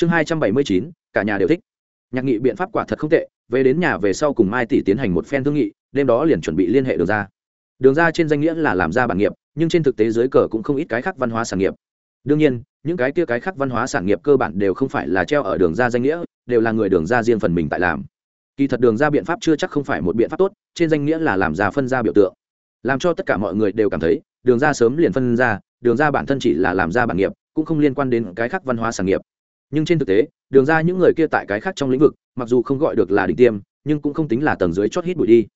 chương hai trăm bảy mươi chín, cả nhà đều thích. Nhạc nghị biện pháp quả thật không tệ, về đến nhà về sau cùng mai tỷ tiến hành một phen thương nghị, đêm đó liền chuẩn bị liên hệ đường ra đường ra trên danh nghĩa là làm ra bản nghiệp, nhưng trên thực tế dưới cờ cũng không ít cái khác văn hóa sản nghiệp. Đương nhiên, những cái kia cái khác văn hóa sản nghiệp cơ bản đều không phải là treo ở đường ra danh nghĩa, đều là người đường ra riêng phần mình tại làm. Kỳ thật đường ra biện pháp chưa chắc không phải một biện pháp tốt, trên danh nghĩa là làm ra phân ra biểu tượng. Làm cho tất cả mọi người đều cảm thấy, đường ra sớm liền phân ra, đường ra bản thân chỉ là làm ra bản nghiệp, cũng không liên quan đến cái khác văn hóa sản nghiệp nhưng trên thực tế, đường ra những người kia tại cái khác trong lĩnh vực, mặc dù không gọi được là đỉnh tiêm, nhưng cũng không tính là tầng dưới chót hít bụi đi.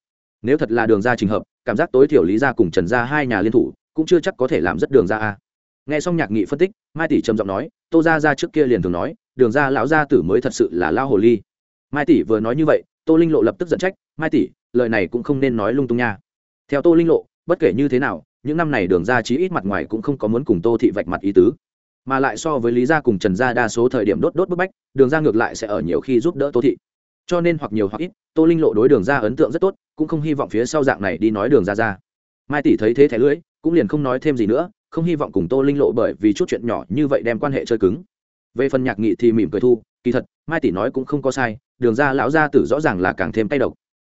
Nếu thật là đường ra trình hợp, cảm giác tối thiểu lý ra cùng trần ra hai nhà liên thủ, cũng chưa chắc có thể làm rất đường ra a. Nghe xong nhạc nghị phân tích, mai tỷ trầm giọng nói, tô ra ra trước kia liền thường nói, đường ra lão gia tử mới thật sự là lao hồ ly. Mai tỷ vừa nói như vậy, tô linh lộ lập tức giận trách, mai tỷ, lời này cũng không nên nói lung tung nha. Theo tô linh lộ, bất kể như thế nào, những năm này đường ra chí ít mặt ngoài cũng không có muốn cùng tô thị vạch mặt ý tứ mà lại so với lý gia cùng trần gia đa số thời điểm đốt đốt bức bách, đường ra ngược lại sẽ ở nhiều khi giúp đỡ tô thị. Cho nên hoặc nhiều hoặc ít, tô linh lộ đối đường ra ấn tượng rất tốt, cũng không hy vọng phía sau dạng này đi nói đường ra ra. Mai tỷ thấy thế thẻ lưỡi, cũng liền không nói thêm gì nữa, không hy vọng cùng tô linh lộ bởi vì chút chuyện nhỏ như vậy đem quan hệ chơi cứng. Về phần nhạc nghị thì mỉm cười thu, kỳ thật, mai tỷ nói cũng không có sai, đường ra lão gia tử rõ ràng là càng thêm tay độc.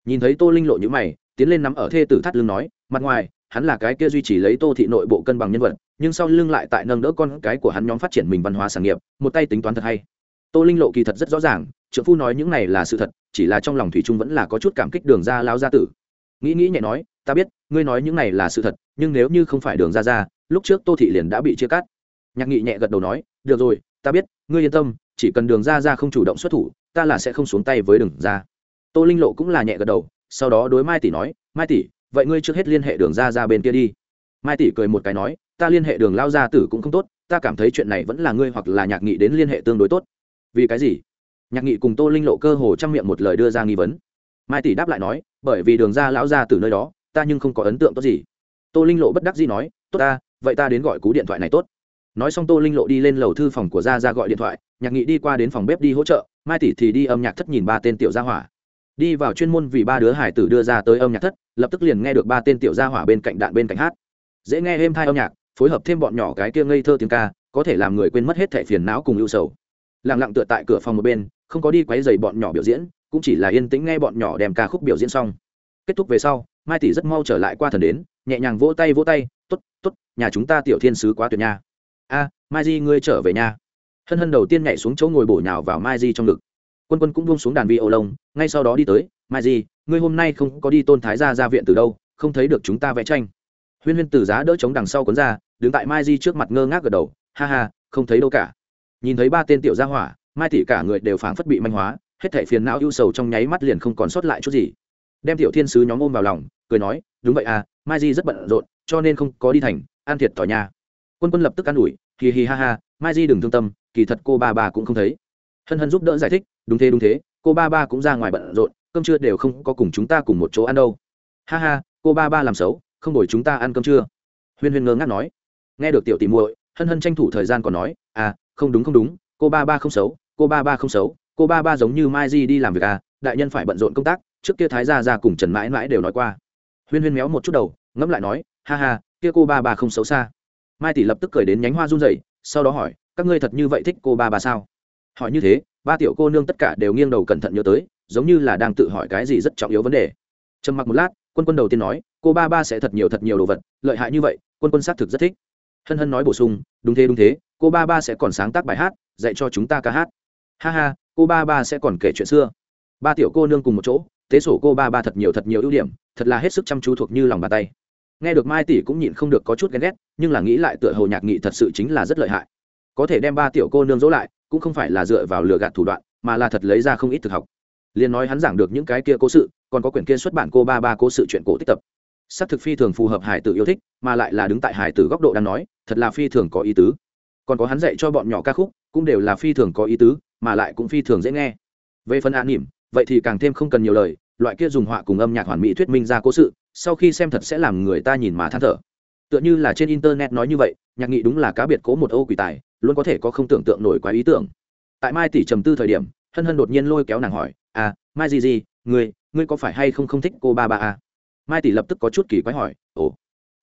Nhìn thấy tô linh lộ như mày, tiến lên nắm ở thê tử thắt lưng nói, mặt ngoài hắn là cái kia duy trì lấy tô thị nội bộ cân bằng nhân vật, nhưng sau lưng lại tại nâng đỡ con cái của hắn nhóm phát triển mình văn hóa sản nghiệp, một tay tính toán thật hay. Tô linh lộ kỳ thật rất rõ ràng trượng phu nói những này là sự thật, chỉ là trong lòng thủy trung vẫn là có chút cảm kích đường ra lao gia tử. Nghĩ nghĩ nhẹ nói, ta biết, ngươi nói những này là sự thật, nhưng nếu như không phải đường ra ra, lúc trước tô thị liền đã bị chia cắt. Nhạc nghị nhẹ gật đầu nói, được rồi, ta biết, ngươi yên tâm, chỉ cần đường ra ra không chủ động xuất thủ, ta là sẽ không xuống tay với đường ra tô linh lộ cũng là nhẹ gật đầu, sau đó đối mai tỷ nói, mai tỷ vậy ngươi trước hết liên hệ đường ra ra bên kia đi. Mai tỷ cười một cái nói, ta liên hệ đường lao gia tử cũng không tốt, ta cảm thấy chuyện này vẫn là ngươi hoặc là nhạc nghị đến liên hệ tương đối tốt. Vì cái gì? Nhạc nghị cùng tô linh lộ cơ hồ trang miệng một lời đưa ra nghi vấn. Mai tỷ đáp lại nói, bởi vì đường ra lão ra từ nơi đó, ta nhưng không có ấn tượng tốt gì. Tô linh lộ bất đắc dĩ nói, tốt ta, vậy ta đến gọi cú điện thoại này tốt. Nói xong tô linh lộ đi lên lầu thư phòng của gia ra gọi điện thoại, nhạc nghị đi qua đến phòng bếp đi hỗ trợ, mai tỷ thì đi âm nhạc thất nhìn ba tên tiểu gia hỏa đi vào chuyên môn vì ba đứa hải tử đưa ra tới âm nhạc thất, lập tức liền nghe được ba tên tiểu gia hỏa bên cạnh đạn bên cạnh hát. Dễ nghe êm thai âm nhạc, phối hợp thêm bọn nhỏ cái kia ngây thơ tiếng ca, có thể làm người quên mất hết thẻ phiền não cùng ưu sầu. Lẳng lặng tựa tại cửa phòng một bên, không có đi quấy dày bọn nhỏ biểu diễn, cũng chỉ là yên tĩnh nghe bọn nhỏ đem ca khúc biểu diễn xong. Kết thúc về sau, mai tỷ rất mau trở lại qua thần đến, nhẹ nhàng vỗ tay vỗ tay t ố t t ố t nhà chúng ta tiểu thiên sứ quá tuyệt nha. A, mai di ngươi trở về nhà hân hân đầu tiên nhảy xuống chỗ ngồi bổ nhào vào mai di trong ngực quân quân cũng buông xuống đàn vi ô lông, ngay sau đó đi tới, mai di, ngươi hôm nay không có đi tôn thái gia ra viện từ đâu, không thấy được chúng ta vẽ tranh. Huyên huyên từ giá đỡ chống đằng sau cuốn ra, đứng tại mai di trước mặt ngơ ngác gật đầu, ha ha, không thấy đâu cả. Nhìn thấy ba tên tiểu gia hỏa, mai tỷ cả người đều phảng phất bị manh hóa, hết thảy phiền não ưu sầu trong nháy mắt liền không còn sót lại chút gì. Đem tiểu thiên sứ nhóm ôm vào lòng, cười nói, đúng vậy à mai di rất bận rộn, cho nên không có đi thành an thiệt tỏi nhà quân quân lập tức an ủi hì hì ha ha, mai di đừng thương tâm, kỳ thật cô ba bà cũng không thấy hân hân giúp đỡ giải thích, đúng thế đúng thế, cô ba ba cũng ra ngoài bận rộn, cơm trưa đều không có cùng chúng ta cùng một chỗ ăn đâu. Ha ha, cô ba ba làm xấu, không đổi chúng ta ăn cơm trưa. Huyên huyên ngơ ngác nói. Nghe được tiểu tỷ muội, hân hân tranh thủ thời gian còn nói à không đúng không đúng, cô ba ba không xấu, cô ba ba không xấu, cô ba ba giống như mai di đi làm việc à đại nhân phải bận rộn công tác, trước kia thái gia ra cùng trần mãi mãi đều nói qua. Huyên huyên méo một chút đầu, ngẫm lại nói, ha ha, kia cô ba ba không xấu xa. Mai tỷ lập tức cười đến nhánh hoa run rẩy, sau đó hỏi, các ngươi thật như vậy thích cô ba ba sao? Hỏi như thế, ba tiểu cô nương tất cả đều nghiêng đầu cẩn thận nhớ tới, giống như là đang tự hỏi cái gì rất trọng yếu vấn đề. Trầm mặc một lát, quân quân đầu tiên nói, cô ba ba sẽ thật nhiều thật nhiều đồ vật, lợi hại như vậy, quân quân xác thực rất thích. Hân hân nói bổ sung, đúng thế đúng thế, cô ba ba sẽ còn sáng tác bài hát, dạy cho chúng ta ca hát. Ha ha, cô ba ba sẽ còn kể chuyện xưa. Ba tiểu cô nương cùng một chỗ, tế sổ cô ba ba thật nhiều thật nhiều ưu điểm, thật là hết sức chăm chú thuộc như lòng bàn tay. Nghe được mai tỷ cũng nhịn không được có chút ghen ghét, nhưng là nghĩ lại tựa hồ nhạc nghị thật sự chính là rất lợi hại. Có thể đem ba tiểu cô nương dỗ lại cũng không phải là dựa vào lừa gạt thủ đoạn, mà là thật lấy ra không ít thực học. Liền nói hắn giảng được những cái kia cố sự, còn có quyển kia xuất bản cô ba ba cố sự chuyện cổ tích tập. S thực phi thường phù hợp hải tử yêu thích, mà lại là đứng tại hải tử góc độ đang nói, thật là phi thường có ý tứ. Còn có hắn dạy cho bọn nhỏ ca khúc, cũng đều là phi thường có ý tứ, mà lại cũng phi thường dễ nghe. Về phần an nỉm, vậy thì càng thêm không cần nhiều lời, loại kia dùng họa cùng âm nhạc hoàn mỹ thuyết minh ra cố sự, sau khi xem thật sẽ làm người ta nhìn mà than thở tựa như là trên internet nói như vậy, nhạc nghị đúng là cá biệt cố một ô quỷ tài, luôn có thể có không tưởng tượng nổi quá ý tưởng. Tại mai tỷ trầm tư thời điểm, hân hân đột nhiên lôi kéo nàng hỏi à mai gì gì, ngươi ngươi có phải hay không không thích cô ba ba à? mai tỷ lập tức có chút kỳ quái hỏi, ồ,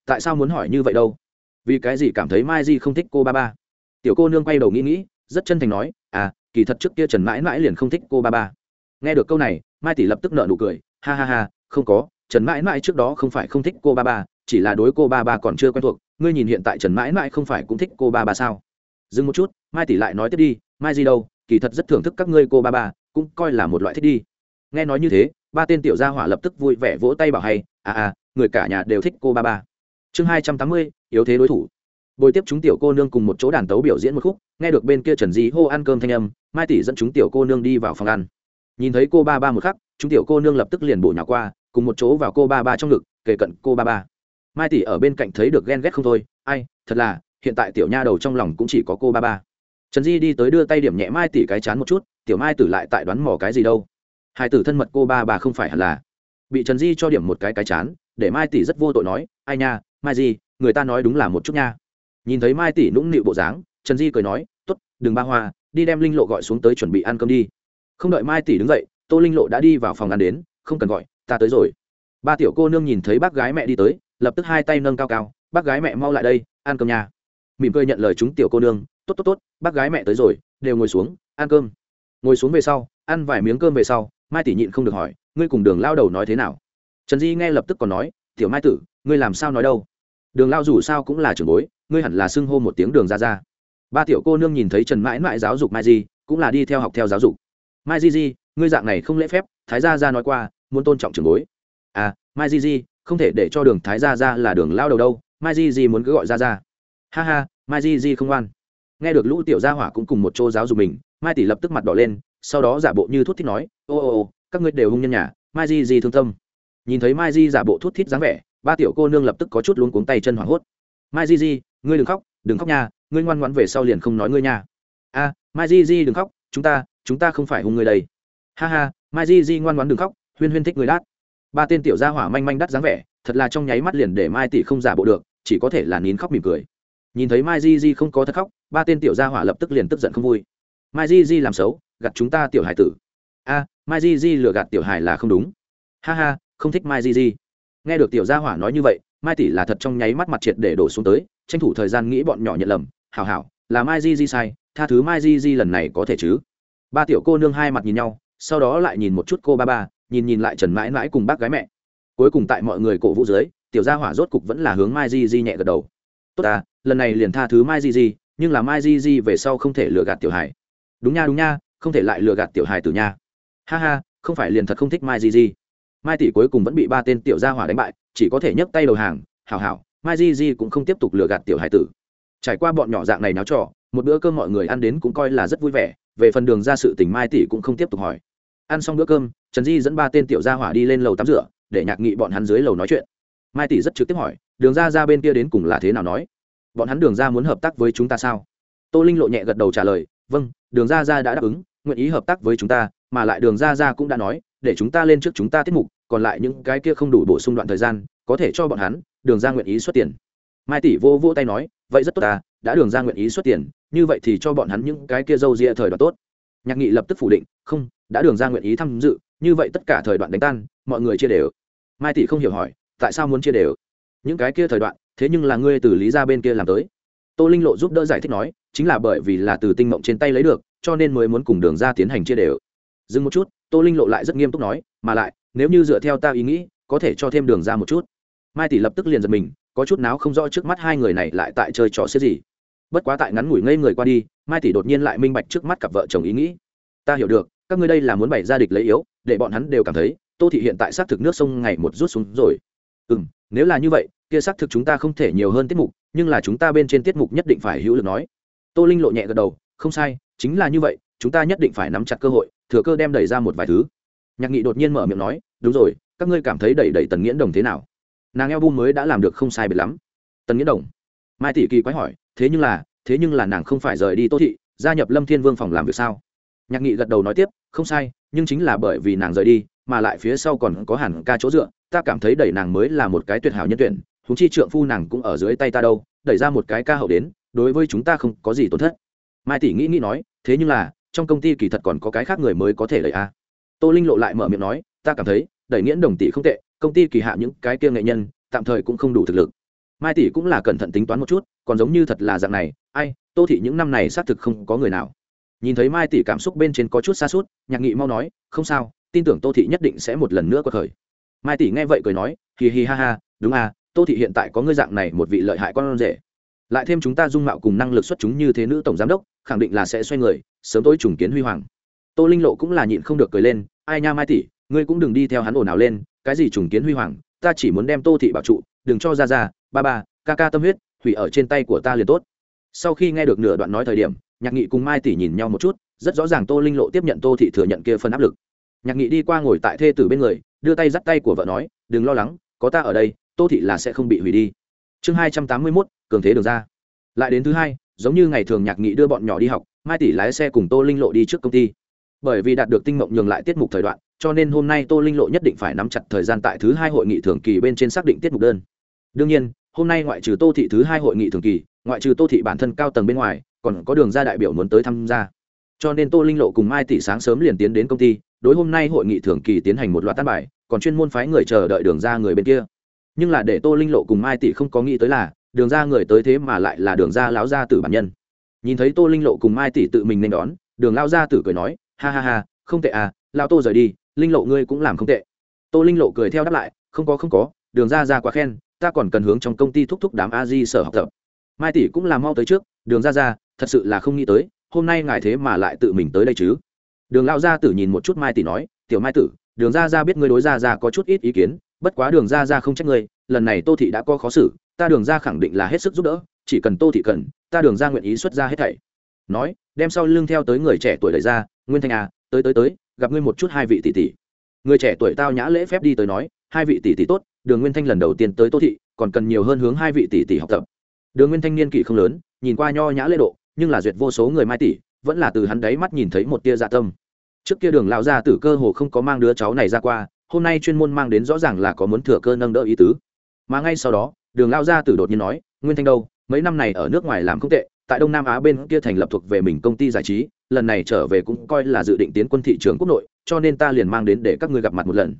tại sao muốn hỏi như vậy đâu? Vì cái gì cảm thấy mai di không thích cô ba ba? Tiểu cô nương quay đầu nghĩ nghĩ, rất chân thành nói à kỳ thật trước kia trần mãi mãi liền không thích cô ba ba. Nghe được câu này, mai tỷ lập tức nợ nụ cười, ha ha ha, không có, trần mãi mãi trước đó không phải không thích cô ba ba chỉ là đối cô ba ba còn chưa quen thuộc, ngươi nhìn hiện tại trần mãi mãi không phải cũng thích cô ba ba sao? Dừng một chút, mai tỷ lại nói tiếp đi, mai gì đâu, kỳ thật rất thưởng thức các ngươi cô ba ba, cũng coi là một loại thích đi. Nghe nói như thế, ba tên tiểu gia hỏa lập tức vui vẻ vỗ tay bảo hay à à người cả nhà đều thích cô ba ba. Chương hai trăm tám mươi, yếu thế đối thủ. Bồi tiếp chúng tiểu cô nương cùng một chỗ đàn tấu biểu diễn một khúc, nghe được bên kia trần di hô ăn cơm thanh âm, mai tỷ dẫn chúng tiểu cô nương đi vào phòng ăn. Nhìn thấy cô ba ba một khắc, chúng tiểu cô nương lập tức liền bổ nhỏ qua, cùng một chỗ vào cô ba ba trong ngực, kề cận cô ba ba mai tỷ ở bên cạnh thấy được ghen ghét không thôi, ai, thật là, hiện tại tiểu nha đầu trong lòng cũng chỉ có cô ba ba. Trần di đi tới đưa tay điểm nhẹ mai tỷ cái chán một chút, tiểu mai tử lại tại đoán mò cái gì đâu? Hai tử thân mật cô ba ba không phải hẳn là. Bị trần di cho điểm một cái cái chán, để mai tỷ rất vô tội nói, ai nha, mai di, người ta nói đúng là một chút nha. Nhìn thấy mai tỷ nũng nịu bộ dáng, trần di cười nói t ố t đừng ba hoa, đi đem linh lộ gọi xuống tới chuẩn bị ăn cơm đi. Không đợi mai tỷ đứng dậy, tô linh lộ đã đi vào phòng ăn đến, không cần gọi, ta tới rồi. Ba tiểu cô nương nhìn thấy bác gái mẹ đi tới lập tức hai tay nâng cao cao, bác gái mẹ mau lại đây, ăn cơm nhà. Mỉm cười nhận lời chúng tiểu cô nương, tốt tốt tốt, bác gái mẹ tới rồi, đều ngồi xuống, ăn cơm. Ngồi xuống về sau, ăn vài miếng cơm về sau, mai tỷ nhịn không được hỏi, ngươi cùng đường lao đầu nói thế nào? Trần di nghe lập tức còn nói, tiểu mai tử, ngươi làm sao nói đâu? Đường lao dù sao cũng là trưởng bối, ngươi hẳn là xưng hô một tiếng đường ra ra. Ba tiểu cô nương nhìn thấy trần mãi mãi giáo dục mai di, cũng là đi theo học theo giáo dục. Mai di di, ngươi dạng này không lễ phép, thái gia ra nói qua, muốn tôn trọng trưởng bối. À mai di di không thể để cho đường thái gia ra là đường lao đầu đâu, mai di di muốn cứ gọi ra ra ha ha, mai di di không ngoan. Nghe được lũ tiểu gia hỏa cũng cùng một chỗ giáo dục mình, mai tỷ lập tức mặt đỏ lên, sau đó giả bộ như thút thít nói, ô ô ô, các ngươi đều hung nhân nhà, mai di di thương tâm. Nhìn thấy mai di giả bộ thút thít dáng vẻ, ba tiểu cô nương lập tức có chút luống cuống tay chân hoảng hốt. Mai di di, ngươi đừng khóc đừng khóc nha, ngươi ngoan ngoãn về sau liền không nói ngươi nha. A, mai di di đừng khóc, chúng ta chúng ta không phải hung người đây. Ha ha, mai di di ngoan ngoãn đừng khóc, huyên huyên thích người đát ba tên tiểu gia hỏa manh manh đắt dáng vẻ, thật là trong nháy mắt liền để mai tỷ không giả bộ được, chỉ có thể là nín khóc mỉm cười. Nhìn thấy mai di di không có thật khóc, ba tên tiểu gia hỏa lập tức liền tức giận không vui. Mai di di làm xấu gặt chúng ta tiểu hải tử. A, mai di di lừa gạt tiểu hải là không đúng. Ha ha, không thích mai di di. Nghe được tiểu gia hỏa nói như vậy, mai tỷ là thật trong nháy mắt mặt triệt để đổ xuống tới, tranh thủ thời gian nghĩ bọn nhỏ nhận lầm. Hảo hảo, là mai di di sai, tha thứ mai di di lần này có thể chứ? Ba tiểu cô nương hai mặt nhìn nhau, sau đó lại nhìn một chút cô ba ba nhìn nhìn lại trần mãi mãi cùng bác gái mẹ. Cuối cùng tại mọi người cổ vũ dưới, tiểu gia hỏa rốt cục vẫn là hướng mai di di nhẹ gật đầu. Tốt à lần này liền tha thứ mai di di, nhưng là mai di di về sau không thể lừa gạt tiểu hải đúng nha đúng nha, không thể lại lừa gạt tiểu hải từ nha. Ha ha, không phải liền thật không thích mai di di. Mai tỷ cuối cùng vẫn bị ba tên tiểu gia hỏa đánh bại, chỉ có thể nhấc tay đầu hàng, hảo hảo, mai di di cũng không tiếp tục lừa gạt tiểu hải tử. Trải qua bọn nhỏ dạng này náo trò, một bữa cơm mọi người ăn đến cũng coi là rất vui vẻ, về phần đường ra sự tình mai tỷ cũng không tiếp tục hỏi ăn xong bữa cơm, trần di dẫn ba tên tiểu gia hỏa đi lên lầu tắm rửa, để nhạc nghị bọn hắn dưới lầu nói chuyện. Mai tỷ rất trực tiếp hỏi, đường ra ra bên kia đến cùng là thế nào nói? Bọn hắn đường ra muốn hợp tác với chúng ta sao? Tô linh lộ nhẹ gật đầu trả lời vâng đường ra ra đã đáp ứng, nguyện ý hợp tác với chúng ta, mà lại đường ra ra cũng đã nói, để chúng ta lên trước chúng ta tiết mục, còn lại những cái kia không đủ bổ sung đoạn thời gian, có thể cho bọn hắn, đường ra nguyện ý xuất tiền. Mai tỷ vô vô tay nói, vậy rất tốt ta đã đường ra nguyện ý xuất tiền, như vậy thì cho bọn hắn những cái kia dâu ria thời đoạn tốt. Nhạc nghị lập tức phủ định, không đã đường ra nguyện ý tham dự, như vậy tất cả thời đoạn đánh tan, mọi người chia đều. Mai tỷ không hiểu hỏi, tại sao muốn chia đều? Những cái kia thời đoạn, thế nhưng là ngươi từ lý ra bên kia làm tới. Tô linh lộ giúp đỡ giải thích nói, chính là bởi vì là từ tinh mộng trên tay lấy được, cho nên mới muốn cùng đường ra tiến hành chia đều. Dừng một chút, tô linh lộ lại rất nghiêm túc nói, mà lại, nếu như dựa theo ta ý nghĩ, có thể cho thêm đường ra một chút. Mai tỷ lập tức liền giật mình, có chút nào không rõ trước mắt hai người này lại tại chơi trò xếp gì. Bất quá tại ngắn ngủi ngây người qua đi, mai tỷ đột nhiên lại minh bạch trước mắt cặp vợ chồng ý nghĩ. Ta hiểu được các ngươi đây là muốn bày ra địch lấy yếu, để bọn hắn đều cảm thấy, tô thị hiện tại xác thực nước sông ngày một rút xuống rồi. Ừ m nếu là như vậy, kia xác thực chúng ta không thể nhiều hơn tiết mục, nhưng là chúng ta bên trên tiết mục nhất định phải hữu lực nói. Tô linh lộ nhẹ gật đầu, không sai, chính là như vậy, chúng ta nhất định phải nắm chặt cơ hội, thừa cơ đem đẩy ra một vài thứ. Nhạc nghị đột nhiên mở miệng nói, đúng rồi, các ngươi cảm thấy đẩy đẩy tần nghiễn đồng thế nào? Nàng eo bu mới đã làm được không sai biệt lắm. Tần nghiễn đồng? Mai tỷ kỳ quái hỏi, thế nhưng là, thế nhưng là nàng không phải rời đi tô thị, gia nhập lâm thiên vương phòng làm việc sao? Nhạc nghị gật đầu nói tiếp, không sai, nhưng chính là bởi vì nàng rời đi, mà lại phía sau còn có hẳn ca chỗ dựa, ta cảm thấy đẩy nàng mới là một cái tuyệt hảo nhân tuyển thú chi trượng phu nàng cũng ở dưới tay ta đâu, đẩy ra một cái ca hậu đến, đối với chúng ta không có gì tổn thất. Mai tỷ nghĩ nghĩ nói, thế nhưng là, trong công ty kỳ thật còn có cái khác người mới có thể đẩy a. Tô linh lộ lại mở miệng nói, ta cảm thấy, đẩy nghiễn đồng tỷ không tệ, công ty kỳ hạ những cái kia nghệ nhân, tạm thời cũng không đủ thực lực. Mai tỷ cũng là cẩn thận tính toán một chút, còn giống như thật là dạng này, ai, tô thị những năm này xác thực không có người nào nhìn thấy mai tỷ cảm xúc bên trên có chút xa suốt nhạc nghị mau nói, không sao, tin tưởng tô thị nhất định sẽ một lần nữa có thời. Mai tỷ nghe vậy cười nói hì hì ha ha, đúng à tô thị hiện tại có ngươi dạng này một vị lợi hại con rể. Lại thêm chúng ta dung mạo cùng năng lực xuất chúng như thế nữ tổng giám đốc, khẳng định là sẽ xoay người, sớm tối trùng kiến huy hoàng. Tô linh lộ cũng là nhịn không được cười lên, ai nha mai tỷ, ngươi cũng đừng đi theo hắn ồn ào lên, cái gì trùng kiến huy hoàng, ta chỉ muốn đem tô thị bảo trụ, đừng cho ra ra, ba ba, ca ca tâm huyết, hủy ở trên tay của ta liền tốt. Sau khi nghe được nửa đoạn nói thời điểm nhạc nghị cùng mai tỷ nhìn nhau một chút, rất rõ ràng tô linh lộ tiếp nhận tô thị thừa nhận kia phần áp lực. Nhạc nghị đi qua ngồi tại thê tử bên người, đưa tay dắt tay của vợ nói, đừng lo lắng, có ta ở đây, tô thị là sẽ không bị hủy đi. Chương hai trăm tám mươi mốt, cường thế đường ra. Lại đến thứ hai, giống như ngày thường nhạc nghị đưa bọn nhỏ đi học, mai tỷ lái xe cùng tô linh lộ đi trước công ty. Bởi vì đạt được tinh mộng nhường lại tiết mục thời đoạn, cho nên hôm nay tô linh lộ nhất định phải nắm chặt thời gian tại thứ hai hội nghị thường kỳ bên trên xác định tiết mục đơn. Đương nhiên, hôm nay ngoại trừ tô thị thứ hai hội nghị thường kỳ, ngoại trừ tô thị bản thân cao tầng bên ngoài còn có đường ra đại biểu muốn tới tham gia. Cho nên tô linh lộ cùng mai tỷ sáng sớm liền tiến đến công ty, đối hôm nay hội nghị thường kỳ tiến hành một loạt tác bài, còn chuyên môn phái người chờ đợi đường ra người bên kia. Nhưng là để tô linh lộ cùng mai tỷ không có nghĩ tới là, đường ra người tới thế mà lại là đường ra láo gia tử bản nhân. Nhìn thấy tô linh lộ cùng mai tỷ tự mình nên đón, đường lao gia tử cười nói, ha ha ha, không tệ à lao tô rời đi, linh lộ ngươi cũng làm không tệ. Tô linh lộ cười theo đáp lại, không có không có, đường ra ra quá khen, ta còn cần hướng trong công ty thúc thúc đám a di sở học tập. Mai tỷ cũng làm mau tới trước, đường ra ra thật sự là không nghĩ tới, hôm nay ngài thế mà lại tự mình tới đây chứ? Đường lao gia tử nhìn một chút mai tỷ nói, tiểu mai tử, đường gia gia biết ngươi đối gia gia có chút ít ý kiến, bất quá đường gia gia không trách ngươi, lần này tô thị đã có khó xử, ta đường gia khẳng định là hết sức giúp đỡ, chỉ cần tô thị cần, ta đường gia nguyện ý xuất ra hết thảy. Nói, đem sau lưng theo tới người trẻ tuổi đời ra, nguyên thanh à tới tới tới, gặp ngươi một chút hai vị tỷ tỷ. Người trẻ tuổi tao nhã lễ phép đi tới nói, hai vị tỷ tỷ tốt, đường nguyên thanh lần đầu tiên tới tô thị, còn cần nhiều hơn hướng hai vị tỷ tỷ học tập. Đường nguyên thanh niên kỷ không lớn, nhìn qua nho nhã lễ độ nhưng là duyệt vô số người mai tỷ vẫn là từ hắn đáy mắt nhìn thấy một tia dạ tâm. Trước kia đường lão gia tử cơ hồ không có mang đứa cháu này ra qua, hôm nay chuyên môn mang đến rõ ràng là có muốn thừa cơ nâng đỡ ý tứ. Mà ngay sau đó, đường lão gia tử đột nhiên nói, nguyên thanh đâu, mấy năm này ở nước ngoài làm không tệ, tại đông nam á bên kia thành lập thuộc về mình công ty giải trí, lần này trở về cũng coi là dự định tiến quân thị trường quốc nội, cho nên ta liền mang đến để các ngươi gặp mặt một lần.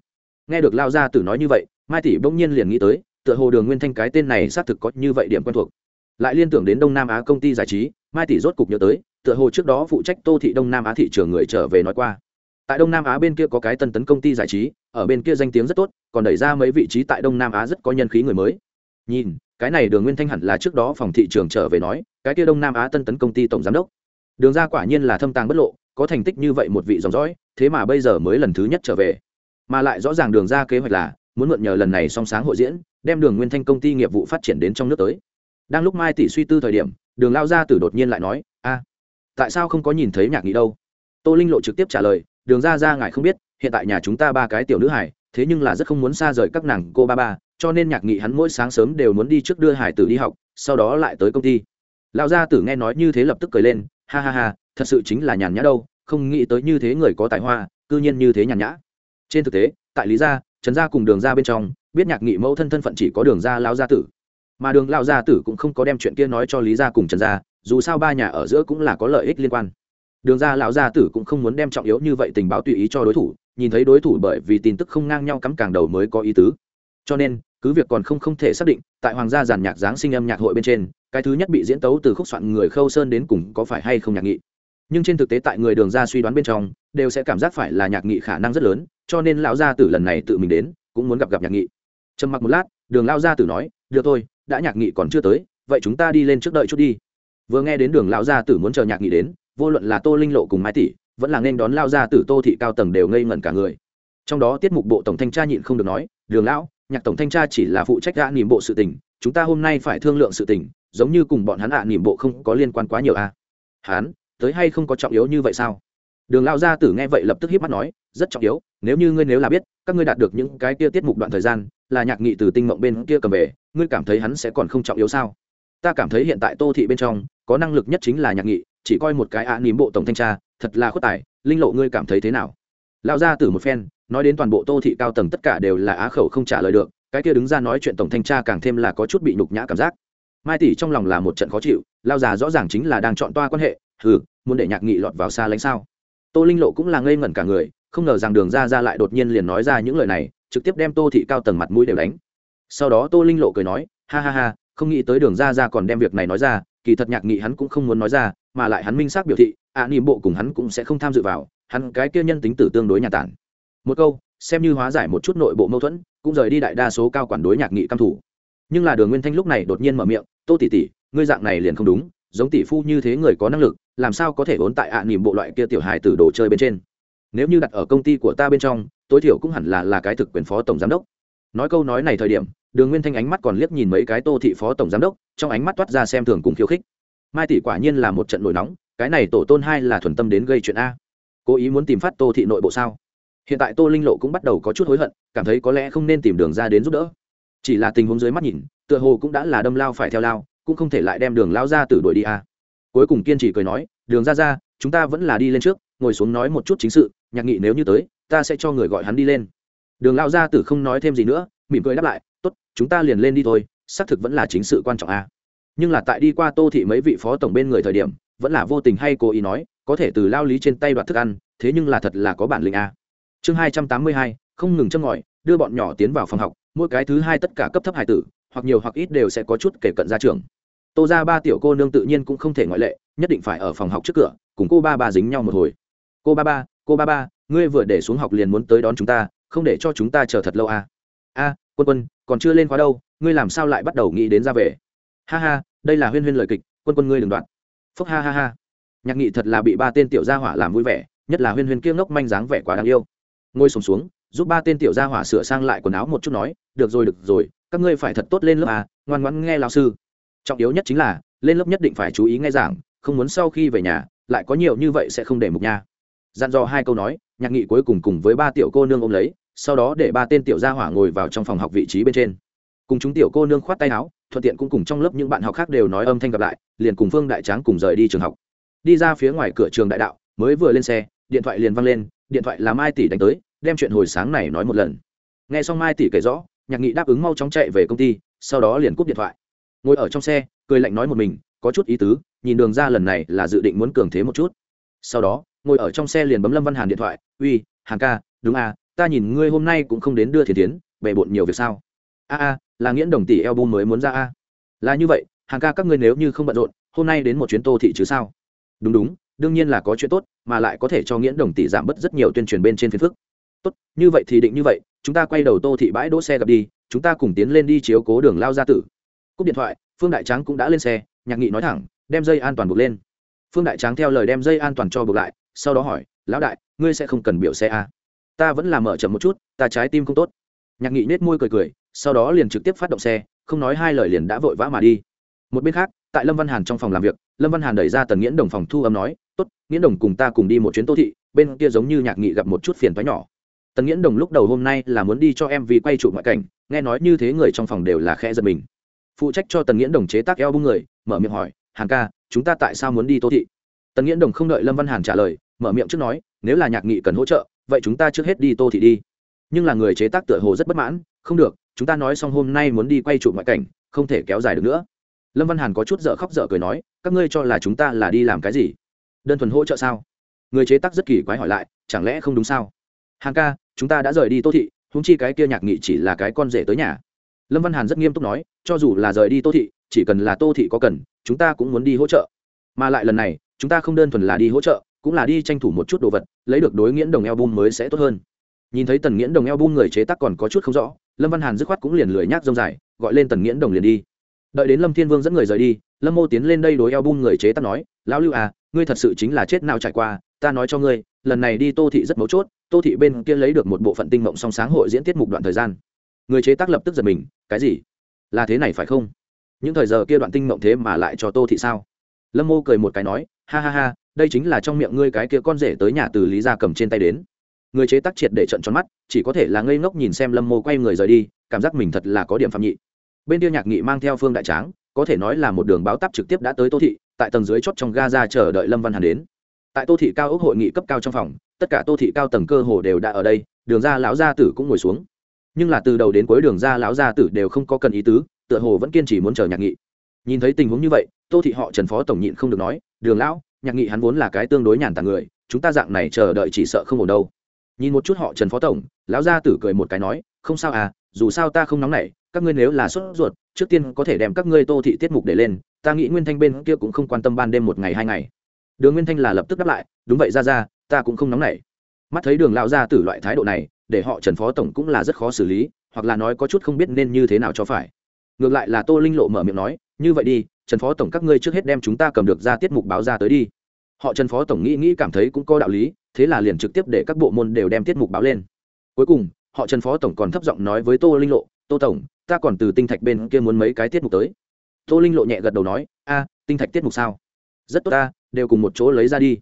Nghe được lao gia tử nói như vậy, mai tỷ bỗng nhiên liền nghĩ tới, tựa hồ đường nguyên thanh cái tên này xác thực có như vậy điểm quen thuộc. Lại liên tưởng đến đông nam á công ty giải trí mai tỷ rốt cục nhớ tới, tựa hồ trước đó phụ trách tô thị đông nam á thị trường người trở về nói qua. Tại đông nam á bên kia có cái tân tấn công ty giải trí, ở bên kia danh tiếng rất tốt, còn đẩy ra mấy vị trí tại đông nam á rất có nhân khí người mới. Nhìn, cái này đường nguyên thanh hẳn là trước đó phòng thị trường trở về nói, cái kia đông nam á tân tấn công ty tổng giám đốc. Đường ra quả nhiên là thâm tàng bất lộ, có thành tích như vậy một vị dòng dõi, thế mà bây giờ mới lần thứ nhất trở về. Mà lại rõ ràng đường ra kế hoạch là, muốn mượn nhờ lần này song sáng hội diễn, đem đường nguyên thanh công ty nghiệp vụ phát triển đến trong nước tới. Đang lúc mai tỷ suy tư thời điểm đường lao gia tử đột nhiên lại nói, a, tại sao không có nhìn thấy nhạc nghị đâu? Tô linh lộ trực tiếp trả lời, đường ra ra ngài không biết, hiện tại nhà chúng ta ba cái tiểu nữ hải thế nhưng là rất không muốn xa rời các nàng cô ba ba, cho nên nhạc nghị hắn mỗi sáng sớm đều muốn đi trước đưa hải tử đi học, sau đó lại tới công ty. Lão gia tử nghe nói như thế lập tức cười lên, ha ha ha, thật sự chính là nhàn nhã đâu, không nghĩ tới như thế người có tài hoa, cư nhiên như thế nhàn nhã. Trên thực tế, tại lý gia, trần gia cùng đường gia bên trong, biết nhạc nghị mẫu thân thân phận chỉ có đường gia lão gia tử mà đường lão gia tử cũng không có đem chuyện kia nói cho lý gia cùng trần gia, dù sao ba nhà ở giữa cũng là có lợi ích liên quan. Đường gia lão gia tử cũng không muốn đem trọng yếu như vậy tình báo tùy ý cho đối thủ, nhìn thấy đối thủ bởi vì tin tức không ngang nhau cắm càng đầu mới có ý tứ. Cho nên, cứ việc còn không không thể xác định, tại hoàng gia giàn nhạc giáng sinh âm nhạc hội bên trên, cái thứ nhất bị diễn tấu từ khúc soạn người khâu sơn đến cùng có phải hay không nhạc nghị. Nhưng trên thực tế tại người đường ra suy đoán bên trong, đều sẽ cảm giác phải là nhạc nghị khả năng rất lớn, cho nên lão gia tử lần này tự mình đến, cũng muốn gặp gặp nhạc nghị. Trầm mặc một lát, đường lão gia tử nói, được thôi đã nhạc nghị còn chưa tới vậy chúng ta đi lên trước đợi chút đi. Vừa nghe đến đường lão gia tử muốn chờ nhạc nghị đến vô luận là tô linh lộ cùng mai tỷ vẫn là nên đón lao gia tử tô thị cao tầng đều ngây ngẩn cả người. Trong đó tiết mục bộ tổng thanh tra nhịn không được nói đường lão nhạc tổng thanh tra chỉ là phụ trách gã nỉm bộ sự tình chúng ta hôm nay phải thương lượng sự tình giống như cùng bọn hắn ạ à, nỉm bộ không có liên quan quá nhiều a à. hắn tới hay không có trọng yếu như vậy sao? Đường lao gia tử nghe vậy lập tức hiếp mắt nói rất trọng yếu nếu như ngươi nếu là biết các ngươi đạt được những cái kia tiết mục đoạn thời gian là nhạc nghị từ tinh mộng bên kia cầm về ngươi cảm thấy hắn sẽ còn không trọng yếu sao? Ta cảm thấy hiện tại tô thị bên trong có năng lực nhất chính là nhạc nghị chỉ coi một cái ạ à, nỉm bộ tổng thanh tra thật là khuất tài linh lộ ngươi cảm thấy thế nào? Lao gia tử một phen nói đến toàn bộ tô thị cao tầng tất cả đều là á khẩu không trả lời được cái kia đứng ra nói chuyện tổng thanh tra càng thêm là có chút bị nhục nhã cảm giác. Mai tỷ trong lòng là một trận khó chịu lao già rõ ràng chính là đang chọn toa quan hệ hừ muốn để nhạc nghị lọt vào xa lánh sao? Tô linh lộ cũng là ngây ngẩn cả người không ngờ rằng đường ra ra lại đột nhiên liền nói ra những lời này trực tiếp đem tô thị cao tầng mặt mũi đều đánh sau đó tô linh lộ cười nói ha ha ha không nghĩ tới đường ra ra còn đem việc này nói ra kỳ thật nhạc nghị hắn cũng không muốn nói ra mà lại hắn minh xác biểu thị ạ à, bộ cùng hắn cũng sẽ không tham dự vào hắn cái kia nhân tính tử tương đối nhà tản. Một câu xem như hóa giải một chút nội bộ mâu thuẫn cũng rời đi đại đa số cao quản đối nhạc nghị căm thủ nhưng là đường nguyên thanh lúc này đột nhiên mở miệng tô tỷ tỷ ngươi dạng này liền không đúng giống tỷ phu như thế người có năng lực làm sao có thể vốn tại ạ à, bộ loại kia tiểu hài từ đồ chơi bên trên? Nếu như đặt ở công ty của ta bên trong tối thiểu cũng hẳn là là cái thực quyền phó tổng giám đốc nói câu nói này thời điểm, đường nguyên thanh ánh mắt còn liếc nhìn mấy cái tô thị phó tổng giám đốc, trong ánh mắt toát ra xem thường cùng khiêu khích. Mai tỷ quả nhiên là một trận nổi nóng, cái này tổ tôn hai là thuần tâm đến gây chuyện a. Cố ý muốn tìm phát tô thị nội bộ sao? Hiện tại tô linh lộ cũng bắt đầu có chút hối hận, cảm thấy có lẽ không nên tìm đường ra đến giúp đỡ. Chỉ là tình huống dưới mắt nhìn, tựa hồ cũng đã là đâm lao phải theo lao, cũng không thể lại đem đường lao ra từ đuổi đi a. Cuối cùng kiên trì cười nói, đường ra ra, chúng ta vẫn là đi lên trước, ngồi xuống nói một chút chính sự, nhạc nghị nếu như tới, ta sẽ cho người gọi hắn đi lên đường lao gia tử không nói thêm gì nữa, mỉm cười đáp lại, tốt, chúng ta liền lên đi thôi, xác thực vẫn là chính sự quan trọng a. Nhưng là tại đi qua tô thị mấy vị phó tổng bên người thời điểm, vẫn là vô tình hay cố ý nói, có thể từ lao lý trên tay đoạt thức ăn, thế nhưng là thật là có bản lĩnh a. Chương hai trăm tám mươi hai, không ngừng châm ngòi, đưa bọn nhỏ tiến vào phòng học, mỗi cái thứ hai tất cả cấp thấp hải tử, hoặc nhiều hoặc ít đều sẽ có chút kể cận ra trường. Tô ra ba tiểu cô nương tự nhiên cũng không thể ngoại lệ, nhất định phải ở phòng học trước cửa, cùng cô ba ba dính nhau một hồi. Cô ba ba, cô ba ba, ngươi vừa để xuống học liền muốn tới đón chúng ta không để cho chúng ta chờ thật lâu à? A quân quân còn chưa lên khóa đâu ngươi làm sao lại bắt đầu nghĩ đến ra về? Ha ha đây là huyên huyên lời kịch quân quân ngươi đừng đoạn. Phúc ha ha ha. Nhạc nghị thật là bị ba tên tiểu gia hỏa làm vui vẻ nhất là huyên huyên kiêng ngốc manh dáng vẻ quá đáng yêu. Ngồi sùng xuống, xuống giúp ba tên tiểu gia hỏa sửa sang lại quần áo một chút nói được rồi được rồi các ngươi phải thật tốt lên lớp à ngoan ngoãn nghe lao sư. Trọng yếu nhất chính là lên lớp nhất định phải chú ý nghe giảng không muốn sau khi về nhà lại có nhiều như vậy sẽ không để mục nha. Dặn dò hai câu nói nhạc nghị cuối cùng cùng với ba tiểu cô nương ôm lấy sau đó để ba tên tiểu gia hỏa ngồi vào trong phòng học vị trí bên trên. Cùng chúng tiểu cô nương khoát tay áo, thuận tiện cũng cùng trong lớp những bạn học khác đều nói âm thanh gặp lại, liền cùng phương đại tráng cùng rời đi trường học. Đi ra phía ngoài cửa trường đại đạo, mới vừa lên xe, điện thoại liền văng lên, điện thoại là mai tỷ đánh tới, đem chuyện hồi sáng này nói một lần. Nghe xong mai tỷ kể rõ, nhạc nghị đáp ứng mau chóng chạy về công ty, sau đó liền cúp điện thoại. Ngồi ở trong xe, cười lạnh nói một mình, có chút ý tứ, nhìn đường ra lần này là dự định muốn cường thế một chút. Sau đó, ngồi ở trong xe liền bấm lâm văn hàn điện thoại, uy, hàn ca, đúng à ta nhìn ngươi hôm nay cũng không đến đưa thiền tiến, bề bộn nhiều việc sao? A a, là nghiễn đồng tỷ eo bu mới muốn ra a. Là như vậy, hàng ca các ngươi nếu như không bận rộn, hôm nay đến một chuyến tô thị chứ sao? Đúng đúng, đương nhiên là có chuyện tốt, mà lại có thể cho nghiễn đồng tỷ giảm bớt rất nhiều tuyên truyền bên trên phiên phức. Tốt, như vậy thì định như vậy, chúng ta quay đầu tô thị bãi đỗ xe gặp đi, chúng ta cùng tiến lên đi chiếu cố đường lao gia tử. Cúp điện thoại, phương đại tráng cũng đã lên xe, nhạc nghị nói thẳng, đem dây an toàn buộc lên. Phương đại tráng theo lời đem dây an toàn cho buộc lại, sau đó hỏi, lão đại, ngươi sẽ không cần biểu xe à? Ta vẫn làm mở chậm một chút, ta trái tim không tốt. Nhạc nghị nết môi cười cười, sau đó liền trực tiếp phát động xe, không nói hai lời liền đã vội vã mà đi. Một bên khác, tại lâm văn hàn trong phòng làm việc, lâm văn hàn đẩy ra tần nghiễn đồng phòng thu âm nói, tốt, nghiễn đồng cùng ta cùng đi một chuyến tô thị, bên kia giống như nhạc nghị gặp một chút phiền toái nhỏ. Tần nghiễn đồng lúc đầu hôm nay là muốn đi cho em vì quay trụ ngoại cảnh, nghe nói như thế người trong phòng đều là khẽ giật mình. Phụ trách cho tần nghiễn đồng chế tác eo bung người, mở miệng hỏi, hàn ca, chúng ta tại sao muốn đi tô thị? Tần nghiễn đồng không đợi lâm văn hàn trả lời, mở miệng trước nói, nếu là nhạc nghị cần hỗ trợ vậy chúng ta trước hết đi tô thị đi. Nhưng là người chế tác tựa hồ rất bất mãn. Không được, chúng ta nói xong hôm nay muốn đi quay trụ ngoại cảnh, không thể kéo dài được nữa. Lâm văn hàn có chút dở khóc dở cười nói, các ngươi cho là chúng ta là đi làm cái gì? Đơn thuần hỗ trợ sao? Người chế tác rất kỳ quái hỏi lại, chẳng lẽ không đúng sao? Hàng ca, chúng ta đã rời đi tô thị húng chi cái kia nhạc nghị chỉ là cái con rể tới nhà. Lâm văn hàn rất nghiêm túc nói, cho dù là rời đi tô thị, chỉ cần là tô thị có cần, chúng ta cũng muốn đi hỗ trợ. Mà lại lần này, chúng ta không đơn thuần là đi hỗ trợ cũng là đi tranh thủ một chút đồ vật, lấy được đối nghiễn đồng eo bum mới sẽ tốt hơn. Nhìn thấy tần nghiễn đồng eo bum người chế tác còn có chút không rõ, lâm văn hàn dứt khoát cũng liền lười nhác rông dài, gọi lên tần nghiễn đồng liền đi. Đợi đến lâm thiên vương dẫn người rời đi, lâm mô tiến lên đây đối eo bum người chế tác nói, lão lưu à ngươi thật sự chính là chết nào trải qua, ta nói cho ngươi, lần này đi tô thị rất mấu chốt, tô thị bên kia lấy được một bộ phận tinh mộng song sáng hội diễn tiết mục đoạn thời gian. Người chế tác lập tức giật mình, cái gì? Là thế này phải không? Những thời giờ kia đoạn tinh mộng thế mà lại cho tô thị sao? Lâm mô cười một cái nói, ha ha ha đây chính là trong miệng ngươi cái kia con rể tới nhà từ lý gia cầm trên tay đến. Người chế tác triệt để trận tròn mắt, chỉ có thể là ngây ngốc nhìn xem lâm mô quay người rời đi, cảm giác mình thật là có điểm phạm nhị. Bên kia nhạc nghị mang theo phương đại tráng, có thể nói là một đường báo tắp trực tiếp đã tới tô thị, tại tầng dưới chót trong Gaza chờ đợi lâm văn hàn đến. Tại tô thị cao ốc hội nghị cấp cao trong phòng, tất cả tô thị cao tầng cơ hồ đều đã ở đây, đường ra lão gia tử cũng ngồi xuống. Nhưng là từ đầu đến cuối đường ra lão gia tử đều không có cần ý tứ, tựa hồ vẫn kiên trì muốn chờ nhạc nghị. Nhìn thấy tình huống như vậy, tô thị họ trần phó tổng nhịn không được nói, đường lão nhạc nghị hắn vốn là cái tương đối nhàn tàng người, chúng ta dạng này chờ đợi chỉ sợ không ổn đâu. Nhìn một chút họ trần phó tổng, lão gia tử cười một cái nói, không sao à dù sao ta không nóng nảy, các ngươi nếu là sốt ruột, trước tiên có thể đem các ngươi tô thị tiết mục để lên, ta nghĩ nguyên thanh bên kia cũng không quan tâm ban đêm một ngày hai ngày. Đường nguyên thanh là lập tức đáp lại, đúng vậy, ra ra, ta cũng không nóng nảy. Mắt thấy đường lão gia tử loại thái độ này, để họ trần phó tổng cũng là rất khó xử lý, hoặc là nói có chút không biết nên như thế nào cho phải. Ngược lại là tô linh lộ mở miệng nói như vậy đi, trần phó tổng các ngươi trước hết đem chúng ta cầm được ra tiết mục báo ra tới đi. Họ trần phó tổng nghĩ nghĩ cảm thấy cũng có đạo lý, thế là liền trực tiếp để các bộ môn đều đem tiết mục báo lên. Cuối cùng, họ trần phó tổng còn thấp giọng nói với tô linh lộ, tô tổng, ta còn từ tinh thạch bên kia muốn mấy cái tiết mục tới. Tô linh lộ nhẹ gật đầu nói, a, tinh thạch tiết mục sao? Rất tốt ta, đều cùng một chỗ lấy ra đi.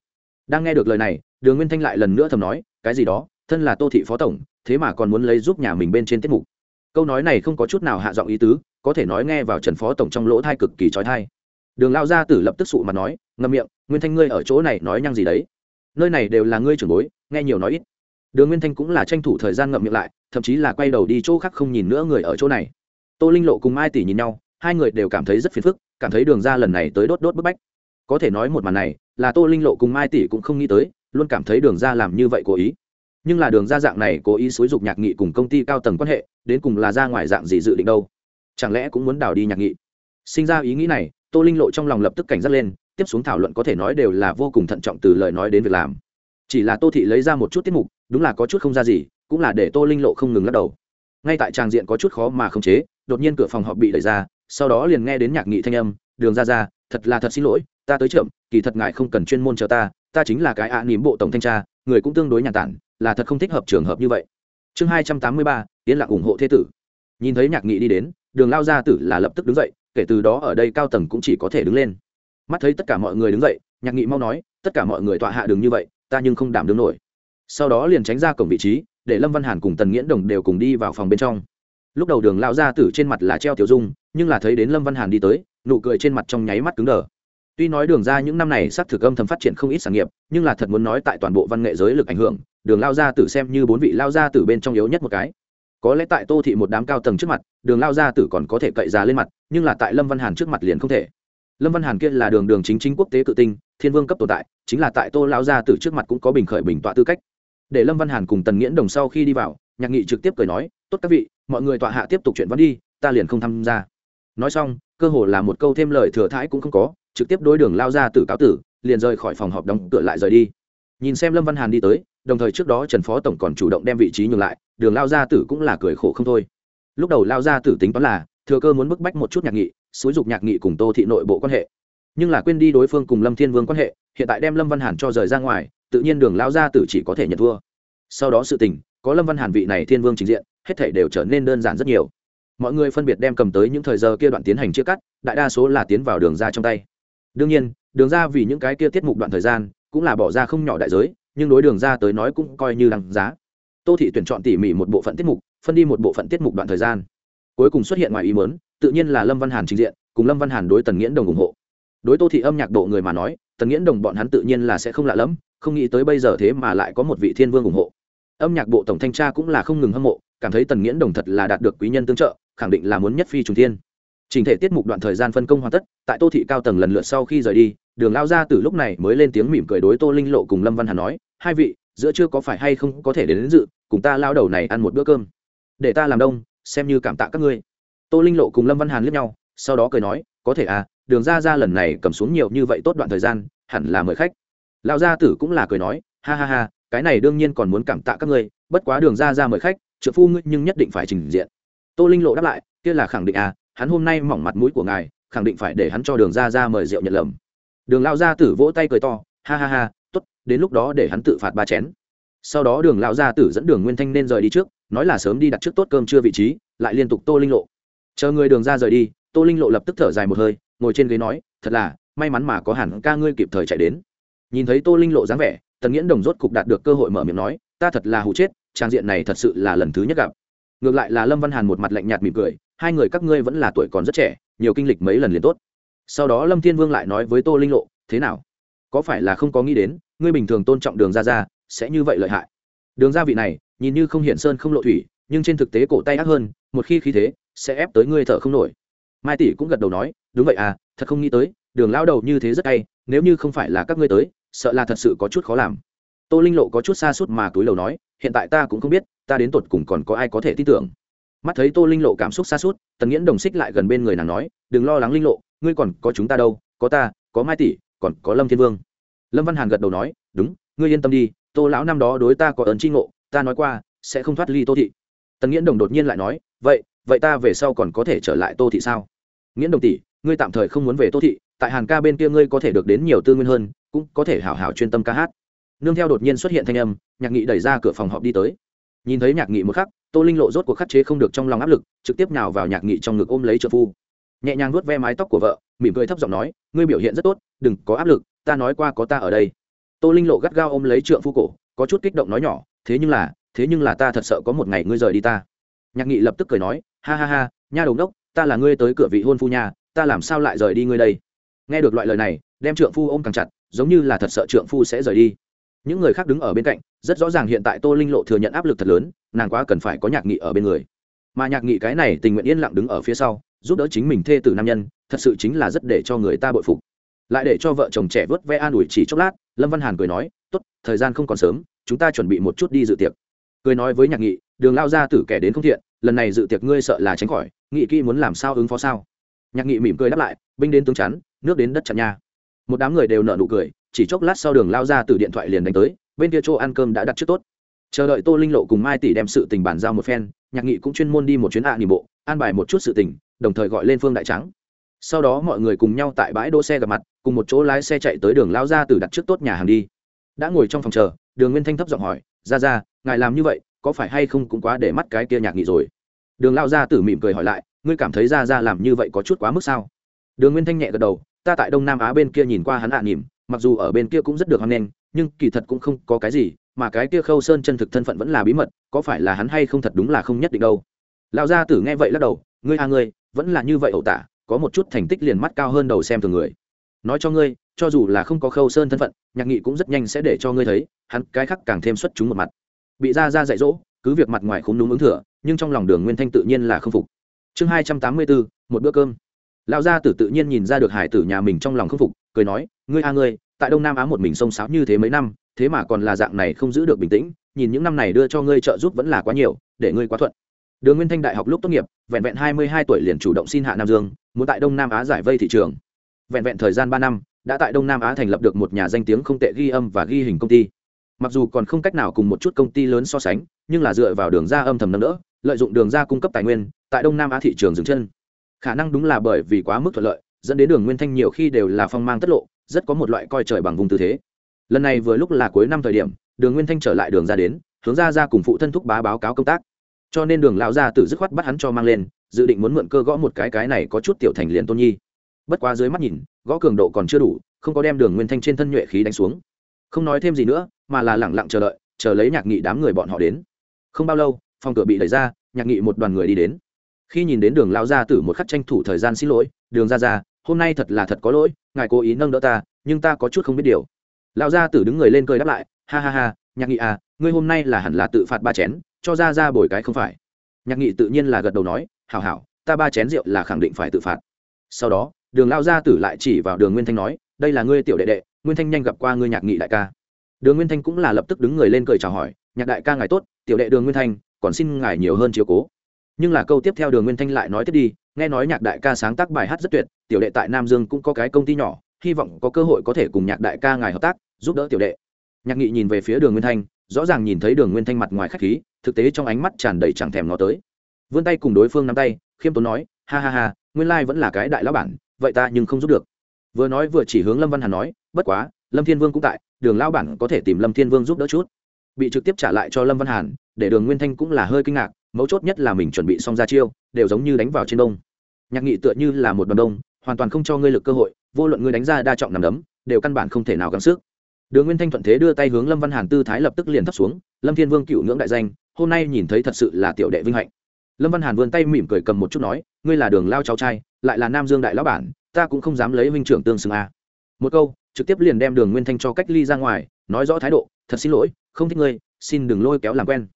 Đang nghe được lời này, đường nguyên thanh lại lần nữa thầm nói, cái gì đó, thân là tô thị phó tổng, thế mà còn muốn lấy giúp nhà mình bên trên tiết mục câu nói này không có chút nào hạ giọng ý tứ, có thể nói nghe vào trần phó tổng trong lỗ thai cực kỳ trói thai đường lao gia tử lập tức sụ mà nói, ngâm miệng, nguyên thanh ngươi ở chỗ này nói nhăng gì đấy? Nơi này đều là ngươi trưởng bối, nghe nhiều nói ít. Đường nguyên thanh cũng là tranh thủ thời gian ngậm miệng lại, thậm chí là quay đầu đi chỗ khác không nhìn nữa người ở chỗ này. Tô linh lộ cùng mai tỷ nhìn nhau, hai người đều cảm thấy rất phiền phức, cảm thấy đường ra lần này tới đốt đốt bức bách. Có thể nói một màn này, là tô linh lộ cùng mai tỷ cũng không nghĩ tới, luôn cảm thấy đường ra làm như vậy cố ý nhưng là đường ra dạng này cố ý xúi dục nhạc nghị cùng công ty cao tầng quan hệ, đến cùng là ra ngoài dạng gì dự định đâu? Chẳng lẽ cũng muốn đào đi nhạc nghị? Sinh ra ý nghĩ này, tô linh lộ trong lòng lập tức cảnh giác lên, tiếp xuống thảo luận có thể nói đều là vô cùng thận trọng từ lời nói đến việc làm. Chỉ là tô thị lấy ra một chút tiết mục, đúng là có chút không ra gì, cũng là để tô linh lộ không ngừng lắc đầu. Ngay tại tràng diện có chút khó mà khống chế, đột nhiên cửa phòng họp bị đẩy ra, sau đó liền nghe đến nhạc nghị thanh âm, đường ra ra, thật là thật xin lỗi, ta tới chậm, kỳ thật ngại không cần chuyên môn chờ ta ta chính là cái ạ à bộ tổng thanh tra, người cũng tương đối nhàn tản là thật không thích hợp trường hợp như vậy. Chương hai trăm tám mươi ba tiến lặng ủng hộ thế tử. Nhìn thấy nhạc nghị đi đến, đường lao gia tử là lập tức đứng dậy, kể từ đó ở đây cao tầng cũng chỉ có thể đứng lên. Mắt thấy tất cả mọi người đứng dậy, nhạc nghị mau nói, tất cả mọi người tọa hạ đường như vậy, ta nhưng không đảm đứng nổi. Sau đó liền tránh ra cổng vị trí, để lâm văn hàn cùng tần nghiễn đồng đều cùng đi vào phòng bên trong. Lúc đầu đường lao gia tử trên mặt là treo tiểu dung, nhưng là thấy đến lâm văn hàn đi tới, nụ cười trên mặt trong nháy mắt cứng đờ tuy nói đường ra những năm này xác thực âm thầm phát triển không ít sản nghiệp, nhưng là thật muốn nói tại toàn bộ văn nghệ giới lực ảnh hưởng, đường lao gia tử xem như bốn vị lao gia tử bên trong yếu nhất một cái. Có lẽ tại tô thị một đám cao tầng trước mặt, đường lao gia tử còn có thể cậy ra lên mặt, nhưng là tại lâm văn hàn trước mặt liền không thể. Lâm văn hàn kia là đường đường chính chính quốc tế cự tinh, thiên vương cấp tồn tại, chính là tại tô lao gia tử trước mặt cũng có bình khởi bình tọa tư cách. Để lâm văn hàn cùng tần nghiễn đồng sau khi đi vào, nhạc nghị trực tiếp cười nói, tốt các vị, mọi người tọa hạ tiếp tục chuyện văn đi, ta liền không tham gia. Nói xong, cơ hồ là một câu thêm lời thừa thãi cũng không có trực tiếp đối đường lao ra tử cáo tử, liền rời khỏi phòng họp đóng cửa lại rời đi. Nhìn xem lâm văn hàn đi tới, đồng thời trước đó trần phó tổng còn chủ động đem vị trí nhường lại, đường lao gia tử cũng là cười khổ không thôi. Lúc đầu lao gia tử tính toán là, thừa cơ muốn bức bách một chút nhạc nghị, xúi dục nhạc nghị cùng tô thị nội bộ quan hệ. Nhưng là quên đi đối phương cùng lâm thiên vương quan hệ, hiện tại đem lâm văn hàn cho rời ra ngoài, tự nhiên đường lao gia tử chỉ có thể nhận thua. Sau đó sự tình, có lâm văn hàn vị này thiên vương trình diện, hết thể đều trở nên đơn giản rất nhiều. Mọi người phân biệt đem cầm tới những thời giờ kia đoạn tiến hành chia cắt, đại đa số là tiến vào đường ra trong tay đương nhiên, đường ra vì những cái kia tiết mục đoạn thời gian, cũng là bỏ ra không nhỏ đại giới, nhưng đối đường ra tới nói cũng coi như đằng giá. Tô thị tuyển chọn tỉ mỉ một bộ phận tiết mục, phân đi một bộ phận tiết mục đoạn thời gian. Cuối cùng xuất hiện ngoài ý mớn tự nhiên là lâm văn hàn trình diện, cùng lâm văn hàn đối tần nghiễn đồng ủng hộ. Đối tô thị âm nhạc độ người mà nói, tần nghiễn đồng bọn hắn tự nhiên là sẽ không lạ lẫm, không nghĩ tới bây giờ thế mà lại có một vị thiên vương ủng hộ. Âm nhạc bộ tổng thanh tra cũng là không ngừng hâm mộ, cảm thấy tần nghiễn đồng thật là đạt được quý nhân tương trợ, khẳng định là muốn nhất phi trùng thiên trình thể tiết mục đoạn thời gian phân công hoàn tất tại tô thị cao tầng lần lượt sau khi rời đi đường lao ra từ lúc này mới lên tiếng mỉm cười đối tô linh lộ cùng lâm văn hà nói hai vị giữa chưa có phải hay không có thể đến, đến dự cùng ta lao đầu này ăn một bữa cơm. Để ta làm đông xem như cảm tạ các ngươi. Tô linh lộ cùng lâm văn hàn liếc nhau sau đó cười nói có thể à đường ra ra lần này cầm xuống nhiều như vậy tốt đoạn thời gian hẳn là mời khách. Lão gia tử cũng là cười nói ha ha ha cái này đương nhiên còn muốn cảm tạ các ngươi bất quá đường ra ra mời khách trợ phu ngươi nhưng nhất định phải trình diện. Tô linh lộ đáp lại kia là khẳng định à hắn hôm nay mỏng mặt mũi của ngài, khẳng định phải để hắn cho đường ra ra mời rượu nhận lầm. Đường lao gia tử vỗ tay cười to, ha ha ha, tốt, đến lúc đó để hắn tự phạt ba chén. Sau đó đường lão gia tử dẫn đường nguyên thanh nên rời đi trước, nói là sớm đi đặt trước tốt cơm chưa vị trí, lại liên tục tô linh lộ. Chờ người đường ra rời đi, tô linh lộ lập tức thở dài một hơi, ngồi trên ghế nói, thật là, may mắn mà có hẳn ca ngươi kịp thời chạy đến. Nhìn thấy tô linh lộ dáng vẻ, tần nghiễn đồng rốt cục đạt được cơ hội mở miệng nói, ta thật là hụ chết, trang diện này thật sự là lần thứ nhất gặp. Ngược lại là lâm văn hàn một mặt lạnh nhạt mỉm cười hai người các ngươi vẫn là tuổi còn rất trẻ, nhiều kinh lịch mấy lần liền tốt. Sau đó lâm thiên vương lại nói với tô linh lộ, thế nào? Có phải là không có nghĩ đến, ngươi bình thường tôn trọng đường ra ra sẽ như vậy lợi hại? Đường gia vị này, nhìn như không hiện sơn không lộ thủy, nhưng trên thực tế cổ tay ác hơn, một khi khí thế, sẽ ép tới ngươi thở không nổi. Mai tỷ cũng gật đầu nói, đúng vậy à thật không nghĩ tới, đường lao đầu như thế rất hay, nếu như không phải là các ngươi tới, sợ là thật sự có chút khó làm. Tô linh lộ có chút xa suốt mà túi lầu nói, hiện tại ta cũng không biết, ta đến tột cùng còn có ai có thể tin tưởng mắt thấy tô linh lộ cảm xúc xa suốt, tần nghiễn đồng xích lại gần bên người nàng nói, đừng lo lắng linh lộ, ngươi còn có chúng ta đâu, có ta, có mai tỷ, còn có lâm thiên vương. Lâm văn hàn gật đầu nói, đúng, ngươi yên tâm đi, tô lão năm đó đối ta có ấn tri ngộ, ta nói qua, sẽ không thoát ly tô thị. Tần nghiễn đồng đột nhiên lại nói, vậy vậy ta về sau còn có thể trở lại tô thị sao? Nghiễn đồng tỷ, ngươi tạm thời không muốn về tô thị, tại hàn ca bên kia ngươi có thể được đến nhiều tư nguyên hơn, cũng có thể hảo hảo chuyên tâm ca hát. Nương theo đột nhiên xuất hiện thanh âm, nhạc nghị đẩy ra cửa phòng họp đi tới. Nhìn thấy nhạc nghị một khắc tô linh lộ rốt cuộc khắc chế không được trong lòng áp lực, trực tiếp nào vào nhạc nghị trong ngực ôm lấy trợ phu. Nhẹ nhàng nuốt ve mái tóc của vợ, mỉm cười thấp giọng nói, ngươi biểu hiện rất tốt, đừng có áp lực, ta nói qua có ta ở đây. Tô linh lộ gắt gao ôm lấy trượng phu cổ, có chút kích động nói nhỏ, thế nhưng là, thế nhưng là ta thật sợ có một ngày ngươi rời đi ta. Nhạc nghị lập tức cười nói, ha ha ha, nha đầu đốc ta là ngươi tới cửa vị hôn phu nhà ta làm sao lại rời đi ngươi đây? Nghe được loại lời này, đem trượng phu ôm càng chặt, giống như là thật sợ trượng phu sẽ rời đi những người khác đứng ở bên cạnh, rất rõ ràng hiện tại tô linh lộ thừa nhận áp lực thật lớn, nàng quá cần phải có nhạc nghị ở bên người. Mà nhạc nghị cái này tình nguyện yên lặng đứng ở phía sau, giúp đỡ chính mình thê tử nam nhân, thật sự chính là rất để cho người ta bội phục. Lại để cho vợ chồng trẻ vớt ve an ủi chỉ chốc lát, lâm văn hàn cười nói, tốt, thời gian không còn sớm, chúng ta chuẩn bị một chút đi dự tiệc. Cười nói với nhạc nghị, đường lao ra tử kẻ đến không thiện, lần này dự tiệc ngươi sợ là tránh khỏi, nghị kỹ muốn làm sao ứng phó sao? Nhạc nghị mỉm cười đáp lại, binh đến tướng chắn, nước đến đất chặn nha. Một đám người đều nợ nụ cười chỉ chốc lát sau đường lao ra từ điện thoại liền đánh tới, bên kia chỗ ăn cơm đã đặt trước tốt. Chờ đợi tô linh lộ cùng mai tỷ đem sự tình bàn giao một phen, nhạc nghị cũng chuyên môn đi một chuyến ạ à bộ, an bài một chút sự tình, đồng thời gọi lên phương đại trắng sau đó mọi người cùng nhau tại bãi đỗ xe gặp mặt, cùng một chỗ lái xe chạy tới đường lao ra từ đặt trước tốt nhà hàng đi. Đã ngồi trong phòng chờ, đường nguyên thanh thấp giọng hỏi, ra ra, ngài làm như vậy, có phải hay không cũng quá để mắt cái kia nhạc nghị rồi? Đường lao ra tử mỉm cười hỏi lại, ngươi cảm thấy ra ra làm như vậy có chút quá mức sao? Đường nguyên thanh nhẹ gật đầu, ta tại đông nam á bên kia nhìn qua hắn ạ à nỉm mặc dù ở bên kia cũng rất được hoan nghênh, nhưng kỳ thật cũng không có cái gì, mà cái kia khâu sơn chân thực thân phận vẫn là bí mật, có phải là hắn hay không thật đúng là không nhất định đâu. Lão gia tử nghe vậy lắc đầu, ngươi a à ngươi, vẫn là như vậy ẩu tả, có một chút thành tích liền mắt cao hơn đầu xem thường người. Nói cho ngươi, cho dù là không có khâu sơn thân phận, nhạc nghị cũng rất nhanh sẽ để cho ngươi thấy, hắn cái khắc càng thêm xuất chúng một mặt. Bị ra ra dạy dỗ, cứ việc mặt ngoài không đúng ứng thừa, nhưng trong lòng đường nguyên thanh tự nhiên là không phục. Chương hai trăm tám mươi bốn một bữa cơm lão gia tử tự nhiên nhìn ra được hải tử nhà mình trong lòng không phục, cười nói, ngươi a ngươi, tại đông nam á một mình xông xáo như thế mấy năm, thế mà còn là dạng này không giữ được bình tĩnh, nhìn những năm này đưa cho ngươi trợ giúp vẫn là quá nhiều, để ngươi quá thuận. Đường nguyên thanh đại học lúc tốt nghiệp, vẹn vẹn hai mươi hai tuổi liền chủ động xin hạ nam dương, muốn tại đông nam á giải vây thị trường. Vẹn vẹn thời gian ba năm, đã tại đông nam á thành lập được một nhà danh tiếng không tệ ghi âm và ghi hình công ty. Mặc dù còn không cách nào cùng một chút công ty lớn so sánh, nhưng là dựa vào đường ra âm thầm nâng đỡ, lợi dụng đường ra cung cấp tài nguyên, tại đông nam á thị trường dừng chân khả năng đúng là bởi vì quá mức thuận lợi, dẫn đến đường nguyên thanh nhiều khi đều là phong mang tất lộ, rất có một loại coi trời bằng vùng tư thế. Lần này vừa lúc là cuối năm thời điểm, đường nguyên thanh trở lại đường ra đến, hướng ra ra cùng phụ thân thúc bá báo cáo công tác. Cho nên đường lão gia tử dứt khoát bắt hắn cho mang lên, dự định muốn mượn cơ gõ một cái cái này có chút tiểu thành liền tôn nhi. Bất quá dưới mắt nhìn, gõ cường độ còn chưa đủ, không có đem đường nguyên thanh trên thân nhuệ khí đánh xuống. Không nói thêm gì nữa, mà là lẳng lặng chờ đợi, chờ lấy nhạc nghị đám người bọn họ đến. Không bao lâu, phòng cửa bị đẩy ra, nhạc nghị một đoàn người đi đến khi nhìn đến đường lao gia tử một khắc tranh thủ thời gian xin lỗi, đường ra ra hôm nay thật là thật có lỗi, ngài cố ý nâng đỡ ta, nhưng ta có chút không biết điều. Lao gia tử đứng người lên cười đáp lại, ha ha ha, nhạc nghị à ngươi hôm nay là hẳn là tự phạt ba chén, cho ra ra bồi cái không phải. Nhạc nghị tự nhiên là gật đầu nói, hảo hảo, ta ba chén rượu là khẳng định phải tự phạt. Sau đó, đường lao gia tử lại chỉ vào đường nguyên thanh nói, đây là ngươi tiểu đệ đệ, nguyên thanh nhanh gặp qua ngươi nhạc nghị đại ca. Đường nguyên thanh cũng là lập tức đứng người lên cười chào hỏi, nhạc đại ca ngài tốt, tiểu đệ đường nguyên thanh, còn xin ngài nhiều hơn chiếu cố nhưng là câu tiếp theo đường nguyên thanh lại nói tiếp đi, nghe nói nhạc đại ca sáng tác bài hát rất tuyệt, tiểu đệ tại nam dương cũng có cái công ty nhỏ, hy vọng có cơ hội có thể cùng nhạc đại ca ngài hợp tác, giúp đỡ tiểu đệ. Nhạc nghị nhìn về phía đường nguyên thanh, rõ ràng nhìn thấy đường nguyên thanh mặt ngoài k h á c h khí, thực tế trong ánh mắt tràn đầy chẳng thèm nó tới. Vươn tay cùng đối phương nắm tay, khiêm tốn nói, ha ha ha, nguyên lai vẫn là cái đại lão bản, vậy ta nhưng không giúp được. Vừa nói vừa chỉ hướng lâm văn hàn nói, bất quá, lâm thiên vương cũng tại, đường lão bản có thể tìm lâm thiên vương giúp đỡ chút. Bị trực tiếp trả lại cho lâm văn hàn, để đường nguyên thanh cũng là hơi kinh ngạc mấu chốt nhất là mình chuẩn bị xong ra chiêu, đều giống như đánh vào trên đông. Nhạc nghị tựa như là một đoàn đông, hoàn toàn không cho ngươi lực cơ hội, vô luận ngươi đánh ra đa trọng nằm đấm, đều căn bản không thể nào gắng sức. Đường nguyên thanh thuận thế đưa tay hướng lâm văn hàn tư thái lập tức liền thấp xuống, lâm thiên vương cựu ngưỡng đại danh, hôm nay nhìn thấy thật sự là tiểu đệ vinh hạnh. Lâm văn hàn vươn tay mỉm cười cầm một chút nói, ngươi là đường lao cháu trai, lại là nam dương đại lão bản, ta cũng không dám lấy huynh trưởng tương xưng a. Một câu, trực tiếp liền đem đường nguyên thanh cho cách ly ra ngoài, nói rõ thái độ, thật xin lỗi, không thích ngươi, xin đừng lôi kéo làm quen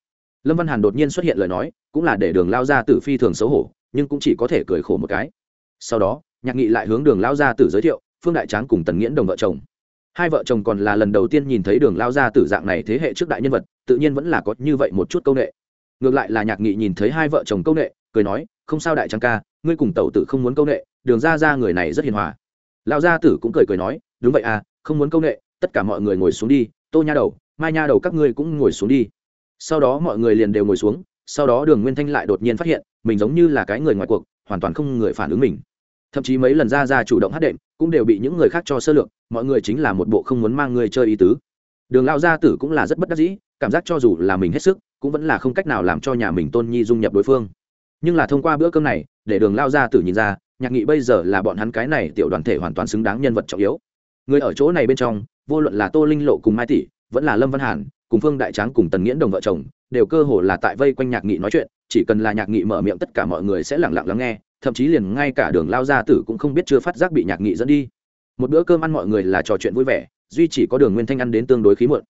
lâm văn hàn đột nhiên xuất hiện lời nói, cũng là để đường lao Gia tử phi thường xấu hổ, nhưng cũng chỉ có thể cười khổ một cái. Sau đó, nhạc nghị lại hướng đường lao Gia tử giới thiệu, phương đại tráng cùng tần nghiễn đồng vợ chồng. Hai vợ chồng còn là lần đầu tiên nhìn thấy đường lao Gia tử dạng này thế hệ trước đại nhân vật, tự nhiên vẫn là có như vậy một chút c â u n ệ ngược lại là nhạc nghị nhìn thấy hai vợ chồng c â u n ệ cười nói, không sao đại tráng ca, ngươi cùng tẩu tử không muốn c â u n ệ đường ra ra người này rất hiền hòa. Lao gia tử cũng cười cười nói, đúng vậy à không muốn c â u n ệ tất cả mọi người ngồi xuống đi, tô nha đầu, mai nha đầu các ngươi cũng ngồi xuống đi sau đó mọi người liền đều ngồi xuống, sau đó đường nguyên thanh lại đột nhiên phát hiện, mình giống như là cái người ngoài cuộc, hoàn toàn không người phản ứng mình. Thậm chí mấy lần ra ra chủ động hát đệm, cũng đều bị những người khác cho sơ lược, mọi người chính là một bộ không muốn mang người chơi ý tứ. Đường lao gia tử cũng là rất bất đắc dĩ, cảm giác cho dù là mình hết sức, cũng vẫn là không cách nào làm cho nhà mình tôn nhi dung nhập đối phương. Nhưng là thông qua bữa cơm này, để đường lao gia tử nhìn ra, nhạc nghị bây giờ là bọn hắn cái này tiểu đoàn thể hoàn toàn xứng đáng nhân vật trọng yếu. Người ở chỗ này bên trong, vô luận là tô linh lộ cùng mai tỷ, vẫn là lâm văn hàn cùng phương đại tráng cùng tần nghiễn đồng vợ chồng, đều cơ hồ là tại vây quanh nhạc nghị nói chuyện, chỉ cần là nhạc nghị mở miệng tất cả mọi người sẽ lẳng lặng lắng nghe, thậm chí liền ngay cả đường lao gia tử cũng không biết chưa phát giác bị nhạc nghị dẫn đi. Một bữa cơm ăn mọi người là trò chuyện vui vẻ, duy chỉ có đường nguyên thanh ăn đến tương đối khí muộn.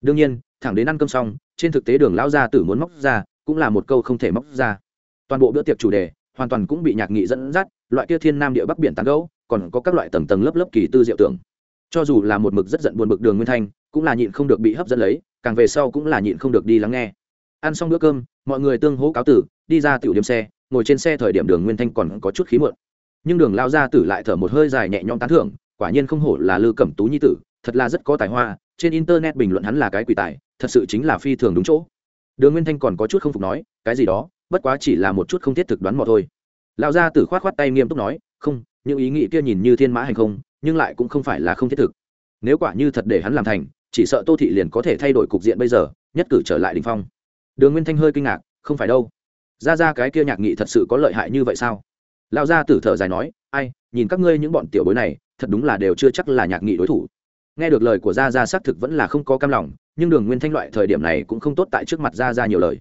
Đương nhiên, thẳng đến ăn cơm xong, trên thực tế đường lao gia tử muốn móc ra, cũng là một câu không thể móc ra. Toàn bộ bữa tiệc chủ đề, hoàn toàn cũng bị nhạc nghị dẫn dắt, loại kia thiên nam địa bắc biển tán gấu còn có các loại tầng tầng lớp lớp kỳ tư diệu tưởng. Cho dù là một mực rất giận buồn bực đường nguyên thanh, cũng là nhịn không được bị hấp dẫn lấy càng về sau cũng là nhịn không được đi lắng nghe. Ăn xong bữa cơm, mọi người tương hố cáo tử, đi ra tiểu điểm xe, ngồi trên xe thời điểm đường nguyên thanh còn có chút khí mượn. Nhưng đường lao ra tử lại thở một hơi dài nhẹ nhõm tán thưởng, quả nhiên không hổ là lư cẩm tú nhi tử, thật là rất có tài hoa, trên internet bình luận hắn là cái quỷ tài, thật sự chính là phi thường đúng chỗ. Đường nguyên thanh còn có chút không phục nói, cái gì đó, bất quá chỉ là một chút không thiết thực đoán mò thôi. Lão gia tử khoát khoát tay nghiêm túc nói, không, những ý nghĩ kia nhìn như thiên mã hành không, nhưng lại cũng không phải là không thiết thực. Nếu quả như thật để hắn làm thành chỉ sợ tô thị liền có thể thay đổi cục diện bây giờ, nhất cử trở lại đình phong. Đường nguyên thanh hơi kinh ngạc, không phải đâu. Ra ra cái kia nhạc nghị thật sự có lợi hại như vậy sao? Lão gia tử thở dài nói, ai, nhìn các ngươi những bọn tiểu bối này, thật đúng là đều chưa chắc là nhạc nghị đối thủ. Nghe được lời của gia gia xác thực vẫn là không có cam lòng, nhưng đường nguyên thanh loại thời điểm này cũng không tốt tại trước mặt gia gia nhiều lời.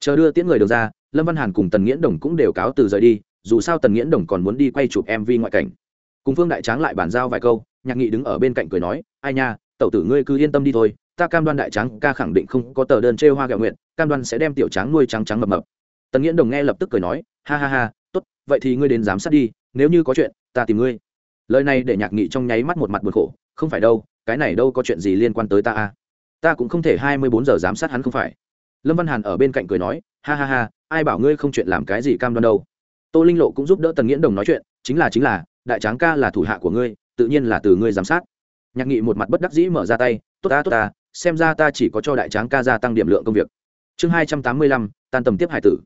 Chờ đưa tiễn người được ra, lâm văn hàn cùng tần nghiễn đồng cũng đều cáo từ rời đi, dù sao tần nghiễn đồng còn muốn đi quay chụp mv ngoại cảnh. Cùng phương đại tráng lại bàn giao vài câu, nhạc nghị đứng ở bên cạnh cười nói, ai nha tẩu tử ngươi cứ yên tâm đi thôi, ta cam đoan đại tráng ca khẳng định không có tờ đơn trêu hoa gạo nguyện, cam đoan sẽ đem tiểu tráng nuôi trắng trắng mập mập. Tần nghiễn đồng nghe lập tức cười nói, ha ha ha, tốt, vậy thì ngươi đến giám sát đi, nếu như có chuyện, ta tìm ngươi. Lời này để nhạc nghị trong nháy mắt một mặt buồn khổ, không phải đâu, cái này đâu có chuyện gì liên quan tới ta à? Ta cũng không thể hai mươi bốn giờ giám sát hắn không phải. Lâm văn hàn ở bên cạnh cười nói, ha ha ha, ai bảo ngươi không chuyện làm cái gì cam đoan đâu. Tô linh lộ cũng giúp đỡ tần nghiễn đồng nói chuyện, chính là chính là, đại tráng ca là thủ hạ của ngươi, tự nhiên là từ ngươi giám sát nhạc nghị một mặt bất đắc dĩ mở ra tay, tốt ta tốt ta, xem ra ta chỉ có cho đại tráng ca gia tăng điểm lượng công việc. Chương hai trăm tám mươi lăm, tan tầm tiếp hải tử.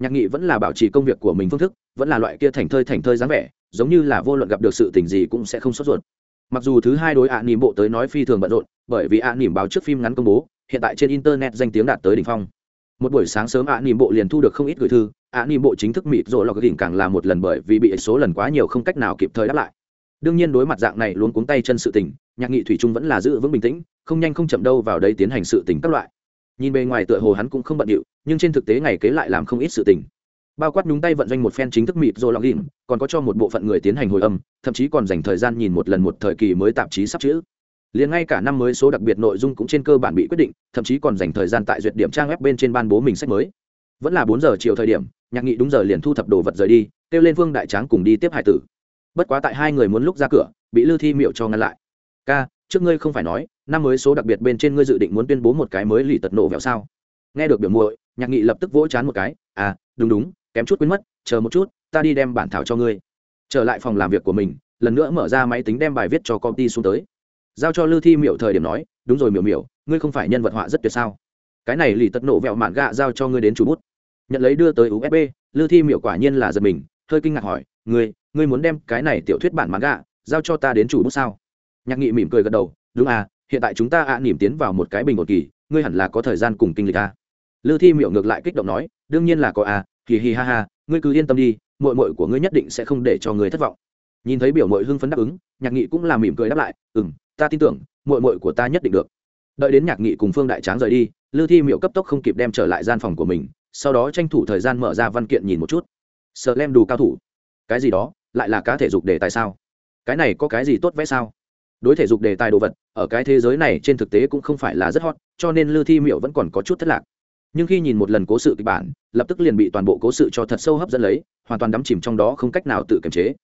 Nhạc nghị vẫn là bảo trì công việc của mình phương thức, vẫn là loại kia thành thơi thành thơi dáng vẻ, giống như là vô luận gặp được sự tình gì cũng sẽ không sốt ruột. Mặc dù thứ hai đối ạ nỉm bộ tới nói phi thường bận rộn, bởi vì ạ nỉm báo trước phim ngắn công bố, hiện tại trên internet danh tiếng đạt tới đỉnh phong. Một buổi sáng sớm ạ nỉm bộ liền thu được không ít gửi thư, ạ nỉm bộ chính thức mịt rồi lọc đỉnh càng là một lần bởi vì bị số lần quá nhiều không cách nào kịp thời đáp lại đương nhiên đối mặt dạng này luôn cuống tay chân sự tình, nhạc nghị thủy trung vẫn là giữ vững bình tĩnh, không nhanh không chậm đâu vào đấy tiến hành sự tình các loại. Nhìn bề ngoài tựa hồ hắn cũng không bận điệu, nhưng trên thực tế ngày kế lại làm không ít sự tình. Bao quát nhúng tay vận doanh một phen chính thức mịt rồi lọc ghìm còn có cho một bộ phận người tiến hành hồi âm, thậm chí còn dành thời gian nhìn một lần một thời kỳ mới tạp chí sắp chữ. Liền ngay cả năm mới số đặc biệt nội dung cũng trên cơ bản bị quyết định, thậm chí còn dành thời gian tại duyệt điểm trang web bên trên ban bố mình sách mới. Vẫn là bốn giờ chiều thời điểm, nhạc nghị đúng giờ liền thu thập đồ vật rời đi, kêu lên vương đại tráng cùng đi tiếp hải tử bất quá tại hai người muốn lúc ra cửa, bị lư thi miệu cho ngăn lại. Ca, trước ngươi không phải nói, năm mới số đặc biệt bên trên ngươi dự định muốn tuyên bố một cái mới lì tật nổ vẹo sao? Nghe được biểu muội, nhạc nghị lập tức vỗ chán một cái à đúng đúng, kém chút quên mất, chờ một chút, ta đi đem bản thảo cho ngươi. Trở lại phòng làm việc của mình, lần nữa mở ra máy tính đem bài viết cho công ty xuống tới. Giao cho lư thi Miệu thời điểm nói, đúng rồi miểu miểu, ngươi không phải nhân vật họa rất tuyệt sao? Cái này lì tật nổ vẹo mạn gạ giao cho ngươi đến chủ bút. Nhận lấy đưa tới usb lư thi miểu quả nhiên là giật mình, hơi kinh ngạc hỏi ngươi ngươi muốn đem cái này tiểu thuyết bản mãn gạ giao cho ta đến chủ bút sao? Nhạc nghị mỉm cười gật đầu, đúng à hiện tại chúng ta ạ à nỉm tiến vào một cái bình một kỳ, ngươi hẳn là có thời gian cùng kinh lịch à. lư thi Miệu ngược lại kích động nói, đương nhiên là có à kỳ hi ha ha, ngươi cứ yên tâm đi mội mội của ngươi nhất định sẽ không để cho ngươi thất vọng. Nhìn thấy biểu mội hưng phấn đáp ứng, nhạc nghị cũng là mỉm cười đáp lại ừ m ta tin tưởng mội mội của ta nhất định được. Đợi đến nhạc nghị cùng phương đại tráng rời đi, lư thi miệu cấp tốc không kịp đem trở lại gian phòng của mình, sau đó tranh thủ thời gian mở ra văn kiện nhìn một chút. Sợ lem đủ cao thủ cái gì đó, lại là cá thể dục đề tài sao? Cái này có cái gì tốt vẽ sao? Đối thể dục đề tài đồ vật, ở cái thế giới này trên thực tế cũng không phải là rất hot, cho nên lư thi miệu vẫn còn có chút thất lạc. Nhưng khi nhìn một lần cố sự kịch bản, lập tức liền bị toàn bộ cố sự cho thật sâu hấp dẫn lấy, hoàn toàn đắm chìm trong đó không cách nào tự kiềm chế.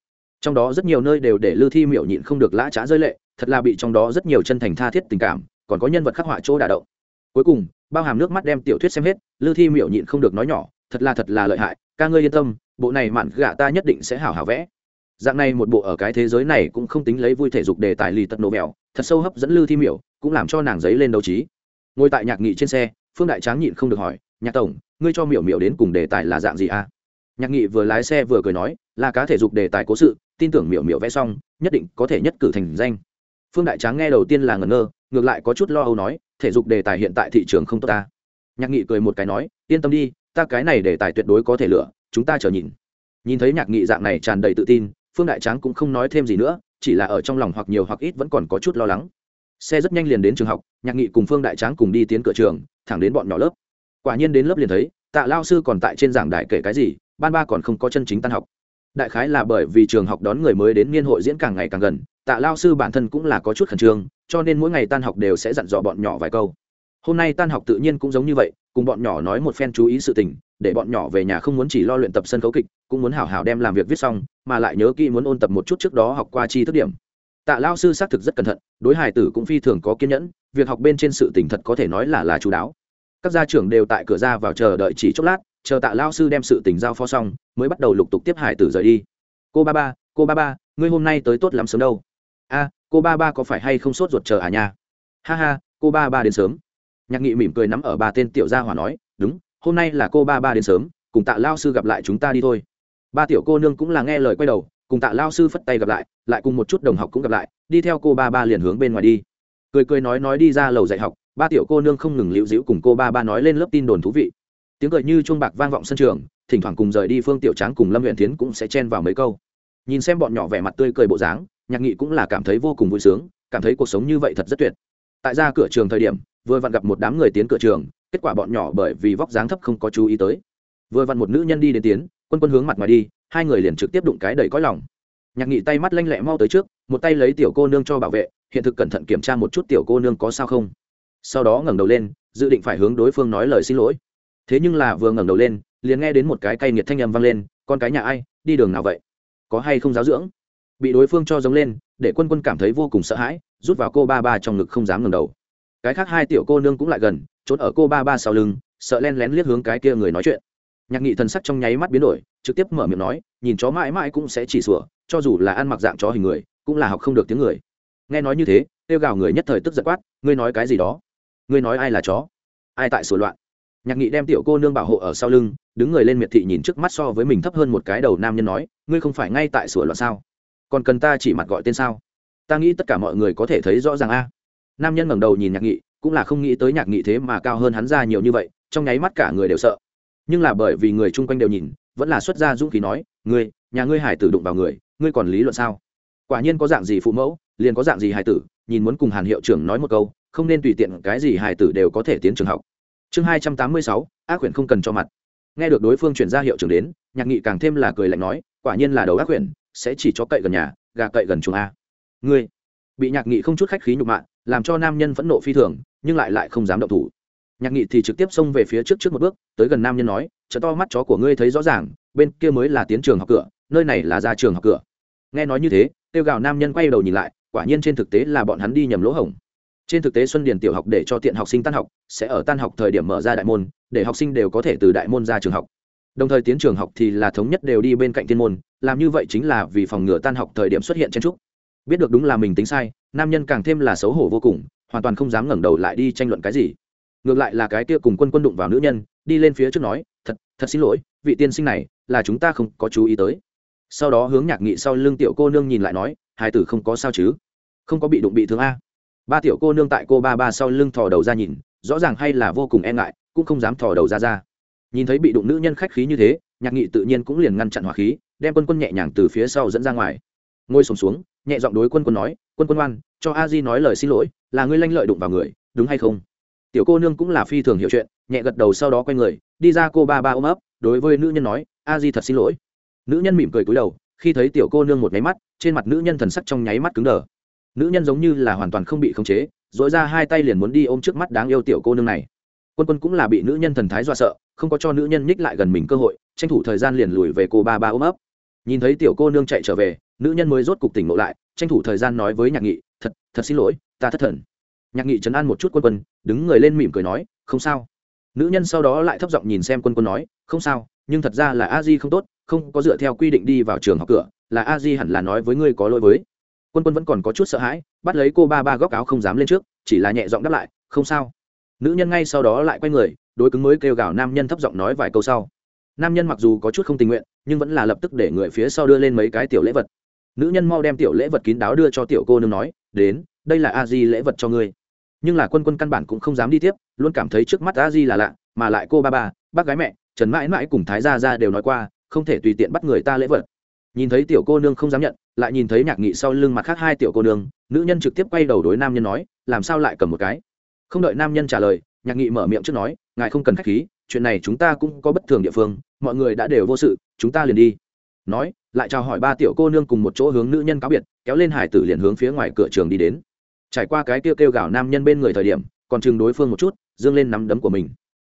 Trong đó rất nhiều nơi đều để lư thi miệu nhịn không được lã trá rơi lệ, thật là bị trong đó rất nhiều chân thành tha thiết tình cảm, còn có nhân vật khắc họa chỗ đả động. Cuối cùng, bao hàm nước mắt đem tiểu thuyết xem hết, lư thi miệu nhịn không được nói nhỏ, thật là thật là lợi hại, ca ngươi yên tâm bộ này mạn gạ ta nhất định sẽ hảo hảo vẽ. Dạng này một bộ ở cái thế giới này cũng không tính lấy vui thể dục đề tài lì tật nổ mèo, thật sâu hấp dẫn lư thi miểu, cũng làm cho nàng giấy lên đấu trí. Ngồi tại nhạc nghị trên xe, phương đại tráng nhịn không được hỏi, nhạc tổng, ngươi cho miểu miểu đến cùng đề tài là dạng gì a? Nhạc nghị vừa lái xe vừa cười nói, là cá thể dục đề tài cố sự, tin tưởng miểu miểu vẽ xong, nhất định có thể nhất cử thành danh. Phương đại tráng nghe đầu tiên là ngẩn ngơ, ngược lại có chút lo âu nói, thể dục đề tài hiện tại thị trường không tốt ta. Nhạc nghị cười một cái nói, yên tâm đi, ta cái này đề tài tuyệt đối có thể lựa chúng ta chờ nhìn. Nhìn thấy nhạc nghị dạng này tràn đầy tự tin, phương đại tráng cũng không nói thêm gì nữa, chỉ là ở trong lòng hoặc nhiều hoặc ít vẫn còn có chút lo lắng. Xe rất nhanh liền đến trường học, nhạc nghị cùng phương đại tráng cùng đi tiến cửa trường, thẳng đến bọn nhỏ lớp. Quả nhiên đến lớp liền thấy, tạ lao sư còn tại trên giảng đại kể cái gì, ban ba còn không có chân chính tan học. Đại khái là bởi vì trường học đón người mới đến niên hội diễn càng ngày càng gần, tạ lao sư bản thân cũng là có chút khẩn trương, cho nên mỗi ngày tan học đều sẽ dặn dò bọn nhỏ vài câu. Hôm nay tan học tự nhiên cũng giống như vậy, cùng bọn nhỏ nói một phen chú ý sự tình để bọn nhỏ về nhà không muốn chỉ lo luyện tập sân khấu kịch, cũng muốn hảo hảo đem làm việc viết xong, mà lại nhớ kỹ muốn ôn tập một chút trước đó học qua chi thức điểm. Tạ lao sư xác thực rất cẩn thận, đối hài tử cũng phi thường có kiên nhẫn, việc học bên trên sự tình thật có thể nói là là chú đáo. Các gia trưởng đều tại cửa ra vào chờ đợi chỉ chốc lát, chờ tạ lao sư đem sự tình giao phó xong, mới bắt đầu lục tục tiếp hải tử rời đi. Cô ba ba, cô ba ba, ngươi hôm nay tới tốt lắm sớm đâu. A, cô ba ba có phải hay không sốt ruột chờ à nha? Ha ha, cô ba ba đến sớm. Nhạc nghị mỉm cười nắm ở ba tên tiểu gia hỏa nói, đúng hôm nay là cô ba ba đến sớm, cùng tạ lao sư gặp lại chúng ta đi thôi. Ba tiểu cô nương cũng là nghe lời quay đầu, cùng tạ lao sư phất tay gặp lại lại cùng một chút đồng học cũng gặp lại, đi theo cô ba ba liền hướng bên ngoài đi. Cười cười nói nói đi ra lầu dạy học, ba tiểu cô nương không ngừng liễu dĩu cùng cô ba ba nói lên lớp tin đồn thú vị. Tiếng cười như chuông bạc vang vọng sân trường, thỉnh thoảng cùng rời đi phương tiểu tráng cùng lâm huyện tiến cũng sẽ chen vào mấy câu. Nhìn xem bọn nhỏ vẻ mặt tươi cười bộ dáng, nhạc nghị cũng là cảm thấy vô cùng vui sướng, cảm thấy cuộc sống như vậy thật rất tuyệt. Tại ra cửa trường thời điểm, vừa vặn gặp một đám người tiến cửa trường kết quả bọn nhỏ bởi vì vóc dáng thấp không có chú ý tới. Vừa vặn một nữ nhân đi đến tiến, quân quân hướng mặt ngoài đi, hai người liền trực tiếp đụng cái đầy cõi lòng. Nhạc nghị tay mắt lanh lẹ mau tới trước, một tay lấy tiểu cô nương cho bảo vệ, hiện thực cẩn thận kiểm tra một chút tiểu cô nương có sao không. Sau đó ngẩng đầu lên, dự định phải hướng đối phương nói lời xin lỗi. Thế nhưng là vừa ngẩng đầu lên, liền nghe đến một cái cay nghiệt thanh âm vang lên, con cái nhà ai, đi đường nào vậy? Có hay không giáo dưỡng? Bị đối phương cho giống lên, để quân quân cảm thấy vô cùng sợ hãi, rút vào cô ba ba trong ngực không dám ngẩng đầu cái khác hai tiểu cô nương cũng lại gần, trốn ở cô ba ba sau lưng, sợ len lén liếc hướng cái kia người nói chuyện. Nhạc nghị thần sắc trong nháy mắt biến đổi, trực tiếp mở miệng nói, nhìn chó mãi mãi cũng sẽ chỉ sủa, cho dù là ăn mặc dạng chó hình người, cũng là học không được tiếng người. Nghe nói như thế, kêu gào người nhất thời tức giận quát, ngươi nói cái gì đó? Ngươi nói ai là chó? Ai tại sửa loạn? Nhạc nghị đem tiểu cô nương bảo hộ ở sau lưng, đứng người lên miệt thị nhìn trước mắt so với mình thấp hơn một cái đầu nam nhân nói, ngươi không phải ngay tại sửa loạn sao? Còn cần ta chỉ mặt gọi tên sao? Ta nghĩ tất cả mọi người có thể thấy rõ ràng a nam nhân ngẩng đầu nhìn nhạc nghị, cũng là không nghĩ tới nhạc nghị thế mà cao hơn hắn ra nhiều như vậy, trong nháy mắt cả người đều sợ. Nhưng là bởi vì người chung quanh đều nhìn, vẫn là xuất ra dũng khí nói, ngươi, nhà ngươi hải tử đụng vào người, ngươi còn lý luận sao? Quả nhiên có dạng gì phụ mẫu, liền có dạng gì hải tử, nhìn muốn cùng hàn hiệu trưởng nói một câu, không nên tùy tiện cái gì hải tử đều có thể tiến trường học. Chương hai trăm tám mươi sáu, ác quyển không cần cho mặt. Nghe được đối phương chuyển ra hiệu trưởng đến, nhạc nghị càng thêm là cười lạnh nói, quả nhiên là đầu ác quyển, sẽ chỉ cho cậy gần nhà, gà cậy gần chuồng a. Ngươi bị nhạc nghị không chút khách khí nhục mạ, làm cho nam nhân phẫn nộ phi thường, nhưng lại lại không dám động thủ. Nhạc nghị thì trực tiếp xông về phía trước trước một bước, tới gần nam nhân nói, chợ to mắt chó của ngươi thấy rõ ràng, bên kia mới là tiến trường học cửa, nơi này là ra trường học cửa. Nghe nói như thế, tiêu gào nam nhân quay đầu nhìn lại, quả nhiên trên thực tế là bọn hắn đi nhầm lỗ hổng. Trên thực tế xuân điền tiểu học để cho tiện học sinh tan học, sẽ ở tan học thời điểm mở ra đại môn, để học sinh đều có thể từ đại môn ra trường học. Đồng thời tiến trường học thì là thống nhất đều đi bên cạnh thiên môn, làm như vậy chính là vì phòng ngừa tan học thời điểm xuất hiện chen trúc biết được đúng là mình tính sai, nam nhân càng thêm là xấu hổ vô cùng, hoàn toàn không dám ngẩng đầu lại đi tranh luận cái gì. Ngược lại là cái kia cùng quân quân đụng vào nữ nhân, đi lên phía trước nói, thật thật xin lỗi, vị tiên sinh này là chúng ta không có chú ý tới. Sau đó hướng nhạc nghị sau lưng tiểu cô nương nhìn lại nói, hai tử không có sao chứ? Không có bị đụng bị thương a. Ba tiểu cô nương tại cô ba ba sau lưng thò đầu ra nhìn, rõ ràng hay là vô cùng e ngại, cũng không dám thò đầu ra ra. Nhìn thấy bị đụng nữ nhân khách khí như thế, nhạc nghị tự nhiên cũng liền ngăn chặn hỏa khí, đem quân quân nhẹ nhàng từ phía sau dẫn ra ngoài ngồi sùng xuống, xuống nhẹ giọng đối quân quân nói quân quân oan cho a di nói lời xin lỗi là ngươi lanh lợi đụng vào người đúng hay không? Tiểu cô nương cũng là phi thường hiểu chuyện nhẹ gật đầu sau đó quay người đi ra cô ba ba ôm ấp đối với nữ nhân nói a di thật xin lỗi. Nữ nhân mỉm cười cúi đầu khi thấy tiểu cô nương một nháy mắt trên mặt nữ nhân thần sắc trong nháy mắt cứng đờ. Nữ nhân giống như là hoàn toàn không bị khống chế dội ra hai tay liền muốn đi ôm trước mắt đáng yêu tiểu cô nương này. Quân quân cũng là bị nữ nhân thần thái do sợ không có cho nữ nhân nhích lại gần mình cơ hội tranh thủ thời gian liền lùi về cô ba ba ôm ấp. Nhìn thấy tiểu cô nương chạy trở về nữ nhân mới rốt cục tỉnh ngộ lại, tranh thủ thời gian nói với nhạc nghị, thật thật xin lỗi, ta thất thần. Nhạc nghị chấn an một chút quân quân, đứng người lên mỉm cười nói, không sao. Nữ nhân sau đó lại thấp giọng nhìn xem quân quân nói, không sao, nhưng thật ra là a di không tốt, không có dựa theo quy định đi vào trường học cửa, là a di hẳn là nói với ngươi có lỗi với. Quân quân vẫn còn có chút sợ hãi, bắt lấy cô ba ba góc áo không dám lên trước, chỉ là nhẹ giọng đáp lại, không sao. Nữ nhân ngay sau đó lại quay người, đối cứng mới kêu gào nam nhân thấp giọng nói vài câu sau. Nam nhân mặc dù có chút không tình nguyện, nhưng vẫn là lập tức để người phía sau đưa lên mấy cái tiểu lễ vật nữ nhân mau đem tiểu lễ vật kín đáo đưa cho tiểu cô nương nói, đến, đây là a di lễ vật cho ngươi. Nhưng là quân quân căn bản cũng không dám đi tiếp, luôn cảm thấy trước mắt a di là lạ, mà lại cô ba ba, bác gái mẹ, trần mãi mãi cùng thái gia ra đều nói qua, không thể tùy tiện bắt người ta lễ vật. Nhìn thấy tiểu cô nương không dám nhận, lại nhìn thấy nhạc nghị sau lưng mặt khác hai tiểu cô nương, nữ nhân trực tiếp quay đầu đối nam nhân nói, làm sao lại cầm một cái? Không đợi nam nhân trả lời, nhạc nghị mở miệng trước nói, ngài không cần k h á c h khí, chuyện này chúng ta cũng có bất thường địa phương, mọi người đã đều vô sự, chúng ta liền đi nói, lại chào hỏi ba tiểu cô nương cùng một chỗ hướng nữ nhân cáo biệt, kéo lên hải tử liền hướng phía ngoài cửa trường đi đến. Trải qua cái kêu kêu gào nam nhân bên người thời điểm, còn chừng đối phương một chút, dương lên nắm đấm của mình.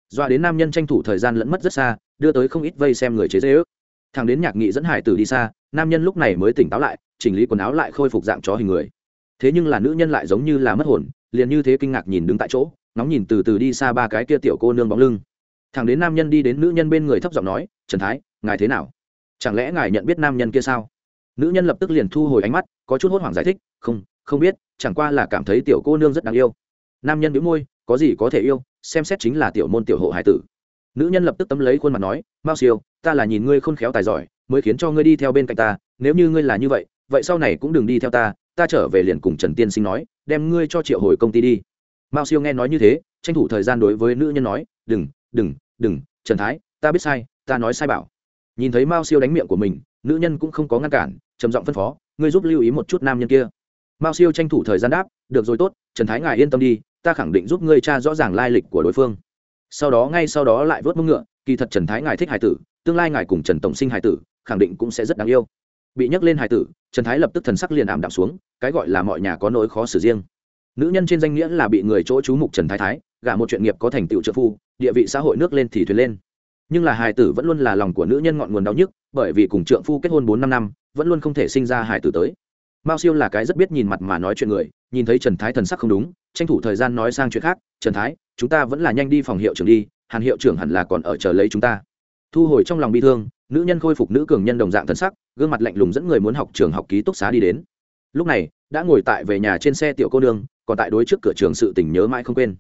Dọa đến nam nhân tranh thủ thời gian lẫn mất rất xa, đưa tới không ít vây xem người chế dễ ước. Thằng đến nhạc nghị dẫn hải tử đi xa, nam nhân lúc này mới tỉnh táo lại, chỉnh lý quần áo lại khôi phục dạng chó hình người. Thế nhưng là nữ nhân lại giống như là mất hồn, liền như thế kinh ngạc nhìn đứng tại chỗ nóng nhìn từ từ đi xa ba cái kia tiểu cô nương bóng lưng. Thằng đến nam nhân đi đến nữ nhân bên người thấp giọng nói, trần thái, ngài thế nào? Chẳng lẽ ngài nhận biết nam nhân kia sao? Nữ nhân lập tức liền thu hồi ánh mắt, có chút hốt hoảng giải thích, không không biết, chẳng qua là cảm thấy tiểu cô nương rất đáng yêu. Nam nhân đĩu môi, có gì có thể yêu, xem xét chính là tiểu môn tiểu hộ hải tử. Nữ nhân lập tức tấm lấy khuôn mặt nói, mao siêu, ta là nhìn ngươi khôn khéo tài giỏi, mới khiến cho ngươi đi theo bên cạnh ta, nếu như ngươi là như vậy vậy sau này cũng đừng đi theo ta ta trở về liền cùng trần tiên sinh nói, đem ngươi cho triệu hồi công ty đi. Mao siêu nghe nói như thế, tranh thủ thời gian đối với nữ nhân nói, đừng đừng đừng, trần thái, ta biết sai, ta nói sai bảo nhìn thấy mao siêu đánh miệng của mình, nữ nhân cũng không có ngăn cản, trầm giọng phân phó, ngươi giúp lưu ý một chút nam nhân kia. Mao siêu tranh thủ thời gian đáp, được rồi tốt, trần thái ngài yên tâm đi, ta khẳng định giúp ngươi cha rõ ràng lai lịch của đối phương. Sau đó ngay sau đó lại vớt mông ngựa, kỳ thật trần thái ngài thích hải tử, tương lai ngài cùng trần tổng sinh hải tử, khẳng định cũng sẽ rất đáng yêu. Bị nhắc lên hải tử, trần thái lập tức thần sắc liền ảm đạm xuống, cái gọi là mọi nhà có nỗi khó xử riêng. Nữ nhân trên danh nghĩa là bị người chỗ chú mục trần thái thái, gả một chuyện nghiệp có thành tựu trợ phu, địa vị xã hội nước lên thì thuyền lên nhưng là hài tử vẫn luôn là lòng của nữ nhân ngọn nguồn đau nhức, bởi vì cùng trượng phu kết hôn bốn năm năm, vẫn luôn không thể sinh ra hài tử tới. Mao siêu là cái rất biết nhìn mặt mà nói chuyện người, nhìn thấy trần thái thần sắc không đúng, tranh thủ thời gian nói sang chuyện khác, trần thái, chúng ta vẫn là nhanh đi phòng hiệu trưởng đi, hàn hiệu trưởng hẳn là còn ở chờ lấy chúng ta. Thu hồi trong lòng bi thương, nữ nhân khôi phục nữ cường nhân đồng dạng thân sắc, gương mặt lạnh lùng dẫn người muốn học trường học ký túc xá đi đến. Lúc này, đã ngồi tại về nhà trên xe tiểu cô nương, còn tại đối trước cửa trường sự tình nhớ mãi không quên.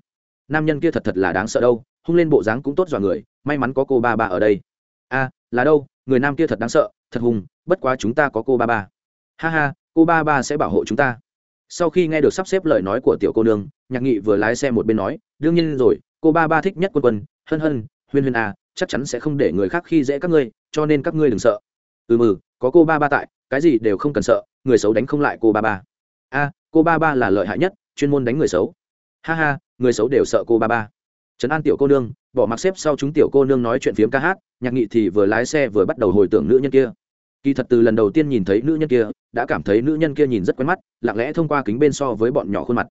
Nam nhân kia thật thật là đáng sợ đâu, hung lên bộ dáng cũng tốt dọa người may mắn có cô ba ba ở đây. A là đâu người nam kia thật đáng sợ thật hung bất quá chúng ta có cô ba ba. Ha ha cô ba ba sẽ bảo hộ chúng ta. Sau khi nghe được sắp xếp lời nói của tiểu cô nương nhạc nghị vừa lái xe một bên nói đương nhiên rồi cô ba ba thích nhất quân quân hân hân huyên huyên à, chắc chắn sẽ không để người khác khi dễ các ngươi cho nên các ngươi đừng sợ. Ừ mừ có cô ba ba tại cái gì đều không cần sợ người xấu đánh không lại cô ba ba. A cô ba ba là lợi hại nhất chuyên môn đánh người xấu. Ha ha người xấu đều sợ cô ba ba. Trấn an tiểu cô nương bỏ mặc xếp sau chúng tiểu cô nương nói chuyện phiếm ca hát, nhạc nghị thì vừa lái xe vừa bắt đầu hồi tưởng nữ nhân kia. Kỳ thật từ lần đầu tiên nhìn thấy nữ nhân kia, đã cảm thấy nữ nhân kia nhìn rất quen mắt, lặng lẽ thông qua kính bên so với bọn nhỏ khuôn mặt.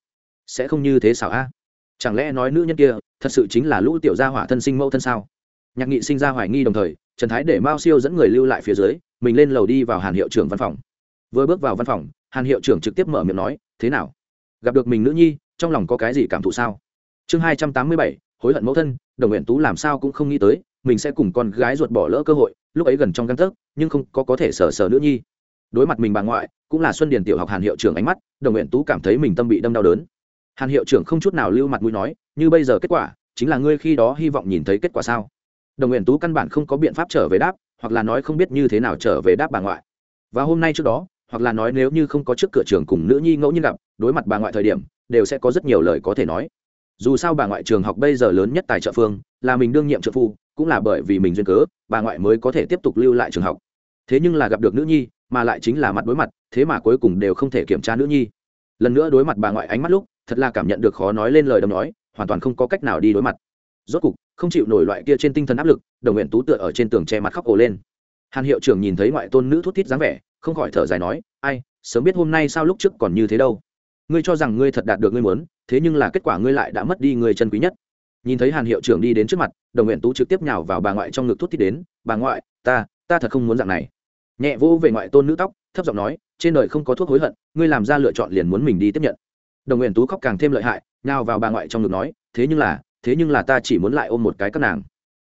Sẽ không như thế xảo a. Chẳng lẽ nói nữ nhân kia, thật sự chính là lũ tiểu gia hỏa thân sinh mẫu thân sao? Nhạc nghị sinh ra hoài nghi đồng thời, trần thái để mao siêu dẫn người lưu lại phía dưới, mình lên lầu đi vào hàn hiệu trưởng văn phòng. Vừa bước vào văn phòng, hàn hiệu trưởng trực tiếp mở miệng nói, thế nào? Gặp được mình nữ nhi, trong lòng có cái gì cảm thụ sao? Chương hai trăm tám mươi bảy hối hận mẫu thân, đồng nguyện tú làm sao cũng không nghĩ tới, mình sẽ cùng con gái ruột bỏ lỡ cơ hội, lúc ấy gần trong găng tấc, nhưng không có có thể sờ sờ nữ nhi. Đối mặt mình bà ngoại, cũng là xuân điền tiểu học hàn hiệu trưởng ánh mắt, đồng nguyện tú cảm thấy mình tâm bị đâm đau đớn. Hàn hiệu trưởng không chút nào lưu mặt mũi nói, như bây giờ kết quả, chính là ngươi khi đó hy vọng nhìn thấy kết quả sao? Đồng nguyện tú căn bản không có biện pháp trở về đáp, hoặc là nói không biết như thế nào trở về đáp bà ngoại. Và hôm nay trước đó, hoặc là nói nếu như không có trước cửa trường cùng nữ nhi ngẫu nhiên gặp, đối mặt bà ngoại thời điểm, đều sẽ có rất nhiều lời có thể nói dù sao bà ngoại trường học bây giờ lớn nhất tài trợ phương là mình đương nhiệm trợ phu, cũng là bởi vì mình duyên cớ, bà ngoại mới có thể tiếp tục lưu lại trường học. Thế nhưng là gặp được nữ nhi, mà lại chính là mặt đối mặt, thế mà cuối cùng đều không thể kiểm tra nữ nhi. Lần nữa đối mặt bà ngoại ánh mắt lúc, thật là cảm nhận được khó nói lên lời đâm nói, hoàn toàn không có cách nào đi đối mặt. Rốt cục, không chịu nổi loại kia trên tinh thần áp lực, đồng nguyện tú tựa ở trên tường che mặt khóc ổ lên. Hàn hiệu trưởng nhìn thấy ngoại tôn nữ thút thít dáng vẻ, không khỏi thở dài nói, ai, sớm biết hôm nay sao lúc trước còn như thế đâu. Ngươi cho rằng ngươi thật đạt được ngươi muốn thế nhưng là kết quả ngươi lại đã mất đi người chân quý nhất. Nhìn thấy hàn hiệu trưởng đi đến trước mặt, đồng nguyện tú trực tiếp nhào vào bà ngoại trong ngực thút thít đến, bà ngoại, ta ta thật không muốn dạng này. Nhẹ vô về ngoại tôn nữ tóc, thấp giọng nói, trên đời không có thuốc hối hận, ngươi làm ra lựa chọn liền muốn mình đi tiếp nhận. Đồng nguyện tú khóc càng thêm lợi hại, nhào vào bà ngoại trong ngực nói, thế nhưng là, thế nhưng là ta chỉ muốn lại ôm một cái các nàng.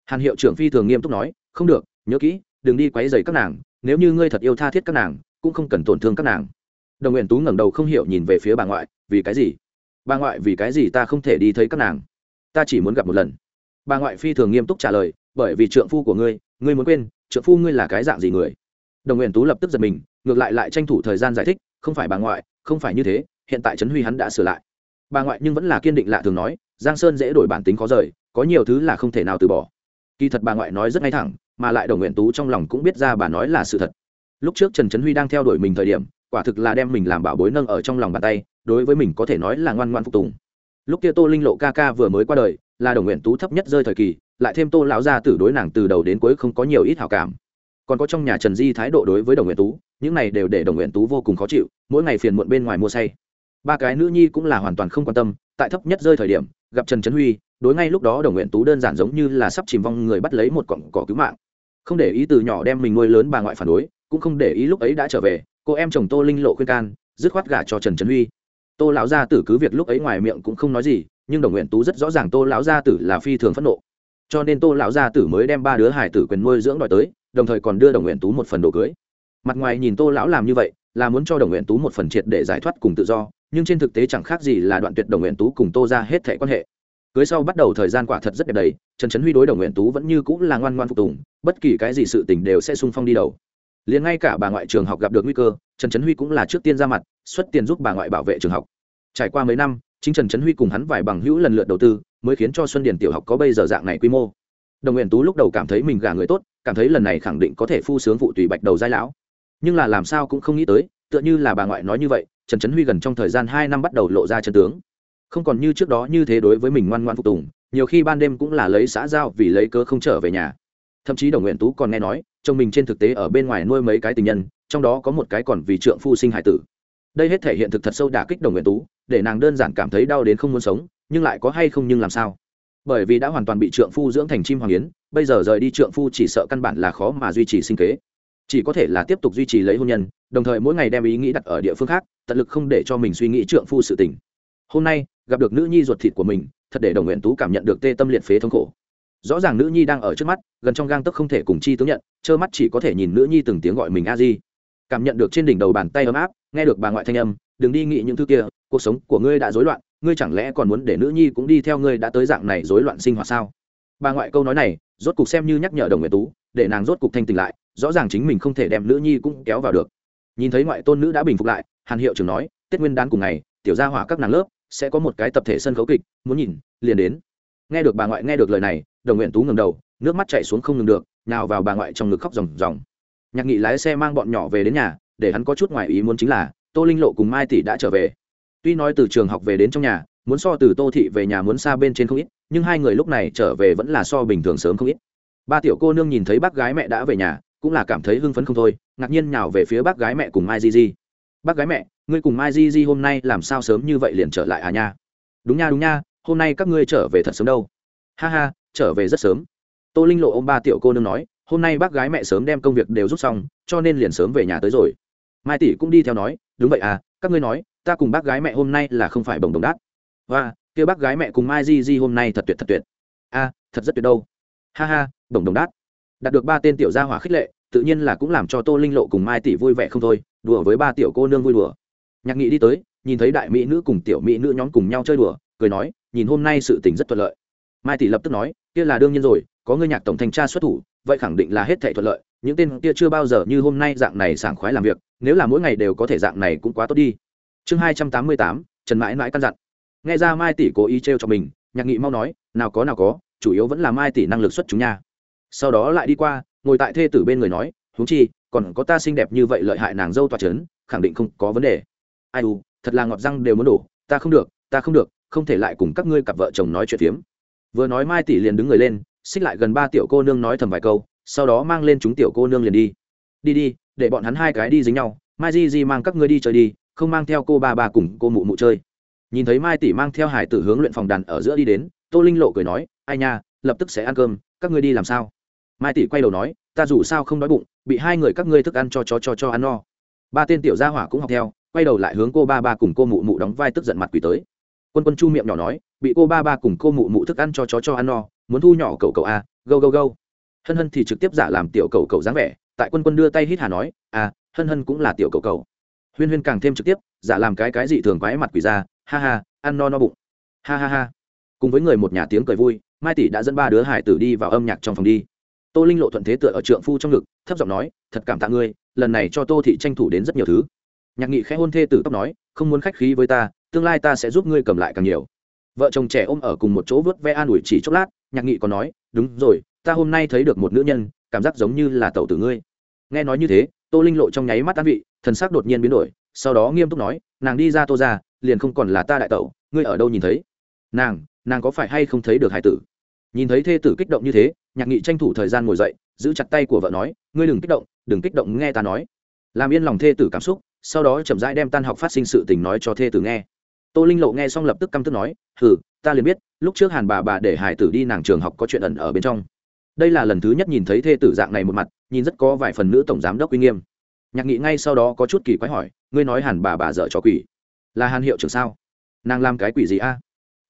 Hàn hiệu trưởng phi thường nghiêm túc nói, không được, nhớ kỹ, đừng đi quấy dày các nàng, nếu như ngươi thật yêu tha thiết các nàng, cũng không cần tổn thương các nàng. Đồng nguyện tú ngẩng đầu không hiểu nhìn về phía bà ngoại, vì cái gì? Bà ngoại vì cái gì ta không thể đi thấy các nàng? Ta chỉ muốn gặp một lần. Bà ngoại phi thường nghiêm túc trả lời, bởi vì trượng phu của ngươi ngươi muốn quên, trượng phu ngươi là cái dạng gì người? Đồng nguyện tú lập tức giật mình, ngược lại lại tranh thủ thời gian giải thích, không phải bà ngoại, không phải như thế, hiện tại trấn huy hắn đã sửa lại. Bà ngoại nhưng vẫn là kiên định lạ thường nói, giang sơn dễ đổi bản tính khó rời, có nhiều thứ là không thể nào từ bỏ. Kỳ thật bà ngoại nói rất ngay thẳng, mà lại đồng nguyện tú trong lòng cũng biết ra bà nói là sự thật. Lúc trước trần trấn huy đang theo đuổi mình thời điểm, quả thực là đem mình làm bảo bối nâng ở trong lòng bàn tay đối với mình có thể nói là ngoan ngoan phục tùng. Lúc kia tô linh lộ ca ca vừa mới qua đời, là đồng nguyện tú thấp nhất rơi thời kỳ, lại thêm tô lão gia tử đối nàng từ đầu đến cuối không có nhiều ít hảo cảm. Còn có trong nhà trần di thái độ đối với đồng nguyện tú, những này đều để đồng nguyện tú vô cùng khó chịu, mỗi ngày phiền muộn bên ngoài mua say. Ba cái nữ nhi cũng là hoàn toàn không quan tâm, tại thấp nhất rơi thời điểm, gặp trần trấn huy, đối ngay lúc đó đồng nguyện tú đơn giản giống như là sắp chìm vong người bắt lấy một cọng cỏ cứu mạng. Không để ý từ nhỏ đem mình nuôi lớn bà ngoại phản đối, cũng không để ý lúc ấy đã trở về, cô em chồng tô linh lộ khuyên can, dứt khoát gả cho trần trấn huy tô lão gia tử cứ việc lúc ấy ngoài miệng cũng không nói gì, nhưng đồng nguyện tú rất rõ ràng tô lão gia tử là phi thường phẫn nộ. Cho nên tô lão gia tử mới đem ba đứa hải tử quyền nuôi dưỡng đòi tới, đồng thời còn đưa đồng nguyện tú một phần đồ cưới. Mặt ngoài nhìn tô lão làm như vậy, là muốn cho đồng nguyện tú một phần triệt để giải thoát cùng tự do, nhưng trên thực tế chẳng khác gì là đoạn tuyệt đồng nguyện tú cùng tô ra hết thẻ quan hệ. Cưới sau bắt đầu thời gian quả thật rất đẹp đầy, trần trấn huy đối đồng nguyện tú vẫn như cũng là ngoan ngoan phục tùng, bất kỳ cái gì sự t ì n h đều sẽ sung phong đi đầu liền ngay cả bà ngoại trường học gặp được nguy cơ, trần trấn huy cũng là trước tiên ra mặt, xuất tiền giúp bà ngoại bảo vệ trường học. Trải qua mấy năm, chính trần trấn huy cùng hắn vài bằng hữu lần lượt đầu tư, mới khiến cho xuân điền tiểu học có bây giờ dạng này quy mô. Đồng nguyện tú lúc đầu cảm thấy mình gả người tốt, cảm thấy lần này khẳng định có thể phu sướng vụ tùy bạch đầu giai lão. Nhưng là làm sao cũng không nghĩ tới, tựa như là bà ngoại nói như vậy, trần trấn huy gần trong thời gian hai năm bắt đầu lộ ra chân tướng. Không còn như trước đó như thế đối với mình ngoan ngoan phục tùng, nhiều khi ban đêm cũng là lấy xã giao vì lấy cớ không trở về nhà thậm chí đồng nguyện tú còn nghe nói, chồng mình trên thực tế ở bên ngoài nuôi mấy cái tình nhân, trong đó có một cái còn vì trượng phu sinh hải tử. Đây hết thể hiện thực thật sâu đả kích đồng nguyện tú, để nàng đơn giản cảm thấy đau đến không muốn sống, nhưng lại có hay không nhưng làm sao? Bởi vì đã hoàn toàn bị trượng phu dưỡng thành chim hoàng yến, bây giờ rời đi trượng phu chỉ sợ căn bản là khó mà duy trì sinh kế. Chỉ có thể là tiếp tục duy trì lấy hôn nhân, đồng thời mỗi ngày đem ý nghĩ đặt ở địa phương khác, tận lực không để cho mình suy nghĩ trượng phu sự tình. Hôm nay, gặp được nữ nhi ruột thịt của mình, thật để đồng nguyện tú cảm nhận được tê tâm liệt phế thống khổ rõ ràng nữ nhi đang ở trước mắt, gần trong gang tấc không thể cùng chi tướng nhận, trơ mắt chỉ có thể nhìn nữ nhi từng tiếng gọi mình a di. Cảm nhận được trên đỉnh đầu bàn tay ấm áp, nghe được bà ngoại thanh âm, đừng đi nghĩ những thứ kia, cuộc sống của ngươi đã rối loạn, ngươi chẳng lẽ còn muốn để nữ nhi cũng đi theo ngươi đã tới dạng này rối loạn sinh hoạt sao? Bà ngoại câu nói này, rốt cục xem như nhắc nhở đồng nguyện tú, để nàng rốt cục thanh tỉnh lại, rõ ràng chính mình không thể đem nữ nhi cũng kéo vào được. Nhìn thấy ngoại tôn nữ đã bình phục lại, hàn hiệu trưởng nói, tết nguyên đán cùng ngày, tiểu gia hỏa các nàng lớp sẽ có một cái tập thể sân khấu kịch, muốn nhìn, liền đến nghe được bà ngoại nghe được lời này, đồng nguyện tú ngừng đầu, nước mắt chạy xuống không ngừng được, nào vào bà ngoại trong ngực khóc ròng ròng. Nhạc nghị lái xe mang bọn nhỏ về đến nhà, để hắn có chút ngoài ý muốn chính là, tô linh lộ cùng mai tỷ đã trở về. Tuy nói từ trường học về đến trong nhà, muốn so từ tô thị về nhà muốn xa bên trên không ít, nhưng hai người lúc này trở về vẫn là so bình thường sớm không ít. Ba tiểu cô nương nhìn thấy bác gái mẹ đã về nhà, cũng là cảm thấy hưng phấn không thôi, ngạc nhiên nhào về phía bác gái mẹ cùng mai di di. Bác gái mẹ, ngươi cùng mai di di hôm nay làm sao sớm như vậy liền trở lại à nha? Đúng nha đúng nha hôm nay các ngươi trở về thật sớm đâu. Ha ha, trở về rất sớm. Tô linh lộ ô m ba tiểu cô nương nói, hôm nay bác gái mẹ sớm đem công việc đều rút xong, cho nên liền sớm về nhà tới rồi. Mai tỷ cũng đi theo nói, đúng vậy à các ngươi nói, ta cùng bác gái mẹ hôm nay là không phải bồng đồng đát và kia bác gái mẹ cùng mai di di hôm nay thật tuyệt thật tuyệt. A thật rất tuyệt đâu. Ha ha, bồng đồng đát đạt được ba tên tiểu gia hỏa khích lệ, tự nhiên là cũng làm cho tô linh lộ cùng mai tỷ vui vẻ không thôi, đùa với ba tiểu cô nương vui đùa. Nhạc nghị đi tới, nhìn thấy đại mỹ nữ cùng tiểu mỹ nữ nhóm cùng nhau chơi đùa cười nói, nhìn hôm nay sự tình rất thuận lợi. Mai tỷ lập tức nói, kia là đương nhiên rồi, có ngươi nhạc tổng thanh tra xuất thủ, vậy khẳng định là hết thảy thuận lợi, những tên kia chưa bao giờ như hôm nay dạng này sảng khoái làm việc, nếu là mỗi ngày đều có thể dạng này cũng quá tốt đi. Chương hai trăm tám mươi tám, trần mãi mãi căn dặn. Nghe ra mai tỷ cố ý trêu cho mình, nhạc nghị mau nói, nào có nào có, chủ yếu vẫn là mai tỷ năng lực xuất chúng nha. Sau đó lại đi qua, ngồi tại thê tử bên người nói, huống chi, còn có ta xinh đẹp như vậy lợi hại nàng dâu toa c khẳng định không có vấn đề. Ai u, thật là ngọt răng đều muốn đổ, ta không được, ta không được không thể lại cùng các ngươi cặp vợ chồng nói chuyện phiếm. Vừa nói mai tỷ liền đứng người lên, xích lại gần ba tiểu cô nương nói thầm vài câu, sau đó mang lên chúng tiểu cô nương liền đi. Đi đi, để bọn hắn hai cái đi dính nhau, mai di di mang các ngươi đi chơi đi, không mang theo cô ba ba cùng cô mụ mụ chơi. Nhìn thấy mai tỷ mang theo hải tử hướng luyện phòng đàn ở giữa đi đến, tô linh lộ cười nói, ai nha, lập tức sẽ ăn cơm, các ngươi đi làm sao? Mai tỷ quay đầu nói, ta dù sao không đói bụng, bị hai người các ngươi thức ăn cho chó cho cho ăn no. Ba tên tiểu gia hỏa cũng học theo, quay đầu lại hướng cô ba ba cùng cô mụ mụ đóng vai tức giận mặt quỷ tới quân quân chu miệng nhỏ nói, bị cô ba ba cùng cô mụ mụ thức ăn cho chó cho ăn no, muốn thu nhỏ cậu cậu a gâu gâu gâu. Hân hân thì trực tiếp giả làm tiểu cậu cậu dáng vẻ, tại quân quân đưa tay hít hà nói à hân hân cũng là tiểu cậu cậu. huyên huyên càng thêm trực tiếp, giả làm cái cái gì thường quái mặt quỷ ra, ha ha, ăn no no bụng. Ha ha ha. Cùng với người một nhà tiếng cười vui, mai tỷ đã dẫn ba đứa hải tử đi vào âm nhạc trong phòng đi. Tô linh lộ thuận thế tựa ở trượng phu trong ngực, thấp giọng nói, thật cảm tạ ngươi, lần này cho tô thị tranh thủ đến rất nhiều thứ. Nhạc nghị khẽ hôn thê tử tóc nói, không muốn khách khí với ta tương lai ta sẽ giúp ngươi cầm lại càng nhiều. Vợ chồng trẻ ôm ở cùng một chỗ vớt ve an ủi chỉ chốc lát, nhạc nghị còn nói, đúng rồi, ta hôm nay thấy được một nữ nhân, cảm giác giống như là tẩu tử ngươi. Nghe nói như thế, tô linh lộ trong nháy mắt an vị, thần sắc đột nhiên biến đổi, sau đó nghiêm túc nói, nàng đi ra tô ra liền không còn là ta đại tẩu, ngươi ở đâu nhìn thấy? Nàng nàng có phải hay không thấy được hải tử? Nhìn thấy thê tử kích động như thế, nhạc nghị tranh thủ thời gian ngồi dậy, giữ chặt tay của vợ nói, ngươi đừng kích động, đừng kích động nghe ta nói. Làm yên lòng thê tử cảm xúc, sau đó chậm rãi đem tan học phát sinh sự tình nói cho thê tử nghe tô linh lộ nghe xong lập tức căm tức nói, hừ, ta liền biết, lúc trước hàn bà bà để hải tử đi nàng trường học có chuyện ẩn ở bên trong. Đây là lần thứ nhất nhìn thấy thê tử dạng này một mặt, nhìn rất có vài phần nữ tổng giám đốc uy nghiêm. Nhạc nghị ngay sau đó có chút kỳ quái hỏi, ngươi nói hàn bà bà dở cho quỷ, là hàn hiệu trưởng sao? Nàng làm cái quỷ gì a?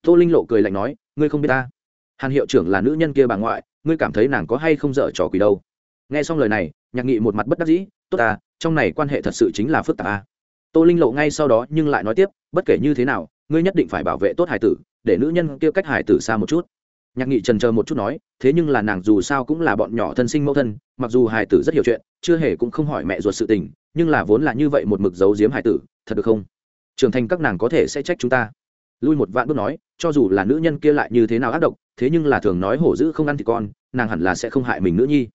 Tô linh lộ cười lạnh nói, ngươi không biết ta. Hàn hiệu trưởng là nữ nhân kia bà ngoại, ngươi cảm thấy nàng có hay không dở trò quỷ đâu? Nghe xong lời này, nhạc nghị một mặt bất đắc dĩ, tốt à trong này quan hệ thật sự chính là phức tạp à. tô linh lộ ngay sau đó nhưng lại nói tiếp bất kể như thế nào, ngươi nhất định phải bảo vệ tốt hải tử, để nữ nhân kia cách hải tử xa một chút. Nhạc nghị trần chờ một chút nói, thế nhưng là nàng dù sao cũng là bọn nhỏ thân sinh mẫu thân, mặc dù hải tử rất hiểu chuyện, chưa hề cũng không hỏi mẹ ruột sự tình, nhưng là vốn là như vậy một mực giấu giếm hải tử, thật được không? Trưởng thành các nàng có thể sẽ trách chúng ta. Lui một vạn bước nói, cho dù là nữ nhân kia lại như thế nào ác độc, thế nhưng là thường nói hổ dữ không ăn thì con, nàng hẳn là sẽ không hại mình nữ nhi.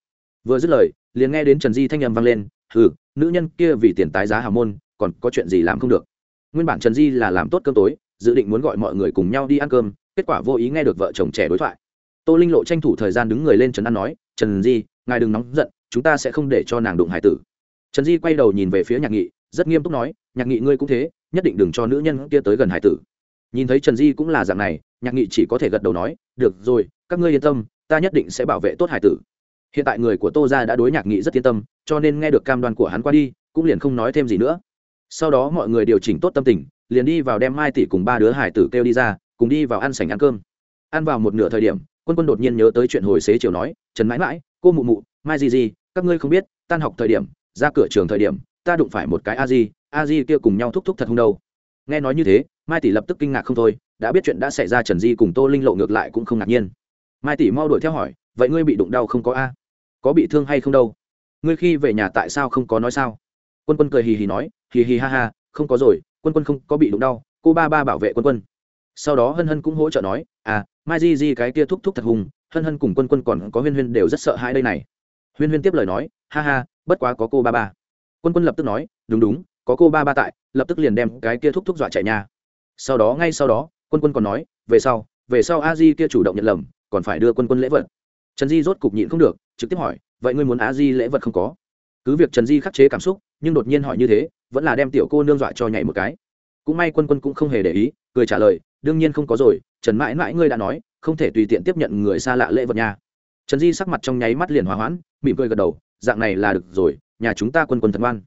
Vừa dứt lời, liền nghe đến trần di thanh â m vang lên, hừ, nữ nhân kia vì tiền tái giá hào môn, còn có chuyện gì làm không được? Nguyên bản trần di là làm tốt cơm tối, dự định muốn gọi mọi người cùng nhau đi ăn cơm, kết quả vô ý nghe được vợ chồng trẻ đối thoại. Tô linh lộ tranh thủ thời gian đứng người lên trần an nói, trần di, ngài đừng nóng giận, chúng ta sẽ không để cho nàng đụng hải tử. Trần di quay đầu nhìn về phía nhạc nghị, rất nghiêm túc nói, nhạc nghị ngươi cũng thế, nhất định đừng cho nữ nhân kia tới gần hải tử. Nhìn thấy trần di cũng là dạng này, nhạc nghị chỉ có thể gật đầu nói, được rồi, các ngươi yên tâm, ta nhất định sẽ bảo vệ tốt hải tử. Hiện tại người của tô ra đã đối nhạc nghị rất yên tâm, cho nên nghe được cam đoan của hắn qua đi, cũng liền không nói thêm gì nữa sau đó mọi người điều chỉnh tốt tâm tình, liền đi vào đem mai tỷ cùng ba đứa hải tử kêu đi ra, cùng đi vào ăn sảnh ăn cơm. Ăn vào một nửa thời điểm, quân quân đột nhiên nhớ tới chuyện hồi xế chiều nói, trần mãi mãi, cô mụ mụ, mai gì gì các ngươi không biết, tan học thời điểm, ra cửa trường thời điểm, ta đụng phải một cái a di a di kia cùng nhau thúc thúc thật không đâu. Nghe nói như thế, mai tỷ lập tức kinh ngạc không thôi, đã biết chuyện đã xảy ra trần di cùng tô linh lộ ngược lại cũng không ngạc nhiên. Mai tỷ mau đuổi theo hỏi, vậy ngươi bị đụng đau không có a? Có bị thương hay không đâu? Ngươi khi về nhà tại sao không có nói sao? Quân quân cười hì hì nói, hì hì ha ha, không có rồi, quân quân không có bị đụng đau, cô ba ba bảo vệ quân quân. Sau đó hân hân cũng hỗ trợ nói à mai di di cái kia thúc thúc thật hùng, hân hân cùng quân quân còn có huyên huyên đều rất sợ hãi đây này. Huyên huyên tiếp lời nói, ha ha, bất quá có cô ba ba. Quân quân lập tức nói, đúng đúng, có cô ba ba tại, lập tức liền đem cái kia thúc thúc dọa chạy nhà. Sau đó ngay sau đó, quân quân còn nói, về sau về sau a di kia chủ động nhận lầm, còn phải đưa quân quân lễ vật. Trần di rốt cục nhịn không được, trực tiếp hỏi, vậy ngươi muốn a di lễ vật không có? Cứ việc trần di khắc chế cảm xúc nhưng đột nhiên hỏi như thế, vẫn là đem tiểu cô nương dọa cho nhảy một cái. Cũng may quân quân cũng không hề để ý, cười trả lời, đương nhiên không có rồi, trần mãi mãi ngươi đã nói, không thể tùy tiện tiếp nhận người xa lạ lễ vật nha. Trần di sắc mặt trong nháy mắt liền hòa hoãn, mỉm cười gật đầu, dạng này là được rồi, nhà chúng ta quân quân thật ngoan.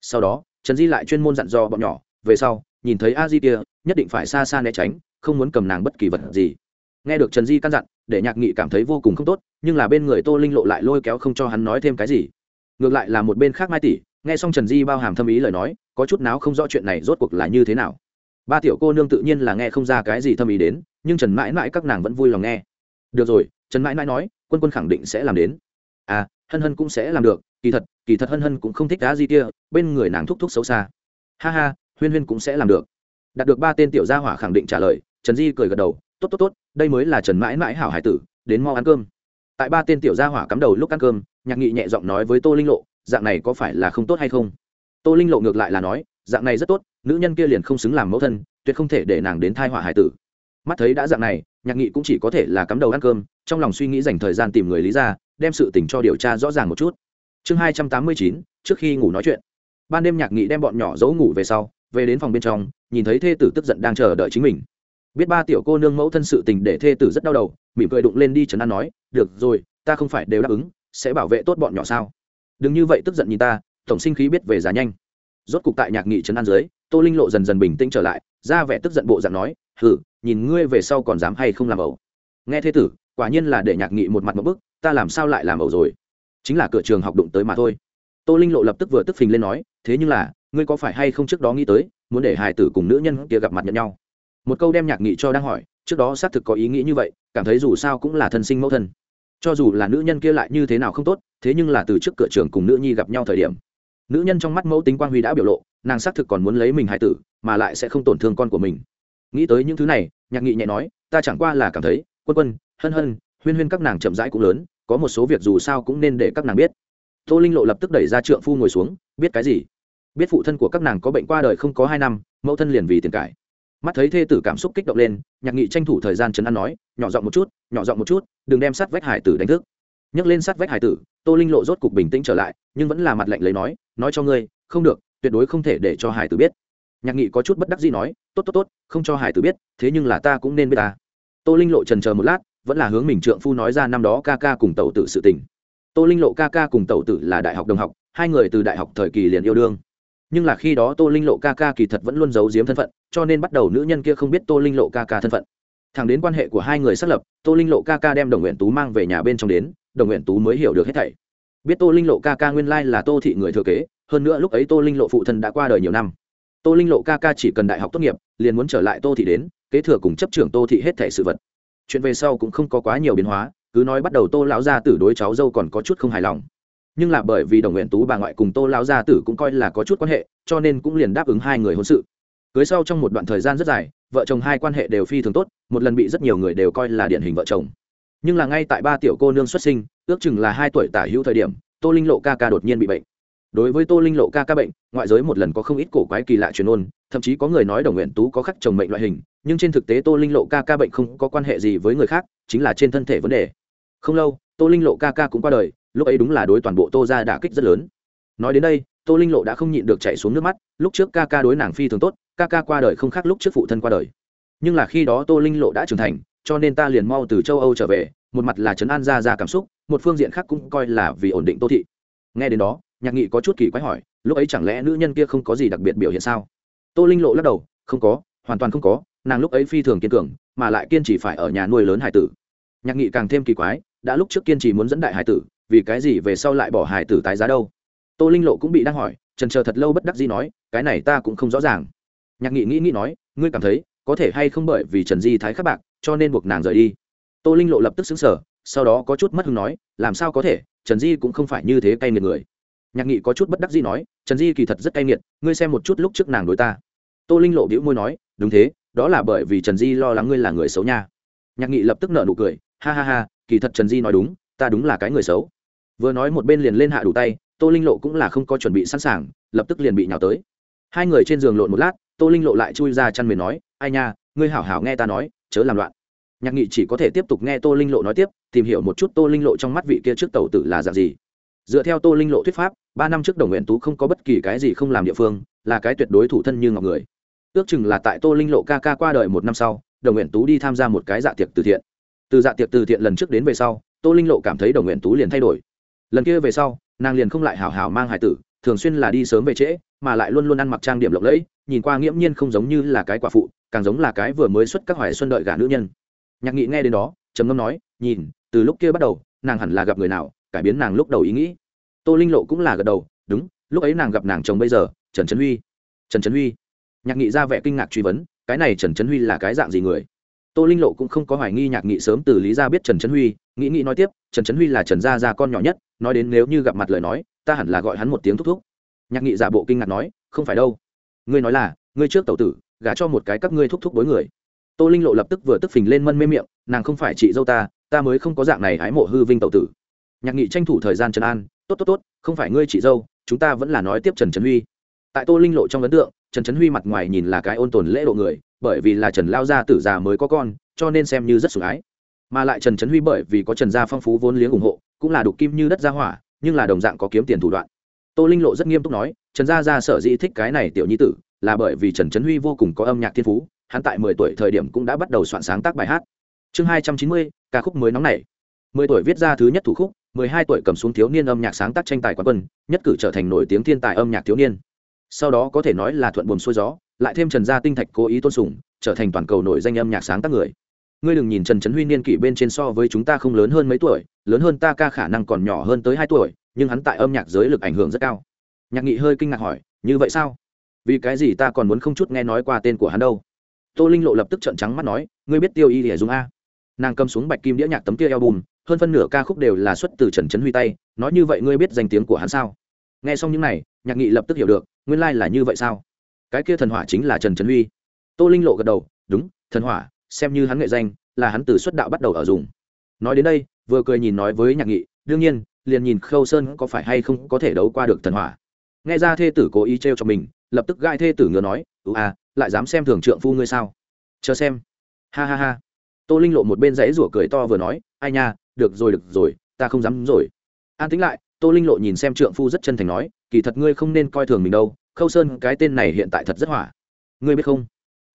Sau đó, trần di lại chuyên môn dặn dò bọn nhỏ, về sau, nhìn thấy a di kia, nhất định phải xa xa né tránh, không muốn cầm nàng bất kỳ vật gì. Nghe được trần di căn dặn, để nhạc nghị cảm thấy vô cùng không tốt, nhưng là bên người tô linh lộ lại lôi kéo không cho hắn nói thêm cái gì. Ngược lại là một bên khác mai tỷ nghe xong trần di bao hàm thâm ý lời nói, có chút nào không rõ chuyện này rốt cuộc là như thế nào. Ba tiểu cô nương tự nhiên là nghe không ra cái gì thâm ý đến, nhưng trần mãi mãi các nàng vẫn vui lòng nghe. Được rồi, trần mãi mãi nói, quân quân khẳng định sẽ làm đến. À hân hân cũng sẽ làm được, kỳ thật kỳ thật hân hân cũng không thích đá gì kia, bên người nàng thúc thúc xấu xa. Ha ha, huyên huyên cũng sẽ làm được. Đạt được ba tên tiểu gia hỏa khẳng định trả lời, trần di cười gật đầu, tốt tốt tốt, đây mới là trần mãi mãi hảo hải tử, đến mau ăn cơm. Tại ba tên tiểu gia hỏa cắm đầu lúc ăn cơm, nhạc nghị nhẹ giọng nói với tô linh lộ dạng này có phải là không tốt hay không? Tô linh lộ ngược lại là nói, dạng này rất tốt, nữ nhân kia liền không xứng làm mẫu thân, tuyệt không thể để nàng đến thai họa hải tử. Mắt thấy đã dạng này, nhạc nghị cũng chỉ có thể là cắm đầu ăn cơm, trong lòng suy nghĩ dành thời gian tìm người lý ra, đem sự tình cho điều tra rõ ràng một chút. Chương hai trăm tám mươi chín, trước khi ngủ nói chuyện. Ban đêm nhạc nghị đem bọn nhỏ giấu ngủ về sau, về đến phòng bên trong, nhìn thấy thê tử tức giận đang chờ đợi chính mình. Biết ba tiểu cô nương mẫu thân sự tình để thê tử rất đau đầu, mỉm cười đụng lên đi trấn an nói, được rồi, ta không phải đều đáp ứng, sẽ bảo vệ tốt bọn nhỏ sao? Đừng như vậy tức giận nhìn ta, tổng sinh khí biết về giá nhanh. Rốt cục tại nhạc nghị trấn an dưới, tô linh lộ dần dần bình tĩnh trở lại, ra vẻ tức giận bộ dạng nói hử nhìn ngươi về sau còn dám hay không làm ẩu? Nghe thế tử, quả nhiên là để nhạc nghị một mặt một bức, ta làm sao lại làm ẩu rồi? Chính là cửa trường học đụng tới mà thôi. Tô linh lộ lập tức vừa tức phình lên nói, thế nhưng là, ngươi có phải hay không trước đó nghĩ tới, muốn để hải tử cùng nữ nhân kia gặp mặt nhận nhau? Một câu đem nhạc nghị cho đang hỏi, trước đó xác thực có ý nghĩ như vậy, cảm thấy dù sao cũng là thân sinh mẫu thân cho dù là nữ nhân kia lại như thế nào không tốt, thế nhưng là từ trước cửa trường cùng nữ nhi gặp nhau thời điểm, nữ nhân trong mắt mẫu tính quang huy đã biểu lộ, nàng xác thực còn muốn lấy mình hải tử, mà lại sẽ không tổn thương con của mình. Nghĩ tới những thứ này, nhạc nghị nhẹ nói, ta chẳng qua là cảm thấy, quân quân, hân hân, huyên huyên các nàng chậm rãi cũng lớn, có một số việc dù sao cũng nên để các nàng biết. Tô linh lộ lập tức đẩy ra trượng phu ngồi xuống, biết cái gì? Biết phụ thân của các nàng có bệnh qua đời không có hai năm, mẫu thân liền vì tiền cải mắt thấy thê tử cảm xúc kích động lên, nhạc nghị tranh thủ thời gian chấn an nói, nhỏ giọng một chút, nhỏ giọng một chút, đừng đem sát vách hải tử đánh thức. Nhấc lên sát vách hải tử, tô linh lộ rốt cục bình tĩnh trở lại, nhưng vẫn là mặt lạnh lấy nói nói cho ngươi, không được, tuyệt đối không thể để cho hải tử biết. Nhạc nghị có chút bất đắc gì nói, tốt tốt tốt, không cho hải tử biết, thế nhưng là ta cũng nên biết ta. Tô linh lộ trần chờ một lát, vẫn là hướng mình trượng phu nói ra năm đó ca ca cùng tẩu tử sự tình. Tô linh lộ ca ca cùng tẩu tử là đại học đồng học, hai người từ đại học thời kỳ liền yêu đương. Nhưng là khi đó tô linh lộ ca ca kỳ thật vẫn luôn giấu giếm thân phận cho nên bắt đầu nữ nhân kia không biết tô linh lộ ca ca thân phận. Thẳng đến quan hệ của hai người xác lập, tô linh lộ ca ca đem đồng nguyện tú mang về nhà bên trong đến, đồng nguyện tú mới hiểu được hết thảy. Biết tô linh lộ ca ca nguyên lai là tô thị người thừa kế, hơn nữa lúc ấy tô linh lộ phụ thân đã qua đời nhiều năm. Tô linh lộ ca ca chỉ cần đại học tốt nghiệp, liền muốn trở lại tô thị đến, kế thừa cùng chấp trưởng tô thị hết thảy sự vật. Chuyện về sau cũng không có quá nhiều biến hóa, cứ nói bắt đầu tô lão gia tử đối cháu dâu còn có chút không hài lòng. Nhưng là bởi vì đồng nguyện tú bà ngoại cùng tô lão gia tử cũng coi là có chút quan hệ, cho nên cũng liền đáp ứng hai người hôn sự cưới sau trong một đoạn thời gian rất dài, vợ chồng hai quan hệ đều phi thường tốt, một lần bị rất nhiều người đều coi là điển hình vợ chồng. Nhưng là ngay tại ba tiểu cô nương xuất sinh, ước chừng là hai tuổi tả hữu thời điểm, tô linh lộ ca ca đột nhiên bị bệnh. Đối với tô linh lộ ca ca bệnh, ngoại giới một lần có không ít cổ quái kỳ lạ truyền ôn, thậm chí có người nói đồng nguyện tú có khắc chồng mệnh loại hình, nhưng trên thực tế tô linh lộ ca ca bệnh không có quan hệ gì với người khác, chính là trên thân thể vấn đề. Không lâu, tô linh lộ ca ca cũng qua đời, lúc ấy đúng là đối toàn bộ tô ra đả kích rất lớn. Nói đến đây, tô linh lộ đã không nhịn được chạy xuống nước mắt, lúc trước ca ca đối nàng phi thường tốt ca ca qua đời không khác lúc trước phụ thân qua đời. Nhưng là khi đó tô linh lộ đã trưởng thành, cho nên ta liền mau từ châu âu trở về, một mặt là trấn an ra ra cảm xúc, một phương diện khác cũng coi là vì ổn định tô thị. Nghe đến đó, nhạc nghị có chút kỳ quái hỏi, lúc ấy chẳng lẽ nữ nhân kia không có gì đặc biệt biểu hiện sao? Tô linh lộ lắc đầu, không có, hoàn toàn không có, nàng lúc ấy phi thường kiên cường, mà lại kiên trì phải ở nhà nuôi lớn hải tử. Nhạc nghị càng thêm kỳ quái, đã lúc trước kiên trì muốn dẫn đại hải tử, vì cái gì về sau lại bỏ hải tử tái giá đâu? Tô linh lộ cũng bị đang hỏi, trần chờ thật lâu bất đắc gì nói, cái này ta cũng không rõ ràng nhạc nghị nghĩ nghĩ nói, ngươi cảm thấy có thể hay không bởi vì trần di thái khắc bạc, cho nên buộc nàng rời đi? Tô linh lộ lập tức xứng sở sau đó có chút mất hứng nói, làm sao có thể, trần di cũng không phải như thế cay nghiệt người. Nhạc nghị có chút bất đắc di nói, trần di kỳ thật rất cay nghiệt, ngươi xem một chút lúc trước nàng đối ta. Tô linh lộ đĩu môi nói, đúng thế, đó là bởi vì trần di lo lắng ngươi là người xấu nha. Nhạc nghị lập tức nợ nụ cười, ha ha ha, kỳ thật trần di nói đúng, ta đúng là cái người xấu. Vừa nói một bên liền lên hạ đủ tay, tô linh lộ cũng là không có chuẩn bị sẵn sàng, lập tức liền bị nhào tới. Hai người trên giường lộn một lát tô linh lộ lại chui ra chăn mềm nói, ai nha, ngươi hảo hảo nghe ta nói, chớ làm loạn. Nhạc nghị chỉ có thể tiếp tục nghe tô linh lộ nói tiếp, tìm hiểu một chút tô linh lộ trong mắt vị kia trước tàu tử là dạng gì. Dựa theo tô linh lộ thuyết pháp, ba năm trước đồng nguyện tú không có bất kỳ cái gì không làm địa phương, là cái tuyệt đối thủ thân như ngọc người. Ước chừng là tại tô linh lộ ca ca qua đời một năm sau, đồng nguyện tú đi tham gia một cái dạ tiệc từ thiện. Từ dạ tiệc từ thiện lần trước đến về sau, tô linh lộ cảm thấy đồng nguyện tú liền thay đổi. Lần kia về sau, nàng liền không lại hào hào mang hải tử thường xuyên là đi sớm về trễ, mà lại luôn luôn ăn mặc trang điểm lộng lẫy, nhìn qua nghiễm nhiên không giống như là cái quả phụ, càng giống là cái vừa mới xuất các hoài xuân đợi gả nữ nhân. Nhạc nghị nghe đến đó, trầm ngâm nói, nhìn, từ lúc kia bắt đầu, nàng hẳn là gặp người nào, cải biến nàng lúc đầu ý nghĩ. Tô linh lộ cũng là gật đầu, đúng, lúc ấy nàng gặp nàng chồng bây giờ, trần trấn huy. Trần trấn huy? Nhạc nghị ra vẻ kinh ngạc truy vấn, cái này trần trấn huy là cái dạng gì người? Tô linh lộ cũng không có hoài nghi nhạc nghị sớm từ lý ra biết trần trấn huy, nghĩ nghĩ nói tiếp, trần trấn huy là trần gia gia con nhỏ nhất, nói đến nếu như gặp mặt lời nói, ta hẳn là gọi hắn một tiếng thúc thúc. Nhạc nghị giả bộ kinh ngạc nói, không phải đâu. Ngươi nói là, ngươi trước tẩu tử, gả cho một cái các ngươi thúc thúc bối người. Tô linh lộ lập tức vừa tức phình lên mân mê miệng, nàng không phải chị dâu ta ta mới không có dạng này hái mộ hư vinh tẩu tử. Nhạc nghị tranh thủ thời gian trần an, tốt tốt tốt, không phải ngươi chị dâu, chúng ta vẫn là nói tiếp trần trấn huy. Tại tô linh lộ trong ấn tượng, trần trấn huy mặt ngoài nhìn là cái ôn tồn lễ độ người bởi vì là trần lao gia tử già mới có con, cho nên xem như rất sủng ái. Mà lại trần trấn huy bởi vì có trần gia phong phú vốn liếng ủng hộ, cũng là đục kim như đất gia hỏa, nhưng là đồng dạng có kiếm tiền thủ đoạn. Tô linh lộ rất nghiêm túc nói, trần gia gia sở dĩ thích cái này tiểu nhi tử, là bởi vì trần trấn huy vô cùng có âm nhạc thiên phú, hắn tại mười tuổi thời điểm cũng đã bắt đầu soạn sáng tác bài hát. Chương hai trăm chín mươi, ca khúc mới nóng này. Mười tuổi viết ra thứ nhất thủ khúc, mười hai tuổi cầm xuống thiếu niên âm nhạc sáng tác tranh tài quán quân, nhất cử trở thành nổi tiếng thiên tài âm nhạc thiếu niên. Sau đó có thể nói là thuận buồm xuôi gió lại thêm trần gia tinh thạch cố ý tôn sùng, trở thành toàn cầu nổi danh âm nhạc sáng tác người. Ngươi đừng nhìn trần trấn huy niên kỷ bên trên so với chúng ta không lớn hơn mấy tuổi, lớn hơn ta ca khả năng còn nhỏ hơn tới hai tuổi, nhưng hắn tại âm nhạc giới lực ảnh hưởng rất cao. Nhạc nghị hơi kinh ngạc hỏi, như vậy sao? Vì cái gì ta còn muốn không chút nghe nói qua tên của hắn đâu? Tô linh lộ lập tức trợn trắng mắt nói, ngươi biết tiêu y để dùng a? Nàng cầm xuống bạch kim đĩa nhạc tấm kia eo bùn hơn phân nửa ca khúc đều là xuất từ trần trấn huy tay, nói như vậy ngươi biết danh tiếng của hắn sao? Nghe xong những này, nhạc nghị lập tức hiểu được, nguyên lai、like、là như vậy sao? Cái kia thần hỏa chính là trần trấn huy. Tô linh lộ gật đầu, đúng, thần hỏa, xem như hắn nghệ danh, là hắn từ xuất đạo bắt đầu ở dùng. Nói đến đây, vừa cười nhìn nói với nhạc nghị, đương nhiên, liền nhìn khâu sơn có phải hay không có thể đấu qua được thần hỏa. Nghe ra thê tử cố ý t r e o cho mình, lập tức gai thê tử ngứa nói ưu à lại dám xem thường trượng phu ngươi sao? Chờ xem. Ha ha ha. Tô linh lộ một bên dãy rủa cười to vừa nói, ai nha, được rồi được rồi, ta không dám rồi. An tính lại, tô linh lộ nhìn xem trượng phu rất chân thành nói, kỳ thật ngươi không nên coi thường mình đâu khâu sơn cái tên này hiện tại thật rất hỏa. Ngươi biết không?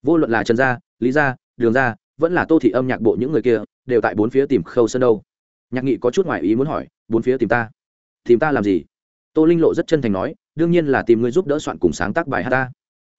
Vô luận là trần gia lý gia đường gia vẫn là tô thị âm nhạc bộ những người kia đều tại bốn phía tìm khâu sơn đâu. Nhạc nghị có chút ngoại ý muốn hỏi bốn phía tìm ta? Tìm ta làm gì? Tô linh lộ rất chân thành nói đương nhiên là tìm ngươi giúp đỡ soạn cùng sáng tác bài hát ta.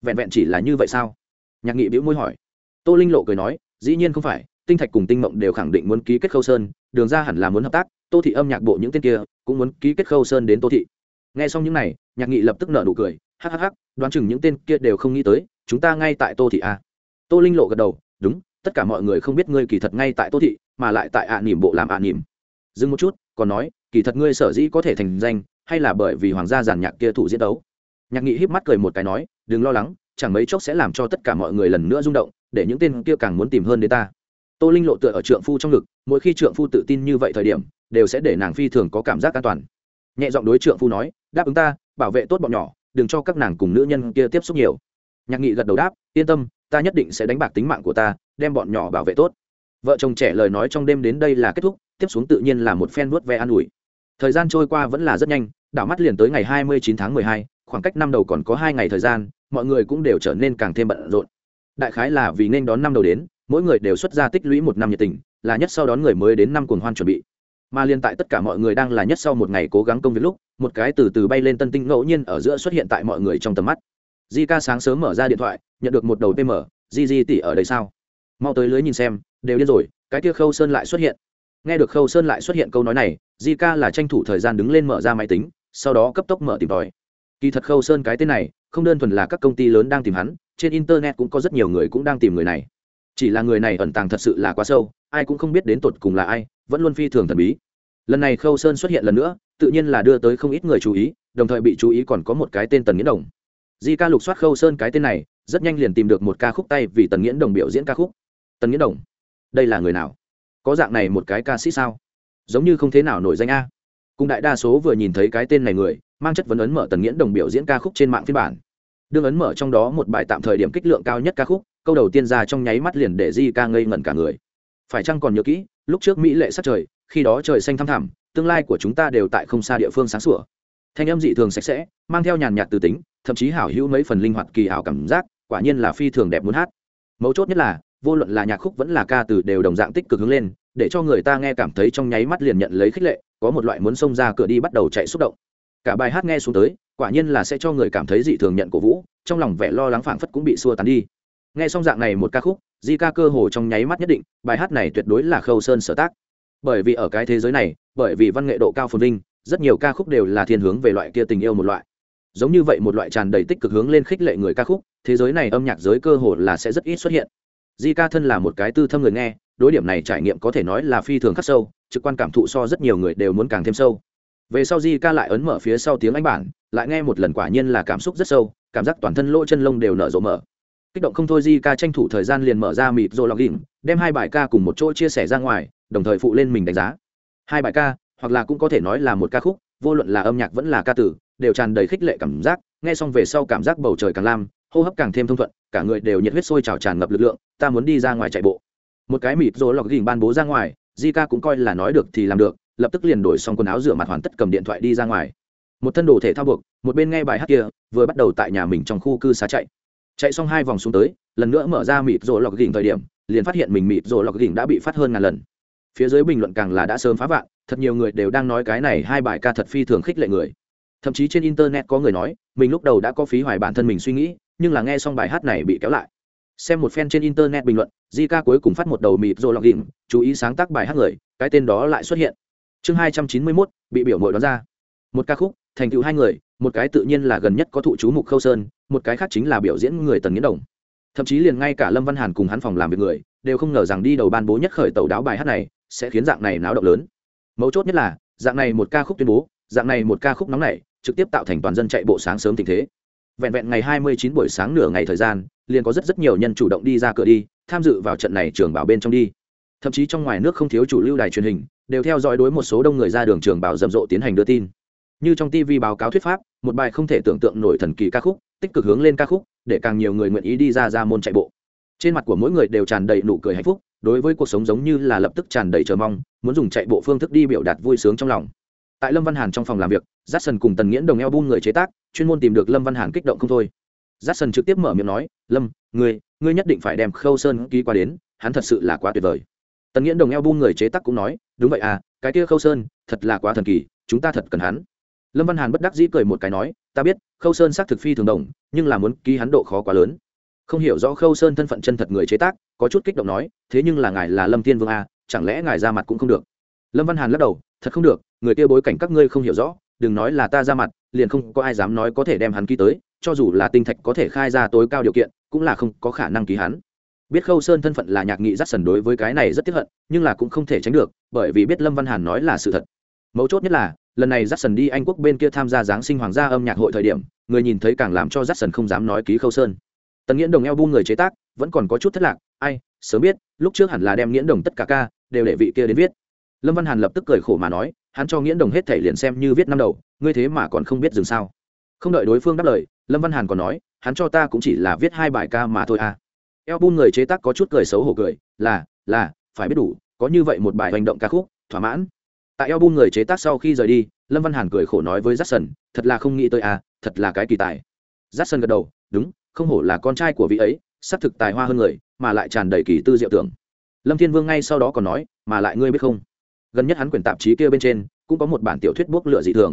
Vẹn vẹn chỉ là như vậy sao? Nhạc nghị bĩu môi hỏi. Tô linh lộ cười nói dĩ nhiên không phải tinh thạch cùng tinh mộng đều khẳng định muốn ký kết khâu sơn đường ra hẳn là muốn hợp tác tô thị âm nhạc bộ những tên kia cũng muốn ký kết khâu sơn đến tô thị. Nghe xong những này, nhạc nghị lập tức nợ nụ cười hhh đoán chừng những tên kia đều không nghĩ tới, chúng ta ngay tại tô thị a tô linh lộ gật đầu, đúng, tất cả mọi người không biết ngươi kỳ thật ngay tại tô thị, mà lại tại ạ à nỉm bộ làm ạ à nỉm. Dừng một chút, còn nói, kỳ thật ngươi sở dĩ có thể thành danh, hay là bởi vì hoàng gia giàn nhạc kia thủ diễn đấu. Nhạc nghị híp mắt cười một cái nói, đừng lo lắng, chẳng mấy chốc sẽ làm cho tất cả mọi người lần nữa rung động, để những tên kia càng muốn tìm hơn đến ta. Tô linh lộ tựa ở trượng phu trong ngực, mỗi khi trượng phu tự tin như vậy thời điểm, đều sẽ để nàng phi thường có cảm giác an toàn. Nhẹ giọng đối trượng phu nói, đáp ứng ta, bảo vệ tốt bọn nhỏ đừng cho các nàng cùng nữ nhân kia tiếp xúc nhiều. Nhạc nghị gật đầu đáp, yên tâm, ta nhất định sẽ đánh bạc tính mạng của ta, đem bọn nhỏ bảo vệ tốt. Vợ chồng trẻ lời nói trong đêm đến đây là kết thúc, tiếp xuống tự nhiên là một phen vuốt ve an ủi. Thời gian trôi qua vẫn là rất nhanh, đảo mắt liền tới ngày hai mươi chín tháng mười hai, khoảng cách năm đầu còn có hai ngày thời gian, mọi người cũng đều trở nên càng thêm bận rộn. Đại khái là vì nên đón năm đầu đến, mỗi người đều xuất ra tích lũy một năm nhiệt tình, là nhất sau đón người mới đến năm cuồng hoan chuẩn bị mà liên tại tất cả mọi người đang là nhất sau một ngày cố gắng công việc lúc, một cái từ từ bay lên tân tinh ngẫu nhiên ở giữa xuất hiện tại mọi người trong tầm mắt. Di ca sáng sớm mở ra điện thoại, nhận được một đầu pm di di tỷ ở đây sao? Mau tới lưới nhìn xem, đều điên rồi, cái kia khâu sơn lại xuất hiện. Nghe được khâu sơn lại xuất hiện câu nói này di ca là tranh thủ thời gian đứng lên mở ra máy tính, sau đó cấp tốc mở tìm tòi. Kỳ thật khâu sơn cái tên này, không đơn thuần là các công ty lớn đang tìm hắn, trên internet cũng có rất nhiều người cũng đang tìm người này. Chỉ là người này ẩn tàng thật sự là quá sâu, ai cũng không biết đến tột cùng là ai vẫn luôn phi thường thần bí. Lần này khâu sơn xuất hiện lần nữa, tự nhiên là đưa tới không ít người chú ý, đồng thời bị chú ý còn có một cái tên tần nghĩa đồng. Di ca lục soát khâu sơn cái tên này, rất nhanh liền tìm được một ca khúc tay vì tần nghĩa đồng biểu diễn ca khúc. Tần nghĩa đồng, đây là người nào? Có dạng này một cái ca sĩ sao? Giống như không thế nào nổi danh a. Cùng đại đa số vừa nhìn thấy cái tên này người, mang chất vấn ấn mở tần nghĩa đồng biểu diễn ca khúc trên mạng phiên bản. Đương ấn mở trong đó một bài tạm thời điểm kích lượng cao nhất ca khúc, câu đầu tiên ra trong nháy mắt liền để di ca ngây ngẩn cả người. Phải chăng còn nhớ kỹ lúc trước mỹ lệ sắc trời, khi đó trời xanh thăm thẳm, tương lai của chúng ta đều tại không xa địa phương sáng sủa. Thanh âm dị thường sạch sẽ, mang theo nhàn nhạt từ tính, thậm chí hảo hữu mấy phần linh hoạt kỳ hảo cảm giác, quả nhiên là phi thường đẹp muốn hát. Mấu chốt nhất là, vô luận là nhạc khúc vẫn là ca từ đều đồng dạng tích cực hướng lên, để cho người ta nghe cảm thấy trong nháy mắt liền nhận lấy khích lệ, có một loại muốn xông ra cửa đi bắt đầu chạy xúc động. Cả bài hát nghe xuống tới, quả nhiên là sẽ cho người cảm thấy dị thường nhận cổ vũ, trong lòng vẻ lo lắng phảng phất cũng bị xua tán đi. Nghe xong dạng này một ca khúc di ca cơ hồ trong nháy mắt nhất định, bài hát này tuyệt đối là khâu sơn sở tác. Bởi vì ở cái thế giới này, bởi vì văn nghệ độ cao phồn vinh, rất nhiều ca khúc đều là thiên hướng về loại kia tình yêu một loại. Giống như vậy một loại tràn đầy tích cực hướng lên khích lệ người ca khúc, thế giới này âm nhạc giới cơ hồ là sẽ rất ít xuất hiện. Di ca thân là một cái tư thâm người nghe, đối điểm này trải nghiệm có thể nói là phi thường khắc sâu, trực quan cảm thụ so rất nhiều người đều muốn càng thêm sâu. Về sau di ca lại ấn mở phía sau tiếng anh bản, lại nghe một lần quả nhiên là cảm xúc rất sâu, cảm giác toàn thân lỗ chân lông đều nở rộ mở kích động không thôi di ca tranh thủ thời gian liền mở ra mịp rồi lọc đỉnh đem hai bài ca cùng một chỗ chia sẻ ra ngoài, đồng thời phụ lên mình đánh giá. Hai bài ca, hoặc là cũng có thể nói là một ca khúc, vô luận là âm nhạc vẫn là ca tử, đều tràn đầy khích lệ cảm giác, nghe xong về sau cảm giác bầu trời càng lam, hô hấp càng thêm thông thuận, cả người đều nhiệt huyết sôi trào tràn ngập lực lượng, ta muốn đi ra ngoài chạy bộ. Một cái mịp rồi lọc đỉnh ban bố ra ngoài di ca cũng coi là nói được thì làm được, lập tức liền đổi xong quần áo rửa mặt hoàn tất cầm điện thoại đi ra ngoài. Một thân đồ thể thao buộc, một bên nghe bài hát kia, vừa bắt đầu tại nhà mình trong khu cư xá chạy chạy xong hai vòng xuống tới, lần nữa mở ra mịt rồi lọc gỉnh thời điểm, liền phát hiện mình mịt rồi lọc gỉnh đã bị phát hơn ngàn lần. Phía dưới bình luận càng là đã sớm phá vạn, thật nhiều người đều đang nói cái này hai bài ca thật phi thường khích lệ người. Thậm chí trên internet có người nói, mình lúc đầu đã có phí hoài bản thân mình suy nghĩ, nhưng là nghe xong bài hát này bị kéo lại. Xem một fan trên internet bình luận di ca cuối cùng phát một đầu mịt rồi lọc đỉnh, chú ý sáng tác bài hát người, cái tên đó lại xuất hiện. Chương hai trăm chín mươi mốt, bị biểu mội đoán ra. Một ca khúc, thành tựu hai người, một cái tự nhiên là gần nhất có thụ chú mục khâu sơn một cái khác chính là biểu diễn người tần nghiến đồng. Thậm chí liền ngay cả lâm văn hàn cùng hắn phòng làm việc người, đều không ngờ rằng đi đầu ban bố nhất khởi tàu đáo bài hát này sẽ khiến dạng này náo động lớn. Mấu chốt nhất là, dạng này một ca khúc tuyên bố, dạng này một ca khúc nóng này trực tiếp tạo thành toàn dân chạy bộ sáng sớm tình thế. Vẹn vẹn ngày 29 buổi sáng nửa ngày thời gian, liền có rất rất nhiều nhân chủ động đi ra cửa đi, tham dự vào trận này trường bảo bên trong đi. Thậm chí trong ngoài nước không thiếu chủ lưu đài truyền hình, đều theo dõi đối một số đông người ra đường trường bảo rầm rộ tiến hành đưa tin như trong tv báo cáo thuyết pháp, một bài không thể tưởng tượng nổi thần kỳ ca khúc, tích cực hướng lên ca khúc, để càng nhiều người nguyện ý đi ra ra môn chạy bộ. Trên mặt của mỗi người đều tràn đầy nụ cười hạnh phúc, đối với cuộc sống giống như là lập tức tràn đầy chờ mong, muốn dùng chạy bộ phương thức đi biểu đạt vui sướng trong lòng. Tại lâm văn hàn trong phòng làm việc j a c k s o n cùng tần nghiễn đồng eo bun người chế tác, chuyên môn tìm được lâm văn hàn kích động không thôi. J a c k s o n trực tiếp mở miệng nói, lâm, ngươi ngươi nhất định phải đem khâu sơn ký qua đến, hắn thật sự là quá tuyệt vời. Tần nghiễn đồng eo bun người chế tác cũng nói, đúng vậy à cái kia khâu sơn, thật là quá thần kỳ, chúng ta thật cần hắn lâm văn hàn bất đắc dĩ cười một cái nói, ta biết, khâu sơn xác thực phi thường đồng, nhưng là muốn ký hắn độ khó quá lớn. Không hiểu rõ khâu sơn thân phận chân thật người chế tác, có chút kích động nói, thế nhưng là ngài là lâm tiên vương a chẳng lẽ ngài ra mặt cũng không được? Lâm văn hàn lắc đầu, thật không được, người kia bối cảnh các ngươi không hiểu rõ, đừng nói là ta ra mặt, liền không có ai dám nói có thể đem hắn ký tới, cho dù là tinh thạch có thể khai ra tối cao điều kiện, cũng là không có khả năng ký hắn. Biết khâu sơn thân phận là nhạc nghị dắt sần đối với cái này rất tiếp hận, nhưng là cũng không thể tránh được, bởi vì biết lâm văn hàn nói là sự thật. Mấu chốt nhất là lần này dắt sần đi anh quốc bên kia tham gia giáng sinh hoàng gia âm nhạc hội thời điểm, người nhìn thấy càng làm cho dắt sần không dám nói ký khâu sơn. Tần nghiễn đồng eo bu người chế tác, vẫn còn có chút thất lạc, ai, sớm biết, lúc trước hẳn là đem nghiễn đồng tất cả ca, đều để vị kia đến viết. Lâm văn hàn lập tức cười khổ mà nói, hắn cho nghiễn đồng hết thể liền xem như viết năm đầu, ngươi thế mà còn không biết dừng sao? Không đợi đối phương đáp lời, lâm văn hàn còn nói, hắn cho ta cũng chỉ là viết hai bài ca mà thôi à. Eo bu người chế tác có chút cười xấu hổ cười, là là, phải biết đủ, có như vậy một bài hành động ca khúc, thỏa mãn tại eo bun người chế tác sau khi rời đi, lâm văn hàn cười khổ nói với j a c k s o n thật là không nghĩ tới à thật là cái kỳ tài. J a c k s o n gật đầu, đúng, không hổ là con trai của vị ấy xác thực tài hoa hơn người, mà lại tràn đầy kỳ tư diệu tưởng. Lâm thiên vương ngay sau đó còn nói, mà lại ngươi biết không? Gần nhất hắn quyển tạp chí kia bên trên, cũng có một bản tiểu thuyết bốc lựa dị thường.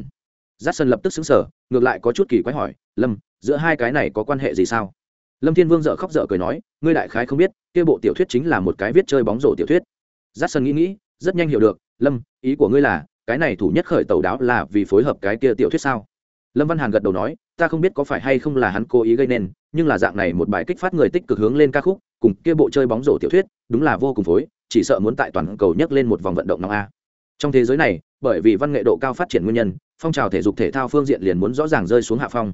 Giắt sân lập tức xứng sở ngược lại có chút kỳ quái hỏi, lâm, giữa hai cái này có quan hệ gì sao? Lâm thiên vương dợ khóc dợ cười nói, ngươi đại khái không biết, kia bộ tiểu thuyết chính là một cái viết chơi bóng rổ tiểu thuyết. Giắt sân nghĩ nghĩ, rất nhanh hiểu được lâm, ý của ngươi là, cái này thủ nhất khởi tàu đáo là vì phối hợp cái kia tiểu thuyết sao? Lâm văn hàn gật đầu nói, ta không biết có phải hay không là hắn cố ý gây nên, nhưng là dạng này một bài kích phát người tích cực hướng lên ca khúc, cùng kia bộ chơi bóng rổ tiểu thuyết, đúng là vô cùng phối, chỉ sợ muốn tại toàn cầu nhấc lên một vòng vận động nóng a. Trong thế giới này, bởi vì văn nghệ độ cao phát triển nguyên nhân, phong trào thể dục thể thao phương diện liền muốn rõ ràng rơi xuống hạ phong.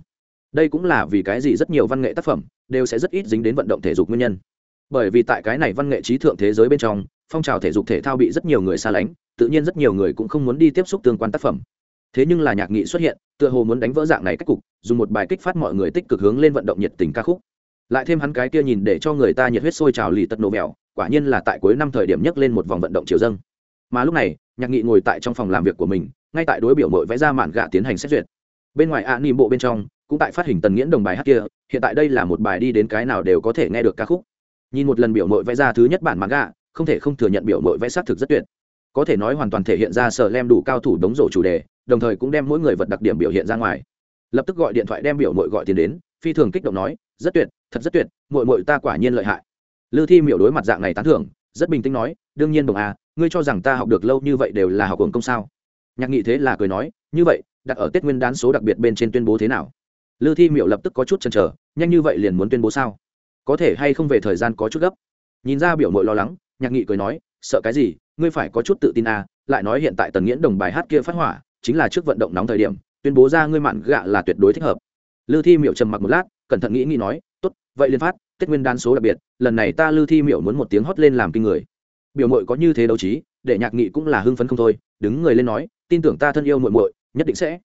Đây cũng là vì cái gì rất nhiều văn nghệ tác phẩm đều sẽ rất ít dính đến vận động thể dục nguyên nhân. Bởi vì tại cái này văn nghệ trí thượng thế giới bên trong, phong trào thể dục thể thao bị rất nhiều người xa lánh tự nhiên rất nhiều người cũng không muốn đi tiếp xúc tương quan tác phẩm. Thế nhưng là nhạc nghị xuất hiện tựa hồ muốn đánh vỡ dạng này cách cục dùng một bài kích phát mọi người tích cực hướng lên vận động nhiệt tình ca khúc. Lại thêm hắn cái kia nhìn để cho người ta nhiệt huyết sôi trào lì tật nổ mèo quả nhiên là tại cuối năm thời điểm nhấc lên một vòng vận động chiều dâng. Mà lúc này nhạc nghị ngồi tại trong phòng làm việc của mình ngay tại đối biểu mội vẽ ra mạn gạ tiến hành xét duyệt. Bên ngoài ạ à, bộ bên trong cũng tại phát hình tần nghiễn đồng bài hát kia hiện tại đây là một bài đi đến cái nào đều có thể nghe được ca khúc. Nhìn một lần biểu mội vẽ ra thứ nhất bản mạn gạ không thể không thừa nhận biểu mội vẽ xác thực rất tuyệt có thể nói hoàn toàn thể hiện ra sở lem đủ cao thủ đống rổ chủ đề, đồng thời cũng đem mỗi người vật đặc điểm biểu hiện ra ngoài. Lập tức gọi điện thoại đem biểu mội gọi tiền đến, phi thường kích động nói, rất tuyệt, thật rất tuyệt mội mội ta quả nhiên lợi hại. Lư thi miểu đối mặt dạng này tán thưởng, rất bình tĩnh nói, đương nhiên đồng à ngươi cho rằng ta học được lâu như vậy đều là học hưởng công sao? Nhạc nghị thế là cười nói, như vậy, đặt ở tết nguyên đán số đặc biệt bên trên tuyên bố thế nào? Lư thi miểu lập tức có chút chần trở nhanh như vậy liền muốn tuyên bố sao? Có thể hay không về thời gian có chút gấp? Nhìn ra biểu mội lo lắng, nhạc nghị cười nói, sợ cái gì? Ngươi phải có chút tự tin à lại nói hiện tại tần nghiễn đồng bài hát kia phát hỏa, chính là trước vận động nóng thời điểm, tuyên bố ra ngươi mạn gạ là tuyệt đối thích hợp. Lư thi miệu trầm mặc một lát, cẩn thận nghĩ nghĩ nói, tốt, vậy liên phát, tết nguyên đan số đặc biệt, lần này ta lư thi miệu muốn một tiếng hót lên làm kinh người. Biểu muội có như thế đấu trí, để nhạc nghị cũng là hưng phấn không thôi, đứng người lên nói, tin tưởng ta thân yêu muội muội, nhất định sẽ.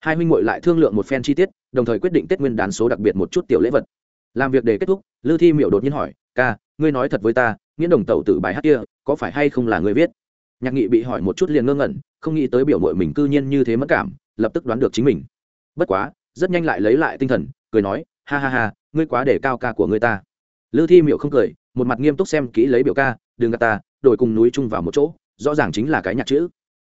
Hai huynh muội lại thương lượng một phen chi tiết, đồng thời quyết định tết nguyên đán số đặc biệt một chút tiểu lễ vật. Làm việc để kết thúc, lư thi miệu đột nhiên hỏi, ca, ngươi nói thật với ta nghĩa đồng tẩu tử bài hát kia, có phải hay không là người viết? Nhạc nghị bị hỏi một chút liền ngơ ngẩn, không nghĩ tới biểu mội mình cư nhiên như thế mất cảm, lập tức đoán được chính mình. Bất quá, rất nhanh lại lấy lại tinh thần, cười nói, ha ha ha, ngươi quá để cao ca của ngươi ta. Lư thi miệu không cười, một mặt nghiêm túc xem kỹ lấy biểu ca, đừng gạt ta, đổi cùng núi chung vào một chỗ, rõ ràng chính là cái nhạc chữ.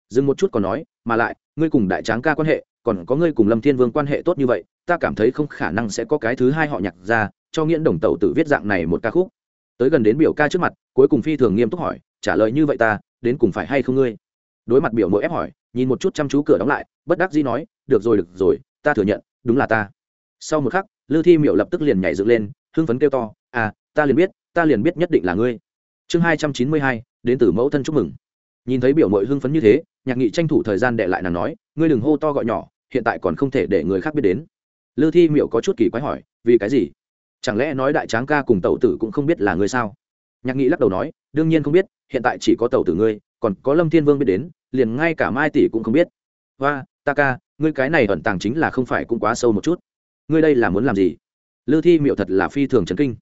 Dừng một chút còn nói, mà lại, ngươi cùng đại tráng ca quan hệ, còn có ngươi cùng lâm thiên vương quan hệ tốt như vậy, ta cảm thấy không khả năng sẽ có cái thứ hai họ nhạc ra, cho nghiễn đồng Tẩu tự viết dạng này một ca khúc tới gần đến biểu ca trước mặt, cuối cùng phi thường nghiêm túc hỏi, trả lời như vậy ta, đến cùng phải hay không ngươi? Đối mặt biểu mỗi ép hỏi, nhìn một chút chăm chú cửa đóng lại, bất đắc dĩ nói, được rồi được rồi, ta thừa nhận, đúng là ta. Sau một khắc, lư thi miệu lập tức liền nhảy dựng lên, hưng phấn kêu to à ta liền biết, ta liền biết nhất định là ngươi. Chương hai trăm chín mươi hai, đến từ mẫu thân chúc mừng. Nhìn thấy biểu mội hưng phấn như thế, nhạc nghị tranh thủ thời gian đệ lại nàng nói, ngươi đừng hô to gọi nhỏ, hiện tại còn không thể để người khác biết đến. Lư thi miệu có chút kỳ quái hỏi, vì cái gì? Chẳng lẽ nói đại tráng ca cùng tẩu tử cũng không biết là ngươi sao? Nhạc nghị lắc đầu nói, đương nhiên không biết, hiện tại chỉ có tẩu tử ngươi, còn có lâm thiên vương biết đến, liền ngay cả mai tỷ cũng không biết. Và ta ca, ngươi cái này ẩn tàng chính là không phải cũng quá sâu một chút. Ngươi đây là muốn làm gì? Lư thi miệu thật là phi thường chấn kinh.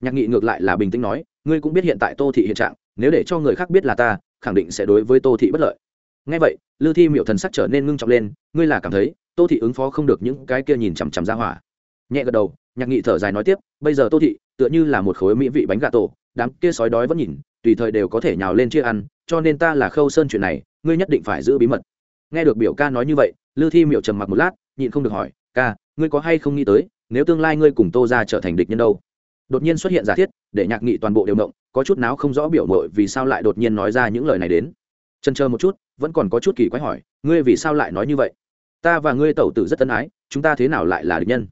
Nhạc nghị ngược lại là bình tĩnh nói, ngươi cũng biết hiện tại tô thị hiện trạng, nếu để cho người khác biết là ta, khẳng định sẽ đối với tô thị bất lợi. Ngay vậy, lư thi miệu thần sắc trở nên ngưng trọng lên, ngươi là cảm thấy, tô thị ứng phó không được những cái kia nhìn chằm chằm ra hỏa. Nhẹ gật đầu nhạc nghị thở dài nói tiếp, bây giờ tô thị, tựa như là một khối mỹ vị bánh gà tổ, đám kia sói đói vẫn nhìn, tùy thời đều có thể nhào lên chia ăn, cho nên ta là khâu sơn chuyện này, ngươi nhất định phải giữ bí mật. Nghe được biểu ca nói như vậy, lư thi miệu trầm mặc một lát, nhịn không được hỏi, ca, ngươi có hay không nghĩ tới, nếu tương lai ngươi cùng tô ra trở thành địch nhân đâu? Đột nhiên xuất hiện giả thiết, để nhạc nghị toàn bộ đều động, có chút nào không rõ biểu mội vì sao lại đột nhiên nói ra những lời này đến. Chân chờ một chút, vẫn còn có chút kỳ quái hỏi, ngươi vì sao lại nói như vậy? Ta và ngươi tẩu tử rất tân ái, chúng ta thế nào lại là địch nhân?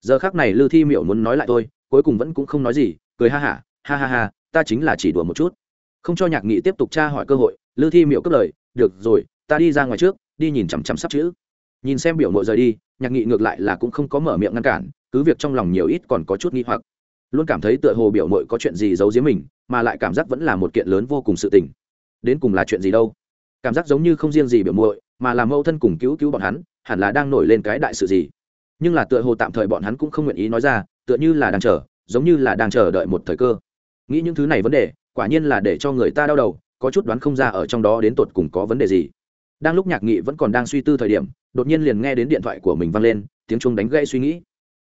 Giờ khác này lư thi miệu muốn nói lại tôi cuối cùng vẫn cũng không nói gì cười ha hả ha, ha ha ha ta chính là chỉ đùa một chút. Không cho nhạc nghị tiếp tục tra hỏi cơ hội lư thi miệu cất lời được rồi ta đi ra ngoài trước đi nhìn chằm chằm sắp chữ. Nhìn xem biểu mộ rời đi nhạc nghị ngược lại là cũng không có mở miệng ngăn cản cứ việc trong lòng nhiều ít còn có chút nghi hoặc. Luôn cảm thấy tựa hồ biểu mội có chuyện gì giấu giếm mình mà lại cảm giác vẫn là một kiện lớn vô cùng sự tình. Đến cùng là chuyện gì đâu? Cảm giác giống như không riêng gì biểu muội mà là mẫu thân cùng cứu cứu bọn hắn hẳn là đang nổi lên cái đại sự gì? Nhưng là tựa hồ tạm thời bọn hắn cũng không nguyện ý nói ra tựa như là đang chờ giống như là đang chờ đợi một thời cơ. Nghĩ những thứ này vấn đề quả nhiên là để cho người ta đau đầu có chút đoán không ra ở trong đó đến tột cùng có vấn đề gì. Đang lúc nhạc nghị vẫn còn đang suy tư thời điểm đột nhiên liền nghe đến điện thoại của mình vang lên tiếng chuông đánh gãy suy nghĩ.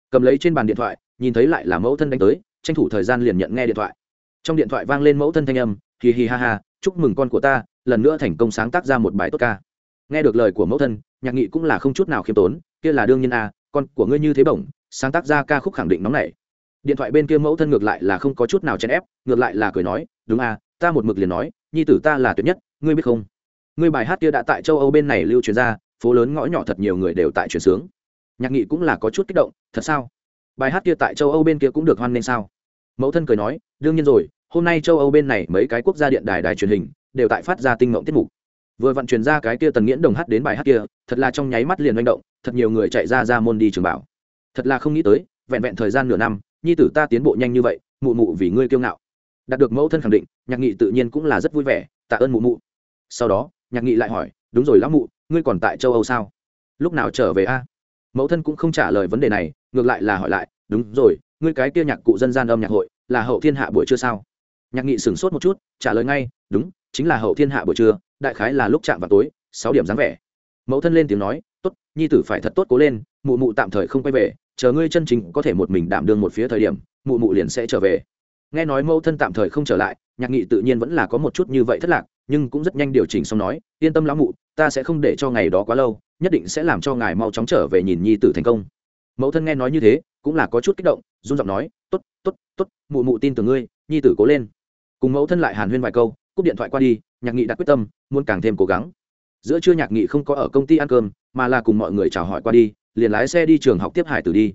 Cầm lấy trên bàn điện thoại nhìn thấy lại là mẫu thân đánh tới tranh thủ thời gian liền nhận nghe điện thoại. Trong điện thoại vang lên mẫu thân thanh âm hì hì ha ha chúc mừng con của ta lần nữa thành công sáng tác ra một bài tốt ca. Nghe được lời của mẫu thân nhạc nghị cũng là không chút nào khiêm tốn kia là đương nhiên a à, con của ngươi như thế bổng sáng tác ra ca khúc khẳng định nóng này điện thoại bên kia mẫu thân ngược lại là không có chút nào chèn ép ngược lại là cười nói đúng à, ta một mực liền nói nhi tử ta là tuyệt nhất ngươi biết không? Ngươi bài hát kia đã tại châu âu bên này lưu truyền ra phố lớn ngõ nhỏ thật nhiều người đều tại truyền sướng. Nhạc nghị cũng là có chút kích động thật sao? Bài hát kia tại châu âu bên kia cũng được hoan nghênh sao? Mẫu thân cười nói đương nhiên rồi hôm nay châu âu bên này mấy cái quốc gia điện đài đài truyền hình đều tại phát ra tinh mộng tiết mục vừa vận chuyển ra cái kia tần nghiễn đồng hát đến bài hát kia, thật là trong nháy mắt liền manh động, thật nhiều người chạy ra ra môn đi trường bảo. Thật là không nghĩ tới, vẹn vẹn thời gian nửa năm, nhi tử ta tiến bộ nhanh như vậy, mụ mụ vì ngươi kiêu ngạo. Đạt được mẫu thân khẳng định, nhạc nghị tự nhiên cũng là rất vui vẻ, tạ ơn mụ mụ. Sau đó, nhạc nghị lại hỏi, đúng rồi lão mụ, ngươi còn tại châu âu sao? Lúc nào trở về a? Mẫu thân cũng không trả lời vấn đề này, ngược lại là hỏi lại, đúng rồi, ngươi cái kia nhạc cụ dân gian âm nhạc hội, là hậu thiên hạ buổi trưa sao? Nhạc nghị sửng sốt một chút, trả lời ngay, đúng, chính là hậu thiên hạ buổi trưa đại khái là lúc chạm vào tối, sáu điểm dáng vẻ. Mẫu thân lên tiếng nói, tốt, nhi tử phải thật tốt cố lên, mụ mụ tạm thời không quay về, chờ ngươi chân chính có thể một mình đảm đương một phía thời điểm, mụ mụ liền sẽ trở về. Nghe nói mẫu thân tạm thời không trở lại, nhạc nghị tự nhiên vẫn là có một chút như vậy thất lạc, nhưng cũng rất nhanh điều chỉnh xong nói, yên tâm lão mụ, ta sẽ không để cho ngày đó quá lâu, nhất định sẽ làm cho ngài mau chóng trở về nhìn nhi tử thành công. Mẫu thân nghe nói như thế, cũng là có chút kích động, run giọng nói t ố t t ố t t ố t mụ mụ tin tưởng ngươi, nhi tử cố lên. Cùng mẫu thân lại hàn huyên vài câu cúp điện thoại qua đi, nhạc nghị đặt quyết tâm, muốn càng thêm cố gắng. Giữa trưa nhạc nghị không có ở công ty ăn cơm, mà là cùng mọi người chào hỏi qua đi, liền lái xe đi trường học tiếp hải tử đi.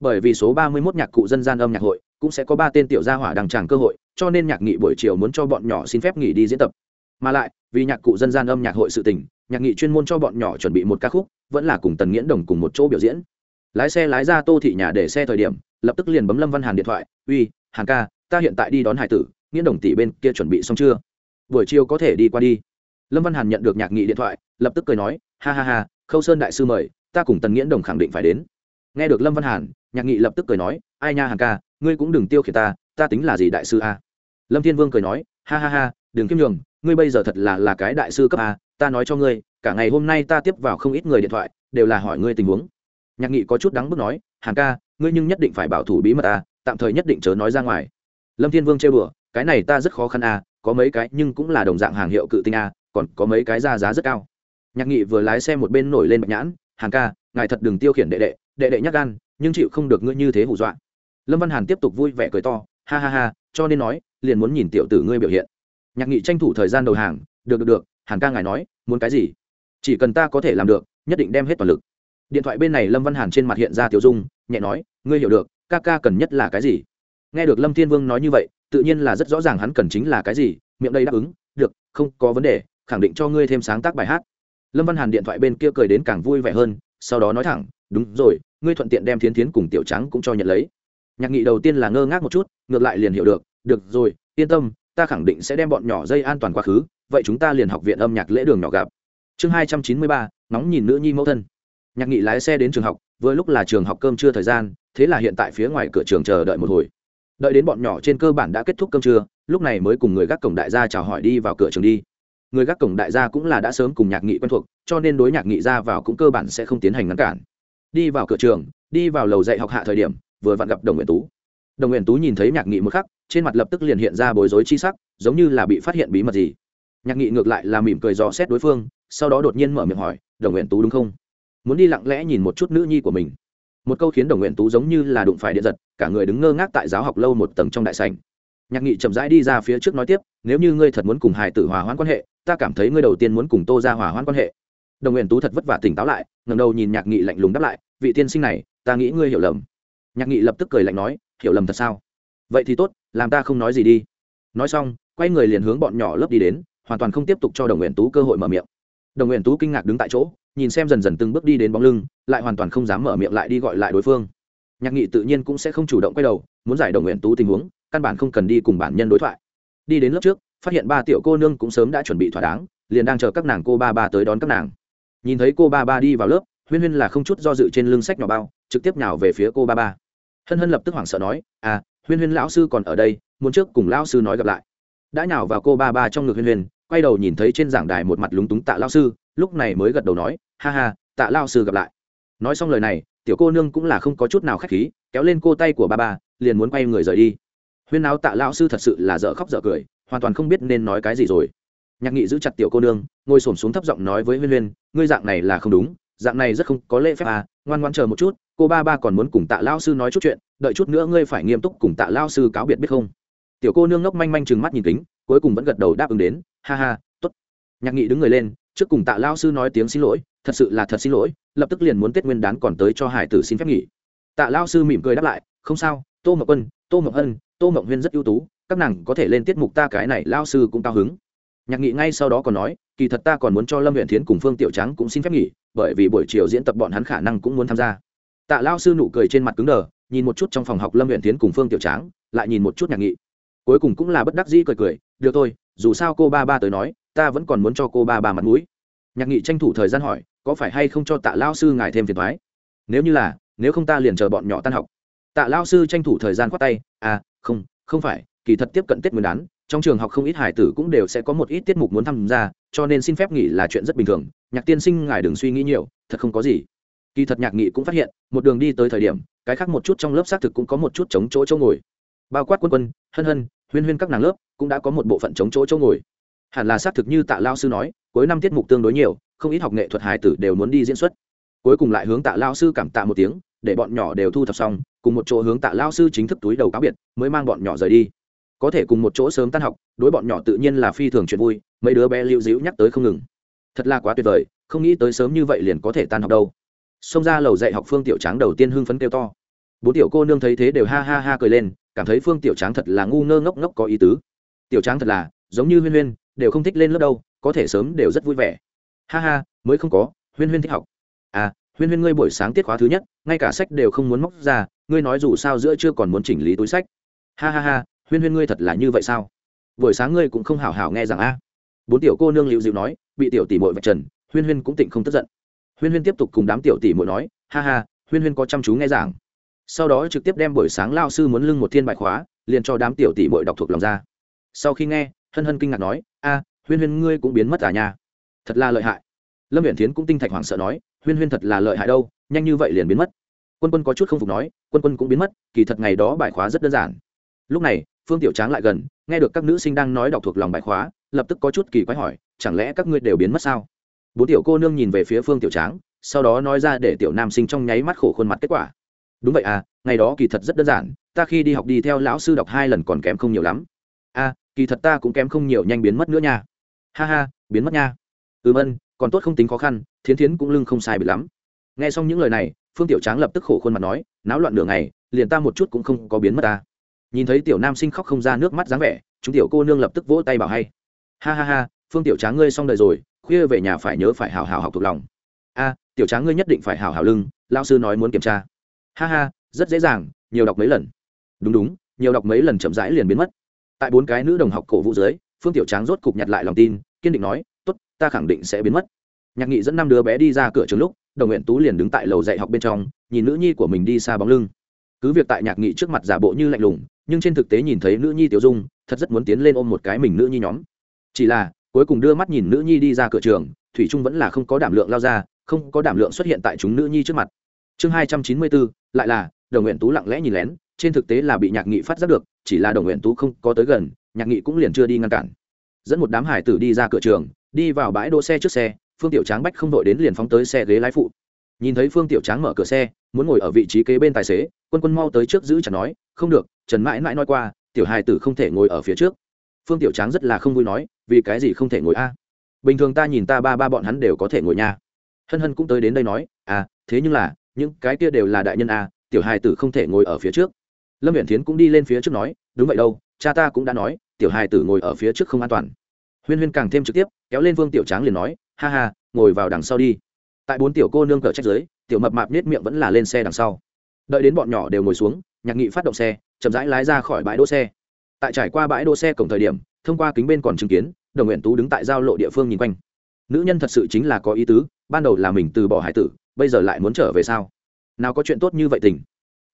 Bởi vì số ba mươi 31 nhạc cụ dân gian âm nhạc hội cũng sẽ có ba tên tiểu gia hỏa đằng tràng cơ hội, cho nên nhạc nghị buổi chiều muốn cho bọn nhỏ xin phép nghỉ đi diễn tập. Mà lại, vì nhạc cụ dân gian âm nhạc hội sự tình, nhạc nghị chuyên môn cho bọn nhỏ chuẩn bị một ca khúc, vẫn là cùng tần nghiễn đồng cùng một chỗ biểu diễn. Lái xe lái ra tô thị nhà để xe thời điểm, lập tức liền bấm lâm văn hàn điện thoại, uy, hàn ca, ta hiện tại đi đón hải tử, nghiễn đồng tỷ bên kia chuẩn bị xong chưa? Buổi chiều có thể đi qua đi. Lâm văn hàn nhận được nhạc nghị điện thoại, lập tức cười nói, ha ha ha, khâu sơn đại sư mời, ta cùng tần nghiễn đồng khẳng định phải đến. Nghe được lâm văn hàn, nhạc nghị lập tức cười nói, ai nha hàn ca, ngươi cũng đừng tiêu khiển ta ta tính là gì đại sư a? Lâm thiên vương cười nói, ha ha ha, đừng kiêm nhường, ngươi bây giờ thật là là cái đại sư cấp a, ta nói cho ngươi, cả ngày hôm nay ta tiếp vào không ít người điện thoại, đều là hỏi ngươi tình huống. Nhạc nghị có chút đắng bức nói, hàn ca, ngươi nhưng nhất định phải bảo thủ bí mật a, tạm thời nhất định chớ nói ra ngoài. Lâm thiên vương chê bừa cái này ta rất khó khăn a có mấy cái nhưng cũng là đồng dạng hàng hiệu cự tinh a, còn có mấy cái ra giá rất cao. Nhạc nghị vừa lái xe một bên nổi lên bạch nhãn hàng ca, ngài thật đừng tiêu khiển đệ đệ đệ đệ nhắc gan, nhưng chịu không được ngươi như thế hù dọa. Lâm văn hàn tiếp tục vui vẻ cười to, ha ha ha, cho nên nói, liền muốn nhìn tiểu tử ngươi biểu hiện. Nhạc nghị tranh thủ thời gian đầu hàng, được được được, hàn ca ngài nói, muốn cái gì? Chỉ cần ta có thể làm được, nhất định đem hết toàn lực. Điện thoại bên này lâm văn hàn trên mặt hiện ra tiểu dung, nhẹ nói, ngươi hiểu được, ca ca cần nhất là cái gì? Nghe được lâm thiên vương nói như vậy tự nhiên là rất rõ ràng hắn cần chính là cái gì, miệng đây đáp ứng, được, không có vấn đề, khẳng định cho ngươi thêm sáng tác bài hát. Lâm văn hàn điện thoại bên kia cười đến càng vui vẻ hơn, sau đó nói thẳng, đúng rồi, ngươi thuận tiện đem thiến thiến cùng tiểu trắng cũng cho nhận lấy. Nhạc nghị đầu tiên là ngơ ngác một chút, ngược lại liền hiểu được được rồi, yên tâm, ta khẳng định sẽ đem bọn nhỏ dây an toàn quá khứ, vậy chúng ta liền học viện âm nhạc lễ đường nhỏ gặp. Chương hai trăm chín mươi ba nóng nhìn nữ nhi mẫu thân. Nhạc nghị lái xe đến trường học, vừa lúc là trường học cơm trưa thời gian, thế là hiện tại phía ngoài cửa trường chờ đợi một hồi đợi đến bọn nhỏ trên cơ bản đã kết thúc cơm trưa, lúc này mới cùng người gác cổng đại gia chào hỏi đi vào cửa trường đi. Người gác cổng đại gia cũng là đã sớm cùng nhạc nghị quen thuộc, cho nên đối nhạc nghị ra vào cũng cơ bản sẽ không tiến hành ngăn cản. Đi vào cửa trường, đi vào lầu dạy học hạ thời điểm, vừa vặn gặp đồng nguyện tú. Đồng nguyện tú nhìn thấy nhạc nghị một khắc, trên mặt lập tức liền hiện ra bối rối chi sắc, giống như là bị phát hiện bí mật gì. Nhạc nghị ngược lại là mỉm cười dò xét đối phương, sau đó đột nhiên mở miệng hỏi, đồng nguyện tú đúng không? Muốn đi lặng lẽ nhìn một chút nữ nhi của mình một câu khiến đồng nguyện tú giống như là đụng phải điện giật, cả người đứng ngơ ngác tại giáo học lâu một tầng trong đại sành nhạc nghị chậm rãi đi ra phía trước nói tiếp, nếu như ngươi thật muốn cùng hài tử hòa hoãn quan hệ, ta cảm thấy ngươi đầu tiên muốn cùng tô ra hòa hoãn quan hệ. Đồng nguyện tú thật vất vả tỉnh táo lại ngầm đầu nhìn nhạc nghị lạnh lùng đáp lại, vị tiên sinh này, ta nghĩ ngươi hiểu lầm. Nhạc nghị lập tức cười lạnh nói, hiểu lầm thật sao? Vậy thì tốt, làm ta không nói gì đi. Nói xong, quay người liền hướng bọn nhỏ lớp đi đến, hoàn toàn không tiếp tục cho đồng nguyện tú cơ hội mở miệng. Đồng nguyện tú kinh ngạc đứng tại chỗ nhìn xem dần dần từng bước đi đến bóng lưng, lại hoàn toàn không dám mở miệng lại đi gọi lại đối phương. Nhạc nghị tự nhiên cũng sẽ không chủ động quay đầu, muốn giải đồng nguyện tú tình huống, căn bản không cần đi cùng bản nhân đối thoại. Đi đến lớp trước, phát hiện ba tiểu cô nương cũng sớm đã chuẩn bị thỏa đáng, liền đang chờ các nàng cô ba ba tới đón các nàng. Nhìn thấy cô ba ba đi vào lớp, huyên huyên là không chút do dự trên lưng sách nhỏ bao, trực tiếp nhào về phía cô ba ba. Hân hân lập tức hoảng sợ nói à huyên huyên lão sư còn ở đây, muốn trước cùng lão sư nói gặp lại. Đã nhào vào cô ba ba trong ngực huyên huyên, quay đầu nhìn thấy trên giảng đài một mặt lúng túng tạ lão sư, lúc này mới gật đầu nói ha ha, tạ lao sư gặp lại. Nói xong lời này, tiểu cô nương cũng là không có chút nào k h á c h khí, kéo lên cô tay của ba ba, liền muốn quay người rời đi. Huyên áo tạ lao sư thật sự là dở khóc dở cười, hoàn toàn không biết nên nói cái gì rồi. Nhạc nghị giữ chặt tiểu cô nương, ngồi s ổ m xuống thấp giọng nói với huyên huyên, ngươi dạng này là không đúng, dạng này rất không có lễ phép à ngoan ngoan chờ một chút, cô ba ba còn muốn cùng tạ lao sư nói chút chuyện, đợi chút nữa ngươi phải nghiêm túc cùng tạ lao sư cáo biệt biết không? Tiểu cô nương ngốc manh manh chừng mắt nhìn kính, cuối cùng vẫn gật đầu đáp ứng đến, ha ha t ố t nhạc nghị đứng người lên trước cùng tạ lao sư nói tiếng xin lỗi, thật sự là thật xin lỗi, lập tức liền muốn tết nguyên đán còn tới cho hải tử xin phép nghỉ. Tạ lao sư mỉm cười đáp lại, không sao, tô mậu quân, tô mậu ân tô mậu huyên rất ưu tú, các nàng có thể lên tiết mục ta cái này lao sư cũng cao hứng. Nhạc nghị ngay sau đó còn nói, kỳ thật ta còn muốn cho lâm huyện thiến cùng phương tiểu trắng cũng xin phép nghỉ, bởi vì buổi chiều diễn tập bọn hắn khả năng cũng muốn tham gia. Tạ lao sư nụ cười trên mặt cứng đờ, nhìn một chút trong phòng học lâm huyện thiến cùng phương tiểu trắng lại nhìn một chút nhạc nghị. Cuối cùng cũng là bất đắc dĩ cười cười, được thôi, dù sao cô ba ba tới nói ta vẫn còn muốn cho cô ba ba mặt mũi. Nhạc nghị tranh thủ thời gian hỏi, có phải hay không cho tạ lao sư ngài thêm phiền thoái nếu như là, nếu không ta liền chờ bọn nhỏ tan học. Tạ lao sư tranh thủ thời gian khoát tay à không không phải, kỳ thật tiếp cận tết nguyên đán, trong trường học không ít hải tử cũng đều sẽ có một ít tiết mục muốn tham gia, cho nên xin phép nghỉ là chuyện rất bình thường. Nhạc tiên sinh ngài đừng suy nghĩ nhiều, thật không có gì. Kỳ thật nhạc nghị cũng phát hiện, một đường đi tới thời điểm, cái khác một chút trong lớp xác thực cũng có một chút chống chỗ chỗ ngồi. Bao quát quân quân, hân hân, huyên huyên các nàng lớp cũng đã có một bộ phận chống chỗ chỗ ngồi hẳn là xác thực như tạ lao sư nói, cuối năm tiết mục tương đối nhiều, không ít học nghệ thuật hài tử đều muốn đi diễn xuất. Cuối cùng lại hướng tạ lao sư cảm tạ một tiếng, để bọn nhỏ đều thu thập xong, cùng một chỗ hướng tạ lao sư chính thức túi đầu cáo biệt, mới mang bọn nhỏ rời đi. Có thể cùng một chỗ sớm tan học, đối bọn nhỏ tự nhiên là phi thường chuyện vui, mấy đứa bé lưu dĩu nhắc tới không ngừng. Thật là quá tuyệt vời, không nghĩ tới sớm như vậy liền có thể tan học đâu. Xông ra lầu dạy học phương tiểu tráng đầu tiên hưng phấn kêu to. Bốn tiểu cô nương thấy thế đều ha ha ha cười lên, cảm thấy phương tiểu tráng thật là ngu ngơ ngốc ngốc có ý tứ. Tiểu tráng thật là, giống như huyên huyên đều không thích lên lớp đâu, có thể sớm đều rất vui vẻ. Ha ha, mới không có, huyên huyên thích học. À huyên huyên ngươi buổi sáng tiết khóa thứ nhất, ngay cả sách đều không muốn móc ra, ngươi nói dù sao giữa chưa còn muốn chỉnh lý túi sách. Ha ha ha, huyên huyên ngươi thật là như vậy sao? Buổi sáng ngươi cũng không hào hào nghe rằng a. Bốn tiểu cô nương liệu dịu nói, bị tiểu tỷ mội vạch trần, huyên huyên cũng tịnh không tức giận. Huyên huyên tiếp tục cùng đám tiểu tỷ mội nói, ha ha, huyên huyên có chăm chú nghe giảng. Sau đó trực tiếp đem buổi sáng lao sư muốn lưng một thiên bài khóa, liền cho đám tiểu tỷ mội đọc thuộc lòng ra. Sau khi nghe, hân hân kinh ngạc nói a, huyên huyên ngươi cũng biến mất à nha. Thật là lợi hại. Lâm viện tiến cũng tinh thạch hoảng sợ nói, huyên huyên thật là lợi hại đâu, nhanh như vậy liền biến mất. Quân quân có chút không phục nói, quân quân cũng biến mất, kỳ thật ngày đó bài khóa rất đơn giản. Lúc này, phương tiểu tráng lại gần, nghe được các nữ sinh đang nói đọc thuộc lòng bài khóa, lập tức có chút kỳ quái hỏi, chẳng lẽ các ngươi đều biến mất sao? Bố tiểu cô nương nhìn về phía phương tiểu tráng, sau đó nói ra để tiểu nam sinh trong nháy mắt khổ khuôn mặt kết quả. Đúng vậy à ngày đó kỳ thật rất đơn giản, ta khi đi học đi theo lão sư đọc hai lần còn kém không nhiều lắm. A kỳ thật ta cũng kém không nhiều nhanh biến mất nữa nha. Ha ha, biến mất nha. Ừ vân, còn tốt không tính khó khăn, thiến thiến cũng lưng không sai bị lắm. Nghe xong những lời này, phương tiểu tráng lập tức khổ khuôn mặt nói, náo loạn nửa ngày, liền ta một chút cũng không có biến mất ta. Nhìn thấy tiểu nam sinh khóc không ra nước mắt dáng vẻ, chúng tiểu cô nương lập tức vỗ tay bảo hay. Ha ha ha, phương tiểu tráng ngươi xong đời rồi, khuya về nhà phải nhớ phải hào hào học thuộc lòng. A, tiểu tráng ngươi nhất định phải hào hào lưng lao sư nói muốn kiểm tra. Ha ha, rất dễ dàng, nhiều đọc mấy lần. Đúng đúng, nhiều đọc mấy lần chậm rãi liền biến mất tại bốn cái nữ đồng học cổ vũ dưới, phương tiểu tráng rốt cục nhặt lại lòng tin, kiên định nói t ố t ta khẳng định sẽ biến mất. Nhạc nghị dẫn năm đứa bé đi ra cửa trường lúc, đồng nguyện tú liền đứng tại lầu dạy học bên trong, nhìn nữ nhi của mình đi xa bóng lưng. Cứ việc tại nhạc nghị trước mặt giả bộ như lạnh lùng, nhưng trên thực tế nhìn thấy nữ nhi tiểu dung, thật rất muốn tiến lên ôm một cái mình nữ nhi nhóm. Chỉ là, cuối cùng đưa mắt nhìn nữ nhi đi ra cửa trường, thủy trung vẫn là không có đảm lượng lao ra, không có đảm lượng xuất hiện tại chúng nữ nhi trước mặt. Chương hai trăm chín mươi bốn, lại là, đồng nguyện tú lặng lẽ nhìn lén trên thực tế là bị nhạc nghị phát giác được, chỉ là đồng nguyện tú không có tới gần, nhạc nghị cũng liền chưa đi ngăn cản. Dẫn một đám hải tử đi ra cửa trường, đi vào bãi đỗ xe trước xe, phương tiểu tráng bách không đội đến liền phóng tới xe ghế lái phụ. Nhìn thấy phương tiểu tráng mở cửa xe, muốn ngồi ở vị trí kế bên tài xế, quân quân mau tới trước giữ chặt nói, không được, trần mãi mãi nói qua, tiểu hài tử không thể ngồi ở phía trước. Phương tiểu tráng rất là không vui nói, vì cái gì không thể ngồi a? Bình thường ta nhìn ta ba ba bọn hắn đều có thể ngồi nha. Hân hân cũng tới đến đây nói à thế nhưng là, những cái kia đều là đại nhân a, tiểu hài tử không thể ngồi ở phía trước lâm viện thiến cũng đi lên phía trước nói, đúng vậy đâu, cha ta cũng đã nói, tiểu hài tử ngồi ở phía trước không an toàn. Huyên huyên càng thêm trực tiếp, kéo lên vương tiểu tráng liền nói, ha ha, ngồi vào đằng sau đi. Tại bốn tiểu cô nương cờ trách giới tiểu mập mạp nết miệng vẫn là lên xe đằng sau. Đợi đến bọn nhỏ đều ngồi xuống, nhạc nghị phát động xe, chậm rãi lái ra khỏi bãi đỗ xe. Tại trải qua bãi đỗ xe cổng thời điểm, thông qua kính bên còn chứng kiến, đồng nguyện tú đứng tại giao lộ địa phương nhìn quanh. Nữ nhân thật sự chính là có ý tứ, ban đầu là mình từ bỏ hải tử, bây giờ lại muốn trở về sao? Nào có chuyện tốt như vậy tình?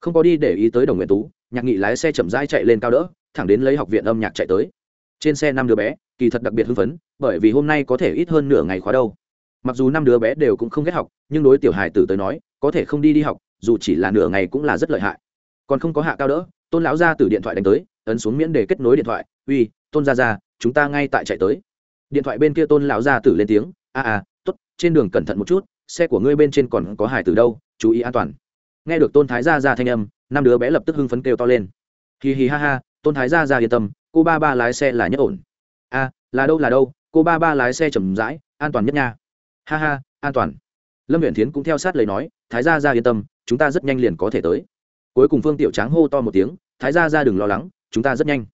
Không có đi để ý tới đồng nguyện tú, nhạc nghị lái xe chậm rãi chạy lên cao đỡ, thẳng đến lấy học viện âm nhạc chạy tới. Trên xe năm đứa bé, kỳ thật đặc biệt hưng phấn, bởi vì hôm nay có thể ít hơn nửa ngày khóa đâu. Mặc dù năm đứa bé đều cũng không ghét học, nhưng đối tiểu hài tử tới nói, có thể không đi đi học, dù chỉ là nửa ngày cũng là rất lợi hại. Còn không có hạ cao đỡ, tôn lão ra từ điện thoại đánh tới, ấn xuống miễn để kết nối điện thoại, uy, tôn ra ra chúng ta ngay tại chạy tới. Điện thoại bên kia tôn lão ra tử lên tiếng, a a t ố t trên đường cẩn thận một chút, xe của ngươi bên trên còn có hải tử đâu, chú ý an toàn nghe được tôn thái gia ra thanh âm, năm đứa bé lập tức hưng phấn kêu to lên. Hì hì ha ha, tôn thái gia ra yên tâm, cô ba ba lái xe là nhất ổn. A là đâu là đâu, cô ba ba lái xe chầm rãi, an toàn nhất nha. Ha ha, an toàn. Lâm huyện thiến cũng theo sát lời nói, thái gia ra yên tâm, chúng ta rất nhanh liền có thể tới. Cuối cùng phương tiểu tráng hô to một tiếng, thái gia ra đừng lo lắng, chúng ta rất nhanh.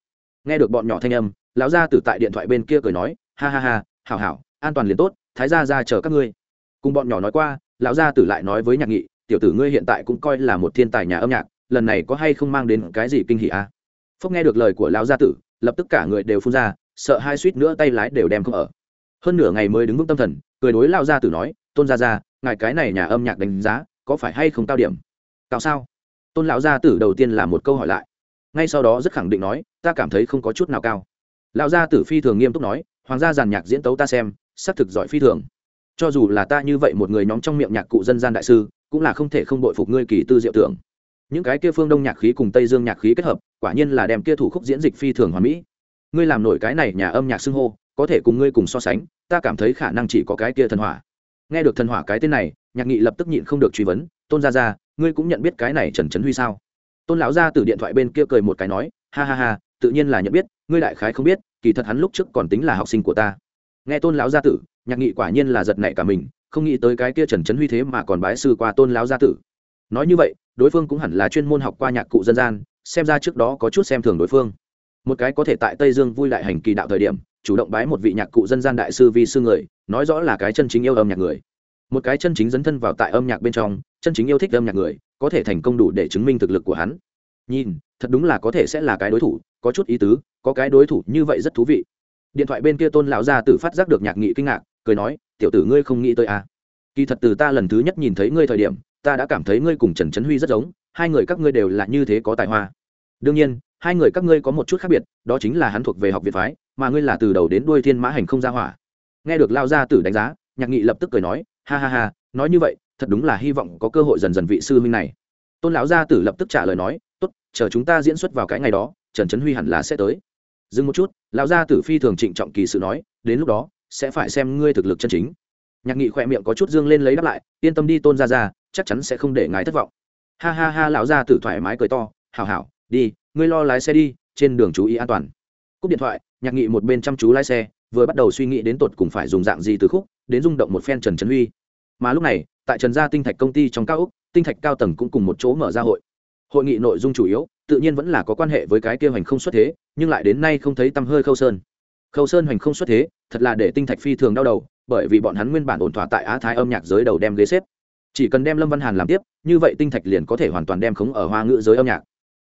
Nghe được bọn nhỏ thanh âm, lão gia tử tại điện thoại bên kia cười nói, ha ha ha, hảo hảo, an toàn liền tốt, thái gia ra chờ các ngươi. Cùng bọn nhỏ nói qua, lão gia tử lại nói với nhạc nghị tiểu tử ngươi hiện tại cũng coi là một thiên tài nhà âm nhạc, lần này có hay không mang đến cái gì kinh hỉ à? phúc nghe được lời của lão gia tử, lập tức cả người đều phun ra, sợ hai suýt nữa tay lái đều đem không ở. Hơn nửa ngày mới đứng vững tâm thần, cười đối lão gia tử nói, tôn gia gia, ngài cái này nhà âm nhạc đánh giá, có phải hay không cao điểm? Cao sao? Tôn lão gia tử đầu tiên là một câu hỏi lại. Ngay sau đó rất khẳng định nói, ta cảm thấy không có chút nào cao. Lão gia tử phi thường nghiêm túc nói, hoàng gia giàn nhạc diễn tấu ta xem, xác thực giỏi phi thường. Cho dù là ta như vậy một người nhóm trong miệng nhạc cụ dân gian đại sư cũng là không thể không bội phục ngươi kỳ tư diệu tưởng. Những cái kia phương đông nhạc khí cùng tây dương nhạc khí kết hợp, quả nhiên là đem kia thủ khúc diễn dịch phi thường hoàn mỹ. Ngươi làm nổi cái này nhà âm nhạc xưng hô, có thể cùng ngươi cùng so sánh, ta cảm thấy khả năng chỉ có cái kia thần hỏa. Nghe được thần hỏa cái tên này, nhạc nghị lập tức nhịn không được truy vấn, tôn gia gia, ngươi cũng nhận biết cái này trần trấn huy sao? Tôn lão gia từ điện thoại bên kia cười một cái nói, ha ha ha, tự nhiên là nhận biết, ngươi đại khái không biết, kỳ thật hắn lúc trước còn tính là học sinh của ta. Nghe tôn lão gia tử, nhạc nghị quả nhiên là giật nảy cả mình không nghĩ tới cái kia trần trấn huy thế mà còn bái sư qua tôn lão gia tử. Nói như vậy, đối phương cũng hẳn là chuyên môn học qua nhạc cụ dân gian, xem ra trước đó có chút xem thường đối phương. Một cái có thể tại tây dương vui lại hành kỳ đạo thời điểm, chủ động bái một vị nhạc cụ dân gian đại sư vi sư người, nói rõ là cái chân chính yêu âm nhạc người. Một cái chân chính dấn thân vào tại âm nhạc bên trong, chân chính yêu thích âm nhạc người, có thể thành công đủ để chứng minh thực lực của hắn. Nhìn, thật đúng là có thể sẽ là cái đối thủ, có chút ý tứ, có cái đối thủ như vậy rất thú vị. Điện thoại bên kia tôn lão gia tử phát giác được nhạc nghị kinh ngạc cười nói, tiểu tử ngươi không nghĩ tới à. kỳ thật từ ta lần thứ nhất nhìn thấy ngươi thời điểm, ta đã cảm thấy ngươi cùng trần trấn huy rất giống, hai người các ngươi đều là như thế có tài hoa. Đương nhiên, hai người các ngươi có một chút khác biệt, đó chính là hắn thuộc về học viện phái, mà ngươi là từ đầu đến đuôi thiên mã hành không ra hỏa. Nghe được lao gia tử đánh giá, nhạc nghị lập tức cười nói, ha ha ha, nói như vậy, thật đúng là hy vọng có cơ hội dần dần vị sư huynh này. Tôn lão gia tử lập tức trả lời nói, tốt, chờ chúng ta diễn xuất vào cái ngày đó, trần trấn huy hẳn là sẽ tới. Dừng một chút, lão gia tử phi thường trịnh trọng kỳ sự nói, đến lúc đó sẽ phải xem ngươi thực lực chân chính. Nhạc nghị khỏe miệng có chút dương lên lấy đáp lại, yên tâm đi tôn ra ra chắc chắn sẽ không để ngài thất vọng. Ha ha ha, lão gia tử thoải mái cười to, hảo hảo, đi, ngươi lo lái xe đi, trên đường chú ý an toàn. Cúp điện thoại, nhạc nghị một bên chăm chú lái xe, vừa bắt đầu suy nghĩ đến tột cùng phải dùng dạng gì từ khúc, đến rung động một phen trần trấn huy. Mà lúc này, tại trần gia tinh thạch công ty trong cao úc tinh thạch cao tầng cũng cùng một chỗ mở ra hội. Hội nghị nội dung chủ yếu, tự nhiên vẫn là có quan hệ với cái kia hoành không xuất thế, nhưng lại đến nay không thấy tăm hơi khâu sơn. Khâu sơn hoành không xuất thế thật là để tinh thạch phi thường đau đầu, bởi vì bọn hắn nguyên bản ổn thỏa tại á thái âm nhạc giới đầu đem ghế xếp. Chỉ cần đem lâm văn hàn làm tiếp, như vậy tinh thạch liền có thể hoàn toàn đem khống ở hoa ngữ giới âm nhạc.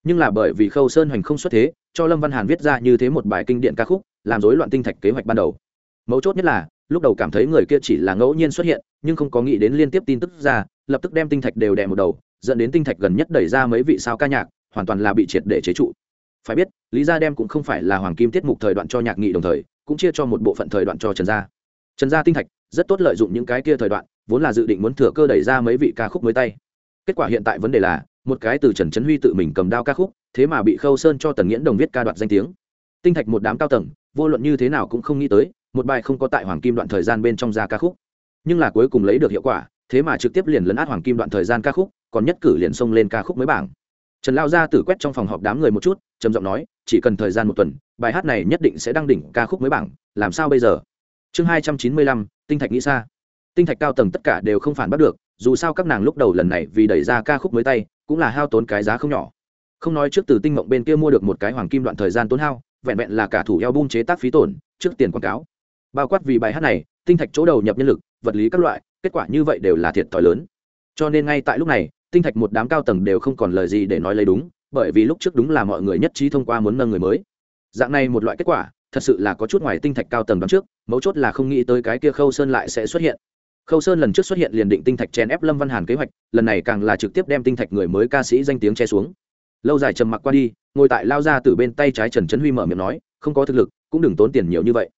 Nhưng là bởi vì khâu sơn hoành không xuất thế, cho lâm văn hàn viết ra như thế một bài kinh điện ca khúc, làm rối loạn tinh thạch kế hoạch ban đầu. Mấu chốt nhất là, lúc đầu cảm thấy người kia chỉ là ngẫu nhiên xuất hiện, nhưng không có nghĩ đến liên tiếp tin tức ra, lập tức đem tinh thạch đều đè một đầu, dẫn đến tinh thạch gần nhất đẩy ra mấy vị sao ca nhạc, hoàn toàn là bị triệt để chế trụ. Phải biết, lý gia đem cũng không phải là hoàng kim tiết mục thời đoạn cho nhạc nghị đồng thời cũng chia cho một bộ phận thời đoạn cho trần gia. Trần gia tinh thạch, rất tốt lợi dụng những cái kia thời đoạn, vốn là dự định muốn thừa cơ đẩy ra mấy vị ca khúc mới tay. Kết quả hiện tại vấn đề là, một cái từ trần trấn huy tự mình cầm đao ca khúc, thế mà bị khâu sơn cho tần nghiễn đồng viết ca đoạt danh tiếng. Tinh thạch một đám cao tầng, vô luận như thế nào cũng không nghĩ tới, một bài không có tại hoàng kim đoạn thời gian bên trong ra ca khúc. Nhưng là cuối cùng lấy được hiệu quả, thế mà trực tiếp liền lấn át hoàng kim đoạn thời gian ca khúc, còn nhất cử liền xông lên ca khúc mới bảng. Trần lao ra tử quét trong phòng họp đám người một chút, trầm giọng nói, chỉ cần thời gian một tuần bài hát này nhất định sẽ đăng đỉnh ca khúc mới bảng, làm sao bây giờ? Chương hai trăm chín mươi lăm, tinh thạch nghĩ xa. Tinh thạch cao tầng tất cả đều không phản bắt được, dù sao các nàng lúc đầu lần này vì đẩy ra ca khúc mới tay, cũng là hao tốn cái giá không nhỏ. Không nói trước từ tinh mộng bên kia mua được một cái hoàng kim đoạn thời gian tốn hao, vẹn vẹn là cả thủ eo bung chế tác phí tổn, trước tiền quảng cáo. Bao quát vì bài hát này, tinh thạch chỗ đầu nhập nhân lực, vật lý các loại, kết quả như vậy đều là thiệt thòi lớn. Cho nên ngay tại lúc này, tinh thạch một đám cao tầng đều không còn lời gì để nói lấy đúng, bởi vì lúc trước đúng là mọi người nhất trí thông qua muốn nâng người mới dạng này một loại kết quả, thật sự là có chút ngoài tinh thạch cao tầng đón trước, mấu chốt là không nghĩ tới cái kia khâu sơn lại sẽ xuất hiện. Khâu sơn lần trước xuất hiện liền định tinh thạch chèn ép lâm văn hàn kế hoạch, lần này càng là trực tiếp đem tinh thạch người mới ca sĩ danh tiếng che xuống. Lâu dài trầm mặc qua đi, ngồi tại lao ra từ bên tay trái trần trấn huy mở miệng nói, không có thực lực, cũng đừng tốn tiền nhiều như vậy.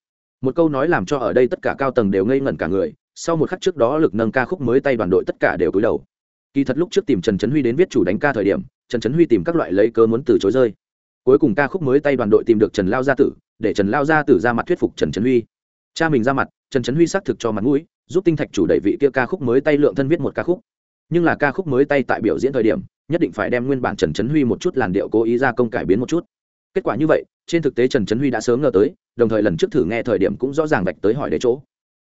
Một câu nói làm cho ở đây tất cả cao tầng đều ngây ngẩn cả người, sau một khắc trước đó lực nâng ca khúc mới tay đoàn đội tất cả đều cúi đầu. Kỳ thật lúc trước tìm trần trấn huy đến viết chủ đánh ca thời điểm, trần trấn huy tìm các loại lấy cớ muốn từ chối rơi cuối cùng ca khúc mới tay đoàn đội tìm được trần lao gia tử, để trần lao gia tử ra mặt thuyết phục trần trấn huy. Cha mình ra mặt, trần trấn huy xác thực cho mặt mũi, giúp tinh thạch chủ đẩy vị kia ca khúc mới tay lượng thân viết một ca khúc. Nhưng là ca khúc mới tay tại biểu diễn thời điểm, nhất định phải đem nguyên bản trần trấn huy một chút làn điệu cố ý ra công cải biến một chút. Kết quả như vậy, trên thực tế trần trấn huy đã sớm ngờ tới, đồng thời lần trước thử nghe thời điểm cũng rõ ràng vạch tới hỏi đế chỗ.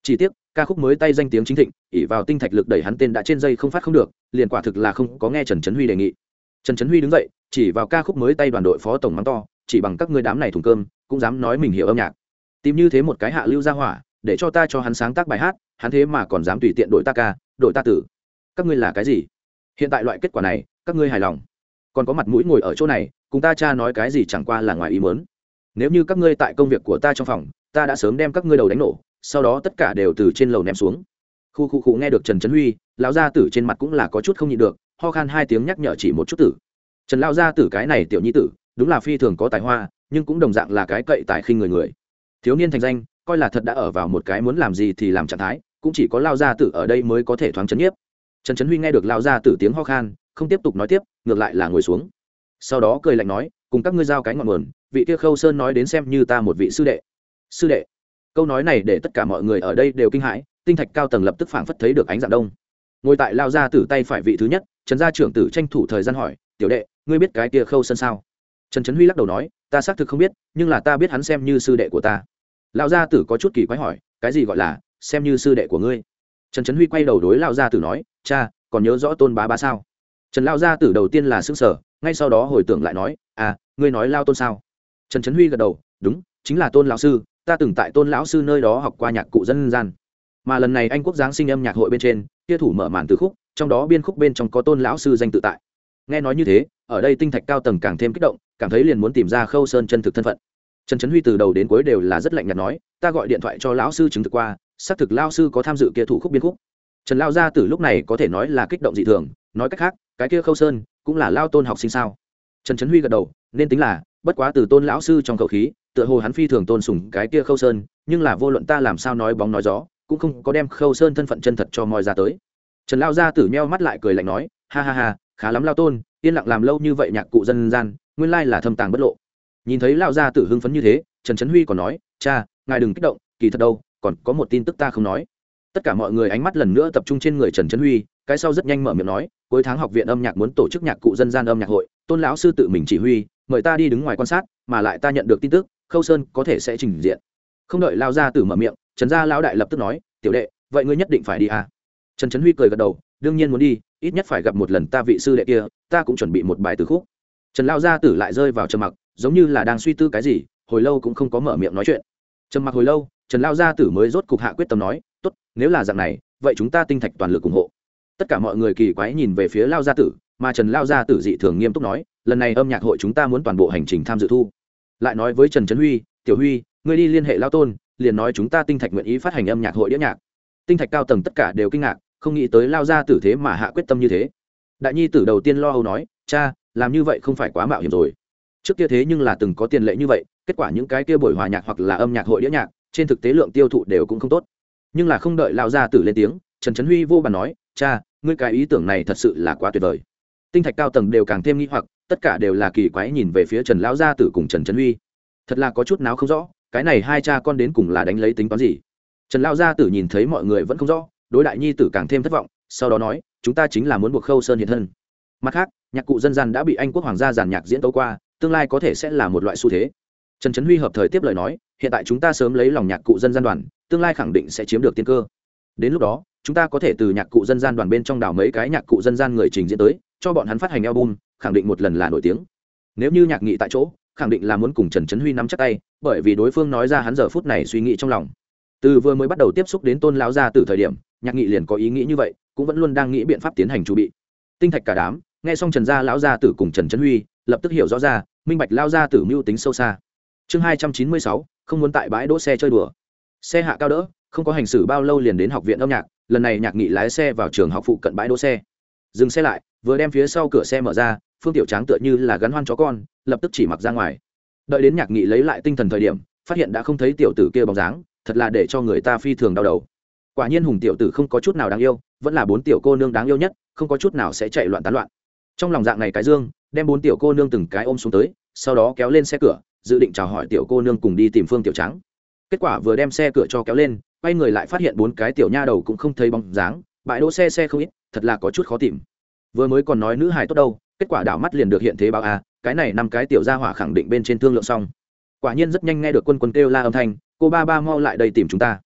Chỉ tiếc, ca khúc mới tay danh tiếng chính thịnh ỉ vào tinh thạch lực đẩy hắn tên đã trên dây không phát không được, liền quả thực là không có nghe trần trấn huy đề nghị trần trấn huy đứng dậy, chỉ vào ca khúc mới tay đoàn đội phó tổng mắng to, chỉ bằng các ngươi đám này thùng cơm, cũng dám nói mình hiểu âm nhạc. Tìm như thế một cái hạ lưu ra hỏa, để cho ta cho hắn sáng tác bài hát, hắn thế mà còn dám tùy tiện đội ta ca, đội ta tử. Các ngươi là cái gì? Hiện tại loại kết quả này, các ngươi hài lòng. Còn có mặt mũi ngồi ở chỗ này, cùng ta cha nói cái gì chẳng qua là ngoài ý mớn nếu như các ngươi tại công việc của ta trong phòng, ta đã sớm đem các ngươi đầu đánh nổ, sau đó tất cả đều từ trên lầu ném xuống. Khu khu khu nghe được trần trấn huy, lão gia tử trên mặt cũng là có chút không nhịn được ho khan hai tiếng nhắc nhở chỉ một chút tử. Trần lao gia tử cái này tiểu nhi tử, đúng là phi thường có tài hoa, nhưng cũng đồng dạng là cái cậy tài khinh người người. Thiếu niên thành danh, coi là thật đã ở vào một cái muốn làm gì thì làm trạng thái, cũng chỉ có lao gia tử ở đây mới có thể thoáng chấn nhiếp. Trần trấn huy nghe được lao gia tử tiếng ho khan, không tiếp tục nói tiếp, ngược lại là ngồi xuống. Sau đó cười lạnh nói, cùng các ngươi giao cái ngọn nguồn, vị kia khâu sơn nói đến xem như ta một vị sư đệ. Sư đệ? Câu nói này để tất cả mọi người ở đây đều kinh hãi, tinh thạch cao tầng lập tức phảng phất thấy được ánh dạng đông. Ngồi tại lao gia tử tay phải vị thứ nhất trần gia trưởng tử tranh thủ thời gian hỏi, tiểu đệ, ngươi biết cái kia khâu sân sao? Trần trấn huy lắc đầu nói, ta xác thực không biết, nhưng là ta biết hắn xem như sư đệ của ta. Lão gia tử có chút kỳ quái hỏi, cái gì gọi là, xem như sư đệ của ngươi? Trần trấn huy quay đầu đối lão gia tử nói, cha, còn nhớ rõ tôn bá bá sao? Trần lão gia tử đầu tiên là xưng sở ngay sau đó hồi tưởng lại nói à ngươi nói lao tôn sao? Trần trấn huy gật đầu, đúng, chính là tôn lão sư, ta từng tại tôn lão sư nơi đó học qua nhạc cụ dân gian. Mà lần này anh quốc giáng sinh âm nhạc hội bên trên, kia thủ mở màn từ khúc trong đó biên khúc bên trong có tôn lão sư danh tự tại. Nghe nói như thế, ở đây tinh thạch cao tầng càng thêm kích động, cảm thấy liền muốn tìm ra khâu sơn chân thực thân phận. Trần trấn huy từ đầu đến cuối đều là rất lạnh nhạt nói, ta gọi điện thoại cho lão sư chứng thực qua, xác thực lao sư có tham dự kia thủ khúc biên khúc. Trần lao gia từ lúc này có thể nói là kích động dị thường, nói cách khác, cái kia khâu sơn cũng là lao tôn học sinh sao? Trần trấn huy gật đầu, nên tính là, bất quá từ tôn lão sư trong khẩu khí, tựa hồ hắn phi thường tôn sùng cái kia khâu sơn, nhưng là vô luận ta làm sao nói bóng nói gió, cũng không có đem khâu sơn thân phận chân thật cho moi ra tới trần lao gia tử meo mắt lại cười lạnh nói, ha ha ha, khá lắm lao tôn, yên lặng làm lâu như vậy nhạc cụ dân gian, nguyên lai là thâm tàng bất lộ. Nhìn thấy lao gia tử hưng phấn như thế, trần trấn huy còn nói, cha, ngài đừng kích động, kỳ thật đâu, còn có một tin tức ta không nói. Tất cả mọi người ánh mắt lần nữa tập trung trên người trần trấn huy, cái sau rất nhanh mở miệng nói, cuối tháng học viện âm nhạc muốn tổ chức nhạc cụ dân gian âm nhạc hội, tôn lão sư tự mình chỉ huy, mời ta đi đứng ngoài quan sát, mà lại ta nhận được tin tức, khâu sơn có thể sẽ trình diện. Không đợi lao gia tử mở miệng, trần gia lão đại lập tức nói, tiểu đệ, vậy ngươi nhất định phải đi à? Trần trấn huy cười gật đầu, đương nhiên muốn đi, ít nhất phải gặp một lần ta vị sư đệ kia, ta cũng chuẩn bị một bài từ khúc. Trần lao gia tử lại rơi vào trầm mặc, giống như là đang suy tư cái gì, hồi lâu cũng không có mở miệng nói chuyện. Trầm mặc hồi lâu, trần lao gia tử mới rốt cục hạ quyết tâm nói, tốt, nếu là dạng này, vậy chúng ta tinh thạch toàn lực ủng hộ. Tất cả mọi người kỳ quái nhìn về phía lao gia tử, mà trần lao gia tử dị thường nghiêm túc nói, lần này âm nhạc hội chúng ta muốn toàn bộ hành trình tham dự thu. Lại nói với trần trấn huy, tiểu huy, ngươi đi liên hệ lao tôn, liền nói chúng ta tinh thạch nguyện ý phát hành âm nhạc hội đĩa nhạc. Tinh thạch cao tầng tất cả đều kinh ngạc không nghĩ tới lao gia tử thế mà hạ quyết tâm như thế. Đại nhi tử đầu tiên lo âu nói, cha, làm như vậy không phải quá mạo hiểm rồi. Trước kia thế nhưng là từng có tiền lệ như vậy, kết quả những cái kia buổi hòa nhạc hoặc là âm nhạc hội đĩa nhạc, trên thực tế lượng tiêu thụ đều cũng không tốt. Nhưng là không đợi lao gia tử lên tiếng, trần trấn huy vô bàn nói, cha, ngươi cái ý tưởng này thật sự là quá tuyệt vời. Tinh thạch cao tầng đều càng thêm nghi hoặc, tất cả đều là kỳ quái nhìn về phía trần lão gia tử cùng trần trấn huy. Thật là có chút nào không rõ, cái này hai cha con đến cùng là đánh lấy tính toán gì? Trần lão gia tử nhìn thấy mọi người vẫn không rõ đối đại nhi tử càng thêm thất vọng, sau đó nói, chúng ta chính là muốn buộc khâu sơn hiện thân. Mặt khác, nhạc cụ dân gian đã bị anh quốc hoàng gia giàn nhạc diễn tấu qua, tương lai có thể sẽ là một loại xu thế. Trần trấn huy hợp thời tiếp lời nói, hiện tại chúng ta sớm lấy lòng nhạc cụ dân gian đoàn, tương lai khẳng định sẽ chiếm được tiên cơ. Đến lúc đó, chúng ta có thể từ nhạc cụ dân gian đoàn bên trong đảo mấy cái nhạc cụ dân gian người trình diễn tới, cho bọn hắn phát hành album, khẳng định một lần là nổi tiếng. Nếu như nhạc nghị tại chỗ, khẳng định là muốn cùng trần trấn huy nắm chắc tay, bởi vì đối phương nói ra hắn giờ phút này suy nghĩ trong lòng từ vừa mới bắt đầu tiếp xúc đến tôn lão gia từ thời điểm, nhạc nghị liền có ý nghĩ như vậy, cũng vẫn luôn đang nghĩ biện pháp tiến hành chuẩn bị. Tinh thạch cả đám, nghe xong trần gia lão gia tử cùng trần trấn huy, lập tức hiểu rõ ra, minh bạch lao gia tử mưu tính sâu xa. Chương hai trăm chín mươi sáu, không muốn tại bãi đỗ xe chơi đùa. Xe hạ cao đỡ, không có hành xử bao lâu liền đến học viện âm nhạc, lần này nhạc nghị lái xe vào trường học phụ cận bãi đỗ xe. Dừng xe lại, vừa đem phía sau cửa xe mở ra, phương tiểu tráng tựa như là gắn hoan chó con, lập tức chỉ mặc ra ngoài. Đợi đến nhạc nghị lấy lại tinh thần thời điểm, phát hiện đã không thấy tiểu tử kia bóng dáng thật là để cho người ta phi thường đau đầu. Quả nhiên hùng tiểu tử không có chút nào đáng yêu vẫn là bốn tiểu cô nương đáng yêu nhất không có chút nào sẽ chạy loạn tán loạn. Trong lòng dạng này cái dương đem bốn tiểu cô nương từng cái ôm xuống tới sau đó kéo lên xe cửa dự định chào hỏi tiểu cô nương cùng đi tìm phương tiểu trắng kết quả vừa đem xe cửa cho kéo lên quay người lại phát hiện bốn cái tiểu nha đầu cũng không thấy bóng dáng bãi đỗ xe xe không ít thật là có chút khó tìm. Vừa mới còn nói nữ hài tốt đâu kết quả đảo mắt liền được hiện thế báo a à, cái này năm cái tiểu gia hỏa khẳng định bên trên thương lượng xong. Quả nhiên rất nhanh nghe được quân quân kêu la âm thanh cô ba ba mau lại đây tìm chúng ta.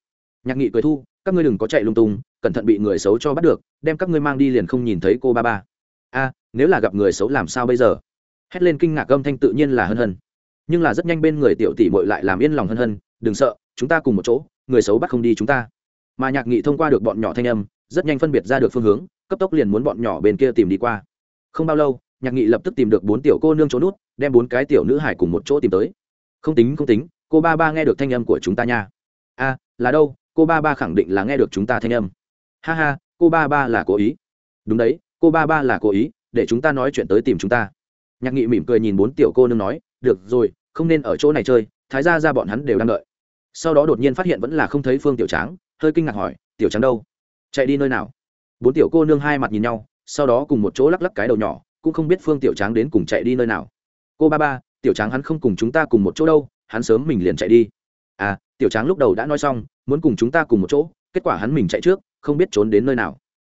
Nhạc nghị cười thu, các ngươi đừng có chạy lung tung, cẩn thận bị người xấu cho bắt được, đem các ngươi mang đi liền không nhìn thấy cô ba ba. A, nếu là gặp người xấu làm sao bây giờ? Hét lên kinh ngạc âm thanh tự nhiên là hân hân. Nhưng là rất nhanh bên người tiểu tỷ bội lại làm yên lòng hân hân, đừng sợ, chúng ta cùng một chỗ, người xấu bắt không đi chúng ta. Mà nhạc nghị thông qua được bọn nhỏ thanh âm, rất nhanh phân biệt ra được phương hướng, cấp tốc liền muốn bọn nhỏ bên kia tìm đi qua. Không bao lâu, nhạc nghị lập tức tìm được bốn tiểu cô nương trốn nút, đem bốn cái tiểu nữ hải cùng một chỗ tìm tới. Không tính không tính cô ba ba nghe được thanh âm của chúng ta nha. A, là đâu? Cô ba ba khẳng định là nghe được chúng ta thanh âm. Ha ha, cô ba ba là cố ý. Đúng đấy, cô ba ba là cố ý, để chúng ta nói chuyện tới tìm chúng ta. Nhạc nghị mỉm cười nhìn bốn tiểu cô nương nói, được rồi, không nên ở chỗ này chơi, thái ra ra bọn hắn đều đang đợi. Sau đó đột nhiên phát hiện vẫn là không thấy phương tiểu tráng, hơi kinh ngạc hỏi, tiểu tráng đâu? Chạy đi nơi nào? Bốn tiểu cô nương hai mặt nhìn nhau, sau đó cùng một chỗ lắc lắc cái đầu nhỏ, cũng không biết phương tiểu tráng đến cùng chạy đi nơi nào. Cô ba ba, tiểu tráng hắn không cùng chúng ta cùng một chỗ đâu hắn sớm mình liền chạy đi. À tiểu tráng lúc đầu đã nói xong, muốn cùng chúng ta cùng một chỗ, kết quả hắn mình chạy trước, không biết trốn đến nơi nào.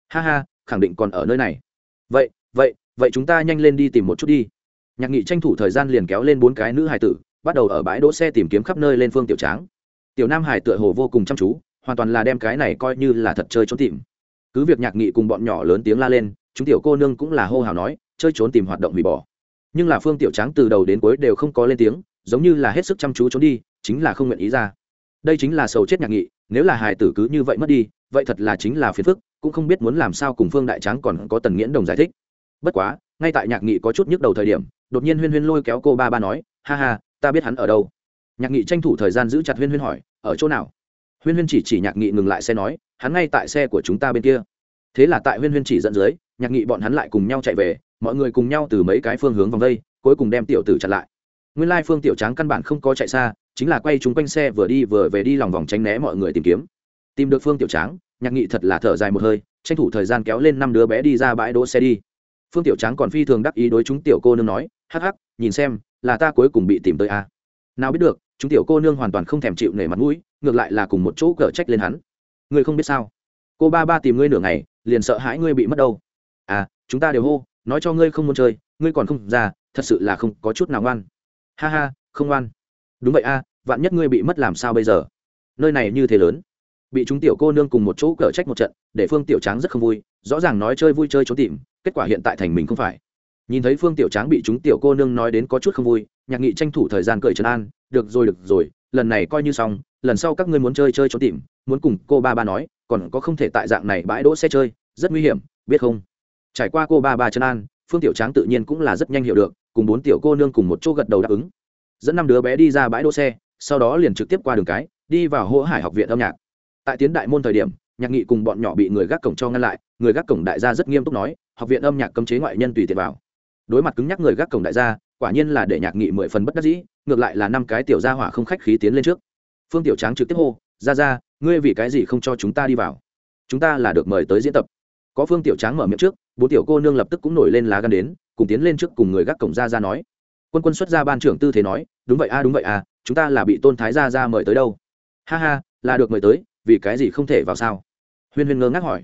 Ha ha, khẳng định còn ở nơi này. Vậy vậy vậy chúng ta nhanh lên đi tìm một chút đi. Nhạc nghị tranh thủ thời gian liền kéo lên bốn cái nữ hải tử, bắt đầu ở bãi đỗ xe tìm kiếm khắp nơi lên phương tiểu tráng. Tiểu nam hải tựa hồ vô cùng chăm chú, hoàn toàn là đem cái này coi như là thật chơi trốn tìm. Cứ việc nhạc nghị cùng bọn nhỏ lớn tiếng la lên, chúng tiểu cô nương cũng là hô hào nói, chơi trốn tìm hoạt động hủy bỏ. Nhưng là phương tiểu tráng từ đầu đến cuối đều không có lên tiếng giống như là hết sức chăm chú trốn đi, chính là không nguyện ý ra. Đây chính là sầu chết nhạc nghị, nếu là hài tử cứ như vậy mất đi, vậy thật là chính là phiền phức, cũng không biết muốn làm sao cùng phương đại tráng còn có tần nghiễn đồng giải thích. Bất quá, ngay tại nhạc nghị có chút nhức đầu thời điểm, đột nhiên huyên huyên lôi kéo cô ba ba nói, ha ha, ta biết hắn ở đâu. Nhạc nghị tranh thủ thời gian giữ chặt huyên huyên hỏi, ở chỗ nào? Huyên huyên chỉ chỉ nhạc nghị ngừng lại xe nói, hắn ngay tại xe của chúng ta bên kia. Thế là tại huyên huyên chỉ dẫn dưới, nhạc nghị bọn hắn lại cùng nhau chạy về, mọi người cùng nhau từ mấy cái phương hướng vòng vây cuối cùng đem tiểu tử chặn lại nguyên lai phương tiểu tráng căn bản không có chạy xa, chính là quay chúng quanh xe vừa đi vừa về đi lòng vòng tránh né mọi người tìm kiếm. Tìm được phương tiểu tráng, nhạc nghị thật là thở dài một hơi, tranh thủ thời gian kéo lên năm đứa bé đi ra bãi đỗ xe đi. Phương tiểu tráng còn phi thường đắc ý đối chúng tiểu cô nương nói, hắc hắc, nhìn xem, là ta cuối cùng bị tìm tới a. À. nào biết được, chúng tiểu cô nương hoàn toàn không thèm chịu nể mặt mũi, ngược lại là cùng một chỗ cở trách lên hắn. Ngươi không biết sao? Cô ba ba tìm ngươi nửa ngày, liền sợ hãi ngươi bị mất đâu. À chúng ta đều hô, nói cho ngươi không muốn chơi, ngươi còn không ra, thật sự là không có chút nào ngoan ha ha, không ngoan. Đúng vậy a, vạn nhất ngươi bị mất làm sao bây giờ? Nơi này như thế lớn. Bị chúng tiểu cô nương cùng một chỗ cở trách một trận, để phương tiểu tráng rất không vui, rõ ràng nói chơi vui chơi trốn tìm, kết quả hiện tại thành mình không phải. Nhìn thấy phương tiểu tráng bị chúng tiểu cô nương nói đến có chút không vui, nhạc nghị tranh thủ thời gian cởi trấn an, được rồi được rồi, lần này coi như xong, lần sau các ngươi muốn chơi chơi trốn tìm, muốn cùng cô ba ba nói, còn có không thể tại dạng này bãi đỗ xe chơi, rất nguy hiểm, biết không? Trải qua cô ba ba trấn an phương tiểu tráng tự nhiên cũng là rất nhanh hiểu được, cùng bốn tiểu cô nương cùng một chỗ gật đầu đáp ứng. Dẫn năm đứa bé đi ra bãi đỗ xe, sau đó liền trực tiếp qua đường cái, đi vào hỗ hải học viện âm nhạc. Tại tiến đại môn thời điểm, nhạc nghị cùng bọn nhỏ bị người gác cổng cho ngăn lại, người gác cổng đại gia rất nghiêm túc nói, học viện âm nhạc cấm chế ngoại nhân tùy tiện vào. Đối mặt cứng nhắc người gác cổng đại gia, quả nhiên là để nhạc nghị mười phần bất đắc dĩ, ngược lại là năm cái tiểu gia hỏa không khách khí tiến lên trước. Phương tiểu tráng trực tiếp hô, ra ra, ngươi vì cái gì không cho chúng ta đi vào? Chúng ta là được mời tới diễn tập có phương tiểu tráng mở miệng trước bốn tiểu cô nương lập tức cũng nổi lên lá gan đến, cùng tiến lên trước cùng người gác cổng ra ra nói. Quân quân xuất ra ban trưởng tư thế nói, đúng vậy a, đúng vậy a, chúng ta là bị tôn thái gia ra mời tới đâu? Ha ha, là được mời tới, vì cái gì không thể vào sao? Huyên huyên ngơ ngác hỏi.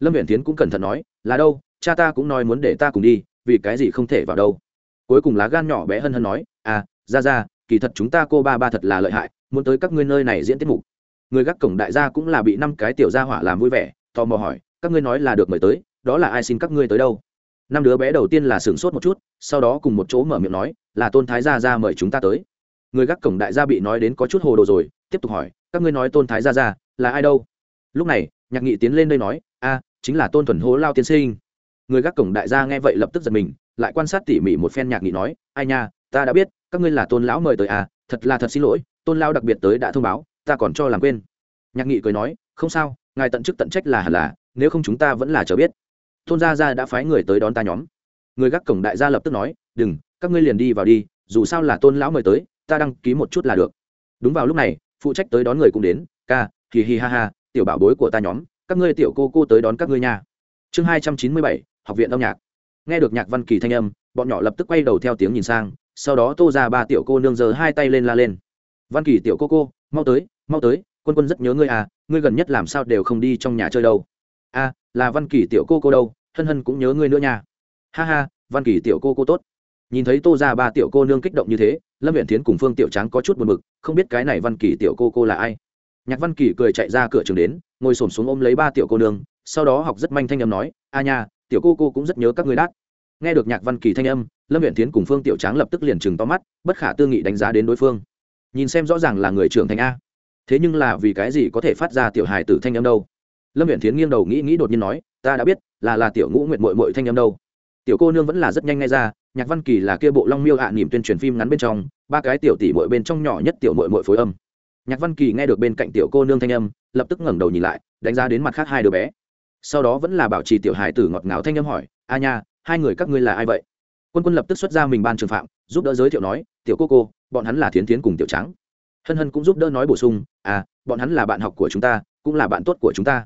Lâm viện tiến cũng cẩn thận nói, là đâu, cha ta cũng nói muốn để ta cùng đi, vì cái gì không thể vào đâu? Cuối cùng lá gan nhỏ bé hân hân nói à ra ra kỳ thật chúng ta cô ba ba thật là lợi hại, muốn tới các ngươi nơi này diễn tiết mục. Người gác cổng đại gia cũng là bị năm cái tiểu gia hỏa làm vui vẻ, tò mò hỏi các ngươi nói là được mời tới, đó là ai xin các ngươi tới đâu? Năm đứa bé đầu tiên là sửng sốt một chút, sau đó cùng một chỗ mở miệng nói, là tôn thái gia ra mời chúng ta tới. Người gác cổng đại gia bị nói đến có chút hồ đồ rồi, tiếp tục hỏi, các ngươi nói tôn thái gia ra là ai đâu? Lúc này, nhạc nghị tiến lên đây nói, a, chính là tôn thuần hố lao tiên sinh. Người gác cổng đại gia nghe vậy lập tức giật mình, lại quan sát tỉ mỉ một phen nhạc nghị nói, ai nha, ta đã biết, các ngươi là tôn lão mời tới à thật là thật xin lỗi, tôn lao đặc biệt tới đã thông báo, ta còn cho làm quên. Nhạc nghị cười nói, không sao, ngài tận chức tận trách là hẳn là nếu không chúng ta vẫn là chờ biết. Tôn gia gia đã phái người tới đón ta nhóm. Người gác cổng đại gia lập tức nói, đừng, các ngươi liền đi vào đi, dù sao là tôn lão mời tới, ta đăng ký một chút là được. Đúng vào lúc này, phụ trách tới đón người cũng đến, ca, hì hì ha ha, tiểu bảo bối của ta nhóm, các ngươi tiểu cô cô tới đón các ngươi nha. Chương hai trăm chín mươi bảy, học viện âm nhạc. Nghe được nhạc văn kỳ thanh âm, bọn nhỏ lập tức quay đầu theo tiếng nhìn sang, sau đó tô ra ba tiểu cô nương giơ hai tay lên la lên. Văn kỳ tiểu cô cô, mau tới mau tới, quân quân rất nhớ ngươi à ngươi gần nhất làm sao đều không đi trong nhà chơi đâu a là văn kỳ tiểu cô cô đâu, hân hân cũng nhớ ngươi nữa nha. Ha ha, văn kỳ tiểu cô cô tốt. Nhìn thấy tô ra ba tiểu cô nương kích động như thế, lâm viện tiến cùng phương tiểu tráng có chút buồn b ự c không biết cái này văn kỳ tiểu cô cô là ai. Nhạc văn kỳ cười chạy ra cửa trường đến, ngồi s ổ m xuống ôm lấy ba tiểu cô nương, sau đó học rất manh thanh âm nói, a nha, tiểu cô cô cũng rất nhớ các người đát. Nghe được nhạc văn kỳ thanh âm, lâm viện tiến cùng phương tiểu tráng lập tức liền chừng to mắt, bất khả tư nghị đánh giá đến đối phương. Nhìn xem rõ ràng là người trưởng thành a. Thế nhưng là vì cái gì có thể phát ra tiểu hài tử thanh âm đâu? Lâm viện tiến nghiêng đầu nghĩ nghĩ đột nhiên nói, ta đã biết, là là tiểu ngũ nguyện mội mội thanh âm đâu. Tiểu cô nương vẫn là rất nhanh ngay ra, nhạc văn kỳ là kia bộ long miêu hạ à nỉm tuyên truyền phim ngắn bên trong, ba cái tiểu tỷ mội bên trong nhỏ nhất tiểu mội mội phối âm. Nhạc văn kỳ nghe được bên cạnh tiểu cô nương thanh âm, lập tức ngẩng đầu nhìn lại, đánh giá đến mặt khác hai đứa bé. Sau đó vẫn là bảo trì tiểu hải tử ngọt ngào thanh âm hỏi, a nha, hai người các ngươi là ai vậy? Quân quân lập tức xuất ra mình ban trường phạm, giúp đỡ giới thiệu nói, tiểu cô cô, bọn hắn là thiến tiến cùng tiểu trắng. Hân hân cũng giúp đỡ nói bổ sung à bọn hắn là bạn học của chúng ta, cũng là bạn tốt của chúng ta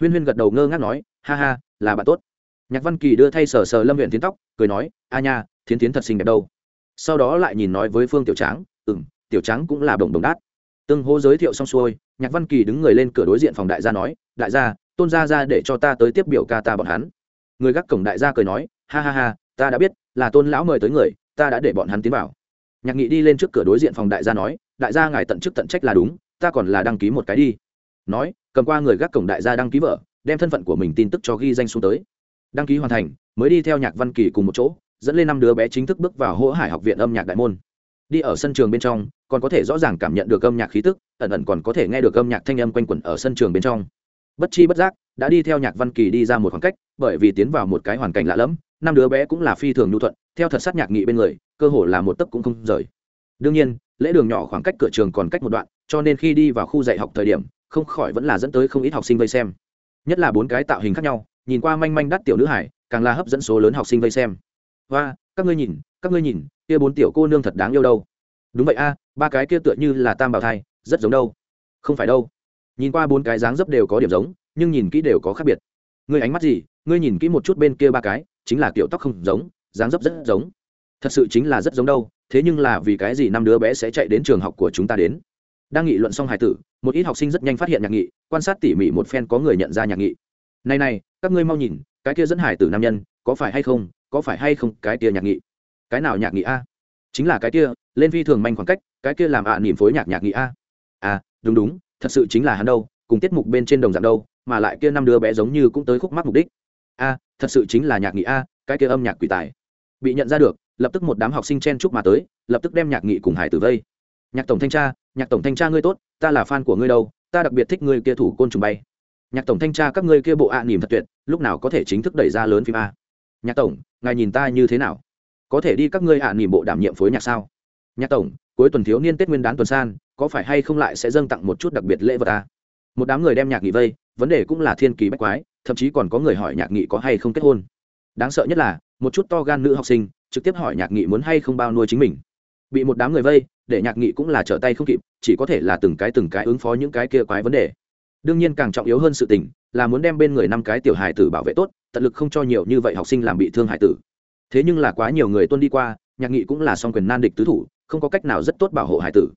huyên huyên gật đầu ngơ ngác nói, ha ha, là bạn tốt. Nhạc văn kỳ đưa thay sờ sờ lâm huyện tiến tóc, cười nói, a nha, thiến tiến thật xinh đẹp đâu. Sau đó lại nhìn nói với phương tiểu tráng ừ m tiểu tráng cũng là đồng đồng đát. Tương hô giới thiệu xong xuôi, nhạc văn kỳ đứng người lên cửa đối diện phòng đại gia nói, đại gia, tôn gia ra để cho ta tới tiếp biểu ca ta bọn hắn. Người gác cổng đại gia cười nói, ha ha ha, ta đã biết, là tôn lão mời tới người, ta đã để bọn hắn tiến vào. Nhạc nghị đi lên trước cửa đối diện phòng đại gia nói, đại gia ngài tận chức tận trách là đúng, ta còn là đăng ký một cái đi. Nói cầm qua người gác cổng đại gia đăng ký vợ, đem thân phận của mình tin tức cho ghi danh xuống tới. Đăng ký hoàn thành, mới đi theo nhạc văn kỳ cùng một chỗ, dẫn lên năm đứa bé chính thức bước vào hỗ hải học viện âm nhạc đại môn. Đi ở sân trường bên trong, còn có thể rõ ràng cảm nhận được âm nhạc khí tức, ẩn ẩn còn có thể nghe được âm nhạc thanh âm quanh quẩn ở sân trường bên trong. Bất chi bất giác, đã đi theo nhạc văn kỳ đi ra một khoảng cách, bởi vì tiến vào một cái hoàn cảnh lạ lẫm, năm đứa bé cũng là phi thường nhu thuận, theo thật sát nhạc nghị bên người, cơ hồ là một tấc cũng không rời. Đương nhiên, lễ đường nhỏ khoảng cách cửa trường còn cách một đoạn, cho nên khi đi vào khu dạy học thời điểm không khỏi vẫn là dẫn tới không ít học sinh vây xem. Nhất là bốn cái tạo hình khác nhau, nhìn qua manh manh đắt tiểu nữ hải, càng là hấp dẫn số lớn học sinh vây xem. Và các ngươi nhìn, các ngươi nhìn, kia bốn tiểu cô nương thật đáng yêu đâu. Đúng vậy a, ba cái kia tựa như là tam bảo thai, rất giống đâu. Không phải đâu. Nhìn qua bốn cái dáng dấp đều có điểm giống, nhưng nhìn kỹ đều có khác biệt. Ngươi ánh mắt gì, ngươi nhìn kỹ một chút bên kia ba cái, chính là kiểu tóc không giống, dáng dấp rất giống. Thật sự chính là rất giống đâu, thế nhưng là vì cái gì năm đứa bé sẽ chạy đến trường học của chúng ta đến? Đang nghị luận xong hài tử một ít học sinh rất nhanh phát hiện nhạc nghị quan sát tỉ mỉ một phen có người nhận ra nhạc nghị. Này này các ngươi mau nhìn cái kia dẫn hải tử nam nhân có phải hay không có phải hay không cái kia nhạc nghị? Cái nào nhạc nghị a? Chính là cái kia lên phi thường manh khoảng cách cái kia làm ạ à, phối nhạc nhạc nghị a. À đúng đúng thật sự chính là hắn đâu cùng tiết mục bên trên đồng dạng đâu mà lại kia năm đứa bé giống như cũng tới khúc mắc mục đích. A thật sự chính là nhạc nghị a cái kia âm nhạc quỷ tài. Bị nhận ra được lập tức một đám học sinh chen chúc mà tới lập tức đem nhạc nghị cùng hải tử vây. Nhạc tổng thanh tra nhạc tổng thanh tra ngươi tốt, ta là fan của ngươi đâu, ta đặc biệt thích ngươi kia thủ côn trùng bay. Nhạc tổng thanh tra các ngươi kia bộ ạ à nỉm thật tuyệt, lúc nào có thể chính thức đẩy ra lớn phim a? Nhạc tổng, ngài nhìn ta như thế nào? Có thể đi các ngươi ạ à nỉm bộ đảm nhiệm phối nhạc sao? Nhạc tổng, cuối tuần thiếu niên tết nguyên đán tuần san, có phải hay không lại sẽ dâng tặng một chút đặc biệt lễ vật a? Một đám người đem nhạc nghị vây, vấn đề cũng là thiên kỳ bách quái, thậm chí còn có người hỏi nhạc nghị có hay không kết hôn. Đáng sợ nhất là, một chút to gan nữ học sinh, trực tiếp hỏi nhạc nghị muốn hay không bao nuôi chính mình. Bị một đám người vây để nhạc nghị cũng là trở tay không kịp, chỉ có thể là từng cái từng cái ứng phó những cái kia quái vấn đề. Đương nhiên càng trọng yếu hơn sự tình, là muốn đem bên người năm cái tiểu hài tử bảo vệ tốt, tận lực không cho nhiều như vậy học sinh làm bị thương hài tử. Thế nhưng là quá nhiều người tuân đi qua, nhạc nghị cũng là song quyền nan địch tứ thủ, không có cách nào rất tốt bảo hộ hài tử.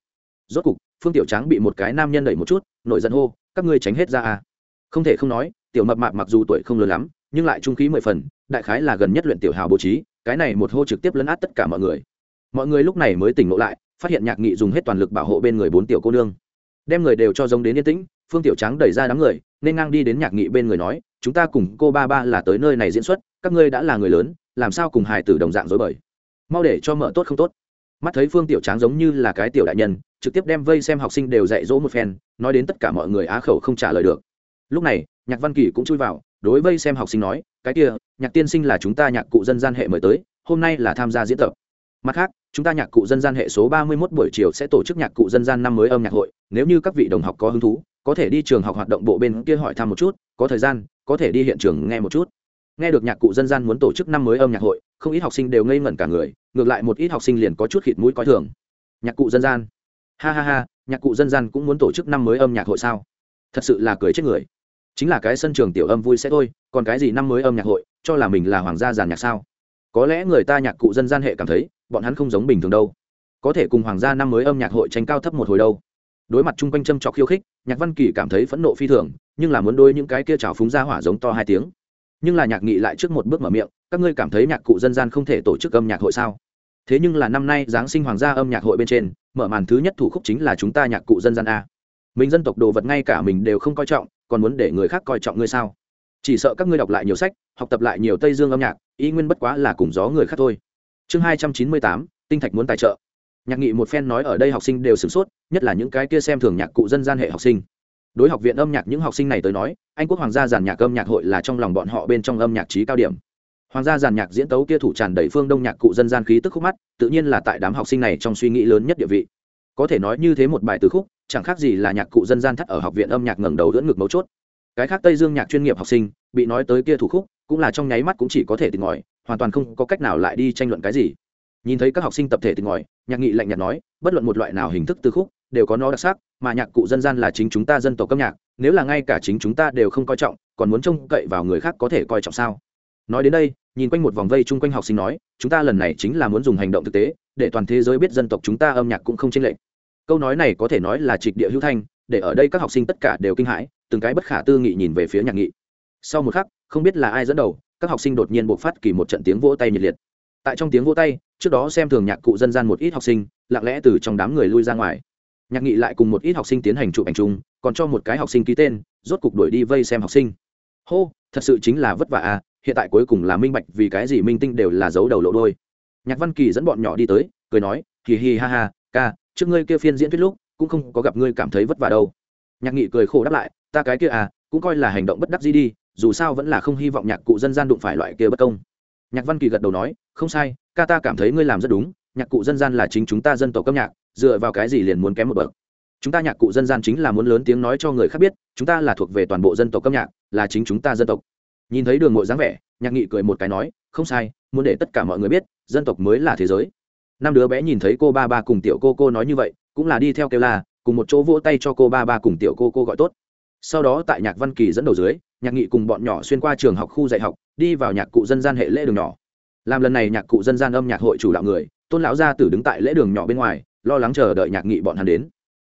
Rốt cục, phương tiểu trắng bị một cái nam nhân đẩy một chút, nổi giận hô, các ngươi tránh hết ra à. Không thể không nói, tiểu mập mạp mặc dù tuổi không lớn lắm, nhưng lại trung khí mười phần, đại khái là gần nhất luyện tiểu hào bố trí, cái này một hô trực tiếp lấn át tất cả mọi người. Mọi người lúc này mới tỉnh ngộ lại phát hiện nhạc nghị dùng hết toàn lực bảo hộ bên người bốn tiểu cô nương. Đem người đều cho giống đến yên tĩnh, phương tiểu trắng đẩy ra đám người, nên ngang đi đến nhạc nghị bên người nói, chúng ta cùng cô ba ba là tới nơi này diễn xuất, các ngươi đã là người lớn, làm sao cùng hài tử đồng dạng dối bời? Mau để cho mở tốt không tốt. Mắt thấy phương tiểu trắng giống như là cái tiểu đại nhân, trực tiếp đem vây xem học sinh đều dạy dỗ một phen, nói đến tất cả mọi người á khẩu không trả lời được. Lúc này, nhạc văn kỳ cũng chui vào, đối vây xem học sinh nói, cái kia, nhạc tiên sinh là chúng ta nhạc cụ dân gian hệ mời tới, hôm nay là tham gia diễn tập. Mặt khác chúng ta nhạc cụ dân gian hệ số ba mươi 31 buổi chiều sẽ tổ chức nhạc cụ dân gian năm mới âm nhạc hội. Nếu như các vị đồng học có hứng thú, có thể đi trường học hoạt động bộ bên kia hỏi thăm một chút, có thời gian, có thể đi hiện trường nghe một chút. Nghe được nhạc cụ dân gian muốn tổ chức năm mới âm nhạc hội, không ít học sinh đều ngây ngẩn cả người, ngược lại một ít học sinh liền có chút khịt mũi coi thường. Nhạc cụ dân gian. Ha ha ha, nhạc cụ dân gian cũng muốn tổ chức năm mới âm nhạc hội sao? Thật sự là cười chết người. Chính là cái sân trường tiểu âm vui sẽ thôi, còn cái gì năm mới âm nhạc hội, cho là mình là hoàng gia giàn nhạc sao? Có lẽ người ta nhạc cụ dân gian hệ cảm thấy bọn hắn không giống bình thường đâu. Có thể cùng hoàng gia năm mới âm nhạc hội tranh cao thấp một hồi đâu. Đối mặt chung quanh châm trọc khiêu khích, nhạc văn kỳ cảm thấy phẫn nộ phi thường, nhưng là muốn đôi những cái kia trào phúng ra hỏa giống to hai tiếng. Nhưng là nhạc nghị lại trước một bước mở miệng, các ngươi cảm thấy nhạc cụ dân gian không thể tổ chức âm nhạc hội sao? Thế nhưng là năm nay giáng sinh hoàng gia âm nhạc hội bên trên, mở màn thứ nhất thủ khúc chính là chúng ta nhạc cụ dân gian a. Mình dân tộc đồ vật ngay cả mình đều không coi trọng, còn muốn để người khác coi trọng ngươi sao? Chỉ sợ các ngươi đọc lại nhiều sách, học tập lại nhiều tây dương âm nhạc, ý nguyên bất quá là cùng gió người khác thôi chương hai trăm chín mươi tám, tinh thạch muốn tài trợ. Nhạc nghị một phen nói ở đây học sinh đều sửng sốt, nhất là những cái kia xem thường nhạc cụ dân gian hệ học sinh. Đối học viện âm nhạc những học sinh này tới nói, anh quốc hoàng gia giàn nhạc âm nhạc hội là trong lòng bọn họ bên trong âm nhạc trí cao điểm. Hoàng gia giàn nhạc diễn tấu kia thủ tràn đầy phương đông nhạc cụ dân gian khí tức khúc mắt, tự nhiên là tại đám học sinh này trong suy nghĩ lớn nhất địa vị. Có thể nói như thế một bài từ khúc, chẳng khác gì là nhạc cụ dân gian thắt ở học viện âm nhạc ngẩng đầu đỡ ngực mấu chốt. Cái khác tây dương nhạc chuyên nghiệp học sinh, bị nói tới kia thủ khúc cũng là trong nháy mắt cũng chỉ có thể tìm ngòi, hoàn toàn không có cách nào lại đi tranh luận cái gì. Nhìn thấy các học sinh tập thể tìm ngòi, nhạc nghị lạnh nhạt nói, bất luận một loại nào hình thức tư khúc, đều có nó đặc sắc, mà nhạc cụ dân gian là chính chúng ta dân tộc âm nhạc, nếu là ngay cả chính chúng ta đều không coi trọng, còn muốn trông cậy vào người khác có thể coi trọng sao? Nói đến đây, nhìn quanh một vòng vây chung quanh học sinh nói, chúng ta lần này chính là muốn dùng hành động thực tế, để toàn thế giới biết dân tộc chúng ta âm nhạc cũng không chênh lệch. Câu nói này có thể nói là trịch địa hữu thanh, để ở đây các học sinh tất cả đều kinh hãi, từng cái bất khả tư nghị nhìn về phía nhạc nghị. Sau một khắc không biết là ai dẫn đầu, các học sinh đột nhiên buộc phát kỳ một trận tiếng vỗ tay nhiệt liệt. Tại trong tiếng vỗ tay, trước đó xem thường nhạc cụ dân gian một ít học sinh, lặng lẽ từ trong đám người lui ra ngoài. Nhạc nghị lại cùng một ít học sinh tiến hành chụp ảnh chung, còn cho một cái học sinh ký tên, rốt cục đuổi đi vây xem học sinh. Hô, thật sự chính là vất vả à hiện tại cuối cùng là minh bạch vì cái gì minh tinh đều là dấu đầu lộ đôi. Nhạc văn kỳ dẫn bọn nhỏ đi tới, cười nói, hì hì ha ha, ca, trước ngươi kia phiên diễn thuyết lúc, cũng không có gặp ngươi cảm thấy vất vả đâu. Nhạc nghị cười khổ đáp lại, ta cái kia à cũng coi là hành động bất đắc gì đi dù sao vẫn là không hy vọng nhạc cụ dân gian đụng phải loại kia bất công. Nhạc văn kỳ gật đầu nói không sai ca ta cảm thấy ngươi làm rất đúng nhạc cụ dân gian là chính chúng ta dân tộc âm nhạc dựa vào cái gì liền muốn kém một bậc. Chúng ta nhạc cụ dân gian chính là muốn lớn tiếng nói cho người khác biết chúng ta là thuộc về toàn bộ dân tộc âm nhạc là chính chúng ta dân tộc. Nhìn thấy đường mội dáng vẻ nhạc nghị cười một cái nói không sai muốn để tất cả mọi người biết dân tộc mới là thế giới. Năm đứa bé nhìn thấy cô ba ba cùng tiểu cô cô nói như vậy cũng là đi theo kêu là, cùng một chỗ vỗ tay cho cô ba ba cùng tiểu cô cô gọi tốt sau đó tại nhạc văn kỳ dẫn đầu dưới, nhạc nghị cùng bọn nhỏ xuyên qua trường học khu dạy học, đi vào nhạc cụ dân gian hệ lễ đường nhỏ. Làm lần này nhạc cụ dân gian âm nhạc hội chủ đạo người, tôn lão gia tử đứng tại lễ đường nhỏ bên ngoài, lo lắng chờ đợi nhạc nghị bọn hắn đến.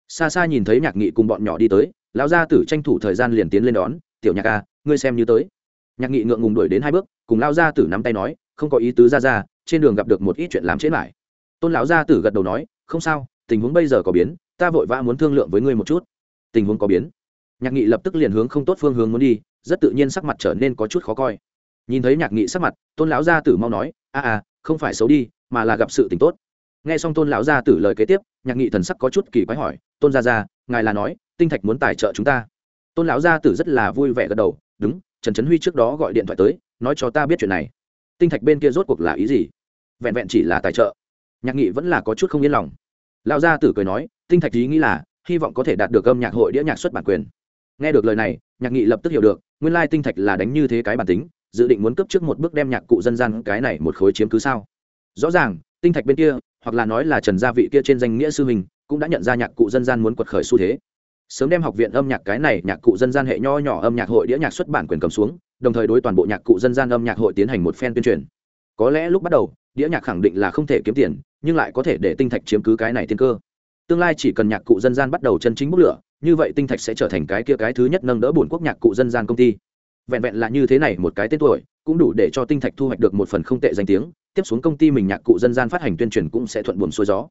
Xa xa nhìn thấy nhạc nghị cùng bọn nhỏ đi tới, lão gia tử tranh thủ thời gian liền tiến lên đón, tiểu nhạc ca ngươi xem như tới. Nhạc nghị ngượng ngùng đuổi đến hai bước, cùng lão gia tử nắm tay nói, không có ý tứ ra ra, trên đường gặp được một ít chuyện làm chết lại. Tôn lão gia tử gật đầu nói, không sao, tình huống bây giờ có biến, ta vội vã muốn thương lượng với ngươi một chút. Tình huống có biến? Nhạc nghị lập tức liền hướng không tốt phương hướng muốn đi rất tự nhiên sắc mặt trở nên có chút khó coi. Nhìn thấy nhạc nghị sắc mặt tôn lão gia tử mau nói a à, không phải xấu đi mà là gặp sự tình tốt. Nghe xong tôn lão gia tử lời kế tiếp nhạc nghị thần sắc có chút kỳ quái hỏi tôn gia gia ngài là nói tinh thạch muốn tài trợ chúng ta? Tôn lão gia tử rất là vui vẻ gật đầu đúng trần trấn huy trước đó gọi điện thoại tới nói cho ta biết chuyện này. Tinh thạch bên kia rốt cuộc là ý gì? Vẹn vẹn chỉ là tài trợ. Nhạc nghị vẫn là có chút không yên lòng. Lão gia tử cười nói tinh thạch ý nghĩ là hy vọng có thể đạt được âm nhạc hội đĩa nhạc xuất bản quyền nghe được lời này, nhạc nghị lập tức hiểu được, nguyên lai tinh thạch là đánh như thế cái bản tính, dự định muốn cấp trước một bước đem nhạc cụ dân gian cái này một khối chiếm cứ sao? Rõ ràng, tinh thạch bên kia, hoặc là nói là trần gia vị kia trên danh nghĩa sư mình cũng đã nhận ra nhạc cụ dân gian muốn quật khởi xu thế. Sớm đem học viện âm nhạc cái này, nhạc cụ dân gian hệ nho nhỏ âm nhạc hội đĩa nhạc xuất bản quyền cầm xuống, đồng thời đối toàn bộ nhạc cụ dân gian âm nhạc hội tiến hành một phen tuyên truyền. Có lẽ lúc bắt đầu, đĩa nhạc khẳng định là không thể kiếm tiền, nhưng lại có thể để tinh thạch chiếm cứ cái này tiên cơ. Tương lai chỉ cần nhạc cụ dân gian bắt đầu chân chính bốc lửa như vậy tinh thạch sẽ trở thành cái kia cái thứ nhất nâng đỡ bổn quốc nhạc cụ dân gian công ty. Vẹn vẹn là như thế này một cái tên tuổi, cũng đủ để cho tinh thạch thu hoạch được một phần không tệ danh tiếng, tiếp xuống công ty mình nhạc cụ dân gian phát hành tuyên truyền cũng sẽ thuận buồm xuôi gió.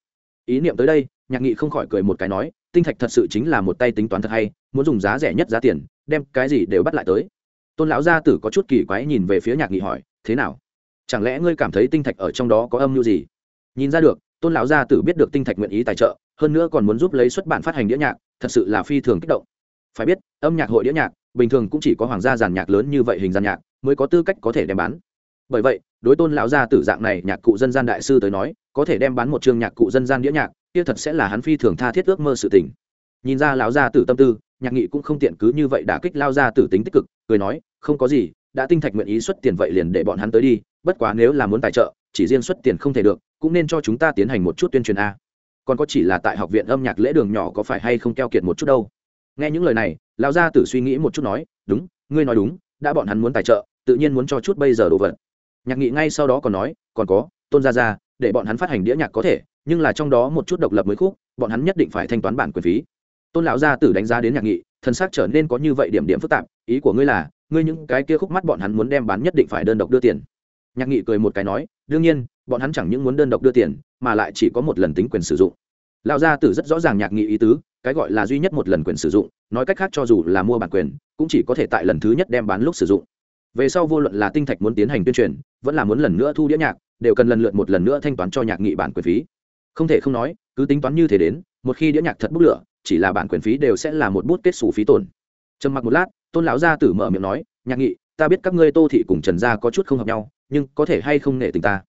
Ý niệm tới đây, nhạc nghị không khỏi cười một cái nói, tinh thạch thật sự chính là một tay tính toán thật hay, muốn dùng giá rẻ nhất giá tiền, đem cái gì đều bắt lại tới. Tôn lão gia tử có chút kỳ quái nhìn về phía nhạc nghị hỏi, thế nào? Chẳng lẽ ngươi cảm thấy tinh thạch ở trong đó có âm mưu gì? Nhìn ra được, tôn lão gia tử biết được tinh thạch nguyện ý tài trợ, hơn nữa còn muốn giúp lấy xuất bản phát hành đĩa nhạc thật sự là phi thường kích động. Phải biết, âm nhạc hội đĩa nhạc, bình thường cũng chỉ có hoàng gia giàn nhạc lớn như vậy hình giàn nhạc mới có tư cách có thể đem bán. Bởi vậy, đối tôn lão gia tử dạng này nhạc cụ dân gian đại sư tới nói, có thể đem bán một chương nhạc cụ dân gian đĩa nhạc, kia thật sẽ là hắn phi thường tha thiết ước mơ sự tình. Nhìn ra lão gia tử tâm tư, nhạc nghị cũng không tiện cứ như vậy đã kích lao gia tử tính tích cực, cười nói, không có gì, đã tinh thạch nguyện ý xuất tiền vậy liền để bọn hắn tới đi, bất quá nếu là muốn tài trợ, chỉ riêng xuất tiền không thể được, cũng nên cho chúng ta tiến hành một chút tuyên truyền a còn có chỉ là tại học viện âm nhạc lễ đường nhỏ có phải hay không keo kiệt một chút đâu. Nghe những lời này, lão gia tử suy nghĩ một chút nói, đúng, ngươi nói đúng, đã bọn hắn muốn tài trợ, tự nhiên muốn cho chút bây giờ đồ vật. Nhạc nghị ngay sau đó còn nói, còn có, tôn gia gia, để bọn hắn phát hành đĩa nhạc có thể, nhưng là trong đó một chút độc lập mới khúc, bọn hắn nhất định phải thanh toán bản quyền phí. Tôn lão gia tử đánh giá đến nhạc nghị, thân xác trở nên có như vậy điểm điểm phức tạp, ý của ngươi là, ngươi những cái kia khúc mắt bọn hắn muốn đem bán nhất định phải đơn độc đưa tiền nhạc nghị cười một cái nói, đương nhiên, bọn hắn chẳng những muốn đơn độc đưa tiền, mà lại chỉ có một lần tính quyền sử dụng. Lão gia tử rất rõ ràng nhạc nghị ý tứ, cái gọi là duy nhất một lần quyền sử dụng, nói cách khác cho dù là mua bản quyền, cũng chỉ có thể tại lần thứ nhất đem bán lúc sử dụng. Về sau vô luận là tinh thạch muốn tiến hành tuyên truyền, vẫn là muốn lần nữa thu đĩa nhạc, đều cần lần lượt một lần nữa thanh toán cho nhạc nghị bản quyền phí. Không thể không nói, cứ tính toán như thế đến, một khi đĩa nhạc thật bốc lửa, chỉ là bản quyền phí đều sẽ là một bút kết xù phí tổn. Trầm mặc một lát, tôn lão gia tử mở miệng nói, nhạc nghị ta biết các ngươi tô thị cùng trần gia có chút không hợp nhau, nhưng có thể hay không nể tình ta?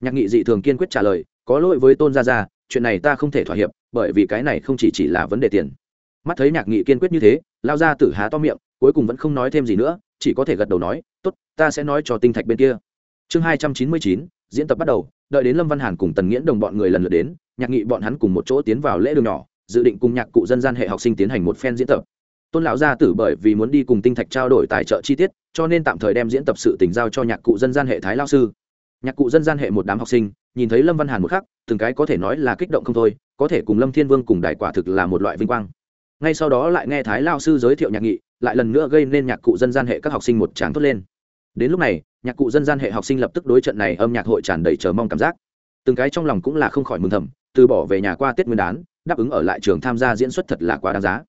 Nhạc nghị dị thường kiên quyết trả lời, có lỗi với tôn gia gia, chuyện này ta không thể thỏa hiệp, bởi vì cái này không chỉ chỉ là vấn đề tiền. Mắt thấy nhạc nghị kiên quyết như thế, lao gia tử há to miệng, cuối cùng vẫn không nói thêm gì nữa, chỉ có thể gật đầu nói, tốt, ta sẽ nói cho tinh thạch bên kia. Chương hai trăm chín mươi chín, diễn tập bắt đầu, đợi đến lâm văn hàn cùng tần nghiễn đồng bọn người lần lượt đến, nhạc nghị bọn hắn cùng một chỗ tiến vào lễ đường nhỏ, dự định cùng nhạc cụ dân gian hệ học sinh tiến hành một phen diễn tập tôn lão gia tử bởi vì muốn đi cùng tinh thạch trao đổi tài trợ chi tiết, cho nên tạm thời đem diễn tập sự tình giao cho nhạc cụ dân gian hệ thái lao sư. Nhạc cụ dân gian hệ một đám học sinh, nhìn thấy lâm văn hàn một khắc, từng cái có thể nói là kích động không thôi, có thể cùng lâm thiên vương cùng đại quả thực là một loại vinh quang. Ngay sau đó lại nghe thái lao sư giới thiệu nhạc nghị, lại lần nữa gây nên nhạc cụ dân gian hệ các học sinh một tràng thốt lên. Đến lúc này, nhạc cụ dân gian hệ học sinh lập tức đối trận này âm nhạc hội tràn đầy chờ mong cảm giác. Từng cái trong lòng cũng là không khỏi mừng thầm, từ bỏ về nhà qua tết nguyên đán, đáp ứng ở lại trường tham gia diễn xuất thật là quá đáng giá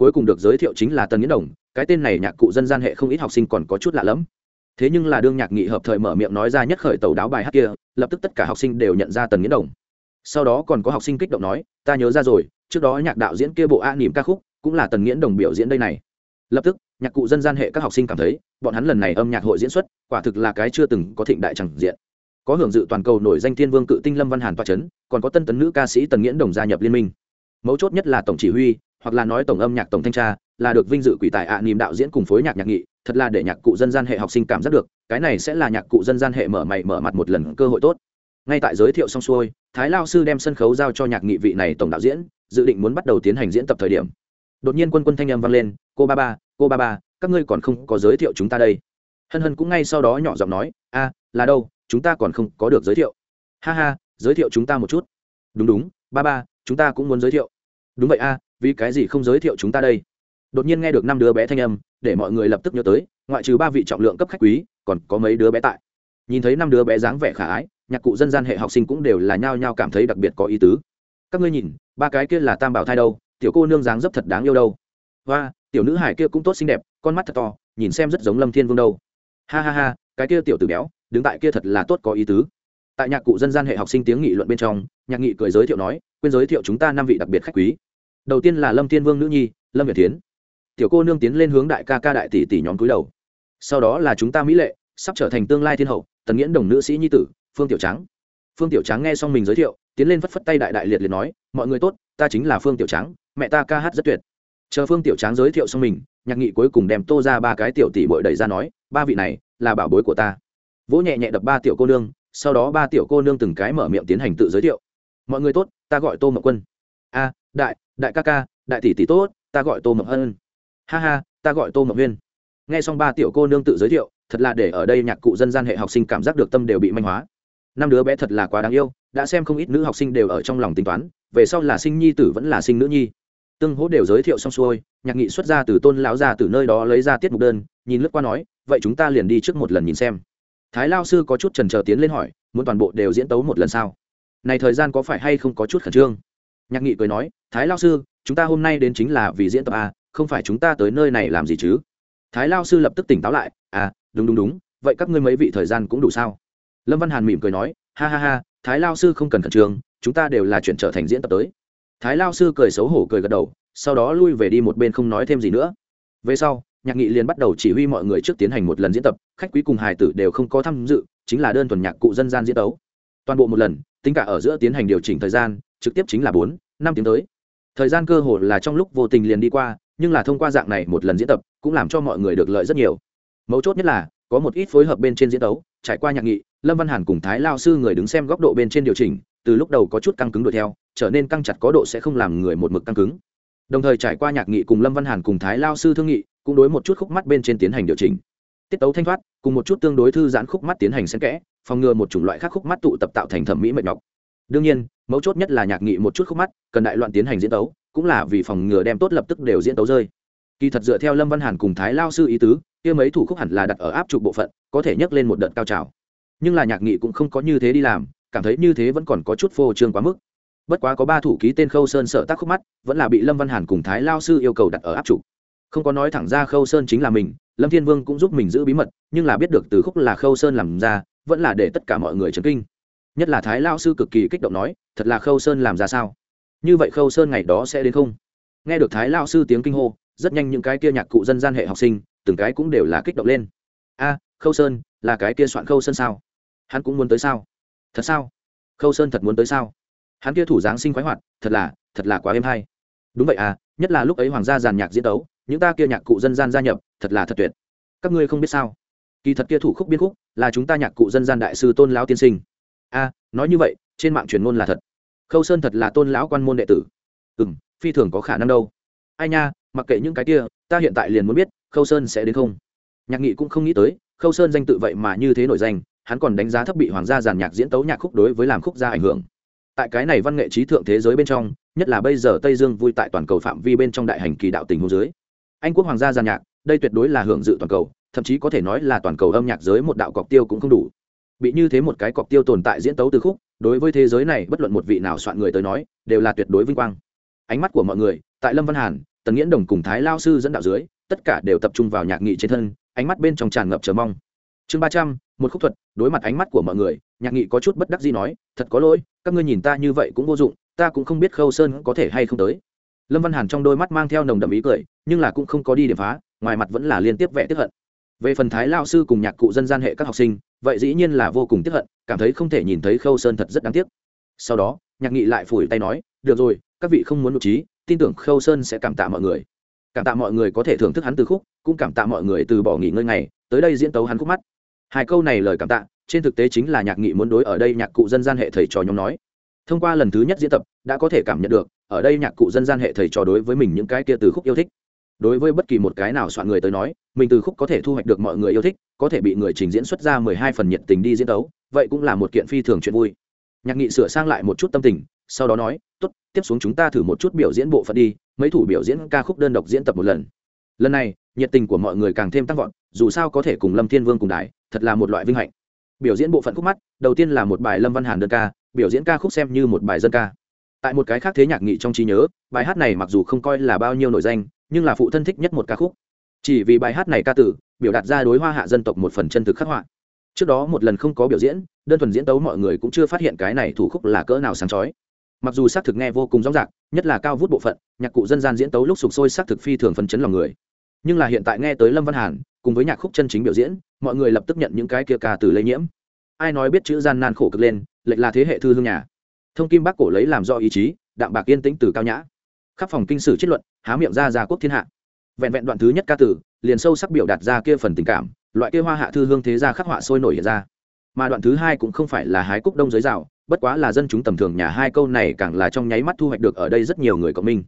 cuối cùng được giới thiệu chính là tần nghĩa đồng, cái tên này nhạc cụ dân gian hệ không ít học sinh còn có chút lạ lẫm. Thế nhưng là đương nhạc nghị hợp thời mở miệng nói ra nhất khởi tàu đáo bài hát kia, lập tức tất cả học sinh đều nhận ra tần nghĩa đồng. Sau đó còn có học sinh kích động nói, ta nhớ ra rồi, trước đó nhạc đạo diễn kia bộ a nỉm ca khúc cũng là tần nghĩa đồng biểu diễn đây này. Lập tức, nhạc cụ dân gian hệ các học sinh cảm thấy, bọn hắn lần này âm nhạc hội diễn xuất, quả thực là cái chưa từng có thịnh đại chẳng diện. Có hưởng dự toàn cầu nổi danh thiên vương cự tinh lâm văn hàn toa c h ấ n còn có tân tấn nữ ca sĩ tần nghĩa đồng gia nhập liên minh. Mấu chốt nhất là tổng chỉ huy hoặc là nói tổng âm nhạc tổng thanh tra là được vinh dự quỷ tài ạ à, đạo diễn cùng phối nhạc nhạc nghị thật là để nhạc cụ dân gian hệ học sinh cảm giác được cái này sẽ là nhạc cụ dân gian hệ mở mày mở mặt một lần cơ hội tốt. Ngay tại giới thiệu xong xuôi thái lao sư đem sân khấu giao cho nhạc nghị vị này tổng đạo diễn dự định muốn bắt đầu tiến hành diễn tập thời điểm. Đột nhiên quân quân thanh âm vang lên cô ba ba cô ba ba các ngươi còn không có giới thiệu chúng ta đây. Hân hân cũng ngay sau đó nhỏ giọng nói a là đâu chúng ta còn không có được giới thiệu. Ha ha giới thiệu chúng ta một chút. Đúng đúng ba ba chúng ta cũng muốn giới thiệu. Đúng vậy a vì cái gì không giới thiệu chúng ta đây? Đột nhiên nghe được năm đứa bé thanh âm, để mọi người lập tức nhớ tới, ngoại trừ ba vị trọng lượng cấp khách quý, còn có mấy đứa bé tại. Nhìn thấy năm đứa bé dáng vẻ khả ái, nhạc cụ dân gian hệ học sinh cũng đều là nhao nhao cảm thấy đặc biệt có ý tứ. Các ngươi nhìn, ba cái kia là tam bảo thai đâu, tiểu cô nương dáng dấp thật đáng yêu đâu. Và tiểu nữ hải kia cũng tốt xinh đẹp, con mắt thật to, nhìn xem rất giống lâm thiên vương đâu. Ha ha ha, cái kia tiểu tử béo, đứng tại kia thật là tốt có ý tứ. Tại nhạc cụ dân gian hệ học sinh tiếng nghị luận bên trong, nhạc nghị cười giới thiệu nói, quên giới thiệu chúng ta năm vị đặc biệt khách quý đầu tiên là lâm thiên vương nữ nhi lâm việt tiến tiểu cô nương tiến lên hướng đại ca ca đại tỷ tỷ nhóm cúi đầu sau đó là chúng ta mỹ lệ sắp trở thành tương lai thiên hậu tần nghiễn đồng nữ sĩ nhi tử phương tiểu trắng phương tiểu trắng nghe xong mình giới thiệu tiến lên phất phất tay đại đại liệt liệt nói mọi người tốt ta chính là phương tiểu trắng mẹ ta ca hát rất tuyệt chờ phương tiểu trắng giới thiệu xong mình nhạc nghị cuối cùng đem tô ra ba cái tiểu tỷ bội đẩy ra nói ba vị này là bảo bối của ta vỗ nhẹ nhẹ đập ba tiểu cô nương sau đó ba tiểu cô nương từng cái mở miệng tiến hành tự giới thiệu mọi người tốt ta gọi tô mậu quân a đại đại ca ca, đại tỷ tỷ tốt, ta gọi tô mộng hân. Ha ha, ta gọi tô mộng huyên. Nghe xong ba tiểu cô nương tự giới thiệu, thật là để ở đây nhạc cụ dân gian hệ học sinh cảm giác được tâm đều bị manh hóa. Năm đứa bé thật là quá đáng yêu, đã xem không ít nữ học sinh đều ở trong lòng tính toán, về sau là sinh nhi tử vẫn là sinh nữ nhi. Tương hỗ đều giới thiệu xong xuôi, nhạc nghị xuất ra từ tôn lão ra từ nơi đó lấy ra tiết mục đơn, nhìn lướt qua nói, vậy chúng ta liền đi trước một lần nhìn xem. Thái lao sư có chút trần trờ tiến lên hỏi, muốn toàn bộ đều diễn tấu một lần sao? Này thời gian có phải hay không có chút khẩn trương? Nhạc nghị cười nói, thái lao sư, chúng ta hôm nay đến chính là vì diễn tập à? không phải chúng ta tới nơi này làm gì chứ? Thái lao sư lập tức tỉnh táo lại à đúng đúng đúng, vậy các ngươi mấy vị thời gian cũng đủ sao? Lâm văn hàn mỉm cười nói, ha ha ha, thái lao sư không cần khẩn trương, chúng ta đều là chuyện trở thành diễn tập tới. Thái lao sư cười xấu hổ cười gật đầu, sau đó lui về đi một bên không nói thêm gì nữa. Về sau, nhạc nghị liền bắt đầu chỉ huy mọi người trước tiến hành một lần diễn tập, khách quý cùng hài tử đều không có tham dự, chính là đơn thuần nhạc cụ dân gian diễn tấu. Toàn bộ một lần, tính cả ở giữa tiến hành điều chỉnh thời gian trực tiếp chính là bốn, năm tiếng tới. Thời gian cơ hồ là trong lúc vô tình liền đi qua, nhưng là thông qua dạng này một lần diễn tập, cũng làm cho mọi người được lợi rất nhiều. Mấu chốt nhất là, có một ít phối hợp bên trên diễn tấu, trải qua nhạc nghị, lâm văn hàn cùng thái lao sư người đứng xem góc độ bên trên điều chỉnh, từ lúc đầu có chút căng cứng đuổi theo, trở nên căng chặt có độ sẽ không làm người một mực căng cứng. Đồng thời trải qua nhạc nghị cùng lâm văn hàn cùng thái lao sư thương nghị, cũng đối một chút khúc mắt bên trên tiến hành điều chỉnh. Tiết tấu thanh thoát, cùng một chút tương đối thư giãn khúc mắt tiến hành xen kẽ, phòng ngừa một chủng loại khác khúc mắt tụ tập tạo thành thẩm mỹ mệt nhọc đương nhiên, mấu chốt nhất là nhạc nghị một chút khúc mắt, cần đại loạn tiến hành diễn tấu, cũng là vì phòng ngừa đem tốt lập tức đều diễn tấu rơi. Kỳ thật dựa theo lâm văn hàn cùng thái lao sư ý tứ, kia mấy thủ khúc hẳn là đặt ở áp trục bộ phận, có thể nhấc lên một đợt cao trào. Nhưng là nhạc nghị cũng không có như thế đi làm, cảm thấy như thế vẫn còn có chút phô trương quá mức. Bất quá có ba thủ ký tên khâu sơn sợ tác khúc mắt, vẫn là bị lâm văn hàn cùng thái lao sư yêu cầu đặt ở áp trục. Không có nói thẳng ra khâu sơn chính là mình, lâm thiên vương cũng giúp mình giữ bí mật, nhưng là biết được từ khúc là khâu sơn làm ra, vẫn là để tất cả mọi người chấn kinh nhất là thái lao sư cực kỳ kích động nói, thật là khâu sơn làm ra sao? Như vậy khâu sơn ngày đó sẽ đến không? Nghe được thái lao sư tiếng kinh hô, rất nhanh những cái kia nhạc cụ dân gian hệ học sinh, từng cái cũng đều là kích động lên. A, khâu sơn, là cái kia soạn khâu sơn sao? Hắn cũng muốn tới sao? Thật sao? Khâu sơn thật muốn tới sao? Hắn kia thủ giáng sinh khoái hoạt, thật là thật là quá êm hay. Đúng vậy à nhất là lúc ấy hoàng gia giàn nhạc diễn tấu, những ta kia nhạc cụ dân gian gia nhập, thật là thật tuyệt. Các ngươi không biết sao? Kỳ thật kia thủ khúc biên khúc, là chúng ta nhạc cụ dân gian đại sư tôn lão tiên sinh a nói như vậy, trên mạng truyền ngôn là thật. Khâu sơn thật là tôn lão quan môn đệ tử. Ừ m phi thường có khả năng đâu. Ai nha, mặc kệ những cái kia, ta hiện tại liền muốn biết, khâu sơn sẽ đến không? Nhạc nghị cũng không nghĩ tới, khâu sơn danh tự vậy mà như thế nổi danh, hắn còn đánh giá thấp bị hoàng gia giàn nhạc diễn tấu nhạc khúc đối với làm khúc gia ảnh hưởng. Tại cái này văn nghệ trí thượng thế giới bên trong, nhất là bây giờ tây dương vui tại toàn cầu phạm vi bên trong đại hành kỳ đạo tình hồ dưới. Anh quốc hoàng gia giàn nhạc, đây tuyệt đối là hưởng dự toàn cầu, thậm chí có thể nói là toàn cầu âm nhạc giới một đạo cọc tiêu cũng không đủ bị như thế một cái cọc tiêu tồn tại diễn tấu từ khúc, đối với thế giới này bất luận một vị nào soạn người tới nói, đều là tuyệt đối vinh quang. Ánh mắt của mọi người, tại lâm văn hàn, tần nghiễn đồng cùng thái lao sư dẫn đạo dưới, tất cả đều tập trung vào nhạc nghị trên thân, ánh mắt bên trong tràn ngập chờ mong. Chương ba trăm, một khúc thuật, đối mặt ánh mắt của mọi người, nhạc nghị có chút bất đắc gì nói, thật có lỗi, các ngươi nhìn ta như vậy cũng vô dụng, ta cũng không biết khâu sơn có thể hay không tới. Lâm văn hàn trong đôi mắt mang theo nồng đậm ý cười, nhưng là cũng không có đi điểm phá, ngoài mặt vẫn là liên tiếp vẽ tiếp hận. Về phần thái lao sư cùng nhạc cụ dân gian hệ các học sinh vậy dĩ nhiên là vô cùng tiếc hận, cảm thấy không thể nhìn thấy khâu sơn thật rất đáng tiếc. Sau đó, nhạc nghị lại phủi tay nói, được rồi, các vị không muốn nội trí, tin tưởng khâu sơn sẽ cảm tạ mọi người. Cảm tạ mọi người có thể thưởng thức hắn từ khúc, cũng cảm tạ mọi người từ bỏ nghỉ ngơi ngày, tới đây diễn tấu hắn khúc mắt. Hai câu này lời cảm tạ, trên thực tế chính là nhạc nghị muốn đối ở đây nhạc cụ dân gian hệ thầy trò nhóm nói. Thông qua lần thứ nhất diễn tập, đã có thể cảm nhận được, ở đây nhạc cụ dân gian hệ thầy trò đối với mình những cái kia từ khúc yêu thích đối với bất kỳ một cái nào soạn người tới nói, mình từ khúc có thể thu hoạch được mọi người yêu thích, có thể bị người trình diễn xuất ra mười hai phần nhiệt tình đi diễn tấu vậy cũng là một kiện phi thường chuyện vui. Nhạc nghị sửa sang lại một chút tâm tình, sau đó nói, tốt, tiếp xuống chúng ta thử một chút biểu diễn bộ phận đi, mấy thủ biểu diễn ca khúc đơn độc diễn tập một lần. Lần này, nhiệt tình của mọi người càng thêm tăng vọt, dù sao có thể cùng lâm thiên vương cùng đài, thật là một loại vinh hạnh. Biểu diễn bộ phận khúc mắt, đầu tiên là một bài lâm văn hàn đơn ca, biểu diễn ca khúc xem như một bài dân ca. Tại một cái khác thế nhạc nghị trong trí nhớ, bài hát này mặc dù không coi là bao nhiêu nổi danh nhưng là phụ thân thích nhất một ca khúc. Chỉ vì bài hát này ca tử, biểu đạt ra đối hoa hạ dân tộc một phần chân thực khắc họa. Trước đó một lần không có biểu diễn, đơn thuần diễn tấu mọi người cũng chưa phát hiện cái này thủ khúc là cỡ nào sáng chói. Mặc dù xác thực nghe vô cùng rõ ràng, nhất là cao vút bộ phận, nhạc cụ dân gian diễn tấu lúc sục sôi xác thực phi thường phấn chấn lòng người. Nhưng là hiện tại nghe tới lâm văn hàn, cùng với nhạc khúc chân chính biểu diễn, mọi người lập tức nhận những cái kia ca từ lây nhiễm. Ai nói biết chữ gian nan khổ cực lên, lệch là thế hệ thư hương nhà. Thông kim bác cổ lấy làm do ý chí, đạm bạc yên tĩnh từ cao nhã. Khắp phòng kinh sử triết luận há miệng ra ra quốc thiên hạ. Vẹn vẹn đoạn thứ nhất ca tử, liền sâu sắc biểu đạt ra kia phần tình cảm, loại kia hoa hạ thư hương thế gia khắc họa sôi nổi hiện ra. Mà đoạn thứ hai cũng không phải là hái cúc đông giới rào bất quá là dân chúng tầm thường nhà hai câu này càng là trong nháy mắt thu hoạch được ở đây rất nhiều người cộng minh.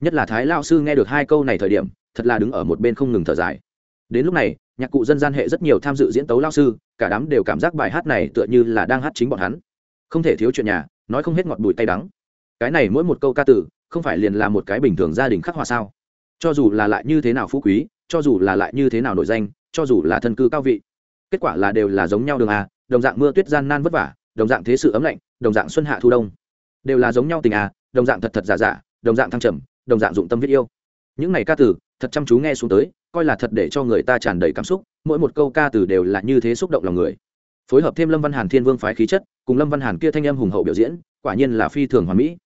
Nhất là thái lao sư nghe được hai câu này thời điểm, thật là đứng ở một bên không ngừng thở dài. Đến lúc này, nhạc cụ dân gian hệ rất nhiều tham dự diễn tấu lao sư, cả đám đều cảm giác bài hát này tựa như là đang hát chính bọn hắn. Không thể thiếu chuyện nhà, nói không hết ngọt bùi tay đắng. Cái này mỗi một câu ca tử không phải liền là một cái bình thường gia đình khắc họa sao? Cho dù là lại như thế nào phú quý, cho dù là lại như thế nào nổi danh, cho dù là thân cư cao vị, kết quả là đều là giống nhau đường a, đồng dạng mưa tuyết gian nan vất vả, đồng dạng thế sự ấm lạnh, đồng dạng xuân hạ thu đông. Đều là giống nhau tình à đồng dạng thật thật giả giả, đồng dạng thăng trầm, đồng dạng dụng tâm viết yêu. Những này ca từ, thật chăm chú nghe xuống tới, coi là thật để cho người ta tràn đầy cảm xúc, mỗi một câu ca từ đều là như thế xúc động lòng người. Phối hợp thêm lâm văn hàn thiên vương phái khí chất, cùng lâm văn hàn kia thanh âm hùng hậu biểu diễn, quả nhiên là phi thường hoàn mỹ.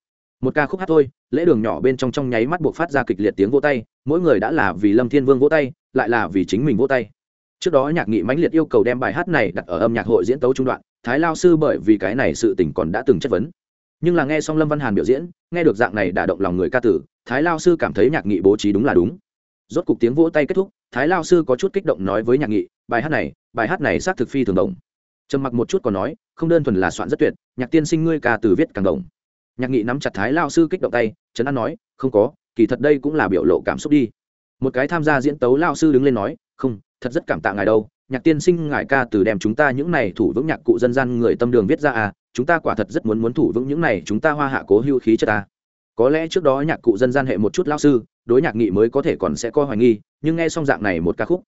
Một ca khúc hát thôi lễ đường nhỏ bên trong trong nháy mắt buộc phát ra kịch liệt tiếng vỗ tay, mỗi người đã là vì lâm thiên vương vỗ tay, lại là vì chính mình vỗ tay. Trước đó nhạc nghị mãnh liệt yêu cầu đem bài hát này đặt ở âm nhạc hội diễn tấu trung đoạn, thái lao sư bởi vì cái này sự tình còn đã từng chất vấn. Nhưng là nghe xong lâm văn hàn biểu diễn, nghe được dạng này đã động lòng người ca tử, thái lao sư cảm thấy nhạc nghị bố trí đúng là đúng. Rốt cục tiếng vỗ tay kết thúc, thái lao sư có chút kích động nói với nhạc nghị, bài hát này, bài hát này xác thực phi thường đồng trầm mặc một chút còn nói, không đơn thuần là soạn rất tuyệt, nhạc tiên sinh ngươi ca từ viết càng đồng nhạc nghị nắm chặt thái lao sư kích động tay, trấn an nói, không có, kỳ thật đây cũng là biểu lộ cảm xúc đi. Một cái tham gia diễn tấu lao sư đứng lên nói, không, thật rất cảm tạ ngài đâu. Nhạc tiên sinh, ngài ca từ đem chúng ta những này thủ vững nhạc cụ dân gian người tâm đường viết ra à chúng ta quả thật rất muốn muốn thủ vững những này, chúng ta hoa hạ cố hưu khí chất ta có lẽ trước đó nhạc cụ dân gian hệ một chút lao sư, đối nhạc nghị mới có thể còn sẽ coi hoài nghi, nhưng nghe xong dạng này một ca khúc,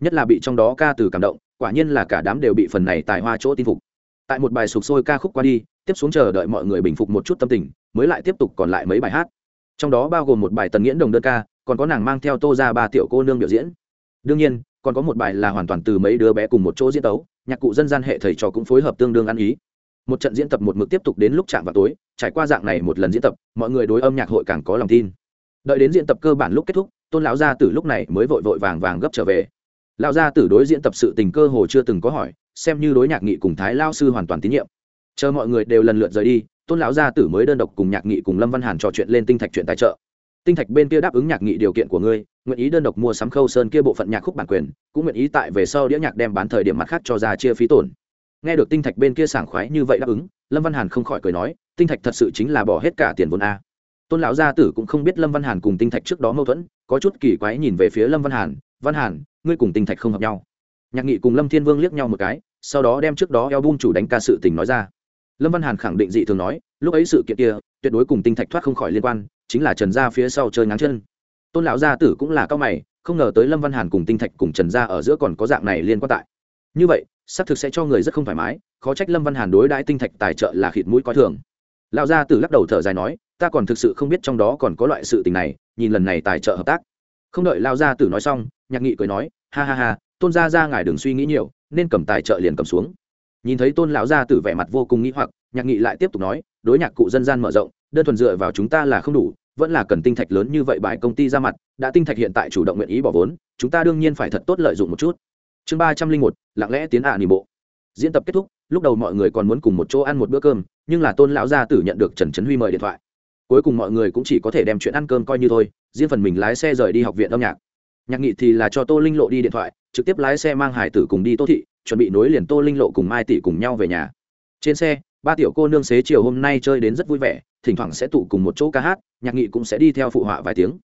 nhất là bị trong đó ca từ cảm động, quả nhiên là cả đám đều bị phần này tài hoa chỗ tin phục. Tại một bài sục sôi ca khúc qua đi tiếp xuống chờ đợi mọi người bình phục một chút tâm tình, mới lại tiếp tục còn lại mấy bài hát. Trong đó bao gồm một bài tần nghiễn đồng đơn ca, còn có nàng mang theo tô ra ba tiểu cô nương biểu diễn. Đương nhiên, còn có một bài là hoàn toàn từ mấy đứa bé cùng một chỗ diễn tấu, nhạc cụ dân gian hệ thầy trò cũng phối hợp tương đương ăn ý. Một trận diễn tập một mực tiếp tục đến lúc chạm vào tối, trải qua dạng này một lần diễn tập, mọi người đối âm nhạc hội càng có lòng tin. Đợi đến diễn tập cơ bản lúc kết thúc, tôn lão gia tử lúc này mới vội vội vàng vàng gấp trở về. Lão gia tử đối diễn tập sự tình cơ hồ chưa từng có hỏi, xem như đối nhạc nghị cùng thái lao sư hoàn toàn tín nhiệm chờ mọi người đều lần lượt rời đi, tôn lão gia tử mới đơn độc cùng nhạc nghị cùng lâm văn hàn trò chuyện lên tinh thạch chuyện tài trợ. Tinh thạch bên kia đáp ứng nhạc nghị điều kiện của ngươi, nguyện ý đơn độc mua sắm khâu sơn kia bộ phận nhạc khúc bản quyền, cũng nguyện ý tại về sau đĩa nhạc đem bán thời điểm mặt khác cho ra chia phí tổn. Nghe được tinh thạch bên kia sảng khoái như vậy đáp ứng, lâm văn hàn không khỏi cười nói, tinh thạch thật sự chính là bỏ hết cả tiền vốn a. Tôn lão gia tử cũng không biết lâm văn hàn cùng tinh thạch trước đó mâu thuẫn, có chút kỳ quái nhìn về phía lâm văn hàn văn hàn, ngươi cùng tinh thạch không hợp nhau. Nhạc nghị cùng lâm thiên vương liếc nhau một cái, sau đó đem trước đó eo bung chủ đánh ca sự tình nói ra lâm văn hàn khẳng định dị thường nói, lúc ấy sự kiện kia, tuyệt đối cùng tinh thạch thoát không khỏi liên quan, chính là trần gia phía sau chơi ngáng chân. Tôn lão gia tử cũng là cao mày, không ngờ tới lâm văn hàn cùng tinh thạch cùng trần gia ở giữa còn có dạng này liên quan tại. Như vậy, xác thực sẽ cho người rất không thoải mái, khó trách lâm văn hàn đối đãi tinh thạch tài trợ là khịt mũi coi thường. Lão gia tử lắc đầu thở dài nói, ta còn thực sự không biết trong đó còn có loại sự tình này, nhìn lần này tài trợ hợp tác. Không đợi lão gia tử nói xong, nhạc nghị cười nói, ha ha ha, tôn gia gia ngài đừng suy nghĩ nhiều, nên cầm tài trợ liền cầm xuống nhìn thấy tôn lão gia tử vẻ mặt vô cùng nghĩ hoặc, nhạc nghị lại tiếp tục nói, đối nhạc cụ dân gian mở rộng, đơn thuần dựa vào chúng ta là không đủ, vẫn là cần tinh thạch lớn như vậy bài công ty ra mặt, đã tinh thạch hiện tại chủ động nguyện ý bỏ vốn, chúng ta đương nhiên phải thật tốt lợi dụng một chút. Chương ba trăm linh một, lặng lẽ tiến ạ à nỉ bộ. Diễn tập kết thúc, lúc đầu mọi người còn muốn cùng một chỗ ăn một bữa cơm, nhưng là tôn lão gia tử nhận được trần trấn huy mời điện thoại. Cuối cùng mọi người cũng chỉ có thể đem chuyện ăn cơm coi như thôi, riêng phần mình lái xe rời đi học viện âm nhạc. Nhạc nghị thì là cho tô linh lộ đi điện thoại, trực tiếp lái xe mang hải tử cùng đi tô thị chuẩn bị nối liền tô linh lộ cùng mai tỷ cùng nhau về nhà. Trên xe, ba tiểu cô nương xế chiều hôm nay chơi đến rất vui vẻ, thỉnh thoảng sẽ tụ cùng một chỗ ca hát, nhạc nghị cũng sẽ đi theo phụ họa vài tiếng.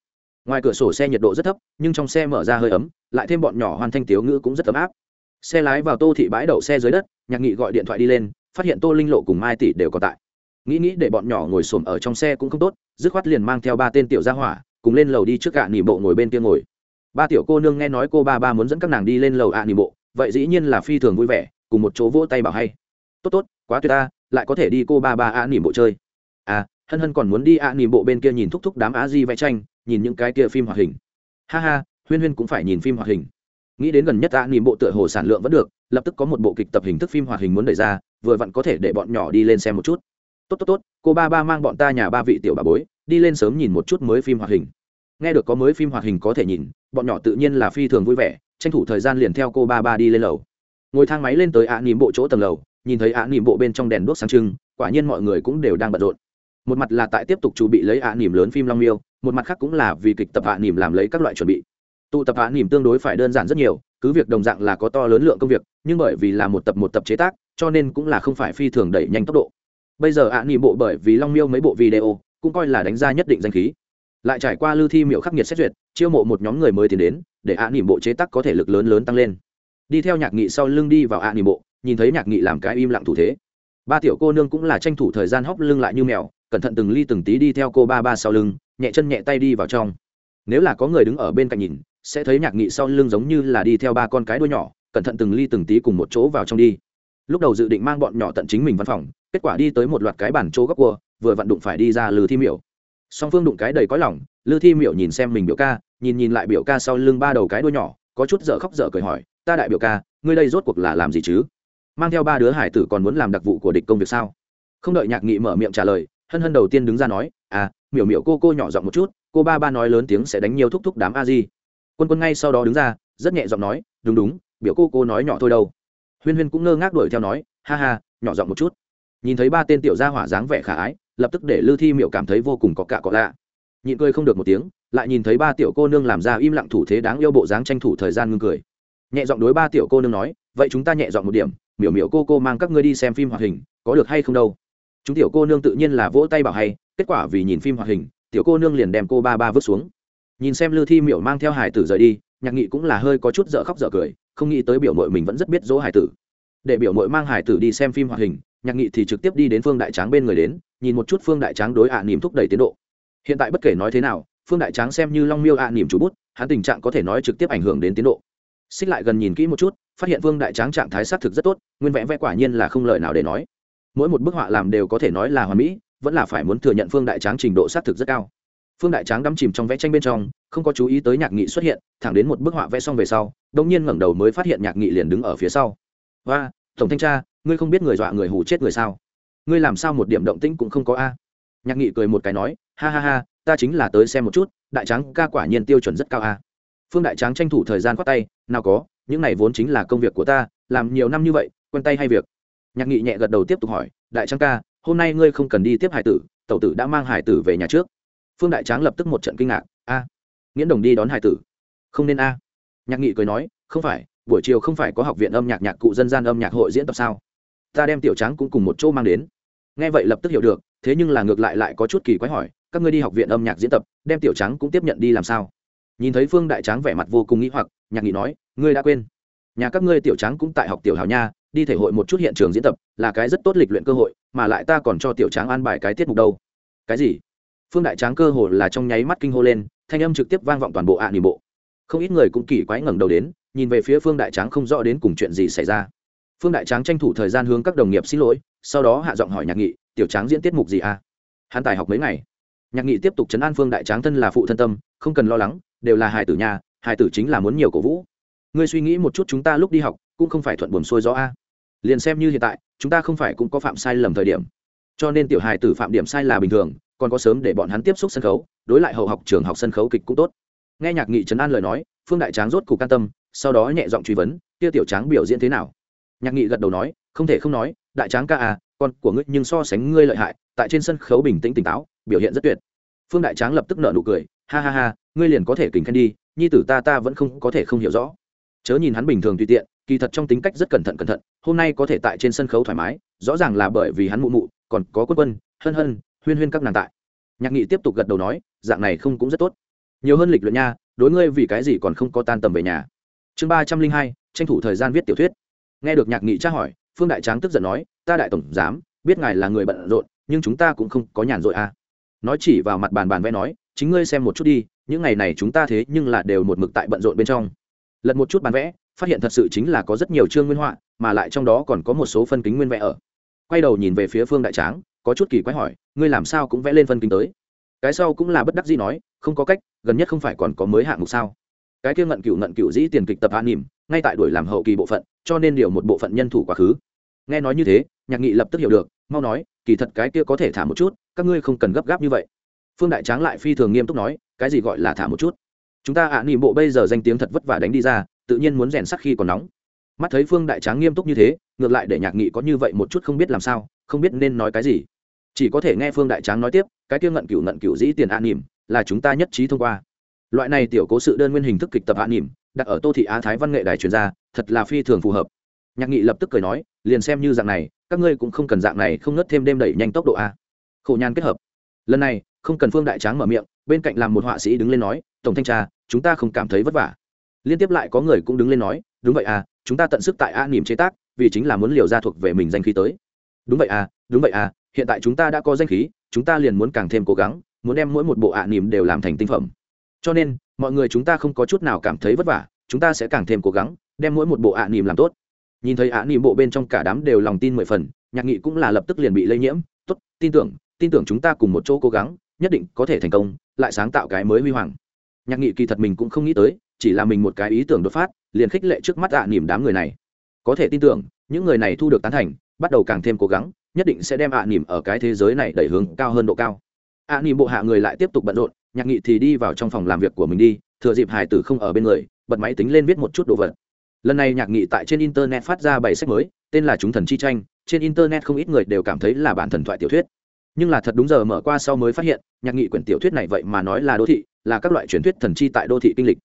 Ngoài cửa sổ xe nhiệt độ rất thấp, nhưng trong xe mở ra hơi ấm, lại thêm bọn nhỏ hoàn thanh tiếu ngữ cũng rất ấm áp. Xe lái vào tô thị bãi đậu xe dưới đất, nhạc nghị gọi điện thoại đi lên, phát hiện tô linh lộ cùng mai tỷ đều có tại. Nghĩ nghĩ để bọn nhỏ ngồi xổm ở trong xe cũng không tốt, dứt khoát liền mang theo ba tên tiểu gia hỏa, cùng lên lầu đi trước gạ nỉ bộ ngồi bên kia ngồi. Ba tiểu cô nương nghe nói cô ba ba muốn dẫn các nàng đi lên lầu ạ nỉ bộ vậy dĩ nhiên là phi thường vui vẻ, cùng một chỗ vỗ tay bảo hay. Tốt tốt, quá tuyệt ta, lại có thể đi cô ba ba a nỉm bộ chơi. À hân hân còn muốn đi a nỉm bộ bên kia nhìn thúc thúc đám á di vẽ tranh, nhìn những cái kia phim hoạt hình. Ha ha, huyên huyên cũng phải nhìn phim hoạt hình. Nghĩ đến gần nhất a nỉm bộ tựa hồ sản lượng vẫn được, lập tức có một bộ kịch tập hình thức phim hoạt hình muốn đẩy ra, vừa vặn có thể để bọn nhỏ đi lên xem một chút. Tốt tốt tốt, cô ba ba mang bọn ta nhà ba vị tiểu bà bối, đi lên sớm nhìn một chút mới phim hoạt hình. Nghe được có mới phim hoạt hình có thể nhìn, bọn nhỏ tự nhiên là phi thường vui vẻ tranh thủ thời gian liền theo cô ba ba đi lên lầu. Ngồi thang máy lên tới ạ nỉm bộ chỗ tầng lầu, nhìn thấy ạ nỉm bộ bên trong đèn đuốc sáng trưng, quả nhiên mọi người cũng đều đang bận rộn. Một mặt là tại tiếp tục chuẩn bị lấy ạ nỉm lớn phim long miêu, một mặt khác cũng là vì kịch tập ạ nỉm làm lấy các loại chuẩn bị. Tụ tập ạ nỉm tương đối phải đơn giản rất nhiều, cứ việc đồng dạng là có to lớn lượng công việc, nhưng bởi vì là một tập một tập chế tác, cho nên cũng là không phải phi thường đẩy nhanh tốc độ. Bây giờ ạ nỉm bộ bởi vì long miêu mấy bộ video, cũng coi là đánh ra nhất định danh khí. Lại trải qua lưu thi miệu khắc nghiệt xét duyệt, chiêu mộ một nhóm người mới tiến đến để ạ nỉm bộ chế tác có thể lực lớn lớn tăng lên. Đi theo nhạc nghị sau lưng đi vào ạ nỉm bộ, nhìn thấy nhạc nghị làm cái im lặng thủ thế. Ba tiểu cô nương cũng là tranh thủ thời gian hóc lưng lại như mèo, cẩn thận từng ly từng tí đi theo cô ba ba sau lưng, nhẹ chân nhẹ tay đi vào trong. Nếu là có người đứng ở bên cạnh nhìn, sẽ thấy nhạc nghị sau lưng giống như là đi theo ba con cái đuôi nhỏ, cẩn thận từng ly từng tí cùng một chỗ vào trong đi. Lúc đầu dự định mang bọn nhỏ tận chính mình văn phòng, kết quả đi tới một loạt cái bản chỗ góc cua, vừa vặn đụng phải đi ra lừ thi miểu. Song phương đụng cái đầy có lòng, lư thi miểu nhìn xem mình biểu ca nhìn nhìn lại biểu ca sau lưng ba đầu cái đuôi nhỏ, có chút dở khóc dở cười hỏi, ta đại biểu ca, ngươi đây rốt cuộc là làm gì chứ? Mang theo ba đứa hải tử còn muốn làm đặc vụ của địch công việc sao? Không đợi nhạc nghị mở miệng trả lời, hân hân đầu tiên đứng ra nói à miểu miểu cô cô nhỏ giọng một chút, cô ba ba nói lớn tiếng sẽ đánh nhiều thúc thúc đám a di. Quân quân ngay sau đó đứng ra, rất nhẹ giọng nói, đúng đúng, biểu cô cô nói nhỏ thôi đâu. Huyên huyên cũng ngơ ngác đuổi theo nói, ha ha, nhỏ giọng một chút. Nhìn thấy ba tên tiểu gia hỏa dáng vẻ khả ái, lập tức để lư thi miểu cảm thấy vô cùng có cả có lạ nhịn cười không được một tiếng, lại nhìn thấy ba tiểu cô nương làm ra im lặng thủ thế đáng yêu bộ dáng tranh thủ thời gian ngưng cười. Nhẹ giọng đối ba tiểu cô nương nói, vậy chúng ta nhẹ giọng một điểm, miểu miểu cô cô mang các ngươi đi xem phim hoạt hình, có được hay không đâu? Chúng tiểu cô nương tự nhiên là vỗ tay bảo hay, kết quả vì nhìn phim hoạt hình, tiểu cô nương liền đem cô ba ba vứt xuống. Nhìn xem lư thi miểu mang theo hải tử rời đi, nhạc nghị cũng là hơi có chút dở khóc dở cười, không nghĩ tới biểu mội mình vẫn rất biết dỗ hải tử. Để biểu mội mang hải tử đi xem phim hoạt hình, nhạc nghị thì trực tiếp đi đến phương đại tráng bên người đến, nhìn một chút phương đại tráng đối ạ à nỉm thúc đẩy tiến độ hiện tại bất kể nói thế nào, phương đại tráng xem như long miêu ạ à chú chủ bút, hắn tình trạng có thể nói trực tiếp ảnh hưởng đến tiến độ. Xích lại gần nhìn kỹ một chút, phát hiện phương đại tráng trạng thái xác thực rất tốt, nguyên vẽ vẽ quả nhiên là không lời nào để nói. Mỗi một bức họa làm đều có thể nói là hoàn mỹ, vẫn là phải muốn thừa nhận phương đại tráng trình độ xác thực rất cao. Phương đại tráng đắm chìm trong vẽ tranh bên trong, không có chú ý tới nhạc nghị xuất hiện, thẳng đến một bức họa vẽ xong về sau đông nhiên ngẩng đầu mới phát hiện nhạc nghị liền đứng ở phía sau. Và tổng thanh tra, ngươi không biết người dọa người hù chết người sao? Ngươi làm sao một điểm động tĩnh cũng không có a? Nhạc nghị cười một cái nói ha ha ha ta chính là tới xem một chút đại tráng ca quả nhiên tiêu chuẩn rất cao a. Phương đại tráng tranh thủ thời gian khoát tay nào có những này vốn chính là công việc của ta làm nhiều năm như vậy quen tay hay việc. Nhạc nghị nhẹ gật đầu tiếp tục hỏi đại tráng ca hôm nay ngươi không cần đi tiếp hải tử tẩu tử đã mang hải tử về nhà trước. Phương đại tráng lập tức một trận kinh ngạc a à, nghiễn đồng đi đón hải tử? Không nên a. Nhạc nghị cười nói không phải buổi chiều không phải có học viện âm nhạc nhạc cụ dân gian âm nhạc hội diễn tập sao? Ta đem tiểu tráng cũng cùng một chỗ mang đến. Nghe vậy lập tức hiểu được thế nhưng là ngược lại lại có chút kỳ quái hỏi, các ngươi đi học viện âm nhạc diễn tập, đem tiểu trắng cũng tiếp nhận đi làm sao? Nhìn thấy phương đại tráng vẻ mặt vô cùng nghĩ hoặc, nhạc nghị nói, ngươi đã quên. Nhà các ngươi tiểu tráng cũng tại học tiểu hào nha, đi thể hội một chút hiện trường diễn tập, là cái rất tốt lịch luyện cơ hội, mà lại ta còn cho tiểu tráng an bài cái tiết mục đâu. Cái gì? Phương đại tráng cơ hồ là trong nháy mắt kinh hô lên, thanh âm trực tiếp vang vọng toàn bộ ạ à bộ. Không ít người cũng kỳ quái ngẩng đầu đến, nhìn về phía phương đại tráng không rõ đến cùng chuyện gì xảy ra phương đại tráng tranh thủ thời gian hướng các đồng nghiệp xin lỗi, sau đó hạ giọng hỏi nhạc nghị, tiểu tráng diễn tiết mục gì à? Hắn tài học mấy ngày. Nhạc nghị tiếp tục chấn an phương đại tráng thân là phụ thân tâm, không cần lo lắng, đều là hài tử nhà, hài tử chính là muốn nhiều cổ vũ. Ngươi suy nghĩ một chút chúng ta lúc đi học, cũng không phải thuận buồm xuôi gió a. Liền xem như hiện tại, chúng ta không phải cũng có phạm sai lầm thời điểm. Cho nên tiểu hài tử phạm điểm sai là bình thường, còn có sớm để bọn hắn tiếp xúc sân khấu, đối lại hậu học, trường học sân khấu kịch cũng tốt. Nghe nhạc nghị trấn an lời nói, phương đại tráng rốt cục can tâm, sau đó nhẹ giọng truy vấn, kia tiểu tráng biểu diễn thế nào? Nhạc nghị gật đầu nói, không thể không nói, đại tráng ca à con của ngươi nhưng so sánh ngươi lợi hại, tại trên sân khấu bình tĩnh tỉnh táo, biểu hiện rất tuyệt. Phương đại tráng lập tức nợ nụ cười, ha ha ha, ngươi liền có thể kình khen đi, nhi tử ta ta vẫn không, có thể không hiểu rõ. Chớ nhìn hắn bình thường tùy tiện, kỳ thật trong tính cách rất cẩn thận cẩn thận, hôm nay có thể tại trên sân khấu thoải mái, rõ ràng là bởi vì hắn mụ mụ, còn có quân quân, hân hân, huyên huyên các nàng tại. Nhạc nghị tiếp tục gật đầu nói, dạng này không cũng rất tốt. Nhiều hơn lịch luyện nha, đối ngươi vì cái gì còn không có tan tầm về nhà. Chương ba trăm linh hai, tranh thủ thời gian viết tiểu thuyết nghe được nhạc nghị tra hỏi, phương đại tráng tức giận nói, ta đại tổng giám, biết ngài là người bận rộn, nhưng chúng ta cũng không có nhàn rỗi à. nói chỉ vào mặt bàn bàn vẽ nói, chính ngươi xem một chút đi, những ngày này chúng ta thế nhưng là đều một mực tại bận rộn bên trong. Lật một chút bàn vẽ, phát hiện thật sự chính là có rất nhiều chương nguyên họa, mà lại trong đó còn có một số phân kính nguyên vẽ ở. Quay đầu nhìn về phía phương đại tráng, có chút kỳ quái hỏi, ngươi làm sao cũng vẽ lên phân kính tới? Cái sau cũng là bất đắc dĩ nói, không có cách, gần nhất không phải còn có mới hạng mục sao? Cái kia ngận cựu ngận cựu dĩ tiền kịch tập an nỉm ngay tại đuổi làm hậu kỳ bộ phận, cho nên điều một bộ phận nhân thủ quá khứ. Nghe nói như thế, nhạc nghị lập tức hiểu được, mau nói, kỳ thật cái kia có thể thả một chút, các ngươi không cần gấp gáp như vậy. Phương đại tráng lại phi thường nghiêm túc nói, cái gì gọi là thả một chút? Chúng ta ạ à bộ bây giờ danh tiếng thật vất vả đánh đi ra, tự nhiên muốn rèn sắc khi còn nóng. Mắt thấy phương đại tráng nghiêm túc như thế, ngược lại để nhạc nghị có như vậy một chút không biết làm sao, không biết nên nói cái gì. Chỉ có thể nghe phương đại tráng nói tiếp, cái kia ngận cựu ngận cựu dĩ tiền an nỉm, là chúng ta nhất trí thông qua. Loại này tiểu cố sự đơn nguyên hình thức kịch tập an nỉm đặt ở tô thị á thái văn nghệ đài truyền ra, thật là phi thường phù hợp. Nhạc nghị lập tức cười nói, liền xem như dạng này, các ngươi cũng không cần dạng này không nớt thêm đêm đẩy nhanh tốc độ a. Khổ nhan kết hợp. Lần này, không cần phương đại tráng mở miệng, bên cạnh làm một họa sĩ đứng lên nói, tổng thanh tra, chúng ta không cảm thấy vất vả. Liên tiếp lại có người cũng đứng lên nói, đúng vậy à chúng ta tận sức tại a nỉm chế tác, vì chính là muốn liều ra thuộc về mình danh khí tới. Đúng vậy à đúng vậy à hiện tại chúng ta đã có danh khí, chúng ta liền muốn càng thêm cố gắng, muốn đem mỗi một bộ ạ à nỉm đều làm thành tinh phẩm. Cho nên mọi người chúng ta không có chút nào cảm thấy vất vả, chúng ta sẽ càng thêm cố gắng, đem mỗi một bộ ạ à nỉm làm tốt. Nhìn thấy ạ à nỉm bộ bên trong cả đám đều lòng tin mười phần, nhạc nghị cũng là lập tức liền bị lây nhiễm. Tốt, tin tưởng tin tưởng chúng ta cùng một chỗ cố gắng, nhất định có thể thành công, lại sáng tạo cái mới huy hoàng. Nhạc nghị kỳ thật mình cũng không nghĩ tới, chỉ là mình một cái ý tưởng đột phát, liền khích lệ trước mắt ạ nỉm đám người này. Có thể tin tưởng, những người này thu được tán thành, bắt đầu càng thêm cố gắng, nhất định sẽ đem ạ nỉm ở cái thế giới này đẩy hướng cao hơn độ cao ạ nỉm bộ hạ người lại tiếp tục bận rộn, nhạc nghị thì đi vào trong phòng làm việc của mình đi, thừa dịp hải tử không ở bên người, bật máy tính lên viết một chút đồ vật. Lần này nhạc nghị tại trên internet phát ra bảy sách mới, tên là chúng thần chi tranh, trên internet không ít người đều cảm thấy là bản thần thoại tiểu thuyết. Nhưng là thật đúng giờ mở qua sau mới phát hiện, nhạc nghị quyển tiểu thuyết này vậy mà nói là đô thị, là các loại truyền thuyết thần chi tại đô thị kinh lịch.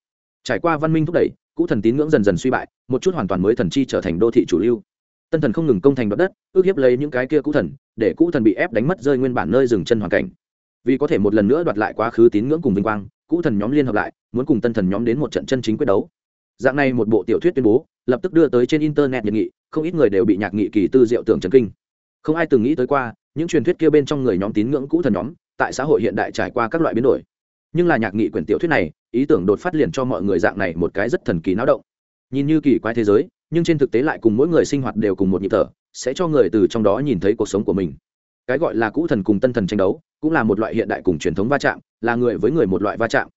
Trải qua văn minh thúc đẩy, cũ thần tín ngưỡng dần dần suy bại, một chút hoàn toàn mới thần chi trở thành đô thị chủ lưu. Tân thần không ngừng công thành đoạt đất, ước hiếp lấy những cái kia cũ thần, để cũ thần bị ép đánh mất rơi nguyên bản nơi dừng chân hoàn cảnh vì có thể một lần nữa đoạt lại quá khứ tín ngưỡng cùng vinh quang, cũ thần nhóm liên hợp lại, muốn cùng tân thần nhóm đến một trận chân chính quyết đấu. Dạng này một bộ tiểu thuyết tuyên bố, lập tức đưa tới trên internet nhật nghị, không ít người đều bị nhạc nghị kỳ tư diệu tưởng trần kinh. Không ai từng nghĩ tới qua, những truyền thuyết kia bên trong người nhóm tín ngưỡng cũ thần nhóm, tại xã hội hiện đại trải qua các loại biến đổi. Nhưng là nhạc nghị quyển tiểu thuyết này, ý tưởng đột phát liền cho mọi người dạng này một cái rất thần kỳ náo động. Nhìn như kỳ quái thế giới, nhưng trên thực tế lại cùng mỗi người sinh hoạt đều cùng một nhịp thở, sẽ cho người từ trong đó nhìn thấy cuộc sống của mình cái gọi là cũ thần cùng tân thần tranh đấu, cũng là một loại hiện đại cùng truyền thống va chạm, là người với người một loại va chạm.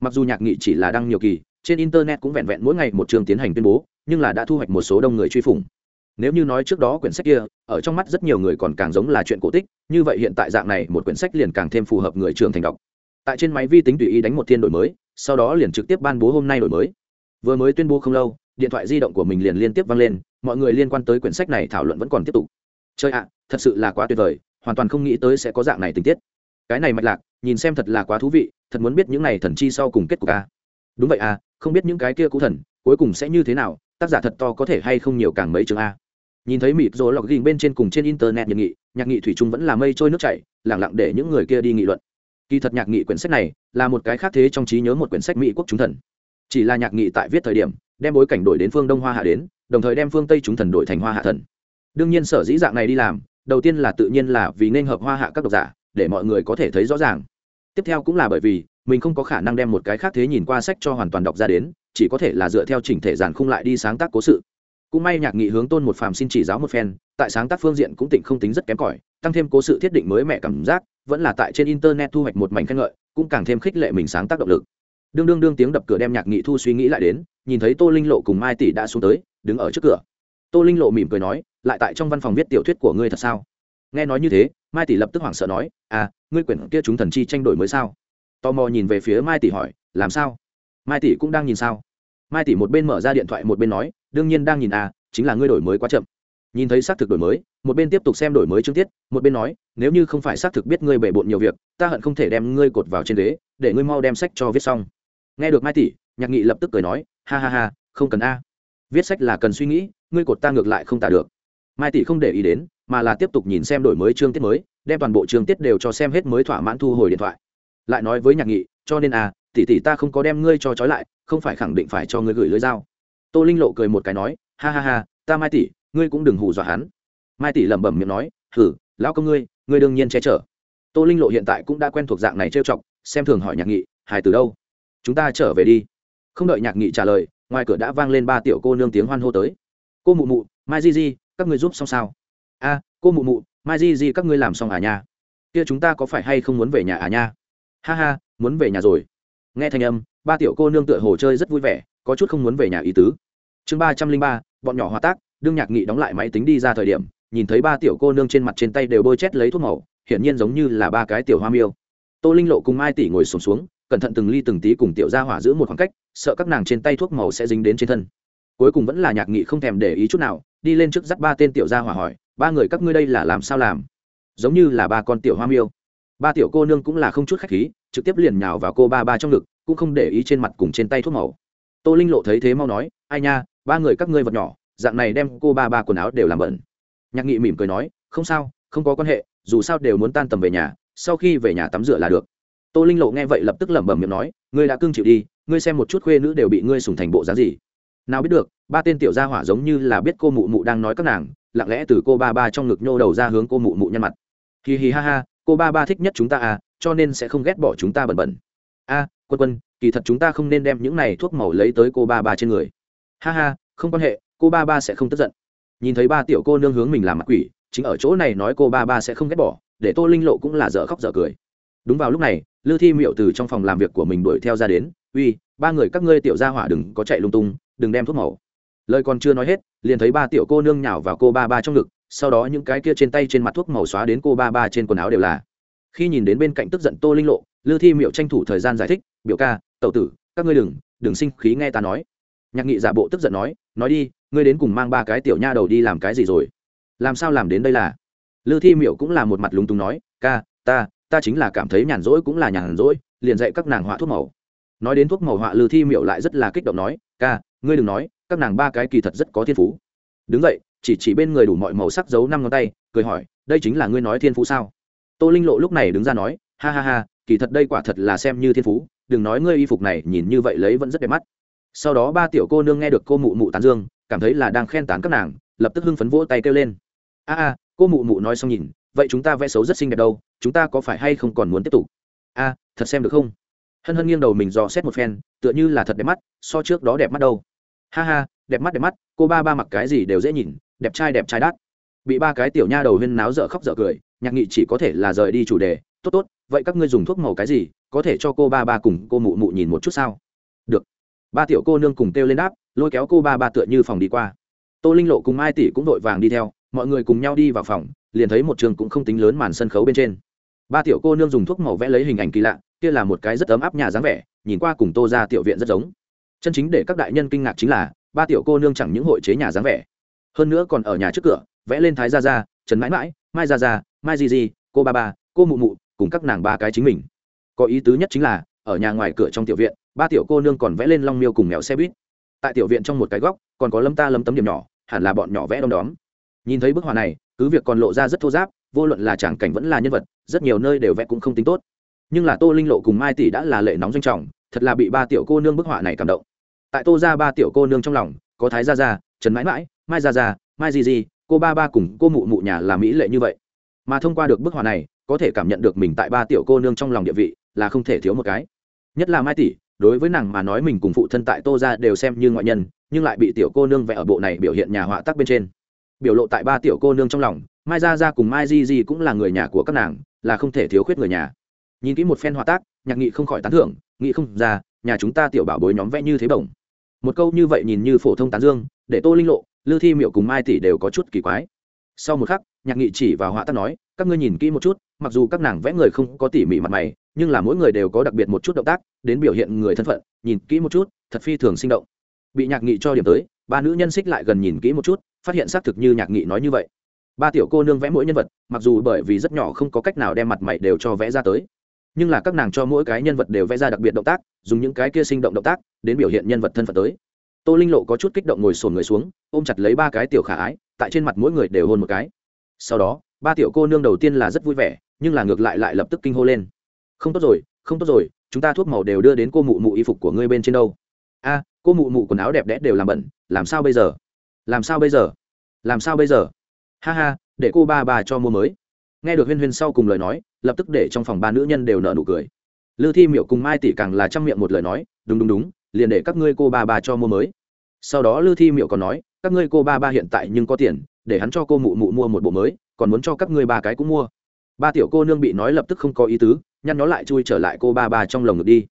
Mặc dù nhạc nghị chỉ là đăng nhiều kỳ, trên internet cũng vẹn vẹn mỗi ngày một trường tiến hành tuyên bố, nhưng là đã thu hoạch một số đông người truy phủng. Nếu như nói trước đó quyển sách kia, ở trong mắt rất nhiều người còn càng giống là chuyện cổ tích, như vậy hiện tại dạng này một quyển sách liền càng thêm phù hợp người trường thành đọc. Tại trên máy vi tính tùy ý đánh một thiên đổi mới, sau đó liền trực tiếp ban bố hôm nay đổi mới. Vừa mới tuyên bố không lâu, điện thoại di động của mình liền liên tiếp vang lên, mọi người liên quan tới quyển sách này thảo luận vẫn còn tiếp tục. Chơi ạ, thật sự là quá tuyệt vời hoàn toàn không nghĩ tới sẽ có dạng này tình tiết. Cái này mạch lạc, nhìn xem thật là quá thú vị, thật muốn biết những này thần chi sau cùng kết cục a. Đúng vậy à không biết những cái kia cũ thần, cuối cùng sẽ như thế nào, tác giả thật to có thể hay không nhiều càng mấy chương a. Nhìn thấy mịt rồi lọc ghi bên trên cùng trên internet nhạc nghị nhạc nghị thủy trung vẫn là mây trôi nước chảy, lẳng lặng để những người kia đi nghị luận. Kỳ thật nhạc nghị quyển sách này là một cái khác thế trong trí nhớ một quyển sách mỹ quốc chúng thần. Chỉ là nhạc nghị tại viết thời điểm, đem bối cảnh đổi đến phương đông hoa hạ đến, đồng thời đem phương tây chúng thần đổi thành hoa hạ thần. Đương nhiên sở dĩ dạng này đi làm đầu tiên là tự nhiên là vì nên hợp hoa hạ các độc giả, để mọi người có thể thấy rõ ràng. Tiếp theo cũng là bởi vì, mình không có khả năng đem một cái khác thế nhìn qua sách cho hoàn toàn đọc ra đến, chỉ có thể là dựa theo chỉnh thể giản khung lại đi sáng tác cố sự. Cũng may nhạc nghị hướng tôn một phàm xin chỉ giáo một phen, tại sáng tác phương diện cũng tỉnh không tính rất kém cỏi, tăng thêm cố sự thiết định mới mẹ cảm giác, vẫn là tại trên internet thu hoạch một mảnh khen ngợi, cũng càng thêm khích lệ mình sáng tác động lực. Đương đương đương tiếng đập cửa đem nhạc nghị thu suy nghĩ lại đến, nhìn thấy tô linh lộ cùng mai tỷ đã xuống tới, đứng ở trước cửa tô linh lộ mỉm cười nói, lại tại trong văn phòng viết tiểu thuyết của ngươi thật sao? Nghe nói như thế, mai tỷ lập tức hoảng sợ nói à ngươi quyển kia chúng thần chi tranh đổi mới sao? Tò mò nhìn về phía mai tỷ hỏi, làm sao? Mai tỷ cũng đang nhìn sao. Mai tỷ một bên mở ra điện thoại một bên nói, đương nhiên đang nhìn à chính là ngươi đổi mới quá chậm. Nhìn thấy xác thực đổi mới, một bên tiếp tục xem đổi mới chương tiết, một bên nói, nếu như không phải xác thực biết ngươi bể bộn nhiều việc, ta hận không thể đem ngươi cột vào trên ghế, để ngươi mau đem sách cho viết xong. Nghe được mai tỷ, nhạc nghị lập tức cười nói, ha ha ha, không cần a. Viết sách là cần suy nghĩ ngươi cột ta ngược lại không tả được. Mai tỷ không để ý đến, mà là tiếp tục nhìn xem đổi mới chương tiết mới, đem toàn bộ chương tiết đều cho xem hết mới thỏa mãn thu hồi điện thoại. Lại nói với nhạc nghị, cho nên à tỷ tỷ ta không có đem ngươi cho trói lại, không phải khẳng định phải cho ngươi gửi lưới dao. Tô linh lộ cười một cái nói, ha ha ha, ta mai tỷ, ngươi cũng đừng hù dọa hắn. Mai tỷ lẩm bẩm miệng nói, hử, lão công ngươi ngươi đương nhiên che chở. Tô linh lộ hiện tại cũng đã quen thuộc dạng này trêu chọc, xem thường hỏi nhạc nghị, hài từ đâu? Chúng ta trở về đi. Không đợi nhạc nghị trả lời, ngoài cửa đã vang lên ba tiểu cô nương tiếng hoan hô tới cô mụ mụ mai di di các người giúp xong sao? A cô mụ mụ mai di di các ngươi làm xong à nha? Kia chúng ta có phải hay không muốn về nhà à nha? Ha ha muốn về nhà rồi. Nghe thanh âm ba tiểu cô nương tựa hồ chơi rất vui vẻ có chút không muốn về nhà ý tứ. Chương ba trăm linh ba bọn nhỏ hòa tác đương nhạc nghị đóng lại máy tính đi ra thời điểm nhìn thấy ba tiểu cô nương trên mặt trên tay đều bôi chét lấy thuốc màu hiển nhiên giống như là ba cái tiểu hoa miêu. Tô linh lộ cùng mai tỷ ngồi sùng xuống, xuống cẩn thận từng ly từng tí cùng tiểu gia hỏa giữ một khoảng cách sợ các nàng trên tay thuốc màu sẽ dính đến trên thân cuối cùng vẫn là nhạc nghị không thèm để ý chút nào, đi lên trước dắt ba tên tiểu gia hỏa hỏi, ba người các ngươi đây là làm sao làm? Giống như là ba con tiểu hoa miêu. Ba tiểu cô nương cũng là không chút khách khí, trực tiếp liền nhào vào cô ba ba trong ngực, cũng không để ý trên mặt cùng trên tay thuốc màu. Tô linh lộ thấy thế mau nói, ai nha, ba người các ngươi vật nhỏ, dạng này đem cô ba ba quần áo đều làm bẩn. Nhạc nghị mỉm cười nói, không sao, không có quan hệ, dù sao đều muốn tan tầm về nhà, sau khi về nhà tắm rửa là được. Tô linh lộ nghe vậy lập tức lẩm bẩm miệng nói, ngươi đã cương chịu đi, ngươi xem một chút khuê nữ đều bị ngươi sùng thành bộ dáng gì nào biết được, ba tên tiểu gia hỏa giống như là biết cô mụ mụ đang nói các nàng, lặng lẽ từ cô ba ba trong ngực nhô đầu ra hướng cô mụ mụ nhăn mặt. Hì hì ha ha, cô ba ba thích nhất chúng ta à cho nên sẽ không ghét bỏ chúng ta bẩn bẩn. A, quân quân, kỳ thật chúng ta không nên đem những này thuốc màu lấy tới cô ba ba trên người. Ha ha, không quan hệ, cô ba ba sẽ không tức giận. Nhìn thấy ba tiểu cô nương hướng mình làm mặt quỷ, chính ở chỗ này nói cô ba ba sẽ không ghét bỏ, để tô linh lộ cũng là dở khóc dở cười. Đúng vào lúc này, lư thi miệu từ trong phòng làm việc của mình đuổi theo ra đến, uy, ba người các ngươi tiểu gia hỏa đừng có chạy lung tung đừng đem thuốc màu. Lời còn chưa nói hết, liền thấy ba tiểu cô nương nhào vào cô ba ba trong ngực, sau đó những cái kia trên tay trên mặt thuốc màu xóa đến cô ba ba trên quần áo đều là. Khi nhìn đến bên cạnh tức giận tô linh lộ, lư thi miệu tranh thủ thời gian giải thích, biểu ca, tẩu tử, các ngươi đừng đừng sinh khí nghe ta nói. Nhạc nghị giả bộ tức giận nói nói đi, ngươi đến cùng mang ba cái tiểu nha đầu đi làm cái gì rồi? Làm sao làm đến đây là? Lư thi miệu cũng là một mặt lúng túng nói, ca, ta ta chính là cảm thấy nhàn rỗi cũng là nhàn rỗi, liền dạy các nàng họa thuốc màu. Nói đến thuốc màu họa, lư thi miệu lại rất là kích động nói, ca ngươi đừng nói, các nàng ba cái kỳ thật rất có thiên phú. Đứng vậy chỉ chỉ bên người đủ mọi màu sắc giấu năm ngón tay, cười hỏi, đây chính là ngươi nói thiên phú sao? Tô linh lộ lúc này đứng ra nói, ha ha ha, kỳ thật đây quả thật là xem như thiên phú, đừng nói ngươi y phục này, nhìn như vậy lấy vẫn rất đẹp mắt. Sau đó ba tiểu cô nương nghe được cô mụ mụ tán dương, cảm thấy là đang khen tán các nàng, lập tức hưng phấn vỗ tay kêu lên. A a, cô mụ mụ nói xong nhìn, vậy chúng ta vẽ xấu rất xinh đẹp đâu, chúng ta có phải hay không còn muốn tiếp tục? A, thật xem được không? Hân hân nghiêng đầu mình dò xét một phen, tựa như là thật đẹp mắt, so trước đó đẹp mắt đâu ha ha, đẹp mắt đẹp mắt, cô ba ba mặc cái gì đều dễ nhìn, đẹp trai đẹp trai đắt. Bị ba cái tiểu nha đầu huyên náo dở khóc dở cười, nhạc nghị chỉ có thể là rời đi chủ đề. Tốt tốt, vậy các ngươi dùng thuốc màu cái gì, có thể cho cô ba ba cùng cô mụ mụ nhìn một chút sao? Được. Ba tiểu cô nương cùng kêu lên đáp, lôi kéo cô ba ba tựa như phòng đi qua. Tô linh lộ cùng mai tỷ cũng vội vàng đi theo, mọi người cùng nhau đi vào phòng, liền thấy một trường cũng không tính lớn màn sân khấu bên trên. Ba tiểu cô nương dùng thuốc màu vẽ lấy hình ảnh kỳ lạ, kia là một cái rất ấm áp nhà dáng vẻ, nhìn qua cùng tô ra tiểu viện rất giống chân chính để các đại nhân kinh ngạc chính là, ba tiểu cô nương chẳng những hội chế nhà dáng vẻ, hơn nữa còn ở nhà trước cửa, vẽ lên thái gia gia, trần mãi mãi, mai gia gia, mai di di, cô ba ba, cô mụ mụ, cùng các nàng ba cái chính mình. Có ý tứ nhất chính là, ở nhà ngoài cửa trong tiểu viện, ba tiểu cô nương còn vẽ lên long miêu cùng mèo xe buýt. Tại tiểu viện trong một cái góc, còn có lâm ta lâm tấm điểm nhỏ, hẳn là bọn nhỏ vẽ đom đóm. Nhìn thấy bức họa này, cứ việc còn lộ ra rất thô giáp, vô luận là tràng cảnh vẫn là nhân vật, rất nhiều nơi đều vẽ cũng không tính tốt. Nhưng là tô linh lộ cùng mai tỷ đã là lệ nóng danh trọng, thật là bị ba tiểu cô nương bức họa này cảm động tại tô ra ba tiểu cô nương trong lòng, có thái gia gia, trần mãi mãi, mai gia gia, mai di di, cô ba ba cùng cô mụ mụ nhà là mỹ lệ như vậy. Mà thông qua được bức họa này, có thể cảm nhận được mình tại ba tiểu cô nương trong lòng địa vị là không thể thiếu một cái. Nhất là mai tỷ, đối với nàng mà nói mình cùng phụ thân tại tô ra đều xem như ngoại nhân, nhưng lại bị tiểu cô nương vẽ ở bộ này biểu hiện nhà họa tác bên trên. Biểu lộ tại ba tiểu cô nương trong lòng, mai gia gia cùng mai di di cũng là người nhà của các nàng, là không thể thiếu khuyết người nhà. Nhìn kỹ một phen họa tác, nhạc nghị không khỏi tán thưởng, nghị không ra, nhà chúng ta tiểu bảo bối nhóm vẽ như thế bổng một câu như vậy nhìn như phổ thông tán dương, để tô linh lộ, lư thi miệu cùng mai tỷ đều có chút kỳ quái. Sau một khắc, nhạc nghị chỉ và họa tác nói, các ngươi nhìn kỹ một chút, mặc dù các nàng vẽ người không có tỉ mỉ mặt mày, nhưng là mỗi người đều có đặc biệt một chút động tác, đến biểu hiện người thân phận, nhìn kỹ một chút, thật phi thường sinh động. Bị nhạc nghị cho điểm tới, ba nữ nhân xích lại gần nhìn kỹ một chút, phát hiện xác thực như nhạc nghị nói như vậy. Ba tiểu cô nương vẽ mỗi nhân vật, mặc dù bởi vì rất nhỏ không có cách nào đem mặt mày đều cho vẽ ra tới nhưng là các nàng cho mỗi cái nhân vật đều vẽ ra đặc biệt động tác, dùng những cái kia sinh động động tác đến biểu hiện nhân vật thân phận tới. Tô linh lộ có chút kích động ngồi sồn người xuống, ôm chặt lấy ba cái tiểu khả ái, tại trên mặt mỗi người đều hôn một cái. Sau đó, ba tiểu cô nương đầu tiên là rất vui vẻ, nhưng là ngược lại lại lập tức kinh hô lên. Không tốt rồi, không tốt rồi, chúng ta thuốc màu đều đưa đến cô mụ mụ y phục của ngươi bên trên đâu. A, cô mụ mụ quần áo đẹp đẽ đều làm bẩn, làm sao bây giờ? Làm sao bây giờ? Làm sao bây giờ? Ha ha, để cô ba bà cho mua mới. Nghe được huyên huyên sau cùng lời nói lập tức để trong phòng ba nữ nhân đều nở nụ cười. Lư thi miệu cùng mai tỷ càng là chăm miệng một lời nói, đúng đúng đúng, liền để các ngươi cô ba ba cho mua mới. Sau đó lư thi miệu còn nói, các ngươi cô ba ba hiện tại nhưng có tiền, để hắn cho cô mụ mụ mua một bộ mới, còn muốn cho các ngươi ba cái cũng mua. Ba tiểu cô nương bị nói lập tức không có ý tứ, nhăn nó lại chui trở lại cô ba ba trong lồng ngực đi.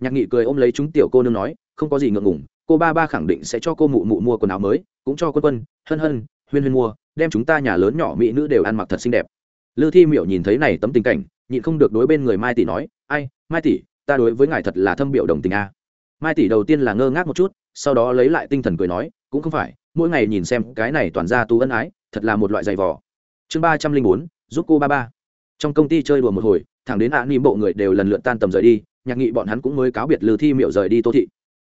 Nhạc nghị cười ôm lấy chúng tiểu cô nương nói, không có gì ngượng ngủng cô ba ba khẳng định sẽ cho cô mụ mụ mua quần áo mới, cũng cho quân quân, hân hân, huyên huyên mua, đem chúng ta nhà lớn nhỏ mỹ nữ đều ăn mặc thật xinh đẹp lư thi miểu nhìn thấy này tấm tình cảnh, nhịn không được đối bên người mai tỷ nói, ai, mai tỷ, ta đối với ngài thật là thâm biểu đồng tình a. Mai tỷ đầu tiên là ngơ ngác một chút, sau đó lấy lại tinh thần cười nói, cũng không phải, mỗi ngày nhìn xem cái này toàn ra tu ân ái, thật là một loại giày vò. Chương ba trăm linh bốn, giúp cô ba ba. Trong công ty chơi đùa một hồi, thẳng đến ạ ni bộ người đều lần lượt tan tầm rời đi, nhạc nghị bọn hắn cũng mới cáo biệt lư thi miệu rời đi tô thị.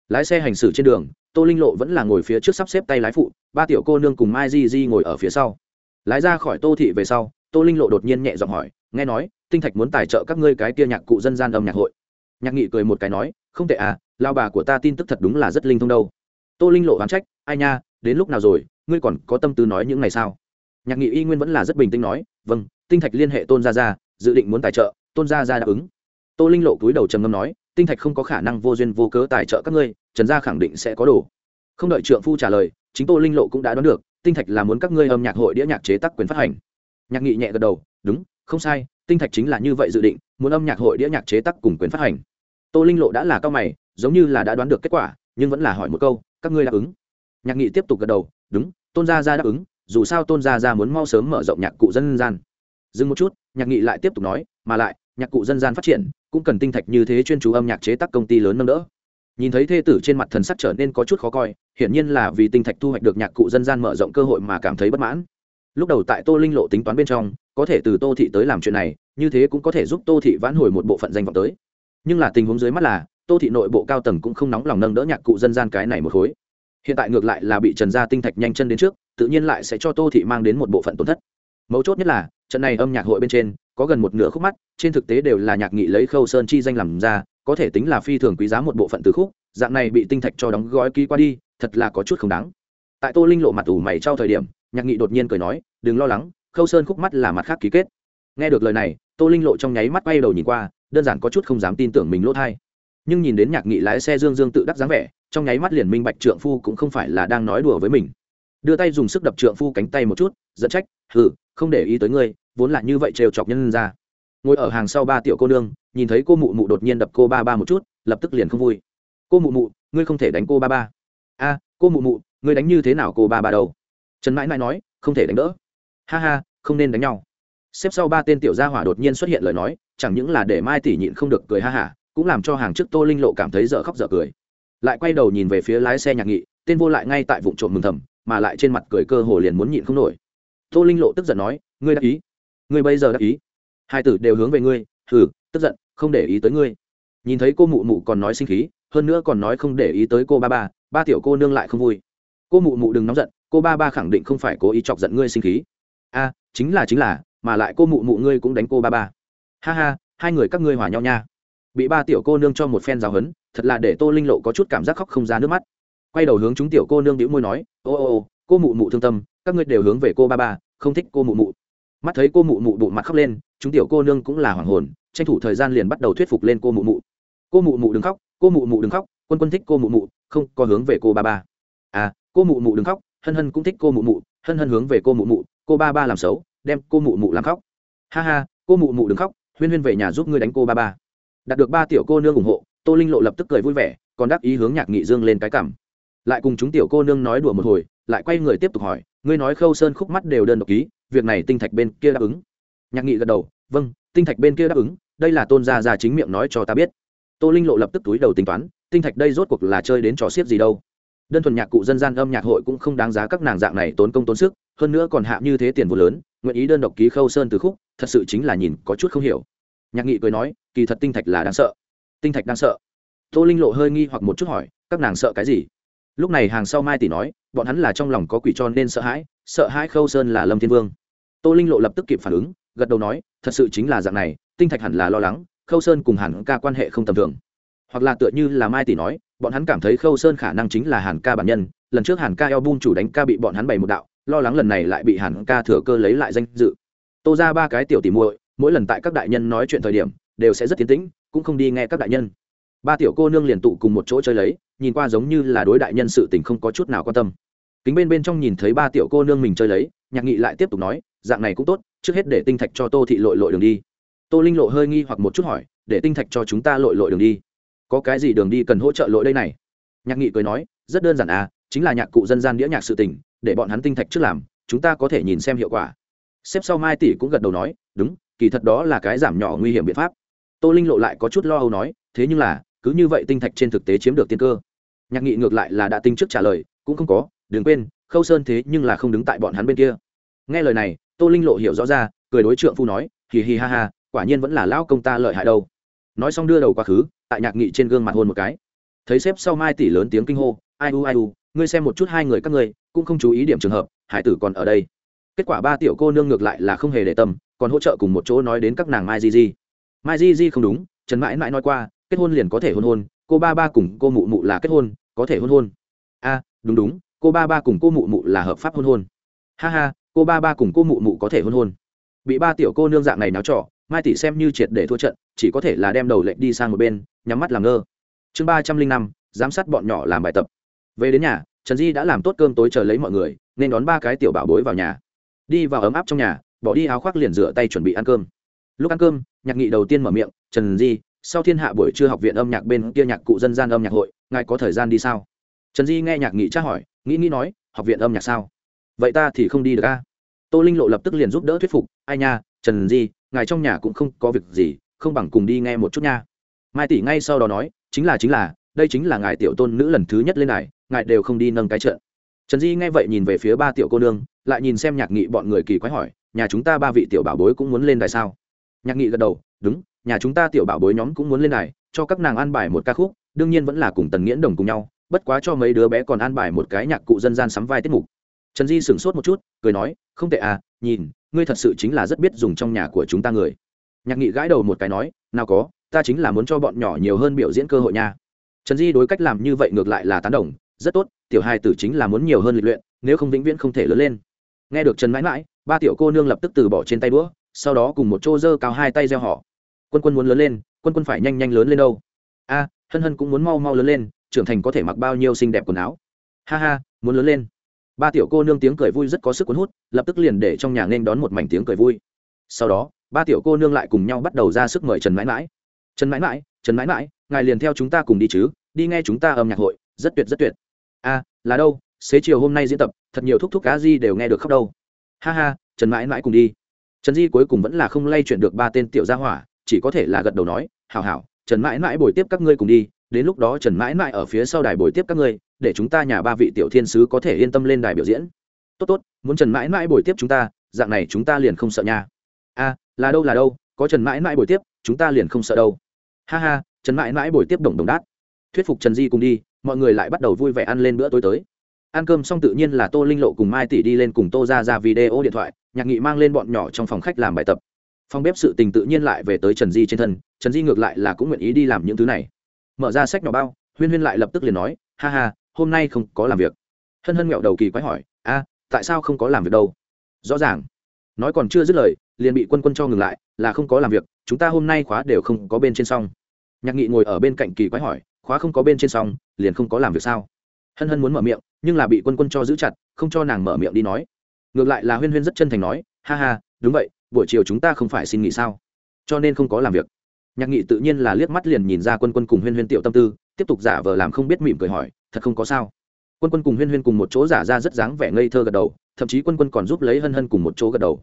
Lái xe hành xử trên đường, tô linh lộ vẫn là ngồi phía trước sắp xếp tay lái phụ, ba tiểu cô nương cùng mai di di ngồi ở phía sau. Lái ra khỏi tô thị về sau tô linh lộ đột nhiên nhẹ giọng hỏi, nghe nói, tinh thạch muốn tài trợ các ngươi cái kia nhạc cụ dân gian âm nhạc hội. Nhạc nghị cười một cái nói, không tệ à lao bà của ta tin tức thật đúng là rất linh thông đâu. Tô linh lộ oán trách, ai nha, đến lúc nào rồi, ngươi còn có tâm tư nói những ngày sao? Nhạc nghị y nguyên vẫn là rất bình tĩnh nói vâng tinh thạch liên hệ tôn gia gia, dự định muốn tài trợ, tôn gia gia đáp ứng. Tô linh lộ cúi đầu trầm ngâm nói, tinh thạch không có khả năng vô duyên vô cớ tài trợ các ngươi, trần gia khẳng định sẽ có đồ. Không đợi trượng phu trả lời, chính tô linh lộ cũng đã đoán được, tinh thạch là muốn các ngươi âm nhạc hội đĩa nhạc chế tác quyền phát hành nhạc nghị nhẹ gật đầu, đúng, không sai, tinh thạch chính là như vậy dự định, muốn âm nhạc hội đĩa nhạc chế tác cùng quyền phát hành. Tô linh lộ đã là cao mày, giống như là đã đoán được kết quả, nhưng vẫn là hỏi một câu, các ngươi đáp ứng? Nhạc nghị tiếp tục gật đầu, đúng, tôn gia ra đáp ứng, dù sao tôn gia ra muốn mau sớm mở rộng nhạc cụ dân gian. Dừng một chút, nhạc nghị lại tiếp tục nói, mà lại, nhạc cụ dân gian phát triển, cũng cần tinh thạch như thế chuyên chú âm nhạc chế tác công ty lớn nâng đỡ. Nhìn thấy thê tử trên mặt thần sắc trở nên có chút khó coi, hiển nhiên là vì tinh thạch thu hoạch được nhạc cụ dân gian mở rộng cơ hội mà cảm thấy bất mãn lúc đầu tại tô linh lộ tính toán bên trong, có thể từ tô thị tới làm chuyện này, như thế cũng có thể giúp tô thị vãn hồi một bộ phận danh vọng tới. Nhưng là tình huống dưới mắt là, tô thị nội bộ cao tầng cũng không nóng lòng nâng đỡ nhạc cụ dân gian cái này một khối. Hiện tại ngược lại là bị trần gia tinh thạch nhanh chân đến trước, tự nhiên lại sẽ cho tô thị mang đến một bộ phận tổn thất. Mấu chốt nhất là, trận này âm nhạc hội bên trên, có gần một nửa khúc mắt, trên thực tế đều là nhạc nghị lấy khâu sơn chi danh làm ra, có thể tính là phi thường quý giá một bộ phận từ khúc, dạng này bị tinh thạch cho đóng gói ký qua đi, thật là có chút không đáng. Tại tô linh lộ mặt ủ mày trao thời điểm nhạc nghị đột nhiên cười nói, đừng lo lắng, khâu sơn khúc mắt là mặt khác ký kết. Nghe được lời này, tô linh lộ trong nháy mắt bay đầu nhìn qua, đơn giản có chút không dám tin tưởng mình lỗ thai. Nhưng nhìn đến nhạc nghị lái xe dương dương tự đắc dáng vẻ, trong nháy mắt liền minh bạch trượng phu cũng không phải là đang nói đùa với mình. Đưa tay dùng sức đập trượng phu cánh tay một chút dẫn trách, hừ, không để ý tới ngươi, vốn là như vậy trêu chọc nhân ra. Ngồi ở hàng sau ba tiểu cô nương, nhìn thấy cô mụ mụ đột nhiên đập cô ba ba một chút, lập tức liền không vui. Cô mụ mụ, ngươi không thể đánh cô ba ba. A, cô mụ mụ, ngươi đánh như thế nào cô ba ba đâu? Trần mãi mãi nói, không thể đánh đỡ. Ha ha, không nên đánh nhau. Xếp sau ba tên tiểu gia hỏa đột nhiên xuất hiện lời nói, chẳng những là để mai tỷ nhịn không được cười ha hả, cũng làm cho hàng trước tô linh lộ cảm thấy dở khóc dở cười. Lại quay đầu nhìn về phía lái xe nhạc nghị, tên vô lại ngay tại vụ trộm mừng thầm, mà lại trên mặt cười cơ hồ liền muốn nhịn không nổi. Tô linh lộ tức giận nói, ngươi đắc ý? Ngươi bây giờ đắc ý? Hai tử đều hướng về ngươi thử tức giận, không để ý tới ngươi. Nhìn thấy cô mụ mụ còn nói sinh khí, hơn nữa còn nói không để ý tới cô ba ba ba tiểu cô nương lại không vui. Cô mụ mụ đừng nóng giận cô ba ba khẳng định không phải cố ý chọc giận ngươi sinh khí. A, chính là chính là, mà lại cô mụ mụ ngươi cũng đánh cô ba ba. Ha ha, hai người các ngươi hòa nhau nha. Bị ba tiểu cô nương cho một phen giáo hấn thật là để tô linh lộ có chút cảm giác khóc không ra nước mắt. Quay đầu hướng chúng tiểu cô nương đĩu môi nói, ô ô ô, cô mụ mụ thương tâm, các ngươi đều hướng về cô ba ba, không thích cô mụ mụ. Mắt thấy cô mụ mụ bụ mặt khóc lên, chúng tiểu cô nương cũng là hoàng hồn, tranh thủ thời gian liền bắt đầu thuyết phục lên cô mụ mụ. Cô mụ mụ đừng khóc, cô mụ mụ đừng khóc, quân quân thích cô mụ mụ, không có hướng về cô ba ba. À cô mụ mụ đừng khóc hân hân cũng thích cô mụ mụ, hân hân hướng về cô mụ mụ, cô ba ba làm xấu, đem cô mụ mụ làm khóc. Ha ha, cô mụ mụ đừng khóc, huyên huyên về nhà giúp ngươi đánh cô ba ba. Đạt được ba tiểu cô nương ủng hộ, tô linh lộ lập tức cười vui vẻ, còn đáp ý hướng nhạc nghị dương lên cái cảm lại cùng chúng tiểu cô nương nói đùa một hồi, lại quay người tiếp tục hỏi, ngươi nói khâu sơn khúc mắt đều đơn độc ký, việc này tinh thạch bên kia đáp ứng. Nhạc nghị gật đầu vâng tinh thạch bên kia đáp ứng, đây là tôn gia già chính miệng nói cho ta biết. Tô linh lộ lập tức túi đầu tính toán, tinh thạch đây rốt cuộc là chơi đến trò xiết gì đâu? Đơn thuần nhạc cụ dân gian âm nhạc hội cũng không đáng giá các nàng dạng này tốn công tốn sức, hơn nữa còn hạ như thế tiền vô lớn, nguyện ý đơn độc ký khâu sơn từ khúc, thật sự chính là nhìn có chút không hiểu. Nhạc nghị cười nói, kỳ thật tinh thạch là đáng sợ. Tinh thạch đang sợ. Tô linh lộ hơi nghi hoặc một chút hỏi, các nàng sợ cái gì? Lúc này hàng sau mai tỷ nói, bọn hắn là trong lòng có quỷ cho nên sợ hãi sợ hãi khâu sơn là lâm thiên vương. Tô linh lộ lập tức kịp phản ứng, gật đầu nói, thật sự chính là dạng này, tinh thạch hẳn là lo lắng, khâu sơn cùng hẳn ca quan hệ không tầm thường. Hoặc là tựa như là mai tỷ nói bọn hắn cảm thấy khâu sơn khả năng chính là hàn ca bản nhân, lần trước hàn ca eo bun chủ đánh ca bị bọn hắn bày một đạo, lo lắng lần này lại bị hàn ca thừa cơ lấy lại danh dự. Tô ra ba cái tiểu tỉ muội, mỗi lần tại các đại nhân nói chuyện thời điểm, đều sẽ rất tiến tĩnh, cũng không đi nghe các đại nhân. Ba tiểu cô nương liền tụ cùng một chỗ chơi lấy, nhìn qua giống như là đối đại nhân sự tình không có chút nào quan tâm. Kính bên bên trong nhìn thấy ba tiểu cô nương mình chơi lấy, nhạc nghị lại tiếp tục nói, dạng này cũng tốt, trước hết để tinh thạch cho tô thị lội lội đường đi. Tô linh lộ hơi nghi hoặc một chút hỏi, để tinh thạch cho chúng ta lội lội đường đi có cái gì đường đi cần hỗ trợ lỗi đây này? Nhạc nghị cười nói, rất đơn giản à chính là nhạc cụ dân gian đĩa nhạc sự tình, để bọn hắn tinh thạch trước làm, chúng ta có thể nhìn xem hiệu quả. Xếp sau mai tỷ cũng gật đầu nói, đúng, kỳ thật đó là cái giảm nhỏ nguy hiểm biện pháp. Tô linh lộ lại có chút lo âu nói, thế nhưng là, cứ như vậy tinh thạch trên thực tế chiếm được tiên cơ. Nhạc nghị ngược lại là đã tính trước trả lời, cũng không có, đừng quên, khâu sơn thế nhưng là không đứng tại bọn hắn bên kia. Nghe lời này, tô linh lộ hiểu rõ ra, cười đối trượng phu nói, hì hì ha ha, quả nhiên vẫn là lão công ta lợi hại đâu. Nói xong đưa đầu quá khứ tại nhạc nghị trên gương mặt hôn một cái. Thấy xếp sau mai tỷ lớn tiếng kinh hô, ai u ai u, ngươi xem một chút hai người các ngươi, cũng không chú ý điểm trường hợp, hải tử còn ở đây. Kết quả ba tiểu cô nương ngược lại là không hề để tâm, còn hỗ trợ cùng một chỗ nói đến các nàng mai di di. Mai di di không đúng, trần mãi mãi nói qua, kết hôn liền có thể hôn hôn, cô ba ba cùng cô mụ mụ là kết hôn, có thể hôn hôn. A, đúng đúng, cô ba ba cùng cô mụ mụ là hợp pháp hôn hôn. Ha ha, cô ba ba cùng cô mụ mụ có thể hôn hôn. Bị ba tiểu cô nương dạng này náo trọ mai tỷ xem như triệt để thua trận, chỉ có thể là đem đầu lệnh đi sang một bên, nhắm mắt làm ngơ. Chương ba trăm linh năm, giám sát bọn nhỏ làm bài tập. Về đến nhà, trần di đã làm tốt cơm tối chờ lấy mọi người, nên đón ba cái tiểu bảo bối vào nhà. Đi vào ấm áp trong nhà, bỏ đi áo khoác liền rửa tay chuẩn bị ăn cơm. Lúc ăn cơm, nhạc nghị đầu tiên mở miệng, trần di, sau thiên hạ buổi trưa học viện âm nhạc bên kia nhạc cụ dân gian âm nhạc hội, ngài có thời gian đi sao? Trần di nghe nhạc nghị tra hỏi, nghĩ nghĩ nói, học viện âm nhạc sao? Vậy ta thì không đi được a. Tô linh lộ lập tức liền giúp đỡ thuyết phục, ai nha, trần di ngài trong nhà cũng không có việc gì, không bằng cùng đi nghe một chút nha. Mai tỷ ngay sau đó nói, chính là chính là, đây chính là ngài tiểu tôn nữ lần thứ nhất lên này, ngài đều không đi nâng cái trận trần di nghe vậy nhìn về phía ba tiểu cô nương, lại nhìn xem nhạc nghị bọn người kỳ quái hỏi, nhà chúng ta ba vị tiểu bảo bối cũng muốn lên đài sao? Nhạc nghị gật đầu, đúng, nhà chúng ta tiểu bảo bối nhóm cũng muốn lên đài, cho các nàng an bài một ca khúc, đương nhiên vẫn là cùng tần nghiễn đồng cùng nhau, bất quá cho mấy đứa bé còn an bài một cái nhạc cụ dân gian sắm vai tiết mục. Trần di sửng sốt một chút, cười nói, không tệ à nhìn ngươi thật sự chính là rất biết dùng trong nhà của chúng ta người. Nhạc nghị gãi đầu một cái nói, nào có, ta chính là muốn cho bọn nhỏ nhiều hơn biểu diễn cơ hội nha. Trần di đối cách làm như vậy ngược lại là tán đồng, rất tốt, tiểu hai tử chính là muốn nhiều hơn luyện luyện, nếu không vĩnh viễn không thể lớn lên. Nghe được trần mãi mãi, ba tiểu cô nương lập tức từ bỏ trên tay đũa, sau đó cùng một chỗ dơ cao hai tay gieo họ. Quân quân muốn lớn lên, quân quân phải nhanh nhanh lớn lên đâu. A, hân hân cũng muốn mau mau lớn lên, trưởng thành có thể mặc bao nhiêu xinh đẹp quần áo. Ha ha, muốn lớn lên ba tiểu cô nương tiếng cười vui rất có sức cuốn hút, lập tức liền để trong nhà nên đón một mảnh tiếng cười vui. Sau đó, ba tiểu cô nương lại cùng nhau bắt đầu ra sức mời trần mãi mãi. Trần mãi mãi, trần mãi mãi, ngài liền theo chúng ta cùng đi chứ, đi nghe chúng ta âm nhạc hội, rất tuyệt rất tuyệt. A, là đâu, xế chiều hôm nay diễn tập, thật nhiều thúc thúc cá di đều nghe được khóc đâu. Ha ha, trần mãi mãi cùng đi. Trần di cuối cùng vẫn là không lay chuyển được ba tên tiểu gia hỏa, chỉ có thể là gật đầu nói, hảo hảo, trần mãi mãi bồi tiếp các ngươi cùng đi, đến lúc đó trần mãi mãi ở phía sau đài bồi tiếp các ngươi để chúng ta nhà ba vị tiểu thiên sứ có thể yên tâm lên đài biểu diễn. Tốt tốt, muốn trần mãi mãi buổi tiếp chúng ta, dạng này chúng ta liền không sợ nha. A là đâu là đâu, có trần mãi mãi buổi tiếp, chúng ta liền không sợ đâu. Ha ha, trần mãi mãi buổi tiếp đồng đồng đát. Thuyết phục trần di cùng đi, mọi người lại bắt đầu vui vẻ ăn lên bữa tối tới. Ăn cơm xong tự nhiên là tô linh lộ cùng mai tỷ đi lên cùng tô ra ra video điện thoại, nhạc nghị mang lên bọn nhỏ trong phòng khách làm bài tập. Phòng bếp sự tình tự nhiên lại về tới trần di trên thân, trần di ngược lại là cũng nguyện ý đi làm những thứ này. Mở ra sách nhỏ bao, huyên huyên lại lập tức liền nói, ha ha hôm nay không có làm việc. Hân hân nghẹo đầu kỳ quái hỏi, a, tại sao không có làm việc đâu? Rõ ràng. Nói còn chưa dứt lời, liền bị quân quân cho ngừng lại, là không có làm việc, chúng ta hôm nay khóa đều không có bên trên xong. Nhạc nghị ngồi ở bên cạnh kỳ quái hỏi, khóa không có bên trên xong, liền không có làm việc sao? Hân hân muốn mở miệng, nhưng là bị quân quân cho giữ chặt, không cho nàng mở miệng đi nói. Ngược lại là huyên huyên rất chân thành nói, ha ha, đúng vậy, buổi chiều chúng ta không phải xin nghỉ sao? Cho nên không có làm việc. Nhạc nghị tự nhiên là liếc mắt liền nhìn ra quân quân cùng huyên huyên tiểu tâm tư, tiếp tục giả vờ làm không biết mỉm cười hỏi thật không có sao. Quân quân cùng huyên huyên cùng một chỗ giả ra rất dáng vẻ ngây thơ gật đầu, thậm chí quân quân còn giúp lấy hân hân cùng một chỗ gật đầu.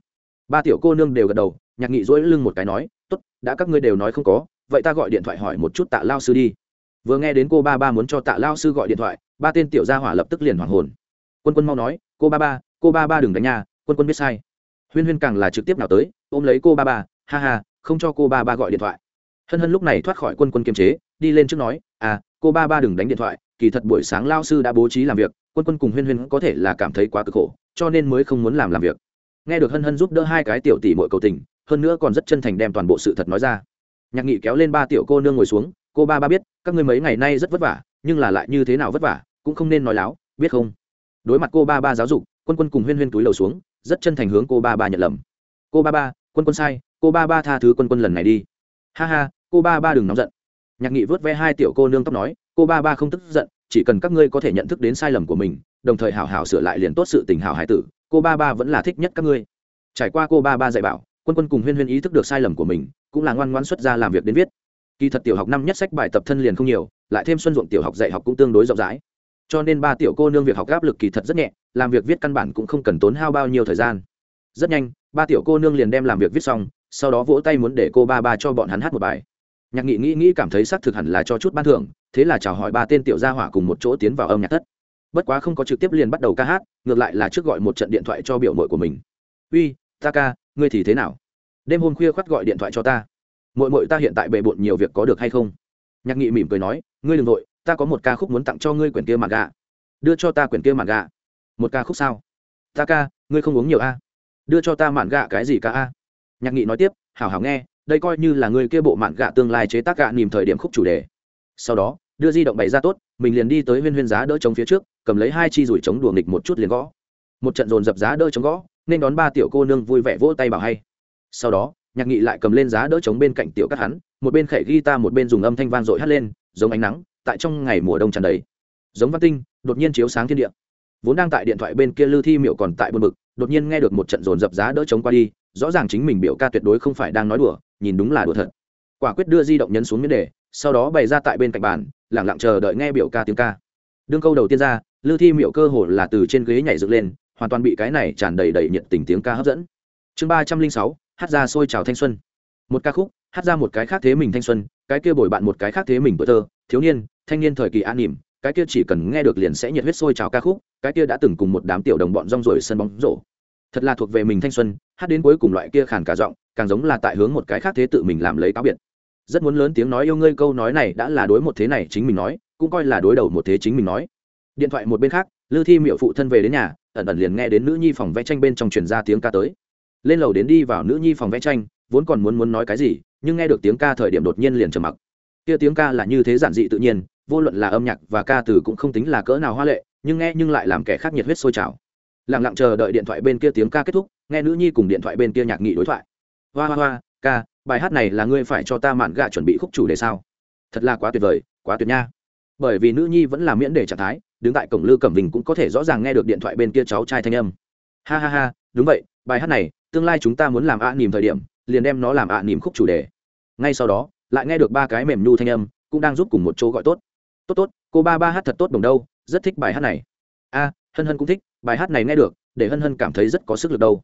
Ba tiểu cô nương đều gật đầu, nhạc nghị dỗi lưng một cái nói, tốt, đã các ngươi đều nói không có, vậy ta gọi điện thoại hỏi một chút tạ lao sư đi. Vừa nghe đến cô ba ba muốn cho tạ lao sư gọi điện thoại, ba tên tiểu gia hỏa lập tức liền hoảng hồn. Quân quân mau nói, cô ba ba, cô ba ba đừng đánh nhà, quân quân biết sai. Huyên huyên càng là trực tiếp nào tới, ôm lấy cô ba ba, ha ha, không cho cô ba ba gọi điện thoại. Hân hân lúc này thoát khỏi quân quân kiềm chế, đi lên trước nói à cô ba ba đừng đánh điện thoại kỳ thật buổi sáng lao sư đã bố trí làm việc, quân quân cùng huyên huyên có thể là cảm thấy quá cực khổ, cho nên mới không muốn làm làm việc. Nghe được hân hân giúp đỡ hai cái tiểu tỷ mội cầu tình, hơn nữa còn rất chân thành đem toàn bộ sự thật nói ra. Nhạc nghị kéo lên ba tiểu cô nương ngồi xuống, cô ba ba biết, các ngươi mấy ngày nay rất vất vả, nhưng là lại như thế nào vất vả, cũng không nên nói láo, biết không? Đối mặt cô ba ba giáo dục, quân quân cùng huyên huyên túi lầu xuống, rất chân thành hướng cô ba ba nhận lầm. Cô ba ba, quân quân sai, cô ba ba tha thứ quân quân lần này đi. Ha ha, cô ba ba đừng nóng giận. Nhạc nghị vớt ve hai tiểu cô nương tóc nói cô ba ba không tức giận, chỉ cần các ngươi có thể nhận thức đến sai lầm của mình, đồng thời hảo hảo sửa lại liền tốt sự tình hảo hải tử, cô ba ba vẫn là thích nhất các ngươi. Trải qua cô ba ba dạy bảo, quân quân cùng huyên huyên ý thức được sai lầm của mình, cũng là ngoan ngoan xuất ra làm việc đến viết. Kỳ thật tiểu học năm nhất sách bài tập thân liền không nhiều, lại thêm xuân ruộng tiểu học dạy học cũng tương đối rộng rãi. Cho nên ba tiểu cô nương việc học áp lực kỳ thật rất nhẹ, làm việc viết căn bản cũng không cần tốn hao bao nhiêu thời gian. Rất nhanh, ba tiểu cô nương liền đem làm việc viết xong, sau đó vỗ tay muốn để cô ba ba cho bọn hắn hát một bài nhạc nghị nghĩ nghĩ cảm thấy xác thực hẳn là cho chút ban thưởng, thế là chào hỏi ba tên tiểu gia hỏa cùng một chỗ tiến vào âm nhạc thất. Bất quá không có trực tiếp liền bắt đầu ca hát, ngược lại là trước gọi một trận điện thoại cho biểu mội của mình. Uy, ta ca, ngươi thì thế nào? Đêm hôm khuya khoắt gọi điện thoại cho ta. Mội mội ta hiện tại bề bộn nhiều việc có được hay không? Nhạc nghị mỉm cười nói, ngươi đ ừ n g nội ta có một ca khúc muốn tặng cho ngươi quyển kia mà gà. Đưa cho ta quyển kia mà gà. Một ca khúc sao? Ta ca, ngươi không uống nhiều a. Đưa cho ta mạn gạ cái gì ca a? Nhạc nghị nói tiếp, hảo hảo nghe đây coi như là người kia bộ mạn gạ tương lai chế tác gạ nìm thời điểm khúc chủ đề. Sau đó, đưa di động bày ra tốt, mình liền đi tới huyên huyên giá đỡ chống phía trước, cầm lấy hai chi rủi chống đùa nghịch một chút liền gõ. Một trận dồn dập giá đỡ chống gõ, nên đón ba tiểu cô nương vui vẻ vỗ tay bảo hay. Sau đó, nhạc nghị lại cầm lên giá đỡ chống bên cạnh tiểu các hắn, một bên khẩy guitar một bên dùng âm thanh vang dội hắt lên, giống ánh nắng, tại trong ngày mùa đông tràn đầy. Giống văn tinh, đột nhiên chiếu sáng thiên địa. Vốn đang tại điện thoại bên kia lư thi miệu còn tại buồn bực, đột nhiên nghe được một trận dồn dập giá đỡ chống qua đi, rõ ràng chính mình biểu ca tuyệt đối không phải đang nói đùa nhìn đúng là đùa thật. Quả quyết đưa di động nhấn xuống miếng đề, sau đó bày ra tại bên cạnh bàn, lẳng lặng chờ đợi nghe biểu ca tiếng ca. Đương câu đầu tiên ra lư thi miệu cơ hồ là từ trên ghế nhảy dựng lên, hoàn toàn bị cái này tràn đầy đầy nhiệt tình tiếng ca hấp dẫn. Chương ba trăm linh sáu, hát ra sôi trào thanh xuân. Một ca khúc, hát ra một cái khác thế mình thanh xuân, cái kia bồi bạn một cái khác thế mình bữa thơ, thiếu niên, thanh niên thời kỳ an nỉm, cái kia chỉ cần nghe được liền sẽ nhiệt huyết sôi trào ca khúc, cái kia đã từng cùng một đám tiểu đồng bọn rong rổi sân bóng rổ thật là thuộc về mình thanh xuân, hát đến cuối cùng loại kia khàn cả giọng, càng giống là tại hướng một cái khác thế tự mình làm lấy cáo biệt. Rất muốn lớn tiếng nói yêu ngươi câu nói này đã là đối một thế này chính mình nói, cũng coi là đối đầu một thế chính mình nói. Điện thoại một bên khác, lư thi miệu phụ thân về đến nhà, ẩn ẩn liền nghe đến nữ nhi phòng vẽ tranh bên trong truyền ra tiếng ca tới. Lên lầu đến đi vào nữ nhi phòng vẽ tranh, vốn còn muốn muốn nói cái gì, nhưng nghe được tiếng ca thời điểm đột nhiên liền trầm mặc. Kia tiếng ca là như thế giản dị tự nhiên, vô luận là âm nhạc và ca từ cũng không tính là cỡ nào hoa lệ, nhưng nghe nhưng lại làm kẻ khác nhiệt huyết sôi trào lặng lặng chờ đợi điện thoại bên kia tiếng ca kết thúc, nghe nữ nhi cùng điện thoại bên kia nhạc nghị đối thoại. Hoa hoa hoa, ca, bài hát này là ngươi phải cho ta mạn gạ chuẩn bị khúc chủ đề sao? Thật là quá tuyệt vời, quá tuyệt nha. Bởi vì nữ nhi vẫn là miễn để trạng thái, đứng tại cổng lư cẩm bình cũng có thể rõ ràng nghe được điện thoại bên kia cháu trai thanh âm. Ha ha ha, đúng vậy, bài hát này, tương lai chúng ta muốn làm ạ à nỉm thời điểm, liền đem nó làm ạ à nỉm khúc chủ đề. Ngay sau đó, lại nghe được ba cái mềm nhu thanh âm, cũng đang giúp cùng một chỗ gọi tốt. Tốt tốt, cô ba ba hát thật tốt đồng đâu, rất thích bài hát này. A hân hân cũng thích, bài hát này nghe được, để hân hân cảm thấy rất có sức lực đâu.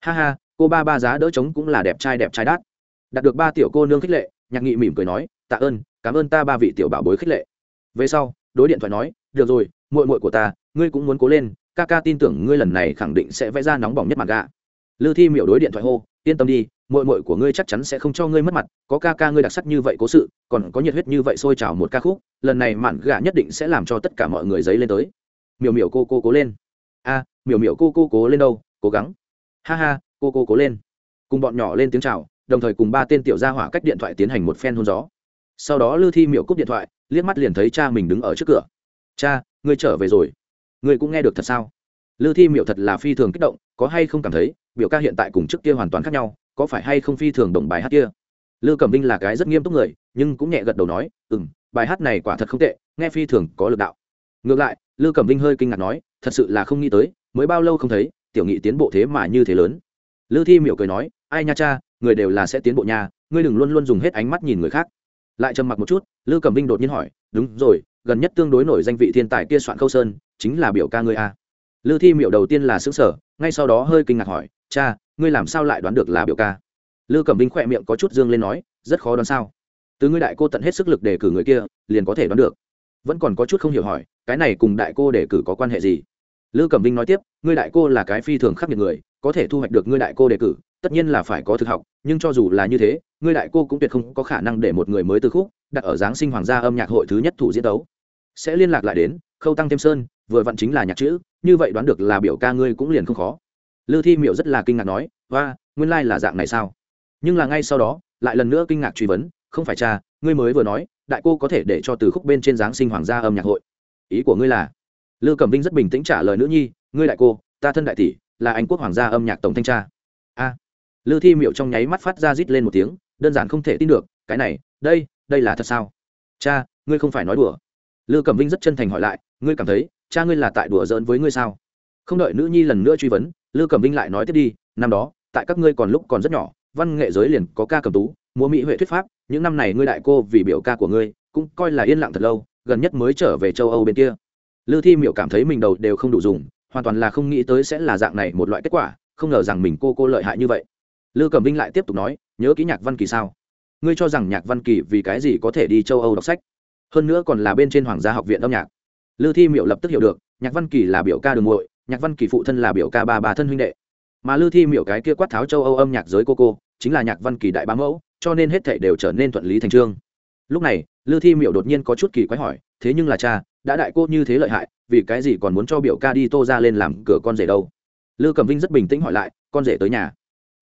Ha ha, cô ba ba giá đỡ trống cũng là đẹp trai đẹp trai đát. Đạt được ba tiểu cô nương khích lệ, nhạc nghị mỉm cười nói, tạ ơn, cảm ơn ta ba vị tiểu bảo bối khích lệ. Về sau, đối điện thoại nói, được rồi, muội muội của ta, ngươi cũng muốn cố lên, ca ca tin tưởng ngươi lần này khẳng định sẽ vẽ ra nóng bỏng nhất mặt gạ. Lư thi miểu đối điện thoại hô, yên tâm đi, muội muội của ngươi chắc chắn sẽ không cho ngươi mất mặt, có ca ca ngươi đặc sắc như vậy cố sự, còn có nhiệt huyết như vậy sôi trào một ca khúc, lần này mạn gạ nhất định sẽ làm cho tất cả mọi người giấy lên tới miểu miểu cô cô cố lên. A, miểu miểu cô cô cố lên đâu, cố gắng. Ha ha, cô cô cố lên. Cùng bọn nhỏ lên tiếng chào, đồng thời cùng ba tên tiểu gia hỏa cách điện thoại tiến hành một phen hôn gió. Sau đó lư thi miểu cúp điện thoại, liếc mắt liền thấy cha mình đứng ở trước cửa. Cha, ngươi trở về rồi. Ngươi cũng nghe được thật sao? Lư thi miểu thật là phi thường kích động, có hay không cảm thấy, biểu ca hiện tại cùng trước kia hoàn toàn khác nhau, có phải hay không phi thường đồng bài hát kia? Lư cẩm vinh là cái rất nghiêm túc người, nhưng cũng nhẹ gật đầu nói ừ m bài hát này quả thật không tệ, nghe phi thường có lực đạo ngược lại, lư cẩm vinh hơi kinh ngạc nói, thật sự là không nghĩ tới, mới bao lâu không thấy, tiểu nghị tiến bộ thế mà như thế lớn. Lư thi miểu cười nói, ai nha cha, người đều là sẽ tiến bộ nhà ngươi đừng luôn luôn dùng hết ánh mắt nhìn người khác. Lại trầm mặc một chút, lư cẩm vinh đột nhiên hỏi, đúng rồi, gần nhất tương đối nổi danh vị thiên tài kia soạn khâu sơn, chính là biểu ca ngươi a lư thi miểu đầu tiên là xứng sở ngay sau đó hơi kinh ngạc hỏi, cha, ngươi làm sao lại đoán được là biểu ca? Lư cẩm vinh khỏe miệng có chút dương lên nói, rất khó đoán sao. Từ ngươi đại cô tận hết sức lực để cử người kia, liền có thể đoán được vẫn còn có chút không hiểu hỏi, cái này cùng đại cô đề cử có quan hệ gì? Lư cẩm vinh nói tiếp, ngươi đại cô là cái phi thường khắc nghiệt người, có thể thu hoạch được ngươi đại cô đề cử, tất nhiên là phải có thực học, nhưng cho dù là như thế, ngươi đại cô cũng tuyệt không có khả năng để một người mới từ khúc, đặt ở giáng sinh hoàng gia âm nhạc hội thứ nhất thủ diễn đấu. Sẽ liên lạc lại đến, khâu tăng thêm sơn, vừa vặn chính là nhạc chữ, như vậy đoán được là biểu ca ngươi cũng liền không khó. Lư thi miệu rất là kinh ngạc nói và nguyên lai là dạng này sao? Nhưng là ngay sau đó, lại lần nữa kinh ngạc truy vấn không phải cha, ngươi mới vừa nói, đại cô có thể để cho từ khúc bên trên giáng sinh hoàng gia âm nhạc hội. Ý của ngươi là? Lư cẩm vinh rất bình tĩnh trả lời nữ nhi, ngươi đại cô, ta thân đại tỷ, là anh quốc hoàng gia âm nhạc tổng thanh tra. A. Lư thi miệu trong nháy mắt phát ra rít lên một tiếng, đơn giản không thể tin được, cái này, đây đây là thật sao? Cha, ngươi không phải nói đùa. Lư cẩm vinh rất chân thành hỏi lại, ngươi cảm thấy, cha ngươi là tại đùa giỡn với ngươi sao? Không đợi nữ nhi lần nữa truy vấn, lư cẩm vinh lại nói tiếp đi, năm đó, tại các ngươi còn lúc còn rất nhỏ, văn nghệ giới liền có ca cầm tú, múa mỹ huệ thuyết pháp những năm này ngươi đại cô vì biểu ca của ngươi, cũng coi là yên lặng thật lâu, gần nhất mới trở về châu âu bên kia. Lư thi Miểu cảm thấy mình đầu đều không đủ dùng, hoàn toàn là không nghĩ tới sẽ là dạng này một loại kết quả, không ngờ rằng mình cô cô lợi hại như vậy. Lư cẩm vinh lại tiếp tục nói, nhớ kỹ nhạc văn kỳ sao? Ngươi cho rằng nhạc văn kỳ vì cái gì có thể đi châu âu đọc sách? Hơn nữa còn là bên trên hoàng gia học viện âm nhạc. Lư thi miệu lập tức hiểu được, nhạc văn kỳ là biểu ca đường muội, nhạc văn kỳ phụ thân là biểu ca ba bà thân huynh đệ. Mà lư thi miệu cái kia quát tháo châu âu âm nhạc giới cô cô, chính là nhạc văn kỳ đại bá mẫu cho nên hết thảy đều trở nên thuận lý thành trương. Lúc này, lư thi miệu đột nhiên có chút kỳ quái hỏi, thế nhưng là cha, đã đại cô như thế lợi hại, vì cái gì còn muốn cho biểu ca đi tô ra lên làm cửa con rể đâu? Lư cẩm vinh rất bình tĩnh hỏi lại, con rể tới nhà.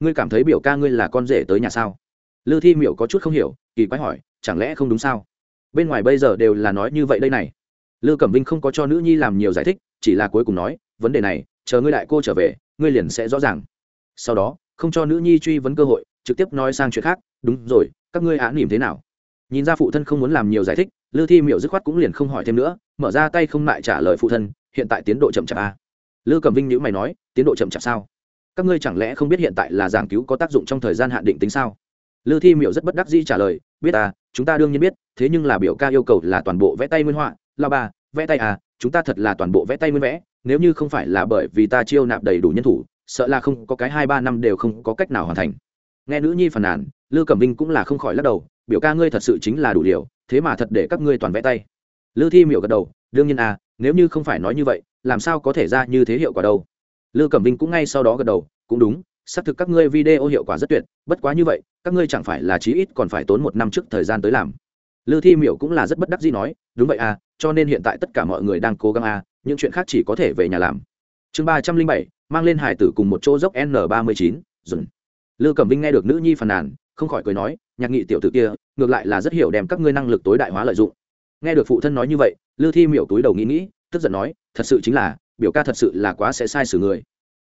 Ngươi cảm thấy biểu ca ngươi là con rể tới nhà sao? Lư thi miệu có chút không hiểu, kỳ quái hỏi, chẳng lẽ không đúng sao? Bên ngoài bây giờ đều là nói như vậy đây này. Lư cẩm vinh không có cho nữ nhi làm nhiều giải thích, chỉ là cuối cùng nói, vấn đề này, chờ ngươi đại cô trở về, ngươi liền sẽ rõ ràng. Sau đó, không cho nữ nhi truy vấn cơ hội, trực tiếp nói sang chuyện khác đúng rồi, các ngươi án nỉm thế nào? Nhìn ra phụ thân không muốn làm nhiều giải thích, lư thi miệu dứt khoát cũng liền không hỏi thêm nữa, mở ra tay không lại trả lời phụ thân, hiện tại tiến độ chậm chạp à? lư Cầm vinh nhữ mày nói, tiến độ chậm chạp sao? Các ngươi chẳng lẽ không biết hiện tại là giảng cứu có tác dụng trong thời gian hạn định tính sao? Lư thi miệu rất bất đắc dĩ trả lời, biết à chúng ta đương nhiên biết, thế nhưng là biểu ca yêu cầu là toàn bộ vẽ tay nguyên họa, la ba, vẽ tay à chúng ta thật là toàn bộ vẽ tay nguyên vẽ, nếu như không phải là bởi vì ta chiêu nạp đầy đủ nhân thủ, sợ là không có cái hai ba năm đều không có cách nào hoàn thành. Nghe nữ nhi phàn nàn lư cẩm vinh cũng là không khỏi lắc đầu, biểu ca ngươi thật sự chính là đủ điều thế mà thật để các ngươi toàn vẽ tay. Lư thi miểu gật đầu, đương nhiên à nếu như không phải nói như vậy, làm sao có thể ra như thế hiệu quả đâu. Lư cẩm vinh cũng ngay sau đó gật đầu, cũng đúng, xác thực các ngươi video hiệu quả rất tuyệt, bất quá như vậy, các ngươi chẳng phải là chí ít còn phải tốn một năm trước thời gian tới làm. Lư thi miểu cũng là rất bất đắc dĩ nói, đúng vậy à cho nên hiện tại tất cả mọi người đang cố gắng à những chuyện khác chỉ có thể về nhà làm. Chương ba trăm linh bảy, mang lên hải tử cùng một chỗ dốc n ba mươi chín, dừng. Lư cẩm vinh nghe được nữ nhi phàn nàn không khỏi cười nói, nhạc nghị tiểu t ử kia, ngược lại là rất hiểu đem các ngươi năng lực tối đại hóa lợi dụng. Nghe được phụ thân nói như vậy lư thi miểu túi đầu nghĩ nghĩ, tức giận nói, thật sự chính là, biểu ca thật sự là quá sẽ sai xử người.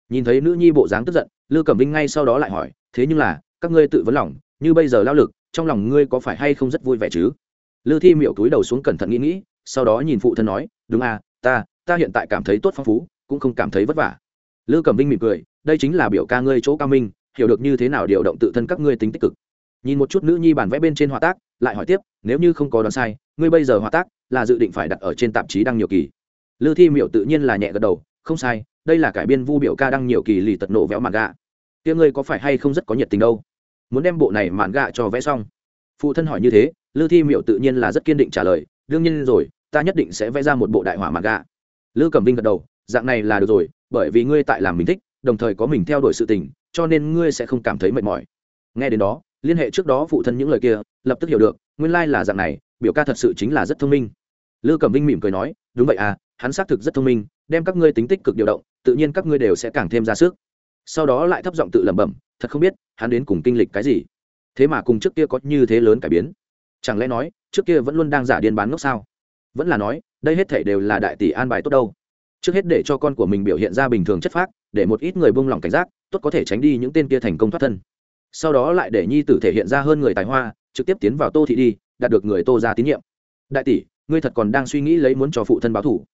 Nhìn thấy nữ nhi bộ dáng tức giận lư cẩm vinh ngay sau đó lại hỏi, thế nhưng là, các ngươi tự vấn lòng, như bây giờ lao lực, trong lòng ngươi có phải hay không rất vui vẻ chứ? Lư thi miểu túi đầu xuống cẩn thận nghĩ nghĩ, sau đó nhìn phụ thân nói, đúng à ta ta hiện tại cảm thấy tốt phong phú, cũng không cảm thấy vất vả. Lư cẩm vinh mỉm cười, đây chính là biểu ca ngươi chỗ cao minh, hiểu được như thế nào điều động tự thân các ngươi tính tích cực nhìn một chút nữ nhi bản vẽ bên trên họa tác, lại hỏi tiếp, nếu như không có đoán sai, ngươi bây giờ họa tác là dự định phải đặt ở trên tạp chí đăng nhiều kỳ? Lư thi miệu tự nhiên là nhẹ gật đầu, không sai, đây là cải biên vu biểu ca đăng nhiều kỳ lì tật nổ véo mạn gạ tia ngươi có phải hay không rất có nhiệt tình đâu? Muốn đem bộ này màn gạ cho vẽ xong. Phụ thân hỏi như thế, lư thi miệu tự nhiên là rất kiên định trả lời, đương nhiên rồi, ta nhất định sẽ vẽ ra một bộ đại hỏa màn gạ lư cẩm vinh gật đầu, dạng này là được rồi, bởi vì ngươi tại làm mình thích, đồng thời có mình theo đuổi sự tình, cho nên ngươi sẽ không cảm thấy mệt mỏi. Nghe đến đó liên hệ trước đó phụ thân những lời kia, lập tức hiểu được, nguyên lai là dạng này, biểu ca thật sự chính là rất thông minh. Lư cẩm vinh mỉm cười nói, đúng vậy à hắn xác thực rất thông minh, đem các ngươi tính tích cực điều động, tự nhiên các ngươi đều sẽ càng thêm ra sức. Sau đó lại thấp giọng tự lẩm bẩm, thật không biết, hắn đến cùng kinh lịch cái gì? Thế mà cùng trước kia có như thế lớn cải biến. Chẳng lẽ nói, trước kia vẫn luôn đang giả điên bán ngốc sao? Vẫn là nói, đây hết thể đều là đại tỷ an bài tốt đâu. Trước hết để cho con của mình biểu hiện ra bình thường chất phác, để một ít người buông lỏng cảnh giác, tốt có thể tránh đi những tên kia thành công thoát thân sau đó lại để nhi tử thể hiện ra hơn người tài hoa, trực tiếp tiến vào tô thị đi, đạt được người tô ra tín nhiệm. Đại tỷ, ngươi thật còn đang suy nghĩ lấy muốn cho phụ thân báo thủ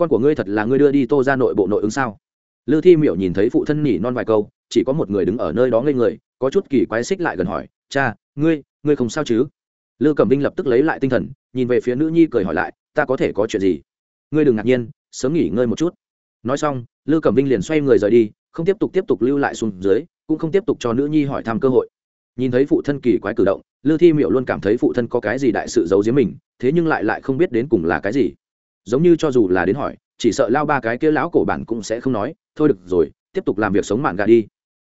con của ngươi thật là ngươi đưa đi tô ra nội bộ nội ứng sao? Lư thi miểu nhìn thấy phụ thân nhỉ non vài câu, chỉ có một người đứng ở nơi đó ngây người, có chút kỳ quái xích lại gần hỏi, cha, ngươi ngươi không sao chứ? Lư cẩm vinh lập tức lấy lại tinh thần, nhìn về phía nữ nhi cười hỏi lại, ta có thể có chuyện gì? Ngươi đừng ngạc nhiên, sớm nghỉ ngơi một chút. Nói xong, lư cẩm vinh liền xoay người rời đi, không tiếp tục tiếp tục lưu lại xuống dưới cũng không tiếp tục cho nữ nhi hỏi thăm cơ hội. Nhìn thấy phụ thân kỳ quái cử động, lư thi miệu luôn cảm thấy phụ thân có cái gì đại sự giấu giếm mình, thế nhưng lại lại không biết đến cùng là cái gì. Giống như cho dù là đến hỏi, chỉ sợ lao ba cái kia lão cổ bản cũng sẽ không nói, thôi được rồi, tiếp tục làm việc sống mạn gà đi.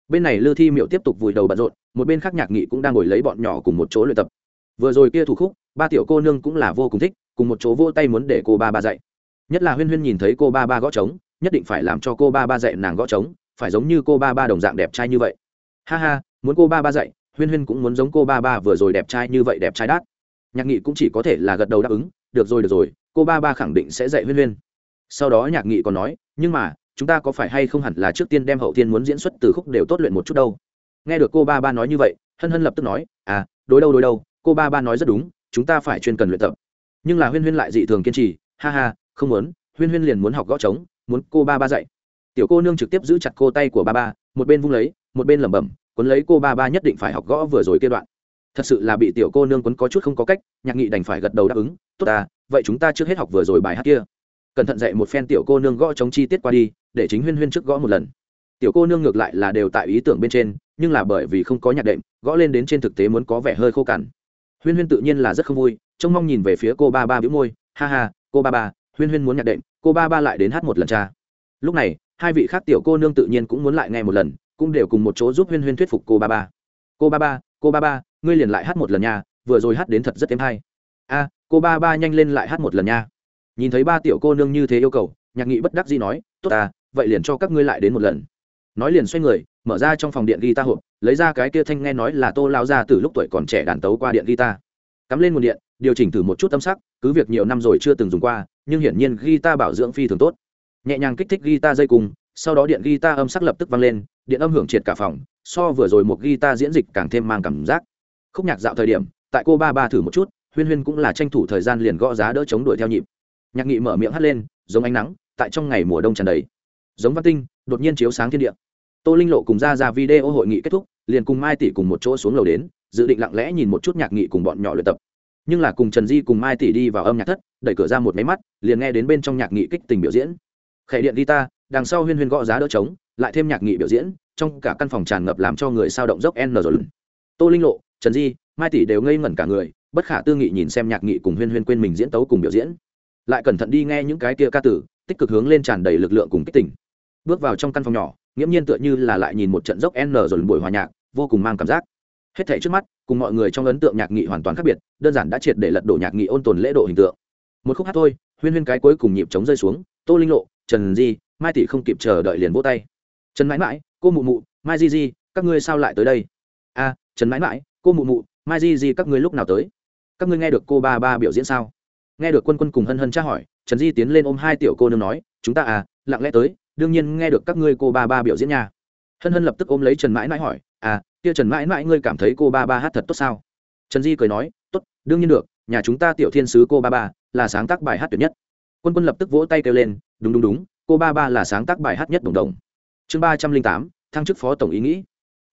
Bên này lư thi miệu tiếp tục vùi đầu bận rộn, một bên khác nhạc nghị cũng đang ngồi lấy bọn nhỏ cùng một chỗ luyện tập. Vừa rồi kia thủ khúc, ba tiểu cô nương cũng là vô cùng thích, cùng một chỗ vô tay muốn để cô ba ba dạy. Nhất là huyên huyên nhìn thấy cô ba ba gõ trống, nhất định phải làm cho cô ba ba dạy nàng gõ trống phải giống như cô ba ba đồng dạng đẹp trai như vậy. Ha ha, muốn cô ba ba dạy, huyên huyên cũng muốn giống cô ba ba vừa rồi đẹp trai như vậy đẹp trai đát. Nhạc nghị cũng chỉ có thể là gật đầu đáp ứng, được rồi được rồi, cô ba ba khẳng định sẽ dạy huyên huyên. Sau đó nhạc nghị còn nói, nhưng mà, chúng ta có phải hay không hẳn là trước tiên đem hậu tiên muốn diễn xuất từ khúc đều tốt luyện một chút đâu? Nghe được cô ba ba nói như vậy, hân hân lập tức nói à đối đâu đối đâu, cô ba ba nói rất đúng, chúng ta phải chuyên cần luyện tập. Nhưng là huyên huyên lại dị thường kiên trì, ha ha, không muốn, huyên huyên liền muốn học gõ trống, muốn cô ba ba dạy tiểu cô nương trực tiếp giữ chặt cô tay của ba ba, một bên vung lấy, một bên lẩm bẩm, quấn lấy cô ba ba nhất định phải học gõ vừa rồi kia đoạn. Thật sự là bị tiểu cô nương quấn có chút không có cách, nhạc nghị đành phải gật đầu đáp ứng, tốt à vậy chúng ta trước hết học vừa rồi bài hát kia. Cẩn thận dạy một phen tiểu cô nương gõ chống chi tiết qua đi, để chính huyên huyên trước gõ một lần. Tiểu cô nương ngược lại là đều tại ý tưởng bên trên, nhưng là bởi vì không có nhạc đệm, gõ lên đến trên thực tế muốn có vẻ hơi khô cằn. Huyên huyên tự nhiên là rất không vui, trông mong nhìn về phía cô ba ba bĩu môi, ha ha, cô ba ba, huyên huyên muốn nhạc đệm, cô ba ba lại đến hát một lần cha. Lúc này hai vị khác tiểu cô nương tự nhiên cũng muốn lại nghe một lần, cũng đều cùng một chỗ giúp huyên huyên thuyết phục cô ba ba. Cô ba ba, cô ba ba, ngươi liền lại hát một lần nha, vừa rồi hát đến thật rất êm hay. A, cô ba ba nhanh lên lại hát một lần nha. Nhìn thấy ba tiểu cô nương như thế yêu cầu, nhạc nghị bất đắc dĩ nói, tốt ta, vậy liền cho các ngươi lại đến một lần. Nói liền xoay người, mở ra trong phòng điện guitar hộp, lấy ra cái kia thanh nghe nói là tô lao ra từ lúc tuổi còn trẻ đàn tấu qua điện guitar. Cắm lên nguồn điện, điều chỉnh thử một chút âm sắc, cứ việc nhiều năm rồi chưa từng dùng qua, nhưng hiển nhiên guitar bảo dưỡng phi thường tốt nhẹ nhàng kích thích guitar dây cùng, sau đó điện guitar âm sắc lập tức vang lên, điện âm hưởng triệt cả phòng, so vừa rồi một guitar diễn dịch càng thêm mang cảm giác. Khúc nhạc dạo thời điểm, tại cô ba ba thử một chút, huyên huyên cũng là tranh thủ thời gian liền gõ giá đỡ chống đuổi theo nhịp. Nhạc nghị mở miệng hắt lên, giống ánh nắng, tại trong ngày mùa đông tràn đầy. Giống văn tinh, đột nhiên chiếu sáng thiên địa. Tô linh lộ cùng ra ra video hội nghị kết thúc, liền cùng mai tỷ cùng một chỗ xuống lầu đến, dự định lặng lẽ nhìn một chút nhạc nghị cùng bọn nhỏ luyện tập. Nhưng là cùng trần di cùng mai tỷ đi vào âm nhạc thất, đẩy cửa ra một máy mắt, liền nghe đến bên trong nhạc nghị kích tình biểu diễn khẩy điện guitar đằng sau huyên huyên gõ giá đỡ trống, lại thêm nhạc nghị biểu diễn, trong cả căn phòng tràn ngập làm cho người sao động dốc n rồi. Tô linh lộ, trần di, mai tỷ đều ngây ngẩn cả người, bất khả tư nghị nhìn xem nhạc nghị cùng huyên huyên quên mình diễn tấu cùng biểu diễn. Lại cẩn thận đi nghe những cái kia ca tử, tích cực hướng lên tràn đầy lực lượng cùng kích tỉnh bước vào trong căn phòng nhỏ, nghiễm nhiên tựa như là lại nhìn một trận dốc n rồi buổi hòa nhạc, vô cùng mang cảm giác. Hết thảy trước mắt, cùng mọi người trong ấn tượng nhạc nghị hoàn toàn khác biệt, đơn giản đã triệt để lật đổ nhạc nghị ôn tồn lễ độ hình tượng. Một khúc hát thôi, huyên huyên cái cuối cùng nhịp chống rơi xuống, tô linh lộ trần di, mai tỷ không kịp chờ đợi liền vỗ tay. Trần mãi mãi, cô mụ mụ, mai di di, các ngươi sao lại tới đây? A trần mãi mãi, cô mụ mụ, mai di di, các ngươi lúc nào tới? Các ngươi nghe được cô ba ba biểu diễn sao? Nghe được quân quân cùng hân hân tra hỏi, trần di tiến lên ôm hai tiểu cô nương nói, chúng ta à lặng lẽ tới, đương nhiên nghe được các ngươi cô ba ba biểu diễn nha. Hân hân lập tức ôm lấy trần mãi mãi hỏi à kia trần mãi mãi ngươi cảm thấy cô ba ba hát thật tốt sao? Trần di cười nói, tốt, đương nhiên được, nhà chúng ta tiểu thiên sứ cô ba ba là sáng tác bài hát tuyệt nhất quân quân lập tức vỗ tay kêu lên, đúng đúng đúng, cô ba ba là sáng tác bài hát nhất đồng đồng. Chương ba trăm linh tám, thăng chức phó tổng ý nghĩ.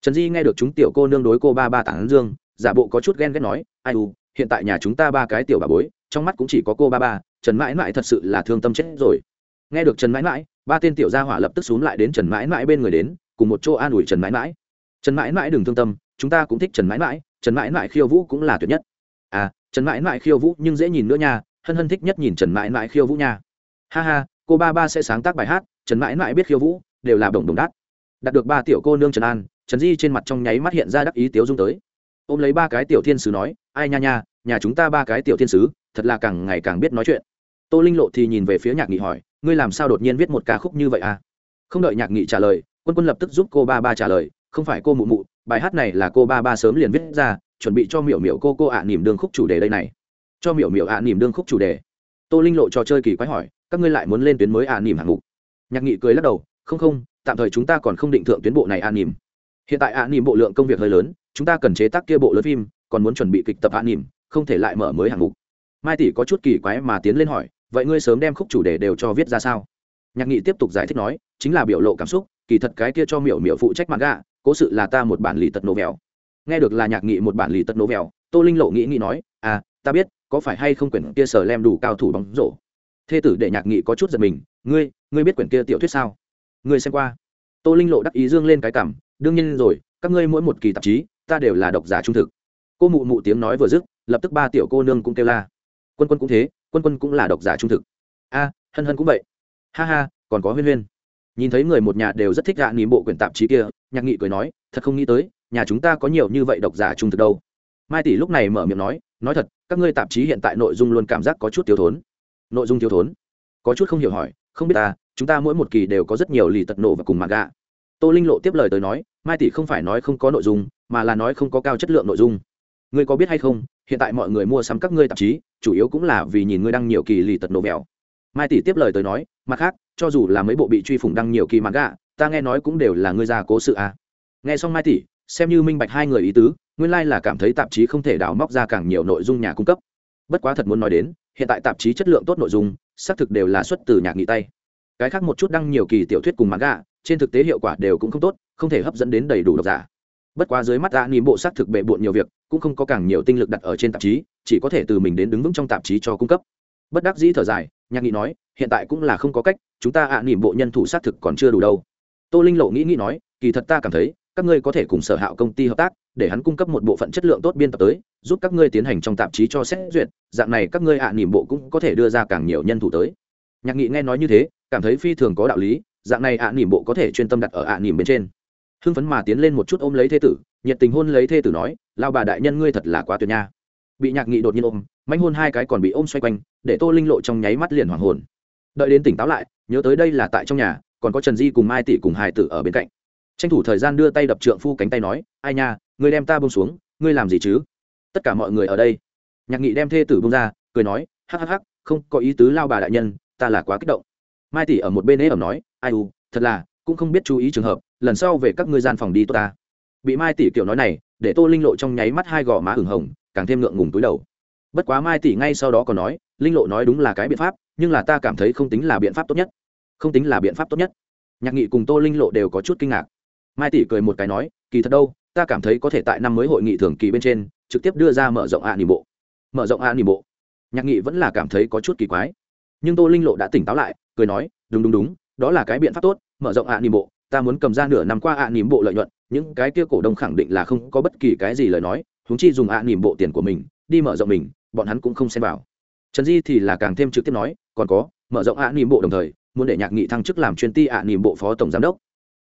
Trần di nghe được chúng tiểu cô nương đối cô ba ba tản dương, giả bộ có chút ghen ghét nói, ai u, hiện tại nhà chúng ta ba cái tiểu bà bối, trong mắt cũng chỉ có cô ba ba, trần mãi mãi thật sự là thương tâm chết rồi. Nghe được trần mãi mãi, ba tên tiểu gia hỏa lập tức xúm lại đến trần mãi mãi bên người đến, cùng một chỗ an ủi trần mãi mãi. Trần mãi mãi đừng thương tâm, chúng ta cũng thích trần mãi mãi, trần mãi mãi khiêu vũ cũng là tuyệt nhất. À trần mãi mãi khiêu vũ nhưng dễ nhìn nữa nha hân hân thích nhất nhìn trần mãi mãi khiêu vũ nha. Ha ha, cô ba ba sẽ sáng tác bài hát, trần mãi mãi biết khiêu vũ, đều là đồng đồng đát. Đạt được ba tiểu cô nương trần an, trần di trên mặt trong nháy mắt hiện ra đắc ý tiếu dung tới. Ôm lấy ba cái tiểu thiên sứ nói, ai nha nha, nhà chúng ta ba cái tiểu thiên sứ, thật là càng ngày càng biết nói chuyện. Tô linh lộ thì nhìn về phía nhạc nghị hỏi, ngươi làm sao đột nhiên viết một ca khúc như vậy à? Không đợi nhạc nghị trả lời, quân quân lập tức giúp cô ba ba trả lời, không phải cô mụ mụ, bài hát này là cô ba ba sớm liền viết ra, chuẩn bị cho miểu miểu cô cô ạ à nỉm đương khúc chủ đề đây này cho miểu miểu ạ à nỉm đương khúc chủ đề. Tô linh lộ trò chơi kỳ quái hỏi, các ngươi lại muốn lên tuyến mới ạ à nỉm hạng mục? Nhạc nghị cười lắc đầu, không không, tạm thời chúng ta còn không định thượng tuyến bộ này ạ nỉm. Hiện tại ạ nỉm bộ lượng công việc hơi lớn, chúng ta cần chế tác kia bộ lớn phim, còn muốn chuẩn bị kịch tập ạ nỉm, không thể lại mở mới hạng mục. Mai tỷ có chút kỳ quái mà tiến lên hỏi, vậy ngươi sớm đem khúc chủ đề đều cho viết ra sao? Nhạc nghị tiếp tục giải thích nói, chính là biểu lộ cảm xúc, kỳ thật cái kia cho miểu miểu phụ trách mặt gạ cố sự là ta một bản lì tật nổ vèo. Nghe được là nhạc nghị một bản lì tật nổ vèo, tô linh lộ nghĩ nghĩ nói à ta biết có phải hay không quyển kia sở lem đủ cao thủ bóng rổ? Thê tử để nhạc nghị có chút giật mình, ngươi ngươi biết quyển kia tiểu thuyết sao? Ngươi xem qua. Tô linh lộ đắc ý dương lên cái cảm, đương nhiên rồi, các ngươi mỗi một kỳ tạp chí, ta đều là độc giả trung thực. Cô mụ mụ tiếng nói vừa dứt, lập tức ba tiểu cô nương cũng kêu la. Quân quân cũng thế, quân quân cũng là độc giả trung thực. A, hân hân cũng vậy. Ha ha, còn có huyên huyên. Nhìn thấy người một nhà đều rất thích gạ nghỉ bộ quyển tạp chí kia, nhạc nghị cười nói, thật không nghĩ tới, nhà chúng ta có nhiều như vậy độc giả trung thực đâu. Mai tỷ lúc này mở miệng nói nói thật, các ngươi tạp chí hiện tại nội dung luôn cảm giác có chút thiếu thốn. Nội dung thiếu thốn? Có chút không hiểu hỏi, không biết ta, chúng ta mỗi một kỳ đều có rất nhiều lì tật nổ và cùng mặt gạ tô linh lộ tiếp lời tới nói, mai tỷ không phải nói không có nội dung, mà là nói không có cao chất lượng nội dung. Ngươi có biết hay không, hiện tại mọi người mua sắm các ngươi tạp chí, chủ yếu cũng là vì nhìn ngươi đăng nhiều kỳ lì tật nổ vẹo. Mai tỷ tiếp lời tới nói, mặt khác, cho dù là mấy bộ bị truy phủng đăng nhiều kỳ mặt gạ ta nghe nói cũng đều là ngươi già cố sự à. nghe xong mai tỷ xem như minh bạch hai người ý tứ, nguyên lai、like、là cảm thấy tạp chí không thể đào móc ra càng nhiều nội dung nhà cung cấp. Bất quá thật muốn nói đến, hiện tại tạp chí chất lượng tốt nội dung, xác thực đều là xuất từ nhạc nghị tay. Cái khác một chút đăng nhiều kỳ tiểu thuyết cùng mãn gà trên thực tế hiệu quả đều cũng không tốt, không thể hấp dẫn đến đầy đủ độc giả. Bất quá dưới mắt đã nỉm bộ xác thực bệ bộn nhiều việc, cũng không có càng nhiều tinh lực đặt ở trên tạp chí, chỉ có thể từ mình đến đứng vững trong tạp chí cho cung cấp. Bất đắc dĩ thở dài, nhạc nghị nói, hiện tại cũng là không có cách, chúng ta ạ nỉm bộ nhân thủ xác thực còn chưa đủ đâu. Tô linh lộ nghĩ nghĩ nói, kỳ thật ta cảm thấy các ngươi có thể cùng sở hạo công ty hợp tác, để hắn cung cấp một bộ phận chất lượng tốt biên tập tới, giúp các ngươi tiến hành trong tạp chí cho xét duyệt, dạng này các ngươi ạ nỉm bộ cũng có thể đưa ra càng nhiều nhân thủ tới. Nhạc nghị nghe nói như thế, cảm thấy phi thường có đạo lý, dạng này ạ nỉm bộ có thể chuyên tâm đặt ở ạ nỉm bên trên. Hưng phấn mà tiến lên một chút ôm lấy thê tử, nhiệt tình hôn lấy thê tử nói lao bà đại nhân ngươi thật là quá tuyệt nha. Bị nhạc nghị đột nhiên ôm, manh hôn hai cái còn bị ôm xoay quanh, để tô linh lộ trong nháy mắt liền hoàng hồn. Đợi đến tỉnh táo lại, nhớ tới đây là tại trong nhà, còn có trần di cùng mai tỷ cùng hài tử ở bên cạnh tranh thủ thời gian đưa tay đập trượng phu cánh tay nói, ai nha, ngươi đem ta bông xuống, ngươi làm gì chứ? Tất cả mọi người ở đây. Nhạc nghị đem thê tử bông ra, cười nói hắc hắc hắc không có ý tứ lao bà đại nhân, ta là quá kích động. Mai tỷ ở một bên ế ẩm nói, ai u, thật là, cũng không biết chú ý trường hợp, lần sau về các ngươi gian phòng đi tốt ta. Bị mai tỷ kiểu nói này, để tô linh lộ trong nháy mắt hai gò má hửng hồng, càng thêm ngượng ngùng túi đầu. Bất quá mai tỷ ngay sau đó còn nói, linh lộ nói đúng là cái biện pháp, nhưng là ta cảm thấy không tính là biện pháp tốt nhất. Không tính là biện pháp tốt nhất. Nhạc nghị cùng tô linh lộ đều có chút kinh ngạc mai tỷ cười một cái nói, kỳ thật đâu, ta cảm thấy có thể tại năm mới hội nghị thường kỳ bên trên, trực tiếp đưa ra mở rộng ạ à nỉ bộ. Mở rộng ạ à nỉ bộ? Nhạc nghị vẫn là cảm thấy có chút kỳ quái. Nhưng tô linh lộ đã tỉnh táo lại, cười nói, đúng đúng đúng, đó là cái biện pháp tốt, mở rộng ạ à nỉ bộ, ta muốn cầm ra nửa năm qua ạ nỉ bộ lợi nhuận, những cái kia cổ đông khẳng định là không có bất kỳ cái gì lời nói húng chi dùng ạ nỉ bộ tiền của mình, đi mở rộng mình, bọn hắn cũng không xem vào. Trần di thì là càng thêm trực tiếp nói, còn có, mở rộng ạ nỉ bộ đồng thời, muốn để nhạc nghị thăng chức làm chuyên ty ạ nỉ bộ phó tổng giám đốc.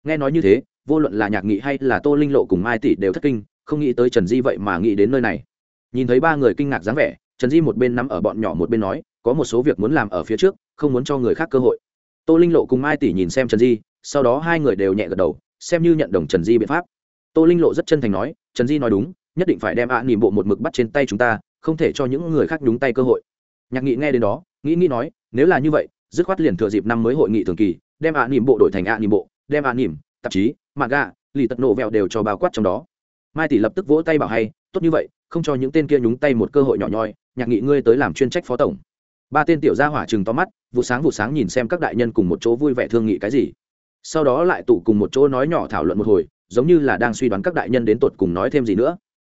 Nghe nói như thế vô luận là nhạc nghị hay là tô linh lộ cùng mai tỷ đều thất kinh, không nghĩ tới trần di vậy mà nghĩ đến nơi này. Nhìn thấy ba người kinh ngạc dáng vẻ, trần di một bên nắm ở bọn nhỏ một bên nói, có một số việc muốn làm ở phía trước, không muốn cho người khác cơ hội. Tô linh lộ cùng mai tỷ nhìn xem trần di, sau đó hai người đều nhẹ gật đầu, xem như nhận đồng trần di biện pháp. Tô linh lộ rất chân thành nói, trần di nói đúng, nhất định phải đem ạ à nỉm bộ một mực bắt trên tay chúng ta, không thể cho những người khác nhúng tay cơ hội. Nhạc nghị nghe đến đó, nghĩ nghĩ nói, nếu là như vậy, dứt khoát liền thừa dịp năm mới hội nghị thường kỳ, đem ạ à nỉm bộ đổi thành ạ à nỉm bộ, đem ạ nỉm tạp chí mạng gà lì tật nổ vẹo đều cho bao quát trong đó. Mai tỷ lập tức vỗ tay bảo hay, tốt như vậy, không cho những tên kia nhúng tay một cơ hội nhỏ nhoi, nhạc nghị ngươi tới làm chuyên trách phó tổng. Ba tên tiểu gia hỏa chừng to mắt, vụ sáng vụ sáng nhìn xem các đại nhân cùng một chỗ vui vẻ thương nghị cái gì. Sau đó lại tụ cùng một chỗ nói nhỏ thảo luận một hồi, giống như là đang suy đoán các đại nhân đến tột cùng nói thêm gì nữa.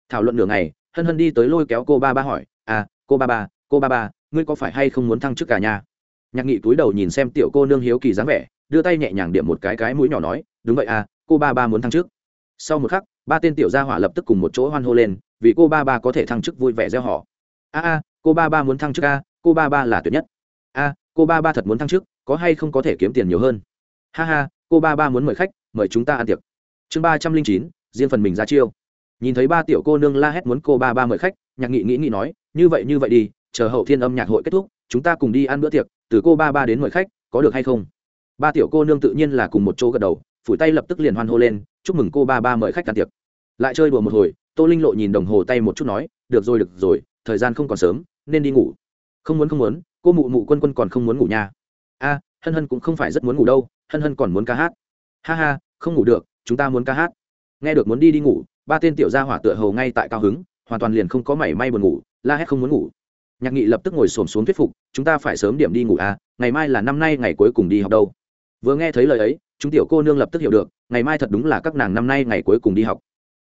Thảo luận nửa ngày, hân hân đi tới lôi kéo cô ba ba hỏi à cô ba ba, cô ba ba, ngươi có phải hay không muốn thăng chức cả nhà? Nhạc nghị túi đầu nhìn xem tiểu cô nương hiếu kỳ dáng vẻ, đưa tay nhẹ nhàng điểm một cái cái mũi nhỏ nói đúng vậy à cô ba ba muốn thăng chức. Sau một khắc, ba tên tiểu gia hỏa lập tức cùng một chỗ hoan hô lên, vì cô ba ba có thể thăng chức vui vẻ gieo họ. A a, cô ba ba muốn thăng chức a, cô ba ba là tuyệt nhất. A, cô ba ba thật muốn thăng chức, có hay không có thể kiếm tiền nhiều hơn? Ha ha, cô ba ba muốn mời khách, mời chúng ta ăn tiệc. Chương ba trăm linh chín, riêng phần mình ra chiêu. Nhìn thấy ba tiểu cô nương la hét muốn cô ba ba mời khách, nhạc nghị nghĩ nghĩ nói, như vậy như vậy đi, chờ hậu thiên âm nhạc hội kết thúc, chúng ta cùng đi ăn bữa tiệc, từ cô ba ba đến mời khách, có được hay không? Ba tiểu cô nương tự nhiên là cùng một chỗ gật đầu phủi tay lập tức liền hoan hô lên, chúc mừng cô ba ba mời khách ăn tiệc. Lại chơi đùa một hồi, tô linh lộ nhìn đồng hồ tay một chút nói, được rồi được rồi, thời gian không còn sớm, nên đi ngủ. Không muốn không muốn, cô mụ mụ quân quân còn không muốn ngủ nha. A, hân hân cũng không phải rất muốn ngủ đâu, hân hân còn muốn ca hát. Ha ha, không ngủ được, chúng ta muốn ca hát. Nghe được muốn đi đi ngủ, ba tên tiểu gia hỏa tựa hầu ngay tại cao hứng, hoàn toàn liền không có mảy may buồn ngủ, la hét không muốn ngủ. Nhạc nghị lập tức ngồi xổm xuống thuyết phục, chúng ta phải sớm điểm đi ngủ à ngày mai là năm nay ngày cuối cùng đi học đâu vừa nghe thấy lời ấy chúng tiểu cô nương lập tức hiểu được ngày mai thật đúng là các nàng năm nay ngày cuối cùng đi học.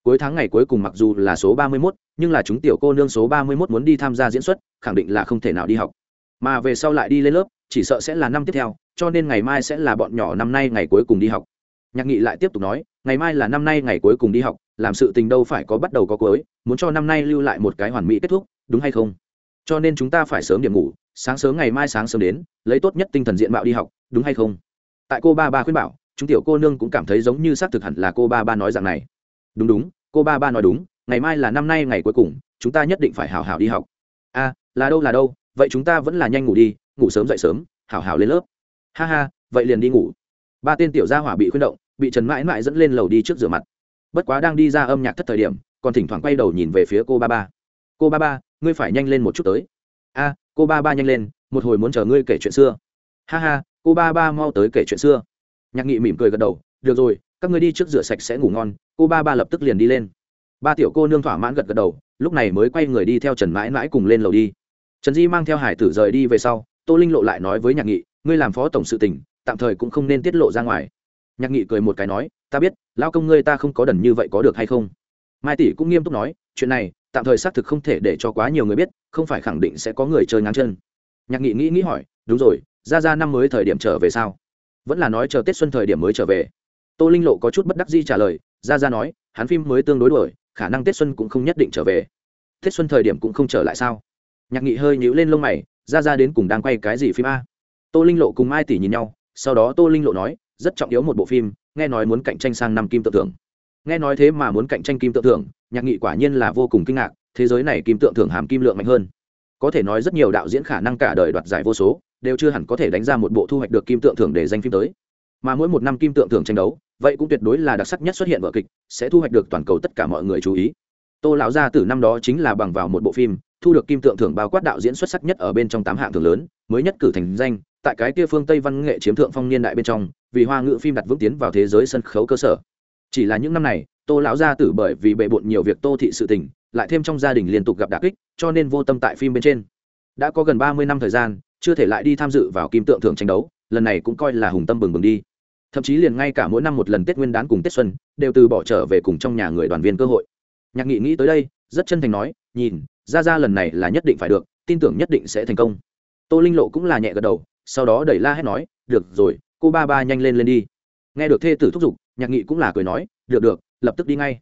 Cuối tháng ngày cuối cùng mặc dù là số ba mươi 31, nhưng là chúng tiểu cô nương số ba mươi 31 muốn đi tham gia diễn xuất khẳng định là không thể nào đi học. Mà về sau lại đi lên lớp chỉ sợ sẽ là năm tiếp theo cho nên ngày mai sẽ là bọn nhỏ năm nay ngày cuối cùng đi học. Nhạc nghị lại tiếp tục nói ngày mai là năm nay ngày cuối cùng đi học làm sự tình đâu phải có bắt đầu có cuối muốn cho năm nay lưu lại một cái hoàn mỹ kết thúc đúng hay không? Cho nên chúng ta phải sớm điểm ngủ sáng sớm ngày mai sáng sớm đến lấy tốt nhất tinh thần diện mạo đi học đúng hay không? Tại cô ba ba khuyên bảo, chúng tiểu cô nương cũng cảm thấy giống như xác thực hẳn là cô ba ba nói rằng này. Đúng đúng, cô ba ba nói đúng, ngày mai là năm nay ngày cuối cùng, chúng ta nhất định phải hào hào đi học. A, là đâu là đâu, vậy chúng ta vẫn là nhanh ngủ đi, ngủ sớm dậy sớm hào hào lên lớp. Ha ha, vậy liền đi ngủ. Ba tên tiểu gia hỏa bị khuyên động, bị trần mãi mãi dẫn lên lầu đi trước rửa mặt. Bất quá đang đi ra âm nhạc thất thời điểm, còn thỉnh thoảng quay đầu nhìn về phía cô ba ba. Cô ba ba, ngươi phải nhanh lên một chút tới. A, cô ba ba nhanh lên, một hồi muốn chờ ngươi kể chuyện xưa. Ha ha cô ba ba mau tới kể chuyện xưa. Nhạc nghị mỉm cười gật đầu, được rồi, các ngươi đi trước rửa sạch sẽ ngủ ngon. Cô ba ba lập tức liền đi lên. Ba tiểu cô nương thỏa mãn gật gật đầu, lúc này mới quay người đi theo trần mãi mãi cùng lên lầu đi. Trần di mang theo hải tử rời đi về sau, tô linh lộ lại nói với nhạc nghị, ngươi làm phó tổng sự tỉnh tạm thời cũng không nên tiết lộ ra ngoài. Nhạc nghị cười một cái nói, ta biết lao công ngươi ta không có đần như vậy có được hay không? Mai tỷ cũng nghiêm túc nói, chuyện này, tạm thời xác thực không thể để cho quá nhiều người biết, không phải khẳng định sẽ có người chơi ngang chân. Nhạc nghị nghĩ nghĩ hỏi, đúng rồi ra ra năm mới thời điểm trở về sao? Vẫn là nói chờ tết xuân thời điểm mới trở về. Tô linh lộ có chút bất đắc di trả lời, ra ra nói, hắn phim mới tương đối đổi khả năng tết xuân cũng không nhất định trở về. Tết xuân thời điểm cũng không trở lại sao? Nhạc nghị hơi nhíu lên lông mày, ra ra đến cùng đang quay cái gì phim a? Tô linh lộ cùng mai tỷ nhìn nhau, sau đó tô linh lộ nói, rất trọng yếu một bộ phim, nghe nói muốn cạnh tranh sang năm kim tự tưởng nghe nói thế mà muốn cạnh tranh kim tự tưởng nhạc nghị quả nhiên là vô cùng kinh ngạc, thế giới này kim tượng thưởng hàm kim lượng mạnh hơn có thể nói rất nhiều đạo diễn khả năng cả đời đoạt giải vô số, đều chưa hẳn có thể đánh ra một bộ thu hoạch được kim tượng thưởng để danh phim tới. Mà mỗi một năm kim tượng thưởng tranh đấu, vậy cũng tuyệt đối là đặc sắc nhất xuất hiện vở kịch, sẽ thu hoạch được toàn cầu tất cả mọi người chú ý. Tô lão gia từ năm đó chính là bằng vào một bộ phim, thu được kim tượng thưởng bao quát đạo diễn xuất sắc nhất ở bên trong tám hạng thưởng lớn, mới nhất cử thành danh, tại cái kia phương tây văn nghệ chiếm thượng phong niên đại bên trong, vì hoa ngữ phim đặt vững tiến vào thế giới sân khấu cơ sở. Chỉ là những năm này tô lão gia tử bởi vì bệ bộn nhiều việc tô thị sự tình, lại thêm trong gia đình liên tục gặp đà kích, cho nên vô tâm tại phim bên trên. Đã có gần ba mươi năm thời gian, chưa thể lại đi tham dự vào kim tượng thưởng tranh đấu, lần này cũng coi là hùng tâm bừng bừng đi. Thậm chí liền ngay cả mỗi năm một lần tết nguyên đán cùng tết xuân, đều từ bỏ trở về cùng trong nhà người đoàn viên cơ hội. Nhạc nghị nghĩ tới đây, rất chân thành nói, nhìn, ra ra lần này là nhất định phải được, tin tưởng nhất định sẽ thành công. Tô linh lộ cũng là nhẹ gật đầu, sau đó đẩy la hét nói, được rồi, cô ba ba nhanh lên lên đi. Nghe được thê tử thúc giục, nhạc nghị cũng là cười nói, được được lập tức đi ngay.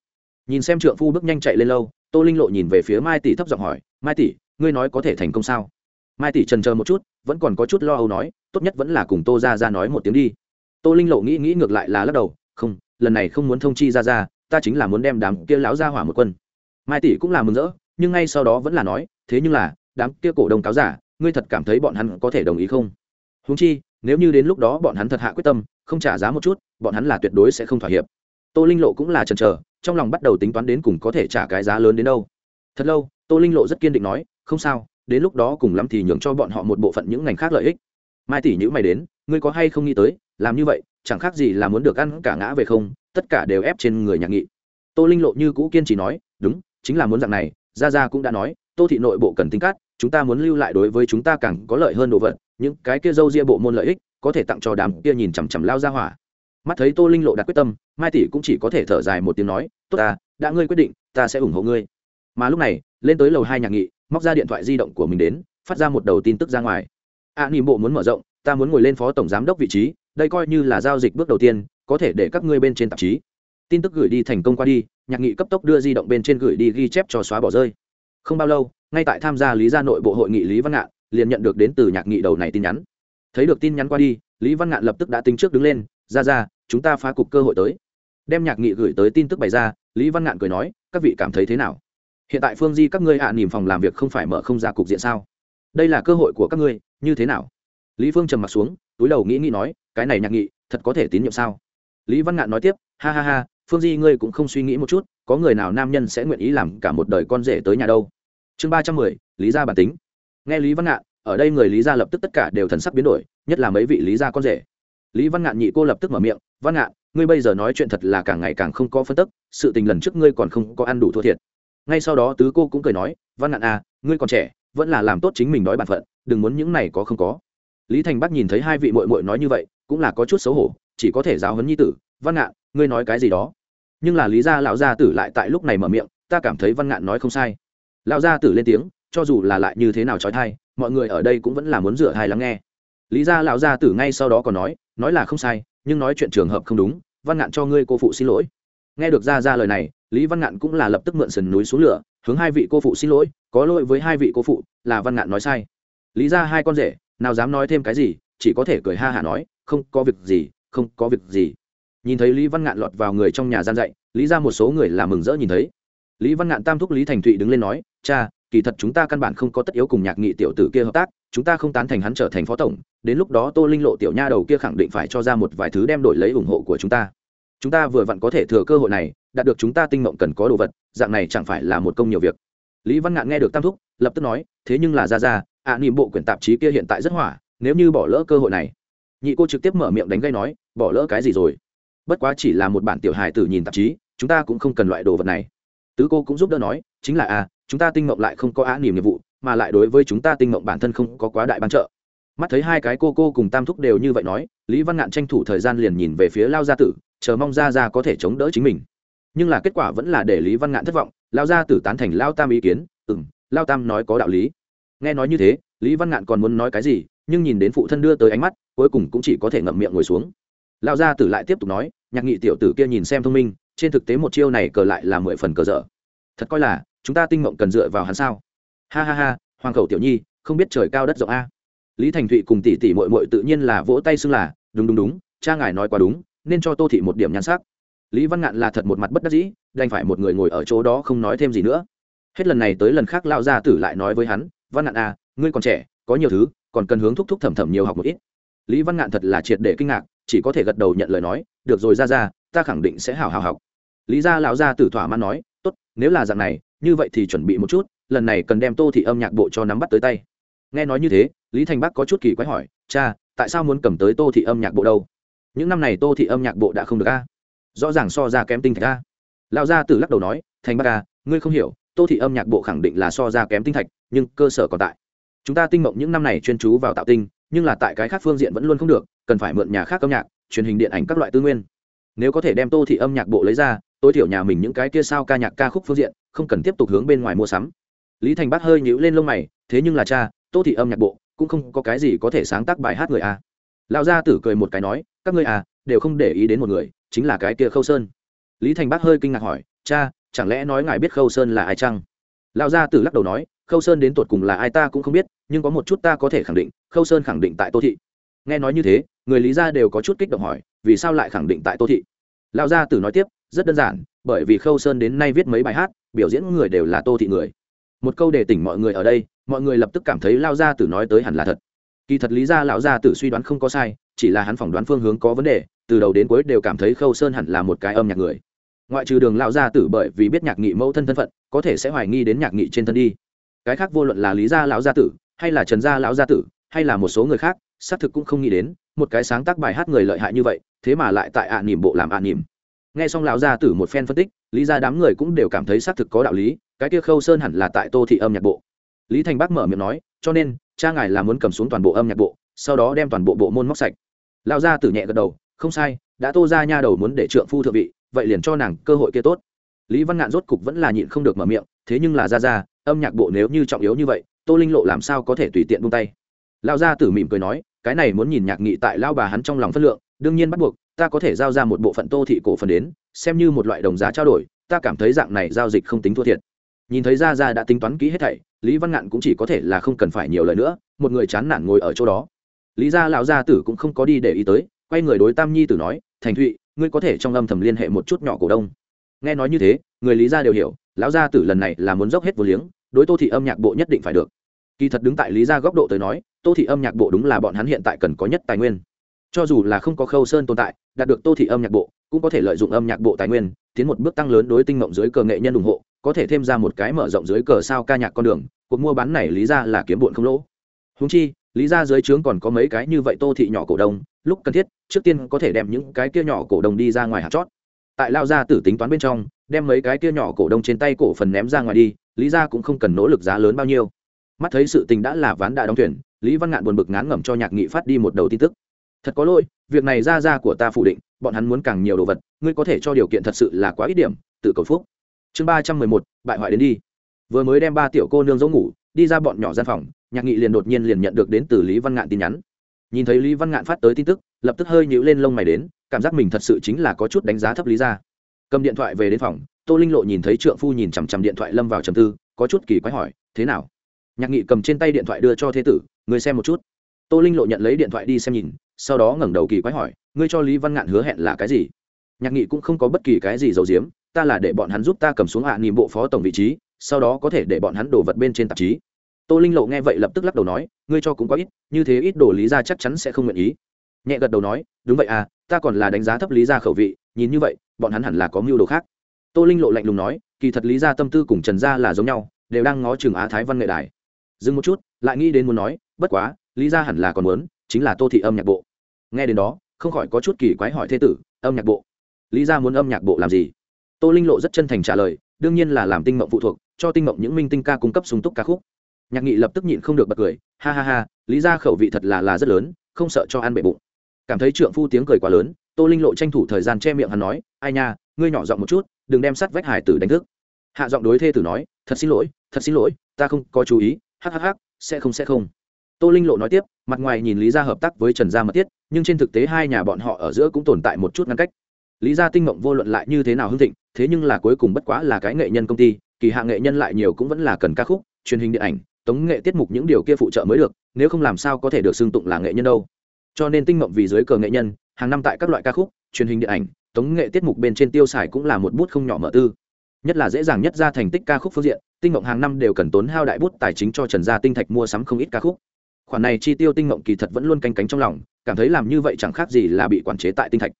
Nhìn xem trượng phu bước nhanh chạy lên lâu, tô linh lộ nhìn về phía mai tỷ thấp giọng hỏi, mai tỷ, ngươi nói có thể thành công sao? Mai tỷ trần chờ một chút, vẫn còn có chút lo âu nói, tốt nhất vẫn là cùng tô ra ra nói một tiếng đi. Tô linh lộ nghĩ nghĩ ngược lại là lắc đầu, không, lần này không muốn thông chi ra ra ta chính là muốn đem đám kia láo ra hỏa một quân. Mai tỷ cũng là mừng rỡ, nhưng ngay sau đó vẫn là nói, thế nhưng là, đám kia cổ đông cáo giả, ngươi thật cảm thấy bọn hắn có thể đồng ý không? Húng chi, nếu như đến lúc đó bọn hắn thật hạ quyết tâm, không trả giá một chút, bọn hắn là tuyệt đối sẽ không thỏa hiệp tô linh lộ cũng là chần chờ, trong lòng bắt đầu tính toán đến cùng có thể trả cái giá lớn đến đâu. Thật lâu, tô linh lộ rất kiên định nói, không sao, đến lúc đó cùng lắm thì nhường cho bọn họ một bộ phận những ngành khác lợi ích. Mai tỷ nhữ mày đến, ngươi có hay không nghĩ tới, làm như vậy, chẳng khác gì là muốn được ăn cả ngã về không, tất cả đều ép trên người nhạc nghị. Tô linh lộ như cũ kiên trì nói, đúng, chính là muốn dạng này, gia gia cũng đã nói, tô thị nội bộ cần tính cát, chúng ta muốn lưu lại đối với chúng ta càng có lợi hơn đồ vật, những cái kia dâu ria bộ môn lợi ích, có thể tặng cho đám kia nhìn chằm chằm lao ra hỏa mắt thấy tô linh lộ đặt quyết tâm mai tỷ cũng chỉ có thể thở dài một tiếng nói tốt ta đã ngươi quyết định ta sẽ ủng hộ ngươi. Mà lúc này lên tới lầu hai nhạc nghị móc ra điện thoại di động của mình đến phát ra một đầu tin tức ra ngoài. A à, nỉm bộ muốn mở rộng ta muốn ngồi lên phó tổng giám đốc vị trí đây coi như là giao dịch bước đầu tiên có thể để các ngươi bên trên tạp chí. Tin tức gửi đi thành công qua đi nhạc nghị cấp tốc đưa di động bên trên gửi đi ghi chép cho xóa bỏ rơi. Không bao lâu ngay tại tham gia lý gia nội bộ hội nghị lý văn ngạn liền nhận được đến từ nhạc nghị đầu này tin nhắn. Thấy được tin nhắn qua đi lý văn ngạn lập tức đã tính trước đứng lên ra ra chúng ta phá cục cơ hội tới. Đem nhạc nghị gửi tới tin tức bày ra lý văn ngạn cười nói các vị cảm thấy thế nào? Hiện tại phương di các ngươi hạ à, nỉm phòng làm việc không phải mở không ra cục diện sao? Đây là cơ hội của các ngươi như thế nào? Lý phương trầm m ặ t xuống túi đầu nghĩ nghĩ nói cái này nhạc nghị thật có thể tín nhiệm sao? Lý văn ngạn nói tiếp ha ha ha phương di ngươi cũng không suy nghĩ một chút có người nào nam nhân sẽ nguyện ý làm cả một đời con rể tới nhà đâu? Chương ba trăm mười lý gia bản tính. Nghe lý văn ngạn ở đây người lý gia lập tức tất cả đều thần sắc biến đổi nhất là mấy vị lý gia con rể lý văn ngạn nhị cô lập tức mở miệng, văn ngạn, ngươi bây giờ nói chuyện thật là càng ngày càng không có phân tức, sự tình lần trước ngươi còn không có ăn đủ thua thiệt. Ngay sau đó tứ cô cũng cười nói, văn ngạn à ngươi còn trẻ, vẫn là làm tốt chính mình nói bản phận, đừng muốn những này có không có. Lý thành bắc nhìn thấy hai vị mội mội nói như vậy, cũng là có chút xấu hổ, chỉ có thể giáo huấn nhi tử, văn ngạn, ngươi nói cái gì đó? Nhưng là lý gia lão gia tử lại tại lúc này mở miệng, ta cảm thấy văn ngạn nói không sai. Lão gia tử lên tiếng, cho dù là lại như thế nào trói thai, mọi người ở đây cũng vẫn là muốn rửa thai lắng nghe lý gia lão gia tử ngay sau đó còn nói nói là không sai, nhưng nói chuyện trường hợp không đúng, văn ngạn cho ngươi cô phụ xin lỗi. Nghe được ra ra lời này, lý văn ngạn cũng là lập tức mượn sườn núi xuống lửa, hướng hai vị cô phụ xin lỗi, có lỗi với hai vị cô phụ, là văn ngạn nói sai. Lý ra hai con rể, nào dám nói thêm cái gì, chỉ có thể cười ha hả nói, không có việc gì, không có việc gì. Nhìn thấy lý văn ngạn lọt vào người trong nhà gian dạy, lý ra một số người là mừng rỡ nhìn thấy. Lý văn ngạn tam thúc lý thành thụy đứng lên nói, cha, kỳ thật chúng ta căn bản không có tất yếu cùng nhạc nghị tiểu tử kia hợp tác chúng ta không tán thành hắn trở thành phó tổng đến lúc đó tô linh lộ tiểu nha đầu kia khẳng định phải cho ra một vài thứ đem đổi lấy ủng hộ của chúng ta. Chúng ta vừa vặn có thể thừa cơ hội này đạt được chúng ta tinh mộng cần có đồ vật dạng này chẳng phải là một công nhiều việc. Lý văn ngạn nghe được tam thúc lập tức nói thế nhưng là ra ra ạ à, bộ quyển tạp chí kia hiện tại rất hỏa nếu như bỏ lỡ cơ hội này. Nhị cô trực tiếp mở miệng đánh gây nói bỏ lỡ cái gì rồi? Bất quá chỉ là một bản tiểu hài tử nhìn tạp chí chúng ta cũng không cần loại đồ vật này. Tứ cô cũng giúp đỡ nói chính là a à, chúng ta tinh mộng lại không có á niềm nhiệm vụ mà lại đối với chúng ta tinh mộng bản thân không có quá đại ban trợ. Mắt thấy hai cái cô cô cùng tam thúc đều như vậy nói, lý văn ngạn tranh thủ thời gian liền nhìn về phía lao gia tử, chờ mong ra ra có thể chống đỡ chính mình. Nhưng là kết quả vẫn là để lý văn ngạn thất vọng, lao gia tử tán thành lao tam ý kiến ừ m lao tam nói có đạo lý. Nghe nói như thế, lý văn ngạn còn muốn nói cái gì, nhưng nhìn đến phụ thân đưa tới ánh mắt, cuối cùng cũng chỉ có thể ngậm miệng ngồi xuống. Lao gia tử lại tiếp tục nói, nhạc nghị tiểu tử kia nhìn xem thông minh, trên thực tế một chiêu này cờ lại là mười phần cờ dở. Thật coi là, chúng ta tinh mộng cần dựa vào hắn sao? Ha ha ha, hoàng khẩu tiểu nhi, không biết trời cao đất rộng a. Lý thành thụy cùng tỷ tỷ mội mội tự nhiên là vỗ tay xưng là, đúng đúng đúng, cha ngài nói quá đúng, nên cho tô thị một điểm nhan sắc. Lý văn ngạn là thật một mặt bất đắc dĩ, đành phải một người ngồi ở chỗ đó không nói thêm gì nữa. Hết lần này tới lần khác lao gia tử lại nói với hắn, văn ngạn à ngươi còn trẻ, có nhiều thứ, còn cần hướng thúc thúc thẩm thẩm nhiều học một ít. Lý văn ngạn thật là triệt để kinh ngạc, chỉ có thể gật đầu nhận lời nói, được rồi ra ra ta khẳng định sẽ hào hào học. Lý gia lão gia tử thỏa mãn nói, tốt, nếu là dạng này, như vậy thì chuẩn bị một chút lần này cần đem tô thị âm nhạc bộ cho nắm bắt tới tay. Nghe nói như thế, lý thành bắc có chút kỳ quái hỏi, cha, tại sao muốn cầm tới tô thị âm nhạc bộ đâu? Những năm này tô thị âm nhạc bộ đã không được a. Rõ ràng so ra kém tinh thạch a. Lão gia tử lắc đầu nói, thành bắc a ngươi không hiểu, tô thị âm nhạc bộ khẳng định là so ra kém tinh thạch, nhưng cơ sở còn tại. Chúng ta tinh mộng những năm này chuyên chú vào tạo tinh, nhưng là tại cái khác phương diện vẫn luôn không được, cần phải mượn nhà khác âm nhạc, truyền hình điện ảnh các loại tư nguyên. Nếu có thể đem tô thị âm nhạc bộ lấy ra, tối thiểu nhà mình những cái kia sao ca nhạc ca khúc phương diện, không cần tiếp tục hướng bên ngoài mua sắm lý thành bác hơi nhíu lên lông mày, thế nhưng là cha, tô thị âm nhạc bộ, cũng không có cái gì có thể sáng tác bài hát người a. À. lão gia tử cười một cái nói, các ngươi à đều không để ý đến một người, chính là cái kia khâu sơn. Lý thành bác hơi kinh ngạc hỏi, cha, chẳng lẽ nói ngài biết khâu sơn là ai chăng? Lão gia tử lắc đầu nói, khâu sơn đến tột cùng là ai ta cũng không biết, nhưng có một chút ta có thể khẳng định, khâu sơn khẳng định tại tô thị. Nghe nói như thế, người lý gia đều có chút kích động hỏi, vì sao lại khẳng định tại tô thị? Lão gia tử nói tiếp, rất đơn giản, bởi vì khâu sơn đến nay viết mấy bài hát, biểu diễn người đều là tô thị người một câu để tỉnh mọi người ở đây, mọi người lập tức cảm thấy lao gia tử nói tới hẳn là thật. Kỳ thật lý gia, lão gia tử suy đoán không có sai, chỉ là hắn phỏng đoán phương hướng có vấn đề, từ đầu đến cuối đều cảm thấy khâu sơn hẳn là một cái âm nhạc người. Ngoại trừ đường lão gia tử bởi vì biết nhạc nghị mẫu thân thân phận, có thể sẽ hoài nghi đến nhạc nghị trên thân đi. Cái khác vô luận là lý gia, lão gia tử, hay là trần gia, lão gia tử, hay là một số người khác, xác thực cũng không nghĩ đến, một cái sáng tác bài hát người lợi hại như vậy, thế mà lại tại ạ à nỉm bộ làm ạ à nỉm. Nghe xong lão gia tử một phen phân tích, lý ra đám người cũng đều cảm thấy xác thực có đạo lý cái kia khâu sơn hẳn là tại tô thị âm nhạc bộ. Lý thành bắc mở miệng nói, cho nên, cha ngài là muốn cầm xuống toàn bộ âm nhạc bộ, sau đó đem toàn bộ bộ môn móc sạch. Lão gia tử nhẹ gật đầu, không sai, đã tô ra nha đầu muốn để trượng phu thượng vị, vậy liền cho nàng cơ hội kia tốt. Lý văn ngạn rốt cục vẫn là nhịn không được mở miệng, thế nhưng là ra ra, âm nhạc bộ nếu như trọng yếu như vậy, tô linh lộ làm sao có thể tùy tiện buông tay? Lão gia tử mỉm cười nói, cái này muốn nhìn nhạc nghị tại lao bà hắn trong lòng phất lượng, đương nhiên bắt buộc, ta có thể giao ra một bộ phận tô thị cổ phần đến, xem như một loại đồng giá trao đổi, ta cảm thấy dạng này giao dịch không tính thua thiệt nhìn thấy ra ra đã tính toán kỹ hết thảy, lý văn ngạn cũng chỉ có thể là không cần phải nhiều lời nữa, một người chán nản ngồi ở chỗ đó. Lý gia lão gia tử cũng không có đi để ý tới, quay người đối tam nhi tử nói, thành thụy, ngươi có thể trong âm thầm liên hệ một chút nhỏ cổ đông. Nghe nói như thế, người lý gia đều hiểu, lão gia tử lần này là muốn dốc hết vô liếng, đối tô thị âm nhạc bộ nhất định phải được. Kỳ thật đứng tại lý gia góc độ tới nói, tô thị âm nhạc bộ đúng là bọn hắn hiện tại cần có nhất tài nguyên. Cho dù là không có khâu sơn tồn tại, đạt được tô thị âm nhạc bộ, cũng có thể lợi dụng âm nhạc bộ tài nguyên, tiến một bước tăng lớn đối tinh mộng dưới cờ nghệ nhân ủng hộ có thể thêm ra một cái mở rộng dưới cờ sao ca nhạc con đường, cuộc mua bán này lý ra là kiếm bụn không lỗ. Húng chi, lý ra dưới trướng còn có mấy cái như vậy tô thị nhỏ cổ đông, lúc cần thiết, trước tiên có thể đem những cái kia nhỏ cổ đông đi ra ngoài hạt chót. Tại lao ra tử tính toán bên trong, đem mấy cái kia nhỏ cổ đông trên tay cổ phần ném ra ngoài đi, lý ra cũng không cần nỗ lực giá lớn bao nhiêu. Mắt thấy sự tình đã là ván đại đóng thuyền, lý văn ngạn buồn bực ngán ngẩm cho nhạc nghị phát đi một đầu tin tức. Thật có lỗi, việc này ra ra của ta phủ định, bọn hắn muốn càng nhiều đồ vật, ngươi có thể cho điều kiện thật sự là quá ít điểm, tự cầu phúc chương ba trăm mười một, bại hoại đến đi. Vừa mới đem ba tiểu cô nương dỗ ngủ, đi ra bọn nhỏ gian phòng, nhạc nghị liền đột nhiên liền nhận được đến từ lý văn ngạn tin nhắn. Nhìn thấy lý văn ngạn phát tới tin tức, lập tức hơi nhíu lên lông mày đến, cảm giác mình thật sự chính là có chút đánh giá thấp lý ra cầm điện thoại về đến phòng, tô linh lộ nhìn thấy trượng phu nhìn chằm chằm điện thoại lâm vào trầm tư, có chút kỳ quái hỏi, thế nào? Nhạc nghị cầm trên tay điện thoại đưa cho thế tử người xem một chút. Tô linh lộ nhận lấy điện thoại đi xem nhìn, sau đó ngẩng đầu kỳ quái hỏi, ngươi cho lý văn ngạn hứa hẹn là cái gì? Nhạc nghị cũng không có bất kỳ cái gì giấu giếm ta là để bọn hắn giúp ta cầm xuống hạ à bộ phó tổng vị trí, sau đó có thể để bọn hắn đổ vật bên trên tạp chí. Tô linh lộ nghe vậy lập tức lắc đầu nói, ngươi cho cũng có ít, như thế ít đồ lý ra chắc chắn sẽ không nguyện ý. Nhẹ gật đầu nói, đúng vậy à ta còn là đánh giá thấp lý ra khẩu vị, nhìn như vậy, bọn hắn hẳn là có mưu đồ khác. Tô linh lộ lạnh lùng nói, kỳ thật lý ra tâm tư cùng trần gia là giống nhau, đều đang ngó trường á thái văn nghệ đài. Dừng một chút, lại nghĩ đến muốn nói, bất quá, lý ra hẳn là còn muốn, chính là tô thị âm nhạc bộ. Nghe đến đó, không khỏi có chút kỳ quái hỏi thế tử, âm nhạc bộ? Lý ra muốn âm nhạc bộ làm gì? Tô linh lộ rất chân thành trả lời, đương nhiên là làm tinh mộng phụ thuộc, cho tinh mộng những minh tinh ca cung cấp sung túc ca khúc. Nhạc nghị lập tức nhịn không được bật cười, ha ha ha, lý ra khẩu vị thật là là rất lớn, không sợ cho ăn bệ bụng. Cảm thấy trượng phu tiếng cười quá lớn, tô linh lộ tranh thủ thời gian che miệng hắn nói, ai nha, ngươi nhỏ giọng một chút, đừng đem sắt vách hải tử đánh thức. Hạ giọng đối thê tử nói, thật xin lỗi, thật xin lỗi, ta không có chú ý hhh sẽ không sẽ không. Tô linh lộ nói tiếp, mặt ngoài nhìn lý gia hợp tác với trần gia mật thiết, nhưng trên thực tế hai nhà bọn họ ở giữa cũng tồn tại một chút ngăn cách lý gia tinh mộng vô luận lại như thế nào hưng thịnh, thế nhưng là cuối cùng bất quá là cái nghệ nhân công ty, kỳ hạ nghệ nhân lại nhiều cũng vẫn là cần ca khúc, truyền hình điện ảnh, tống nghệ tiết mục những điều kia phụ trợ mới được, nếu không làm sao có thể được xưng tụng là nghệ nhân đâu. Cho nên tinh mộng vì dưới cờ nghệ nhân, hàng năm tại các loại ca khúc, truyền hình điện ảnh, tống nghệ tiết mục bên trên tiêu xài cũng là một bút không nhỏ mở tư. Nhất là dễ dàng nhất ra thành tích ca khúc phương diện, tinh mộng hàng năm đều cần tốn hao đại bút tài chính cho trần gia tinh thạch mua sắm không ít ca khúc. Khoản này chi tiêu tinh mộng kỳ thật vẫn luôn canh cánh trong lòng, cảm thấy làm như vậy chẳng khác gì là bị quản chế tại tinh thạch.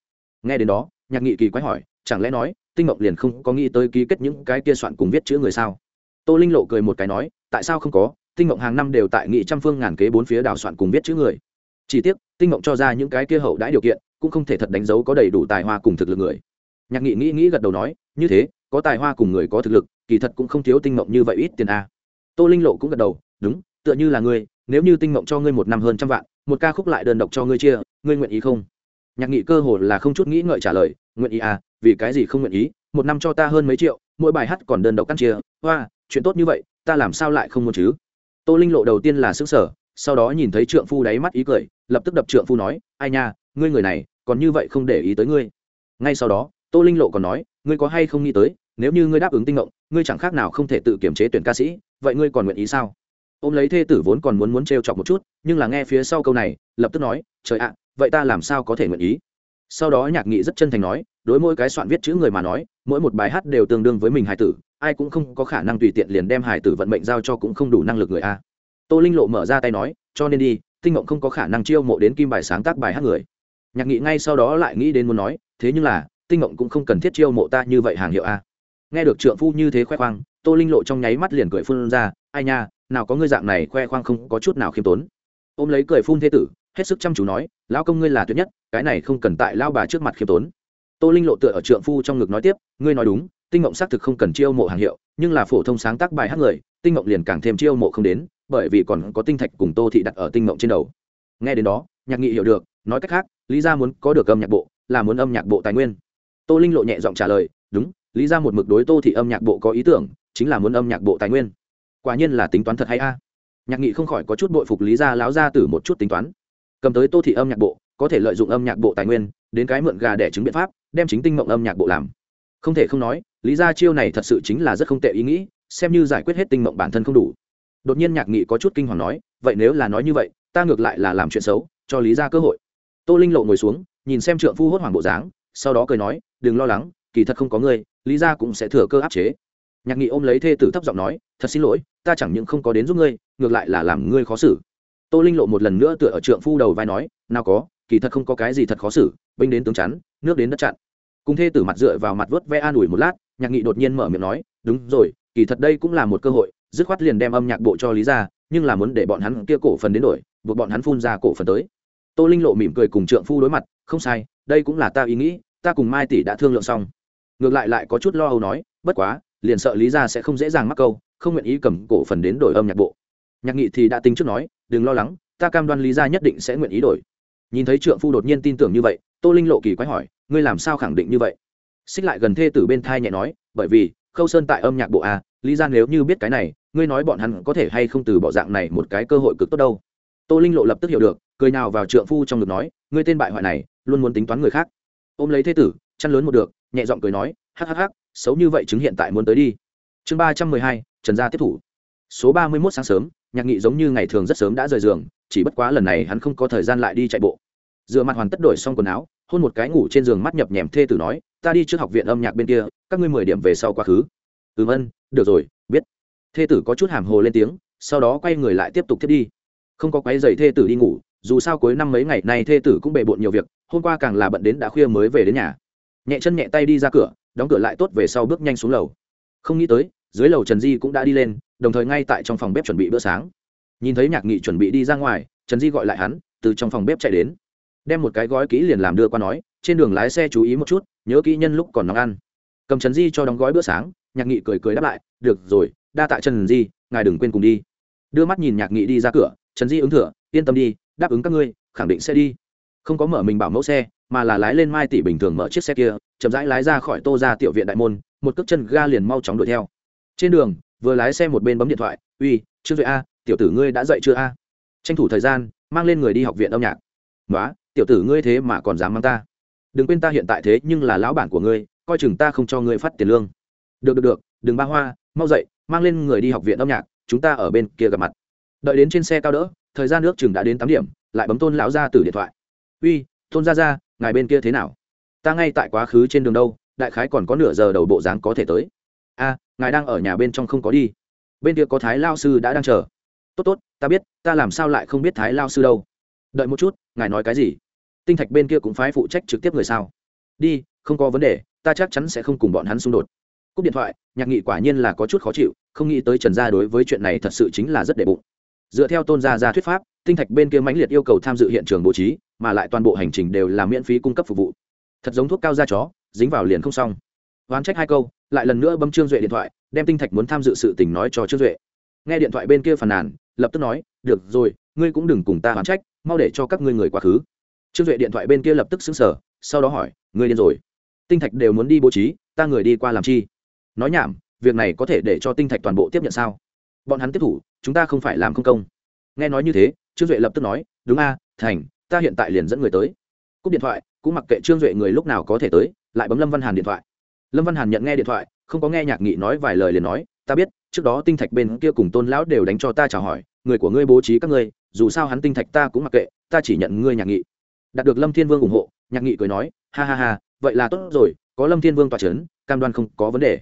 Nghe đến đó nhạc nghị kỳ quái hỏi, chẳng lẽ nói, tinh mộng liền không có nghĩ tới ký kết những cái kia soạn cùng viết chữ người sao? Tô linh lộ cười một cái nói, tại sao không có, tinh mộng hàng năm đều tại nghị trăm phương ngàn kế bốn phía đào soạn cùng viết chữ người. Chỉ tiếc, tinh mộng cho ra những cái kia hậu đãi điều kiện, cũng không thể thật đánh dấu có đầy đủ tài hoa cùng thực lực người. Nhạc nghị nghĩ nghĩ gật đầu nói, như thế, có tài hoa cùng người có thực lực, kỳ thật cũng không thiếu tinh mộng như vậy ít tiền a. Tô linh lộ cũng gật đầu, đúng, tựa như là ngươi, nếu như tinh mộng cho ngươi một năm hơn trăm vạn, một ca khúc lại đơn độc cho ngươi chia, ngươi nguyện ý không? Nhạc nghị cơ hồ là không chút nghĩ ngợi trả lời, nguyện ý à vì cái gì không nguyện ý? Một năm cho ta hơn mấy triệu, mỗi bài hát còn đơn độc căn chia. Hoa, chuyện tốt như vậy, ta làm sao lại không muốn chứ? Tô linh lộ đầu tiên là xứng sở sau đó nhìn thấy trượng phu đáy mắt ý cười, lập tức đập trượng phu nói, ai nha, ngươi người này, còn như vậy không để ý tới ngươi. Ngay sau đó, tô linh lộ còn nói, ngươi có hay không nghĩ tới, nếu như ngươi đáp ứng tinh ngộng, ngươi chẳng khác nào không thể tự kiểm chế tuyển ca sĩ, vậy ngươi còn nguyện ý sao? Ôm lấy thê tử vốn còn muốn muốn t chọc một chút, nhưng là nghe phía sau câu này, lập tức nói, trời ạ vậy ta làm sao có thể nguyện ý? Sau đó nhạc nghị rất chân thành nói, đối mỗi cái soạn viết chữ người mà nói, mỗi một bài hát đều tương đương với mình hải tử, ai cũng không có khả năng tùy tiện liền đem hải tử vận mệnh giao cho cũng không đủ năng lực người a. Tô linh lộ mở ra tay nói, cho nên đi, tinh mộng không có khả năng chiêu mộ đến kim bài sáng tác bài hát người. Nhạc nghị ngay sau đó lại nghĩ đến muốn nói, thế nhưng là, tinh mộng cũng không cần thiết chiêu mộ ta như vậy hàng hiệu a. Nghe được trượng phu như thế khoe khoang, tô linh lộ trong nháy mắt liền cười phun ra, ai nha, nào có ngươi dạng này khoe khoang không có chút nào khiêm tốn ôm lấy cười phun thế tử, hết sức chăm chú nói, lão công ngươi là tuyệt nhất, cái này không cần tại lao bà trước mặt khiêm tốn. Tô linh lộ tựa ở trượng phu trong ngực nói tiếp, ngươi nói đúng, tinh mộng xác thực không cần chiêu mộ hàng hiệu, nhưng là phổ thông sáng tác bài hát người, tinh mộng liền càng thêm chiêu mộ không đến, bởi vì còn có tinh thạch cùng tô thị đặt ở tinh mộng trên đầu. Nghe đến đó, nhạc nghị hiểu được, nói cách khác, lý ra muốn có được âm nhạc bộ, là muốn âm nhạc bộ tài nguyên. Tô linh lộ nhẹ giọng trả lời, đúng, lý ra một mực đối tô thị âm nhạc bộ có ý tưởng, chính là muốn âm nhạc bộ tài nguyên. Quả nhiên là tính toán thật hay a nhạc nghị không khỏi có chút bội phục lý Gia láo ra từ một chút tính toán. Cầm tới tô thị âm nhạc bộ, có thể lợi dụng âm nhạc bộ tài nguyên, đến cái mượn gà đẻ trứng biện pháp, đem chính tinh mộng âm nhạc bộ làm. Không thể không nói, lý ra chiêu này thật sự chính là rất không tệ ý nghĩ, xem như giải quyết hết tinh mộng bản thân không đủ. Đột nhiên nhạc nghị có chút kinh hoàng nói, vậy nếu là nói như vậy, ta ngược lại là làm chuyện xấu, cho lý ra cơ hội. Tô linh lộ ngồi xuống, nhìn xem trượng phu hốt hoảng bộ dáng, sau đó cười nói, đừng lo lắng, kỳ thật không có ngươi, lý ra cũng sẽ thừa cơ áp chế nhạc nghị ôm lấy thê tử thấp giọng nói, thật xin lỗi, ta chẳng những không có đến giúp ngươi, ngược lại là làm ngươi khó xử. Tô linh lộ một lần nữa tựa ở trượng phu đầu vai nói, nào có, kỳ thật không có cái gì thật khó xử, binh đến tướng chắn, nước đến đất chặn. Cùng thê tử mặt dựa vào mặt vớt ve an ủi một lát, nhạc nghị đột nhiên mở miệng nói, đúng rồi, kỳ thật đây cũng là một cơ hội, dứt khoát liền đem âm nhạc bộ cho lý ra nhưng là muốn để bọn hắn kia cổ phần đến đổi, buộc bọn hắn phun ra cổ phần tới. Tô linh lộ mỉm cười cùng trượng phu đối mặt, không sai, đây cũng là ta ý nghĩ, ta cùng mai tỷ đã thương lượng xong. Ngược lại lại có chút lo âu nói, bất quá liền sợ lý ra sẽ không dễ dàng mắc câu, không nguyện ý cầm cổ phần đến đổi âm nhạc bộ. Nhạc nghị thì đã tính trước nói, đừng lo lắng, ta cam đoan lý ra nhất định sẽ nguyện ý đổi. Nhìn thấy trượng phu đột nhiên tin tưởng như vậy, tô linh lộ kỳ quái hỏi, ngươi làm sao khẳng định như vậy? Xích lại gần thê Tử bên thai nhẹ nói, bởi vì, khâu sơn tại âm nhạc bộ a, lý ra nếu như biết cái này, ngươi nói bọn hắn có thể hay không từ bỏ dạng này một cái cơ hội cực tốt đâu? Tô linh lộ lập tức hiểu được, cười nào vào trượng phu trong ngực nói, ngươi tên bại hoại này, luôn muốn tính toán người khác. Ôm lấy thế tử, chăn lớn một được, nhẹ giọng cười nói, hắc hắc hắc xấu như vậy chứng hiện tại muốn tới đi. Chương ba trăm mười hai, trần gia tiếp thủ. Số ba mươi mốt sáng sớm, nhạc nghị giống như ngày thường rất sớm đã rời giường, chỉ bất quá lần này hắn không có thời gian lại đi chạy bộ. Dựa mặt hoàn tất đổi xong quần áo, hôn một cái ngủ trên giường mắt nhập nhèm thê tử nói, ta đi trước học viện âm nhạc bên kia, các ngươi mười điểm về sau quá khứ. Ừm ân, được rồi, biết. Thê tử có chút hàm hồ lên tiếng, sau đó quay người lại tiếp tục thiết đi. Không có quái dày thê tử đi ngủ, dù sao cuối năm mấy ngày nay thê tử cũng bề bộn nhiều việc, hôm qua càng là bận đến đã khuya mới về đến nhà. Nhẹ chân nhẹ tay đi ra cửa đóng cửa lại tốt về sau bước nhanh xuống lầu. Không nghĩ tới, dưới lầu trần di cũng đã đi lên, đồng thời ngay tại trong phòng bếp chuẩn bị bữa sáng. Nhìn thấy nhạc nghị chuẩn bị đi ra ngoài, trần di gọi lại hắn, từ trong phòng bếp chạy đến. Đem một cái gói kỹ liền làm đưa qua nói, trên đường lái xe chú ý một chút, nhớ kỹ nhân lúc còn nóng ăn. Cầm trần di cho đóng gói bữa sáng, nhạc nghị cười cười đáp lại, được rồi, đa tạ trần di, ngài đừng quên cùng đi. Đưa mắt nhìn nhạc nghị đi ra cửa, trần di ứng thừa yên tâm đi, đáp ứng các ngươi, khẳng định sẽ đi. Không có mở mình bảo mẫu xe, mà là lái lên mai tỷ bình thường mở chiếc xe kia chậm rãi lái ra khỏi tô ra tiểu viện đại môn, một cước chân ga liền mau chóng đuổi theo. Trên đường, vừa lái xe một bên bấm điện thoại, uy, trương duệ a, tiểu tử ngươi đã dậy chưa a? Tranh thủ thời gian, mang lên người đi học viện âm nhạc. Nói tiểu tử ngươi thế mà còn dám mang ta. Đừng quên ta hiện tại thế nhưng là lão bản của ngươi, coi chừng ta không cho ngươi phát tiền lương. Được được được, đừng ba hoa, mau dậy, mang lên người đi học viện âm nhạc, chúng ta ở bên kia gặp mặt. Đợi đến trên xe cao đỡ, thời gian nước chừng đã đến tám điểm, lại bấm tôn lão ra từ điện thoại. Uy, tôn ra ra ngài bên kia thế nào? Ta ngay tại quá khứ trên đường đâu, đại khái còn có nửa giờ đầu bộ dáng có thể tới. A, ngài đang ở nhà bên trong không có đi. Bên kia có thái lao sư đã đang chờ. Tốt tốt, ta biết, ta làm sao lại không biết thái lao sư đâu. Đợi một chút, ngài nói cái gì? Tinh thạch bên kia cũng phái phụ trách trực tiếp người sao? Đi, không có vấn đề, ta chắc chắn sẽ không cùng bọn hắn xung đột. Cúp điện thoại, nhạc nghị quả nhiên là có chút khó chịu, không nghĩ tới trần gia đối với chuyện này thật sự chính là rất đệ bụng. Dựa theo tôn gia gia thuyết pháp, tinh thạch bên kia mãnh liệt yêu cầu tham dự hiện trường bố trí, mà lại toàn bộ hành trình đều là miễn phí cung cấp phục vụ thật giống thuốc cao da chó, dính vào liền không xong. Oán trách hai câu, lại lần nữa bấm trương duệ điện thoại, đem tinh thạch muốn tham dự sự tình nói cho trương duệ. Nghe điện thoại bên kia phàn nàn, lập tức nói, được rồi, ngươi cũng đừng cùng ta oán trách, mau để cho các ngươi người quá khứ. Trương duệ điện thoại bên kia lập tức xứng sở sau đó hỏi, ngươi điên rồi. Tinh thạch đều muốn đi bố trí, ta người đi qua làm chi? Nói nhảm, việc này có thể để cho tinh thạch toàn bộ tiếp nhận sao? Bọn hắn tiếp thủ, chúng ta không phải làm không công. Nghe nói như thế, trương duệ lập tức nói, đúng a, thành, ta hiện tại liền dẫn người tới. Cúp điện thoại cũng mặc kệ trương duệ người lúc nào có thể tới, lại bấm lâm văn hàn điện thoại. Lâm văn hàn nhận nghe điện thoại, không có nghe nhạc nghị nói vài lời liền nói, ta biết, trước đó tinh thạch bên kia cùng tôn lão đều đánh cho ta chào hỏi, người của ngươi bố trí các ngươi, dù sao hắn tinh thạch ta cũng mặc kệ, ta chỉ nhận ngươi nhạc nghị. Đạt được lâm thiên vương ủng hộ, nhạc nghị cười nói, ha ha ha, vậy là tốt rồi, có lâm thiên vương tòa c h ấ n cam đoan không có vấn đề.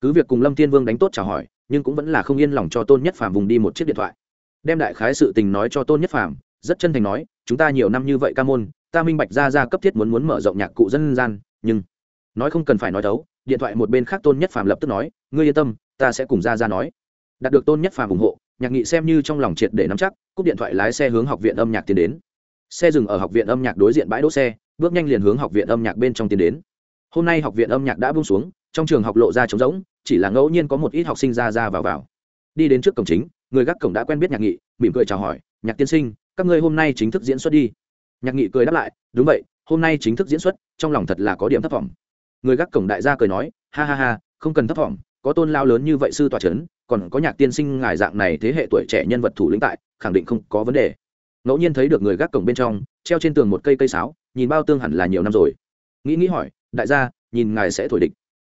Cứ việc cùng lâm thiên vương đánh tốt chào hỏi, nhưng cũng vẫn là không yên lòng cho tôn nhất phàm vùng đi một chiếc điện thoại. Đem đại khái sự tình nói cho tôn nhất phàm, rất chân thành nói, chúng ta nhiều năm như vậy ca môn ta minh bạch ra ra cấp thiết muốn muốn mở rộng nhạc cụ dân gian, nhưng nói không cần phải nói thấu điện thoại một bên khác tôn nhất phàm lập tức nói, ngươi yên tâm, ta sẽ cùng ra ra nói. Đạt được tôn nhất phàm ủng hộ, nhạc nghị xem như trong lòng triệt để nắm chắc, cúp điện thoại lái xe hướng học viện âm nhạc tiến đến. Xe dừng ở học viện âm nhạc đối diện bãi đỗ xe, bước nhanh liền hướng học viện âm nhạc bên trong tiến đến. Hôm nay học viện âm nhạc đã bung xuống, trong trường học lộ ra trống rỗng, chỉ là ngẫu nhiên có một ít học sinh ra ra vào vào. Đi đến trước cổng chính, người gác cổng đã quen biết nhạc nghị, mỉm cười chào hỏi, nhạc tiên sinh, các ngươi hôm nay chính thức diễn xuất đi nhạc nghị cười đáp lại, đúng vậy, hôm nay chính thức diễn xuất, trong lòng thật là có điểm thất vọng. Người gác cổng đại gia cười nói, ha ha ha, không cần thất vọng, có tôn lao lớn như vậy sư tòa c h ấ n còn có nhạc tiên sinh ngài dạng này thế hệ tuổi trẻ nhân vật thủ lĩnh tại, khẳng định không có vấn đề. Ngẫu nhiên thấy được người gác cổng bên trong, treo trên tường một cây cây sáo, nhìn bao tương hẳn là nhiều năm rồi. Nghĩ nghĩ hỏi, đại gia, nhìn ngài sẽ thổi địch.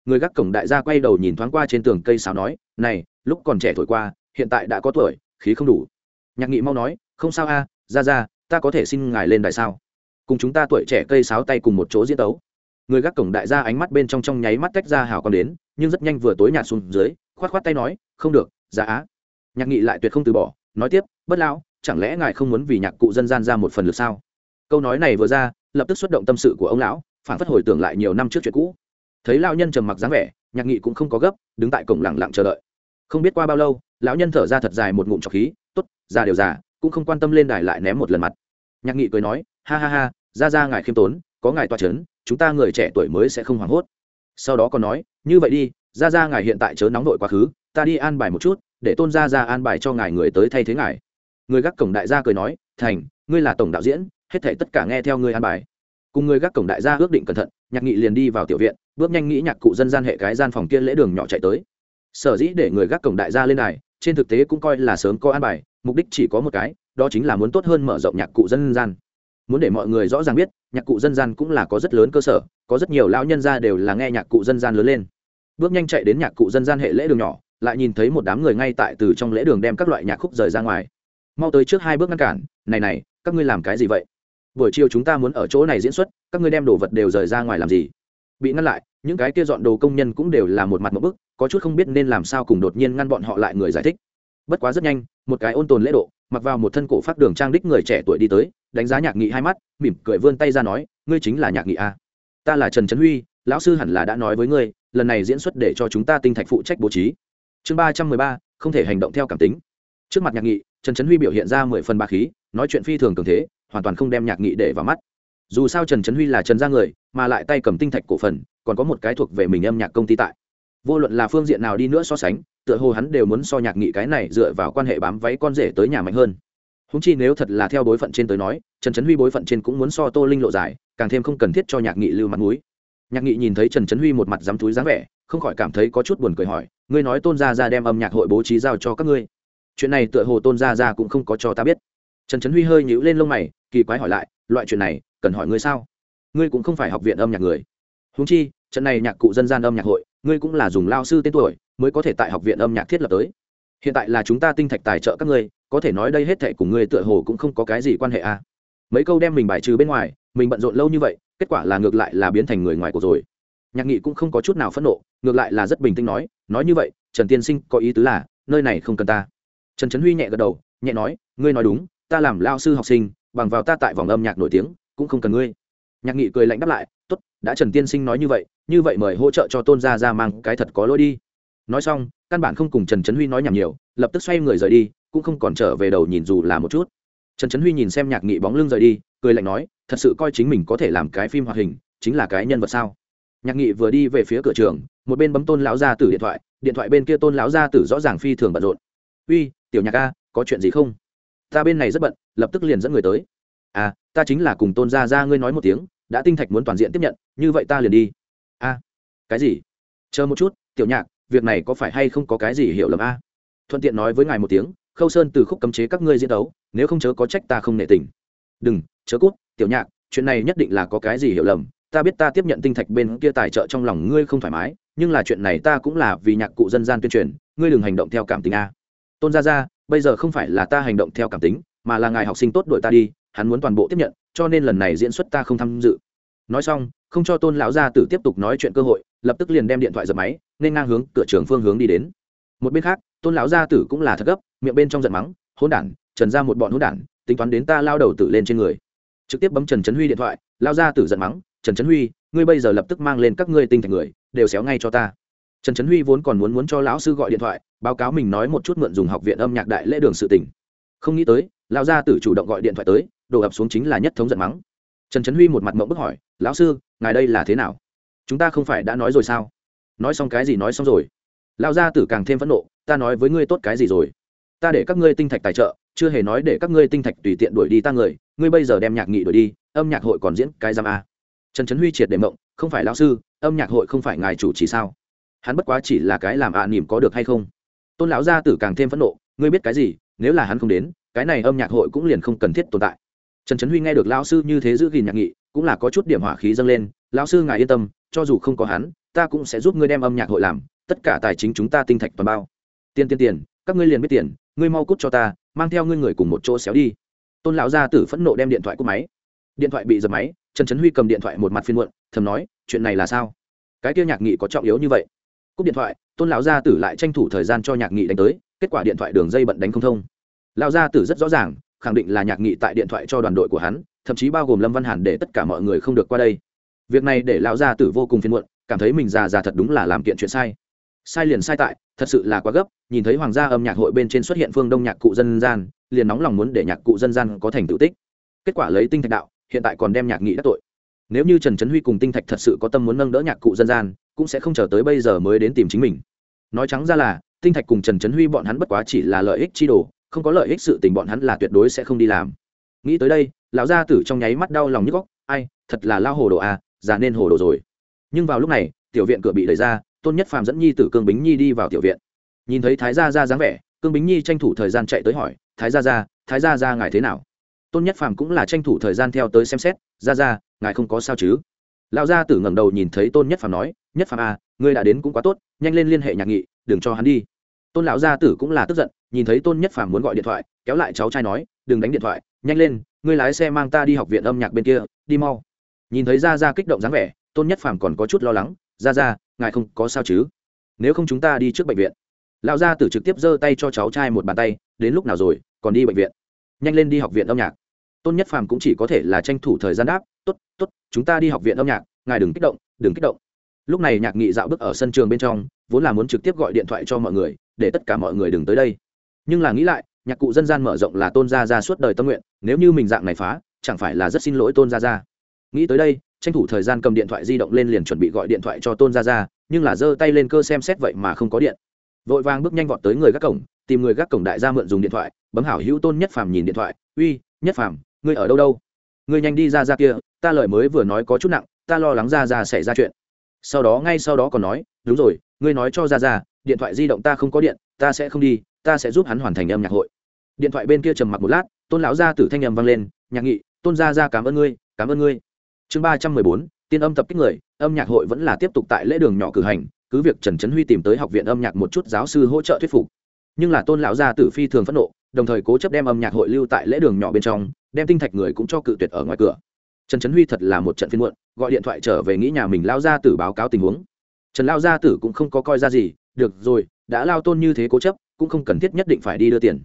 Người gác cổng đại gia quay đầu nhìn thoáng qua trên tường cây sáo nói, này, lúc còn trẻ thổi qua, hiện tại đã có tuổi, khí không đủ. Nhạc nghị mau nói, không sao a, ra ra ta có thể xin ngài lên đại sao? Cùng chúng ta tuổi trẻ cây sáo tay cùng một chỗ diễn tấu. Người gác cổng đại gia ánh mắt bên trong trong nháy mắt tách ra hào con đến, nhưng rất nhanh vừa tối nhạt xuống dưới, khoát khoát tay nói, không được, giá á. Nhạc nghị lại tuyệt không từ bỏ, nói tiếp, bất lão, chẳng lẽ ngài không muốn vì nhạc cụ dân gian ra một phần lượt sao? Câu nói này vừa ra, lập tức xuất động tâm sự của ông lão, phản phất hồi tưởng lại nhiều năm trước chuyện cũ. Thấy lão nhân trầm mặc dáng vẻ, nhạc nghị cũng không có gấp, đứng tại cổng lẳng lặng chờ đợi. Không biết qua bao lâu, lão nhân thở ra thật dài một ngụm trọc khí t ố t già đều già cũng không quan tâm lên đài lại ném một lần mặt. Nhạc nghị cười nói, ha ha ha, ra ra ngài khiêm tốn, có ngài toa c h ấ n chúng ta người trẻ tuổi mới sẽ không hoảng hốt. Sau đó còn nói, như vậy đi, ra ra ngài hiện tại chớ nóng nổi quá khứ, ta đi an bài một chút, để tôn ra ra an bài cho ngài người tới thay thế ngài. Người gác cổng đại gia cười nói, thành, ngươi là tổng đạo diễn, hết thể tất cả nghe theo ngươi an bài. Cùng người gác cổng đại gia ước định cẩn thận, nhạc nghị liền đi vào tiểu viện, bước nhanh nghĩ nhạc cụ dân gian hệ cái gian phòng kia lễ đường nhỏ chạy tới. Sở dĩ để người gác cổng đại gia lên này trên thực tế cũng coi là sớm có an bài, mục đích chỉ có một cái, đó chính là muốn tốt hơn mở rộng nhạc cụ dân gian. Muốn để mọi người rõ ràng biết, nhạc cụ dân gian cũng là có rất lớn cơ sở, có rất nhiều lão nhân gia đều là nghe nhạc cụ dân gian lớn lên. Bước nhanh chạy đến nhạc cụ dân gian hệ lễ đường nhỏ, lại nhìn thấy một đám người ngay tại từ trong lễ đường đem các loại nhạc khúc rời ra ngoài. Mau tới trước hai bước ngăn cản, này này, các ngươi làm cái gì vậy? Buổi chiều chúng ta muốn ở chỗ này diễn xuất, các ngươi đem đồ vật đều rời ra ngoài làm gì? Bị ngăn lại, những cái kia dọn đồ công nhân cũng đều là một mặt một bức, có chút không biết nên làm sao cùng đột nhiên ngăn bọn họ lại người giải thích. Bất quá rất nhanh, một cái ôn tồn lễ độ, mặc vào một thân cổ phát đường trang đích người trẻ tuổi đi tới, đánh giá nhạc nghị hai mắt, mỉm cười vươn tay ra nói, ngươi chính là nhạc nghị a. Ta là trần trấn huy, lão sư hẳn là đã nói với ngươi, lần này diễn xuất để cho chúng ta tinh thạch phụ trách bố trí. Chương ba trăm mười ba, không thể hành động theo cảm tính. Trước mặt nhạc nghị, trần trấn huy biểu hiện ra mười phần ba khí, nói chuyện phi thường cường thế, hoàn toàn không đem nhạc nghị để vào mắt dù sao trần trấn huy là trần gia người, mà lại tay cầm tinh thạch cổ phần, còn có một cái thuộc về mình âm nhạc công ty tại. Vô luận là phương diện nào đi nữa so sánh, tựa hồ hắn đều muốn so nhạc nghị cái này dựa vào quan hệ bám váy con rể tới nhà mạnh hơn. Húng chi nếu thật là theo bối phận trên tới nói, trần trấn huy bối phận trên cũng muốn so tô linh lộ dài, càng thêm không cần thiết cho nhạc nghị lưu mặt mũi. Nhạc nghị nhìn thấy trần trấn huy một mặt dám túi dáng vẻ, không khỏi cảm thấy có chút buồn cười hỏi, ngươi nói tôn gia ra đem âm nhạc hội bố trí giao cho các ngươi? Chuyện này tựa hồ tôn gia ra cũng không có cho ta biết. Trần trấn huy hơi nhữ lên lông mày, kỳ quái hỏi lại, loại chuyện này cần hỏi ngươi sao? Ngươi cũng không phải học viện âm nhạc người. Húng chi, trận này nhạc cụ dân gian âm nhạc hội, ngươi cũng là dùng lao sư tên tuổi mới có thể tại học viện âm nhạc thiết lập tới. Hiện tại là chúng ta tinh thạch tài trợ các ngươi, có thể nói đây hết thệ cùng ngươi tựa hồ cũng không có cái gì quan hệ à. mấy câu đem mình bài trừ bên ngoài, mình bận rộn lâu như vậy, kết quả là ngược lại là biến thành người ngoài cuộc rồi. Nhạc nghị cũng không có chút nào phẫn nộ, ngược lại là rất bình tĩnh nói nói như vậy, trần tiên sinh có ý tứ là, nơi này không cần ta. Trần trấn huy nhẹ gật đầu, nhẹ nói, ngươi nói đúng, ta làm lao sư học sinh, bằng vào ta tại vòng âm nhạc nổi tiếng cũng không cần ngươi. Nhạc nghị cười lạnh đáp lại, tốt, đã trần tiên sinh nói như vậy như vậy mời hỗ trợ cho tôn gia ra mang cái thật có lỗi đi. Nói xong, căn bản không cùng trần trấn huy nói nhảm nhiều, lập tức xoay người rời đi, cũng không còn trở về đầu nhìn dù là một chút. Trần trấn huy nhìn xem nhạc nghị bóng lưng rời đi, cười lạnh nói, thật sự coi chính mình có thể làm cái phim hoạt hình, chính là cái nhân vật sao? Nhạc nghị vừa đi về phía cửa trường, một bên bấm tôn lão gia tử điện thoại điện thoại bên kia tôn lão gia tử rõ ràng phi thường bận rộn. Uy, tiểu nhạc a, có chuyện gì không? Ta bên này rất bận, lập tức liền dẫn người tới à ta chính là cùng tôn gia ra ngươi nói một tiếng, đã tinh thạch muốn toàn diện tiếp nhận, như vậy ta liền đi. A cái gì? Chờ một chút, tiểu nhạc, việc này có phải hay không có cái gì hiểu lầm a? Thuận tiện nói với ngài một tiếng, khâu sơn từ khúc cấm chế các ngươi diễn đấu, nếu không chớ có trách ta không nể tình. Đừng, chớ cút, tiểu nhạc, chuyện này nhất định là có cái gì hiểu lầm, ta biết ta tiếp nhận tinh thạch bên kia tài trợ trong lòng ngươi không thoải mái, nhưng là chuyện này ta cũng là vì nhạc cụ dân gian tuyên truyền, ngươi đừng hành động theo cảm tình a. Tôn gia gia, bây giờ không phải là ta hành động theo cảm tính, mà là ngài học sinh tốt đội ta đi hắn muốn toàn bộ tiếp nhận, cho nên lần này diễn xuất ta không tham dự. Nói xong, không cho tôn lão gia tử tiếp tục nói chuyện cơ hội, lập tức liền đem điện thoại dập máy, nên ngang hướng cửa trường phương hướng đi đến. Một bên khác, tôn lão gia tử cũng là thật gấp, miệng bên trong giận mắng, hỗn đản, trần ra một bọn hỗn đản, tính toán đến ta lao đầu tử lên trên người. Trực tiếp bấm trần trấn huy điện thoại lao gia tử giận mắng, trần trấn huy, ngươi bây giờ lập tức mang lên các ngươi tinh thành người, đều xéo ngay cho ta. Trần trấn huy vốn còn muốn muốn cho lão sư gọi điện thoại, báo cáo mình nói một chút mượn dùng học viện âm nhạc đại lễ đường sự tỉnh không nghĩ tới, lão gia tử chủ động gọi điện thoại tới đổ ập xuống chính là nhất thống giận mắng. Trần trấn huy một mặt mộng bức hỏi, lão sư, ngài đây là thế nào? Chúng ta không phải đã nói rồi sao? Nói xong cái gì nói xong rồi. Lão gia tử càng thêm phẫn nộ, ta nói với ngươi tốt cái gì rồi? Ta để các ngươi tinh thạch tài trợ, chưa hề nói để các ngươi tinh thạch tùy tiện đuổi đi ta người, ngươi bây giờ đem nhạc nghị đuổi đi, âm nhạc hội còn diễn cái giam a. Trần trấn huy triệt để mộng, không phải lão sư, âm nhạc hội không phải ngài chủ trì sao? Hắn bất quá chỉ là cái làm ạ à nỉm có được hay không? Tôn lão gia tử càng thêm phẫn nộ, ngươi biết cái gì, nếu là hắn không đến, cái này âm nhạc hội cũng liền không cần thiết tồn tại trần trấn huy nghe được lão sư như thế giữ gìn nhạc nghị, cũng là có chút điểm hỏa khí dâng lên, lão sư ngài yên tâm, cho dù không có hắn, ta cũng sẽ giúp ngươi đem âm nhạc hội làm, tất cả tài chính chúng ta tinh thạch toàn bao. Tiền tiền tiền, các ngươi liền biết tiền, ngươi mau cút cho ta, mang theo ngươi người cùng một chỗ xéo đi. Tôn lão gia tử phẫn nộ đem điện thoại cúp máy. Điện thoại bị giật máy, trần trấn huy cầm điện thoại một mặt phiên muộn, thầm nói, chuyện này là sao? Cái kia nhạc nghị có trọng yếu như vậy? Cúp điện thoại, tôn lão gia tử lại tranh thủ thời gian cho nhạc nghị đánh tới, kết quả điện thoại đường dây bận đánh không thông. Lão gia tử rất rõ ràng khẳng định là nhạc nghị tại điện thoại cho đoàn đội của hắn, thậm chí bao gồm lâm văn hàn để tất cả mọi người không được qua đây. Việc này để lão gia tử vô cùng phiền muộn, cảm thấy mình già già thật đúng là làm kiện chuyện sai. Sai liền sai tại, thật sự là quá gấp, nhìn thấy hoàng gia âm nhạc hội bên trên xuất hiện phương đông nhạc cụ dân gian, liền nóng lòng muốn để nhạc cụ dân gian có thành tựu tích. Kết quả lấy tinh thạch đạo, hiện tại còn đem nhạc nghị đắc tội. Nếu như trần trấn huy cùng tinh thạch thật sự có tâm muốn nâng đỡ nhạc cụ dân gian, cũng sẽ không chờ tới bây giờ mới đến tìm chính mình. Nói trắng ra là, tinh thạch cùng trần trấn huy bọn hắn bất quá chỉ là lợi ích chi đồ không có lợi ích sự tình bọn hắn là tuyệt đối sẽ không đi làm. Nghĩ tới đây, lão gia tử trong nháy mắt đau lòng nhức góc ai, thật là lao hồ đồ à già nên hồ đồ rồi. Nhưng vào lúc này, tiểu viện cửa bị đẩy ra, tôn nhất phàm dẫn nhi tử cương bính nhi đi vào tiểu viện. Nhìn thấy thái gia ra dáng vẻ, cương bính nhi tranh thủ thời gian chạy tới hỏi, thái gia ra thái gia ra ngài thế nào? Tôn nhất phàm cũng là tranh thủ thời gian theo tới xem xét ra ra ngài không có sao chứ? Lão gia tử ngẩng đầu nhìn thấy tôn nhất phàm nói, nhất phàm à ngươi đã đến cũng quá tốt, nhanh lên liên hệ nhạc nghị, đừng cho hắn đi tôn lão gia tử cũng là tức giận, nhìn thấy tôn nhất phàm muốn gọi điện thoại, kéo lại cháu trai nói, đừng đánh điện thoại, nhanh lên, ngươi lái xe mang ta đi học viện âm nhạc bên kia, đi mau. Nhìn thấy ra ra kích động dáng vẻ, tôn nhất phàm còn có chút lo lắng ra ra ngài không có sao chứ? Nếu không chúng ta đi trước bệnh viện. Lão gia tử trực tiếp giơ tay cho cháu trai một bàn tay, đến lúc nào rồi, còn đi bệnh viện? Nhanh lên đi học viện âm nhạc. Tôn nhất phàm cũng chỉ có thể là tranh thủ thời gian đáp t ố t t ố t chúng ta đi học viện âm nhạc, ngài đừng kích động, đừng kích động. Lúc này nhạc nghị dạo bước ở sân trường bên trong, vốn là muốn trực tiếp gọi điện thoại cho mọi người để tất cả mọi người đừng tới đây. Nhưng là nghĩ lại, nhạc cụ dân gian mở rộng là tôn gia ra suốt đời tâm nguyện, nếu như mình dạng này phá, chẳng phải là rất xin lỗi tôn gia ra nghĩ tới đây, tranh thủ thời gian cầm điện thoại di động lên liền chuẩn bị gọi điện thoại cho tôn gia ra nhưng là giơ tay lên cơ xem xét vậy mà không có điện. Vội vàng bước nhanh vọt tới người gác cổng, tìm người gác cổng đại gia mượn dùng điện thoại, bấm hảo hữu tôn nhất phàm nhìn điện thoại, uy, nhất phàm, ngươi ở đâu đâu? Ngươi nhanh đi ra ra kia, ta lời mới vừa nói có chút nặng, ta lo lắng ra ra xảy ra chuyện. Sau đó ngay sau đó còn nói, đúng rồi, ngươi nói cho ra ra điện thoại di động ta không có điện, ta sẽ không đi, ta sẽ giúp hắn hoàn thành âm nhạc hội. Điện thoại bên kia trầm mặc một lát, tôn lão gia tử thanh âm vang lên, nhạc nghị, tôn gia gia cảm ơn ngươi, cảm ơn ngươi. Chương ba trăm mười bốn, tiên âm tập kích người, âm nhạc hội vẫn là tiếp tục tại lễ đường nhỏ cử hành, cứ việc trần trấn huy tìm tới học viện âm nhạc một chút giáo sư hỗ trợ thuyết phục. Nhưng là tôn lão gia tử phi thường phẫn nộ, đồng thời cố chấp đem âm nhạc hội lưu tại lễ đường nhỏ bên trong, đem tinh thạch người cũng cho cự tuyệt ở ngoài cửa. Trần trấn huy thật là một trận phiên muộn, gọi điện thoại trở về nghĩ nhà mình lao gia tử báo cáo tình huống. Trần lao gia tử cũng không có coi ra gì được rồi, đã lao tôn như thế cố chấp, cũng không cần thiết nhất định phải đi đưa tiền.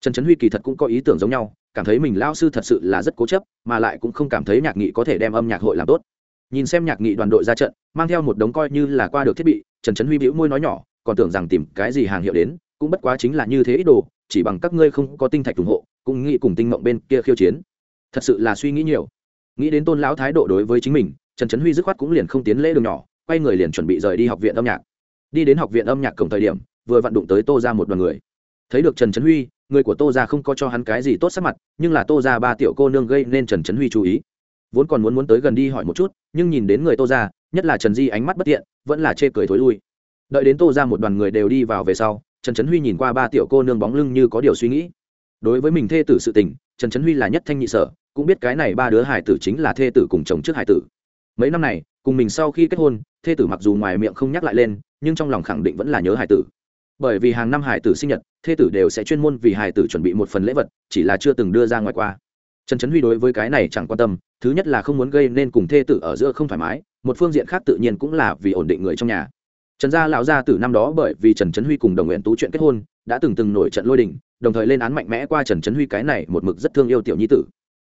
Trần trấn huy kỳ thật cũng có ý tưởng giống nhau, cảm thấy mình lao sư thật sự là rất cố chấp, mà lại cũng không cảm thấy nhạc nghị có thể đem âm nhạc hội làm tốt. Nhìn xem nhạc nghị đoàn đội ra trận, mang theo một đống coi như là qua được thiết bị, trần trấn huy bĩu môi nói nhỏ, còn tưởng rằng tìm cái gì hàng hiệu đến, cũng bất quá chính là như thế ít đồ, chỉ bằng các ngươi không có tinh thạch ủng hộ, cũng nghĩ cùng tinh mộng bên kia khiêu chiến. Thật sự là suy nghĩ nhiều. Nghĩ đến tôn lão thái độ đối với chính mình, trần trấn huy dứt khoát cũng liền không tiến lễ đường nhỏ, quay người liền chuẩn bị rời đi học viện âm nhạc đi đến học viện âm nhạc cổng thời điểm, vừa vặn đụng tới tô ra một đoàn người. Thấy được trần trấn huy, người của tô ra không có cho hắn cái gì tốt sắc mặt, nhưng là tô ra ba tiểu cô nương gây nên trần trấn huy chú ý. Vốn còn muốn muốn tới gần đi hỏi một chút, nhưng nhìn đến người tô ra nhất là trần di ánh mắt bất tiện, vẫn là chê cười thối lui. Đợi đến tô ra một đoàn người đều đi vào về sau, trần trấn huy nhìn qua ba tiểu cô nương bóng lưng như có điều suy nghĩ. Đối với mình thê tử sự tình, trần trấn huy là nhất thanh nhị sở, cũng biết cái này ba đứa hải tử chính là thê tử cùng chồng trước hải tử. Mấy năm này, cùng mình sau khi kết hôn, thê tử mặc dù ngoài miệng không nhắc lại lên nhưng trong lòng khẳng định vẫn là nhớ hải tử. Bởi vì hàng năm hải tử sinh nhật, thê tử đều sẽ chuyên môn vì hải tử chuẩn bị một phần lễ vật, chỉ là chưa từng đưa ra ngoài qua. Trần trấn huy đối với cái này chẳng quan tâm, thứ nhất là không muốn gây nên cùng thê tử ở giữa không thoải mái, một phương diện khác tự nhiên cũng là vì ổn định người trong nhà. Trần gia lão gia tử năm đó bởi vì trần trấn huy cùng đồng nguyện tú chuyện kết hôn, đã từng từng nổi trận lôi đình, đồng thời lên án mạnh mẽ qua trần trấn huy cái này một mực rất thương yêu tiểu nhi tử.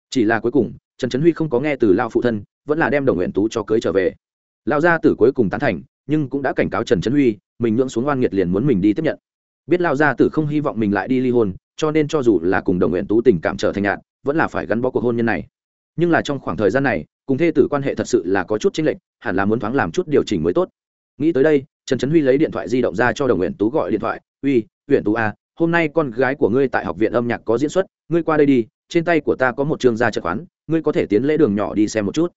Chỉ là cuối cùng, trần trấn huy không có nghe từ lao phụ thân, vẫn là đem đồng nguyện tú cho cưới trở về. Lão gia tử cuối cùng tán thành nhưng cũng đã cảnh cáo trần trấn huy, mình ngưỡng xuống oan nghiệt liền muốn mình đi tiếp nhận. Biết lão gia tử không hy vọng mình lại đi ly hôn, cho nên cho dù là cùng đồng nguyện tú tình cảm trở thành nhạt, vẫn là phải gắn bó cuộc hôn nhân này. Nhưng là trong khoảng thời gian này, cùng thê tử quan hệ thật sự là có chút chênh lệch, hẳn là muốn thoáng làm chút điều chỉnh mới tốt. Nghĩ tới đây, trần trấn huy lấy điện thoại di động ra cho đồng nguyện tú gọi điện thoại, uy huyện tú a hôm nay con gái của ngươi tại học viện âm nhạc có diễn xuất, ngươi qua đây đi, trên tay của ta có một chương gia trợ khoán, ngươi có thể tiến lễ đường nhỏ đi xem một chút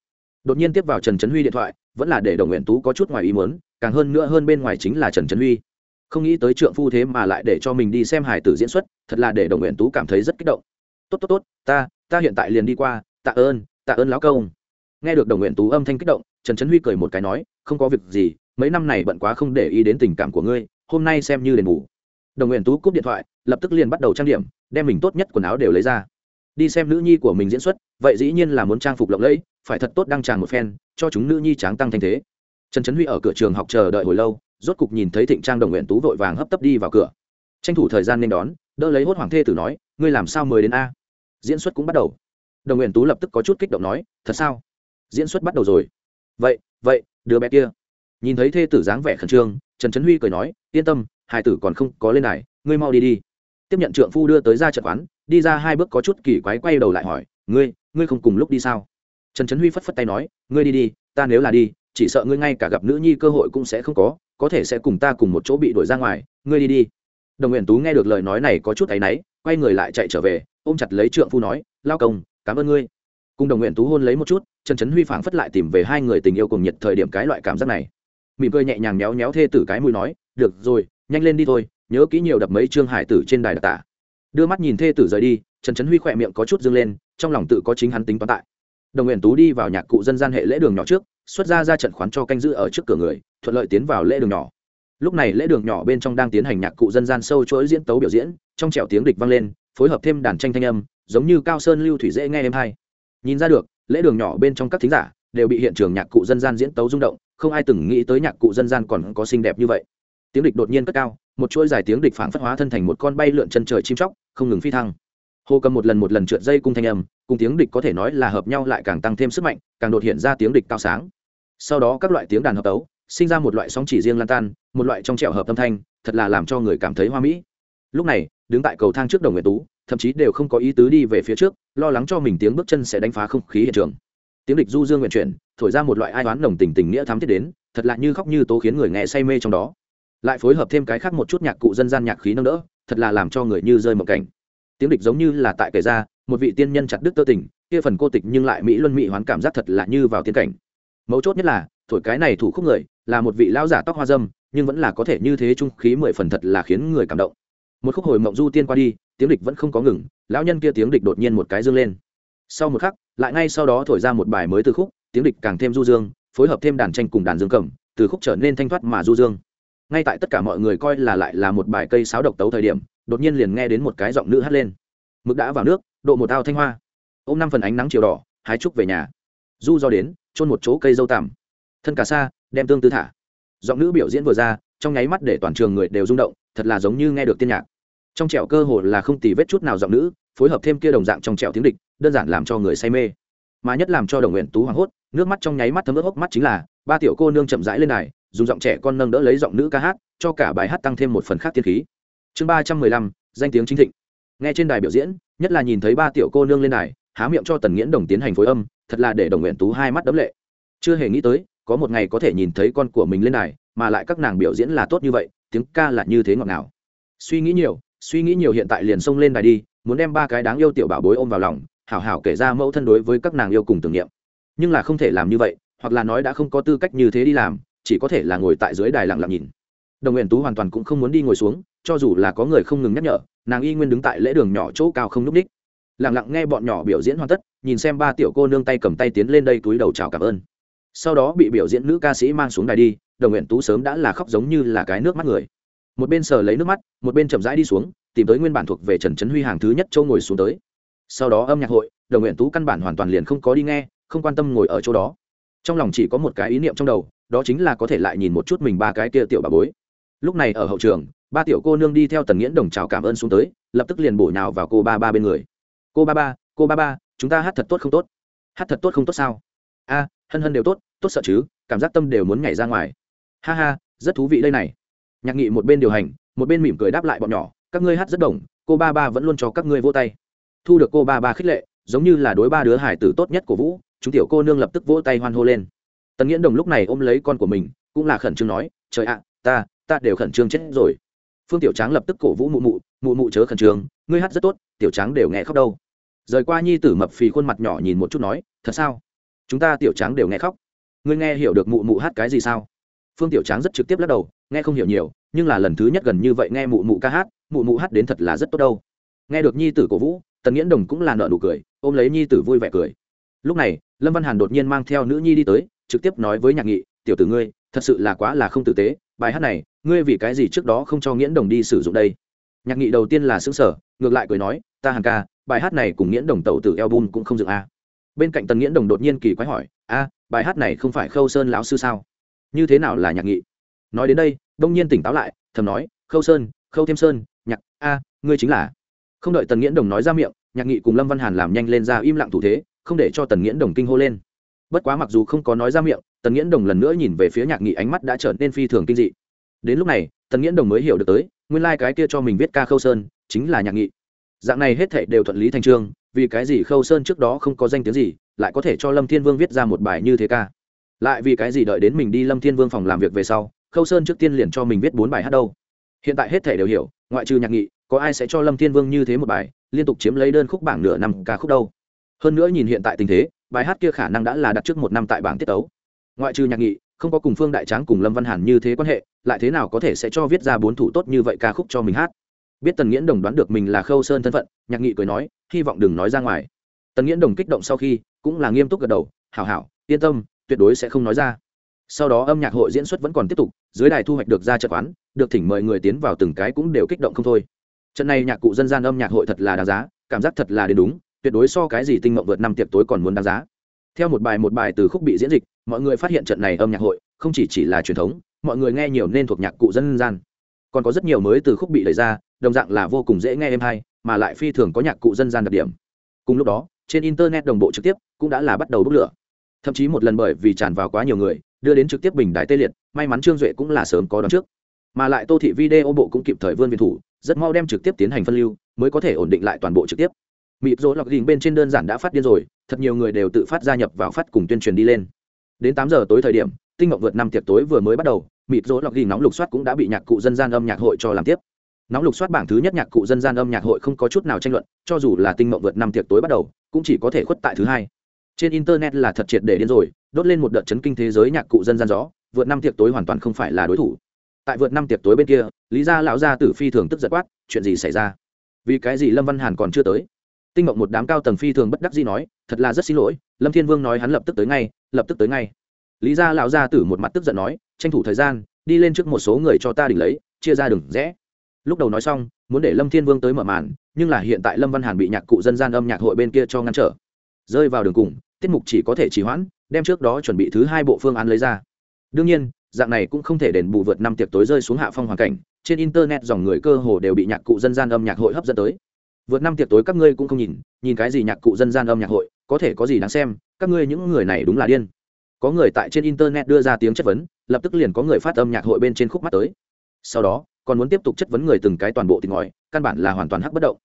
đột nhiên tiếp vào trần trấn huy điện thoại, vẫn là để đồng nguyện tú có chút ngoài ý muốn, càng hơn nữa hơn bên ngoài chính là trần trấn huy. Không nghĩ tới trượng phu thế mà lại để cho mình đi xem hải tử diễn xuất, thật là để đồng nguyện tú cảm thấy rất kích động. Tốt tốt tốt, ta ta hiện tại liền đi qua, tạ ơn tạ ơn lão công. Nghe được đồng nguyện tú âm thanh kích động, trần trấn huy cười một cái nói, không có việc gì, mấy năm này bận quá không để ý đến tình cảm của ngươi, hôm nay xem như đền bù. Đồng nguyện tú cúp điện thoại, lập tức liền bắt đầu trang điểm, đem mình tốt nhất quần áo đều lấy ra. Đi xem nữ nhi của mình diễn xuất vậy dĩ nhiên là muốn trang phục lộng lẫy, phải thật tốt đăng tràn một phen, cho chúng nữ nhi tráng tăng thanh thế. Trần trấn huy ở cửa trường học chờ đợi hồi lâu, rốt cục nhìn thấy thịnh trang đồng nguyện tú vội vàng hấp tấp đi vào cửa. Tranh thủ thời gian nên đón, đỡ lấy hốt hoàng thê tử nói, ngươi làm sao mới đến a? Diễn xuất cũng bắt đầu. Đồng nguyện tú lập tức có chút kích động nói, thật sao? Diễn xuất bắt đầu rồi. Vậy vậy, đứa bé kia. Nhìn thấy thê tử dáng vẻ khẩn trương, trần trấn huy cười nói, yên tâm hai tử còn không có lên này ngươi mau đi đi. Tiếp nhận trượng phu đưa tới ra trận quán, đi ra hai bước có chút kỳ quái quay đầu lại hỏi, ngươi ngươi không cùng lúc đi sao? Trần trấn huy phất phất tay nói, ngươi đi đi, ta nếu là đi, chỉ sợ ngươi ngay cả gặp nữ nhi cơ hội cũng sẽ không có có thể sẽ cùng ta cùng một chỗ bị đuổi ra ngoài, ngươi đi đi. Đồng nguyện tú nghe được lời nói này có chút áy náy, quay người lại chạy trở về, ôm chặt lấy trượng phu nói, lao công, cảm ơn ngươi. Cùng đồng nguyện tú hôn lấy một chút, trần trấn huy phảng phất lại tìm về hai người tình yêu cùng nhiệt thời điểm cái loại cảm giác này. Mỉm cười nhẹ nhàng méo méo thê tử cái mũi nói, được rồi, nhanh lên đi thôi, nhớ kỹ nhiều đập mấy trương hải tử trên đài đặc tả. Đưa mắt nhìn thê tử rời đi trần trấn huy khỏe miệng có chút dâng lên, trong lòng tự có chính hắn tính toán tại. Đồng nguyện tú đi vào nhạc cụ dân gian hệ lễ đường nhỏ trước, xuất ra ra trận khoán cho canh giữ ở trước cửa người, thuận lợi tiến vào lễ đường nhỏ. Lúc này lễ đường nhỏ bên trong đang tiến hành nhạc cụ dân gian sâu chuỗi diễn tấu biểu diễn, trong trẻo tiếng địch vang lên, phối hợp thêm đàn tranh thanh âm, giống như cao sơn lưu thủy dễ nghe êm hay. Nhìn ra được, lễ đường nhỏ bên trong các thính giả đều bị hiện trường nhạc cụ dân gian diễn tấu rung động, không ai từng nghĩ tới nhạc cụ dân gian còn có xinh đẹp như vậy. Tiếng địch đột nhiên cất cao, một chuỗi dài tiếng địch phản phất hóa thân thành một con bay lượn chân trời chim chóc, không ngừng phi thăng hồ cầm một lần một lần trượt dây cung thanh âm, cùng tiếng địch có thể nói là hợp nhau lại càng tăng thêm sức mạnh, càng đột hiện ra tiếng địch cao sáng. Sau đó các loại tiếng đàn hợp tấu, sinh ra một loại sóng chỉ riêng lan tan, một loại trong trẻo hợp âm thanh, thật là làm cho người cảm thấy hoa mỹ. Lúc này, đứng tại cầu thang trước đồng nguyện tú, thậm chí đều không có ý tứ đi về phía trước, lo lắng cho mình tiếng bước chân sẽ đánh phá không khí hiện trường. Tiếng địch du dương nguyện chuyển, thổi ra một loại ai toán nồng tình tình nghĩa thắm thiết đến, thật lạ như khóc như tố khiến người nghe say mê trong đó. Lại phối hợp thêm cái khác một chút nhạc cụ dân gian nhạc khí nâng đỡ, thật là làm cho người như rơi một cảnh tiếng địch giống như là tại kể ra, một vị tiên nhân chặt đức tơ tình, kia phần cô tịch nhưng lại mỹ luân mỹ hoán cảm giác thật là như vào tiên cảnh. Mấu chốt nhất là, thổi cái này thủ khúc người, là một vị lão giả tóc hoa dâm, nhưng vẫn là có thể như thế trung khí mười phần thật là khiến người cảm động. Một khúc hồi mộng du tiên qua đi, tiếng địch vẫn không có ngừng, lão nhân kia tiếng địch đột nhiên một cái dương lên. Sau một khắc, lại ngay sau đó thổi ra một bài mới từ khúc, tiếng địch càng thêm du dương, phối hợp thêm đàn tranh cùng đàn dương cầm, từ khúc trở nên thanh thoát mà du dương. Ngay tại tất cả mọi người coi là lại là một bài cây sáo độc tấu thời điểm đột nhiên liền nghe đến một cái giọng nữ hát lên. Mực đã vào nước, độ một ao thanh hoa. Ôm năm phần ánh nắng chiều đỏ, hái trúc về nhà. Du do đến trôn một chỗ cây dâu tằm. Thân cả xa, đem tương tư thả. Giọng nữ biểu diễn vừa ra, trong nháy mắt để toàn trường người đều rung động, thật là giống như nghe được tiên nhạc. Trong trẻo cơ hồ là không tì vết chút nào giọng nữ, phối hợp thêm kia đồng dạng trong trẻo tiếng địch, đơn giản làm cho người say mê. Mà nhất làm cho đồng nguyện tú hoảng hốt, nước mắt trong nháy mắt thấm ướt hốc mắt chính là, ba tiểu cô nương chậm rãi lên này dùng giọng trẻ con nâng đỡ lấy giọng nữ ca hát, cho cả bài hát tăng thêm một phần khác tiên khí chương ba trăm mười lăm, danh tiếng chính thịnh. Nghe trên đài biểu diễn, nhất là nhìn thấy ba tiểu cô nương lên đài, há miệng cho tần nghiễn đồng tiến hành phối âm, thật là để đồng nguyện tú hai mắt đấm lệ. Chưa hề nghĩ tới, có một ngày có thể nhìn thấy con của mình lên đài, mà lại các nàng biểu diễn là tốt như vậy, tiếng ca là như thế ngọt ngào. Suy nghĩ nhiều, suy nghĩ nhiều hiện tại liền xông lên đài đi, muốn đem ba cái đáng yêu tiểu bảo bối ôm vào lòng, hảo hảo kể ra mẫu thân đối với các nàng yêu cùng tưởng niệm. Nhưng là không thể làm như vậy, hoặc là nói đã không có tư cách như thế đi làm, chỉ có thể là ngồi tại dưới đài lặng lặng nhìn đồng nguyện tú hoàn toàn cũng không muốn đi ngồi xuống, cho dù là có người không ngừng nhắc nhở, nàng y nguyên đứng tại lễ đường nhỏ chỗ cao không n ú c ních lẳng lặng nghe bọn nhỏ biểu diễn hoàn tất, nhìn xem ba tiểu cô nương tay cầm tay tiến lên đây túi đầu chào cảm ơn. Sau đó bị biểu diễn nữ ca sĩ mang xuống đài đi, đồng nguyện tú sớm đã là khóc giống như là cái nước mắt người. Một bên sờ lấy nước mắt, một bên chậm rãi đi xuống, tìm tới nguyên bản thuộc về trần trấn huy hàng thứ nhất châu ngồi xuống tới. Sau đó âm nhạc hội, đồng nguyện tú căn bản hoàn toàn liền không có đi nghe, không quan tâm ngồi ở chỗ đó. Trong lòng chỉ có một cái ý niệm trong đầu, đó chính là có thể lại nhìn một chút mình ba cái kia tiểu bà bối lúc này ở hậu trường, ba tiểu cô nương đi theo tần nghiễn đồng chào cảm ơn xuống tới, lập tức liền bổ nhào vào cô ba ba bên người. Cô ba ba, cô ba ba, chúng ta hát thật tốt không tốt? Hát thật tốt không tốt sao? A, hân hân đều tốt tốt sợ chứ, cảm giác tâm đều muốn nhảy ra ngoài. Ha ha, rất thú vị đây này. Nhạc nghị một bên điều hành, một bên mỉm cười đáp lại bọn nhỏ, các ngươi hát rất đồng, cô ba ba vẫn luôn cho các ngươi vô tay. Thu được cô ba ba khích lệ, giống như là đối ba đứa hải tử tốt nhất của vũ, chúng tiểu cô nương lập tức vỗ tay hoan hô lên. Tần nghiễn đồng lúc này ôm lấy con của mình, cũng là khẩn trương nói, trời ạ, ta ta đều khẩn trương chết rồi. Phương tiểu tráng lập tức cổ vũ mụ mụ mụ mụ chớ khẩn trương, ngươi hát rất tốt, tiểu tráng đều nghe khóc đâu. Rời qua nhi tử mập phì khuôn mặt nhỏ nhìn một chút nói, thật sao? Chúng ta tiểu tráng đều nghe khóc. Ngươi nghe hiểu được mụ mụ hát cái gì sao? Phương tiểu tráng rất trực tiếp lắc đầu, nghe không hiểu nhiều, nhưng là lần thứ nhất gần như vậy nghe mụ mụ ca hát, mụ mụ hát đến thật là rất tốt đâu. Nghe được nhi tử cổ vũ, tần nghiễn đồng cũng là nợ nụ cười, ôm lấy nhi tử vui vẻ cười. Lúc này, lâm văn hàn đột nhiên mang theo nữ nhi đi tới, trực tiếp nói với nhạc nghị, tiểu tử ngươi, thật sự là quá là không tử tế bài hát này, ngươi vì cái gì trước đó không cho nghiễn đồng đi sử dụng đây? Nhạc nghị đầu tiên là xứng sở ngược lại cười nói, ta hàng ca, bài hát này cùng nghiễn đồng tẩu từ album cũng không dựng a. Bên cạnh tần nghiễn đồng đột nhiên kỳ quái hỏi, a, bài hát này không phải khâu sơn lão sư sao? Như thế nào là nhạc nghị? Nói đến đây, đông nhiên tỉnh táo lại, thầm nói, khâu sơn, khâu thêm sơn, nhạc, a, ngươi chính là. Không đợi tần nghiễn đồng nói ra miệng, nhạc nghị cùng lâm văn hàn làm nhanh lên ra im lặng thủ thế, không để cho tần nghiễn đồng kinh hô lên. Bất quá mặc dù không có nói ra miệng tần nghiễn đồng lần nữa nhìn về phía nhạc nghị ánh mắt đã trở nên phi thường kinh dị. Đến lúc này, tần nghiễn đồng mới hiểu được tới, nguyên lai、like、cái kia cho mình viết ca khâu sơn, chính là nhạc nghị. Dạng này hết thệ đều thuận lý thành trương, vì cái gì khâu sơn trước đó không có danh tiếng gì, lại có thể cho lâm thiên vương viết ra một bài như thế ca? Lại vì cái gì đợi đến mình đi lâm thiên vương phòng làm việc về sau, khâu sơn trước tiên liền cho mình viết bốn bài hát đâu? Hiện tại hết thể đều hiểu, ngoại trừ nhạc nghị, có ai sẽ cho lâm thiên vương như thế một bài, liên tục chiếm lấy đơn khúc bảng nửa năm ca khúc đâu? Hơn nữa nhìn hiện tại tình thế, bài hát kia khả năng đã là đặt trước một năm tại bảng tiết tấu ngoại trừ nhạc nghị, không có cùng phương đại tráng cùng lâm văn hàn như thế quan hệ, lại thế nào có thể sẽ cho viết ra bốn thủ tốt như vậy ca khúc cho mình hát? Biết tần nghiễn đồng đoán được mình là khâu sơn thân phận, nhạc nghị cười nói, hy vọng đừng nói ra ngoài. Tần nghiễn đồng kích động sau khi, cũng là nghiêm túc gật đầu, hảo hảo, yên tâm, tuyệt đối sẽ không nói ra. Sau đó âm nhạc hội diễn xuất vẫn còn tiếp tục, dưới đài thu hoạch được ra trận quán, được thỉnh mời người tiến vào từng cái cũng đều kích động không thôi. Trận này nhạc cụ dân gian âm nhạc hội thật là đáng giá, cảm giác thật là đến đúng, tuyệt đối so cái gì tinh mộng vượt năm tiệc tối còn muốn đáng giá theo một bài một bài từ khúc bị diễn dịch, mọi người phát hiện trận này âm nhạc hội không chỉ chỉ là truyền thống, mọi người nghe nhiều nên thuộc nhạc cụ dân gian. Còn có rất nhiều mới từ khúc bị đẩy ra, đồng dạng là vô cùng dễ nghe êm hay, mà lại phi thường có nhạc cụ dân gian đặc điểm. Cùng lúc đó, trên internet đồng bộ trực tiếp cũng đã là bắt đầu bốc lửa. Thậm chí một lần bởi vì tràn vào quá nhiều người, đưa đến trực tiếp bình đại tê liệt, may mắn trương duệ cũng là sớm có đón trước. Mà lại tô thị video bộ cũng kịp thời vươn viên thủ, rất mau đem trực tiếp tiến hành phân lưu, mới có thể ổn định lại toàn bộ trực tiếp mịp rỗ lọc đình bên trên đơn giản đã phát điên rồi, thật nhiều người đều tự phát gia nhập vào phát cùng tuyên truyền đi lên. Đến tám giờ tối thời điểm, tinh Ngọc vượt năm tiệc tối vừa mới bắt đầu, mịp rỗ lọc đình nóng lục soát cũng đã bị nhạc cụ dân gian âm nhạc hội cho làm tiếp. Nóng lục soát bảng thứ nhất nhạc cụ dân gian âm nhạc hội không có chút nào tranh luận, cho dù là tinh Ngọc vượt năm tiệc tối bắt đầu, cũng chỉ có thể khuất tại thứ hai. Trên internet là thật triệt để điên rồi, đốt lên một đợt chấn kinh thế giới nhạc cụ dân gian gió, vượt năm tiệc tối hoàn toàn không phải là đối thủ. Tại vượt năm tiệc tối bên kia, lý gia lão gia tử phi thường tức giật quát, chuyện gì xảy ra? Vì cái gì lâm văn hàn còn chưa tới? Tinh mộng một đám cao tầng phi thường bất đắc dĩ nói, thật là rất xin lỗi, lâm thiên vương nói hắn lập tức tới ngay, lập tức tới ngay. Lý gia lão gia tử một mặt tức giận nói, tranh thủ thời gian, đi lên trước một số người cho ta đỉnh lấy, chia ra đường rẽ. Lúc đầu nói xong, muốn để lâm thiên vương tới mở màn, nhưng là hiện tại lâm văn hàn bị nhạc cụ dân gian âm nhạc hội bên kia cho ngăn trở. Rơi vào đường cùng, tiết mục chỉ có thể trì hoãn, đem trước đó chuẩn bị thứ hai bộ phương án lấy ra. Đương nhiên, dạng này cũng không thể đền bù vượt năm tiệc tối rơi xuống hạ phong hoàn cảnh, trên internet dòng người cơ hồ đều bị nhạc cụ dân gian âm nhạc hội hấp dẫn tới vượt năm tiệc tối các ngươi cũng không nhìn nhìn cái gì nhạc cụ dân gian âm nhạc hội, có thể có gì đáng xem, các ngươi những người này đúng là điên. Có người tại trên internet đưa ra tiếng chất vấn, lập tức liền có người phát âm nhạc hội bên trên khúc mắt tới. Sau đó, còn muốn tiếp tục chất vấn người từng cái toàn bộ tìm ngòi căn bản là hoàn toàn hắc bất động.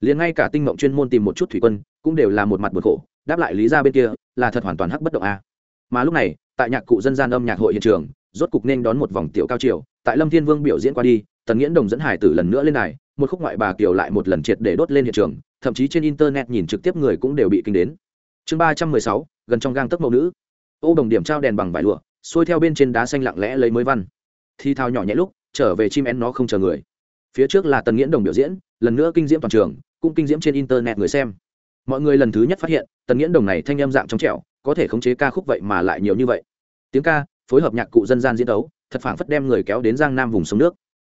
Liền ngay cả tinh mộng chuyên môn tìm một chút thủy quân, cũng đều là một mặt bực khổ, đáp lại lý ra bên kia, là thật hoàn toàn hắc bất động a. À. mà lúc này, tại nhạc cụ dân gian âm nhạc hội hiện trường, rốt cục nên đón một vòng tiểu cao triều, tại lâm thiên vương biểu diễn qua đi, tần nghiễn đồng dẫn hải tử lần nữa lên đài một khúc ngoại bà kiều lại một lần triệt để đốt lên hiện trường, thậm chí trên internet nhìn trực tiếp người cũng đều bị kinh đến. Chương ba trăm mười sáu, gần trong gang tấc mẫu nữ. Ô đồng điểm trao đèn bằng vải lụa, xuôi theo bên trên đá xanh lặng lẽ lấy mới văn. Thi thao nhỏ nhẹ lúc, trở về chim én nó không chờ người. Phía trước là tần nghiễn đồng biểu diễn, lần nữa kinh diễm toàn trường, cũng kinh diễm trên internet người xem. Mọi người lần thứ nhất phát hiện, tần nghiễn đồng này thanh âm dạng trong trẻo, có thể khống chế ca khúc vậy mà lại nhiều như vậy. Tiếng ca, phối hợp nhạc cụ dân gian diễn đấu, thật phảng phất đem người kéo đến giang nam vùng sông nước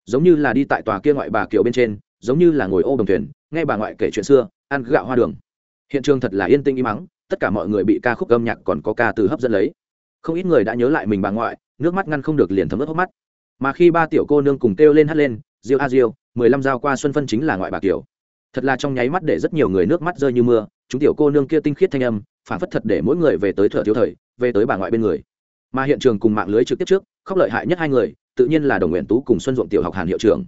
giống như là đi tại tòa kia ngoại bà kiều bên trên, giống như là ngồi ô đồng thuyền, nghe bà ngoại kể chuyện xưa, ăn gạo hoa đường. Hiện trường thật là yên tĩnh im mắng tất cả mọi người bị ca khúc âm nhạc còn có ca từ hấp dẫn lấy. Không ít người đã nhớ lại mình bà ngoại, nước mắt ngăn không được liền thấm ướt hốc mắt. Mà khi ba tiểu cô nương cùng kêu lên hát lên, diêu a diêu, mười lăm dao qua xuân phân chính là ngoại bà kiều. Thật là trong nháy mắt để rất nhiều người nước mắt rơi như mưa, chúng tiểu cô nương kia tinh khiết thanh âm phản phất thật để mỗi người về tới thợ thiếu thời, về tới bà ngoại bên người. Mà hiện trường cùng mạng lưới trực tiếp trước, khóc lợi hại nhất hai người tự nhiên là đồng nguyện tú cùng xuân ruộng tiểu học hàn hiệu trưởng.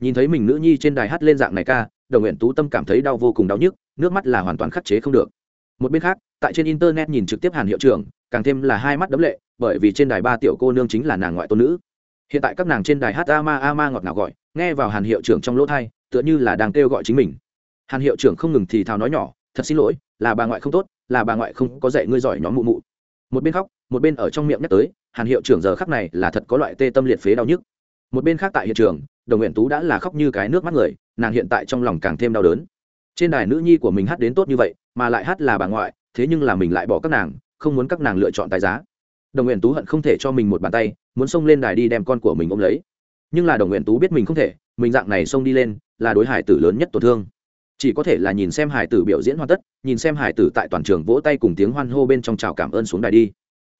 Nhìn thấy mình nữ nhi trên đài hát lên dạng này ca, đồng nguyện tú tâm cảm thấy đau vô cùng đau nhức, nước mắt là hoàn toàn khắc chế không được. Một bên khác, tại trên internet nhìn trực tiếp hàn hiệu trưởng, càng thêm là hai mắt đấm lệ, bởi vì trên đài ba tiểu cô nương chính là nàng ngoại tôn nữ. Hiện tại các nàng trên đài hát ama ama ngọt ngào gọi, nghe vào hàn hiệu trưởng trong lỗ thai tựa như là đang kêu gọi chính mình. Hàn hiệu trưởng không ngừng thì thào nói nhỏ, thật xin lỗi, là bà ngoại không tốt, là bà ngoại không có dạy ngươi giỏi nhóm mụ mụ. Một bên khóc một bên ở trong miệng nhắc tới, hàn hiệu trưởng giờ khắc này là thật có loại tê tâm liệt phế đau nhức. Một bên khác tại hiện trường, đồng nguyện tú đã là khóc như cái nước mắt người, nàng hiện tại trong lòng càng thêm đau đớn. Trên đài nữ nhi của mình hát đến tốt như vậy, mà lại hát là bà ngoại, thế nhưng là mình lại bỏ các nàng, không muốn các nàng lựa chọn tài giá. Đồng nguyện tú hận không thể cho mình một bàn tay, muốn xông lên đài đi đem con của mình ôm lấy. Nhưng là đồng nguyện tú biết mình không thể, mình dạng này xông đi lên, là đối hải tử lớn nhất tổn thương. Chỉ có thể là nhìn xem hải tử biểu diễn hoàn tất, nhìn xem hải tử tại toàn trường vỗ tay cùng tiếng hoan hô bên trong chào cảm ơn xuống đài đi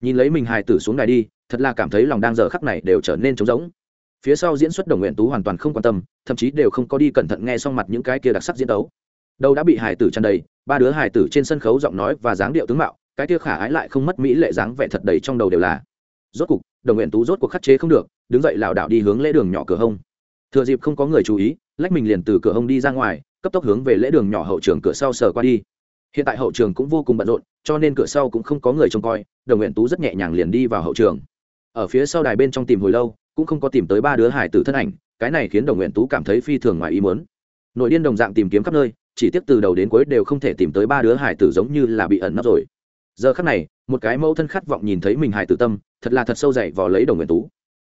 nhìn lấy mình hải tử xuống đài đi, thật là cảm thấy lòng đang giờ khắc này đều trở nên trống rỗng. Phía sau diễn xuất đồng nguyện tú hoàn toàn không quan tâm, thậm chí đều không có đi cẩn thận nghe xong mặt những cái kia đặc sắc diễn đấu đâu đã bị hải tử tràn đầy, ba đứa hải tử trên sân khấu giọng nói và dáng điệu tướng mạo, cái kia khả ái lại không mất mỹ lệ dáng vẻ thật đầy trong đầu đều là. Rốt cục, đồng nguyện tú rốt cuộc khắc chế không được, đứng dậy lảo đảo đi hướng lễ đường nhỏ cửa hông. Thừa dịp không có người chú ý, lách mình liền từ cửa hông đi ra ngoài, cấp tốc hướng về lễ đường nhỏ hậu trường cửa sau sờ qua đi hiện tại hậu trường cũng vô cùng bận rộn, cho nên cửa sau cũng không có người trông coi, đồng nguyện tú rất nhẹ nhàng liền đi vào hậu trường. Ở phía sau đài bên trong tìm hồi lâu, cũng không có tìm tới ba đứa hải tử thân ảnh, cái này khiến đồng nguyện tú cảm thấy phi thường ngoài ý muốn. Nội điên đồng dạng tìm kiếm khắp nơi, chỉ tiếp từ đầu đến cuối đều không thể tìm tới ba đứa hải tử giống như là bị ẩn nấp rồi. Giờ khắc này, một cái mẫu thân khát vọng nhìn thấy mình hải tử tâm, thật là thật sâu dậy vò lấy đồng nguyện tú.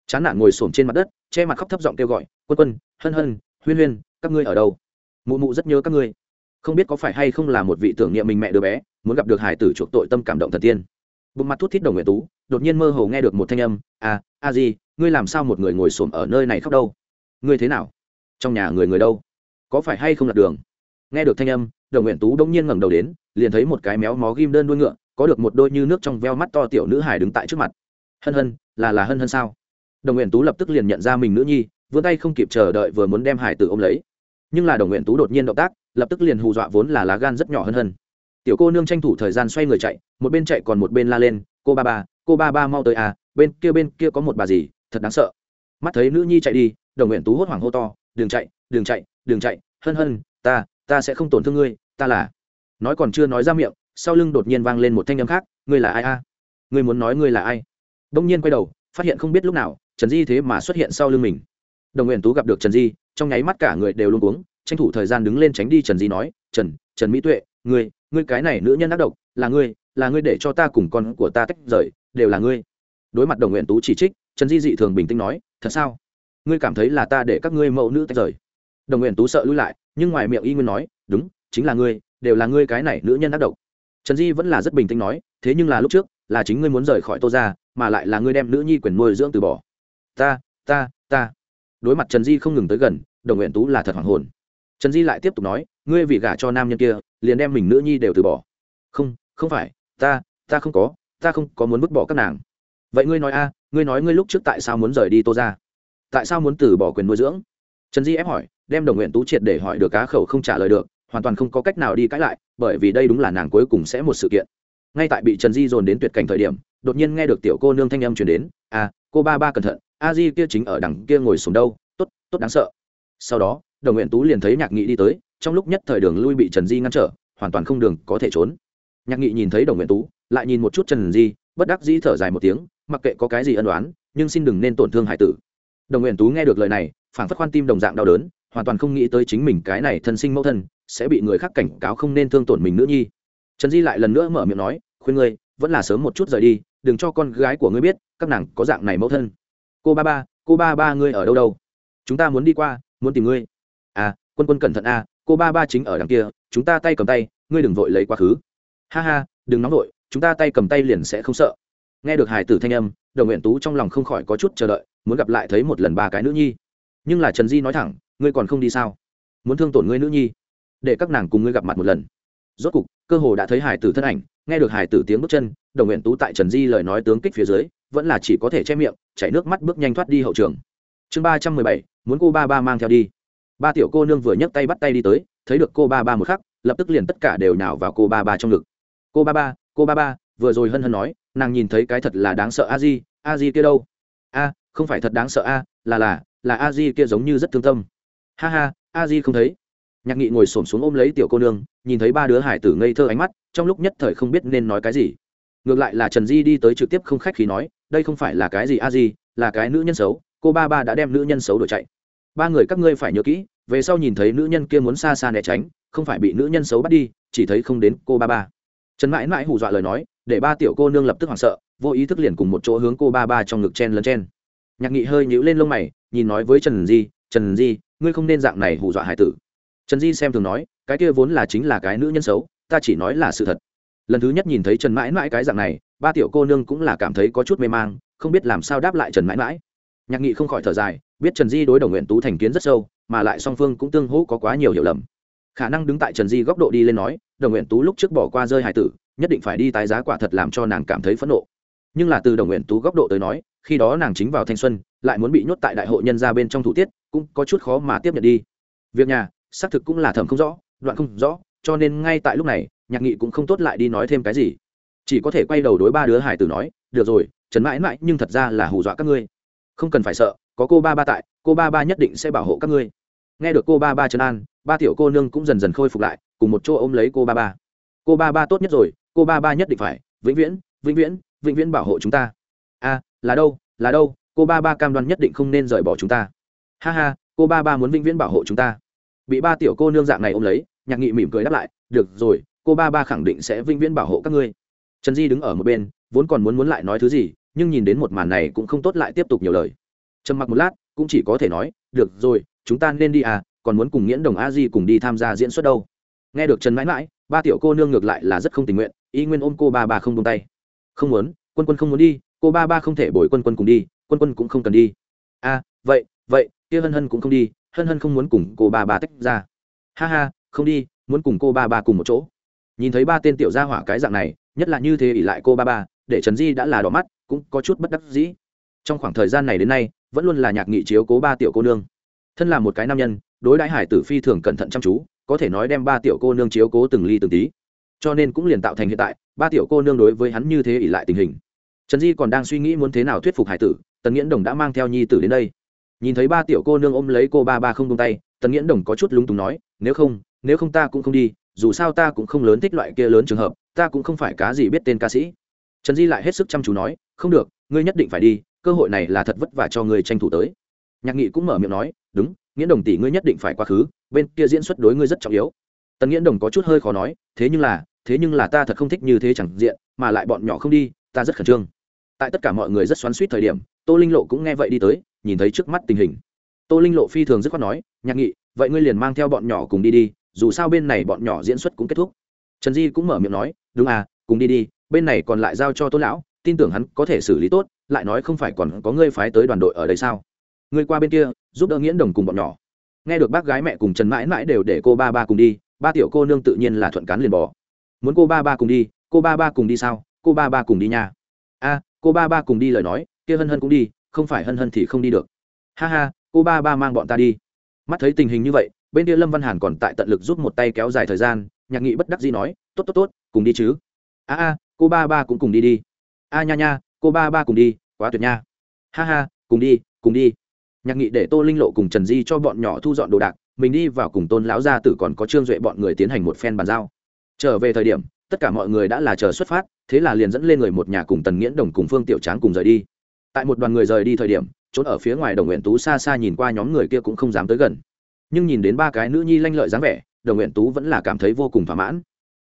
Chán nản ngồi xổm trên mặt đất, che mặt khóc thấp giọng kêu gọi, quân quân, hân hân, huyên huyên, các ngươi ở đâu? Mụ mụ rất nhớ các ngươi không biết có phải hay không là một vị tưởng niệm mình mẹ đứa bé, muốn gặp được hải tử chuộc tội tâm cảm động thần tiên. Bụng mặt thút thít đồng nguyện tú, đột nhiên mơ hồ nghe được một thanh âm à a di, ngươi làm sao một người ngồi xổm ở nơi này khóc đâu? Ngươi thế nào? Trong nhà người người đâu? Có phải hay không lật đường? Nghe được thanh âm, đồng nguyện tú đông nhiên ngẩng đầu đến, liền thấy một cái méo mó ghim đơn đuôi ngựa, có được một đôi như nước trong veo mắt to tiểu nữ hải đứng tại trước mặt. Hân hân, là là hân hân sao? Đồng nguyện tú lập tức liền nhận ra mình nữ nhi, vươn tay không kịp chờ đợi vừa muốn đem hải tử ôm lấy. Nhưng là đồng nguyện tú đột nhiên động tác lập tức liền hù dọa vốn là lá gan rất nhỏ hơn hơn. Tiểu cô nương tranh thủ thời gian xoay người chạy, một bên chạy còn một bên la lên, cô ba ba, cô ba ba mau tới à bên kia bên kia có một bà gì, thật đáng sợ. Mắt thấy nữ nhi chạy đi, đồng nguyện tú hốt hoảng hô to, đừng chạy đừng chạy đừng chạy, hân hân, ta ta sẽ không tổn thương ngươi, ta là nói còn chưa nói ra miệng, sau lưng đột nhiên vang lên một thanh âm khác, ngươi là ai a? Ngươi muốn nói ngươi là ai? Đông nhiên quay đầu, phát hiện không biết lúc nào, trần di thế mà xuất hiện sau lưng mình. Đồng nguyện tú gặp được trần di, trong nháy mắt cả người đều luôn uống tranh thủ thời gian đứng lên tránh đi trần di nói, trần trần mỹ tuệ, ngươi ngươi cái này nữ nhân ác độc, là ngươi là ngươi để cho ta cùng con của ta tách rời, đều là ngươi. Đối mặt đồng nguyện tú chỉ trích, trần di dị thường bình tĩnh nói, thật sao? Ngươi cảm thấy là ta để các ngươi mẫu nữ tách rời? Đồng nguyện tú sợ lui lại, nhưng ngoài miệng y nguyên nói, đúng, chính là ngươi, đều là ngươi cái này nữ nhân ác độc. Trần di vẫn là rất bình tĩnh nói, thế nhưng là lúc trước, là chính ngươi muốn rời khỏi tô ra mà lại là ngươi đem nữ nhi quyền nuôi dưỡng từ bỏ. Ta ta ta. Đối mặt trần di không ngừng tới gần, đồng nguyện tú là thật hoàng hồn trần di lại tiếp tục nói, ngươi vì gả cho nam nhân kia, liền đem mình nữ nhi đều từ bỏ. Không không phải, ta ta không có, ta không có muốn vứt bỏ các nàng. Vậy ngươi nói a, ngươi nói ngươi lúc trước tại sao muốn rời đi tô ra tại sao muốn từ bỏ quyền nuôi dưỡng? Trần di ép hỏi, đem đồng nguyện tú triệt để hỏi được cá khẩu không trả lời được, hoàn toàn không có cách nào đi cãi lại, bởi vì đây đúng là nàng cuối cùng sẽ một sự kiện. Ngay tại bị trần di dồn đến tuyệt cảnh thời điểm, đột nhiên nghe được tiểu cô nương thanh âm chuyển đến à cô ba ba cẩn thận, a di kia chính ở đằng kia ngồi xuống đâu, tốt tốt đáng sợ. Sau đó đồng nguyện tú liền thấy nhạc nghị đi tới, trong lúc nhất thời đường lui bị trần di ngăn trở, hoàn toàn không đường có thể trốn. Nhạc nghị nhìn thấy đồng nguyện tú, lại nhìn một chút trần di, bất đắc dĩ thở dài một tiếng, mặc kệ có cái gì ân đoán nhưng xin đừng nên tổn thương hải tử. Đồng nguyện tú nghe được lời này, phảng phất khoan tim đồng dạng đau đớn, hoàn toàn không nghĩ tới chính mình cái này thân sinh mẫu thân, sẽ bị người khác cảnh cáo không nên thương tổn mình nữ nhi. Trần di lại lần nữa mở miệng nói, khuyên ngươi, vẫn là sớm một chút rời đi, đừng cho con gái của ngươi biết, các nàng có dạng này mẫu thân. Cô ba ba, cô ba ba ngươi ở đâu đâu? Chúng ta muốn đi qua, muốn tìm ngươi à quân quân cẩn thận a à, cô ba ba chính ở đằng kia chúng ta tay cầm tay ngươi đừng vội lấy quá khứ. Ha ha đừng nóng vội chúng ta tay cầm tay liền sẽ không sợ. Nghe được hải tử thanh âm đồng nguyện tú trong lòng không khỏi có chút chờ đợi muốn gặp lại thấy một lần ba cái nữ nhi. Nhưng là trần di nói thẳng ngươi còn không đi sao? Muốn thương tổn ngươi nữ nhi để các nàng cùng ngươi gặp mặt một lần. Rốt cục cơ hồ đã thấy hải tử thân ảnh nghe được hải tử tiếng bước chân đồng nguyện tú tại trần di lời nói tướng kích phía dưới vẫn là chỉ có thể che miệng chảy nước mắt bước nhanh thoát đi hậu trường. Chương ba trăm mười bảy muốn cô ba ba mang theo đi ba tiểu cô nương vừa nhấc tay bắt tay đi tới, thấy được cô ba ba một khắc, lập tức liền tất cả đều nào vào cô ba ba trong ngực. Cô ba ba, cô ba ba, vừa rồi hân hân nói, nàng nhìn thấy cái thật là đáng sợ a di a di kia đâu? A, không phải thật đáng sợ a, là là là a di kia giống như rất thương tâm. Ha ha, a di không thấy. Nhạc nghị ngồi s ổ m xuống ôm lấy tiểu cô nương, nhìn thấy ba đứa hải tử ngây thơ ánh mắt, trong lúc nhất thời không biết nên nói cái gì. Ngược lại là trần di đi tới trực tiếp không khách khí nói, đây không phải là cái gì a di, là cái nữ nhân xấu, cô ba ba đã đem nữ nhân xấu đổi chạy ba người các ngươi phải nhớ kỹ, về sau nhìn thấy nữ nhân kia muốn xa xa né tránh, không phải bị nữ nhân xấu bắt đi, chỉ thấy không đến cô ba ba. Trần mãi mãi hù dọa lời nói, để ba tiểu cô nương lập tức hoảng sợ, vô ý thức liền cùng một chỗ hướng cô ba ba trong ngực chen lấn chen. Nhạc nghị hơi nhíu lên lông mày, nhìn nói với trần di trần di, ngươi không nên dạng này hù dọa hải tử. Trần di xem thường nói, cái kia vốn là chính là cái nữ nhân xấu, ta chỉ nói là sự thật. Lần thứ nhất nhìn thấy trần mãi mãi cái dạng này, ba tiểu cô nương cũng là cảm thấy có chút mê mang, không biết làm sao đáp lại trần mãi mãi. Nhạc nghị không khỏi thở dài biết trần di đối đầu nguyện tú thành kiến rất sâu, mà lại song phương cũng tương hỗ có quá nhiều hiểu lầm. Khả năng đứng tại trần di góc độ đi lên nói, đồng nguyện tú lúc trước bỏ qua rơi hải tử, nhất định phải đi tái giá quả thật làm cho nàng cảm thấy phẫn nộ. Nhưng là từ đồng nguyện tú góc độ tới nói, khi đó nàng chính vào thanh xuân, lại muốn bị nhốt tại đại hội nhân ra bên trong thủ tiết, cũng có chút khó mà tiếp nhận đi. Việc nhà, xác thực cũng là thẩm không rõ, đoạn không rõ, cho nên ngay tại lúc này, nhạc nghị cũng không tốt lại đi nói thêm cái gì. Chỉ có thể quay đầu đối ba đứa hải tử nói, được rồi, trần mãi mãi nhưng thật ra là hù dọa các ngươi. Không cần phải sợ có cô ba ba tại, cô ba ba nhất định sẽ bảo hộ các ngươi. Nghe được cô ba ba trấn an, ba tiểu cô nương cũng dần dần khôi phục lại, cùng một chỗ ôm lấy cô ba ba. Cô ba ba tốt nhất rồi, cô ba ba nhất định phải, vĩnh viễn vĩnh viễn vĩnh viễn bảo hộ chúng ta. A là đâu là đâu, cô ba ba cam đoan nhất định không nên rời bỏ chúng ta. Ha ha, cô ba ba muốn vĩnh viễn bảo hộ chúng ta. Bị ba tiểu cô nương dạng này ôm lấy, nhạc nghị mỉm cười đáp lại, được rồi, cô ba ba khẳng định sẽ vĩnh viễn bảo hộ các ngươi. Trần di đứng ở một bên, vốn còn muốn muốn lại nói thứ gì, nhưng nhìn đến một màn này cũng không tốt lại tiếp tục nhiều lời trầm mặc một lát, cũng chỉ có thể nói, được rồi, chúng ta nên đi à còn muốn cùng nghiễn đồng a di cùng đi tham gia diễn xuất đâu. Nghe được trần mãi mãi, ba tiểu cô nương ngược lại là rất không tình nguyện, y nguyên ôm cô ba ba không tung tay. Không muốn, quân quân không muốn đi, cô ba ba không thể bồi quân quân cùng đi, quân quân cũng không cần đi. A vậy vậy, kia hân hân cũng không đi, hân hân không muốn cùng cô ba ba tách ra. Ha ha, không đi, muốn cùng cô ba ba cùng một chỗ. Nhìn thấy ba tên tiểu gia hỏa cái dạng này, nhất là như thế ỉ lại cô ba ba, để trần di đã là đỏ mắt, cũng có chút bất đắc dĩ. Trong khoảng thời gian này đến nay vẫn luôn là nhạc nghị chiếu cố ba tiểu cô nương. Thân là một cái nam nhân, đối đãi hải tử phi thường cẩn thận chăm chú, có thể nói đem ba tiểu cô nương chiếu cố từng ly từng tí. Cho nên cũng liền tạo thành hiện tại, ba tiểu cô nương đối với hắn như thế ỉ lại tình hình. Trần di còn đang suy nghĩ muốn thế nào thuyết phục hải tử, tần nghiễn đồng đã mang theo nhi tử đến đây. Nhìn thấy ba tiểu cô nương ôm lấy cô ba ba không tung tay, tần nghiễn đồng có chút lúng túng nói, nếu không nếu không ta cũng không đi, dù sao ta cũng không lớn thích loại kia lớn trường hợp, ta cũng không phải cá gì biết tên ca sĩ. Trần di lại hết sức chăm chú nói, không được, ngươi nhất định phải đi cơ hội này là thật vất vả cho ngươi tranh thủ tới. Nhạc nghị cũng mở miệng nói, đúng nghĩa đồng tỷ ngươi nhất định phải quá khứ, bên kia diễn xuất đối ngươi rất trọng yếu. Tần nghĩa đồng có chút hơi khó nói, thế nhưng là, thế nhưng là ta thật không thích như thế chẳng diện, mà lại bọn nhỏ không đi, ta rất khẩn trương. Tại tất cả mọi người rất xoắn suýt thời điểm, tô linh lộ cũng nghe vậy đi tới, nhìn thấy trước mắt tình hình. Tô linh lộ phi thường dứt khoát nói, nhạc nghị, vậy ngươi liền mang theo bọn nhỏ cùng đi đi, dù sao bên này bọn nhỏ diễn xuất cũng kết thúc. Trần di cũng mở miệng nói, đúng à cùng đi đi, bên này còn lại giao cho tô lão, tin tưởng hắn có thể xử lý tốt lại nói không phải còn có ngươi phái tới đoàn đội ở đây sao? Ngươi qua bên kia, giúp đỡ nghiễn đồng cùng bọn nhỏ. Nghe được bác gái mẹ cùng trần mãi mãi đều để cô ba ba cùng đi, ba tiểu cô nương tự nhiên là thuận cán liền bỏ. Muốn cô ba ba cùng đi, cô ba ba cùng đi sao? Cô ba ba cùng đi nha. A, cô ba ba cùng đi lời nói, kia hân hân cũng đi, không phải hân hân thì không đi được. Ha ha, cô ba ba mang bọn ta đi. Mắt thấy tình hình như vậy, bên kia lâm văn hàn còn tại tận lực giúp một tay kéo dài thời gian, nhạc nghị bất đắc dĩ nói, tốt tốt tốt, cùng đi chứ. A a, cô ba ba cũng cùng đi đi. A, nha nha, cô ba ba cùng đi quá tuyệt nha. Ha ha, cùng đi cùng đi. Nhạc nghị để tô linh lộ cùng trần di cho bọn nhỏ thu dọn đồ đạc, mình đi vào cùng tôn lão gia tử còn có trương duệ bọn người tiến hành một phen bàn giao. Trở về thời điểm, tất cả mọi người đã là chờ xuất phát, thế là liền dẫn lên người một nhà cùng tần nghiễn đồng cùng phương tiểu tráng cùng rời đi. Tại một đoàn người rời đi thời điểm, trốn ở phía ngoài đồng nguyện tú xa xa nhìn qua nhóm người kia cũng không dám tới gần. Nhưng nhìn đến ba cái nữ nhi lanh lợi dáng vẻ, đồng nguyện tú vẫn là cảm thấy vô cùng thỏa mãn.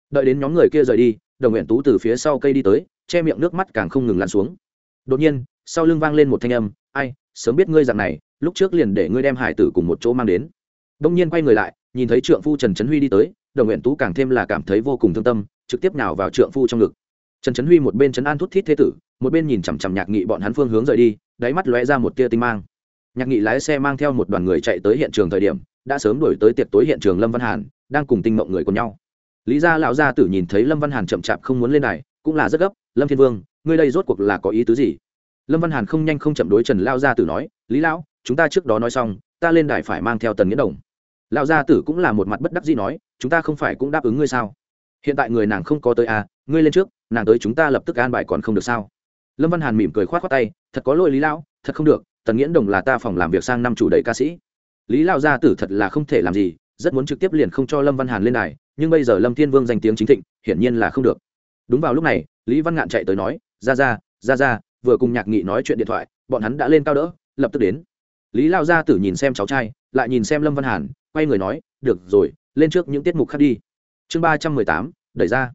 Đợi đến nhóm người kia rời đi, đồng nguyện tú từ phía sau cây đi tới, che miệng nước mắt càng không ngừng lăn xuống đột nhiên, sau lưng vang lên một thanh âm, ai, sớm biết ngươi dạng này, lúc trước liền để ngươi đem hải tử cùng một chỗ mang đến. Đông nhiên quay người lại, nhìn thấy trượng phu trần trấn huy đi tới, đồng nguyện tú càng thêm là cảm thấy vô cùng thương tâm, trực tiếp nào vào trượng phu trong ngực. Trần trấn huy một bên trấn an thút thít thế tử, một bên nhìn chằm chằm nhạc nghị bọn hắn phương hướng rời đi, đáy mắt lóe ra một tia tinh mang. Nhạc nghị lái xe mang theo một đoàn người chạy tới hiện trường thời điểm, đã sớm đổi tới tiệc tối hiện trường lâm văn hàn, đang cùng tinh mộng người cùng nhau. Lý gia lão gia tử nhìn thấy lâm văn hàn chậm chạp không muốn lên này cũng là rất gấp, lâm thiên vương ngươi đây rốt cuộc là có ý tứ gì? Lâm văn hàn không nhanh không chậm đối trần lao gia tử nói, lý lão, chúng ta trước đó nói xong, ta lên đài phải mang theo tần nghĩa đồng. Lão gia tử cũng là một mặt bất đắc dĩ nói, chúng ta không phải cũng đáp ứng ngươi sao? Hiện tại người nàng không có tới à ngươi lên trước, nàng tới chúng ta lập tức an bài còn không được sao? Lâm văn hàn mỉm cười k h o á t khoác tay, thật có lỗi lý lão, thật không được, tần nghĩa đồng là ta phòng làm việc sang năm chủ đầy ca sĩ. Lý lao gia tử thật là không thể làm gì, rất muốn trực tiếp liền không cho lâm văn hàn lên đài, nhưng bây giờ lâm thiên vương danh tiếng chính thịnh, hiển nhiên là không được. Đúng vào lúc này, lý văn ngạn chạy tới nói ra ra ra ra, vừa cùng nhạc nghị nói chuyện điện thoại, bọn hắn đã lên cao đỡ, lập tức đến. Lý lao gia tử nhìn xem cháu trai, lại nhìn xem lâm văn hàn, quay người nói, được rồi, lên trước những tiết mục khác đi. Chương ba trăm mười tám, đẩy ra.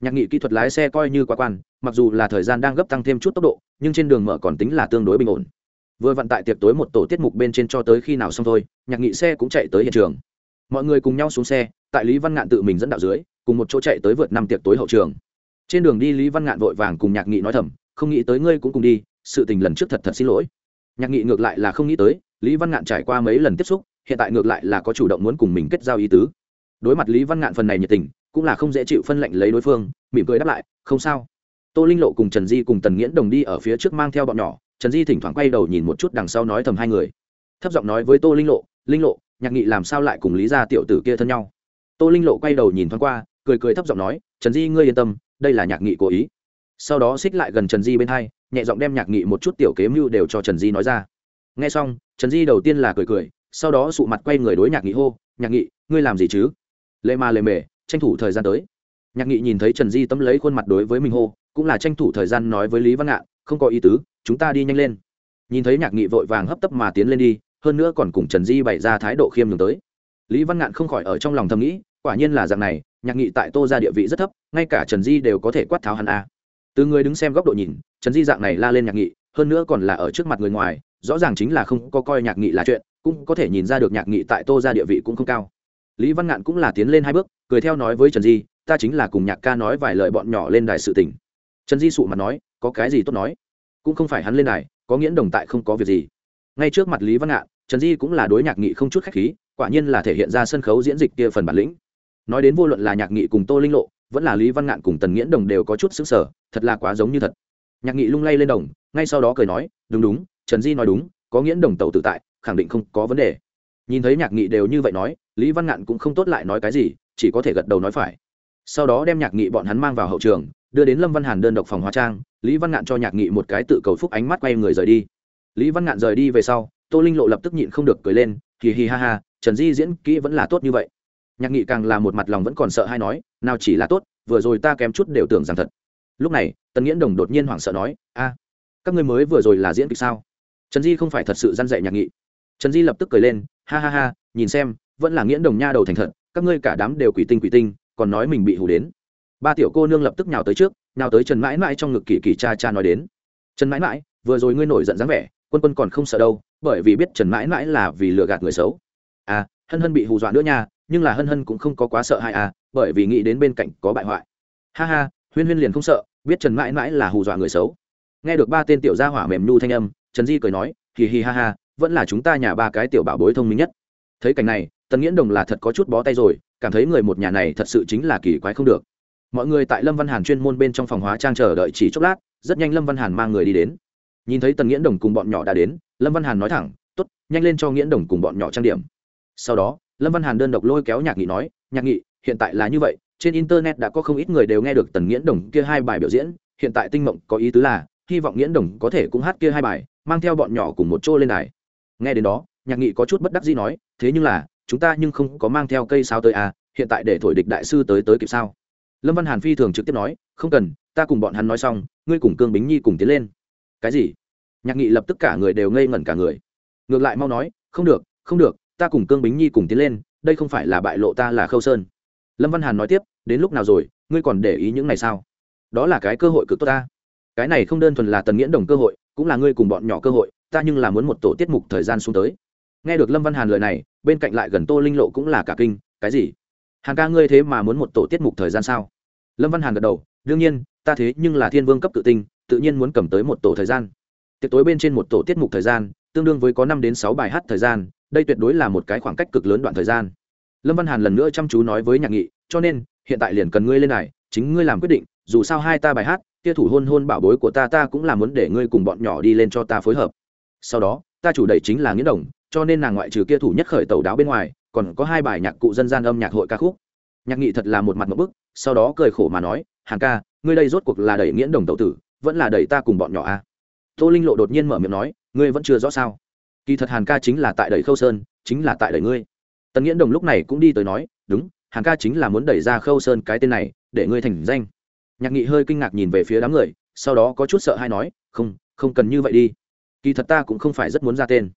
Nhạc nghị kỹ thuật lái xe coi như quá quan, mặc dù là thời gian đang gấp tăng thêm chút tốc độ, nhưng trên đường mở còn tính là tương đối bình ổn. Vừa vận tại tiệc tối một tổ tiết mục bên trên cho tới khi nào xong thôi, nhạc nghị xe cũng chạy tới hiện trường. Mọi người cùng nhau xuống xe, tại lý văn ngạn tự mình dẫn đạo dưới, cùng một chỗ chạy tới vượt năm tiệc tối hậu trường trên đường đi lý văn ngạn vội vàng cùng nhạc nghị nói thầm, không nghĩ tới ngươi cũng cùng đi, sự tình lần trước thật thật xin lỗi. Nhạc nghị ngược lại là không nghĩ tới, lý văn ngạn trải qua mấy lần tiếp xúc, hiện tại ngược lại là có chủ động muốn cùng mình kết giao ý tứ. Đối mặt lý văn ngạn phần này nhiệt tình, cũng là không dễ chịu phân lệnh lấy đối phương, mỉm cười đáp lại, không sao. Tô linh lộ cùng trần di cùng tần nghiễn đồng đi ở phía trước mang theo bọn nhỏ, trần di thỉnh thoảng quay đầu nhìn một chút đằng sau nói thầm hai người. Thấp giọng nói với tô linh lộ linh lộ, nhạc nghị làm sao lại cùng lý gia tiểu tử kia thân nhau? Tô linh lộ quay đầu nhìn thoáng qua, cười cười thấp giọng nói, trần di, ngươi yên tâm đây là nhạc nghị cố ý. Sau đó xích lại gần trần di bên hai, nhẹ giọng đem nhạc nghị một chút tiểu kế mưu đều cho trần di nói ra. Nghe xong, trần di đầu tiên là cười cười, sau đó sụ mặt quay người đối nhạc nghị hô, nhạc nghị, ngươi làm gì chứ? Lệ ma lệ mề, tranh thủ thời gian tới. Nhạc nghị nhìn thấy trần di tấm lấy khuôn mặt đối với mình hô, cũng là tranh thủ thời gian nói với lý văn ngạn, không có ý tứ, chúng ta đi nhanh lên. Nhìn thấy nhạc nghị vội vàng hấp tấp mà tiến lên đi, hơn nữa còn cùng trần di bày ra thái độ khiêm nhường tới. Lý văn ngạn không khỏi ở trong lòng thầm nghĩ quả nhiên là dạng này, nhạc nghị tại tô ra địa vị rất thấp, ngay cả trần di đều có thể quát tháo hắn a. Từ người đứng xem góc độ nhìn, trần di dạng này la lên nhạc nghị, hơn nữa còn là ở trước mặt người ngoài, rõ ràng chính là không có coi nhạc nghị là chuyện, cũng có thể nhìn ra được nhạc nghị tại tô ra địa vị cũng không cao. Lý văn ngạn cũng là tiến lên hai bước, cười theo nói với trần di, ta chính là cùng nhạc ca nói vài lời bọn nhỏ lên đài sự tình. Trần di sụ mặt nói, có cái gì tốt nói? Cũng không phải hắn lên đài, có nghĩa đồng tại không có việc gì. Ngay trước mặt lý văn ngạn, trần di cũng là đối nhạc nghị không chút khách khí, quả nhiên là thể hiện ra sân khấu diễn dịch kia phần bản lĩnh nói đến vô luận là nhạc nghị cùng tô linh lộ, vẫn là lý văn ngạn cùng tần nghiễn đồng đều có chút xứng sở, thật là quá giống như thật. Nhạc nghị lung lay lên đồng, ngay sau đó cười nói, đúng đúng, trần di nói đúng, có nghiễn đồng tàu tự tại, khẳng định không có vấn đề. Nhìn thấy nhạc nghị đều như vậy nói, lý văn ngạn cũng không tốt lại nói cái gì, chỉ có thể gật đầu nói phải. Sau đó đem nhạc nghị bọn hắn mang vào hậu trường, đưa đến lâm văn hàn đơn độc phòng hóa trang, lý văn ngạn cho nhạc nghị một cái tự cầu phúc ánh mắt quay người rời đi. Lý văn ngạn rời đi về sau, tô linh lộ lập tức nhịn không được cười lên kỳ hì ha ha, trần di diễn kỹ vẫn là tốt như vậy nhạc nghị càng là một mặt lòng vẫn còn sợ hay nói, nào chỉ là tốt, vừa rồi ta kém chút đều tưởng rằng thật. Lúc này, tần nghiễn đồng đột nhiên hoảng sợ nói, a, các ngươi mới vừa rồi là diễn kịch sao? Trần di không phải thật sự dăn dạy nhạc nghị. Trần di lập tức cười lên, ha ha ha, nhìn xem, vẫn là nghiễn đồng nha đầu thành thật, các ngươi cả đám đều quỷ tinh quỷ tinh, còn nói mình bị hù đến. Ba tiểu cô nương lập tức nhào tới trước, nhào tới trần mãi mãi trong ngực kỳ kỳ cha cha nói đến, trần mãi mãi, vừa rồi ngươi nổi giận dáng vẻ, quân quân còn không sợ đâu, bởi vì biết trần mãi mãi là vì lừa gạt người xấu. À hân hân bị hù dọa nữa nha nhưng là hân hân cũng không có quá sợ hãi à bởi vì nghĩ đến bên cạnh có bại hoại. Ha ha, huyên huyên liền không sợ, biết trần mãi mãi là hù dọa người xấu. Nghe được ba tên tiểu gia hỏa mềm nhu thanh âm, trần di cười nói, hì hì ha ha, vẫn là chúng ta nhà ba cái tiểu bảo bối thông minh nhất. Thấy cảnh này, tần nghiễn đồng là thật có chút bó tay rồi, cảm thấy người một nhà này thật sự chính là kỳ quái không được. Mọi người tại lâm văn hàn chuyên môn bên trong phòng hóa trang chờ đợi chỉ chốc lát, rất nhanh lâm văn hàn mang người đi đến. Nhìn thấy tần nghiễn đồng cùng bọn nhỏ đã đến, lâm văn hàn nói thẳng t ố t nhanh lên cho nghiễn đồng cùng bọn nhỏ trang điểm. Sau đó lâm văn hàn đơn độc lôi kéo nhạc nghị nói, nhạc nghị, hiện tại là như vậy, trên internet đã có không ít người đều nghe được tần nghiễn đồng kia hai bài biểu diễn, hiện tại tinh mộng có ý tứ là, hy vọng nghiễn đồng có thể cũng hát kia hai bài, mang theo bọn nhỏ cùng một chỗ lên đài. Nghe đến đó, nhạc nghị có chút bất đắc gì nói, thế nhưng là, chúng ta nhưng không có mang theo cây sao tới à hiện tại để thổi địch đại sư tới tới kịp sao? Lâm văn hàn phi thường trực tiếp nói, không cần, ta cùng bọn hắn nói xong, ngươi cùng cương bính nhi cùng tiến lên. Cái gì? Nhạc nghị lập tức cả người đều ngây ngẩn cả người. Ngược lại mau nói, không được không được ta cùng cương bính nhi cùng tiến lên, đây không phải là bại lộ ta là khâu sơn. Lâm văn hàn nói tiếp, đến lúc nào rồi, ngươi còn để ý những này sao? Đó là cái cơ hội cực tốt ta. Cái này không đơn thuần là tần nghiễn đồng cơ hội, cũng là ngươi cùng bọn nhỏ cơ hội, ta nhưng là muốn một tổ tiết mục thời gian xuống tới. Nghe được lâm văn hàn lời này, bên cạnh lại gần tô linh lộ cũng là cả kinh, cái gì? Hàn ca ngươi thế mà muốn một tổ tiết mục thời gian sao? Lâm văn hàn gật đầu, đương nhiên, ta thế nhưng là thiên vương cấp tự tinh, tự nhiên muốn cầm tới một tổ thời gian. Tiệc tối bên trên một tổ tiết mục thời gian, tương đương với có năm đến sáu bài hát thời gian đây tuyệt đối là một cái khoảng cách cực lớn đoạn thời gian. Lâm văn hàn lần nữa chăm chú nói với nhạc nghị, cho nên, hiện tại liền cần ngươi lên này, chính ngươi làm quyết định, dù sao hai ta bài hát, kia thủ hôn hôn bảo bối của ta ta cũng là muốn để ngươi cùng bọn nhỏ đi lên cho ta phối hợp. Sau đó, ta chủ đẩy chính là nghĩa đồng, cho nên nàng ngoại trừ kia thủ nhất khởi tàu đáo bên ngoài, còn có hai bài nhạc cụ dân gian âm nhạc hội ca khúc. Nhạc nghị thật là một mặt một bức, sau đó cười khổ mà nói hàng ca, ngươi đây rốt cuộc là đẩy nghiễn đồng tậu tử, vẫn là đẩy ta cùng bọn nhỏ a à? tô linh lộ đột nhiên mở miệng nói, ngươi vẫn chưa rõ sao? Kỳ thật hàn ca chính là tại đẩy khâu sơn, chính là tại đẩy ngươi. Tần nghiễn đồng lúc này cũng đi tới nói, đúng, hàn ca chính là muốn đẩy ra khâu sơn cái tên này, để ngươi thành danh. Nhạc nghị hơi kinh ngạc nhìn về phía đám người, sau đó có chút sợ hay nói, không không cần như vậy đi. Kỳ thật ta cũng không phải rất muốn ra tên.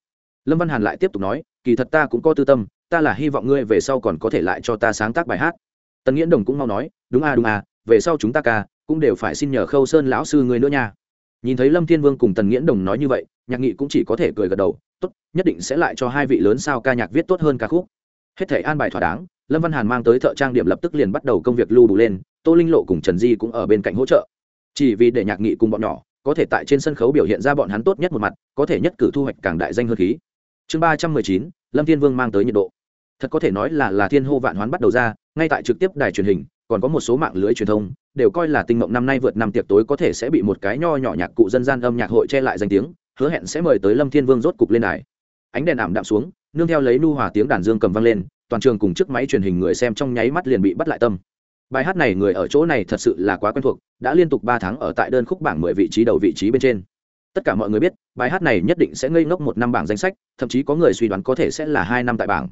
Lâm văn hàn lại tiếp tục nói, kỳ thật ta cũng có tư tâm, ta là hy vọng ngươi về sau còn có thể lại cho ta sáng tác bài hát. Tần nghiễn đồng cũng mau nói, đúng à đúng à về sau chúng ta ca, cũng đều phải xin nhờ khâu sơn lão sư ngươi nữa nha. Nhìn thấy lâm thiên vương cùng tần nghiễn đồng nói như vậy, nhạc nghị cũng chỉ có thể cười gật đầu tốt, nhất định sẽ lại cho hai vị lớn sao ca nhạc viết tốt hơn ca khúc. Hết thể an bài thỏa đáng, lâm văn hàn mang tới thợ trang điểm lập tức liền bắt đầu công việc lưu đủ lên, tô linh lộ cùng trần di cũng ở bên cạnh hỗ trợ. Chỉ vì để nhạc nghị cùng bọn nhỏ, có thể tại trên sân khấu biểu hiện ra bọn hắn tốt nhất một mặt, có thể nhất cử thu hoạch càng đại danh hơn khí. Chương ba trăm mười chín, lâm thiên vương mang tới nhiệt độ. Thật có thể nói là là thiên hô vạn hoán bắt đầu ra, ngay tại trực tiếp đài truyền hình, còn có một số mạng lưới truyền thông, đều coi là tinh mộng năm nay vượt năm tiệc tối có thể sẽ bị một cái nho nhỏ nhạc cụ dân gian âm nhạc hội che lại danh tiếng hứa hẹn sẽ mời tới lâm thiên vương rốt cục lên đài. Ánh đèn ảm đạm xuống, nương theo lấy nu hòa tiếng đàn dương cầm vang lên, toàn trường cùng chiếc máy truyền hình người xem trong nháy mắt liền bị bắt lại tâm. Bài hát này người ở chỗ này thật sự là quá quen thuộc, đã liên tục ba tháng ở tại đơn khúc bảng mười vị trí đầu vị trí bên trên. Tất cả mọi người biết, bài hát này nhất định sẽ ngây ngốc một năm bảng danh sách, thậm chí có người suy đoán có thể sẽ là hai năm tại bảng.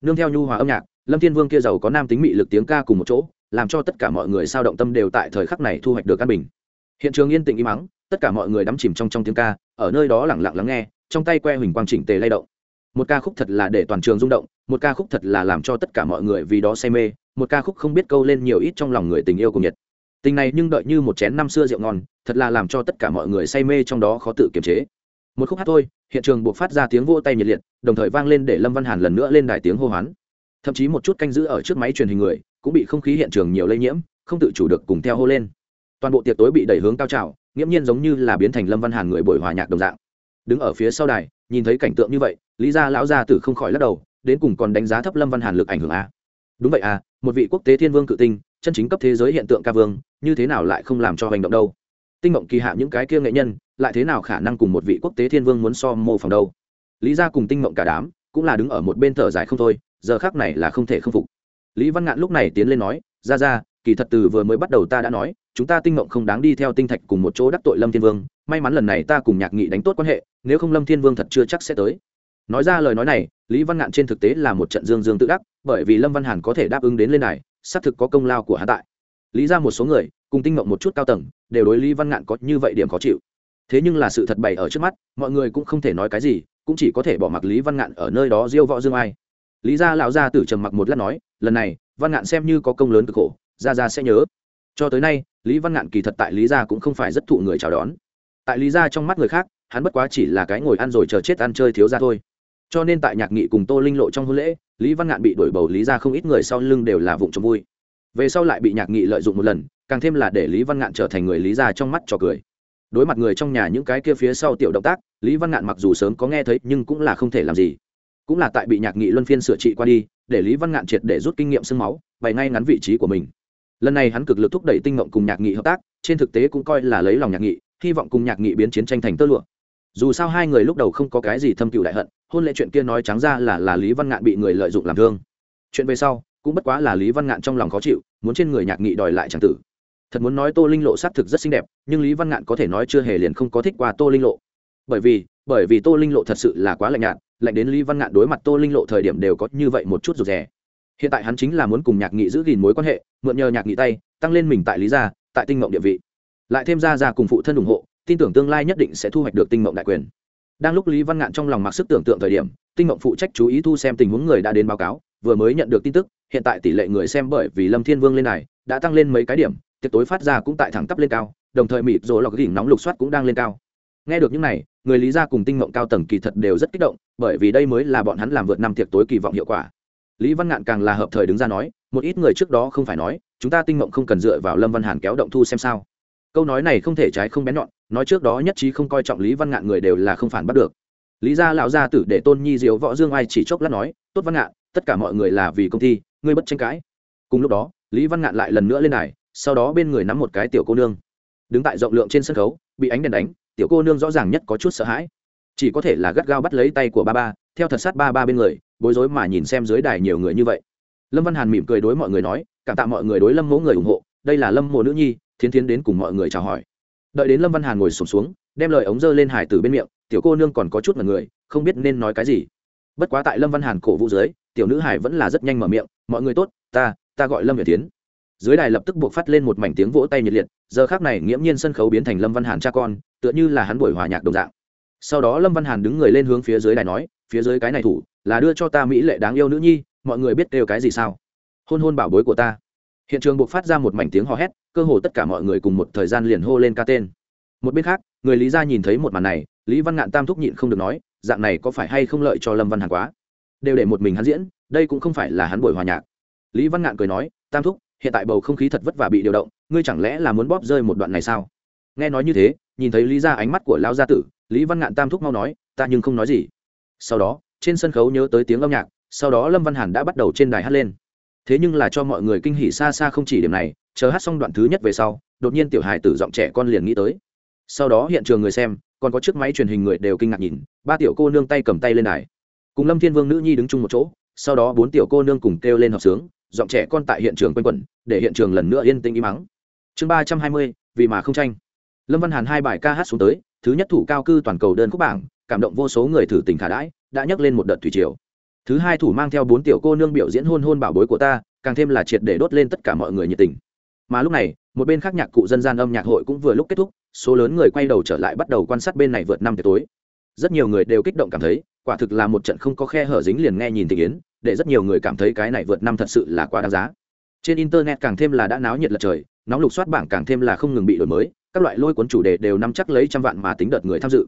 Nương theo nhu hòa âm nhạc, lâm thiên vương kia giàu có nam tính mị lực tiếng ca cùng một chỗ, làm cho tất cả mọi người sao động tâm đều tại thời khắc này thu hoạch được căn bình. Hiện trường yên tĩnh im mắng tất cả mọi người đắm chìm trong trong tiếng ca, ở nơi đó lẳng lặng lắng nghe, trong tay que huỳnh quang chỉnh tề lay động. Một ca khúc thật là để toàn trường rung động, một ca khúc thật là làm cho tất cả mọi người vì đó say mê, một ca khúc không biết câu lên nhiều ít trong lòng người tình yêu cùng nhiệt. Tình này nhưng đợi như một chén năm xưa rượu ngon, thật là làm cho tất cả mọi người say mê trong đó khó tự kiềm chế. Một khúc hát thôi, hiện trường buộc phát ra tiếng vô tay nhiệt liệt, đồng thời vang lên để lâm văn hàn lần nữa lên đài tiếng hô hoán. Thậm chí một chút canh giữ ở trước máy truyền hình người, cũng bị không khí hiện trường nhiều lây nhiễm, không tự chủ được cùng theo hô lên. Toàn bộ tiệc tối bị đẩy hướng cao trào nghiễm nhiên giống như là biến thành lâm văn hàn người buổi hòa nhạc đồng dạng. Đứng ở phía sau đài, nhìn thấy cảnh tượng như vậy, lý gia lão gia tử không khỏi lắc đầu, đến cùng còn đánh giá thấp lâm văn hàn lực ảnh hưởng a đúng vậy à một vị quốc tế thiên vương cự tinh, chân chính cấp thế giới hiện tượng ca vương, như thế nào lại không làm cho hành động đâu? Tinh mộng kỳ hạ những cái kia nghệ nhân, lại thế nào khả năng cùng một vị quốc tế thiên vương muốn so mô phòng đâu? Lý gia cùng tinh mộng cả đám, cũng là đứng ở một bên thở dài không thôi, giờ khác này là không thể không phục. Lý văn ngạn lúc này tiến lên nói ra ra kỳ thật từ vừa mới bắt đầu ta đã nói, chúng ta tinh mộng không đáng đi theo tinh thạch cùng một chỗ đắc tội lâm thiên vương, may mắn lần này ta cùng nhạc nghị đánh tốt quan hệ, nếu không lâm thiên vương thật chưa chắc sẽ tới. Nói ra lời nói này, lý văn ngạn trên thực tế là một trận dương dương tự đắc, bởi vì lâm văn hàn có thể đáp ứng đến lên này, xác thực có công lao của hắn tại. Lý ra một số người, cùng tinh mộng một chút cao tầng, đều đối lý văn ngạn có như vậy điểm khó chịu. Thế nhưng là sự thật bày ở trước mắt, mọi người cũng không thể nói cái gì, cũng chỉ có thể bỏ mặc lý văn ngạn ở nơi đó diêu võ dương ai. Lý gia lão gia tử trầm mặc một lát nói, lần này, văn ngạn xem như có công lớn cực khổ ra ra sẽ nhớ. Cho tới nay, lý văn ngạn kỳ thật tại lý gia cũng không phải rất thụ người chào đón. Tại lý gia trong mắt người khác, hắn bất quá chỉ là cái ngồi ăn rồi chờ chết ăn chơi thiếu ra thôi. Cho nên tại nhạc nghị cùng tô linh lộ trong hôn lễ, lý văn ngạn bị đổi bầu lý gia không ít người sau lưng đều là vụng trộm vui. Về sau lại bị nhạc nghị lợi dụng một lần, càng thêm là để lý văn ngạn trở thành người lý gia trong mắt trò cười. Đối mặt người trong nhà những cái kia phía sau tiểu động tác, lý văn ngạn mặc dù sớm có nghe thấy nhưng cũng là không thể làm gì. Cũng là tại bị nhạc nghị luân phiên sửa trị qua đi, để lý văn ngạn triệt để rút kinh nghiệm sương máu, bày ngay ngắn vị trí của mình lần này hắn cực lực thúc đẩy tinh mộng cùng nhạc nghị hợp tác, trên thực tế cũng coi là lấy lòng nhạc nghị, hy vọng cùng nhạc nghị biến chiến tranh thành tơ lụa. Dù sao hai người lúc đầu không có cái gì thâm cựu đại hận, hôn lệ chuyện kia nói trắng ra là là lý văn ngạn bị người lợi dụng làm thương. Chuyện về sau, cũng bất quá là lý văn ngạn trong lòng khó chịu, muốn trên người nhạc nghị đòi lại tràng tử. Thật muốn nói tô linh lộ xác thực rất xinh đẹp, nhưng lý văn ngạn có thể nói chưa hề liền không có thích qua tô linh lộ. Bởi vì bởi vì tô linh lộ thật sự là quá lạnh nhạt, lạnh đến lý văn ngạn đối mặt tô linh lộ thời điểm đều có như vậy một chút rụt rè hiện tại hắn chính là muốn cùng nhạc nghị giữ gìn mối quan hệ, mượn nhờ nhạc nghị tay, tăng lên mình tại lý gia, tại tinh mộng địa vị. Lại thêm ra ra cùng phụ thân ủng hộ, tin tưởng tương lai nhất định sẽ thu hoạch được tinh mộng đại quyền. Đang lúc lý văn ngạn trong lòng mặc sức tưởng tượng thời điểm, tinh mộng phụ trách chú ý thu xem tình huống người đã đến báo cáo, vừa mới nhận được tin tức, hiện tại tỷ lệ người xem bởi vì lâm thiên vương lên này, đã tăng lên mấy cái điểm, tiệc tối phát ra cũng tại thẳng tắp lên cao, đồng thời mịt rồi lọc đỉnh nóng lục soát cũng đang lên cao. Nghe được những này, người lý gia cùng tinh mộng cao tầng kỳ thật đều rất kích động, bởi vì đây mới là bọn hắn làm vượt năm tiệc tối kỳ vọng hiệu quả lý văn ngạn càng là hợp thời đứng ra nói, một ít người trước đó không phải nói, chúng ta tinh mộng không cần dựa vào lâm văn hàn kéo động thu xem sao. Câu nói này không thể trái không bén nhọn, nói trước đó nhất trí không coi trọng lý văn ngạn người đều là không phản bắt được. Lý gia lão gia tử để tôn nhi diếu võ dương ai chỉ chốc lát nói, tốt văn ngạn, tất cả mọi người là vì công ty, ngươi bất tranh cãi. Cùng lúc đó, lý văn ngạn lại lần nữa lên đài, sau đó bên người nắm một cái tiểu cô nương. Đứng tại rộng lượng trên sân khấu, bị ánh đèn đánh, tiểu cô nương rõ ràng nhất có chút sợ hãi. Chỉ có thể là gắt gao bắt lấy tay của ba ba, theo thật sát ba ba bên người bối rối mà nhìn xem dưới đài nhiều người như vậy. Lâm văn hàn mỉm cười đối mọi người nói cảm tạ mọi người đối lâm mẫu người ủng hộ đây là lâm mộ nữ nhi thiến thiến đến cùng mọi người chào hỏi. Đợi đến lâm văn hàn ngồi sụp xuống, xuống đem lời ống dơ lên hải từ bên miệng tiểu cô nương còn có chút mật người không biết nên nói cái gì. Bất quá tại lâm văn hàn cổ vũ dưới tiểu nữ hải vẫn là rất nhanh mở miệng mọi người tốt ta ta gọi lâm việt tiến dưới đài lập tức buộc phát lên một mảnh tiếng vỗ tay nhiệt liệt giờ khác này nghiễm nhiên sân khấu biến thành lâm văn hàn cha con tựa như là hắn buổi hòa nhạc đồng dạng. Sau đó lâm văn hàn đứng người lên hướng phía dưới đài nói phía dưới cái này thủ là đưa cho ta mỹ lệ đáng yêu nữ nhi, mọi người biết kêu cái gì sao? Hôn hôn bảo bối của ta. Hiện trường buộc phát ra một mảnh tiếng hò hét, cơ hồ tất cả mọi người cùng một thời gian liền hô lên ca tên. Một bên khác, người lý gia nhìn thấy một màn này, lý văn ngạn tam thúc nhịn không được nói, dạng này có phải hay không lợi cho lâm văn hàn quá? Đều để một mình hắn diễn, đây cũng không phải là hắn buổi hòa nhạc. Lý văn ngạn cười nói, tam thúc, hiện tại bầu không khí thật vất vả bị điều động, ngươi chẳng lẽ là muốn bóp rơi một đoạn này sao? Nghe nói như thế, nhìn thấy lý ra ánh mắt của lão gia tử, lý văn ngạn tam thúc mau nói, ta nhưng không nói gì. Sau đó trên sân khấu nhớ tới tiếng âm nhạc, sau đó lâm văn hàn đã bắt đầu trên đài hát lên. Thế nhưng là cho mọi người kinh hỉ xa xa không chỉ điểm này, chờ hát xong đoạn thứ nhất về sau, đột nhiên tiểu hài tử giọng trẻ con liền nghĩ tới. Sau đó hiện trường người xem, còn có chiếc máy truyền hình người đều kinh ngạc nhìn, ba tiểu cô nương tay cầm tay lên đài. Cùng lâm thiên vương nữ nhi đứng chung một chỗ, sau đó bốn tiểu cô nương cùng kêu lên hợp sướng, giọng trẻ con tại hiện trường quanh quẩn, để hiện trường lần nữa yên tĩnh im mắng chương ba trăm hai mươi, vì mà không tranh. Lâm văn hàn hai bài ca hát xuống tới, thứ nhất thủ cao cư toàn cầu đơn khúc bảng, cảm động vô số người thử tình khả đãi đã nhấc lên một đợt thủy triều. Thứ hai thủ mang theo bốn tiểu cô nương biểu diễn hôn hôn bảo bối của ta, càng thêm là triệt để đốt lên tất cả mọi người nhiệt tình. Mà lúc này, một bên khác nhạc cụ dân gian âm nhạc hội cũng vừa lúc kết thúc, số lớn người quay đầu trở lại bắt đầu quan sát bên này vượt năm tiệc tối. Rất nhiều người đều kích động cảm thấy, quả thực là một trận không có khe hở dính liền nghe nhìn tình yến, để rất nhiều người cảm thấy cái này vượt năm thật sự là quá đáng giá. Trên internet càng thêm là đã náo nhiệt lật trời, nóng lục soát bảng càng thêm là không ngừng bị đổi mới, các loại lôi cuốn chủ đề đều nắm chắc lấy trăm vạn mà tính đợt người tham dự.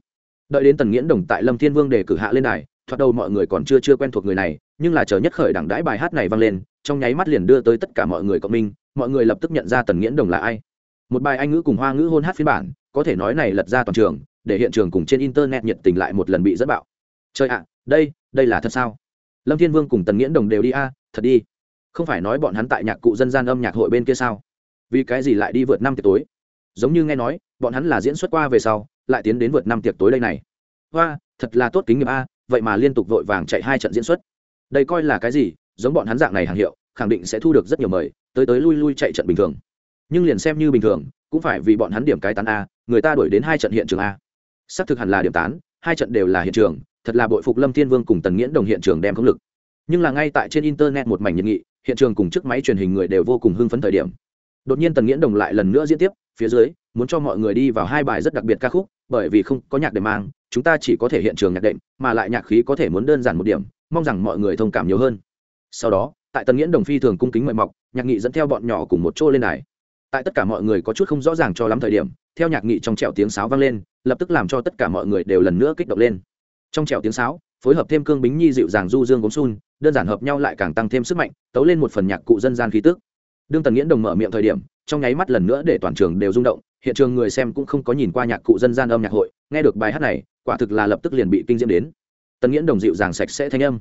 Đợi đến tần nghiễn đồng tại lâm thiên vương để cử hạ lên đài thoạt đầu mọi người còn chưa chưa quen thuộc người này, nhưng là chờ nhất khởi đẳng đãi bài hát này vang lên, trong nháy mắt liền đưa tới tất cả mọi người cộng minh, mọi người lập tức nhận ra tần nghiễn đồng là ai. Một bài anh ngữ cùng hoa ngữ hôn hát phiên bản, có thể nói này lật ra toàn trường, để hiện trường cùng trên internet nhiệt tình lại một lần bị dẫn bạo. Trời ạ, đây đây là thật sao? Lâm thiên vương cùng tần nghiễn đồng đều đi a à, thật đi. Không phải nói bọn hắn tại nhạc cụ dân gian âm nhạc hội bên kia sao? Vì cái gì lại đi vượt năm tiệc tối? Giống như nghe nói, bọn hắn là diễn xuất qua về sau, lại tiến đến vượt năm tiệc tối đây này. Hoa, thật là tốt kính nghiệp a vậy mà liên tục vội vàng chạy hai trận diễn xuất. Đây coi là cái gì? Giống bọn hắn dạng này hàng hiệu, khẳng định sẽ thu được rất nhiều mời, tới tới lui lui chạy trận bình thường. Nhưng liền xem như bình thường, cũng phải vì bọn hắn điểm cái tán a, người ta đuổi đến hai trận hiện trường a. Xác thực hẳn là điểm tán, hai trận đều là hiện trường, thật là bội phục lâm thiên vương cùng tần nghiễn đồng hiện trường đem công lực. Nhưng là ngay tại trên internet một mảnh nhiệt nghị, hiện trường cùng chiếc máy truyền hình người đều vô cùng hưng phấn thời điểm. Đột nhiên tần nghiễn đồng lại lần nữa diễn tiếp, phía dưới, muốn cho mọi người đi vào hai bài rất đặc biệt ca khúc, bởi vì không có nhạc để mang chúng ta chỉ có thể hiện trường nhạc đệm, mà lại nhạc khí có thể muốn đơn giản một điểm, mong rằng mọi người thông cảm nhiều hơn. Sau đó, tại tần nghiễn đồng phi thường cung kính mời mọc, nhạc nghị dẫn theo bọn nhỏ cùng một chỗ lên đài. Tại tất cả mọi người có chút không rõ ràng cho lắm thời điểm, theo nhạc nghị trong trẹo tiếng sáo vang lên, lập tức làm cho tất cả mọi người đều lần nữa kích động lên. Trong trẹo tiếng sáo, phối hợp thêm cương bính nhi dịu dàng du dương gốm sun đơn giản hợp nhau lại càng tăng thêm sức mạnh, tấu lên một phần nhạc cụ dân gian khí tức. Đương tần nghiễn đồng mở miệng thời điểm, trong nháy mắt lần nữa để toàn trường đều rung động hiện trường người xem cũng không có nhìn qua nhạc cụ dân gian âm nhạc hội, nghe được bài hát này, quả thực là lập tức liền bị kinh diễm đến. Tần nghiễn đồng dịu dàng sạch sẽ thanh âm,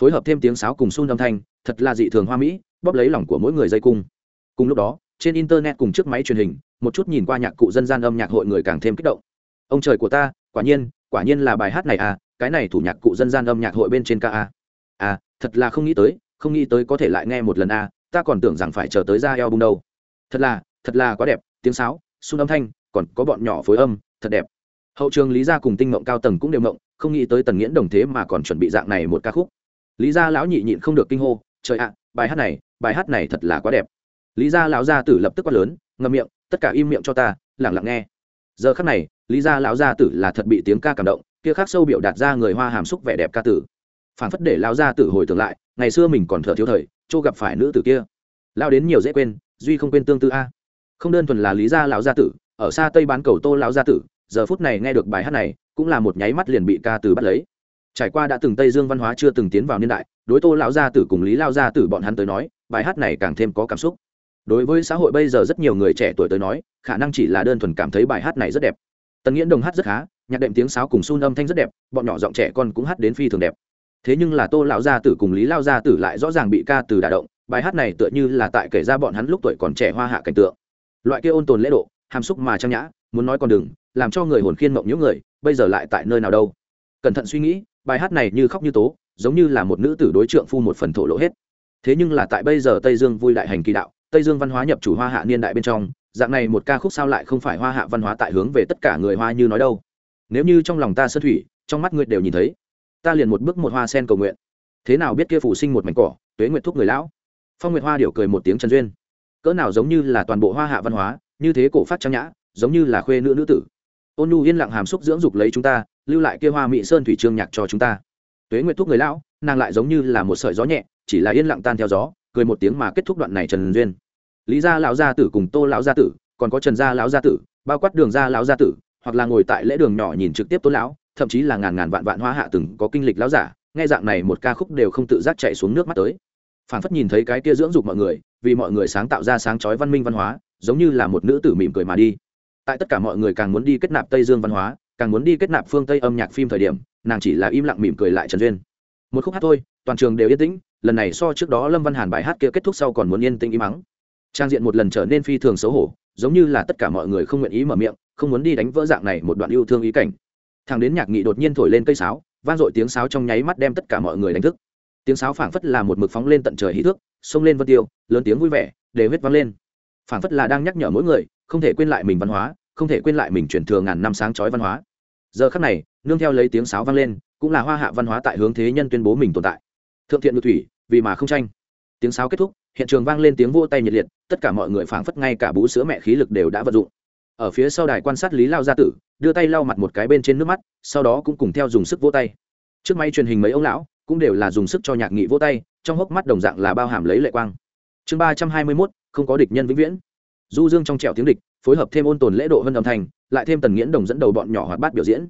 phối hợp thêm tiếng sáo cùng xun âm thanh, thật là dị thường hoa mỹ, bóp lấy lòng của mỗi người dây cung. Cùng lúc đó, trên internet cùng chiếc máy truyền hình, một chút nhìn qua nhạc cụ dân gian âm nhạc hội người càng thêm kích động. Ông trời của ta, quả nhiên quả nhiên là bài hát này à cái này thủ nhạc cụ dân gian âm nhạc hội bên trên ca a à thật là không nghĩ tới, không nghĩ tới có thể lại nghe một lần a ta còn tưởng rằng phải chờ tới ra eo bung đâu. Thật là thật là quá đẹp, tiếng sáo xung âm thanh, còn có bọn nhỏ phối âm, thật đẹp. Hậu trường lý gia cùng tinh mộng cao tầng cũng đều mộng không nghĩ tới tần nghiễn đồng thế mà còn chuẩn bị dạng này một ca khúc. Lý gia lão nhị nhịn không được kinh hô, trời ạ à, bài hát này, bài hát này thật là quá đẹp. Lý gia lão gia tử lập tức quát lớn, ngậm miệng, tất cả im miệng cho ta lẳng lặng nghe. Giờ khắc này, lý gia lão gia tử là thật bị tiếng ca cảm động, kia khác sâu biểu đạt ra người hoa hàm xúc vẻ đẹp ca tử. Phản phất để lão gia tử hồi tưởng lại, ngày xưa mình còn thở thiếu thời châu gặp phải nữ tử kia. Lao đến nhiều dễ quên, duy không quên tương tư a không đơn thuần là lý gia lão gia tử, ở xa tây bán cầu tô lão gia tử, giờ phút này nghe được bài hát này, cũng là một nháy mắt liền bị ca từ bắt lấy. Trải qua đã từng tây dương văn hóa chưa từng tiến vào niên đại, đối tô lão gia tử cùng lý lao gia tử bọn hắn tới nói, bài hát này càng thêm có cảm xúc. Đối với xã hội bây giờ rất nhiều người trẻ tuổi tới nói, khả năng chỉ là đơn thuần cảm thấy bài hát này rất đẹp. Tần nghiễn đồng hát rất khá, nhạc đệm tiếng sáo cùng sun âm thanh rất đẹp, bọn nhỏ giọng trẻ con cũng hát đến phi thường đẹp. Thế nhưng là tô lão gia tử cùng lý lao gia tử lại rõ ràng bị ca từ đả động, bài hát này tựa như là tại kể ra bọn hắn lúc tuổi còn trẻ hoa hạ cảnh tượng loại kia ôn tồn lễ độ, hàm xúc mà trang nhã, muốn nói còn đừng, làm cho người hồn khiên mộng những người, bây giờ lại tại nơi nào đâu. Cẩn thận suy nghĩ, bài hát này như khóc như tố, giống như là một nữ tử đối trượng phu một phần thổ lộ hết. Thế nhưng là tại bây giờ tây dương vui đại hành kỳ đạo, tây dương văn hóa nhập chủ hoa hạ niên đại bên trong, dạng này một ca khúc sao lại không phải hoa hạ văn hóa tại hướng về tất cả người hoa như nói đâu. Nếu như trong lòng ta sơn thủy, trong mắt ngươi đều nhìn thấy, ta liền một bước một hoa sen cầu nguyện. Thế nào biết kia phủ sinh một mảnh cỏ, tuế nguyện thuốc người lão? Phong nguyệt hoa điều cười một tiếng trần duyên cỡ nào giống như là toàn bộ hoa hạ văn hóa, như thế cổ phát trang nhã, giống như là khuê nữ nữ tử. Ôn nhu yên lặng hàm xúc dưỡng dục lấy chúng ta, lưu lại kia hoa mỹ sơn thủy trương nhạc cho chúng ta. Tuế nguyệt thuốc người lão, nàng lại giống như là một sợi gió nhẹ, chỉ là yên lặng tan theo gió, cười một tiếng mà kết thúc đoạn này trần duyên. Lý gia lão gia tử cùng tô lão gia tử, còn có trần gia lão gia tử, bao quát đường gia lão gia tử, hoặc là ngồi tại lễ đường nhỏ nhìn trực tiếp tôn lão, thậm chí là ngàn ngàn vạn vạn hoa hạ từng có kinh lịch lão giả, nghe dạng này một ca khúc đều không tự giác chạy xuống nước mắt tới. Phản phất nhìn thấy cái kia dưỡng dục mọi người vì mọi người sáng tạo ra sáng chói văn minh văn hóa, giống như là một nữ tử mỉm cười mà đi. Tại tất cả mọi người càng muốn đi kết nạp tây dương văn hóa, càng muốn đi kết nạp phương tây âm nhạc phim thời điểm, nàng chỉ là im lặng mỉm cười lại trần duyên. Một khúc hát thôi, toàn trường đều yên tĩnh, lần này so trước đó lâm văn hàn bài hát kia kết thúc sau còn muốn yên tĩnh im mắng. Trang diện một lần trở nên phi thường xấu hổ, giống như là tất cả mọi người không nguyện ý mở miệng, không muốn đi đánh vỡ dạng này một đoạn yêu thương ý cảnh. Thằng đến nhạc nghị đột nhiên thổi lên cây sáo, vang dội tiếng sáo trong nháy mắt đem tất cả mọi người đánh thức. Tiếng sáo phảng phất là một mực phóng lên tận trời hí thước xông lên vân tiêu, lớn tiếng vui vẻ, để huyết vang lên. Phảng phất là đang nhắc nhở mỗi người, không thể quên lại mình văn hóa, không thể quên lại mình truyền thừa ngàn năm sáng chói văn hóa. Giờ khắc này, nương theo lấy tiếng sáo vang lên, cũng là hoa hạ văn hóa tại hướng thế nhân tuyên bố mình tồn tại. Thượng thiện ngự thủy, vì mà không tranh. Tiếng sáo kết thúc, hiện trường vang lên tiếng vỗ tay nhiệt liệt, tất cả mọi người phảng phất ngay cả bú sữa mẹ khí lực đều đã vận dụng. Ở phía sau đài quan sát lý lao gia tử, đưa tay lau mặt một cái bên trên nước mắt, sau đó cũng cùng theo dùng sức vỗ tay. Trước may truyền hình mấy ông lão cũng đều là dùng sức cho nhạc nghị vỗ tay, trong hốc mắt đồng dạng là bao hàm lấy lệ quang. Chương ba trăm hai mươi mốt, không có địch nhân vĩnh viễn. Du dương trong trẻo tiếng địch, phối hợp thêm ôn tồn lễ độ hơn âm thanh, lại thêm tần nghiễn đồng dẫn đầu bọn nhỏ hoạt bát biểu diễn.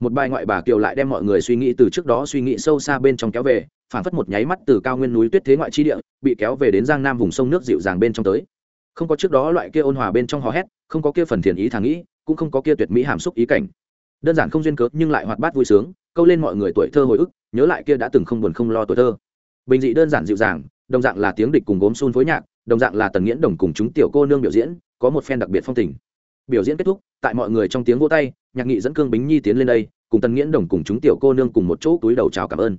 Một bài ngoại bà kiều lại đem mọi người suy nghĩ từ trước đó suy nghĩ sâu xa bên trong kéo về phản phất một nháy mắt từ cao nguyên núi tuyết thế ngoại chi địa, bị kéo về đến giang nam vùng sông nước dịu dàng bên trong tới. Không có trước đó loại kia ôn hòa bên trong hò hét, không có kia phần thiền ý thàng nghĩ, cũng không có kia tuyệt mỹ hàm xúc ý cảnh đơn giản không duyên cớ, nhưng lại hoạt bát vui sướng, câu lên mọi người tuổi thơ hồi ức, nhớ lại kia đã từng không buồn không lo tuổi thơ. Bình dị đơn giản dịu dàng, đồng dạng là tiếng địch cùng gốm xun phối nhạc, đồng dạng là tần nghiễn đồng cùng chúng tiểu cô nương biểu diễn, có một phen đặc biệt phong tình. Biểu diễn kết thúc, tại mọi người trong tiếng vỗ tay, nhạc nghị dẫn cương bính nhi tiến lên đây, cùng tần nghiễn đồng cùng chúng tiểu cô nương cùng một chỗ túi đầu chào cảm ơn.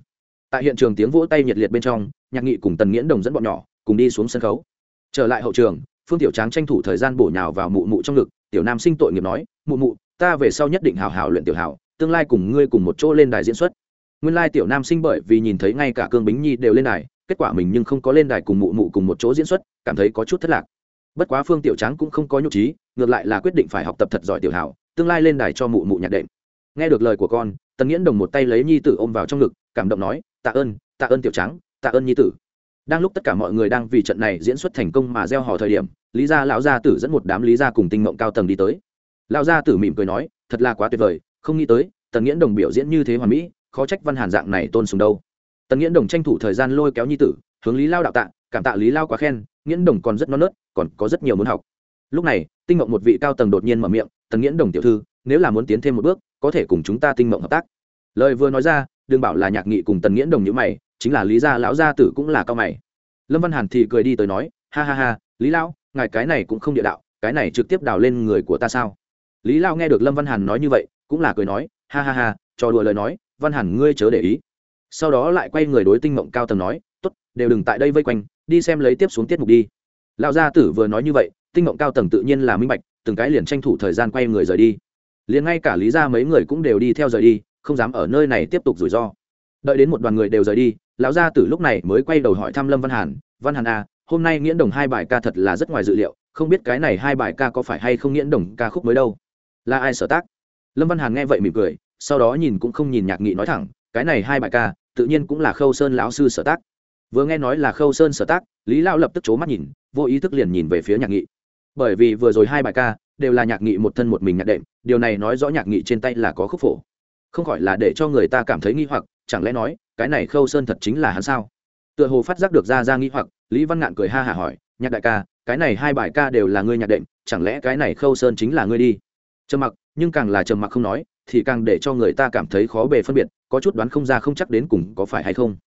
Tại hiện trường tiếng vỗ tay nhiệt liệt bên trong, nhạc nghị cùng tần nghiễn đồng dẫn bọn nhỏ, cùng đi xuống sân khấu. Trở lại hậu trường, phương tiểu tráng tranh thủ thời gian bổ nhào vào mụ mụ trong ngực, tiểu nam sinh tội nghiệp nói, mụ mụ ta về sau nhất định hào hào luyện tiểu hào, tương lai cùng ngươi cùng một chỗ lên đài diễn xuất. Nguyên lai tiểu nam sinh bởi vì nhìn thấy ngay cả cương bính nhi đều lên đài, kết quả mình nhưng không có lên đài cùng mụ mụ cùng một chỗ diễn xuất, cảm thấy có chút thất lạc. Bất quá phương tiểu tráng cũng không có nhục trí, ngược lại là quyết định phải học tập thật giỏi tiểu hảo tương lai lên đài cho mụ mụ nhạc đệm. Nghe được lời của con, tần nghiễn đồng một tay lấy nhi tử ôm vào trong ngực, cảm động nói, tạ ơn tạ ơn tiểu trắng tạ ơn nhi tử. Đang lúc tất cả mọi người đang vì trận này diễn xuất thành công mà gieo hò thời điểm, lý gia lão gia tử dẫn một đám lý gia cùng tinh mộng cao tầng đi tới lão gia tử mỉm cười nói, thật là quá tuyệt vời, không nghĩ tới, tần nghiễn đồng biểu diễn như thế hoàn mỹ, khó trách văn hàn dạng này tôn sùng đâu. Tần nghiễn đồng tranh thủ thời gian lôi kéo nhi tử, hướng lý lao đạo tạ, cảm tạ lý lao quá khen, nghiễn đồng còn rất non nớt, còn có rất nhiều muốn học. Lúc này, tinh mộng một vị cao tầng đột nhiên mở miệng, tần nghiễn đồng tiểu thư, nếu là muốn tiến thêm một bước, có thể cùng chúng ta tinh mộng hợp tác. Lời vừa nói ra, đừng bảo là nhạc nghị cùng tần nghiễn đồng như mày, chính là lý gia lão gia tử cũng là cao mày. Lâm văn hàn thì cười đi tới nói, ha ha ha, lý lão ngài cái này cũng không địa đạo, cái này trực tiếp đào lên người của ta sao? Lý lao nghe được lâm văn hàn nói như vậy cũng là cười nói ha ha ha trò đùa lời nói văn hàn ngươi chớ để ý. Sau đó lại quay người đối tinh mộng cao tầng nói t ố t đều đừng tại đây vây quanh đi xem lấy tiếp xuống tiết mục đi. Lão gia tử vừa nói như vậy tinh mộng cao tầng tự nhiên là minh bạch từng cái liền tranh thủ thời gian quay người rời đi. Liền ngay cả lý ra mấy người cũng đều đi theo rời đi không dám ở nơi này tiếp tục rủi ro. Đợi đến một đoàn người đều rời đi lão gia tử lúc này mới quay đầu hỏi thăm lâm văn hàn văn hàn a à, hôm nay nghiễn đồng hai bài ca thật là rất ngoài dự liệu không biết cái này hai bài ca có phải hay không nghiễn đồng ca khúc mới đâu? Là ai sở tác? Lâm văn hàn nghe vậy mỉm cười, sau đó nhìn cũng không nhìn nhạc nghị nói thẳng, cái này hai bài ca, tự nhiên cũng là khâu sơn lão sư sở tác. Vừa nghe nói là khâu sơn sở tác, lý lao lập tức c mắt nhìn, vô ý thức liền nhìn về phía nhạc nghị. Bởi vì vừa rồi hai bài ca, đều là nhạc nghị một thân một mình nhạc đệm, điều này nói rõ nhạc nghị trên tay là có khúc phổ. Không khỏi là để cho người ta cảm thấy nghi hoặc, chẳng lẽ nói, cái này khâu sơn thật chính là hắn sao? Tựa hồ phát giác được ra ra nghi hoặc, lý văn ngạn cười ha hả hỏi, nhạc đại ca, cái này hai bài ca đều là ngươi nhạc đệm, chẳng lẽ cái này khâu sơn chính là ngươi đi? Trầm mặc, nhưng càng là trầm mặc không nói, thì càng để cho người ta cảm thấy khó bề phân biệt, có chút đoán không ra không chắc đến cùng có phải hay không.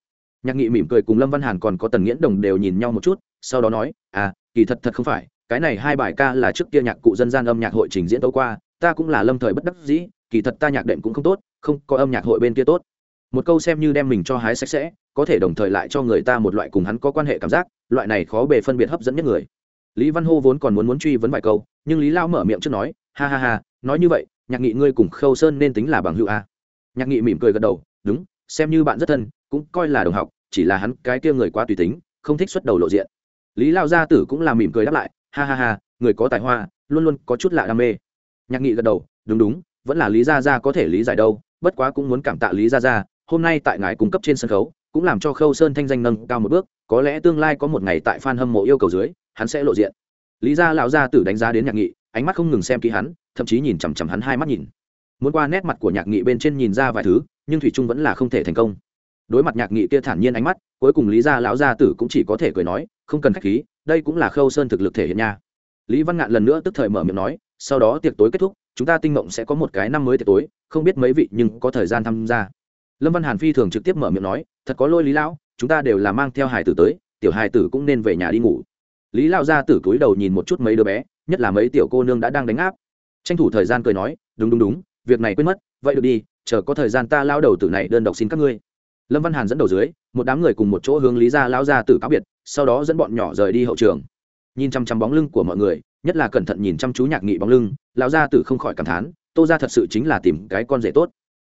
Nhạc nghị mỉm cười cùng lâm văn hàn còn có tần nghiễn đồng đều nhìn nhau một chút, sau đó nói à kỳ thật thật không phải, cái này hai bài ca là trước kia nhạc cụ dân gian âm nhạc hội trình diễn tấu qua, ta cũng là lâm thời bất đắc dĩ, kỳ thật ta nhạc đệm cũng không tốt, không có âm nhạc hội bên kia tốt. Một câu xem như đem mình cho hái sạch sẽ, có thể đồng thời lại cho người ta một loại cùng hắn có quan hệ cảm giác, loại này khó bề phân biệt hấp dẫn nhất người. Lý văn hô vốn còn muốn muốn truy vấn vài câu, nhưng lý lao mở miệng trước nói, ha ha ha nói như vậy, nhạc nghị ngươi cùng khâu sơn nên tính là bằng hữu a. Nhạc nghị mỉm cười gật đầu, đúng, xem như bạn rất thân, cũng coi là đồng học, chỉ là hắn cái kia người quá tùy tính, không thích xuất đầu lộ diện. Lý lao gia tử cũng là mỉm cười đáp lại, ha ha ha, người có tài hoa, luôn luôn có chút lạ đam mê. Nhạc nghị gật đầu, đúng đúng, vẫn là lý gia gia có thể lý giải đâu, bất quá cũng muốn cảm tạ lý gia gia, hôm nay tại ngài cung cấp trên sân khấu, cũng làm cho khâu sơn thanh danh nâng cao một bước, có lẽ tương lai có một ngày tại f hâm mộ yêu cầu dưới, hắn sẽ lộ diện. Lý gia lão gia tử đánh giá đến nhạc nghị, ánh mắt không ngừng xem kỹ hắn thậm chí nhìn chằm chằm hắn hai mắt nhìn. Muốn qua nét mặt của nhạc nghị bên trên nhìn ra vài thứ, nhưng thủy trung vẫn là không thể thành công. Đối mặt nhạc nghị kia thản nhiên ánh mắt, cuối cùng lý gia lão gia tử cũng chỉ có thể cười nói, không cần khách khí, đây cũng là khâu sơn thực lực thể hiện nha. Lý văn ngạn lần nữa tức thời mở miệng nói, sau đó tiệc tối kết thúc, chúng ta tinh mộng sẽ có một cái năm mới tiệc tối, không biết mấy vị nhưng có thời gian tham gia. Lâm văn hàn phi thường trực tiếp mở miệng nói, thật có lôi lý lão, chúng ta đều là mang theo hài tử tới, tiểu hài tử cũng nên về nhà đi ngủ. Lý lão gia tử cúi đầu nhìn một chút mấy đứa bé, nhất là mấy tiểu cô nương đã đang đánh áp tranh thủ thời gian cười nói, đúng đúng đúng, việc này quên mất, vậy được đi, chờ có thời gian ta lao đầu tử này đơn độc xin các ngươi. Lâm văn hàn dẫn đầu dưới, một đám người cùng một chỗ hướng lý ra lao ra tử cáo biệt, sau đó dẫn bọn nhỏ rời đi hậu trường. Nhìn chăm chăm bóng lưng của mọi người, nhất là cẩn thận nhìn chăm chú nhạc nghị bóng lưng, lão gia tử không khỏi cảm thán, tô ra thật sự chính là tìm cái con rể tốt.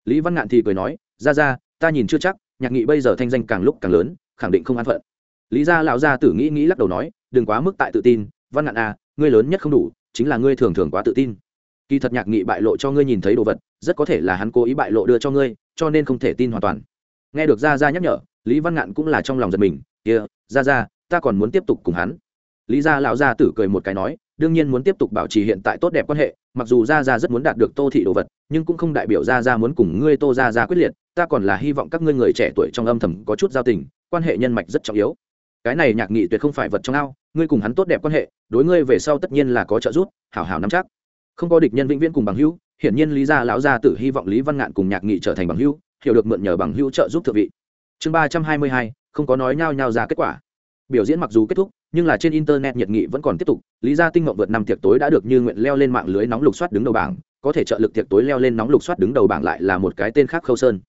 Lý văn ngạn thì cười nói ra ra ta nhìn chưa chắc, nhạc nghị bây giờ thanh danh càng lúc càng lớn, khẳng định không an phận. Lý gia lão gia tử nghĩ nghĩ lắc đầu nói, đừng quá mức tại tự tin, văn ngạn à ngươi lớn nhất không đủ, chính là ngươi thường thường quá tự tin kỳ thật nhạc nghị bại lộ cho ngươi nhìn thấy đồ vật rất có thể là hắn cố ý bại lộ đưa cho ngươi cho nên không thể tin hoàn toàn. Nghe được ra ra nhắc nhở lý văn ngạn cũng là trong lòng giật mình kia、yeah, ra ra ta còn muốn tiếp tục cùng hắn. Lý gia lão gia tử cười một cái nói đương nhiên muốn tiếp tục bảo trì hiện tại tốt đẹp quan hệ mặc dù gia gia rất muốn đạt được tô thị đồ vật nhưng cũng không đại biểu gia gia muốn cùng ngươi tô gia gia quyết liệt ta còn là hy vọng các ngươi người trẻ tuổi trong âm thầm có chút giao tình quan hệ nhân mạch rất trọng yếu. Cái này nhạc nghị tuyệt không phải vật trong ao ngươi cùng hắn tốt đẹp quan hệ đối ngươi về sau tất nhiên là có trợ giúp hảo hảo nắm chắc không có địch nhân vĩnh viễn cùng bằng hữu, hiển nhiên lý gia lão gia tử hy vọng lý văn ngạn cùng nhạc nghị trở thành bằng hữu, hiểu được mượn nhờ bằng hữu trợ giúp thượng vị. Chương ba trăm hai mươi hai, không có nói nhau nhau ra kết quả. Biểu diễn mặc dù kết thúc, nhưng là trên internet nhiệt nghị vẫn còn tiếp tục, lý gia tinh ngộng vượt năm tiệc tối đã được như nguyện leo lên mạng lưới nóng lục soát đứng đầu bảng, có thể trợ lực tiệc tối leo lên nóng lục soát đứng đầu bảng lại là một cái tên khác khâu sơn.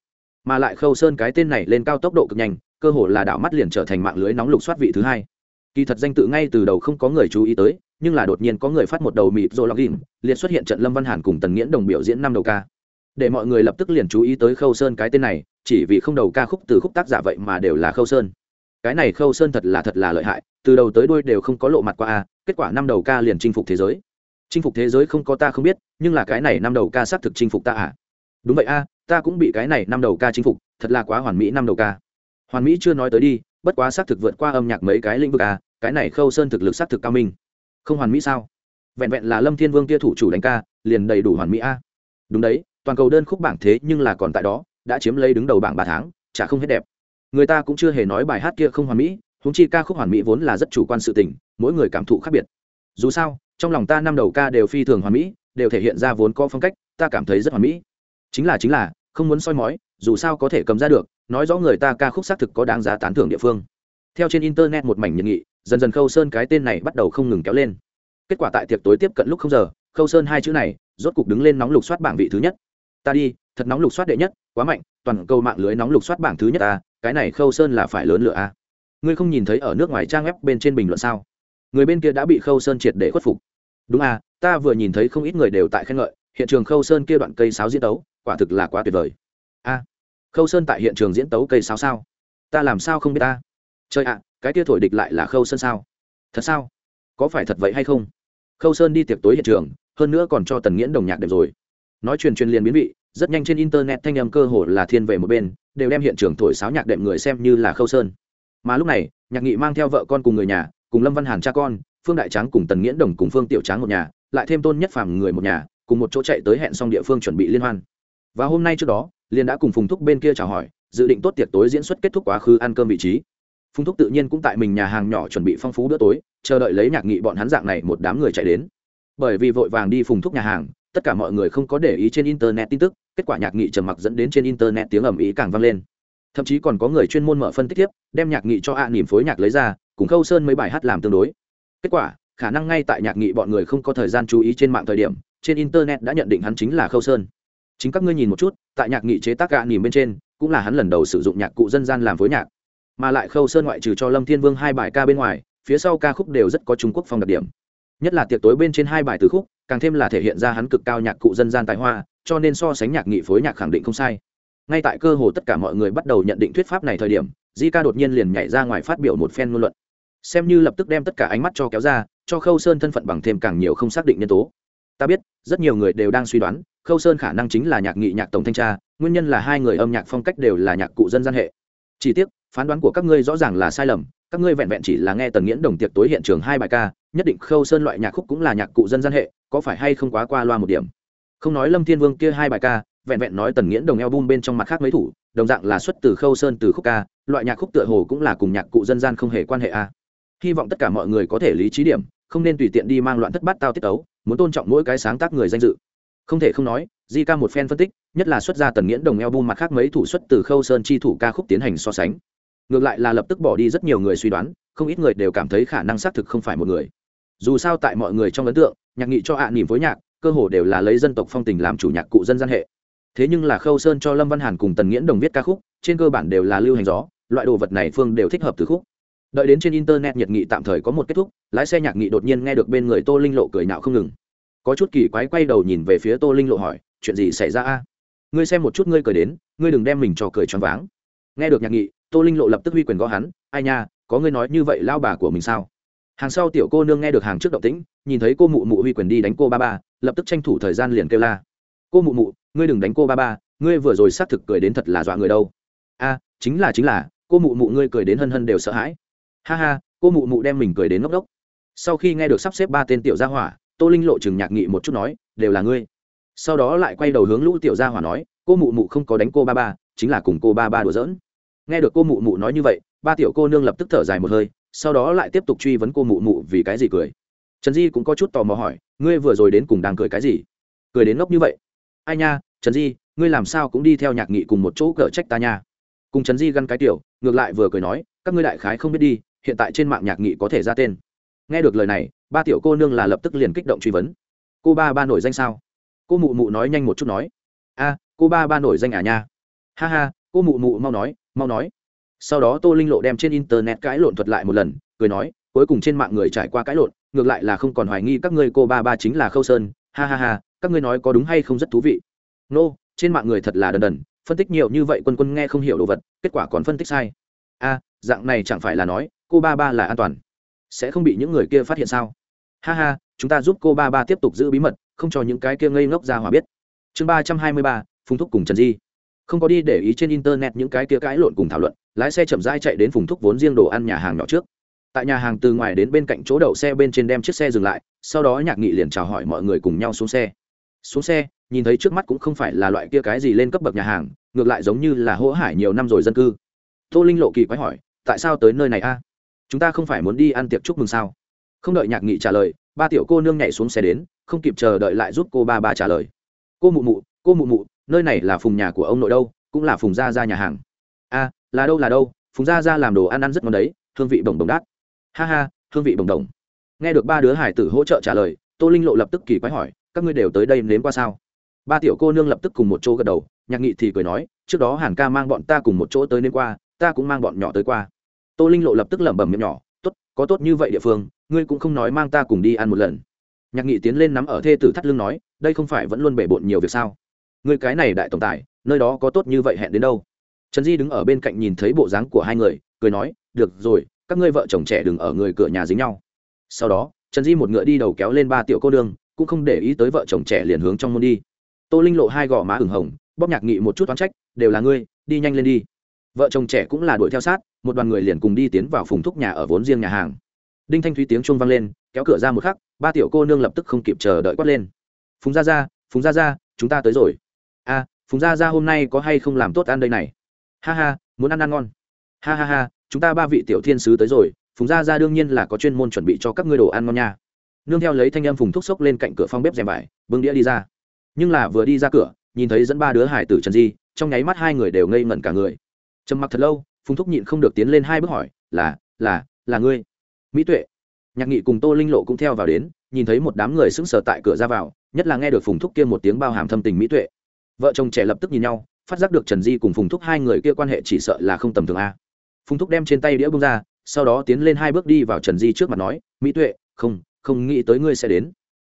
Mà lại khâu sơn cái tên này lên cao tốc độ cực nhanh, cơ hồ là đảo mắt liền trở thành mạng lưới nóng lục soát vị thứ hai. Kỳ thật danh tự ngay từ đầu không có người chú ý tới nhưng là đột nhiên có người phát một đầu mịt rồi login, liền xuất hiện trận lâm văn hàn cùng tần nghiễn đồng biểu diễn năm đầu ca. Để mọi người lập tức liền chú ý tới khâu sơn cái tên này, chỉ vì không đầu ca khúc từ khúc tác giả vậy mà đều là khâu sơn. Cái này khâu sơn thật là thật là lợi hại, từ đầu tới đuôi đều không có lộ mặt qua a, kết quả năm đầu ca liền chinh phục thế giới. Chinh phục thế giới không có ta không biết, nhưng là cái này năm đầu ca xác thực chinh phục ta à. Đúng vậy a, ta cũng bị cái này năm đầu ca chinh phục, thật là quá hoàn mỹ năm đầu ca. Hoàn mỹ chưa nói tới đi, bất quá xác thực vượt qua âm nhạc mấy cái lĩnh vực à cái này khâu sơn thực lực xác thực cao minh không hoàn mỹ sao? Vẹn vẹn là lâm thiên vương kia thủ chủ đánh ca, liền đầy đủ hoàn mỹ a. Đúng đấy, toàn cầu đơn khúc bảng thế nhưng là còn tại đó, đã chiếm lấy đứng đầu bảng ba tháng, chả không hết đẹp. Người ta cũng chưa hề nói bài hát kia không hoàn mỹ húng chi ca khúc hoàn mỹ vốn là rất chủ quan sự tình, mỗi người cảm thụ khác biệt. Dù sao, trong lòng ta năm đầu ca đều phi thường hoàn mỹ, đều thể hiện ra vốn có phong cách, ta cảm thấy rất hoàn mỹ. Chính là chính là, không muốn soi mói, dù sao có thể cầm ra được, nói rõ người ta ca khúc xác thực có đáng giá tán thưởng địa phương. Theo trên internet một mảnh nhiệt nghị dần dần khâu sơn cái tên này bắt đầu không ngừng kéo lên. Kết quả tại tiệc tối tiếp cận lúc không giờ, khâu sơn hai chữ này rốt cục đứng lên nóng lục soát bảng vị thứ nhất. Ta đi, thật nóng lục soát đệ nhất, quá mạnh, toàn cầu mạng lưới nóng lục soát bảng thứ nhất ta cái này khâu sơn là phải lớn lửa a à. ngươi không nhìn thấy ở nước ngoài trang web bên trên bình luận sao? Người bên kia đã bị khâu sơn triệt để khuất phục. Đúng à ta vừa nhìn thấy không ít người đều tại khen ngợi, hiện trường khâu sơn kia đoạn cây sáo diễn tấu, quả thực là quá tuyệt vời. A khâu sơn tại hiện trường diễn tấu cây sáo sao? Ta làm sao không biết ta? Chơi ạ cái kia thổi địch lại là khâu sơn sao? Thật sao? Có phải thật vậy hay không? Khâu sơn đi tiệc tối hiện trường, hơn nữa còn cho tần nghiễn đồng nhạc đẹp rồi. Nói truyền truyền liền biến vị, rất nhanh trên internet thanh âm cơ hồ là thiên về một bên, đều đem hiện trường thổi sáo nhạc đệm người xem như là khâu sơn. Mà lúc này, nhạc nghị mang theo vợ con cùng người nhà, cùng lâm văn hàn cha con, phương đại tráng cùng tần nghiễn đồng cùng phương tiểu tráng một nhà, lại thêm tôn nhất phàm người một nhà, cùng một chỗ chạy tới hẹn xong địa phương chuẩn bị liên hoan. Và hôm nay trước đó, liền đã cùng phùng thúc bên kia chào hỏi, dự định tốt tiệc tối diễn xuất kết thúc quá khứ ăn cơm vị trí. Phung thúc tự nhiên cũng tại mình nhà hàng nhỏ chuẩn bị phong phú bữa tối, chờ đợi lấy nhạc nghị bọn hắn dạng này một đám người chạy đến. Bởi vì vội vàng đi phùng thúc nhà hàng, tất cả mọi người không có để ý trên internet tin tức, kết quả nhạc nghị trầm mặc dẫn đến trên internet tiếng ầm ĩ càng vang lên. Thậm chí còn có người chuyên môn mở phân tích tiếp, đem nhạc nghị cho ạ à nỉm phối nhạc lấy ra, cùng khâu sơn mấy bài hát làm tương đối. Kết quả, khả năng ngay tại nhạc nghị bọn người không có thời gian chú ý trên mạng thời điểm, trên internet đã nhận định hắn chính là khâu sơn. Chính các ngươi nhìn một chút, tại nhạc nghị chế tác ạ à nỉm bên trên, cũng là hắn lần đầu sử dụng nhạc cụ dân gian làm phối nhạc mà lại khâu sơn ngoại trừ cho lâm thiên vương hai bài ca bên ngoài, phía sau ca khúc đều rất có trung quốc phong đặc điểm. Nhất là tiệc tối bên trên hai bài từ khúc, càng thêm là thể hiện ra hắn cực cao nhạc cụ dân gian tài hoa, cho nên so sánh nhạc nghị phối nhạc khẳng định không sai. Ngay tại cơ hồ tất cả mọi người bắt đầu nhận định thuyết pháp này thời điểm, di ca đột nhiên liền nhảy ra ngoài phát biểu một phen ngôn luận. Xem như lập tức đem tất cả ánh mắt cho kéo ra, cho khâu sơn thân phận bằng thêm càng nhiều không xác định nhân tố. Ta biết, rất nhiều người đều đang suy đoán, khâu sơn khả năng chính là nhạc nghị nhạc tổng thanh tra, nguyên nhân là hai người âm nhạc phong cách đều là nhạc cụ dân gian hệ chỉ tiếc, phán đoán của các ngươi rõ ràng là sai lầm, các ngươi vẹn vẹn chỉ là nghe tần nghiễn đồng tiệc tối hiện trường hai bài ca, nhất định khâu sơn loại nhạc khúc cũng là nhạc cụ dân gian hệ, có phải hay không quá qua loa một điểm? Không nói lâm thiên vương kia hai bài ca, vẹn vẹn nói tần nghiễn đồng eo bum bên trong mặt khác mấy thủ, đồng dạng là xuất từ khâu sơn từ khúc ca, loại nhạc khúc tựa hồ cũng là cùng nhạc cụ dân gian không hề quan hệ a. Hy vọng tất cả mọi người có thể lý trí điểm, không nên tùy tiện đi mang loạn thất bát tao tiết tấu, muốn tôn trọng mỗi cái sáng tác người danh dự. Không thể không nói di ca một phen phân tích, nhất là xuất ra tần nghiễn đồng eo bu mặt khác mấy thủ xuất từ khâu sơn chi thủ ca khúc tiến hành so sánh. Ngược lại là lập tức bỏ đi rất nhiều người suy đoán, không ít người đều cảm thấy khả năng xác thực không phải một người. Dù sao tại mọi người trong ấn tượng, nhạc nghị cho ạ à nỉm phối nhạc, cơ hồ đều là lấy dân tộc phong tình làm chủ nhạc cụ dân gian hệ. Thế nhưng là khâu sơn cho lâm văn hàn cùng tần nghiễn đồng viết ca khúc, trên cơ bản đều là lưu hành gió, loại đồ vật này phương đều thích hợp từ khúc. Đợi đến trên internet nhiệt nghị tạm thời có một kết thúc, lái xe nhạc nghị đột nhiên nghe được bên người tô linh lộ cười nạo không ngừng. Có chút kỳ quái quay đầu nhìn về phía tô linh lộ hỏi chuyện gì xảy ra a? Ngươi xem một chút ngươi cười đến, ngươi đừng đem mình cho cười choáng váng. Nghe được nhạc nghị, tô linh lộ lập tức huy quyền gõ hắn, ai nha, có ngươi nói như vậy lao bà của mình sao? Hàng sau tiểu cô nương nghe được hàng trước động tĩnh, nhìn thấy cô mụ mụ huy quyền đi đánh cô ba ba, lập tức tranh thủ thời gian liền kêu la, cô mụ mụ, ngươi đừng đánh cô ba ba, ngươi vừa rồi xác thực cười đến thật là dọa người đâu. A, chính là chính là, cô mụ mụ ngươi cười đến hân hân đều sợ hãi. Ha ha, cô mụ mụ đem mình cười đến ngốc đốc. Sau khi nghe được sắp xếp ba tên tiểu gia hỏa, tô linh lộ chừng nhạc nghị một chút nói, đều là ngươi sau đó lại quay đầu hướng lũ tiểu gia hỏa nói, cô mụ mụ không có đánh cô ba ba, chính là cùng cô ba ba đùa giỡn. Nghe được cô mụ mụ nói như vậy, ba tiểu cô nương lập tức thở dài một hơi, sau đó lại tiếp tục truy vấn cô mụ mụ vì cái gì cười. Trần di cũng có chút tò mò hỏi, ngươi vừa rồi đến cùng đang cười cái gì? Cười đến ngốc như vậy. Ai nha, trần di, ngươi làm sao cũng đi theo nhạc nghị cùng một chỗ cờ trách ta nha. Cùng trần di găn cái tiểu, ngược lại vừa cười nói, các ngươi đại khái không biết đi, hiện tại trên mạng nhạc nghị có thể ra tên. Nghe được lời này, ba tiểu cô nương là lập tức liền kích động truy vấn. Cô ba ba nổi danh sao? Cô mụ mụ nói nhanh một chút nói. A cô ba ba nổi danh à nha. Ha ha cô mụ mụ mau nói mau nói. Sau đó tô linh lộ đem trên internet cãi lộn thuật lại một lần cười nói cuối cùng trên mạng người trải qua cãi lộn ngược lại là không còn hoài nghi các ngươi cô ba ba chính là khâu sơn. Ha ha ha các ngươi nói có đúng hay không rất thú vị. Nô、no, trên mạng người thật là đần đần phân tích nhiều như vậy quân quân nghe không hiểu đồ vật kết quả còn phân tích sai. A dạng này chẳng phải là nói cô ba ba là an toàn. Sẽ không bị những người kia phát hiện sao? Ha ha chúng ta giúp cô ba ba tiếp tục giữ bí mật không cho những cái kia ngây ngốc ra hòa biết. Chương ba trăm hai mươi ba, phùng thúc cùng trần di. Không có đi để ý trên internet những cái kia cãi lộn cùng thảo luận, lái xe chậm rãi chạy đến phùng thúc vốn riêng đồ ăn nhà hàng nhỏ trước. Tại nhà hàng từ ngoài đến bên cạnh chỗ đậu xe bên trên đem chiếc xe dừng lại, sau đó nhạc nghị liền chào hỏi mọi người cùng nhau xuống xe. Xuống xe, nhìn thấy trước mắt cũng không phải là loại kia cái gì lên cấp bậc nhà hàng, ngược lại giống như là hỗ hải nhiều năm rồi dân cư. Tô linh lộ kỳ quái hỏi, tại sao tới nơi này a? Chúng ta không phải muốn đi ăn tiệc chúc mừng sao? Không đợi nhạc nghị trả lời ba tiểu cô nương nhảy xuống xe đến, không kịp chờ đợi lại giúp cô ba ba trả lời. Cô mụ mụ, cô mụ mụ, nơi này là phùng nhà của ông nội đâu, cũng là phùng gia ra nhà hàng. A là đâu là đâu, phùng gia ra làm đồ ăn ăn rất ngon đấy, hương vị bồng đồng đát. Ha ha, hương vị bồng đồng nghe được ba đứa hải tử hỗ trợ trả lời, tô linh lộ lập tức kỳ quái hỏi, các ngươi đều tới đây nếm qua sao? Ba tiểu cô nương lập tức cùng một chỗ gật đầu, nhạc nghị thì cười nói, trước đó hàn ca mang bọn ta cùng một chỗ tới nếm qua, ta cũng mang bọn nhỏ tới qua. Tô linh lộ lập tức lẩm bẩm miệng nhỏ, tốt, có tốt như vậy địa phương ngươi cũng không nói mang ta cùng đi ăn một lần. Nhạc nghị tiến lên nắm ở thê tử thắt lưng nói, đây không phải vẫn luôn bể bộn nhiều việc sao? Ngươi cái này đại tổng tài, nơi đó có tốt như vậy hẹn đến đâu? Trần di đứng ở bên cạnh nhìn thấy bộ dáng của hai người, cười nói, được rồi, các ngươi vợ chồng trẻ đừng ở người cửa nhà dính nhau. Sau đó, trần di một ngựa đi đầu kéo lên ba tiểu cô đương cũng không để ý tới vợ chồng trẻ liền hướng trong môn đi. Tô linh lộ hai gò má ửng hồng, bóp nhạc nghị một chút toán trách, đều là ngươi, đi nhanh lên đi. Vợ chồng trẻ cũng là đuổi theo sát, một đoàn người liền cùng đi tiến vào phùng thúc nhà ở vốn riêng nhà hàng đinh thanh thúy tiếng chuông vang lên, kéo cửa ra một khắc, ba tiểu cô nương lập tức không kịp chờ đợi quát lên. Phùng gia gia, phùng gia gia, chúng ta tới rồi. A phùng gia gia hôm nay có hay không làm tốt ăn đây này? Ha ha, muốn ăn ăn ngon. Ha ha ha, chúng ta ba vị tiểu thiên sứ tới rồi, phùng gia gia đương nhiên là có chuyên môn chuẩn bị cho các ngươi đồ ăn ngon nha. Nương theo lấy thanh âm phùng thúc xốc lên cạnh cửa phong bếp rèm vải, bưng đĩa đi ra. Nhưng là vừa đi ra cửa, nhìn thấy dẫn ba đứa hải tử trần di, trong nháy mắt hai người đều ngây ngẩn cả người. Trầm mặc thật lâu, phùng thúc nhịn không được tiến lên hai bước hỏi, là là là ngươi? Mỹ tuệ. Nhạc nghị cùng tô linh lộ cũng theo vào đến, nhìn thấy một đám người sững sờ tại cửa ra vào, nhất là nghe được phùng thúc kia một tiếng bao hàm thâm tình mỹ tuệ. Vợ chồng trẻ lập tức nhìn nhau, phát giác được trần di cùng phùng thúc hai người kia quan hệ chỉ sợ là không tầm thường a. Phùng thúc đem trên tay đĩa bông ra, sau đó tiến lên hai bước đi vào trần di trước mặt nói, mỹ tuệ, không không nghĩ tới ngươi sẽ đến.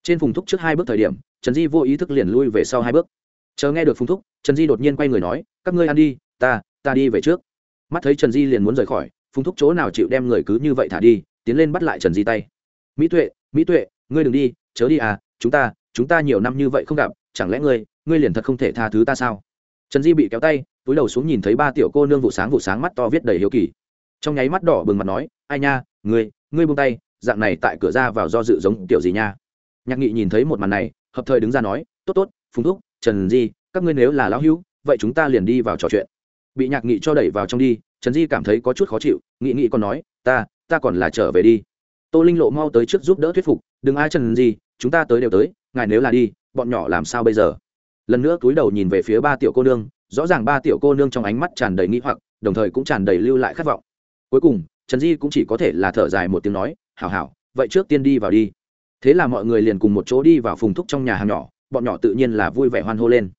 Trên phùng thúc trước hai bước thời điểm, trần di vô ý thức liền lui về sau hai bước. Chờ nghe được phùng thúc, trần di đột nhiên quay người nói, các ngươi ăn đi, ta ta đi về trước. Mắt thấy trần di liền muốn rời khỏi, phùng thúc chỗ nào chịu đem người cứ như vậy thả đi tiến lên bắt lại trần di tay. Mỹ tuệ mỹ tuệ, ngươi đừng đi, chớ đi à chúng ta chúng ta nhiều năm như vậy không gặp, chẳng lẽ ngươi ngươi liền thật không thể tha thứ ta sao? Trần di bị kéo tay, túi đầu xuống nhìn thấy ba tiểu cô nương vụ sáng vụ sáng mắt to viết đầy hiếu kỳ. Trong nháy mắt đỏ bừng mặt nói, ai nha, ngươi ngươi buông tay, dạng này tại cửa ra vào do dự giống tiểu gì nha? Nhạc nghị nhìn thấy một màn này, hợp thời đứng ra nói, tốt tốt, phùng thúc, trần di, các ngươi nếu là lão hữu, vậy chúng ta liền đi vào trò chuyện. Bị nhạc nghị cho đẩy vào trong đi, trần di cảm thấy có chút khó chịu, nghị nghị còn nói, ta ta còn là trở về đi. Tô linh lộ mau tới trước giúp đỡ thuyết phục, đừng ai trần gì. chúng ta tới đều tới, ngài nếu là đi, bọn nhỏ làm sao bây giờ? Lần nữa cúi đầu nhìn về phía ba tiểu cô nương, rõ ràng ba tiểu cô nương trong ánh mắt tràn đầy nghĩ hoặc, đồng thời cũng tràn đầy lưu lại khát vọng. Cuối cùng, trần di cũng chỉ có thể là thở dài một tiếng nói, hảo hảo, vậy trước tiên đi vào đi. Thế là mọi người liền cùng một chỗ đi vào phùng thúc trong nhà hàng nhỏ, bọn nhỏ tự nhiên là vui vẻ hoan hô lên.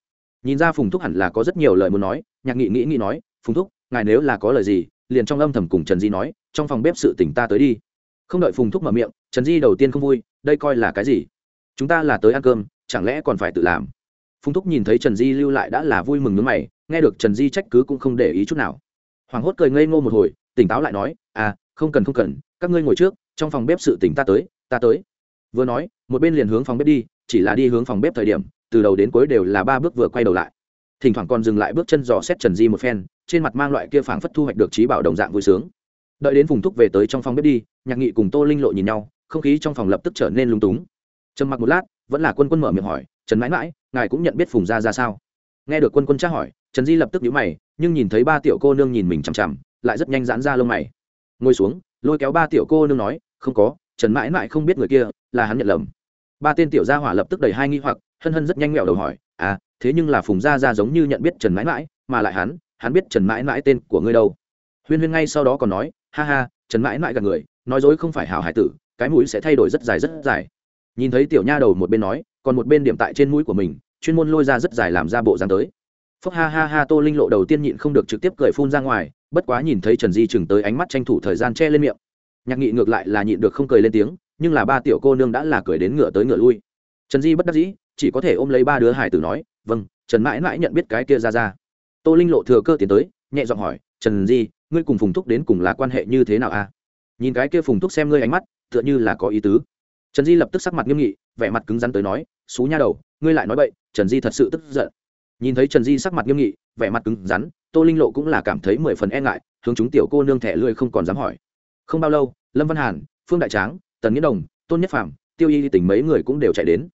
Nhìn ra phùng thúc hẳn là có rất nhiều lời muốn nói, nhạc nghị nghĩ nghĩ nói, phùng thúc, ngài nếu là có lời gì liền trong âm thầm cùng trần di nói, trong phòng bếp sự tỉnh ta tới đi. Không đợi phùng thúc mở miệng, trần di đầu tiên không vui, đây coi là cái gì? Chúng ta là tới ăn cơm, chẳng lẽ còn phải tự làm? Phùng thúc nhìn thấy trần di lưu lại đã là vui mừng nước mày, nghe được trần di trách cứ cũng không để ý chút nào. Hoàng hốt cười ngây ngô một hồi, tỉnh táo lại nói à không cần không cần, các ngươi ngồi trước, trong phòng bếp sự tỉnh ta tới ta tới. Vừa nói, một bên liền hướng phòng bếp đi, chỉ là đi hướng phòng bếp thời điểm, từ đầu đến cuối đều là ba bước vừa quay đầu lại. Thỉnh thoảng còn dừng lại bước chân dò xét trần di một phen trên mặt mang loại kia phảng phất thu hoạch được trí bảo đồng dạng vui sướng. Đợi đến phùng thúc về tới trong phòng bếp đi, nhạc nghị cùng tô linh lộ nhìn nhau, không khí trong phòng lập tức trở nên lúng túng. Trầm mặc một lát, vẫn là quân quân mở miệng hỏi, trần mãi mãi, ngài cũng nhận biết phùng gia ra sao? Nghe được quân quân tra hỏi, trần di lập tức nhíu mày, nhưng nhìn thấy ba tiểu cô nương nhìn mình chằm chằm, lại rất nhanh giãn ra lông mày. Ngồi xuống, lôi kéo ba tiểu cô nương nói, không có, trần mãi mãi không biết người kia, là hắn nhận lầm. Ba tên tiểu gia hỏa lập tức đầy hai nghi hoặc, hân hân rất nhanh mẹo đầu hỏi à thế nhưng là phùng gia gia giống như nhận biết trần mãi mãi, mà lại hắn hắn biết trần mãi mãi tên của ngươi đâu. Huyên huyên ngay sau đó còn nói, ha ha, trần mãi mãi gạt người, nói dối không phải hảo hải tử, cái mũi sẽ thay đổi rất dài rất dài. Nhìn thấy tiểu nha đầu một bên nói, còn một bên điểm tại trên mũi của mình, chuyên môn lôi ra rất dài làm ra bộ dáng tới. Phúc ha ha ha, tô linh lộ đầu tiên nhịn không được trực tiếp cười phun ra ngoài, bất quá nhìn thấy trần di chừng tới ánh mắt tranh thủ thời gian che lên miệng. Nhạc nghị ngược lại là nhịn được không cười lên tiếng, nhưng là ba tiểu cô nương đã là cười đến ngựa tới ngựa lui. Trần di bất đắc dĩ, chỉ có thể ôm lấy ba đứa hải tử nói vâng trần mãi mãi nhận biết cái kia ra ra tô linh lộ thừa cơ tiến tới, nhẹ giọng hỏi, trần di, ngươi cùng phùng thúc đến cùng là quan hệ như thế nào a nhìn cái kia phùng thúc xem ngươi ánh mắt, tựa như là có ý tứ. Trần di lập tức sắc mặt nghiêm nghị, vẻ mặt cứng rắn tới nói, xú nha đầu, ngươi lại nói bậy, trần di thật sự tức giận. Nhìn thấy trần di sắc mặt nghiêm nghị, vẻ mặt cứng rắn, tô linh lộ cũng là cảm thấy mười phần e ngại, hướng chúng tiểu cô nương thẻ lưỡi không còn dám hỏi. Không bao lâu, lâm văn hàn, phương đại tráng, tần nghĩa đồng, tôn nhất phạm tiêu y tỉnh mấy người cũng đều chạy đến.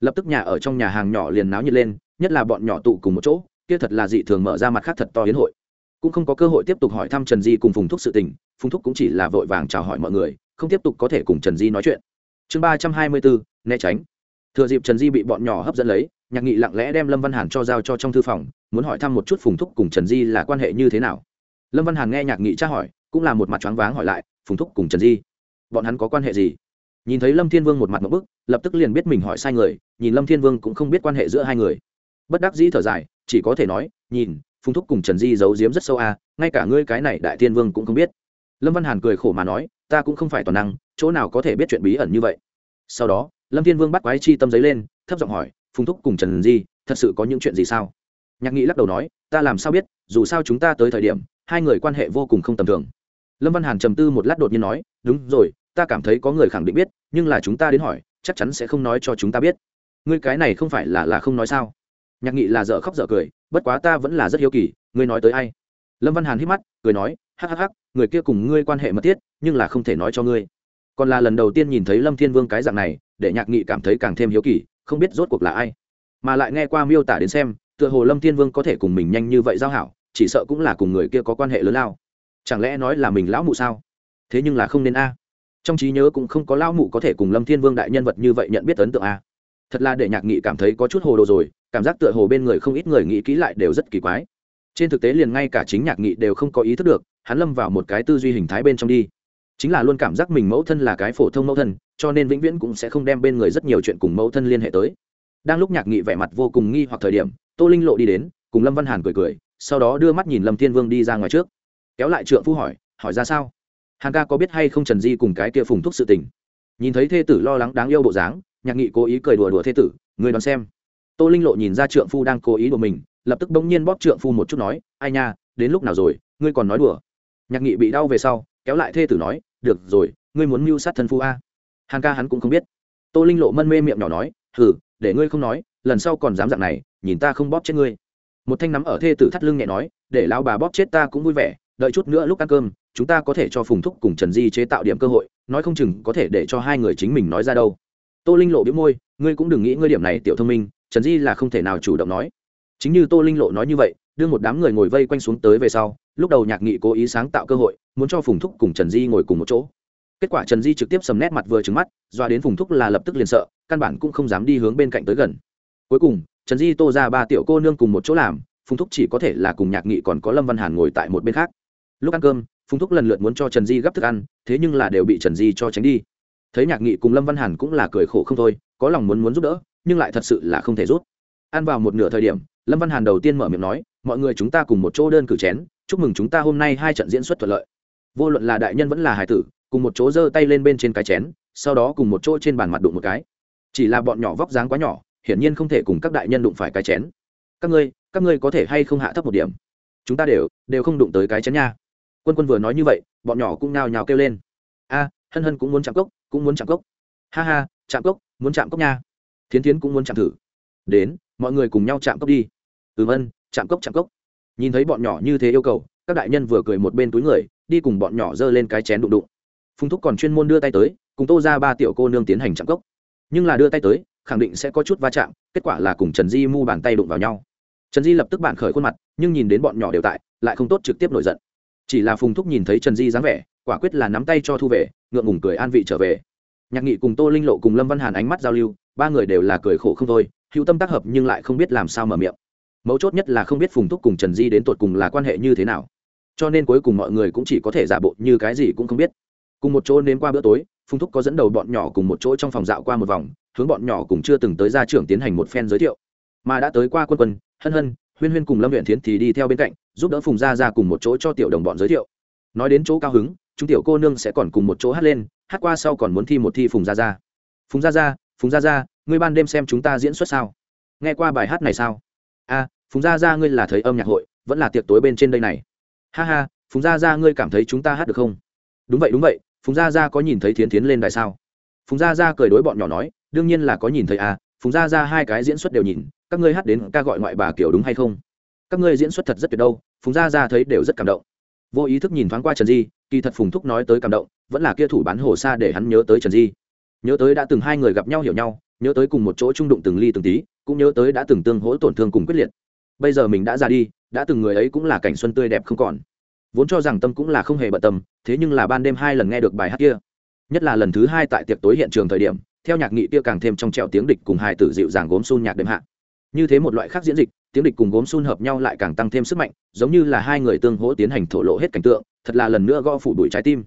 Lập tức nhà ở trong nhà hàng nhỏ liền náo nhiệt lên, nhất là bọn nhỏ tụ cùng một chỗ kia thật là dị thường mở ra mặt khác thật to hiến hội. Cũng không có cơ hội tiếp tục hỏi thăm trần di cùng phùng thúc sự tình, phùng thúc cũng chỉ là vội vàng chào hỏi mọi người, không tiếp tục có thể cùng trần di nói chuyện. Chương ba trăm hai mươi bốn, né tránh. Thừa dịp trần di bị bọn nhỏ hấp dẫn lấy, nhạc nghị lặng lẽ đem lâm văn hàn cho giao cho trong thư phòng, muốn hỏi thăm một chút phùng thúc cùng trần di là quan hệ như thế nào. Lâm văn hàn nghe nhạc nghị tra hỏi, cũng là một mặt choáng váng hỏi lại, phùng thúc cùng trần di, bọn hắn có quan hệ gì? Nhìn thấy lâm thiên vương một mặt một bức, lập tức liền biết mình hỏi sai người, nhìn lâm thiên vương cũng không biết quan hệ giữa hai người. Bất đắc dĩ thở dài chỉ có thể nói, nhìn, phùng thúc cùng trần di giấu giếm rất sâu à ngay cả ngươi cái này đại thiên vương cũng không biết. Lâm văn hàn cười khổ mà nói, ta cũng không phải toàn năng, chỗ nào có thể biết chuyện bí ẩn như vậy. Sau đó, lâm thiên vương bắt quái chi tâm giấy lên, thấp giọng hỏi, phùng thúc cùng trần di, thật sự có những chuyện gì sao? Nhạc nghị lắc đầu nói, ta làm sao biết, dù sao chúng ta tới thời điểm, hai người quan hệ vô cùng không tầm thường. Lâm văn hàn trầm tư một lát đột nhiên nói, đúng rồi, ta cảm thấy có người khẳng định biết, nhưng là chúng ta đến hỏi, chắc chắn sẽ không nói cho chúng ta biết. Ngươi cái này không phải là là không nói sao? Nhạc nghị là dở khóc dở cười, bất quá ta vẫn là rất hiếu kỳ, ngươi nói tới ai? Lâm văn hàn hít mắt, cười nói, hắc hắc hắc, người kia cùng ngươi quan hệ mật thiết, nhưng là không thể nói cho ngươi. Còn là lần đầu tiên nhìn thấy lâm thiên vương cái dạng này, để nhạc nghị cảm thấy càng thêm hiếu kỳ, không biết rốt cuộc là ai. Mà lại nghe qua miêu tả đến xem, tựa hồ lâm thiên vương có thể cùng mình nhanh như vậy giao hảo, chỉ sợ cũng là cùng người kia có quan hệ lớn lao. Chẳng lẽ nói là mình lão mụ sao? Thế nhưng là không nên a. Trong trí nhớ cũng không có lão mụ có thể cùng lâm thiên vương đại nhân vật như vậy nhận biết ấn tượng a thật là để nhạc nghị cảm thấy có chút hồ đồ rồi, cảm giác tựa hồ bên người không ít người nghĩ kỹ lại đều rất kỳ quái. Trên thực tế liền ngay cả chính nhạc nghị đều không có ý thức được, hắn lâm vào một cái tư duy hình thái bên trong đi. Chính là luôn cảm giác mình mẫu thân là cái phổ thông mẫu thân, cho nên vĩnh viễn cũng sẽ không đem bên người rất nhiều chuyện cùng mẫu thân liên hệ tới. Đang lúc nhạc nghị vẻ mặt vô cùng nghi hoặc thời điểm, tô linh lộ đi đến, cùng lâm văn hàn cười cười, sau đó đưa mắt nhìn lâm thiên vương đi ra ngoài trước. Kéo lại trượng phu hỏi hỏi ra sao? Hàn ca có biết hay không trần di cùng cái kia phùng thúc sự tình? Nhìn thấy thê tử lo lắng đáng yêu bộ dáng, nhạc nghị cố ý cười đùa đùa thê tử người đón xem. Tô linh lộ nhìn ra trượng phu đang cố ý đùa mình, lập tức bỗng nhiên bóp trượng phu một chút nói, ai nha, đến lúc nào rồi, ngươi còn nói đùa? Nhạc nghị bị đau về sau, kéo lại thê tử nói, được rồi, ngươi muốn mưu sát thân phu a? Hàn ca hắn cũng không biết. Tô linh lộ mân mê miệng nhỏ nói, hừ, để ngươi không nói, lần sau còn dám dạng này, nhìn ta không bóp chết ngươi. Một thanh nắm ở thê tử thắt lưng nhẹ nói, để lao bà bóp chết ta cũng vui vẻ đợi chút nữa lúc ăn cơm, chúng ta có thể cho phùng thúc cùng trần di chế tạo điểm cơ hội, nói không chừng có thể để cho hai người chính mình nói ra đâu. Tô linh lộ biếu môi, ngươi cũng đừng nghĩ ngươi điểm này tiểu thông minh, trần di là không thể nào chủ động nói. Chính như tô linh lộ nói như vậy, đưa một đám người ngồi vây quanh xuống tới về sau, lúc đầu nhạc nghị cố ý sáng tạo cơ hội, muốn cho phùng thúc cùng trần di ngồi cùng một chỗ. Kết quả trần di trực tiếp sầm nét mặt vừa trứng mắt, doa đến phùng thúc là lập tức liền sợ, căn bản cũng không dám đi hướng bên cạnh tới gần. Cuối cùng, trần di tô ra ba tiểu cô nương cùng một chỗ làm, phùng thúc chỉ có thể là cùng nhạc nghị còn có lâm văn hàn ngồi tại một bên khác lúc ăn cơm, phùng thúc lần lượt muốn cho trần di gấp thức ăn, thế nhưng là đều bị trần di cho tránh đi. Thấy nhạc nghị cùng lâm văn hàn cũng là cười khổ không thôi, có lòng muốn muốn giúp đỡ, nhưng lại thật sự là không thể rút. Ăn vào một nửa thời điểm, lâm văn hàn đầu tiên mở miệng nói, mọi người chúng ta cùng một chỗ đơn cử chén, chúc mừng chúng ta hôm nay hai trận diễn xuất thuận lợi. Vô luận là đại nhân vẫn là hải tử, cùng một chỗ giơ tay lên bên trên cái chén, sau đó cùng một chỗ trên bàn mặt đụng một cái. Chỉ là bọn nhỏ vóc dáng quá nhỏ, hiển nhiên không thể cùng các đại nhân đụng phải cái chén. Các ngươi các ngươi có thể hay không hạ thấp một điểm? Chúng ta đều đều không đụng tới cái chén nha quân quân vừa nói như vậy, bọn nhỏ cũng nao nhào kêu lên. A, hân hân cũng muốn chạm cốc, cũng muốn chạm cốc. Ha ha, chạm cốc, muốn chạm cốc nha. Thiến thiến cũng muốn chạm thử. Đến, mọi người cùng nhau chạm cốc đi. Ừm ân chạm cốc chạm cốc. Nhìn thấy bọn nhỏ như thế yêu cầu, các đại nhân vừa cười một bên túi người, đi cùng bọn nhỏ giơ lên cái chén đụng đụng. Phùng thúc còn chuyên môn đưa tay tới, cùng tô ra ba tiểu cô nương tiến hành chạm cốc. Nhưng là đưa tay tới, khẳng định sẽ có chút va chạm, kết quả là cùng trần di mu bàn tay đụng vào nhau. Trần di lập tức bản khởi khuôn mặt, nhưng nhìn đến bọn nhỏ đều tại, lại không tốt trực tiếp nổi giận chỉ là phùng thúc nhìn thấy trần di dáng vẻ, quả quyết là nắm tay cho thu về, ngượng ngùng cười an vị trở về. Nhạc nghị cùng tô linh lộ cùng lâm văn hàn ánh mắt giao lưu, ba người đều là cười khổ không thôi, hữu tâm tác hợp nhưng lại không biết làm sao mở miệng. Mấu chốt nhất là không biết phùng thúc cùng trần di đến tột cùng là quan hệ như thế nào. Cho nên cuối cùng mọi người cũng chỉ có thể giả bộ như cái gì cũng không biết. Cùng một chỗ nên qua bữa tối, phùng thúc có dẫn đầu bọn nhỏ cùng một chỗ trong phòng dạo qua một vòng, hướng bọn nhỏ cùng chưa từng tới ra trường tiến hành một phen giới thiệu. Mà đã tới qua quân quân, hân hân, huyên huyên cùng lâm huyện thiến thì đi theo bên cạnh giúp đỡ phùng gia ra cùng một chỗ cho tiểu đồng bọn giới thiệu. Nói đến chỗ cao hứng, chúng tiểu cô nương sẽ còn cùng một chỗ hát lên, hát qua sau còn muốn thi một thi phùng gia ra phùng gia ra phùng gia ra ngươi ban đêm xem chúng ta diễn xuất sao? Nghe qua bài hát này sao? A phùng gia ra ngươi là thấy âm nhạc hội, vẫn là tiệc tối bên trên đây này. Ha ha, phùng gia ra ngươi cảm thấy chúng ta hát được không? Đúng vậy đúng vậy, phùng gia ra có nhìn thấy thiến thiến lên đài sao? Phùng gia ra cười đối bọn nhỏ nói, đương nhiên là có nhìn thấy à phùng Gia ra hai cái diễn xuất đều nhìn, các ngươi hát đến ca gọi ngoại bà kiểu đúng hay không? Các ngươi diễn xuất thật rất tuyệt đâu, phùng Gia ra thấy đều rất cảm động. Vô ý thức nhìn thoáng qua trần di, kỳ thật phùng thúc nói tới cảm động, vẫn là kia thủ bán hồ xa để hắn nhớ tới trần di. Nhớ tới đã từng hai người gặp nhau hiểu nhau, nhớ tới cùng một chỗ trung đụng từng ly từng tí, cũng nhớ tới đã từng tương hỗ tổn thương cùng quyết liệt. Bây giờ mình đã ra đi, đã từng người ấy cũng là cảnh xuân tươi đẹp không còn. Vốn cho rằng tâm cũng là không hề bận tâm, thế nhưng là ban đêm hai lần nghe được bài hát kia. Nhất là lần thứ hai tại tiệc tối hiện trường thời điểm, theo nhạc nghị kia càng thêm trong trẹo tiếng địch cùng hai tử dịu dàng gốm xôn nhạc đêm hạ. Như thế một loại khác diễn dịch tiếng địch cùng gốm sun hợp nhau lại càng tăng thêm sức mạnh, giống như là hai người tương hỗ tiến hành thổ lộ hết cảnh tượng, thật là lần nữa gõ phủ đuổi trái tim.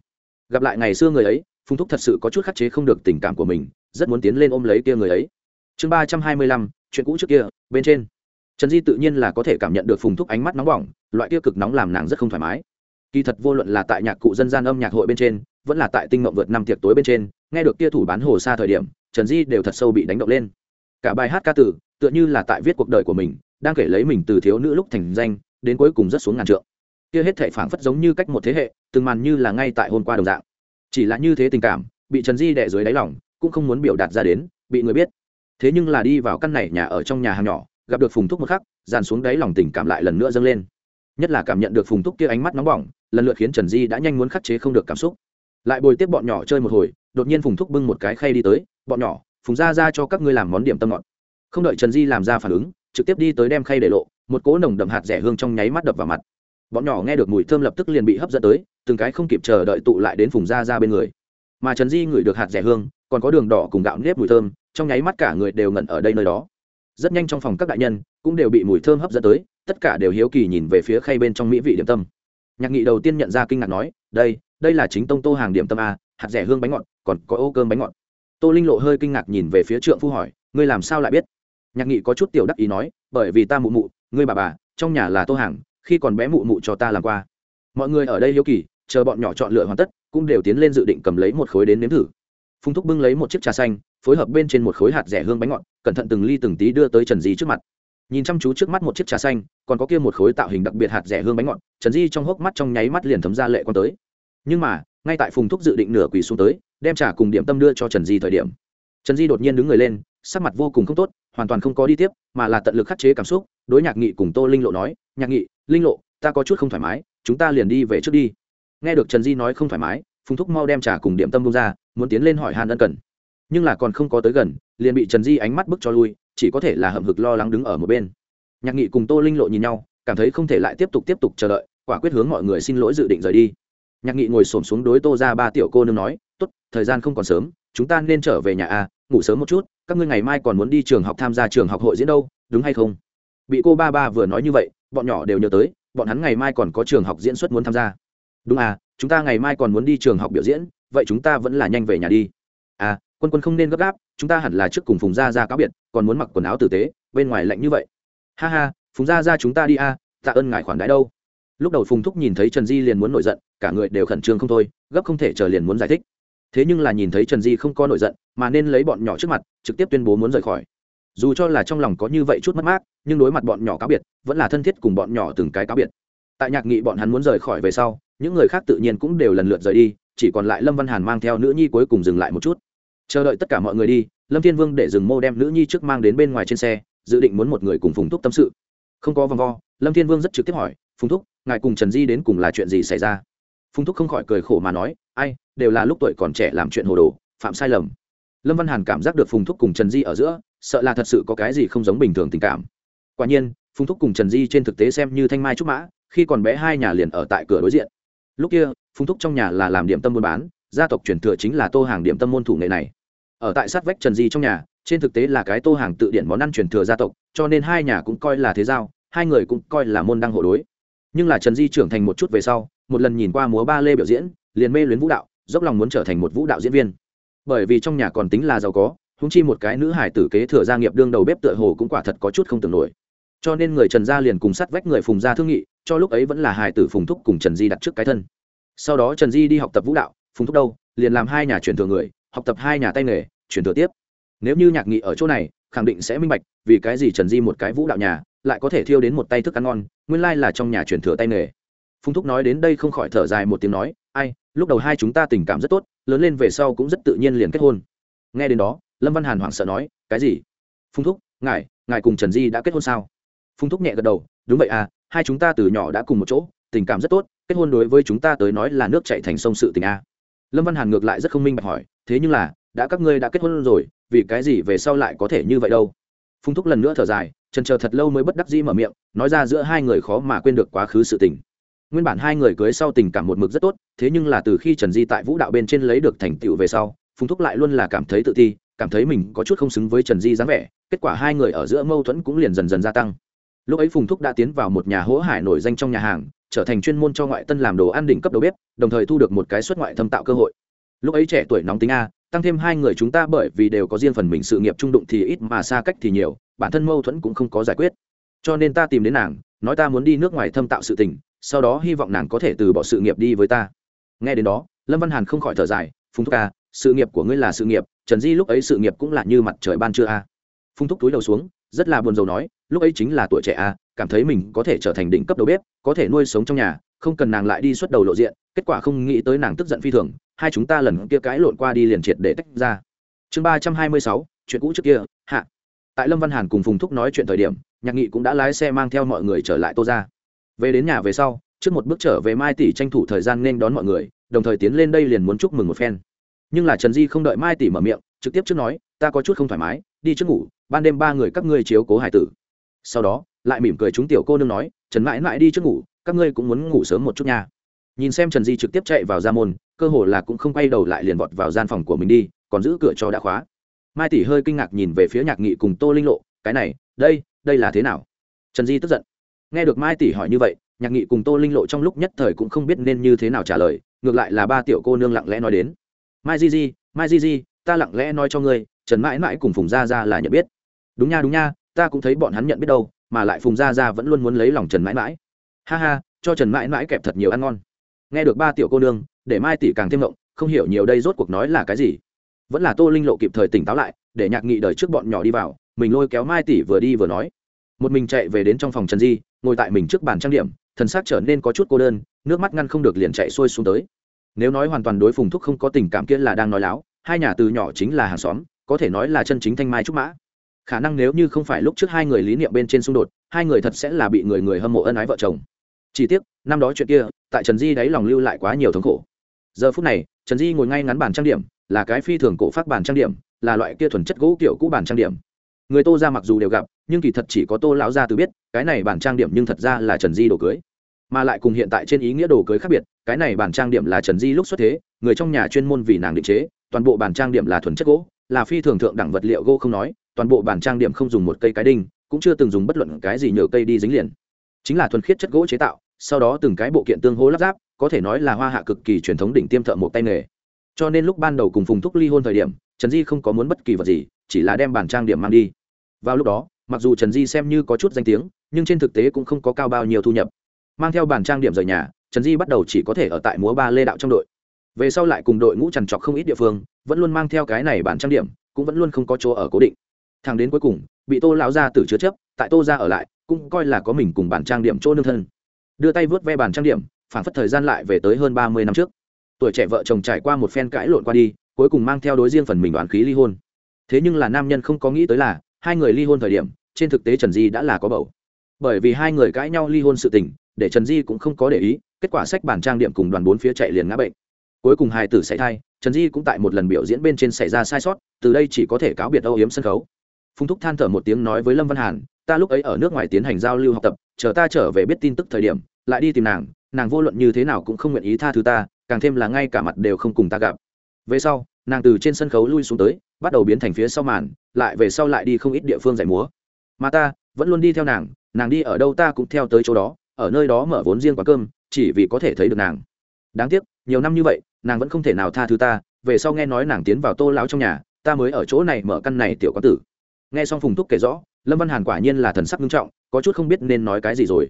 Gặp lại ngày xưa người ấy phung thúc thật sự có chút khắc chế không được tình cảm của mình, rất muốn tiến lên ôm lấy kia người ấy. Chương ba trăm hai mươi lăm, chuyện cũ trước kia, bên trên. Trần di tự nhiên là có thể cảm nhận được phùng thúc ánh mắt nóng bỏng, loại kia cực nóng làm nàng rất không thoải mái. Kỳ thật vô luận là tại nhạc cụ dân gian âm nhạc hội bên trên, vẫn là tại tinh mộng vượt năm tiệc tối bên trên, nghe được kia thủ bán hồ xa thời điểm, trần di đều thật sâu bị đánh động lên. Cả bài hát ca tử, tựa như là tại viết cuộc đời của mình đang kể lấy mình từ thiếu nữ lúc thành danh, đến cuối cùng rất xuống ngàn trượng. Kia hết thể phảng phất giống như cách một thế hệ, từng màn như là ngay tại hôm qua đồng dạng. Chỉ là như thế tình cảm, bị trần di đẻ dưới đáy lòng, cũng không muốn biểu đạt ra đến, bị người biết. Thế nhưng là đi vào căn này nhà ở trong nhà hàng nhỏ, gặp được phùng thúc một khắc, dàn xuống đáy lòng tình cảm lại lần nữa dâng lên. Nhất là cảm nhận được phùng thúc kia ánh mắt nóng bỏng, lần lượt khiến trần di đã nhanh muốn khắc chế không được cảm xúc. Lại bồi tiếp bọn nhỏ chơi một hồi, đột nhiên phùng thúc bưng một cái khay đi tới, bọn nhỏ, phùng ra ra cho các ngươi làm món điểm tâm ngọt. Không đợi trần di làm ra phản ứng trực tiếp đi tới đem khay để lộ, một cỗ nồng đậm hạt rẻ hương trong nháy mắt đập vào mặt. Bọn nhỏ nghe được mùi thơm lập tức liền bị hấp dẫn tới, từng cái không kịp chờ đợi tụ lại đến phùng da ra bên người. Mà trần di ngửi được hạt rẻ hương, còn có đường đỏ cùng gạo nếp mùi thơm, trong nháy mắt cả người đều ngẩn ở đây nơi đó. Rất nhanh trong phòng các đại nhân cũng đều bị mùi thơm hấp dẫn tới, tất cả đều hiếu kỳ nhìn về phía khay bên trong mỹ vị điểm tâm. Nhạc nghị đầu tiên nhận ra kinh ngạc nói, đây đây là chính tông tô hàng điểm tâm a, hạt rẻ hương bánh ngọt, còn có ô cơm bánh ngọt. Tô linh lộ hơi kinh ngạc nhìn về phía trượng phu hỏi, ngươi làm sao lại biết? Nhạc nghị có chút tiểu đắc ý nói, bởi vì ta mụ mụ, ngươi bà bà, trong nhà là tô hàng, khi còn bé mụ mụ cho ta làm qua. Mọi người ở đây hiếu kỳ, chờ bọn nhỏ chọn lựa hoàn tất, cũng đều tiến lên dự định cầm lấy một khối đến nếm thử. Phung thúc bưng lấy một chiếc trà xanh, phối hợp bên trên một khối hạt rẻ hương bánh ngọt, cẩn thận từng ly từng tí đưa tới trần di trước mặt. Nhìn chăm chú trước mắt một chiếc trà xanh, còn có kia một khối tạo hình đặc biệt hạt rẻ hương bánh ngọt, trần di trong hốc mắt trong nháy mắt liền thấm ra lệ quan tới. Nhưng mà, ngay tại phùng thúc dự định nửa quỳ xuống tới, đem trà cùng điểm tâm đưa cho trần di thời điểm, trần di đột nhiên đứng người lên, sắc mặt vô cùng không tốt hoàn toàn không có đi tiếp, mà là tận lực khắc chế cảm xúc, đối nhạc nghị cùng tô linh lộ nói, nhạc nghị, linh lộ, ta có chút không thoải mái, chúng ta liền đi về trước đi. Nghe được trần di nói không thoải mái, phùng thúc mau đem trà cùng điểm tâm bông ra, muốn tiến lên hỏi han ân cần. Nhưng là còn không có tới gần, liền bị trần di ánh mắt bức cho lui, chỉ có thể là hậm hực lo lắng đứng ở một bên. Nhạc nghị cùng tô linh lộ nhìn nhau, cảm thấy không thể lại tiếp tục tiếp tục chờ đợi, quả quyết hướng mọi người xin lỗi dự định rời đi. Nhạc nghị ngồi xổm xuống đối tô ra ba tiểu cô nương nói t ố t thời gian không còn sớm, chúng ta nên trở về nhà a, ngủ sớm một chút các ngươi ngày mai còn muốn đi trường học tham gia trường học hội diễn đâu đúng hay không? Bị cô ba ba vừa nói như vậy bọn nhỏ đều nhớ tới bọn hắn ngày mai còn có trường học diễn xuất muốn tham gia. Đúng à chúng ta ngày mai còn muốn đi trường học biểu diễn vậy chúng ta vẫn là nhanh về nhà đi. À quân quân không nên gấp gáp chúng ta hẳn là trước cùng phùng gia ra cáo biệt còn muốn mặc quần áo tử tế bên ngoài lạnh như vậy. Ha ha phùng gia ra chúng ta đi a à, tạ ơn ngài khoản đãi đâu. Lúc đầu phùng thúc nhìn thấy trần di liền muốn nổi giận cả người đều khẩn trương không thôi gấp không thể chờ liền muốn giải thích thế nhưng là nhìn thấy trần di không có nổi giận, mà nên lấy bọn nhỏ trước mặt, trực tiếp tuyên bố muốn rời khỏi. Dù cho là trong lòng có như vậy chút mất mát, nhưng đối mặt bọn nhỏ cáo biệt, vẫn là thân thiết cùng bọn nhỏ từng cái cáo biệt. Tại nhạc nghị bọn hắn muốn rời khỏi về sau, những người khác tự nhiên cũng đều lần lượt rời đi, chỉ còn lại lâm văn hàn mang theo nữ nhi cuối cùng dừng lại một chút. Chờ đợi tất cả mọi người đi, lâm thiên vương để dừng mô đem nữ nhi trước mang đến bên ngoài trên xe, dự định muốn một người cùng phùng thúc tâm sự. Không có vòng vo, lâm thiên vương rất trực tiếp hỏi, phùng thúc, ngài cùng trần di đến cùng là chuyện gì xảy ra? Phùng thúc không khỏi cười khổ mà nói, ai, đều là lúc tuổi còn trẻ làm chuyện hồ đồ, phạm sai lầm. Lâm văn hàn cảm giác được phùng thúc cùng trần di ở giữa, sợ là thật sự có cái gì không giống bình thường tình cảm. Quả nhiên, phùng thúc cùng trần di trên thực tế xem như thanh mai trúc mã, khi còn bé hai nhà liền ở tại cửa đối diện. Lúc kia, phùng thúc trong nhà là làm điểm tâm buôn bán, gia tộc truyền thừa chính là tô hàng điểm tâm môn thủ nghệ này. Ở tại sát vách trần di trong nhà, trên thực tế là cái tô hàng tự điển món ăn truyền thừa gia tộc, cho nên hai nhà cũng coi là thế giao, hai người cũng coi là môn đăng hộ đối. Nhưng là trần di trưởng thành một chút về sau một lần nhìn qua múa ba lê biểu diễn, liền mê luyến vũ đạo, dốc lòng muốn trở thành một vũ đạo diễn viên. Bởi vì trong nhà còn tính là giàu có húng chi một cái nữ hải tử kế thừa gia nghiệp đương đầu bếp tựa hồ cũng quả thật có chút không tưởng nổi. Cho nên người trần gia liền cùng sát vách người phùng gia thương nghị, cho lúc ấy vẫn là hải tử phùng thúc cùng trần di đặt trước cái thân. Sau đó trần di đi học tập vũ đạo, phùng thúc đâu, liền làm hai nhà truyền thừa người, học tập hai nhà tay nghề truyền thừa tiếp. Nếu như nhạc nghị ở chỗ này, khẳng định sẽ minh bạch, vì cái gì trần di một cái vũ đạo nhà, lại có thể thiêu đến một tay thức ăn ngon, nguyên lai là trong nhà truyền thừa tay nghề phùng thúc nói đến đây không khỏi thở dài một tiếng nói, ai, lúc đầu hai chúng ta tình cảm rất tốt, lớn lên về sau cũng rất tự nhiên liền kết hôn. Nghe đến đó, lâm văn hàn hoảng sợ nói, cái gì? Phung thúc, ngài ngài cùng trần di đã kết hôn sao? Phung thúc nhẹ gật đầu, đúng vậy à hai chúng ta từ nhỏ đã cùng một chỗ, tình cảm rất tốt, kết hôn đối với chúng ta tới nói là nước chạy thành sông sự tình a lâm văn hàn ngược lại rất không minh bạch hỏi, thế nhưng là, đã các ngươi đã kết hôn rồi, vì cái gì về sau lại có thể như vậy đâu? Phung thúc lần nữa thở dài, trần chờ thật lâu mới bất đắc dĩ mở miệng, nói ra giữa hai người khó mà quên được quá khứ sự tình nguyên bản hai người cưới sau tình cảm một mực rất tốt, thế nhưng là từ khi trần di tại vũ đạo bên trên lấy được thành tựu về sau, phùng thúc lại luôn là cảm thấy tự ti, cảm thấy mình có chút không xứng với trần di dáng vẻ, kết quả hai người ở giữa mâu thuẫn cũng liền dần dần gia tăng. Lúc ấy phùng thúc đã tiến vào một nhà hỗ hải nổi danh trong nhà hàng, trở thành chuyên môn cho ngoại tân làm đồ ăn đỉnh cấp đầu bếp, đồng thời thu được một cái xuất ngoại thâm tạo cơ hội. Lúc ấy trẻ tuổi nóng tính a, tăng thêm hai người chúng ta bởi vì đều có riêng phần mình sự nghiệp trung đụng thì ít mà xa cách thì nhiều, bản thân mâu thuẫn cũng không có giải quyết. Cho nên ta tìm đến nàng, nói ta muốn đi nước ngoài thâm tạo sự tình sau đó hy vọng nàng có thể từ bỏ sự nghiệp đi với ta. Nghe đến đó, lâm văn hàn không khỏi thở dài, phùng thúc ca, sự nghiệp của ngươi là sự nghiệp, trần di lúc ấy sự nghiệp cũng là như mặt trời ban trưa a. Phùng thúc túi đầu xuống, rất là buồn rầu nói, lúc ấy chính là tuổi trẻ a, cảm thấy mình có thể trở thành đỉnh cấp đầu bếp, có thể nuôi sống trong nhà, không cần nàng lại đi xuất đầu lộ diện, kết quả không nghĩ tới nàng tức giận phi thường, hai chúng ta lần kia cãi lộn qua đi liền triệt để tách ra. Chương ba trăm hai mươi sáu, chuyện cũ trước kia, hạ. Tại lâm văn hàn cùng phùng thúc nói chuyện thời điểm, nhạc nghị cũng đã lái xe mang theo mọi người trở lại tô ra về đến nhà về sau, trước một bước trở về mai tỷ tranh thủ thời gian nên đón mọi người, đồng thời tiến lên đây liền muốn chúc mừng một phen. Nhưng là trần di không đợi mai tỷ mở miệng, trực tiếp trước nói, ta có chút không thoải mái, đi trước ngủ, ban đêm ba người các ngươi chiếu cố hải tử. Sau đó, lại mỉm cười chúng tiểu cô nương nói, trần mãi mãi đi trước ngủ, các ngươi cũng muốn ngủ sớm một chút nha. Nhìn xem trần di trực tiếp chạy vào ra môn, cơ hồ là cũng không quay đầu lại liền vọt vào gian phòng của mình đi, còn giữ cửa cho đã khóa. Mai tỷ hơi kinh ngạc nhìn về phía nhạc nghị cùng tô linh lộ, cái này, đây đây là thế nào? Trần di tức giận nghe được mai tỷ hỏi như vậy, nhạc nghị cùng tô linh lộ trong lúc nhất thời cũng không biết nên như thế nào trả lời, ngược lại là ba tiểu cô nương lặng lẽ nói đến. Mai di di, mai di di, ta lặng lẽ nói cho ngươi, trần mãi mãi cùng phùng gia ra là nhận biết. Đúng nha đúng nha, ta cũng thấy bọn hắn nhận biết đâu, mà lại phùng gia ra vẫn luôn muốn lấy lòng trần mãi mãi. Ha ha, cho trần mãi mãi kẹp thật nhiều ăn ngon. Nghe được ba tiểu cô nương, để mai tỷ càng thêm ngộng, không hiểu nhiều đây rốt cuộc nói là cái gì. Vẫn là tô linh lộ kịp thời tỉnh táo lại, để nhạc nghị đời trước bọn nhỏ đi vào, mình lôi kéo mai tỷ vừa đi vừa nói. Một mình chạy về đến trong phòng trần di ngồi tại mình trước bàn trang điểm, thần xác trở nên có chút cô đơn, nước mắt ngăn không được liền chạy xuôi xuống tới. Nếu nói hoàn toàn đối phùng thúc không có tình cảm kia là đang nói láo, hai nhà từ nhỏ chính là hàng xóm, có thể nói là chân chính thanh mai trúc mã. Khả năng nếu như không phải lúc trước hai người lý niệm bên trên xung đột, hai người thật sẽ là bị người người hâm mộ ân ái vợ chồng. Chỉ tiếc, năm đó chuyện kia, tại trần di đáy lòng lưu lại quá nhiều thống khổ. Giờ phút này, trần di ngồi ngay ngắn bàn trang điểm, là cái phi thường cổ phát bàn trang điểm, là loại kia thuần chất gỗ kiểu cũ bàn trang điểm người tô ra mặc dù đều gặp, nhưng kỳ thật chỉ có tô lão gia từ biết, cái này bàn trang điểm nhưng thật ra là trần di đồ cưới. Mà lại cùng hiện tại trên ý nghĩa đồ cưới khác biệt, cái này bàn trang điểm là trần di lúc xuất thế, người trong nhà chuyên môn vì nàng định chế, toàn bộ bàn trang điểm là thuần chất gỗ, là phi thường thượng đẳng vật liệu gỗ không nói, toàn bộ bàn trang điểm không dùng một cây cái đinh, cũng chưa từng dùng bất luận cái gì nhờ cây đi dính liền. Chính là thuần khiết chất gỗ chế tạo, sau đó từng cái bộ kiện tương hỗ lắp ráp, có thể nói là hoa hạ cực kỳ truyền thống đỉnh tiêm thợ một tay nghề. Cho nên lúc ban đầu cùng phùng thúc ly hôn thời điểm, trần di không có muốn bất kỳ vật gì, chỉ là đem bàn trang điểm mang đi vào lúc đó, mặc dù trần di xem như có chút danh tiếng, nhưng trên thực tế cũng không có cao bao nhiêu thu nhập. Mang theo bản trang điểm rời nhà, trần di bắt đầu chỉ có thể ở tại múa ba lê đạo trong đội. Về sau lại cùng đội ngũ trằn trọc không ít địa phương, vẫn luôn mang theo cái này bản trang điểm, cũng vẫn luôn không có chỗ ở cố định. Thằng đến cuối cùng, bị tô lão ra từ chứa chấp, tại tô ra ở lại, cũng coi là có mình cùng bản trang điểm chỗ nương thân. Đưa tay vớt ve bản trang điểm, phản phất thời gian lại về tới hơn ba mươi năm trước. Tuổi trẻ vợ chồng trải qua một phen cãi lộn qua đi, cuối cùng mang theo đối riêng phần mình đoán khí ly hôn. Thế nhưng là nam nhân không có nghĩ tới là hai người ly hôn thời điểm, trên thực tế trần di đã là có bầu. Bởi vì hai người cãi nhau ly hôn sự tình, để trần di cũng không có để ý, kết quả sách bản trang điểm cùng đoàn bốn phía chạy liền ngã bệnh. Cuối cùng hai tử xảy thai, trần di cũng tại một lần biểu diễn bên trên xảy ra sai sót, từ đây chỉ có thể cáo biệt âu yếm sân khấu. Phung thúc than thở một tiếng nói với lâm văn hàn, ta lúc ấy ở nước ngoài tiến hành giao lưu học tập, chờ ta trở về biết tin tức thời điểm, lại đi tìm nàng nàng vô luận như thế nào cũng không nguyện ý tha thứ ta, càng thêm là ngay cả mặt đều không cùng ta gặp. Về sau nàng từ trên sân khấu lui xuống tới, bắt đầu biến thành phía sau màn, lại về sau lại đi không ít địa phương giải múa. Mà ta, vẫn luôn đi theo nàng nàng đi ở đâu ta cũng theo tới chỗ đó, ở nơi đó mở vốn riêng quán cơm, chỉ vì có thể thấy được nàng. Đáng tiếc, nhiều năm như vậy, nàng vẫn không thể nào tha thứ ta, về sau nghe nói nàng tiến vào tô lão trong nhà, ta mới ở chỗ này mở căn này tiểu quán tử. Nghe xong phùng thúc kể rõ, lâm văn hàn quả nhiên là thần sắc nghiêm trọng, có chút không biết nên nói cái gì rồi.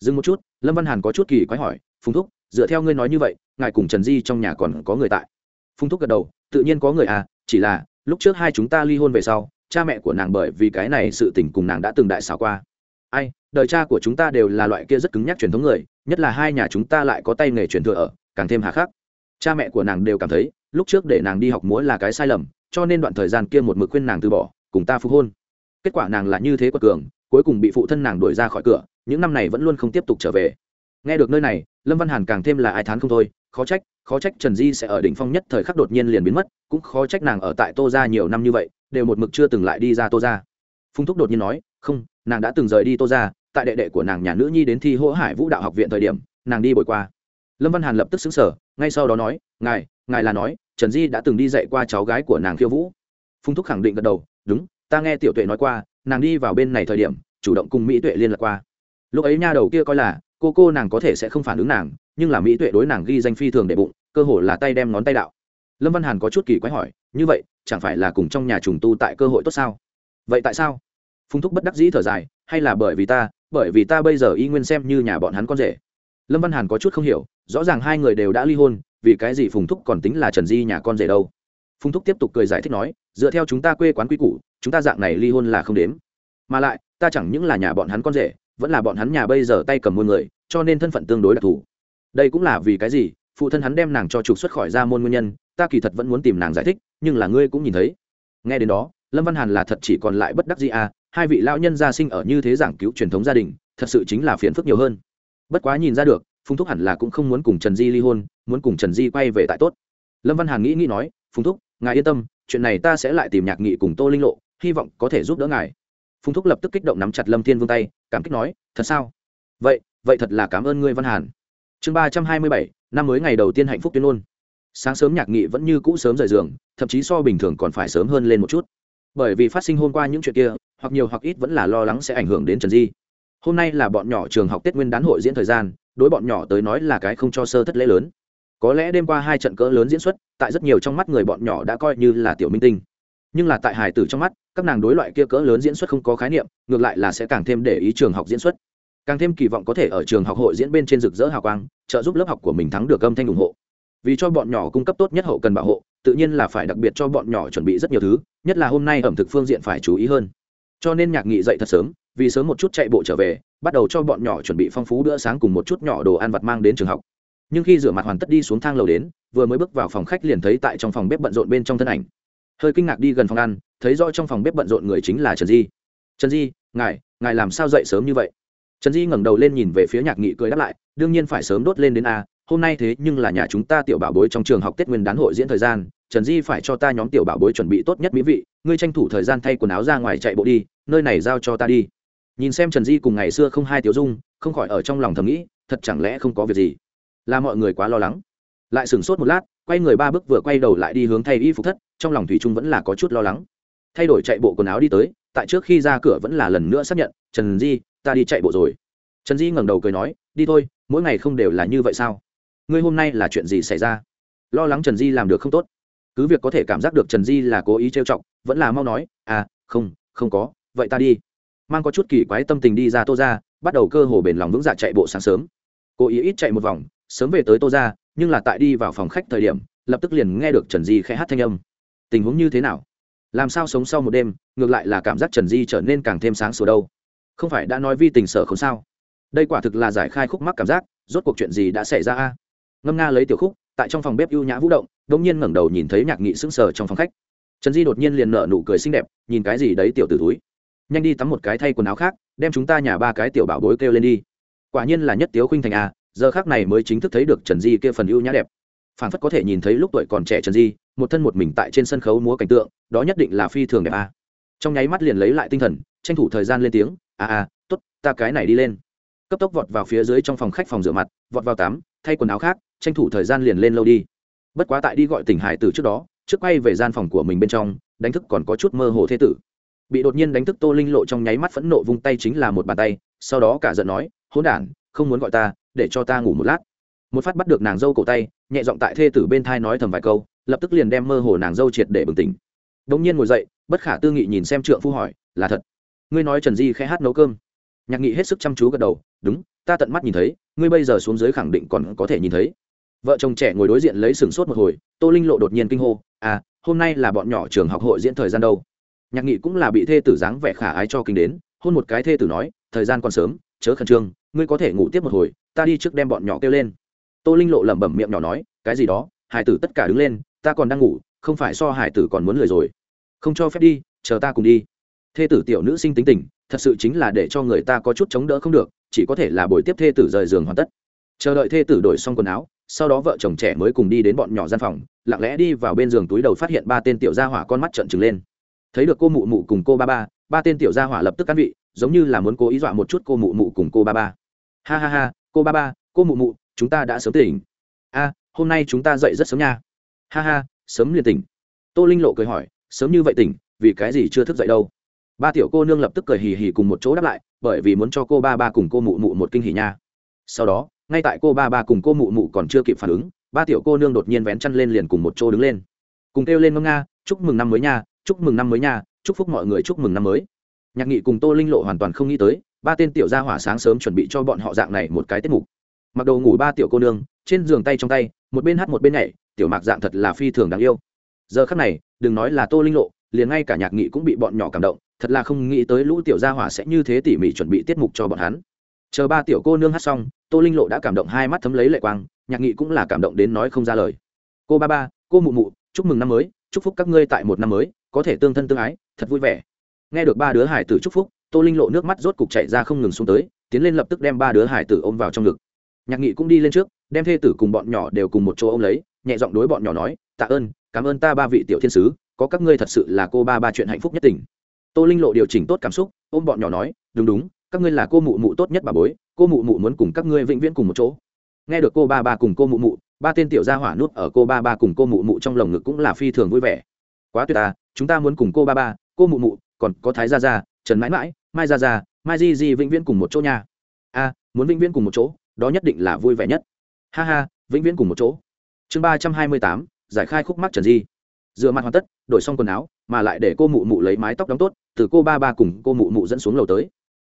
Dừng một chút, lâm văn hàn có chút kỳ quái hỏi, phùng thúc, dựa theo ngươi nói như vậy, ngài cùng trần di trong nhà còn có người tại? Phung thúc gật đầu, tự nhiên có người à chỉ là, lúc trước hai chúng ta ly hôn về sau, cha mẹ của nàng bởi vì cái này sự tình cùng nàng đã từng đại xảo qua. Ai, đời cha của chúng ta đều là loại kia rất cứng nhắc truyền thống người, nhất là hai nhà chúng ta lại có tay nghề truyền thừa ở, càng thêm hà khắc. Cha mẹ của nàng đều cảm thấy, lúc trước để nàng đi học múa là cái sai lầm, cho nên đoạn thời gian kia một mực khuyên nàng từ bỏ, cùng ta phục hôn. Kết quả nàng là như thế quật cường, cuối cùng bị phụ thân nàng đuổi ra khỏi cửa, những năm này vẫn luôn không tiếp tục trở về. Nghe được nơi này, lâm văn hàn càng thêm là ai thán không thôi khó trách khó trách trần di sẽ ở đỉnh phong nhất thời khắc đột nhiên liền biến mất, cũng khó trách nàng ở tại tô ra nhiều năm như vậy, đều một mực chưa từng lại đi ra tô ra phung thúc đột nhiên nói, không, nàng đã từng rời đi tô ra tại đệ đệ của nàng nhà nữ nhi đến thi hỗ hải vũ đạo học viện thời điểm, nàng đi bồi qua. Lâm văn hàn lập tức xứng sở ngay sau đó nói, ngài ngài là nói, trần di đã từng đi dạy qua cháu gái của nàng khiêu vũ. Phung thúc khẳng định gật đầu, đúng, ta nghe tiểu tuệ nói qua, nàng đi vào bên này thời điểm, chủ động cùng mỹ tuệ liên lạc qua. Lúc ấy nha đầu kia coi là, cô cô nàng có thể sẽ không phản ứng nàng nhưng là mỹ tuệ đối nàng ghi danh phi thường để bụng, cơ hồ là tay đem ngón tay đạo. Lâm văn hàn có chút kỳ quái hỏi, như vậy, chẳng phải là cùng trong nhà trùng tu tại cơ hội tốt sao? Vậy tại sao? Phung thúc bất đắc dĩ thở dài, hay là bởi vì ta, bởi vì ta bây giờ y nguyên xem như nhà bọn hắn con rể. Lâm văn hàn có chút không hiểu, rõ ràng hai người đều đã ly hôn, vì cái gì phùng thúc còn tính là trần di nhà con rể đâu? Phùng thúc tiếp tục cười giải thích nói, dựa theo chúng ta quê quán quy củ, chúng ta dạng này ly hôn là không đếm. Mà lại, ta chẳng những là nhà bọn hắn con rể, vẫn là bọn hắn nhà bây giờ tay cầm muôn người, cho nên thân phận tương đối đặc thù đây cũng là vì cái gì? Phụ thân hắn đem nàng cho trục xuất khỏi ra môn nguyên nhân, ta kỳ thật vẫn muốn tìm nàng giải thích, nhưng là ngươi cũng nhìn thấy. Nghe đến đó, lâm văn hàn là thật chỉ còn lại bất đắc gì à hai vị lão nhân gia sinh ở như thế giảng cứu truyền thống gia đình, thật sự chính là phiền phức nhiều hơn. Bất quá nhìn ra được, phùng thúc hẳn là cũng không muốn cùng trần di ly hôn, muốn cùng trần di quay về tại tốt. Lâm văn hàn nghĩ nghĩ nói, phùng thúc, ngài yên tâm, chuyện này ta sẽ lại tìm nhạc nghị cùng tô linh lộ, hy vọng có thể giúp đỡ ngài. Phùng thúc lập tức kích động nắm chặt lâm thiên vương tay, cảm kích nói, thật sao? Vậy vậy thật là cảm ơn ngươi, văn hàn chương ba trăm hai mươi bảy, năm mới ngày đầu tiên hạnh phúc tuyên luôn. sáng sớm nhạc nghị vẫn như cũ sớm rời giường, thậm chí so bình thường còn phải sớm hơn lên một chút. Bởi vì phát sinh hôm qua những chuyện kia, hoặc nhiều hoặc ít vẫn là lo lắng sẽ ảnh hưởng đến trần di. Hôm nay là bọn nhỏ trường học tết nguyên đán hội diễn thời gian, đối bọn nhỏ tới nói là cái không cho sơ thất lễ lớn. Có lẽ đêm qua hai trận cỡ lớn diễn xuất, tại rất nhiều trong mắt người bọn nhỏ đã coi như là tiểu minh tinh. Nhưng là tại hải tử trong mắt, các nàng đối loại kia cỡ lớn diễn xuất không có khái niệm, ngược lại là sẽ càng thêm để ý trường học diễn xuất càng thêm kỳ vọng có thể ở trường học hội diễn bên trên rực rỡ hào quang, trợ giúp lớp học của mình thắng được âm thanh ủng hộ. Vì cho bọn nhỏ cung cấp tốt nhất hậu cần bảo hộ, tự nhiên là phải đặc biệt cho bọn nhỏ chuẩn bị rất nhiều thứ, nhất là hôm nay ẩm thực phương diện phải chú ý hơn. Cho nên nhạc nghị dậy thật sớm, vì sớm một chút chạy bộ trở về, bắt đầu cho bọn nhỏ chuẩn bị phong phú bữa sáng cùng một chút nhỏ đồ ăn vặt mang đến trường học. Nhưng khi rửa mặt hoàn tất đi xuống thang lầu đến, vừa mới bước vào phòng khách liền thấy tại trong phòng bếp bận rộn bên trong thân ảnh. Hơi kinh ngạc đi gần phòng ăn, thấy rõ trong phòng bếp bận rộn người chính là trần di. Trần di, ngài ngài làm sao dậy sớm như vậy? Trần di ngẩng đầu lên nhìn về phía nhạc nghị cười đáp lại, đương nhiên phải sớm đốt lên đến a, hôm nay thế nhưng là nhà chúng ta tiểu bảo bối trong trường học tết nguyên đán hội diễn thời gian, trần di phải cho ta nhóm tiểu bảo bối chuẩn bị tốt nhất mỹ vị, ngươi tranh thủ thời gian thay quần áo ra ngoài chạy bộ đi, nơi này giao cho ta đi. Nhìn xem trần di cùng ngày xưa không hai tiểu dung, không khỏi ở trong lòng thầm nghĩ, thật chẳng lẽ không có việc gì? Là mọi người quá lo lắng. Lại sửng sốt một lát, quay người ba bước vừa quay đầu lại đi hướng thay y phục thất, trong lòng thủy trung vẫn là có chút lo lắng. Thay đổi chạy bộ quần áo đi tới, tại trước khi ra cửa vẫn là lần nữa xác nhận, trần di ta đi chạy bộ rồi. Trần di ngẩng đầu cười nói, đi thôi, mỗi ngày không đều là như vậy sao? Ngươi hôm nay là chuyện gì xảy ra? Lo lắng trần di làm được không tốt. Cứ việc có thể cảm giác được trần di là cố ý trêu chọc, vẫn là mau nói à không không có, vậy ta đi. Mang có chút kỳ quái tâm tình đi ra tô ra bắt đầu cơ hồ bền lòng vững dạ chạy bộ sáng sớm. Cố ý ít chạy một vòng, sớm về tới tô ra nhưng là tại đi vào phòng khách thời điểm, lập tức liền nghe được trần di khẽ hát thanh âm. Tình huống như thế nào? Làm sao sống sau một đêm, ngược lại là cảm giác trần di trở nên càng thêm sáng sủa đâu không phải đã nói vi tình sở không sao? Đây quả thực là giải khai khúc mắc cảm giác, rốt cuộc chuyện gì đã xảy ra a? Ngâm nga lấy tiểu khúc, tại trong phòng bếp ưu nhã vũ động đ ỗ n g nhiên ngẩng đầu nhìn thấy nhạc nghị sững sờ trong phòng khách. Trần di đột nhiên liền nở nụ cười xinh đẹp, nhìn cái gì đấy tiểu t ử túi nhanh đi tắm một cái thay quần áo khác, đem chúng ta nhà ba cái tiểu bảo bối kêu lên đi. Quả nhiên là nhất tiếu khinh thành a, giờ khác này mới chính thức thấy được trần di kia phần ưu nhã đẹp. Phản phất có thể nhìn thấy lúc tuổi còn trẻ trần di, một thân một mình tại trên sân khấu múa cảnh tượng, đó nhất định là phi thường đẹp a. Trong nháy mắt liền lấy lại tinh thần tranh thủ thời gian lên tiếng à, à, a a t ố t ta cái này đi lên. Cấp tốc vọt vào phía dưới trong phòng khách phòng rửa mặt, vọt vào tắm, thay quần áo khác, tranh thủ thời gian liền lên lâu đi. Bất quá tại đi gọi tỉnh hải tử trước đó, trước quay về gian phòng của mình bên trong, đánh thức còn có chút mơ hồ thế tử. Bị đột nhiên đánh thức tô linh lộ trong nháy mắt phẫn nộ vung tay chính là một bàn tay, sau đó cả giận nói, hỗn đản, không muốn gọi ta, để cho ta ngủ một lát. Một phát bắt được nàng dâu cổ tay, nhẹ giọng tại thê tử bên thai nói thầm vài câu, lập tức liền đem mơ hồ nàng dâu triệt để bừng tỉnh. Đống nhiên ngồi dậy, bất khả tư nghị nhìn xem trượng phu hỏi, là thật? Ngươi nói trần di khẽ hát nấu cơm. Nhạc nghị hết sức chăm chú gật đầu, đúng, ta tận mắt nhìn thấy, ngươi bây giờ xuống dưới khẳng định còn có thể nhìn thấy. Vợ chồng trẻ ngồi đối diện lấy sừng sốt một hồi, tô linh lộ đột nhiên kinh hô à hôm nay là bọn nhỏ trường học hội diễn thời gian đâu? Nhạc nghị cũng là bị thê tử dáng vẻ khả ái cho kinh đến, hôn một cái thê tử nói, thời gian còn sớm, chớ khẩn trương, ngươi có thể ngủ tiếp một hồi, ta đi trước đem bọn nhỏ kêu lên. Tô linh lộ lẩm bẩm miệng nhỏ nói, cái gì đó, hải tử tất cả đứng lên, ta còn đang ngủ, không phải so hải tử còn muốn lười rồi. Không cho phép đi, chờ ta cùng đi thê tử tiểu nữ sinh tính tình, thật sự chính là để cho người ta có chút chống đỡ không được, chỉ có thể là buổi tiếp thê tử rời giường hoàn tất. Chờ đợi thê tử đổi xong quần áo, sau đó vợ chồng trẻ mới cùng đi đến bọn nhỏ gian phòng, lặng lẽ đi vào bên giường túi đầu phát hiện ba tên tiểu gia hỏa con mắt trợn trừng lên. Thấy được cô mụ mụ cùng cô ba ba ba tên tiểu gia hỏa lập tức cán vị, giống như là muốn cố ý dọa một chút cô mụ mụ cùng cô ba ba. Ha ha ha, cô ba ba, cô mụ mụ, chúng ta đã sớm tỉnh. A, hôm nay chúng ta dậy rất sớm nha. Ha ha, sớm liền tỉnh. Tô linh lộ cười hỏi, sớm như vậy tỉnh, vì cái gì chưa thức dậy đâu? Ba tiểu cô nương lập tức cười hì hì cùng một chỗ đáp lại, bởi vì muốn cho cô ba ba cùng cô mụ mụ một kinh hỉ nha. Sau đó, ngay tại cô ba ba cùng cô mụ mụ còn chưa kịp phản ứng, ba tiểu cô nương đột nhiên vén chăn lên liền cùng một chỗ đứng lên. Cùng kêu lên ngâm nga, chúc mừng năm mới nha, chúc mừng năm mới nha, chúc phúc mọi người chúc mừng năm mới. Nhạc nghị cùng tô linh lộ hoàn toàn không nghĩ tới, ba tên tiểu gia hỏa sáng sớm chuẩn bị cho bọn họ dạng này một cái tiết mục. Mặc đồ ngủ ba tiểu cô nương, trên giường tay trong tay, một bên hát một bên nhảy, tiểu mạc dạng thật là phi thường đáng yêu. Giờ khắc này, đừng nói là tô linh lộ, liền ngay cả nhạc nghị cũng bị bọn nhỏ cảm động thật là không nghĩ tới lũ tiểu gia hỏa sẽ như thế tỉ mỉ chuẩn bị tiết mục cho bọn hắn. Chờ ba tiểu cô nương hát xong, tô linh lộ đã cảm động hai mắt thấm lấy lệ quang, nhạc nghị cũng là cảm động đến nói không ra lời. Cô ba ba, cô mụ mụ, chúc mừng năm mới, chúc phúc các ngươi tại một năm mới, có thể tương thân tương ái, thật vui vẻ. Nghe được ba đứa hải tử chúc phúc, tô linh lộ nước mắt rốt cục chạy ra không ngừng xuống tới, tiến lên lập tức đem ba đứa hải tử ôm vào trong ngực. Nhạc nghị cũng đi lên trước, đem thê tử cùng bọn nhỏ đều cùng một chỗ ôm lấy, nhẹ giọng đối bọn nhỏ nói, tạ ơn, cảm ơn ta ba vị tiểu thiên sứ, có các ngươi thật sự là cô ba ba chuyện hạnh phúc nhất tình tô linh lộ điều chỉnh tốt cảm xúc, ôm bọn nhỏ nói, đúng đúng, các ngươi là cô mụ mụ tốt nhất bà bối, cô mụ mụ muốn cùng các ngươi vĩnh viễn cùng một chỗ. Nghe được cô ba ba cùng cô mụ mụ, ba tên tiểu gia hỏa nuốt ở cô ba ba cùng cô mụ mụ trong lồng ngực cũng là phi thường vui vẻ. Quá tuyệt à chúng ta muốn cùng cô ba ba, cô mụ mụ, còn có thái gia gia, trần mãi mãi, mai gia gia, mai di di vĩnh viễn cùng một chỗ nha. A, muốn vĩnh viễn cùng một chỗ, đó nhất định là vui vẻ nhất. Ha ha, vĩnh viễn cùng một chỗ. Chương ba trăm hai mươi tám, giải khai khúc mắc trần di. Dựa mặt hoàn tất, đổi xong quần áo mà lại để cô mụ mụ lấy mái tóc đóng tốt, từ cô ba ba cùng cô mụ mụ dẫn xuống lầu tới.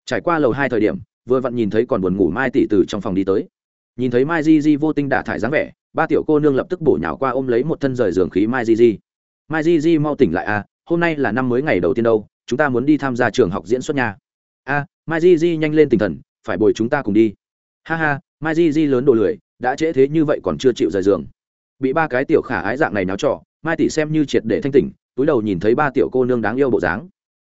Trải qua lầu hai thời điểm, vừa vặn nhìn thấy còn buồn ngủ mai tỷ từ trong phòng đi tới. Nhìn thấy mai di di vô tinh đả thải dáng vẻ, ba tiểu cô nương lập tức bổ nhào qua ôm lấy một thân rời giường khí mai di di. Mai di di mau tỉnh lại à hôm nay là năm mới ngày đầu tiên đâu, chúng ta muốn đi tham gia trường học diễn xuất nhà. a mai di di nhanh lên tinh thần, phải bồi chúng ta cùng đi. Ha ha, mai di di lớn đồ lười, đã trễ thế như vậy còn chưa chịu rời giường. Bị ba cái tiểu khả ái dạng này náo trọ, mai tỷ xem như triệt để thanh tỉnh túi đầu nhìn thấy ba tiểu cô nương đáng yêu bộ dáng.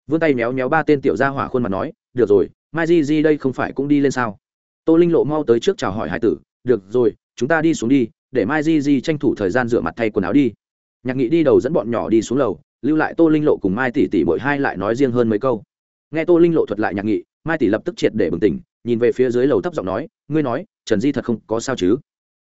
Vươn tay méo méo ba tên tiểu gia hỏa khuôn mặt nói, được rồi, mai di di đây không phải cũng đi lên sao? Tô linh lộ mau tới trước chào hỏi hải tử, được rồi, chúng ta đi xuống đi, để mai di di tranh thủ thời gian rửa mặt thay quần áo đi. Nhạc nghị đi đầu dẫn bọn nhỏ đi xuống lầu, lưu lại tô linh lộ cùng mai tỷ tỷ bội hai lại nói riêng hơn mấy câu. Nghe tô linh lộ thuật lại nhạc nghị, mai tỷ lập tức triệt để bừng tỉnh, nhìn về phía dưới lầu thấp giọng nói, ngươi nói, trần di thật không có sao chứ?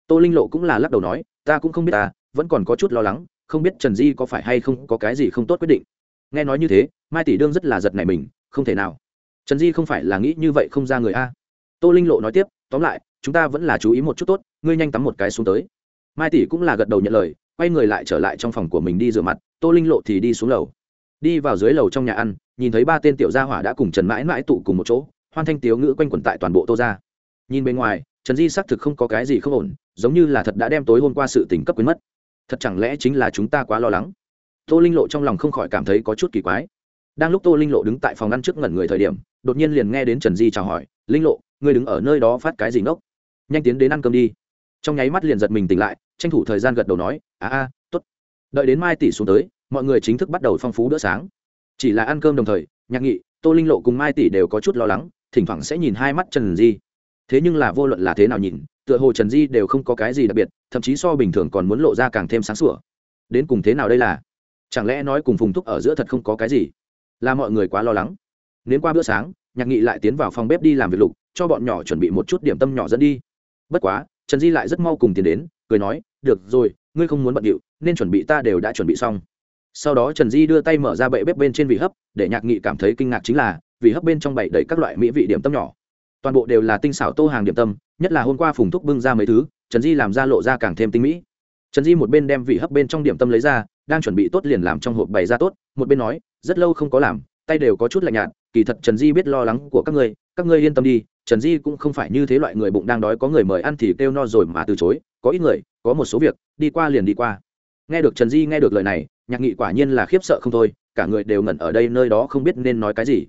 Tô linh lộ cũng là lắc đầu nói, ta cũng không biết ta, vẫn còn có chút lo lắng không biết trần di có phải hay không có cái gì không tốt quyết định. Nghe nói như thế, mai tỷ đương rất là giật này mình, không thể nào. Trần di không phải là nghĩ như vậy không ra người a. Tô linh lộ nói tiếp, tóm lại, chúng ta vẫn là chú ý một chút tốt, ngươi nhanh tắm một cái xuống tới. Mai tỷ cũng là gật đầu nhận lời, quay người lại trở lại trong phòng của mình đi rửa mặt, tô linh lộ thì đi xuống lầu. Đi vào dưới lầu trong nhà ăn, nhìn thấy ba tên tiểu gia hỏa đã cùng trần mãi mãi tụ cùng một chỗ, hoan thanh tiếu ngữ quanh quẩn tại toàn bộ tô ra nhìn bên ngoài, trần di xác thực không có cái gì không ổn, giống như là thật đã đem tối hôm qua sự tình cấp quyến mất thật chẳng lẽ chính là chúng ta quá lo lắng? Tô linh lộ trong lòng không khỏi cảm thấy có chút kỳ quái. Đang lúc tô linh lộ đứng tại phòng ăn trước ngẩn người thời điểm, đột nhiên liền nghe đến trần di chào hỏi, linh lộ, ngươi đứng ở nơi đó phát cái gì ngốc? Nhanh tiến đến ăn cơm đi. Trong nháy mắt liền giật mình tỉnh lại, tranh thủ thời gian gật đầu nói à, à, a a t ố t đợi đến mai tỷ xuống tới, mọi người chính thức bắt đầu phong phú bữa sáng. Chỉ là ăn cơm đồng thời, nhạc nghị, tô linh lộ cùng mai tỷ đều có chút lo lắng, thỉnh thoảng sẽ nhìn hai mắt trần di. Thế nhưng là vô luận là thế nào nhìn tựa hồ trần di đều không có cái gì đặc biệt, thậm chí so bình thường còn muốn lộ ra càng thêm sáng sủa. Đến cùng thế nào đây là? Chẳng lẽ nói cùng phùng thúc ở giữa thật không có cái gì? Là mọi người quá lo lắng. Nếu qua bữa sáng, nhạc nghị lại tiến vào phòng bếp đi làm việc lục, cho bọn nhỏ chuẩn bị một chút điểm tâm nhỏ dẫn đi. Bất quá, trần di lại rất mau cùng tiến đến, cười nói, được rồi, ngươi không muốn bận điệu, nên chuẩn bị ta đều đã chuẩn bị xong. Sau đó trần di đưa tay mở ra bệ bếp bên trên vị hấp, để nhạc nghị cảm thấy kinh ngạc chính là, vị hấp bên trong bậy đầy các loại mỹ vị điểm tâm nhỏ toàn bộ đều là tinh xảo tô hàng điểm tâm, nhất là hôm qua phùng thúc bưng ra mấy thứ, trần di làm ra lộ ra càng thêm tinh mỹ. Trần di một bên đem vị hấp bên trong điểm tâm lấy ra, đang chuẩn bị tốt liền làm trong hộp bày ra tốt, một bên nói, rất lâu không có làm, tay đều có chút lạnh nhạt, kỳ thật trần di biết lo lắng của các ngươi các ngươi yên tâm đi, trần di cũng không phải như thế loại người bụng đang đói có người mời ăn thì kêu no rồi mà từ chối, có ít người, có một số việc, đi qua liền đi qua. Nghe được trần di nghe được lời này, nhạc nghị quả nhiên là khiếp sợ không thôi, cả người đều ngẩn ở đây nơi đó không biết nên nói cái gì.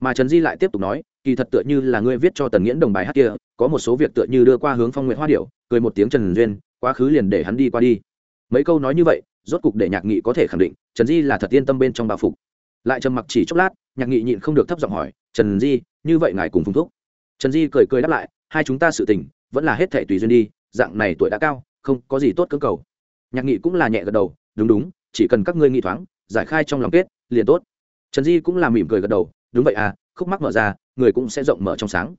Mà trần di lại tiếp tục nói kỳ thật tựa như là ngươi viết cho tần nghiễn đồng bài hát kia, có một số việc tựa như đưa qua hướng phong nguyện hoa điệu cười một tiếng trần duyên, quá khứ liền để hắn đi qua đi. Mấy câu nói như vậy, rốt cục để nhạc nghị có thể khẳng định, trần di là thật yên tâm bên trong bà phục. Lại trầm mặc chỉ chốc lát, nhạc nghị nhịn không được thấp giọng hỏi, trần di, như vậy ngài cùng phùng thúc? Trần di cười cười đáp lại, hai chúng ta sự tình, vẫn là hết thể tùy duyên đi, dạng này tuổi đã cao, không có gì tốt cơ cầu. Nhạc nghị cũng là nhẹ gật đầu, đúng đúng, chỉ cần các ngươi nghĩ thoáng, giải khai trong lòng kết, liền tốt. Trần di cũng là mỉm cười gật đầu, đúng vậy à khúc mắc mở ra, người cũng sẽ rộng mở trong sáng.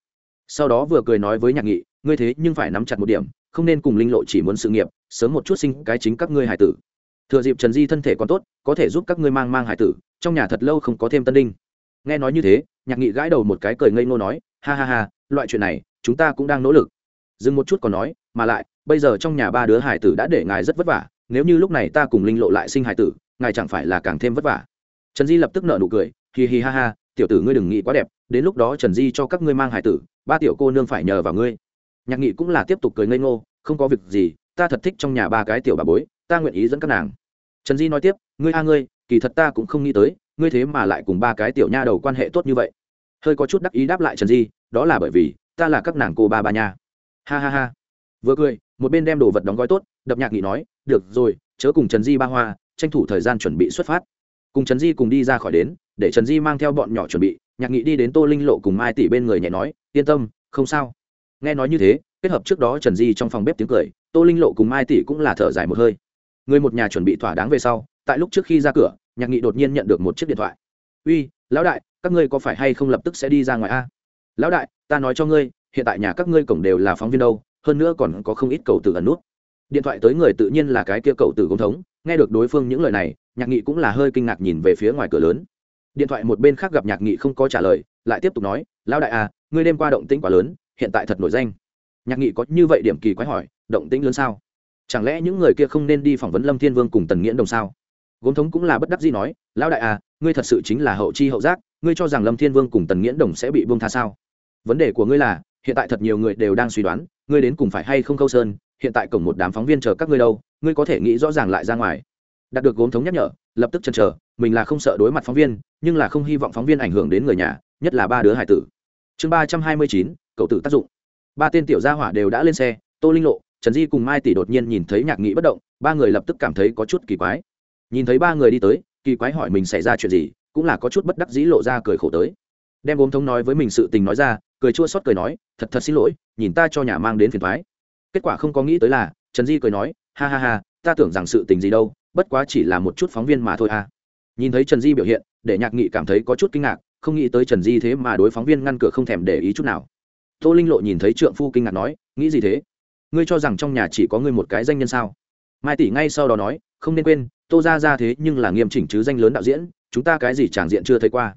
Sau đó vừa cười nói với nhạc nghị, ngươi thế nhưng phải nắm chặt một điểm, không nên cùng linh lộ chỉ muốn sự nghiệp, sớm một chút sinh cái chính các ngươi hải tử. Thừa dịp trần di thân thể còn tốt, có thể giúp các ngươi mang mang hải tử, trong nhà thật lâu không có thêm tân đinh. Nghe nói như thế, nhạc nghị gãi đầu một cái cười ngây ngô nói, ha ha ha, loại chuyện này, chúng ta cũng đang nỗ lực. Dừng một chút còn nói, mà lại, bây giờ trong nhà ba đứa hải tử đã để ngài rất vất vả, nếu như lúc này ta cùng linh lộ lại sinh hải tử, ngài chẳng phải là càng thêm vất vả. Trần di lập tức nợ nụ cười hì hì ha ha tiểu tử ngươi đừng nghĩ quá đẹp, đến lúc đó trần di cho các ngươi mang hải tử, ba tiểu cô nương phải nhờ vào ngươi. Nhạc nghị cũng là tiếp tục cười ngây ngô, không có việc gì, ta thật thích trong nhà ba cái tiểu bà bối, ta nguyện ý dẫn các nàng. Trần di nói tiếp, ngươi a ngươi, kỳ thật ta cũng không nghĩ tới, ngươi thế mà lại cùng ba cái tiểu nha đầu quan hệ tốt như vậy. Hơi có chút đắc ý đáp lại trần di, đó là bởi vì, ta là các nàng cô ba ba nha. Ha ha ha. Vừa cười, một bên đem đồ vật đóng gói tốt, đập nhạc nghị nói, được rồi, chớ cùng trần di ba hoa, tranh thủ thời gian chuẩn bị xuất phát. Cùng trần di cùng đi ra khỏi đến để trần di mang theo bọn nhỏ chuẩn bị, nhạc nghị đi đến tô linh lộ cùng mai tỷ bên người nhẹ nói, yên tâm, không sao. Nghe nói như thế, kết hợp trước đó trần di trong phòng bếp tiếng cười, tô linh lộ cùng mai tỷ cũng là thở dài một hơi. Người một nhà chuẩn bị thỏa đáng về sau, tại lúc trước khi ra cửa, nhạc nghị đột nhiên nhận được một chiếc điện thoại. Uy, lão đại, các ngươi có phải hay không lập tức sẽ đi ra ngoài a? Lão đại, ta nói cho ngươi, hiện tại nhà các ngươi cổng đều là phóng viên đâu, hơn nữa còn có không ít cầu tử ẩn nút. Điện thoại tới người tự nhiên là cái kia cầu tử công thống. Nghe được đối phương những lời này, nhạc nghị cũng là hơi kinh ngạc nhìn về phía ngoài cửa lớn điện thoại một bên khác gặp nhạc nghị không có trả lời, lại tiếp tục nói, lão đại à ngươi đêm qua động tĩnh quá lớn, hiện tại thật nổi danh. Nhạc nghị có như vậy điểm kỳ quái hỏi, động tĩnh lớn sao? Chẳng lẽ những người kia không nên đi phỏng vấn lâm thiên vương cùng tần nghiễn đồng sao? Gốm thống cũng là bất đắc gì nói, lão đại à ngươi thật sự chính là hậu chi hậu giác, ngươi cho rằng lâm thiên vương cùng tần nghiễn đồng sẽ bị buông tha sao? Vấn đề của ngươi là, hiện tại thật nhiều người đều đang suy đoán, ngươi đến cùng phải hay không câu sơn, hiện tại cổng một đám phóng viên chờ các ngươi đâu, ngươi có thể nghĩ rõ ràng lại ra ngoài. Đạt được gốm thống nhắc nhở, lập tức chần chờ mình là không sợ đối mặt phóng viên, nhưng là không hy vọng phóng viên ảnh hưởng đến người nhà, nhất là ba đứa hải tử. Chương ba trăm hai mươi chín, cậu tử tác dụng. Ba tên tiểu gia hỏa đều đã lên xe, tô linh lộ, trần di cùng mai tỷ đột nhiên nhìn thấy nhạc nghị bất động, ba người lập tức cảm thấy có chút kỳ quái. Nhìn thấy ba người đi tới, kỳ quái hỏi mình xảy ra chuyện gì, cũng là có chút bất đắc dĩ lộ ra cười khổ tới. Đem gốm thống nói với mình sự tình nói ra, cười chua xót cười nói, thật thật xin lỗi, nhìn ta cho nhà mang đến phiền thoái kết quả không có nghĩ tới là, trần di cười nói, ha ha ha, ta tưởng rằng sự tình gì đâu, bất quá chỉ là một chút phóng viên mà thôi à nhìn thấy trần di biểu hiện, để nhạc nghị cảm thấy có chút kinh ngạc, không nghĩ tới trần di thế mà đối phóng viên ngăn cửa không thèm để ý chút nào. Tô linh lộ nhìn thấy trượng phu kinh ngạc nói, nghĩ gì thế? Ngươi cho rằng trong nhà chỉ có ngươi một cái danh nhân sao? Mai tỷ ngay sau đó nói, không nên quên, tô ra ra thế nhưng là nghiêm chỉnh chứ danh lớn đạo diễn, chúng ta cái gì tràng diện chưa thấy qua.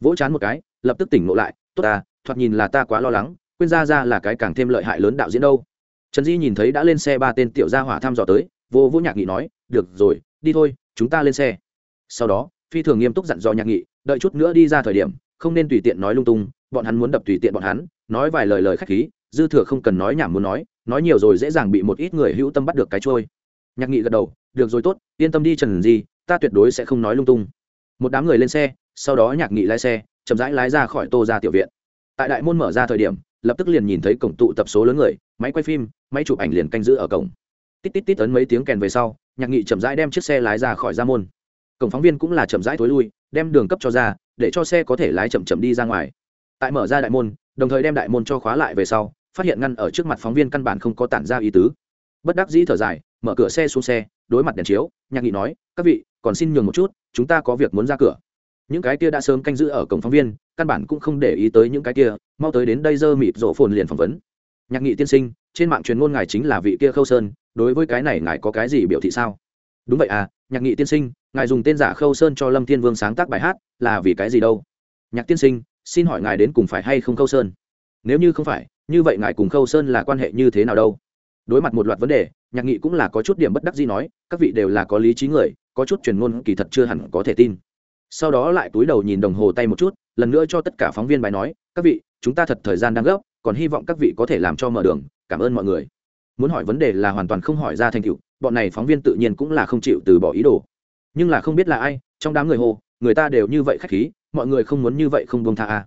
Vỗ chán một cái, lập tức tỉnh ngộ lại, tốt ta, thoạt nhìn là ta quá lo lắng, quên ra ra là cái càng thêm lợi hại lớn đạo diễn đâu. Trần di nhìn thấy đã lên xe ba tên tiểu gia hỏa thăm dò tới, vô vũ nhạc nghị nói, được rồi, đi thôi, chúng ta lên xe sau đó phi thường nghiêm túc dặn dò nhạc nghị đợi chút nữa đi ra thời điểm không nên tùy tiện nói lung tung bọn hắn muốn đập tùy tiện bọn hắn nói vài lời lời khách khí dư thừa không cần nói nhảm muốn nói nói nhiều rồi dễ dàng bị một ít người hữu tâm bắt được cái trôi. Nhạc nghị gật đầu được rồi tốt yên tâm đi trần gì, ta tuyệt đối sẽ không nói lung tung. Một đám người lên xe sau đó nhạc nghị lái xe chậm rãi lái ra khỏi tô ra tiểu viện. Tại đại môn mở ra thời điểm lập tức liền nhìn thấy cổng tụ tập số lớn người máy quay phim máy chụp ảnh liền canh giữ ở cổng. Tít tít tít ấn mấy tiếng kèn về sau nhạc nghị chậm rãi đem chiếc xe lái ra khỏi ra môn cổng phóng viên cũng là chậm rãi thối lui, đem đường cấp cho ra, để cho xe có thể lái chậm chậm đi ra ngoài. Tại mở ra đại môn, đồng thời đem đại môn cho khóa lại về sau, phát hiện ngăn ở trước mặt phóng viên căn bản không có tản ra ý tứ. Bất đắc dĩ thở dài, mở cửa xe xuống xe, đối mặt đèn chiếu, nhạc nghị nói, các vị, còn xin nhường một chút, chúng ta có việc muốn ra cửa. Những cái kia đã sớm canh giữ ở cổng phóng viên, căn bản cũng không để ý tới những cái kia, mau tới đến đây dơ mịt rổ phồn liền phỏng vấn. Nhạc nghị tiên sinh, trên mạng truyền ngôn ngài chính là vị kia khâu sơn, đối với cái này ngài có cái gì biểu thị sao? Đúng vậy à nhạc nghị tiên sinh ngài dùng tên giả khâu sơn cho lâm thiên vương sáng tác bài hát là vì cái gì đâu? Nhạc tiên sinh, xin hỏi ngài đến cùng phải hay không khâu sơn? Nếu như không phải, như vậy ngài cùng khâu sơn là quan hệ như thế nào đâu? Đối mặt một loạt vấn đề, nhạc nghị cũng là có chút điểm bất đắc gì nói, các vị đều là có lý trí người, có chút truyền ngôn kỳ thật chưa hẳn có thể tin. Sau đó lại túi đầu nhìn đồng hồ tay một chút, lần nữa cho tất cả phóng viên bài nói, các vị, chúng ta thật thời gian đang gấp, còn hy vọng các vị có thể làm cho mở đường, cảm ơn mọi người. Muốn hỏi vấn đề là hoàn toàn không hỏi ra thành tựu, bọn này phóng viên tự nhiên cũng là không chịu từ bỏ ý đồ nhưng là không biết là ai, trong đám người hồ, người ta đều như vậy khách khí, mọi người không muốn như vậy không buông tha à.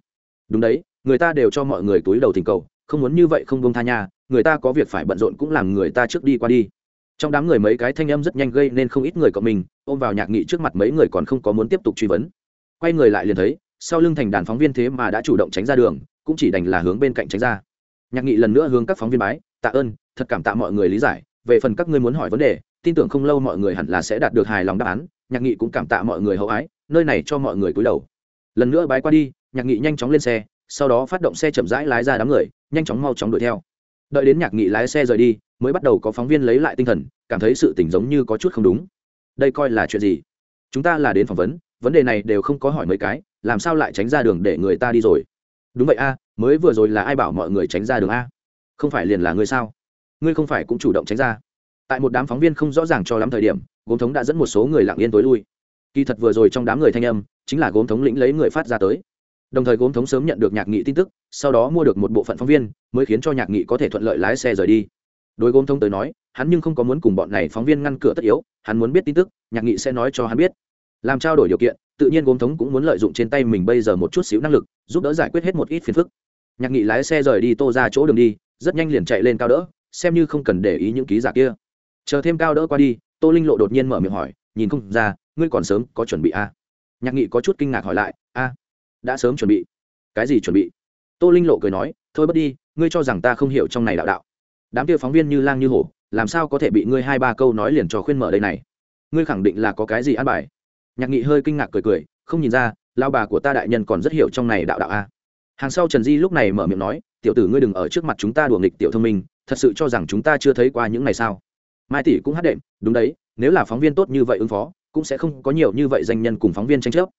đúng đấy, người ta đều cho mọi người túi đầu tình cầu, không muốn như vậy không buông tha nha, người ta có việc phải bận rộn cũng làm người ta trước đi qua đi. Trong đám người mấy cái thanh âm rất nhanh gây nên không ít người cộng mình, ôm vào nhạc nghị trước mặt mấy người còn không có muốn tiếp tục truy vấn. Quay người lại liền thấy, sau lưng thành đàn phóng viên thế mà đã chủ động tránh ra đường, cũng chỉ đành là hướng bên cạnh tránh ra. Nhạc nghị lần nữa hướng các phóng viên bái, tạ ơn, thật cảm tạ mọi người lý giải, về phần các ngươi muốn hỏi vấn đề tin tưởng không lâu mọi người hẳn là sẽ đạt được hài lòng đáp án, nhạc nghị cũng cảm tạ mọi người hậu ái, nơi này cho mọi người cúi đầu. Lần nữa bái qua đi, nhạc nghị nhanh chóng lên xe, sau đó phát động xe chậm rãi lái ra đám người, nhanh chóng mau chóng đuổi theo. Đợi đến nhạc nghị lái xe rời đi, mới bắt đầu có phóng viên lấy lại tinh thần, cảm thấy sự tình giống như có chút không đúng. Đây coi là chuyện gì? Chúng ta là đến phỏng vấn vấn đề này đều không có hỏi mấy cái, làm sao lại tránh ra đường để người ta đi rồi? Đúng vậy a, mới vừa rồi là ai bảo mọi người tránh ra đường a? Không phải liền là ngươi sao? Ngươi không phải cũng chủ động tránh ra tại một đám phóng viên không rõ ràng cho lắm thời điểm, gốm thống đã dẫn một số người lặng yên tối lui. Kỳ thật vừa rồi trong đám người thanh âm, chính là gốm thống lĩnh lấy người phát ra tới. Đồng thời gốm thống sớm nhận được nhạc nghị tin tức, sau đó mua được một bộ phận phóng viên, mới khiến cho nhạc nghị có thể thuận lợi lái xe rời đi. Đối gốm thống tới nói, hắn nhưng không có muốn cùng bọn này phóng viên ngăn cửa tất yếu, hắn muốn biết tin tức, nhạc nghị sẽ nói cho hắn biết. Làm trao đổi điều kiện, tự nhiên gốm thống cũng muốn lợi dụng trên tay mình bây giờ một chút xíu năng lực, giúp đỡ giải quyết hết một ít phiền phức. Nhạc nghị lái xe rời đi, tô ra chỗ đường đi, rất nhanh liền chạy lên cao đỡ, xem như không cần để ý những ký giả kia chờ thêm cao đỡ qua đi, tô linh lộ đột nhiên mở miệng hỏi, nhìn không ra, ngươi còn sớm có chuẩn bị a à? nhạc nghị có chút kinh ngạc hỏi lại, a, đã sớm chuẩn bị. Cái gì chuẩn bị? Tô linh lộ cười nói, thôi bất đi, ngươi cho rằng ta không hiểu trong này đạo đạo. Đám kia phóng viên như lang như hổ, làm sao có thể bị ngươi hai ba câu nói liền cho khuyên mở đây này? Ngươi khẳng định là có cái gì ăn bài? Nhạc nghị hơi kinh ngạc cười cười, không nhìn ra lao bà của ta đại nhân còn rất hiểu trong này đạo đạo a hàng sau trần di lúc này mở miệng nói, tiểu tử ngươi đừng ở trước mặt chúng ta đùa nghịch tiểu thông minh, thật sự cho rằng chúng ta chưa thấy qua những này sao? Mai tỷ cũng hát đệm, đúng đấy, nếu là phóng viên tốt như vậy ứng phó, cũng sẽ không có nhiều như vậy danh nhân cùng phóng viên tranh chấp.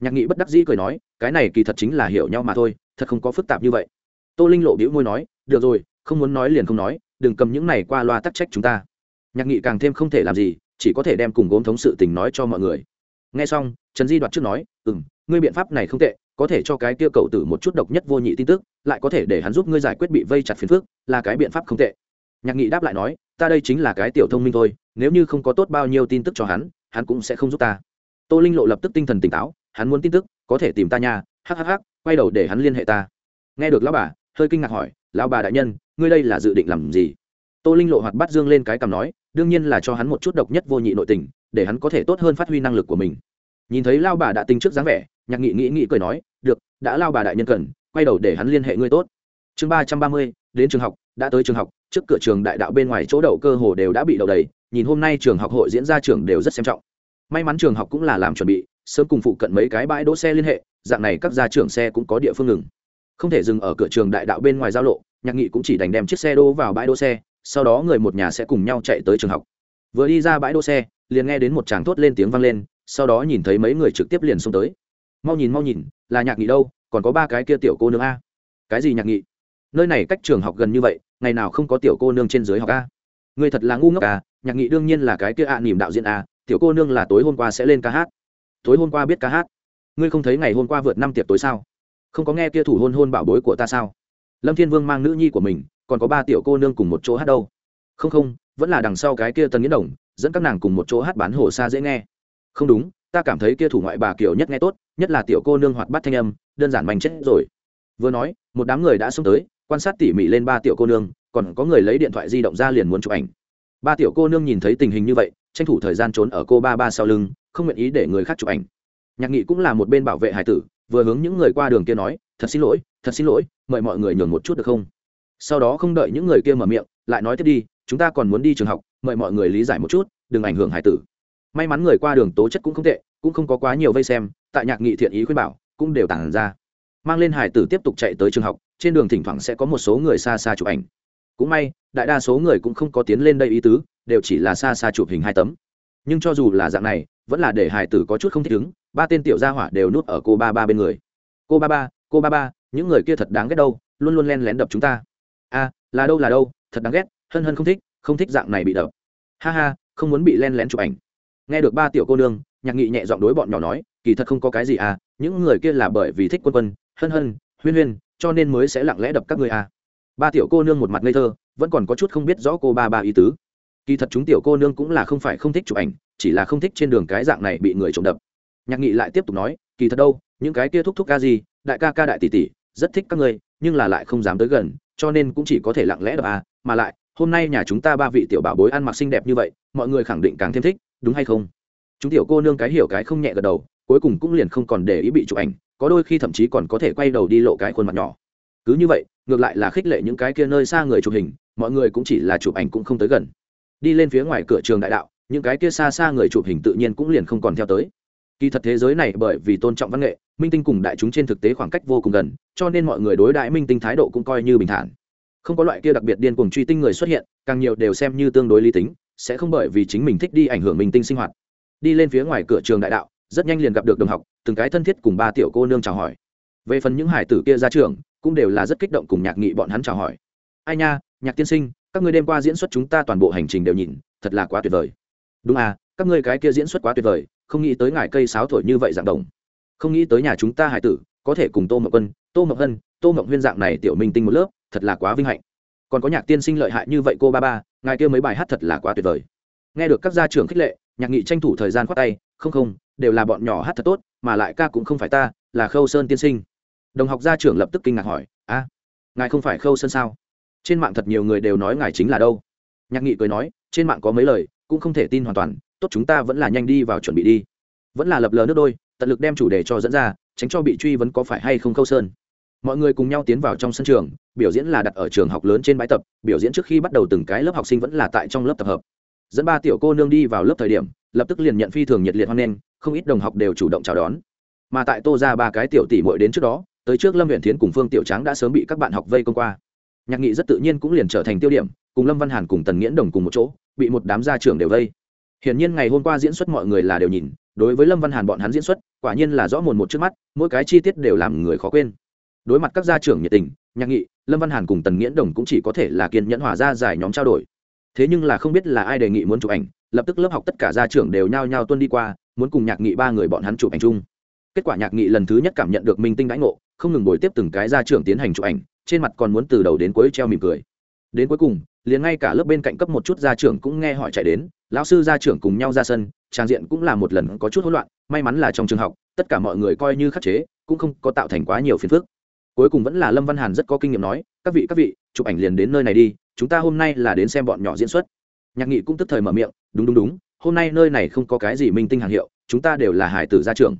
Nhạc nghị bất đắc dĩ cười nói, cái này kỳ thật chính là hiểu nhau mà thôi, thật không có phức tạp như vậy. Tô linh lộ bĩu môi nói, được rồi, không muốn nói liền không nói, đừng cầm những này qua loa tắc trách chúng ta. Nhạc nghị càng thêm không thể làm gì, chỉ có thể đem cùng gốm thống sự tình nói cho mọi người. Nghe xong, trần di đoạt trước nói ừ m ngươi biện pháp này không tệ, có thể cho cái kia cậu tử một chút độc nhất vô nhị tin tức, lại có thể để hắn giúp ngươi giải quyết bị vây chặt phiền phước là cái biện pháp không tệ nhạc nghị đáp lại nói, ta đây chính là cái tiểu thông minh thôi, nếu như không có tốt bao nhiêu tin tức cho hắn hắn cũng sẽ không giúp ta. Tô linh lộ lập tức tinh thần tỉnh táo, hắn muốn tin tức, có thể tìm ta nha hhh quay đầu để hắn liên hệ ta. Nghe được lão bà, hơi kinh ngạc hỏi, lão bà đại nhân, ngươi đây là dự định làm gì? Tô linh lộ hoạt bắt dương lên cái cằm nói, đương nhiên là cho hắn một chút độc nhất vô nhị nội tình, để hắn có thể tốt hơn phát huy năng lực của mình. Nhìn thấy lao bà đã tinh trước dáng vẻ, nhạc nghị nghĩ nghĩ cười nói, được, đã lao bà đại nhân cần, quay đầu để hắn liên hệ ngươi tốt. Chương ba trăm ba mươi, đến trường học, đã tới trường học trước cửa trường đại đạo bên ngoài chỗ đậu cơ hồ đều đã bị đậu đầy, nhìn hôm nay trường học hội diễn ra trường đều rất xem trọng. May mắn trường học cũng là làm chuẩn bị, sớm cùng phụ cận mấy cái bãi đỗ xe liên hệ, dạng này các gia trưởng xe cũng có địa phương ngừng. Không thể dừng ở cửa trường đại đạo bên ngoài giao lộ, nhạc nghị cũng chỉ đành đem chiếc xe đỗ vào bãi đỗ xe, sau đó người một nhà sẽ cùng nhau chạy tới trường học. Vừa đi ra bãi đỗ xe, liền nghe đến một tràng thốt lên tiếng vang lên, sau đó nhìn thấy mấy người trực tiếp liền xông tới. Mau nhìn mau nhìn, là nhạc nghị đâu, còn có ba cái kia tiểu cô nương a. Cái gì nhạc nghị? Nơi này cách trường học gần như vậy ngày nào không có tiểu cô nương trên dưới học a? Người thật là ngu ngốc à nhạc nghị đương nhiên là cái kia ạ à, nỉm đạo diễn à. tiểu cô nương là tối hôm qua sẽ lên ca hát. Tối hôm qua biết ca hát. Ngươi không thấy ngày hôm qua vượt năm tiệc tối sao? Không có nghe kia thủ hôn hôn bảo bối của ta sao? Lâm thiên vương mang nữ nhi của mình còn có ba tiểu cô nương cùng một chỗ hát đâu. Không không vẫn là đằng sau cái kia tần nghĩa đồng dẫn các nàng cùng một chỗ hát bán hồ xa dễ nghe. Không đúng ta cảm thấy kia thủ ngoại bà kiểu nhất nghe tốt nhất là tiểu cô nương hoạt bát thanh âm đơn giản manh chết rồi. Vừa nói một đám người đã xông tới quan sát tỉ mỉ lên ba tiểu cô nương, còn có người lấy điện thoại di động ra liền muốn chụp ảnh. Ba tiểu cô nương nhìn thấy tình hình như vậy, tranh thủ thời gian trốn ở cô ba ba sau lưng, không nguyện ý để người khác chụp ảnh. Nhạc nghị cũng là một bên bảo vệ hải tử, vừa hướng những người qua đường kia nói, thật xin lỗi, thật xin lỗi, mời mọi người nhường một chút được không? Sau đó không đợi những người kia mở miệng, lại nói tiếp đi, chúng ta còn muốn đi trường học, mời mọi người lý giải một chút, đừng ảnh hưởng hải tử. May mắn người qua đường tố chất cũng không tệ, cũng không có quá nhiều vây xem, tại nhạc nghị thiện ý khuyên bảo, cũng đều tản ra. Mang lên hải tử tiếp tục chạy tới trường học trên đường thỉnh thoảng sẽ có một số người xa xa chụp ảnh. Cũng may, đại đa số người cũng không có tiến lên đây ý tứ, đều chỉ là xa xa chụp hình hai tấm. Nhưng cho dù là dạng này, vẫn là để hải tử có chút không thích ứng, ba tên tiểu gia hỏa đều nuốt ở cô ba ba bên người. Cô ba ba, cô ba ba, những người kia thật đáng ghét đâu, luôn luôn len lén đập chúng ta. A, là đâu là đâu, thật đáng ghét, hân hân không thích không thích dạng này bị đập. Ha ha, không muốn bị len lén chụp ảnh. Nghe được ba tiểu cô nương, nhạc nghị nhẹ giọng đối bọn nhỏ nói, kỳ thật không có cái gì à những người kia là bởi vì thích quân quân, hân hân, huyên huyên cho nên mới sẽ lặng lẽ đập các người à. Ba tiểu cô nương một mặt ngây thơ, vẫn còn có chút không biết rõ cô ba ba ý tứ. Kỳ thật chúng tiểu cô nương cũng là không phải không thích chụp ảnh, chỉ là không thích trên đường cái dạng này bị người trộm đập. Nhạc nghị lại tiếp tục nói, kỳ thật đâu, những cái kia thúc thúc ca gì, đại ca ca đại tỷ tỷ, rất thích các ngươi, nhưng là lại không dám tới gần, cho nên cũng chỉ có thể lặng lẽ đập à. Mà lại, hôm nay nhà chúng ta ba vị tiểu bảo bối ăn mặc xinh đẹp như vậy, mọi người khẳng định càng thêm thích, đúng hay không? Chúng tiểu cô nương cái hiểu cái không nhẹ gật đầu, cuối cùng cũng liền không còn để ý bị chụp ảnh có đôi khi thậm chí còn có thể quay đầu đi lộ cái khuôn mặt nhỏ. Cứ như vậy, ngược lại là khích lệ những cái kia nơi xa người chụp hình, mọi người cũng chỉ là chụp ảnh cũng không tới gần. Đi lên phía ngoài cửa trường đại đạo, những cái kia xa xa người chụp hình tự nhiên cũng liền không còn theo tới. Kỳ thật thế giới này bởi vì tôn trọng văn nghệ, minh tinh cùng đại chúng trên thực tế khoảng cách vô cùng gần, cho nên mọi người đối đại minh tinh thái độ cũng coi như bình thản. Không có loại kia đặc biệt điên cuồng truy tinh người xuất hiện, càng nhiều đều xem như tương đối lý tính, sẽ không bởi vì chính mình thích đi ảnh hưởng minh tinh sinh hoạt. Đi lên phía ngoài cửa trường đại đạo, rất nhanh liền gặp được đồng học từng cái thân thiết cùng ba tiểu cô nương chào hỏi. Về phần những hải tử kia ra trường, cũng đều là rất kích động cùng nhạc nghị bọn hắn chào hỏi. Ai nha, nhạc tiên sinh, các ngươi đêm qua diễn xuất chúng ta toàn bộ hành trình đều nhìn, thật là quá tuyệt vời. Đúng à các ngươi cái kia diễn xuất quá tuyệt vời, không nghĩ tới ngài cây sáo thổi như vậy dạng đồng. Không nghĩ tới nhà chúng ta hải tử, có thể cùng tô mậu quân, tô mậu hân, tô mậu huyên dạng này tiểu minh tinh một lớp, thật là quá vinh hạnh. Còn có nhạc tiên sinh lợi hại như vậy cô ba ba, ngài kia mấy bài hát thật là quá tuyệt vời. Nghe được các gia trưởng khích lệ, nhạc nghị tranh thủ thời gian khoát tay, không không, đều là bọn nhỏ hát thật tốt mà lại ca cũng không phải ta, là khâu sơn tiên sinh. Đồng học gia trưởng lập tức kinh ngạc hỏi, a, ngài không phải khâu sơn sao? Trên mạng thật nhiều người đều nói ngài chính là đâu? Nhạc nghị cười nói, trên mạng có mấy lời, cũng không thể tin hoàn toàn, tốt chúng ta vẫn là nhanh đi vào chuẩn bị đi. Vẫn là lập lờ nước đôi, tận lực đem chủ đề cho dẫn ra, tránh cho bị truy vấn có phải hay không khâu sơn. Mọi người cùng nhau tiến vào trong sân trường, biểu diễn là đặt ở trường học lớn trên bãi tập, biểu diễn trước khi bắt đầu từng cái lớp học sinh vẫn là tại trong lớp tập hợp. Dẫn ba tiểu cô nương đi vào lớp thời điểm, lập tức liền nhận phi thường nhiệt liệt hoan nghênh không ít đồng học đều chủ động chào đón. Mà tại tô ra ba cái tiểu tỷ muội đến trước đó, tới trước lâm huyện thiến cùng phương tiểu tráng đã sớm bị các bạn học vây công qua. Nhạc nghị rất tự nhiên cũng liền trở thành tiêu điểm, cùng lâm văn hàn cùng tần nghiễn đồng cùng một chỗ, bị một đám gia trưởng đều vây. Hiển nhiên ngày hôm qua diễn xuất mọi người là đều nhìn, đối với lâm văn hàn bọn hắn diễn xuất, quả nhiên là rõ mồn một trước mắt, mỗi cái chi tiết đều làm người khó quên. Đối mặt các gia trưởng nhiệt tình, nhạc nghị, lâm văn hàn cùng tần nghiễn đồng cũng chỉ có thể là kiên nhẫn hòa ra giải nhóm trao đổi. Thế nhưng là không biết là ai đề nghị muốn chụp ảnh, lập tức lớp học tất cả gia trưởng đều nhao nhao tuân đi qua muốn cùng nhạc nghị ba người bọn hắn chụp ảnh chung. Kết quả nhạc nghị lần thứ nhất cảm nhận được minh tinh đãi ngộ, không ngừng bồi tiếp từng cái gia trưởng tiến hành chụp ảnh, trên mặt còn muốn từ đầu đến cuối treo mỉm cười. Đến cuối cùng, liền ngay cả lớp bên cạnh cấp một chút gia trưởng cũng nghe hỏi chạy đến, lão sư gia trưởng cùng nhau ra sân, trang diện cũng là một lần có chút hỗn loạn, may mắn là trong trường học, tất cả mọi người coi như khắc chế, cũng không có tạo thành quá nhiều phiền phức. Cuối cùng vẫn là lâm văn hàn rất có kinh nghiệm nói, các vị các vị, chụp ảnh liền đến nơi này đi, chúng ta hôm nay là đến xem bọn nhỏ diễn xuất. Nhạc nghị cũng tức thời mở miệng, đúng đúng đúng hôm nay nơi này không có cái gì minh tinh hàng hiệu, chúng ta đều là hải tử gia trưởng.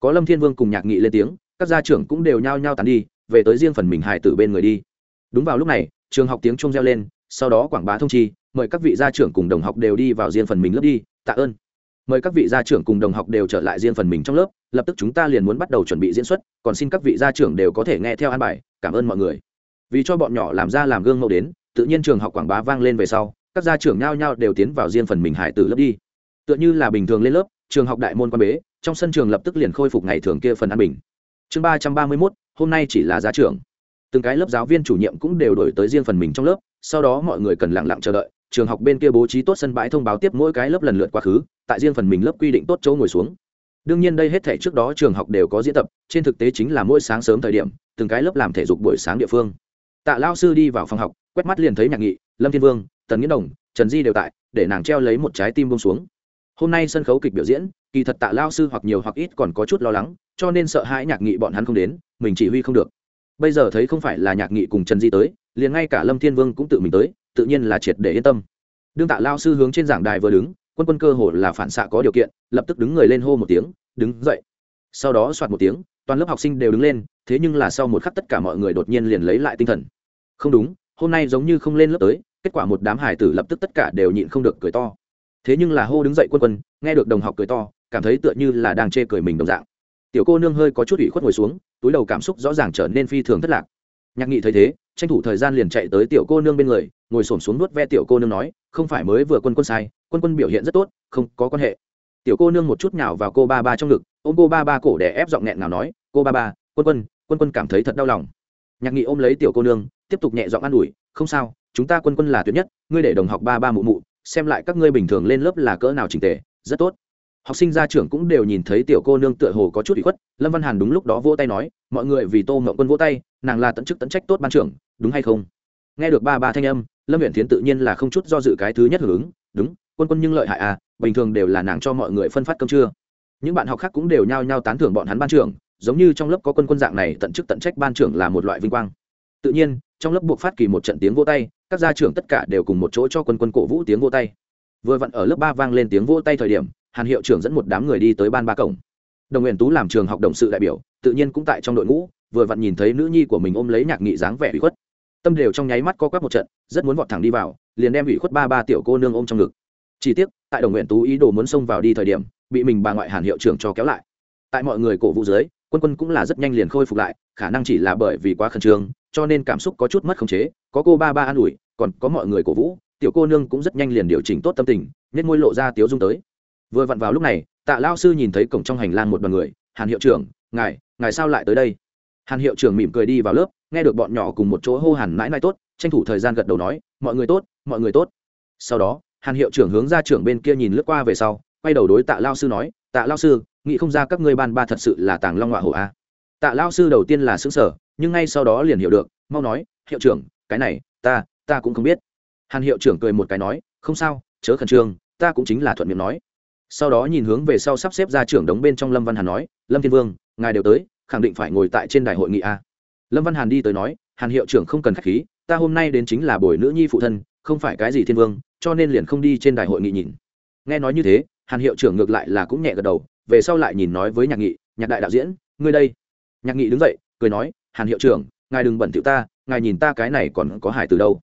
Có lâm thiên vương cùng nhạc nghị lên tiếng, các gia trưởng cũng đều nhao nhao tàn đi, về tới riêng phần mình hải tử bên người đi. Đúng vào lúc này, trường học tiếng chuông reo lên, sau đó quảng bá thông chi, mời các vị gia trưởng cùng đồng học đều đi vào riêng phần mình lớp đi, tạ ơn. Mời các vị gia trưởng cùng đồng học đều trở lại riêng phần mình trong lớp, lập tức chúng ta liền muốn bắt đầu chuẩn bị diễn xuất, còn xin các vị gia trưởng đều có thể nghe theo an bài, cảm ơn mọi người. Vì cho bọn nhỏ làm ra làm gương mẫu đến, tự nhiên trường học quảng bá vang lên về sau các gia trưởng nhao nhao đều tiến vào riêng phần mình hải tử lớp đi. Tựa như là bình thường lên lớp, trường học đại môn quan bế, trong sân trường lập tức liền khôi phục ngày thường kia phần an bình. Chương ba trăm ba mươi mốt, hôm nay chỉ là giá trưởng. Từng cái lớp giáo viên chủ nhiệm cũng đều đổi tới riêng phần mình trong lớp, sau đó mọi người cần lặng lặng chờ đợi, trường học bên kia bố trí tốt sân bãi thông báo tiếp mỗi cái lớp lần lượt quá khứ, tại riêng phần mình lớp quy định tốt chỗ ngồi xuống. Đương nhiên đây hết thể trước đó trường học đều có diễn tập, trên thực tế chính là mỗi sáng sớm thời điểm, từng cái lớp làm thể dục buổi sáng địa phương. Tạ lao sư đi vào phòng học, quét mắt liền thấy nhạc nghị, lâm thiên vương tần nghĩa đồng, trần di đều tại, để nàng treo lấy một trái tim bông xuống. Hôm nay sân khấu kịch biểu diễn, kỳ thật tạ lao sư hoặc nhiều hoặc ít còn có chút lo lắng, cho nên sợ hãi nhạc nghị bọn hắn không đến, mình chỉ huy không được. Bây giờ thấy không phải là nhạc nghị cùng trần di tới, liền ngay cả lâm thiên vương cũng tự mình tới, tự nhiên là triệt để yên tâm. Đương tạ lao sư hướng trên giảng đài vừa đứng, quân quân cơ hồ là phản xạ có điều kiện, lập tức đứng người lên hô một tiếng, đứng dậy. Sau đó soạt một tiếng, toàn lớp học sinh đều đứng lên, thế nhưng là sau một khắc tất cả mọi người đột nhiên liền lấy lại tinh thần. Không đúng, hôm nay giống như không lên lớp tới kết quả một đám hải tử lập tức tất cả đều nhịn không được cười to. Thế nhưng là hô đứng dậy quân quân, nghe được đồng học cười to, cảm thấy tựa như là đang chê cười mình đồng dạng. Tiểu cô nương hơi có chút ủy khuất ngồi xuống, túi đầu cảm xúc rõ ràng trở nên phi thường thất lạc. Nhạc nghị thấy thế, tranh thủ thời gian liền chạy tới tiểu cô nương bên người, ngồi xổm xuống nuốt ve tiểu cô nương nói, không phải mới vừa quân quân sai, quân quân biểu hiện rất tốt, không có quan hệ. Tiểu cô nương một chút nhào vào cô ba ba trong ngực, ôm cô ba ba cổ để ép giọng nghẹn nào nói, cô ba ba, quân quân quân quân cảm thấy thật đau lòng. Nhạc nghị ôm lấy tiểu cô nương, tiếp tục nhẹ giọng an ủi, không sao chúng ta quân quân là tuyệt nhất, ngươi để đồng học ba ba mụ mụ, xem lại các ngươi bình thường lên lớp là cỡ nào trình tề, rất tốt. Học sinh gia trưởng cũng đều nhìn thấy tiểu cô nương tựa hồ có chút bị khuất, lâm văn hàn đúng lúc đó vỗ tay nói, mọi người vì tô mậu quân vỗ tay, nàng là tận chức tận trách tốt ban trưởng, đúng hay không? Nghe được ba ba thanh âm, lâm huyện tiến tự nhiên là không chút do dự cái thứ nhất hưởng ứng, đúng, quân quân nhưng lợi hại à bình thường đều là nàng cho mọi người phân phát cơm trưa. Những bạn học khác cũng đều nhao nhao tán thưởng bọn hắn ban trưởng, giống như trong lớp có quân quân dạng này tận chức tận trách ban trưởng là một loại vinh quang. Tự nhiên, trong lớp buộc phát kỳ một trận tiếng vỗ tay các gia trưởng tất cả đều cùng một chỗ cho quân quân cổ vũ tiếng vỗ tay. Vừa vặn ở lớp ba vang lên tiếng vỗ tay thời điểm, hàn hiệu trưởng dẫn một đám người đi tới ban ba cổng. Đồng nguyện tú làm trường học đồng sự đại biểu, tự nhiên cũng tại trong đội ngũ, vừa vặn nhìn thấy nữ nhi của mình ôm lấy nhạc nghị dáng vẻ ủy khuất. Tâm đều trong nháy mắt co quắp một trận, rất muốn vọt thẳng đi vào, liền đem ủy khuất ba ba tiểu cô nương ôm trong ngực. Chỉ tiếc, tại đồng nguyện tú ý đồ muốn xông vào đi thời điểm, bị mình bà ngoại hàn hiệu trưởng cho kéo lại. Tại mọi người cổ vũ dưới, quân quân cũng là rất nhanh liền khôi phục lại, khả năng chỉ là bởi vì quá khẩn trương, cho nên cảm xúc có chút mất khống chế, có cô ba ba an ủi còn có mọi người cổ vũ, tiểu cô nương cũng rất nhanh liền điều chỉnh tốt tâm tình nên môi lộ ra tiếu dung tới. Vừa vặn vào lúc này, tạ lao sư nhìn thấy cổng trong hành lang một đoàn người, hàn hiệu trưởng, ngài ngài sao lại tới đây? Hàn hiệu trưởng mỉm cười đi vào lớp, nghe được bọn nhỏ cùng một chỗ hô hàn mãi mãi tốt, tranh thủ thời gian gật đầu nói, mọi người tốt, mọi người tốt. Sau đó, hàn hiệu trưởng hướng ra trưởng bên kia nhìn lướt qua về sau, quay đầu đối tạ lao sư nói, tạ lao sư, nghĩ không ra các ngươi ban ba thật sự là tàng long họa hổ a tạ lao sư đầu tiên là xứng sở nhưng ngay sau đó liền hiểu được, mau nói, hiệu trưởng, cái này, ta ta cũng không biết. Hàn hiệu trưởng cười một cái nói, không sao, chớ khẩn trương, ta cũng chính là thuận miệng nói. Sau đó nhìn hướng về sau sắp xếp ra trưởng đống bên trong lâm văn hàn nói, lâm thiên vương, ngài đều tới, khẳng định phải ngồi tại trên đài hội nghị a. Lâm văn hàn đi tới nói, hàn hiệu trưởng không cần k h á c h khí, ta hôm nay đến chính là buổi nữ nhi phụ thân, không phải cái gì thiên vương, cho nên liền không đi trên đài hội nghị nhìn. Nghe nói như thế, hàn hiệu trưởng ngược lại là cũng nhẹ gật đầu, về sau lại nhìn nói với nhạc nghị, nhạc đại đạo diễn, ngươi đây. Nhạc nghị đứng dậy, cười nói, hàn hiệu trưởng, ngài đừng bẩn thiệu ta, ngài nhìn ta cái này còn có hải từ đâu?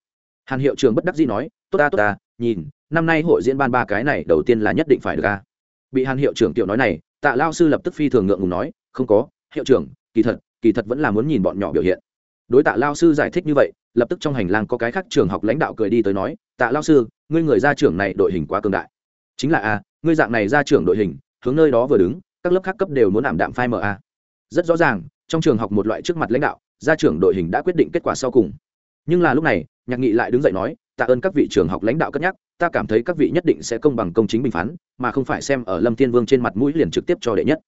Hàn hiệu trưởng bất đắc dĩ nói, tốt ta tốt ta, nhìn, năm nay hội diễn ban ba cái này đầu tiên là nhất định phải được ca bị hàn hiệu trưởng tiểu nói này, tạ lao sư lập tức phi thường ngượng ngùng nói, không có, hiệu trưởng, kỳ thật kỳ thật vẫn là muốn nhìn bọn nhỏ biểu hiện. Đối tạ lao sư giải thích như vậy, lập tức trong hành lang có cái khác trường học lãnh đạo cười đi tới nói, tạ lao sư, ngươi người ra trưởng này đội hình quá cường đại. Chính là a, ngươi dạng này ra trưởng đội hình, hướng nơi đó vừa đứng, các lớp khác cấp đều muốn ảm đạm phai mờ a. Rất rõ ràng, trong trường học một loại trước mặt lãnh đạo, ra trưởng đội hình đã quyết định kết quả sau cùng nhưng là lúc này, nhạc nghị lại đứng dậy nói, tạ ơn các vị trường học lãnh đạo cất nhắc, ta cảm thấy các vị nhất định sẽ công bằng công chính bình phán, mà không phải xem ở lâm thiên vương trên mặt mũi liền trực tiếp cho đệ nhất.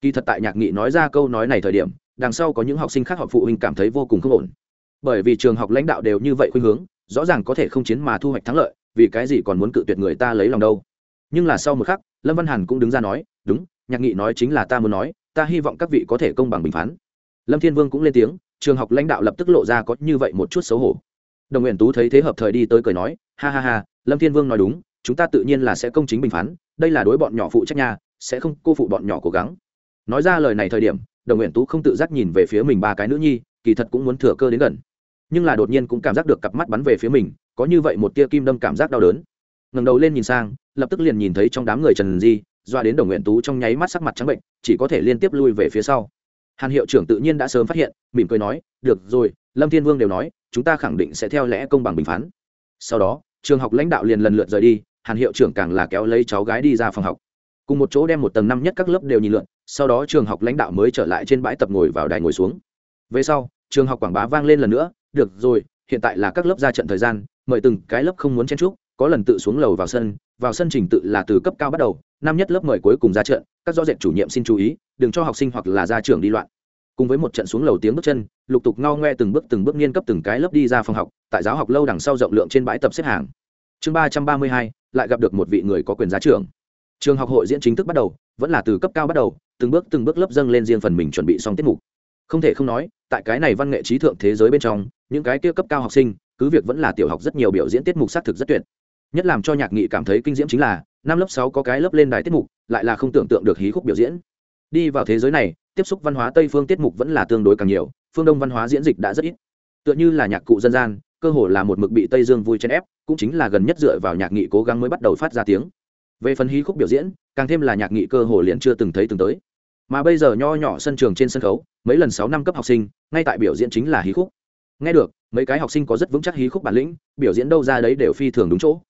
Kỳ thật tại nhạc nghị nói ra câu nói này thời điểm, đằng sau có những học sinh khác học phụ huynh cảm thấy vô cùng không ổn. Bởi vì trường học lãnh đạo đều như vậy khuynh hướng, rõ ràng có thể không chiến mà thu hoạch thắng lợi, vì cái gì còn muốn cự tuyệt người ta lấy lòng đâu. Nhưng là sau một khắc, lâm văn hàn cũng đứng ra nói, đúng, nhạc nghị nói chính là ta muốn nói, ta hy vọng các vị có thể công bằng bình phán. Lâm thiên vương cũng lên tiếng trường học lãnh đạo lập tức lộ ra có như vậy một chút xấu hổ. Đồng nguyện tú thấy thế hợp thời đi tới cười nói, ha ha ha, lâm thiên vương nói đúng, chúng ta tự nhiên là sẽ công chính bình phán, đây là đối bọn nhỏ phụ trách nhà, sẽ không cô phụ bọn nhỏ cố gắng. Nói ra lời này thời điểm, đồng nguyện tú không tự giác nhìn về phía mình ba cái nữ nhi, kỳ thật cũng muốn thừa cơ đến gần. Nhưng là đột nhiên cũng cảm giác được cặp mắt bắn về phía mình, có như vậy một tia kim đâm cảm giác đau đớn. Ngẩng đầu lên nhìn sang, lập tức liền nhìn thấy trong đám người trần di, doa đến đồng nguyện tú trong nháy mắt sắc mặt trắng bệnh, chỉ có thể liên tiếp lui về phía sau hàn hiệu trưởng tự nhiên đã sớm phát hiện, mỉm cười nói, được rồi, lâm thiên vương đều nói, chúng ta khẳng định sẽ theo lẽ công bằng bình phán. Sau đó, trường học lãnh đạo liền lần lượt rời đi, hàn hiệu trưởng càng là kéo lấy cháu gái đi ra phòng học. Cùng một chỗ đem một tầng năm nhất các lớp đều nhìn lượn, sau đó trường học lãnh đạo mới trở lại trên bãi tập ngồi vào đài ngồi xuống. Về sau, trường học quảng bá vang lên lần nữa, được rồi, hiện tại là các lớp ra trận thời gian, mời từng cái lớp không muốn chen trúc có lần tự xuống lầu vào sân vào sân trình tự là từ cấp cao bắt đầu năm nhất lớp mời cuối cùng ra trận, các do dệt chủ nhiệm xin chú ý, đừng cho học sinh hoặc là ra trường đi loạn. Cùng với một trận xuống lầu tiếng bước chân, lục tục ngao ngoe từng bước từng bước niên cấp từng cái lớp đi ra phòng học, tại giáo học lâu đằng sau rộng lượng trên bãi tập xếp hàng. Chương ba trăm ba mươi hai, lại gặp được một vị người có quyền giá trưởng. Trường học hội diễn chính thức bắt đầu, vẫn là từ cấp cao bắt đầu, từng bước từng bước lớp dâng lên riêng phần mình chuẩn bị xong tiết mục. Không thể không nói, tại cái này văn nghệ trí thượng thế giới bên trong, những cái kia cấp cao học sinh, cứ việc vẫn là tiểu học rất nhiều biểu diễn tiết mục xác thực rất tuyệt. Nhất làm cho nhạc nghị cảm thấy kinh diễm chính là năm lớp sáu có cái lớp lên đài tiết mục, lại là không tưởng tượng được hí khúc biểu diễn. Đi vào thế giới này, tiếp xúc văn hóa tây phương tiết mục vẫn là tương đối càng nhiều, phương đông văn hóa diễn dịch đã rất ít. Tựa như là nhạc cụ dân gian, cơ hồ là một mực bị tây dương vui chen ép, cũng chính là gần nhất dựa vào nhạc nghị cố gắng mới bắt đầu phát ra tiếng. Về phần hí khúc biểu diễn, càng thêm là nhạc nghị cơ hồ liền chưa từng thấy từng tới. Mà bây giờ nho nhỏ sân trường trên sân khấu, mấy lần sáu năm cấp học sinh, ngay tại biểu diễn chính là hí khúc. Nghe được, mấy cái học sinh có rất vững chắc hí khúc bản lĩnh, biểu diễn đâu ra đấy đều phi thường đúng chỗ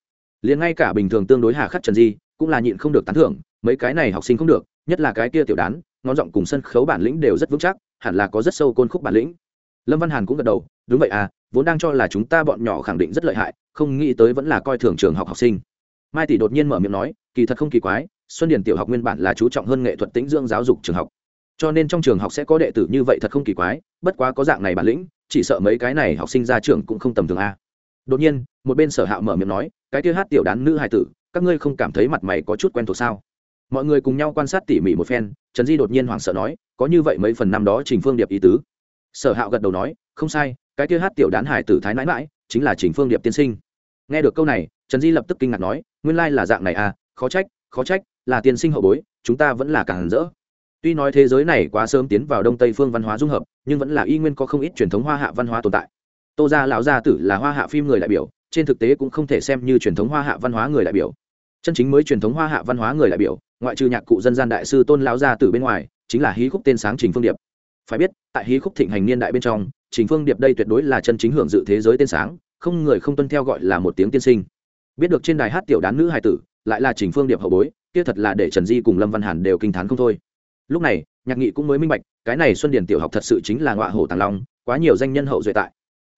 liền ngay cả bình thường tương đối hà khắc trần di cũng là nhịn không được tán thưởng, mấy cái này học sinh không được, nhất là cái kia tiểu đán, ngón giọng cùng sân khấu bản lĩnh đều rất vững chắc, hẳn là có rất sâu côn khúc bản lĩnh. Lâm văn hàn cũng gật đầu, đúng vậy à vốn đang cho là chúng ta bọn nhỏ khẳng định rất lợi hại, không nghĩ tới vẫn là coi thường trường học học sinh. Mai tỷ đột nhiên mở miệng nói, kỳ thật không kỳ quái, xuân Điền tiểu học nguyên bản là chú trọng hơn nghệ thuật tĩnh dưỡng giáo dục trường học. Cho nên trong trường học sẽ có đệ tử như vậy thật không kỳ quái, bất quá có dạng này bản lĩnh, chỉ sợ mấy cái này học sinh ra trường cũng không tầm thường a đột nhiên, một bên sở hạo mở miệng nói, cái kia hát tiểu đán nữ hài tử, các ngươi không cảm thấy mặt mày có chút quen thuộc sao? Mọi người cùng nhau quan sát tỉ mỉ một phen, trần di đột nhiên hoảng sợ nói, có như vậy mấy phần năm đó trình phương điệp ý tứ. Sở hạo gật đầu nói, không sai, cái kia hát tiểu đán hải tử thái nãi mãi chính là trình phương điệp tiên sinh. Nghe được câu này, trần di lập tức kinh ngạc nói, nguyên lai là dạng này à khó trách khó trách, là tiên sinh hậu bối, chúng ta vẫn là càng rỡ. Tuy nói thế giới này quá sớm tiến vào đông tây phương văn hóa dung hợp, nhưng vẫn là y nguyên có không ít truyền thống hoa hạ văn hóa tồn tại tô gia lão gia tử là hoa hạ phim người đại biểu, trên thực tế cũng không thể xem như truyền thống hoa hạ văn hóa người đại biểu. Chân chính mới truyền thống hoa hạ văn hóa người đại biểu, ngoại trừ nhạc cụ dân gian đại sư tôn lão gia tử bên ngoài, chính là hí khúc tên sáng trình phương điệp. Phải biết, tại hí khúc thịnh hành niên đại bên trong, trình phương điệp đây tuyệt đối là chân chính hưởng dự thế giới tên sáng, không người không tuân theo gọi là một tiếng tiên sinh. Biết được trên đài hát tiểu đán nữ hài tử, lại là trình phương điệp hậu bối, kia thật là để trần di cùng lâm văn hàn đều kinh t h á n không thôi. Lúc này, nhạc nghị cũng mới minh bạch, cái này xuân điển tiểu học thật sự chính là ngọa hổ tàng long, quá nhiều danh nhân hậu duệ tại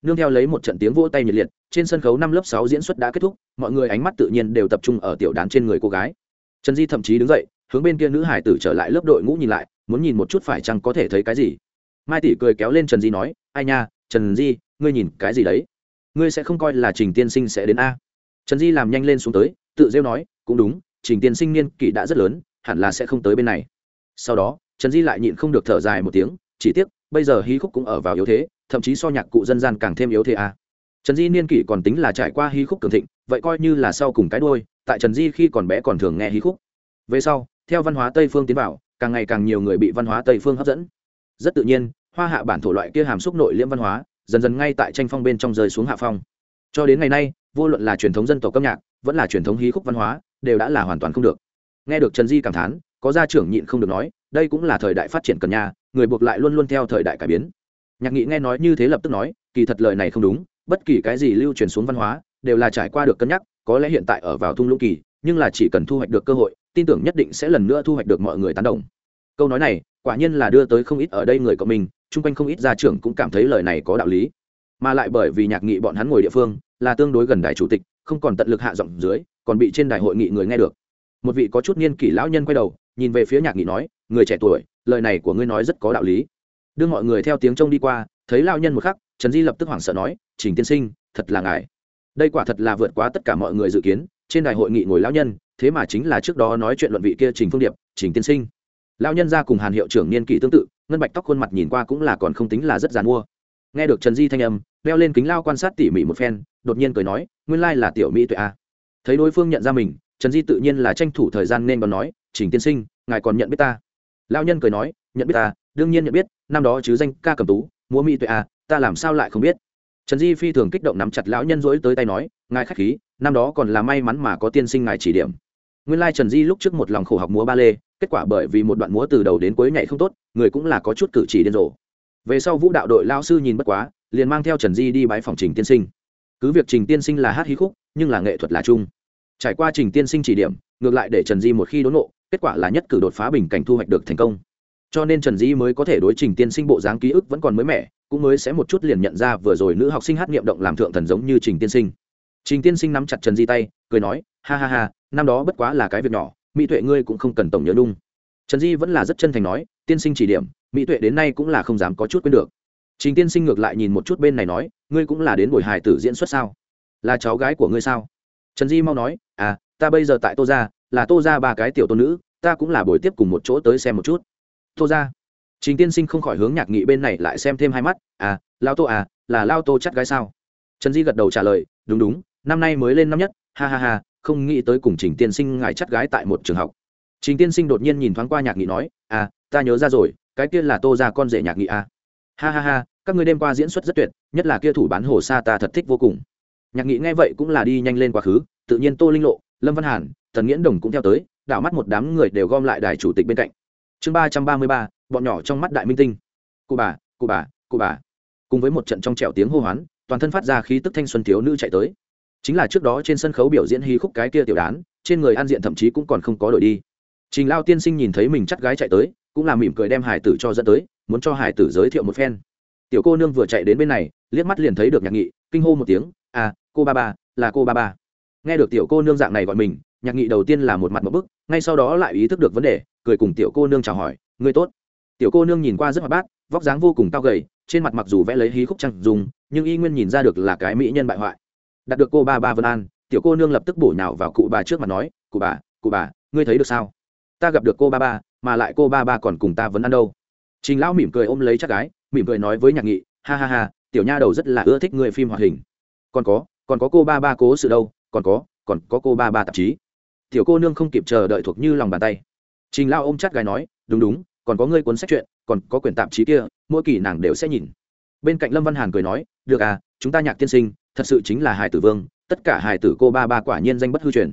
nương theo lấy một trận tiếng vỗ tay nhiệt liệt, trên sân khấu năm lớp sáu diễn xuất đã kết thúc, mọi người ánh mắt tự nhiên đều tập trung ở tiểu đán trên người cô gái. Trần di thậm chí đứng dậy, hướng bên kia nữ hải tử trở lại lớp đội ngũ nhìn lại, muốn nhìn một chút phải chăng có thể thấy cái gì. Mai tỷ cười kéo lên trần di nói, ai nha, trần di, ngươi nhìn cái gì đấy? Ngươi sẽ không coi là trình tiên sinh sẽ đến a? Trần di làm nhanh lên xuống tới, tự rêu nói, cũng đúng, trình tiên sinh niên kỷ đã rất lớn, hẳn là sẽ không tới bên này. Sau đó, trần di lại nhịn không được thở dài một tiếng, chỉ tiếc, bây giờ hí khúc cũng ở vào yếu thế thậm chí so nhạc cụ dân gian càng thêm yếu thế a trần di niên kỷ còn tính là trải qua hí khúc cường thịnh, vậy coi như là sau cùng cái đôi tại trần di khi còn bé còn thường nghe hí khúc. Về sau, theo văn hóa tây phương tiến vào, càng ngày càng nhiều người bị văn hóa tây phương hấp dẫn. Rất tự nhiên, hoa hạ bản thổ loại kia hàm xúc nội liễm văn hóa, dần dần ngay tại tranh phong bên trong rơi xuống hạ phong. Cho đến ngày nay, vô luận là truyền thống dân tộc âm nhạc, vẫn là truyền thống hí khúc văn hóa, đều đã là hoàn toàn không được. Nghe được trần di cảm thán, có gia trưởng nhịn không được nói, đây cũng là thời đại phát triển cần nhà, người buộc lại luôn luôn theo thời đại cải biến nhạc nghị nghe nói như thế lập tức nói, kỳ thật lời này không đúng, bất kỳ cái gì lưu truyền xuống văn hóa, đều là trải qua được cân nhắc, có lẽ hiện tại ở vào thung lũng kỳ, nhưng là chỉ cần thu hoạch được cơ hội, tin tưởng nhất định sẽ lần nữa thu hoạch được mọi người tán đồng. Câu nói này, quả nhiên là đưa tới không ít ở đây người cộng mình, chung quanh không ít gia trưởng cũng cảm thấy lời này có đạo lý. Mà lại bởi vì nhạc nghị bọn hắn ngồi địa phương, là tương đối gần đài chủ tịch, không còn tận lực hạ giọng dưới, còn bị trên đài hội nghị người nghe được. Một vị có chút niên kỷ lão nhân quay đầu, nhìn về phía nhạc nghị nói, người trẻ tuổi, lời này của ngươi nói rất có đạo lý đưa mọi người theo tiếng trông đi qua, thấy lão nhân một khắc, trần di lập tức hoảng sợ nói, trình tiên sinh, thật là ngài. Đây quả thật là vượt quá tất cả mọi người dự kiến, trên đài hội nghị ngồi lão nhân, thế mà chính là trước đó nói chuyện luận vị kia trình phương điệp, trình tiên sinh. Lão nhân ra cùng hàn hiệu trưởng niên kỷ tương tự, ngân bạch tóc khuôn mặt nhìn qua cũng là còn không tính là rất dàn mua. Nghe được trần di thanh âm, leo lên kính lao quan sát tỉ mỉ một phen, đột nhiên cười nói, nguyên lai là tiểu mỹ tuệ a. Thấy đối phương nhận ra mình, trần di tự nhiên là tranh thủ thời gian nên còn nói, trình tiên sinh, ngài còn nhận biết ta? Lao nhân cười nói, nhận biết ta đương nhiên nhận biết, năm đó chứ danh ca cầm tú, múa mỹ tuệ à ta làm sao lại không biết? Trần di phi thường kích động nắm chặt lão nhân rỗi tới tay nói, ngài k h á c h khí, năm đó còn là may mắn mà có tiên sinh ngài chỉ điểm. Nguyên lai trần di lúc trước một lòng khổ học múa ba lê, kết quả bởi vì một đoạn múa từ đầu đến cuối nhảy không tốt, người cũng là có chút cử chỉ điên rồ. Về sau vũ đạo đội lao sư nhìn bất quá, liền mang theo trần di đi bãi phòng trình tiên sinh. Cứ việc trình tiên sinh là hát hí khúc, nhưng là nghệ thuật là chung. Trải qua trình tiên sinh chỉ điểm, ngược lại để trần di một khi đốn nộ kết quả là nhất cử đột phá bình cảnh thu hoạch được thành công cho nên trần di mới có thể đối trình tiên sinh bộ dáng ký ức vẫn còn mới mẻ, cũng mới sẽ một chút liền nhận ra vừa rồi nữ học sinh hát niệm động làm thượng thần giống như trình tiên sinh. Trình tiên sinh nắm chặt trần di tay, cười nói, ha ha ha, năm đó bất quá là cái việc nhỏ, mỹ tuệ ngươi cũng không cần tổng nhớ đung trần di vẫn là rất chân thành nói, tiên sinh chỉ điểm, mỹ tuệ đến nay cũng là không dám có chút quên được. Trình tiên sinh ngược lại nhìn một chút bên này nói, ngươi cũng là đến buổi hài tử diễn xuất sao? Là cháu gái của ngươi sao? Trần di mau nói à ta bây giờ tại tô gia, là tô gia ba cái tiểu tôn nữ, ta cũng là buổi tiếp cùng một chỗ tới xem một chút tô gia trình tiên sinh không khỏi hướng nhạc nghị bên này lại xem thêm hai mắt. À lao tô à là lao tô chắt gái sao? Trần di gật đầu trả lời, đúng đúng, năm nay mới lên năm nhất. Ha ha ha, không nghĩ tới cùng trình tiên sinh ngài chắt gái tại một trường học. Trình tiên sinh đột nhiên nhìn thoáng qua nhạc nghị nói à ta nhớ ra rồi, cái kia là tô ra con rể nhạc nghị à. ha ha ha, các người đêm qua diễn xuất rất tuyệt, nhất là kia thủ bán hồ sa ta thật thích vô cùng. Nhạc nghị nghe vậy cũng là đi nhanh lên quá khứ, tự nhiên tô linh lộ, lâm văn hàn, tần nghiễn đồng cũng theo tới, đảo mắt một đám người đều gom lại đài chủ tịch bên cạnh chương ba trăm ba mươi ba, bọn nhỏ trong mắt đại minh tinh. Cụ bà cụ bà cụ bà. Cùng với một trận trong trẻo tiếng hô hoán, toàn thân phát ra khí tức thanh xuân thiếu nữ chạy tới. Chính là trước đó trên sân khấu biểu diễn hí khúc cái kia tiểu đán, trên người an diện thậm chí cũng còn không có đổi đi. Trình lao tiên sinh nhìn thấy mình chắt gái chạy tới, cũng là mỉm cười đem hải tử cho dẫn tới, muốn cho hải tử giới thiệu một phen. Tiểu cô nương vừa chạy đến bên này, liếc mắt liền thấy được nhạc nghị, kinh hô một tiếng à cô ba ba, là cô ba ba. Nghe được tiểu cô nương dạng này gọi mình nhạc nghị đầu tiên là một mặt một bức, ngay sau đó lại ý thức được vấn đề, cười cùng tiểu cô nương chào hỏi, ngươi tốt. Tiểu cô nương nhìn qua rất hoạt bát, vóc dáng vô cùng cao gầy, trên mặt mặc dù vẽ lấy hí khúc trăng dùng, nhưng y nguyên nhìn ra được là cái mỹ nhân bại hoại. Đạt được cô ba ba vân an, tiểu cô nương lập tức bổ nhào vào cụ bà trước mặt nói, cụ bà cụ bà, ngươi thấy được sao? Ta gặp được cô ba ba, mà lại cô ba ba còn cùng ta vẫn ăn đâu. Trình lão mỉm cười ôm lấy chắc gái, mỉm cười nói với nhạc nghị, ha ha ha, tiểu nha đầu rất là ưa thích người phim hoạt hình. Còn có còn có cô ba ba cố sự đâu, còn có còn có cô ba ba tạp chí tiểu cô nương không kịp chờ đợi thuộc như lòng bàn tay. Trình lao ôm chắt gái nói, đúng đúng, còn có ngươi cuốn sách chuyện, còn có quyển tạp chí kia, mỗi kỳ nàng đều sẽ nhìn. Bên cạnh lâm văn hàn cười nói, được à chúng ta nhạc tiên sinh, thật sự chính là hải tử vương, tất cả hải tử cô ba ba quả nhiên danh bất hư truyền.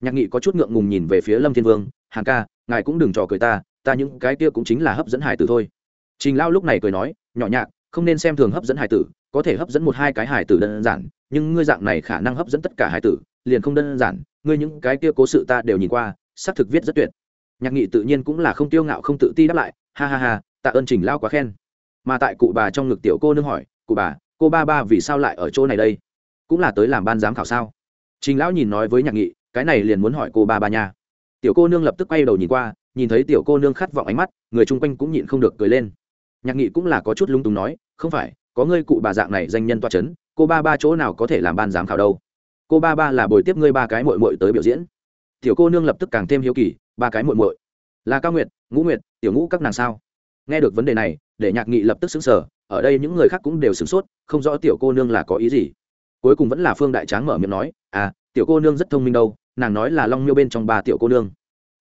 Nhạc nghị có chút ngượng ngùng nhìn về phía lâm thiên vương, hàn ca, ngài cũng đừng trò cười ta ta những cái kia cũng chính là hấp dẫn hải tử thôi. Trình lao lúc này cười nói, nhỏ nhạc, không nên xem thường hấp dẫn hải tử, có thể hấp dẫn một hai cái hải tử đơn giản, nhưng ngươi dạng này khả năng hấp dẫn tất cả hải tử, liền không đơn giản ngươi những cái kia cố sự ta đều nhìn qua, xác thực viết rất tuyệt. Nhạc nghị tự nhiên cũng là không tiêu ngạo, không tự ti đáp lại, ha ha ha, tạ ơn trình lao quá khen. Mà tại cụ bà trong ngực tiểu cô nương hỏi, cụ bà, cô ba ba vì sao lại ở chỗ này đây? Cũng là tới làm ban giám khảo sao? Trình lão nhìn nói với nhạc nghị, cái này liền muốn hỏi cô ba ba nha. Tiểu cô nương lập tức quay đầu nhìn qua, nhìn thấy tiểu cô nương khát vọng ánh mắt, người chung quanh cũng nhịn không được cười lên. Nhạc nghị cũng là có chút lung túng nói, không phải, có ngươi cụ bà dạng này danh nhân toa c h ấ n cô ba ba chỗ nào có thể làm ban giám khảo đâu? Cô ba ba là bồi tiếp ngươi ba cái mội mội tới biểu diễn. Tiểu cô nương lập tức càng thêm hiếu kỳ, ba cái mội mội là cao nguyệt, ngũ nguyệt, tiểu ngũ các nàng sao? Nghe được vấn đề này, để nhạc nghị lập tức xứng sở ở đây những người khác cũng đều sửng sốt, không rõ tiểu cô nương là có ý gì. Cuối cùng vẫn là phương đại tráng mở miệng nói à tiểu cô nương rất thông minh đâu, nàng nói là long miêu bên trong ba tiểu cô nương.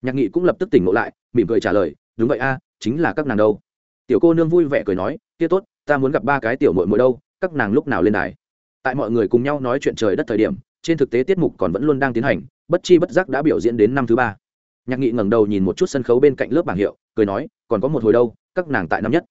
Nhạc nghị cũng lập tức tỉnh ngộ lại, mỉm cười trả lời, đúng vậy a, chính là các nàng đâu. Tiểu cô nương vui vẻ cười nói, kia tốt, ta muốn gặp ba cái tiểu mội mội đâu, các nàng lúc nào lên đài? Tại mọi người cùng nhau nói chuyện trời đất thời điểm trên thực tế tiết mục còn vẫn luôn đang tiến hành, bất chi bất giác đã biểu diễn đến năm thứ ba. Nhạc nghị ngẩng đầu nhìn một chút sân khấu bên cạnh lớp bảng hiệu, cười nói, còn có một hồi đâu, các nàng tại năm nhất.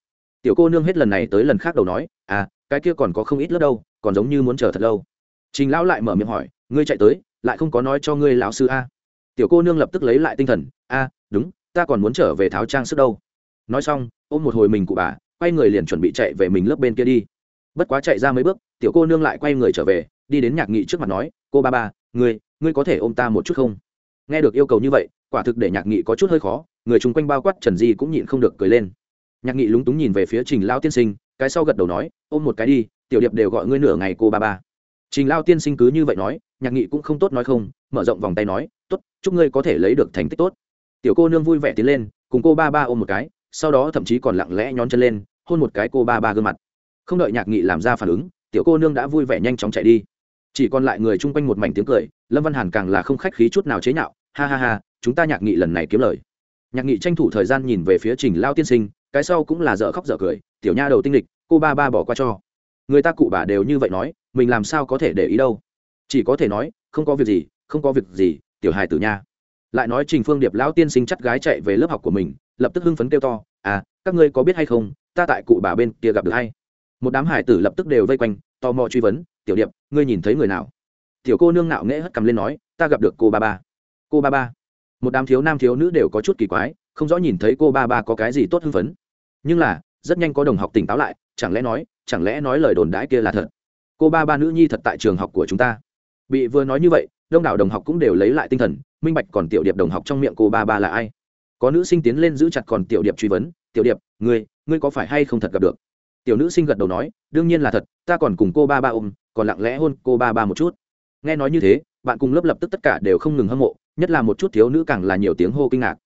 Tiểu cô nương hết lần này tới lần khác đầu nói à cái kia còn có không ít lớp đâu, còn giống như muốn chờ thật lâu. Trình lão lại mở miệng hỏi, ngươi chạy tới, lại không có nói cho ngươi lão sư a? Tiểu cô nương lập tức lấy lại tinh thần, a, đúng, ta còn muốn trở về tháo trang sức đâu. Nói xong, ôm một hồi mình cụ bà, quay người liền chuẩn bị chạy về mình lớp bên kia đi. Bất quá chạy ra mấy bước, tiểu cô nương lại quay người trở về đi đến nhạc nghị trước mặt nói, cô ba ba, ngươi ngươi có thể ôm ta một chút không? Nghe được yêu cầu như vậy, quả thực để nhạc nghị có chút hơi khó, người chung quanh bao quát trần di cũng nhịn không được cười lên. Nhạc nghị lúng túng nhìn về phía trình lao tiên sinh, cái sau gật đầu nói, ôm một cái đi, tiểu điệp đều gọi ngươi nửa ngày cô ba ba. Trình lao tiên sinh cứ như vậy nói, nhạc nghị cũng không tốt nói không, mở rộng vòng tay nói, tốt, chúc ngươi có thể lấy được thành tích tốt. Tiểu cô nương vui vẻ tiến lên, cùng cô ba ba ôm một cái, sau đó thậm chí còn lặng lẽ nhón chân lên, hôn một cái cô ba ba gương mặt. Không đợi nhạc nghị làm ra phản ứng, tiểu cô nương đã vui vẻ nhanh chóng chạy đi chỉ còn lại người chung quanh một mảnh tiếng cười, lâm văn hàn càng là không khách khí chút nào chế nhạo, ha ha ha, chúng ta nhạc nghị lần này kiếm lời. Nhạc nghị tranh thủ thời gian nhìn về phía trình lao tiên sinh, cái sau cũng là dở khóc dở cười, tiểu nha đầu tinh lịch, cô ba ba bỏ qua cho. Người ta cụ bà đều như vậy nói, mình làm sao có thể để ý đâu. Chỉ có thể nói, không có việc gì, không có việc gì, tiểu hài tử nha. Lại nói trình phương điệp lão tiên sinh chắt gái chạy về lớp học của mình, lập tức hưng phấn kêu to à các ngươi có biết hay không, ta tại cụ bà bên kia gặp được hay? Một đám hải tử lập tức đều vây quanh, tò mò truy vấn tiểu điệp, ngươi nhìn thấy người nào? Tiểu cô nương nạo nghễ hất cầm lên nói, ta gặp được cô ba ba. Cô ba ba. Một đám thiếu nam thiếu nữ đều có chút kỳ quái, không rõ nhìn thấy cô ba ba có cái gì tốt hưng phấn. Nhưng là, rất nhanh có đồng học tỉnh táo lại, chẳng lẽ nói, chẳng lẽ nói lời đồn đãi kia là thật? Cô ba ba nữ nhi thật tại trường học của chúng ta. Bị vừa nói như vậy, đông đảo đồng học cũng đều lấy lại tinh thần, minh bạch còn tiểu điệp đồng học trong miệng cô ba ba là ai. Có nữ sinh tiến lên giữ chặt còn tiểu điệp truy vấn, tiểu điệp, ngươi ngươi có phải hay không thật gặp được? Tiểu nữ sinh gật đầu nói, đương nhiên là thật, ta còn cùng cô ba ba ôm còn lặng lẽ hôn cô ba ba một chút. Nghe nói như thế, bạn cùng lớp lập tức tất cả đều không ngừng hâm mộ, nhất là một chút thiếu nữ càng là nhiều tiếng hô kinh ngạc.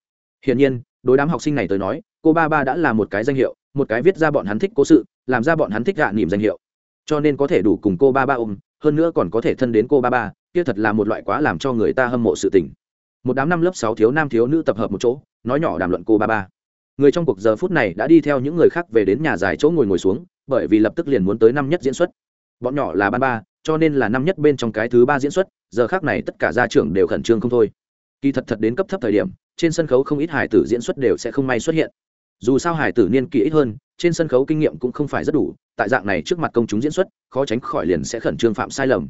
Hiển nhiên, đối đám học sinh này tới nói, cô ba ba đã là một cái danh hiệu, một cái viết ra bọn hắn thích cố sự, làm ra bọn hắn thích gạ niềm danh hiệu. Cho nên có thể đủ cùng cô ba ba ôm, hơn nữa còn có thể thân đến cô ba ba, kia thật là một loại quá làm cho người ta hâm mộ sự tình. Một đám năm lớp sáu thiếu nam thiếu nữ tập hợp một chỗ, nói nhỏ đàm luận cô ba ba. Người trong cuộc giờ phút này đã đi theo những người khác về đến nhà dài chỗ ngồi ngồi xuống, bởi vì lập tức liền muốn tới năm nhất diễn xuất bọn nhỏ là ban ba, cho nên là năm nhất bên trong cái thứ ba diễn xuất, giờ khác này tất cả gia trưởng đều khẩn trương không thôi. Kỳ thật thật đến cấp thấp thời điểm, trên sân khấu không ít hải tử diễn xuất đều sẽ không may xuất hiện. Dù sao hải tử niên kỷ ít hơn, trên sân khấu kinh nghiệm cũng không phải rất đủ, tại dạng này trước mặt công chúng diễn xuất, khó tránh khỏi liền sẽ khẩn trương phạm sai lầm.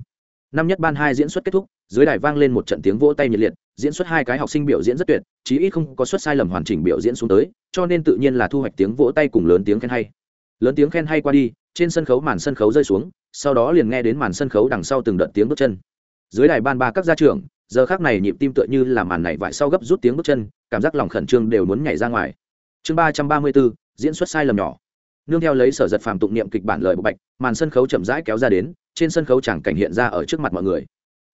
Năm nhất ban hai diễn xuất kết thúc, dưới đài vang lên một trận tiếng vỗ tay nhiệt liệt, diễn xuất hai cái học sinh biểu diễn rất tuyệt, chí ít không có suất sai lầm hoàn chỉnh biểu diễn xuống tới, cho nên tự nhiên là thu hoạch tiếng vỗ tay cùng lớn tiếng khen hay. Lớn tiếng khen hay qua đi trên sân khấu màn sân khấu rơi xuống, sau đó liền nghe đến màn sân khấu đằng sau từng đợt tiếng bước chân. Dưới đài ban ba các gia trưởng, giờ khác này nhịp tim tựa như là màn này vải sau gấp rút tiếng bước chân, cảm giác lòng khẩn trương đều muốn nhảy ra ngoài. Chương ba trăm ba mươi bốn, diễn xuất sai lầm nhỏ. Nương theo lấy sở giật phàm tụng niệm kịch bản lời bộ bạch, màn sân khấu chậm rãi kéo ra đến, trên sân khấu chẳng cảnh hiện ra ở trước mặt mọi người.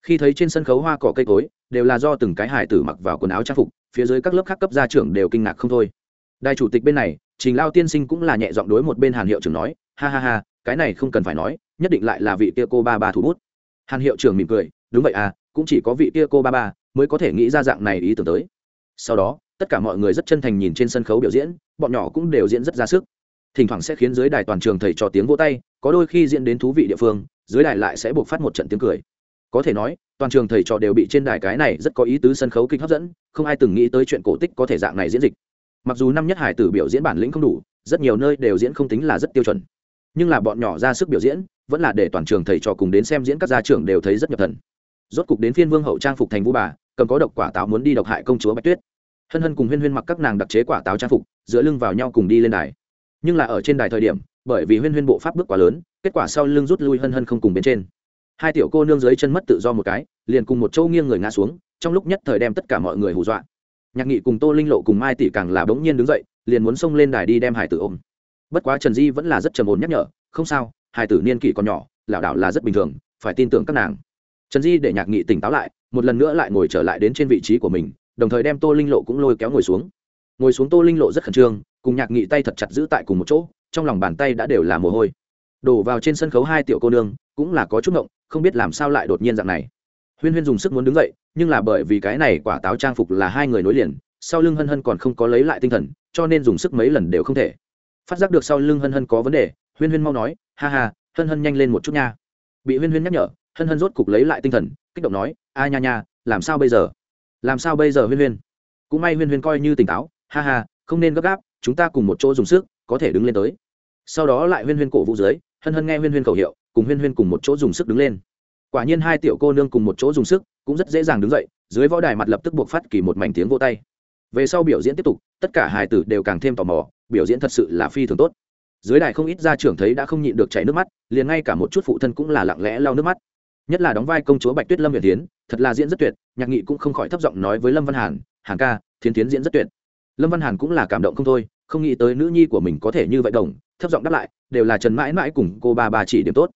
Khi thấy trên sân khấu hoa cỏ cây cối, đều là do từng cái hải tử mặc vào quần áo trang phục, phía dưới các lớp khác cấp gia trưởng đều kinh ngạc không thôi. Đại chủ tịch bên này, trình lao tiên sinh cũng là nhẹ giọng đối một bên hàn hiệu trưởng nói ha ha ha, cái này không cần phải nói, nhất định lại là vị kia cô ba ba thủ bút. Hàn hiệu trưởng mỉm cười, đúng vậy à cũng chỉ có vị kia cô ba ba mới có thể nghĩ ra dạng này ý tưởng tới. Sau đó, tất cả mọi người rất chân thành nhìn trên sân khấu biểu diễn, bọn nhỏ cũng đều diễn rất ra sức. Thỉnh thoảng sẽ khiến dưới đài toàn trường thầy trò tiếng vỗ tay, có đôi khi diễn đến thú vị địa phương, dưới đài lại sẽ buộc phát một trận tiếng cười. Có thể nói, toàn trường thầy trò đều bị trên đài cái này rất có ý tứ sân khấu kịch hấp dẫn, không ai từng nghĩ tới chuyện cổ tích có thể dạng này diễn dịch. Mặc dù năm nhất hải tử biểu diễn bản lĩnh không đủ, rất nhiều nơi đều diễn không tính là rất tiêu chuẩn nhưng là bọn nhỏ ra sức biểu diễn, vẫn là để toàn trường thầy trò cùng đến xem diễn các gia trưởng đều thấy rất nhập thần. Rốt cục đến phiên vương hậu trang phục thành vũ bà, cầm có độc quả táo muốn đi độc hại công chúa bạch tuyết. Hân hân cùng huyên huyên mặc các nàng đặc chế quả táo trang phục, dựa lưng vào nhau cùng đi lên đài. Nhưng là ở trên đài thời điểm, bởi vì huyên huyên bộ pháp bước quá lớn, kết quả sau lưng rút lui hân hân không cùng bên trên. Hai tiểu cô nương dưới chân mất tự do một cái, liền cùng một châu nghiêng người ngã xuống, trong lúc nhất thời đem tất cả mọi người hù dọa. Nhạc nghị cùng tô linh lộ cùng mai tỷ càng là bỗng nhiên đứng dậy, liền muốn xông lên đài đi đem hải tử ôm bất quá trần di vẫn là rất trầm ổn nhắc nhở, không sao, hai tử niên kỷ còn nhỏ lảo đảo là rất bình thường, phải tin tưởng các nàng. Trần di để nhạc nghị tỉnh táo lại, một lần nữa lại ngồi trở lại đến trên vị trí của mình, đồng thời đem tô linh lộ cũng lôi kéo ngồi xuống. Ngồi xuống tô linh lộ rất khẩn trương, cùng nhạc nghị tay thật chặt giữ tại cùng một chỗ, trong lòng bàn tay đã đều là mồ hôi. Đổ vào trên sân khấu hai tiểu cô nương, cũng là có chút ngộng, không biết làm sao lại đột nhiên dạng này. Huyên huyên dùng sức muốn đứng dậy, nhưng là bởi vì cái này quả táo trang phục là hai người nối liền, sau lưng hân hân còn không có lấy lại tinh thần, cho nên dùng sức mấy lần đều không thể phát giác được sau lưng hân hân có vấn đề, huyên huyên mau nói, ha ha, hân hân nhanh lên một chút nha. Bị huyên huyên nhắc nhở, hân hân rốt cục lấy lại tinh thần, kích động nói, a nha nha, làm sao bây giờ? Làm sao bây giờ huyên huyên? Cũng may huyên huyên coi như tỉnh táo, ha ha, không nên gấp gáp, chúng ta cùng một chỗ dùng sức, có thể đứng lên tới. Sau đó lại huyên huyên cổ vũ dưới, hân hân nghe huyên huyên khẩu hiệu, cùng huyên huyên cùng một chỗ dùng sức đứng lên. Quả nhiên hai tiểu cô nương cùng một chỗ dùng sức, cũng rất dễ dàng đứng dậy, dưới võ đài mặt lập tức buộc phát kỳ một mảnh tiếng vô tay. Về sau biểu diễn tiếp tục, tất cả hài tử đều càng thêm tò mò biểu diễn thật sự là phi thường tốt. Dưới đài không ít gia trưởng thấy đã không nhịn được chảy nước mắt, liền ngay cả một chút phụ thân cũng là lặng lẽ lau nước mắt. Nhất là đóng vai công chúa bạch tuyết lâm việt tiến thật là diễn rất tuyệt, nhạc nghị cũng không khỏi thấp giọng nói với lâm văn hàn hàn ca, thiến tiến diễn rất tuyệt. Lâm văn hàn cũng là cảm động không thôi, không nghĩ tới nữ nhi của mình có thể như vậy đồng, thấp giọng đáp lại, đều là trần mãi mãi cùng cô ba bà chỉ điểm tốt.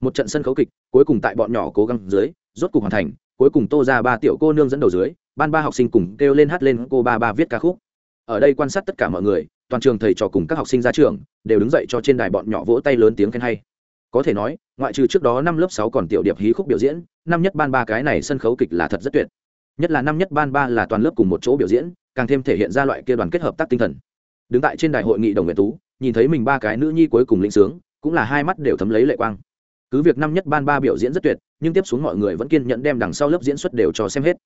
Một trận sân khấu kịch, cuối cùng tại bọn nhỏ cố gắng dưới, rốt cục hoàn thành, cuối cùng tô ra ba tiểu cô nương dẫn đầu dưới, ban ba học sinh cùng kêu lên hát lên cô ba ba viết ca khúc. Ở đây quan sát tất cả mọi người toàn trường thầy trò cùng các học sinh ra trường đều đứng dậy cho trên đài bọn nhỏ vỗ tay lớn tiếng khen hay. Có thể nói, ngoại trừ trước đó năm lớp sáu còn tiểu điệp hí khúc biểu diễn, năm nhất ban ba cái này sân khấu kịch là thật rất tuyệt. Nhất là năm nhất ban ba là toàn lớp cùng một chỗ biểu diễn, càng thêm thể hiện ra loại kia đoàn kết hợp tác tinh thần. Đứng tại trên đài hội nghị đồng nguyện tú, nhìn thấy mình ba cái nữ nhi cuối cùng lĩnh sướng, cũng là hai mắt đều thấm lấy lệ quang. Cứ việc năm nhất ban ba biểu diễn rất tuyệt, nhưng tiếp xuống mọi người vẫn kiên nhẫn đem đằng sau lớp diễn xuất đều cho xem hết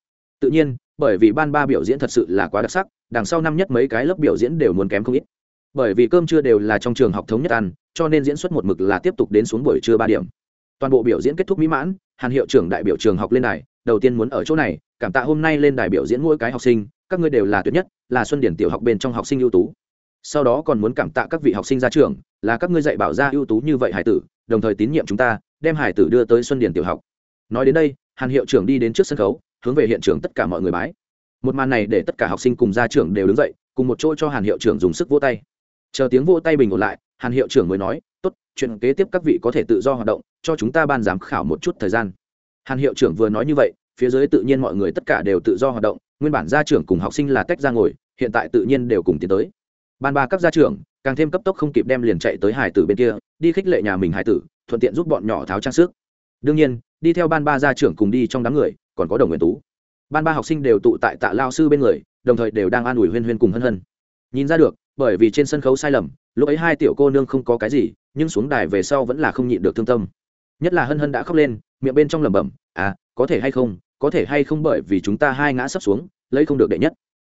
tự nhiên, bởi vì ban ba biểu diễn thật sự là quá đặc sắc, đằng sau năm nhất mấy cái lớp biểu diễn đều muốn kém không ít. Bởi vì cơm trưa đều là trong trường học thống nhất ăn, cho nên diễn xuất một mực là tiếp tục đến xuống buổi trưa ba điểm. Toàn bộ biểu diễn kết thúc mỹ mãn, hàn hiệu trưởng đại biểu trường học lên đài, đầu tiên muốn ở chỗ này, cảm tạ hôm nay lên đài biểu diễn mỗi cái học sinh, các ngươi đều là tuyệt nhất, là xuân điển tiểu học bên trong học sinh ưu tú. Sau đó còn muốn cảm tạ các vị học sinh ra trường, là các ngươi dạy bảo ra ưu tú như vậy hải tử, đồng thời tín nhiệm chúng ta, đem hải tử đưa tới xuân điển tiểu học. Nói đến đây, hàn hiệu trưởng đi đến trước sân khấu hướng về hiện trường tất cả mọi người bái. Một màn này để tất cả học sinh cùng gia trưởng đều đứng dậy, cùng một chỗ cho hàn hiệu trưởng dùng sức vỗ tay. Chờ tiếng vỗ tay bình ổn lại, hàn hiệu trưởng mới nói, tốt, chuyện kế tiếp các vị có thể tự do hoạt động, cho chúng ta ban giám khảo một chút thời gian. Hàn hiệu trưởng vừa nói như vậy, phía dưới tự nhiên mọi người tất cả đều tự do hoạt động, nguyên bản gia trưởng cùng học sinh là tách ra ngồi, hiện tại tự nhiên đều cùng tiến tới. Ban ba các gia trưởng, càng thêm cấp tốc không kịp đem liền chạy tới hải tử bên kia, đi khích lệ nhà mình hải tử, thuận tiện giúp bọn nhỏ tháo trang sức. Đương nhiên, đi theo ban ba gia trưởng cùng đi trong đám người còn có đồng nguyện tú. Ban ba học sinh đều tụ tại tạ lao sư bên người, đồng thời đều đang an ủi huyên huyên cùng hân hân. Nhìn ra được, bởi vì trên sân khấu sai lầm, lúc ấy hai tiểu cô nương không có cái gì, nhưng xuống đài về sau vẫn là không nhịn được thương tâm. Nhất là hân hân đã khóc lên, miệng bên trong lẩm bẩm à có thể hay không, có thể hay không bởi vì chúng ta hai ngã sắp xuống, lấy không được đệ nhất.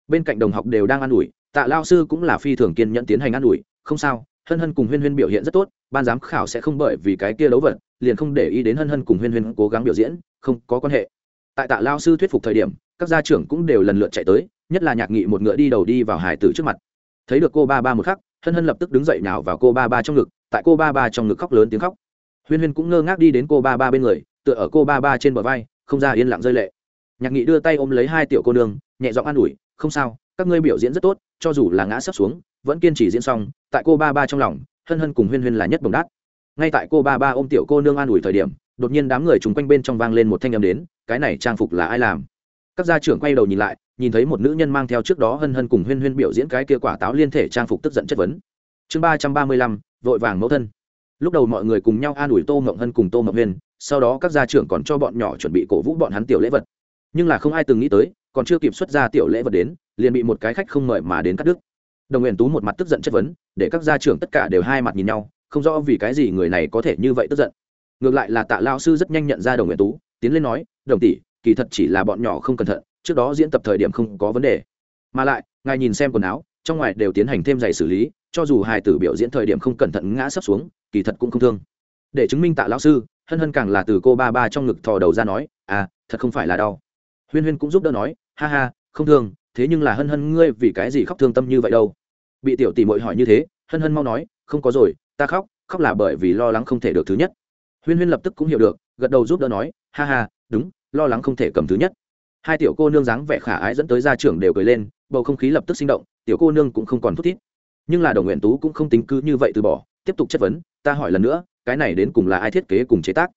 Bên cạnh đồng học đều đang an ủi, tạ lao sư cũng là phi thường kiên nhẫn tiến hành an ủi, không sao, hân hân cùng huyên huyên biểu hiện rất tốt, ban giám khảo sẽ không bởi vì cái kia đấu vật, liền không để ý đến hân hân cùng huyên huyên cố gắng biểu diễn, không có quan hệ tại tạ lao sư thuyết phục thời điểm, các gia trưởng cũng đều lần lượt chạy tới, nhất là nhạc nghị một ngựa đi đầu đi vào hải tử trước mặt. Thấy được cô ba ba một khắc, hân hân lập tức đứng dậy nào vào cô ba ba trong ngực, tại cô ba ba trong ngực khóc lớn tiếng khóc. Huyên huyên cũng ngơ ngác đi đến cô ba ba bên người, tựa ở cô ba ba trên bờ vai, không ra yên lặng rơi lệ. Nhạc nghị đưa tay ôm lấy hai tiểu cô nương, nhẹ giọng an ủi, không sao, các ngươi biểu diễn rất tốt, cho dù là ngã sắp xuống, vẫn kiên trì diễn xong. Tại cô ba ba trong lòng, hân hân cùng huyên huyên là nhất bồng đát. Ngay tại cô ba ba ôm tiểu cô nương an ủi thời điểm đột nhiên đám người chúng quanh bên trong vang lên một thanh âm đến, cái này trang phục là ai làm? Các gia trưởng quay đầu nhìn lại, nhìn thấy một nữ nhân mang theo trước đó hân hân cùng huyên huyên biểu diễn cái kia quả táo liên thể trang phục tức giận chất vấn. Chương ba trăm ba mươi lăm, vội vàng mẫu thân. Lúc đầu mọi người cùng nhau an ủi tô mộng hân cùng tô mộng huyên sau đó các gia trưởng còn cho bọn nhỏ chuẩn bị cổ vũ bọn hắn tiểu lễ vật. Nhưng là không ai từng nghĩ tới, còn chưa kịp xuất ra tiểu lễ vật đến, liền bị một cái khách không mời mà đến cắt đứt. Đồng nguyện tú một mặt tức giận chất vấn, để các gia trưởng tất cả đều hai mặt nhìn nhau, không rõ vì cái gì người này có thể như vậy tức giận ngược lại là tạ lao sư rất nhanh nhận ra đồng nguyện tú, tiến lên nói, đồng tỷ, kỳ thật chỉ là bọn nhỏ không cẩn thận, trước đó diễn tập thời điểm không có vấn đề. Mà lại, ngài nhìn xem quần áo, trong ngoài đều tiến hành thêm giày xử lý, cho dù hài tử biểu diễn thời điểm không cẩn thận ngã sấp xuống, kỳ thật cũng không thương. Để chứng minh tạ lao sư, hân hân càng là từ cô ba ba trong ngực thò đầu ra nói à thật không phải là đau. Huyên huyên cũng giúp đỡ nói, ha ha, không thương, thế nhưng là hân hân ngươi vì cái gì khóc thương tâm như vậy đâu? Bị tiểu tỷ mội hỏi như thế, hân hân mau nói, không có rồi, ta khóc khóc là bởi vì lo lắng không thể được thứ nhất huyên huyên lập tức cũng hiểu được, gật đầu giúp đỡ nói, ha ha, đúng, lo lắng không thể cầm thứ nhất. Hai tiểu cô nương dáng vẻ khả ái dẫn tới gia trưởng đều cười lên, bầu không khí lập tức sinh động, tiểu cô nương cũng không còn thút thít. Nhưng là đồng nguyện tú cũng không tính cứ như vậy từ bỏ, tiếp tục chất vấn, ta hỏi lần nữa, cái này đến cùng là ai thiết kế cùng chế tác?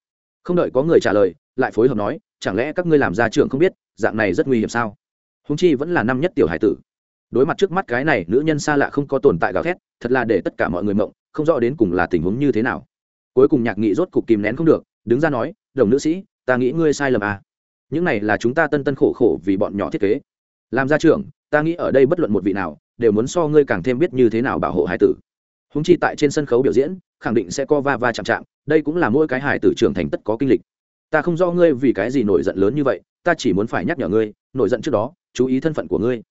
Không đợi có người trả lời, lại phối hợp nói, chẳng lẽ các ngươi làm gia trưởng không biết, dạng này rất nguy hiểm sao? Húng chi vẫn là năm nhất tiểu hải tử. Đối mặt trước mắt cái này, nữ nhân xa lạ không có tồn tại gào thét, thật là để tất cả mọi người mộng, không rõ đến cùng là tình huống như thế nào cuối cùng nhạc nghị rốt cục kìm nén không được, đứng ra nói, đồng nữ sĩ, ta nghĩ ngươi sai lầm à. những này là chúng ta tân tân khổ khổ vì bọn nhỏ thiết kế. Làm gia trưởng, ta nghĩ ở đây bất luận một vị nào, đều muốn so ngươi càng thêm biết như thế nào bảo hộ hải tử. Húng chi tại trên sân khấu biểu diễn, khẳng định sẽ co va va chạm chạm, đây cũng là mỗi cái hải tử trưởng thành tất có kinh lịch. Ta không do ngươi vì cái gì nổi giận lớn như vậy, ta chỉ muốn phải nhắc nhở ngươi, nổi giận trước đó, chú ý thân phận của ngươi.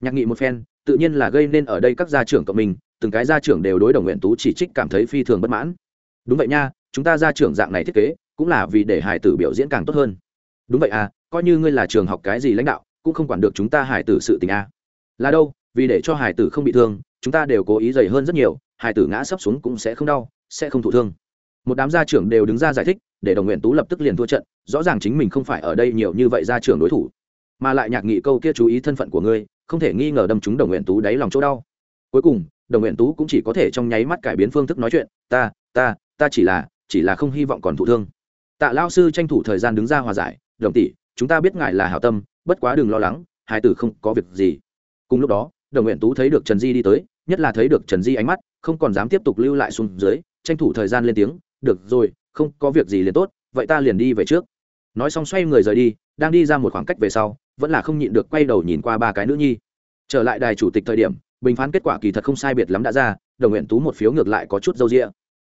Nhạc nghị một phen, tự nhiên là gây nên ở đây các gia trưởng cộng mình, từng cái gia trưởng đều đối đồng nguyện tú chỉ trích cảm thấy phi thường bất mãn đúng vậy nha, chúng ta gia trưởng dạng này thiết kế, cũng là vì để hải tử biểu diễn càng tốt hơn. Đúng vậy à coi như ngươi là trường học cái gì lãnh đạo, cũng không quản được chúng ta hải tử sự tình a à. là đâu, vì để cho hải tử không bị thương, chúng ta đều cố ý dày hơn rất nhiều, hải tử ngã sấp xuống cũng sẽ không đau, sẽ không thụ thương. Một đám gia trưởng đều đứng ra giải thích, để đồng nguyện tú lập tức liền thua trận, rõ ràng chính mình không phải ở đây nhiều như vậy gia trưởng đối thủ. Mà lại nhạc nghị câu kia chú ý thân phận của ngươi, không thể nghi ngờ đâm chúng đồng nguyện tú đáy lòng chỗ đau. Cuối cùng, đồng nguyện tú cũng chỉ có thể trong nháy mắt cải biến phương thức nói chuyện, ta ta ta chỉ là chỉ là không hy vọng còn thụ thương. Tạ lao sư tranh thủ thời gian đứng ra hòa giải, đồng tỷ, chúng ta biết ngài là hảo tâm, bất quá đừng lo lắng, hai tử không có việc gì. Cùng lúc đó, đồng nguyện tú thấy được trần di đi tới, nhất là thấy được trần di ánh mắt, không còn dám tiếp tục lưu lại xuống dưới, tranh thủ thời gian lên tiếng, được rồi, không có việc gì liền tốt, vậy ta liền đi về trước. Nói xong xoay người rời đi, đang đi ra một khoảng cách về sau, vẫn là không nhịn được quay đầu nhìn qua ba cái nữ nhi. Trở lại đài chủ tịch thời điểm, bình phán kết quả kỳ thật không sai biệt lắm đã ra, đồng nguyện tú một phiếu ngược lại có chút dâu rĩa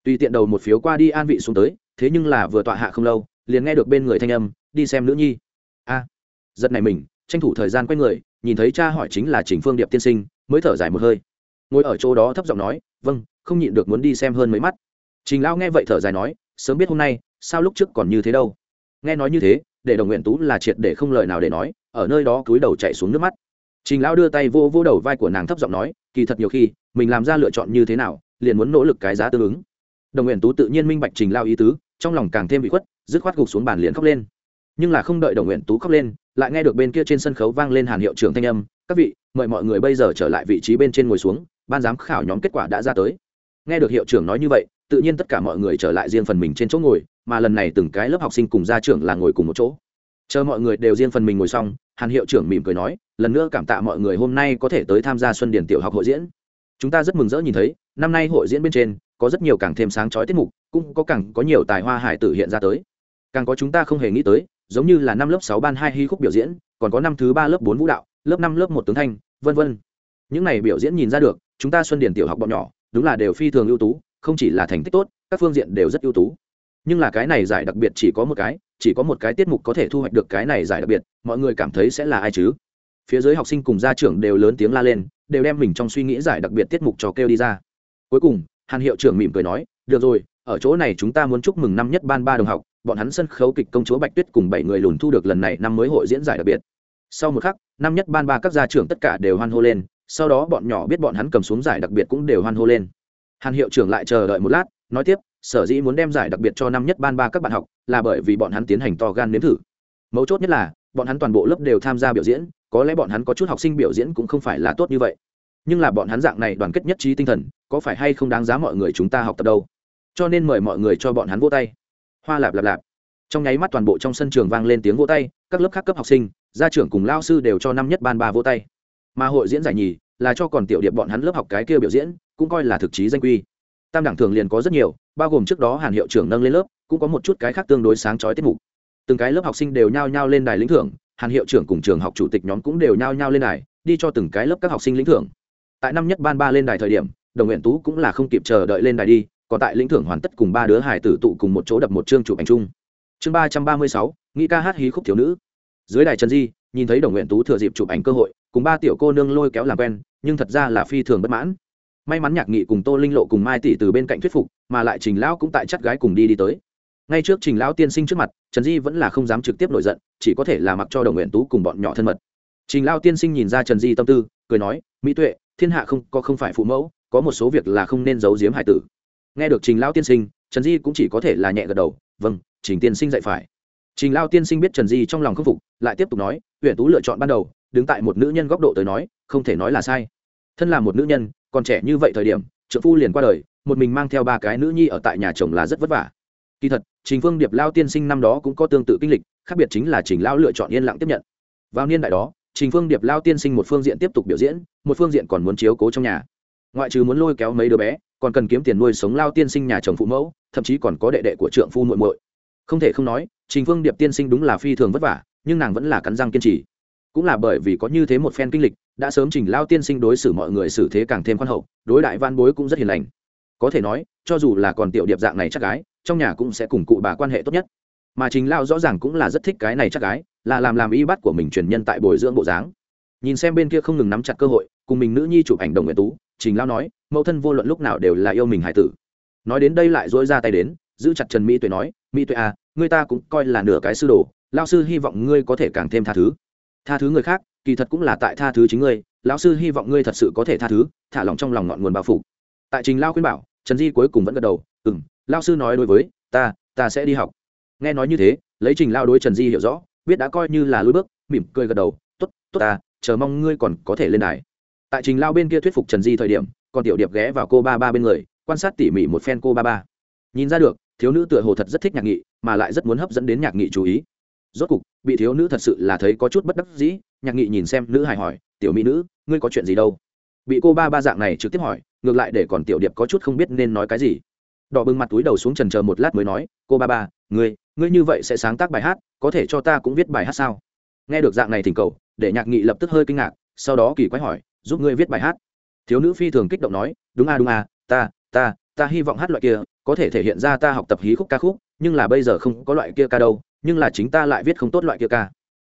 tùy tiện đầu một phiếu qua đi an vị xuống tới, thế nhưng là vừa tọa hạ không lâu, liền nghe được bên người thanh âm, đi xem nữ nhi. A, giật này mình, tranh thủ thời gian quay người, nhìn thấy cha hỏi chính là trình phương điệp tiên sinh, mới thở dài một hơi. Ngồi ở chỗ đó thấp giọng nói vâng không nhịn được muốn đi xem hơn mấy mắt. Trình lão nghe vậy thở dài nói, sớm biết hôm nay, sao lúc trước còn như thế đâu? Nghe nói như thế, để đồng nguyện tú là triệt để không lời nào để nói, ở nơi đó cúi đầu chạy xuống nước mắt. Trình lão đưa tay vô vô đầu vai của nàng thấp giọng nói, kỳ thật nhiều khi, mình làm ra lựa chọn như thế nào, liền muốn nỗ lực cái giá tương ứng đồng nguyện tú tự nhiên minh bạch trình lao ý tứ, trong lòng càng thêm bị khuất, dứt khoát gục xuống bàn liền khóc lên. Nhưng là không đợi đồng nguyện tú khóc lên, lại nghe được bên kia trên sân khấu vang lên hàn hiệu trưởng thanh âm, các vị, mời mọi người bây giờ trở lại vị trí bên trên ngồi xuống, ban giám khảo nhóm kết quả đã ra tới. Nghe được hiệu trưởng nói như vậy, tự nhiên tất cả mọi người trở lại riêng phần mình trên chỗ ngồi, mà lần này từng cái lớp học sinh cùng gia trưởng là ngồi cùng một chỗ. Chờ mọi người đều riêng phần mình ngồi xong, hàn hiệu trưởng mỉm cười nói, lần nữa cảm tạ mọi người hôm nay có thể tới tham gia xuân điển tiểu học hội diễn. Chúng ta rất mừng rỡ nhìn thấy, năm nay hội diễn bên trên có rất nhiều càng thêm sáng chói tiết mục, cũng có càng có nhiều tài hoa hải tử hiện ra tới. Càng có chúng ta không hề nghĩ tới, giống như là năm lớp sáu ban hai hy khúc biểu diễn, còn có năm thứ ba lớp bốn vũ đạo, lớp năm lớp một tướng thanh, vân vân. Những này biểu diễn nhìn ra được, chúng ta xuân điển tiểu học bọn nhỏ, đúng là đều phi thường ưu tú, không chỉ là thành tích tốt, các phương diện đều rất ưu tú. Nhưng là cái này giải đặc biệt chỉ có một cái, chỉ có một cái tiết mục có thể thu hoạch được cái này giải đặc biệt, mọi người cảm thấy sẽ là ai chứ? Phía dưới học sinh cùng gia trưởng đều lớn tiếng la lên, đều đem mình trong suy nghĩ giải đặc biệt tiết mục cho kêu đi ra. Cuối cùng hàn hiệu trưởng mỉm cười nói, được rồi, ở chỗ này chúng ta muốn chúc mừng năm nhất ban ba đồng học, bọn hắn sân khấu kịch công chúa bạch tuyết cùng bảy người lùn thu được lần này năm mới hội diễn giải đặc biệt. Sau một khắc, năm nhất ban ba các gia trưởng tất cả đều hoan hô lên, sau đó bọn nhỏ biết bọn hắn cầm xuống giải đặc biệt cũng đều hoan hô lên. Hàn hiệu trưởng lại chờ đợi một lát, nói tiếp, sở dĩ muốn đem giải đặc biệt cho năm nhất ban ba các bạn học, là bởi vì bọn hắn tiến hành to gan nếm thử. Mấu chốt nhất là, bọn hắn toàn bộ lớp đều tham gia biểu diễn, có lẽ bọn hắn có chút học sinh biểu diễn cũng không phải là tốt như vậy nhưng là bọn hắn dạng này đoàn kết nhất trí tinh thần, có phải hay không đáng giá mọi người chúng ta học tập đâu? Cho nên mời mọi người cho bọn hắn vô tay. Hoa lạp lạp lạp. Trong nháy mắt toàn bộ trong sân trường vang lên tiếng vô tay, các lớp khác cấp học sinh, gia trưởng cùng lao sư đều cho năm nhất ban ba vô tay. Mà hội diễn giải nhì là cho còn tiểu điệp bọn hắn lớp học cái kia biểu diễn, cũng coi là thực chí danh quy. Tam đẳng thường liền có rất nhiều, bao gồm trước đó hàn hiệu trưởng nâng lên lớp, cũng có một chút cái khác tương đối sáng trói tiết mục. Từng cái lớp học sinh đều nhao nhao lên đài lĩnh thưởng, hàn hiệu trưởng cùng trường học chủ tịch nhóm cũng đều nhao nhao lên đài, đi cho từng cái lớp các học sinh lĩnh thưởng tại năm nhất ban ba lên đài thời điểm, đồng nguyện tú cũng là không kịp chờ đợi lên đài đi, còn tại lĩnh thưởng hoàn tất cùng ba đứa hải tử tụ cùng một chỗ đập một chương chụp ảnh chung. Chương ba trăm ba mươi sáu, nghĩ ca hát hí khúc thiếu nữ. Dưới đài trần di, nhìn thấy đồng nguyện tú thừa dịp chụp ảnh cơ hội, cùng ba tiểu cô nương lôi kéo làm quen, nhưng thật ra là phi thường bất mãn. May mắn nhạc nghị cùng tô linh lộ cùng mai tỷ từ bên cạnh thuyết phục, mà lại trình lão cũng tại chắt gái cùng đi đi tới. Ngay trước trình lão tiên sinh trước mặt, trần di vẫn là không dám trực tiếp nổi giận, chỉ có thể là mặc cho đồng nguyện tú cùng bọn nhỏ thân mật. Trình lão tiên sinh nhìn ra trần di tâm tư, cười nói, mỹ tuệ thiên hạ không, có không phải phụ mẫu, có một số việc là không nên giấu giếm hải tử. Nghe được trình lão tiên sinh, trần di cũng chỉ có thể là nhẹ gật đầu vâng trình tiên sinh dạy phải. Trình lão tiên sinh biết trần di trong lòng khâm phục, lại tiếp tục nói huyện tú lựa chọn ban đầu, đứng tại một nữ nhân góc độ tới nói, không thể nói là sai. Thân là một nữ nhân, còn trẻ như vậy thời điểm trợ phu liền qua đời, một mình mang theo ba cái nữ nhi ở tại nhà chồng là rất vất vả. Kỳ thật, trình phương điệp lao tiên sinh năm đó cũng có tương tự kinh lịch, khác biệt chính là trình lao lựa chọn yên lặng tiếp nhận. Vào niên đại đó trình phương điệp lao tiên sinh một phương diện tiếp tục biểu diễn, một phương diện còn muốn chiếu cố trong nhà. Ngoại trừ muốn lôi kéo mấy đứa bé, còn cần kiếm tiền nuôi sống lao tiên sinh nhà chồng phụ mẫu, thậm chí còn có đệ đệ của trượng phu muội muội. Không thể không nói, trình phương điệp tiên sinh đúng là phi thường vất vả, nhưng nàng vẫn là cắn răng kiên trì. Cũng là bởi vì có như thế một phen kinh lịch, đã sớm trình lao tiên sinh đối xử mọi người xử thế càng thêm khoan hậu, đối đại văn bối cũng rất hiền lành. Có thể nói, cho dù là còn tiểu điệp dạng này chắc gái, trong nhà cũng sẽ cùng cụ bà quan hệ tốt nhất mà trình lao rõ ràng cũng là rất thích cái này chắc gái, là làm làm y bắt của mình truyền nhân tại bồi dưỡng bộ dáng. Nhìn xem bên kia không ngừng nắm chặt cơ hội, cùng mình nữ nhi chụp ảnh đồng nguyện tú trình lao nói, mẫu thân vô luận lúc nào đều là yêu mình hải tử. Nói đến đây lại dỗi ra tay đến, giữ chặt trần mỹ tuệ nói, mỹ tuệ à người ta cũng coi là nửa cái sư đồ lao sư hy vọng ngươi có thể càng thêm tha thứ. Tha thứ người khác, kỳ thật cũng là tại tha thứ chính ngươi, lão sư hy vọng ngươi thật sự có thể tha thứ, thả lòng trong lòng ngọn nguồn bao phủ. Tại trình lao khuyên bảo, trần di cuối cùng vẫn gật đầu ừ m lao sư nói đối với ta ta sẽ đi học nghe nói như thế, lấy trình lao đối trần di hiểu rõ, biết đã coi như là lối bước, mỉm cười gật đầu t ố t tốt ta, chờ mong ngươi còn có thể lên đài. Tại trình lao bên kia thuyết phục trần di thời điểm còn tiểu điệp ghé vào cô ba ba bên người, quan sát tỉ mỉ một phen cô ba ba. Nhìn ra được, thiếu nữ tựa hồ thật rất thích nhạc nghị, mà lại rất muốn hấp dẫn đến nhạc nghị chú ý. Rốt cục, bị thiếu nữ thật sự là thấy có chút bất đắc dĩ, nhạc nghị nhìn xem nữ hài hỏi, tiểu mỹ nữ, ngươi có chuyện gì đâu? Bị cô ba ba dạng này trực tiếp hỏi, ngược lại để còn tiểu điệp có chút không biết nên nói cái gì. Đỏ bừng mặt túi đầu xuống trần chờ một lát mới nói, cô ba ba, ngươi ngươi như vậy sẽ sáng tác bài hát, có thể cho ta cũng viết bài hát sao? Nghe được dạng này thỉnh cầu, để nhạc nghị lập tức hơi kinh ngạc, sau đó kỳ quái hỏi, giúp ngươi viết bài hát. Thiếu nữ phi thường kích động nói, đúng a đúng a ta ta ta hy vọng hát loại kia, có thể thể hiện ra ta học tập hí khúc ca khúc, nhưng là bây giờ không có loại kia ca đâu, nhưng là chính ta lại viết không tốt loại kia ca.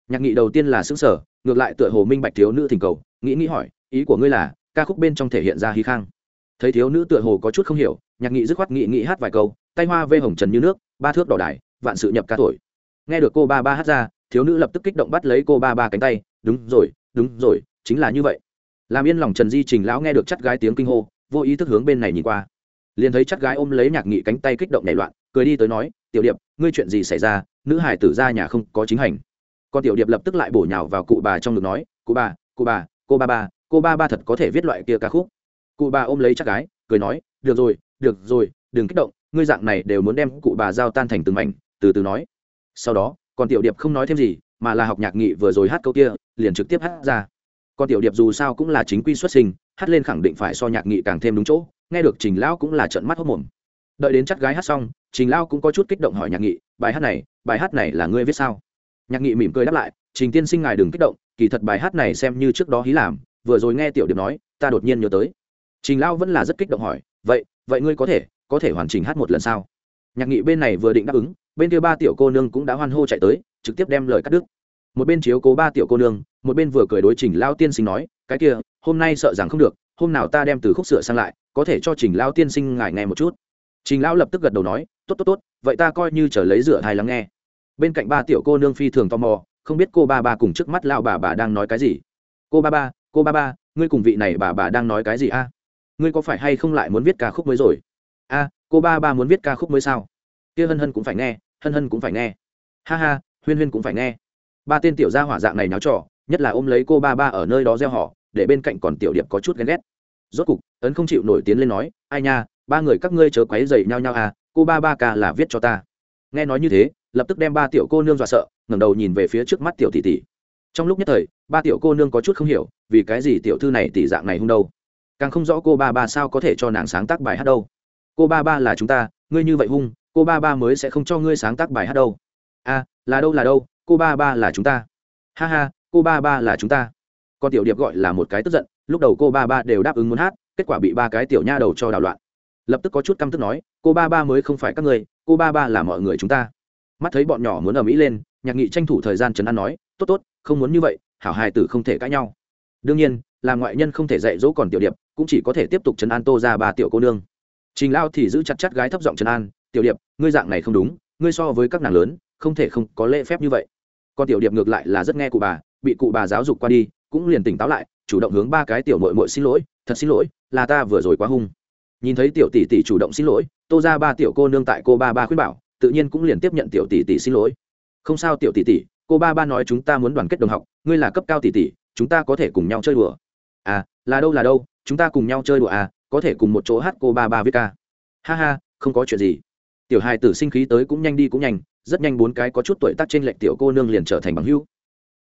Nhạc nghị đầu tiên là xứng sở ngược lại tựa hồ minh bạch thiếu nữ thỉnh cầu, nghĩ nghĩ hỏi, ý của ngươi là, ca khúc bên trong thể hiện ra hí khang. Thấy thiếu nữ tựa hồ có chút không hiểu, nhạc nghị dứt khoát nghị nghị hát vài câu, tay hoa vê hồng trần như nước, ba thước đỏ đài vạn sự nhập ca thổi. Nghe được cô ba ba hát ra, thiếu nữ lập tức kích động bắt lấy cô ba ba cánh tay, đúng rồi đúng rồi, chính là như vậy. Làm yên lòng trần di trình lão nghe được chắt gái tiếng kinh hô, vô ý thức hướng bên này nhìn qua. Liền thấy chắt gái ôm lấy nhạc nghị cánh tay kích động nảy loạn, cười đi tới nói, tiểu điệp, ngươi chuyện gì xảy ra? Nữ hải tử ra nhà không có chính hành. Còn tiểu điệp lập tức lại bổ nhào vào cụ bà trong ngực nói, cụ bà cụ bà, cô ba ba, cô ba ba thật có thể viết loại kia ca khúc. Cụ bà ôm lấy chắc gái, cười nói, được rồi được rồi, đừng kích động, ngươi dạng này đều muốn đem cụ bà giao tan thành từng mảnh từ từ nói. Sau đó, còn tiểu điệp không nói thêm gì, mà là học nhạc nghị vừa rồi hát câu kia, liền trực tiếp hát ra. Con tiểu điệp dù sao cũng là chính quy xuất sinh, hát lên khẳng định phải so nhạc nghị càng thêm đúng chỗ, nghe được trình lão cũng là trận mắt hốc mồm. Đợi đến chắc gái hát xong, trình lao cũng có chút kích động hỏi nhạc nghị, bài hát này, bài hát này là ngươi viết sao? Nhạc nghị mỉm cười đáp lại, trình tiên sinh ngài đừng kích động, kỳ thật bài hát này xem như trước đó hí làm, vừa rồi nghe tiểu điệp nói, ta đột nhiên nhớ tới. Trình lao vẫn là rất kích động hỏi, vậy vậy ngươi có thể có thể hoàn chỉnh hát một lần sao? Nhạc nghị bên này vừa định đáp ứng bên kia ba tiểu cô nương cũng đã hoan hô chạy tới, trực tiếp đem lời cắt đứt. Một bên chiếu cố ba tiểu cô nương, một bên vừa cười đối trình lao tiên sinh nói, cái kia, hôm nay sợ rằng không được, hôm nào ta đem từ khúc sửa sang lại, có thể cho trình lao tiên sinh ngài nghe một chút. Trình lão lập tức gật đầu nói, tốt tốt tốt, vậy ta coi như chờ lấy rửa thai lắng nghe. Bên cạnh ba tiểu cô nương phi thường tò mò, không biết cô ba ba cùng trước mắt lao bà bà đang nói cái gì. Cô ba ba, cô ba ba, ngươi cùng vị này bà bà đang nói cái gì a? Ngươi có phải hay không lại muốn viết ca khúc mới rồi? A, cô ba ba muốn viết ca khúc mới sao? Kia hân hân cũng phải nghe hân hân cũng phải nghe. Ha ha, huyên huyên cũng phải nghe. Ba tên tiểu gia hỏa dạng này náo trò, nhất là ôm lấy cô ba ba ở nơi đó gieo họ, để bên cạnh còn tiểu điệp có chút ghen ghét. Rốt cục, ấn không chịu nổi tiến lên nói, ai nha, ba người các ngươi chớ quấy dày nhau nhau à cô ba ba ca là viết cho ta. Nghe nói như thế, lập tức đem ba tiểu cô nương dọa sợ, ngẩng đầu nhìn về phía trước mắt tiểu tỷ tỷ. Trong lúc nhất thời, ba tiểu cô nương có chút không hiểu, vì cái gì tiểu thư này tỷ dạng này hung đâu? Càng không rõ cô ba ba sao có thể cho nàng sáng tác bài hát đâu. Cô ba ba là chúng ta, ngươi như vậy hung cô ba ba mới sẽ không cho ngươi sáng tác bài hát đâu. A à, là đâu là đâu cô ba ba là chúng ta. Ha ha cô ba ba là chúng ta. Con tiểu điệp gọi là một cái tức giận lúc đầu cô ba ba đều đáp ứng muốn hát kết quả bị ba cái tiểu nha đầu cho đảo loạn. Lập tức có chút căm tức nói cô ba ba mới không phải các người cô ba ba là mọi người chúng ta. Mắt thấy bọn nhỏ muốn ở mỹ lên nhạc nghị tranh thủ thời gian trấn an nói tốt tốt không muốn như vậy hảo hài tử không thể cãi nhau. Đương nhiên là ngoại nhân không thể dạy dỗ còn tiểu điệp cũng chỉ có thể tiếp tục trấn an tô ra ba tiểu cô nương. Trình lao thì giữ chặt chặt gái thấp giọng trấn an tiểu điệp, ngươi dạng này không đúng, ngươi so với các nàng lớn, không thể không có lễ phép như vậy. Còn tiểu điệp ngược lại là rất nghe cụ bà, bị cụ bà giáo dục qua đi, cũng liền tỉnh táo lại, chủ động hướng ba cái tiểu mội mội xin lỗi, thật xin lỗi, là ta vừa rồi quá hung. Nhìn thấy tiểu tỷ tỷ chủ động xin lỗi, tô ra ba tiểu cô nương tại cô ba ba khuyên bảo, tự nhiên cũng liền tiếp nhận tiểu tỷ tỷ xin lỗi. Không sao tiểu tỷ tỷ, cô ba ba nói chúng ta muốn đoàn kết đồng học, ngươi là cấp cao tỷ tỷ, chúng ta có thể cùng nhau chơi đùa. À là đâu là đâu, chúng ta cùng nhau chơi đùa à có thể cùng một chỗ hát cô ba ba viết ca. Ha ha, không có chuyện gì tiểu hài tử sinh khí tới cũng nhanh đi cũng nhanh, rất nhanh bốn cái có chút tuổi tác trên lệnh tiểu cô nương liền trở thành bằng hữu.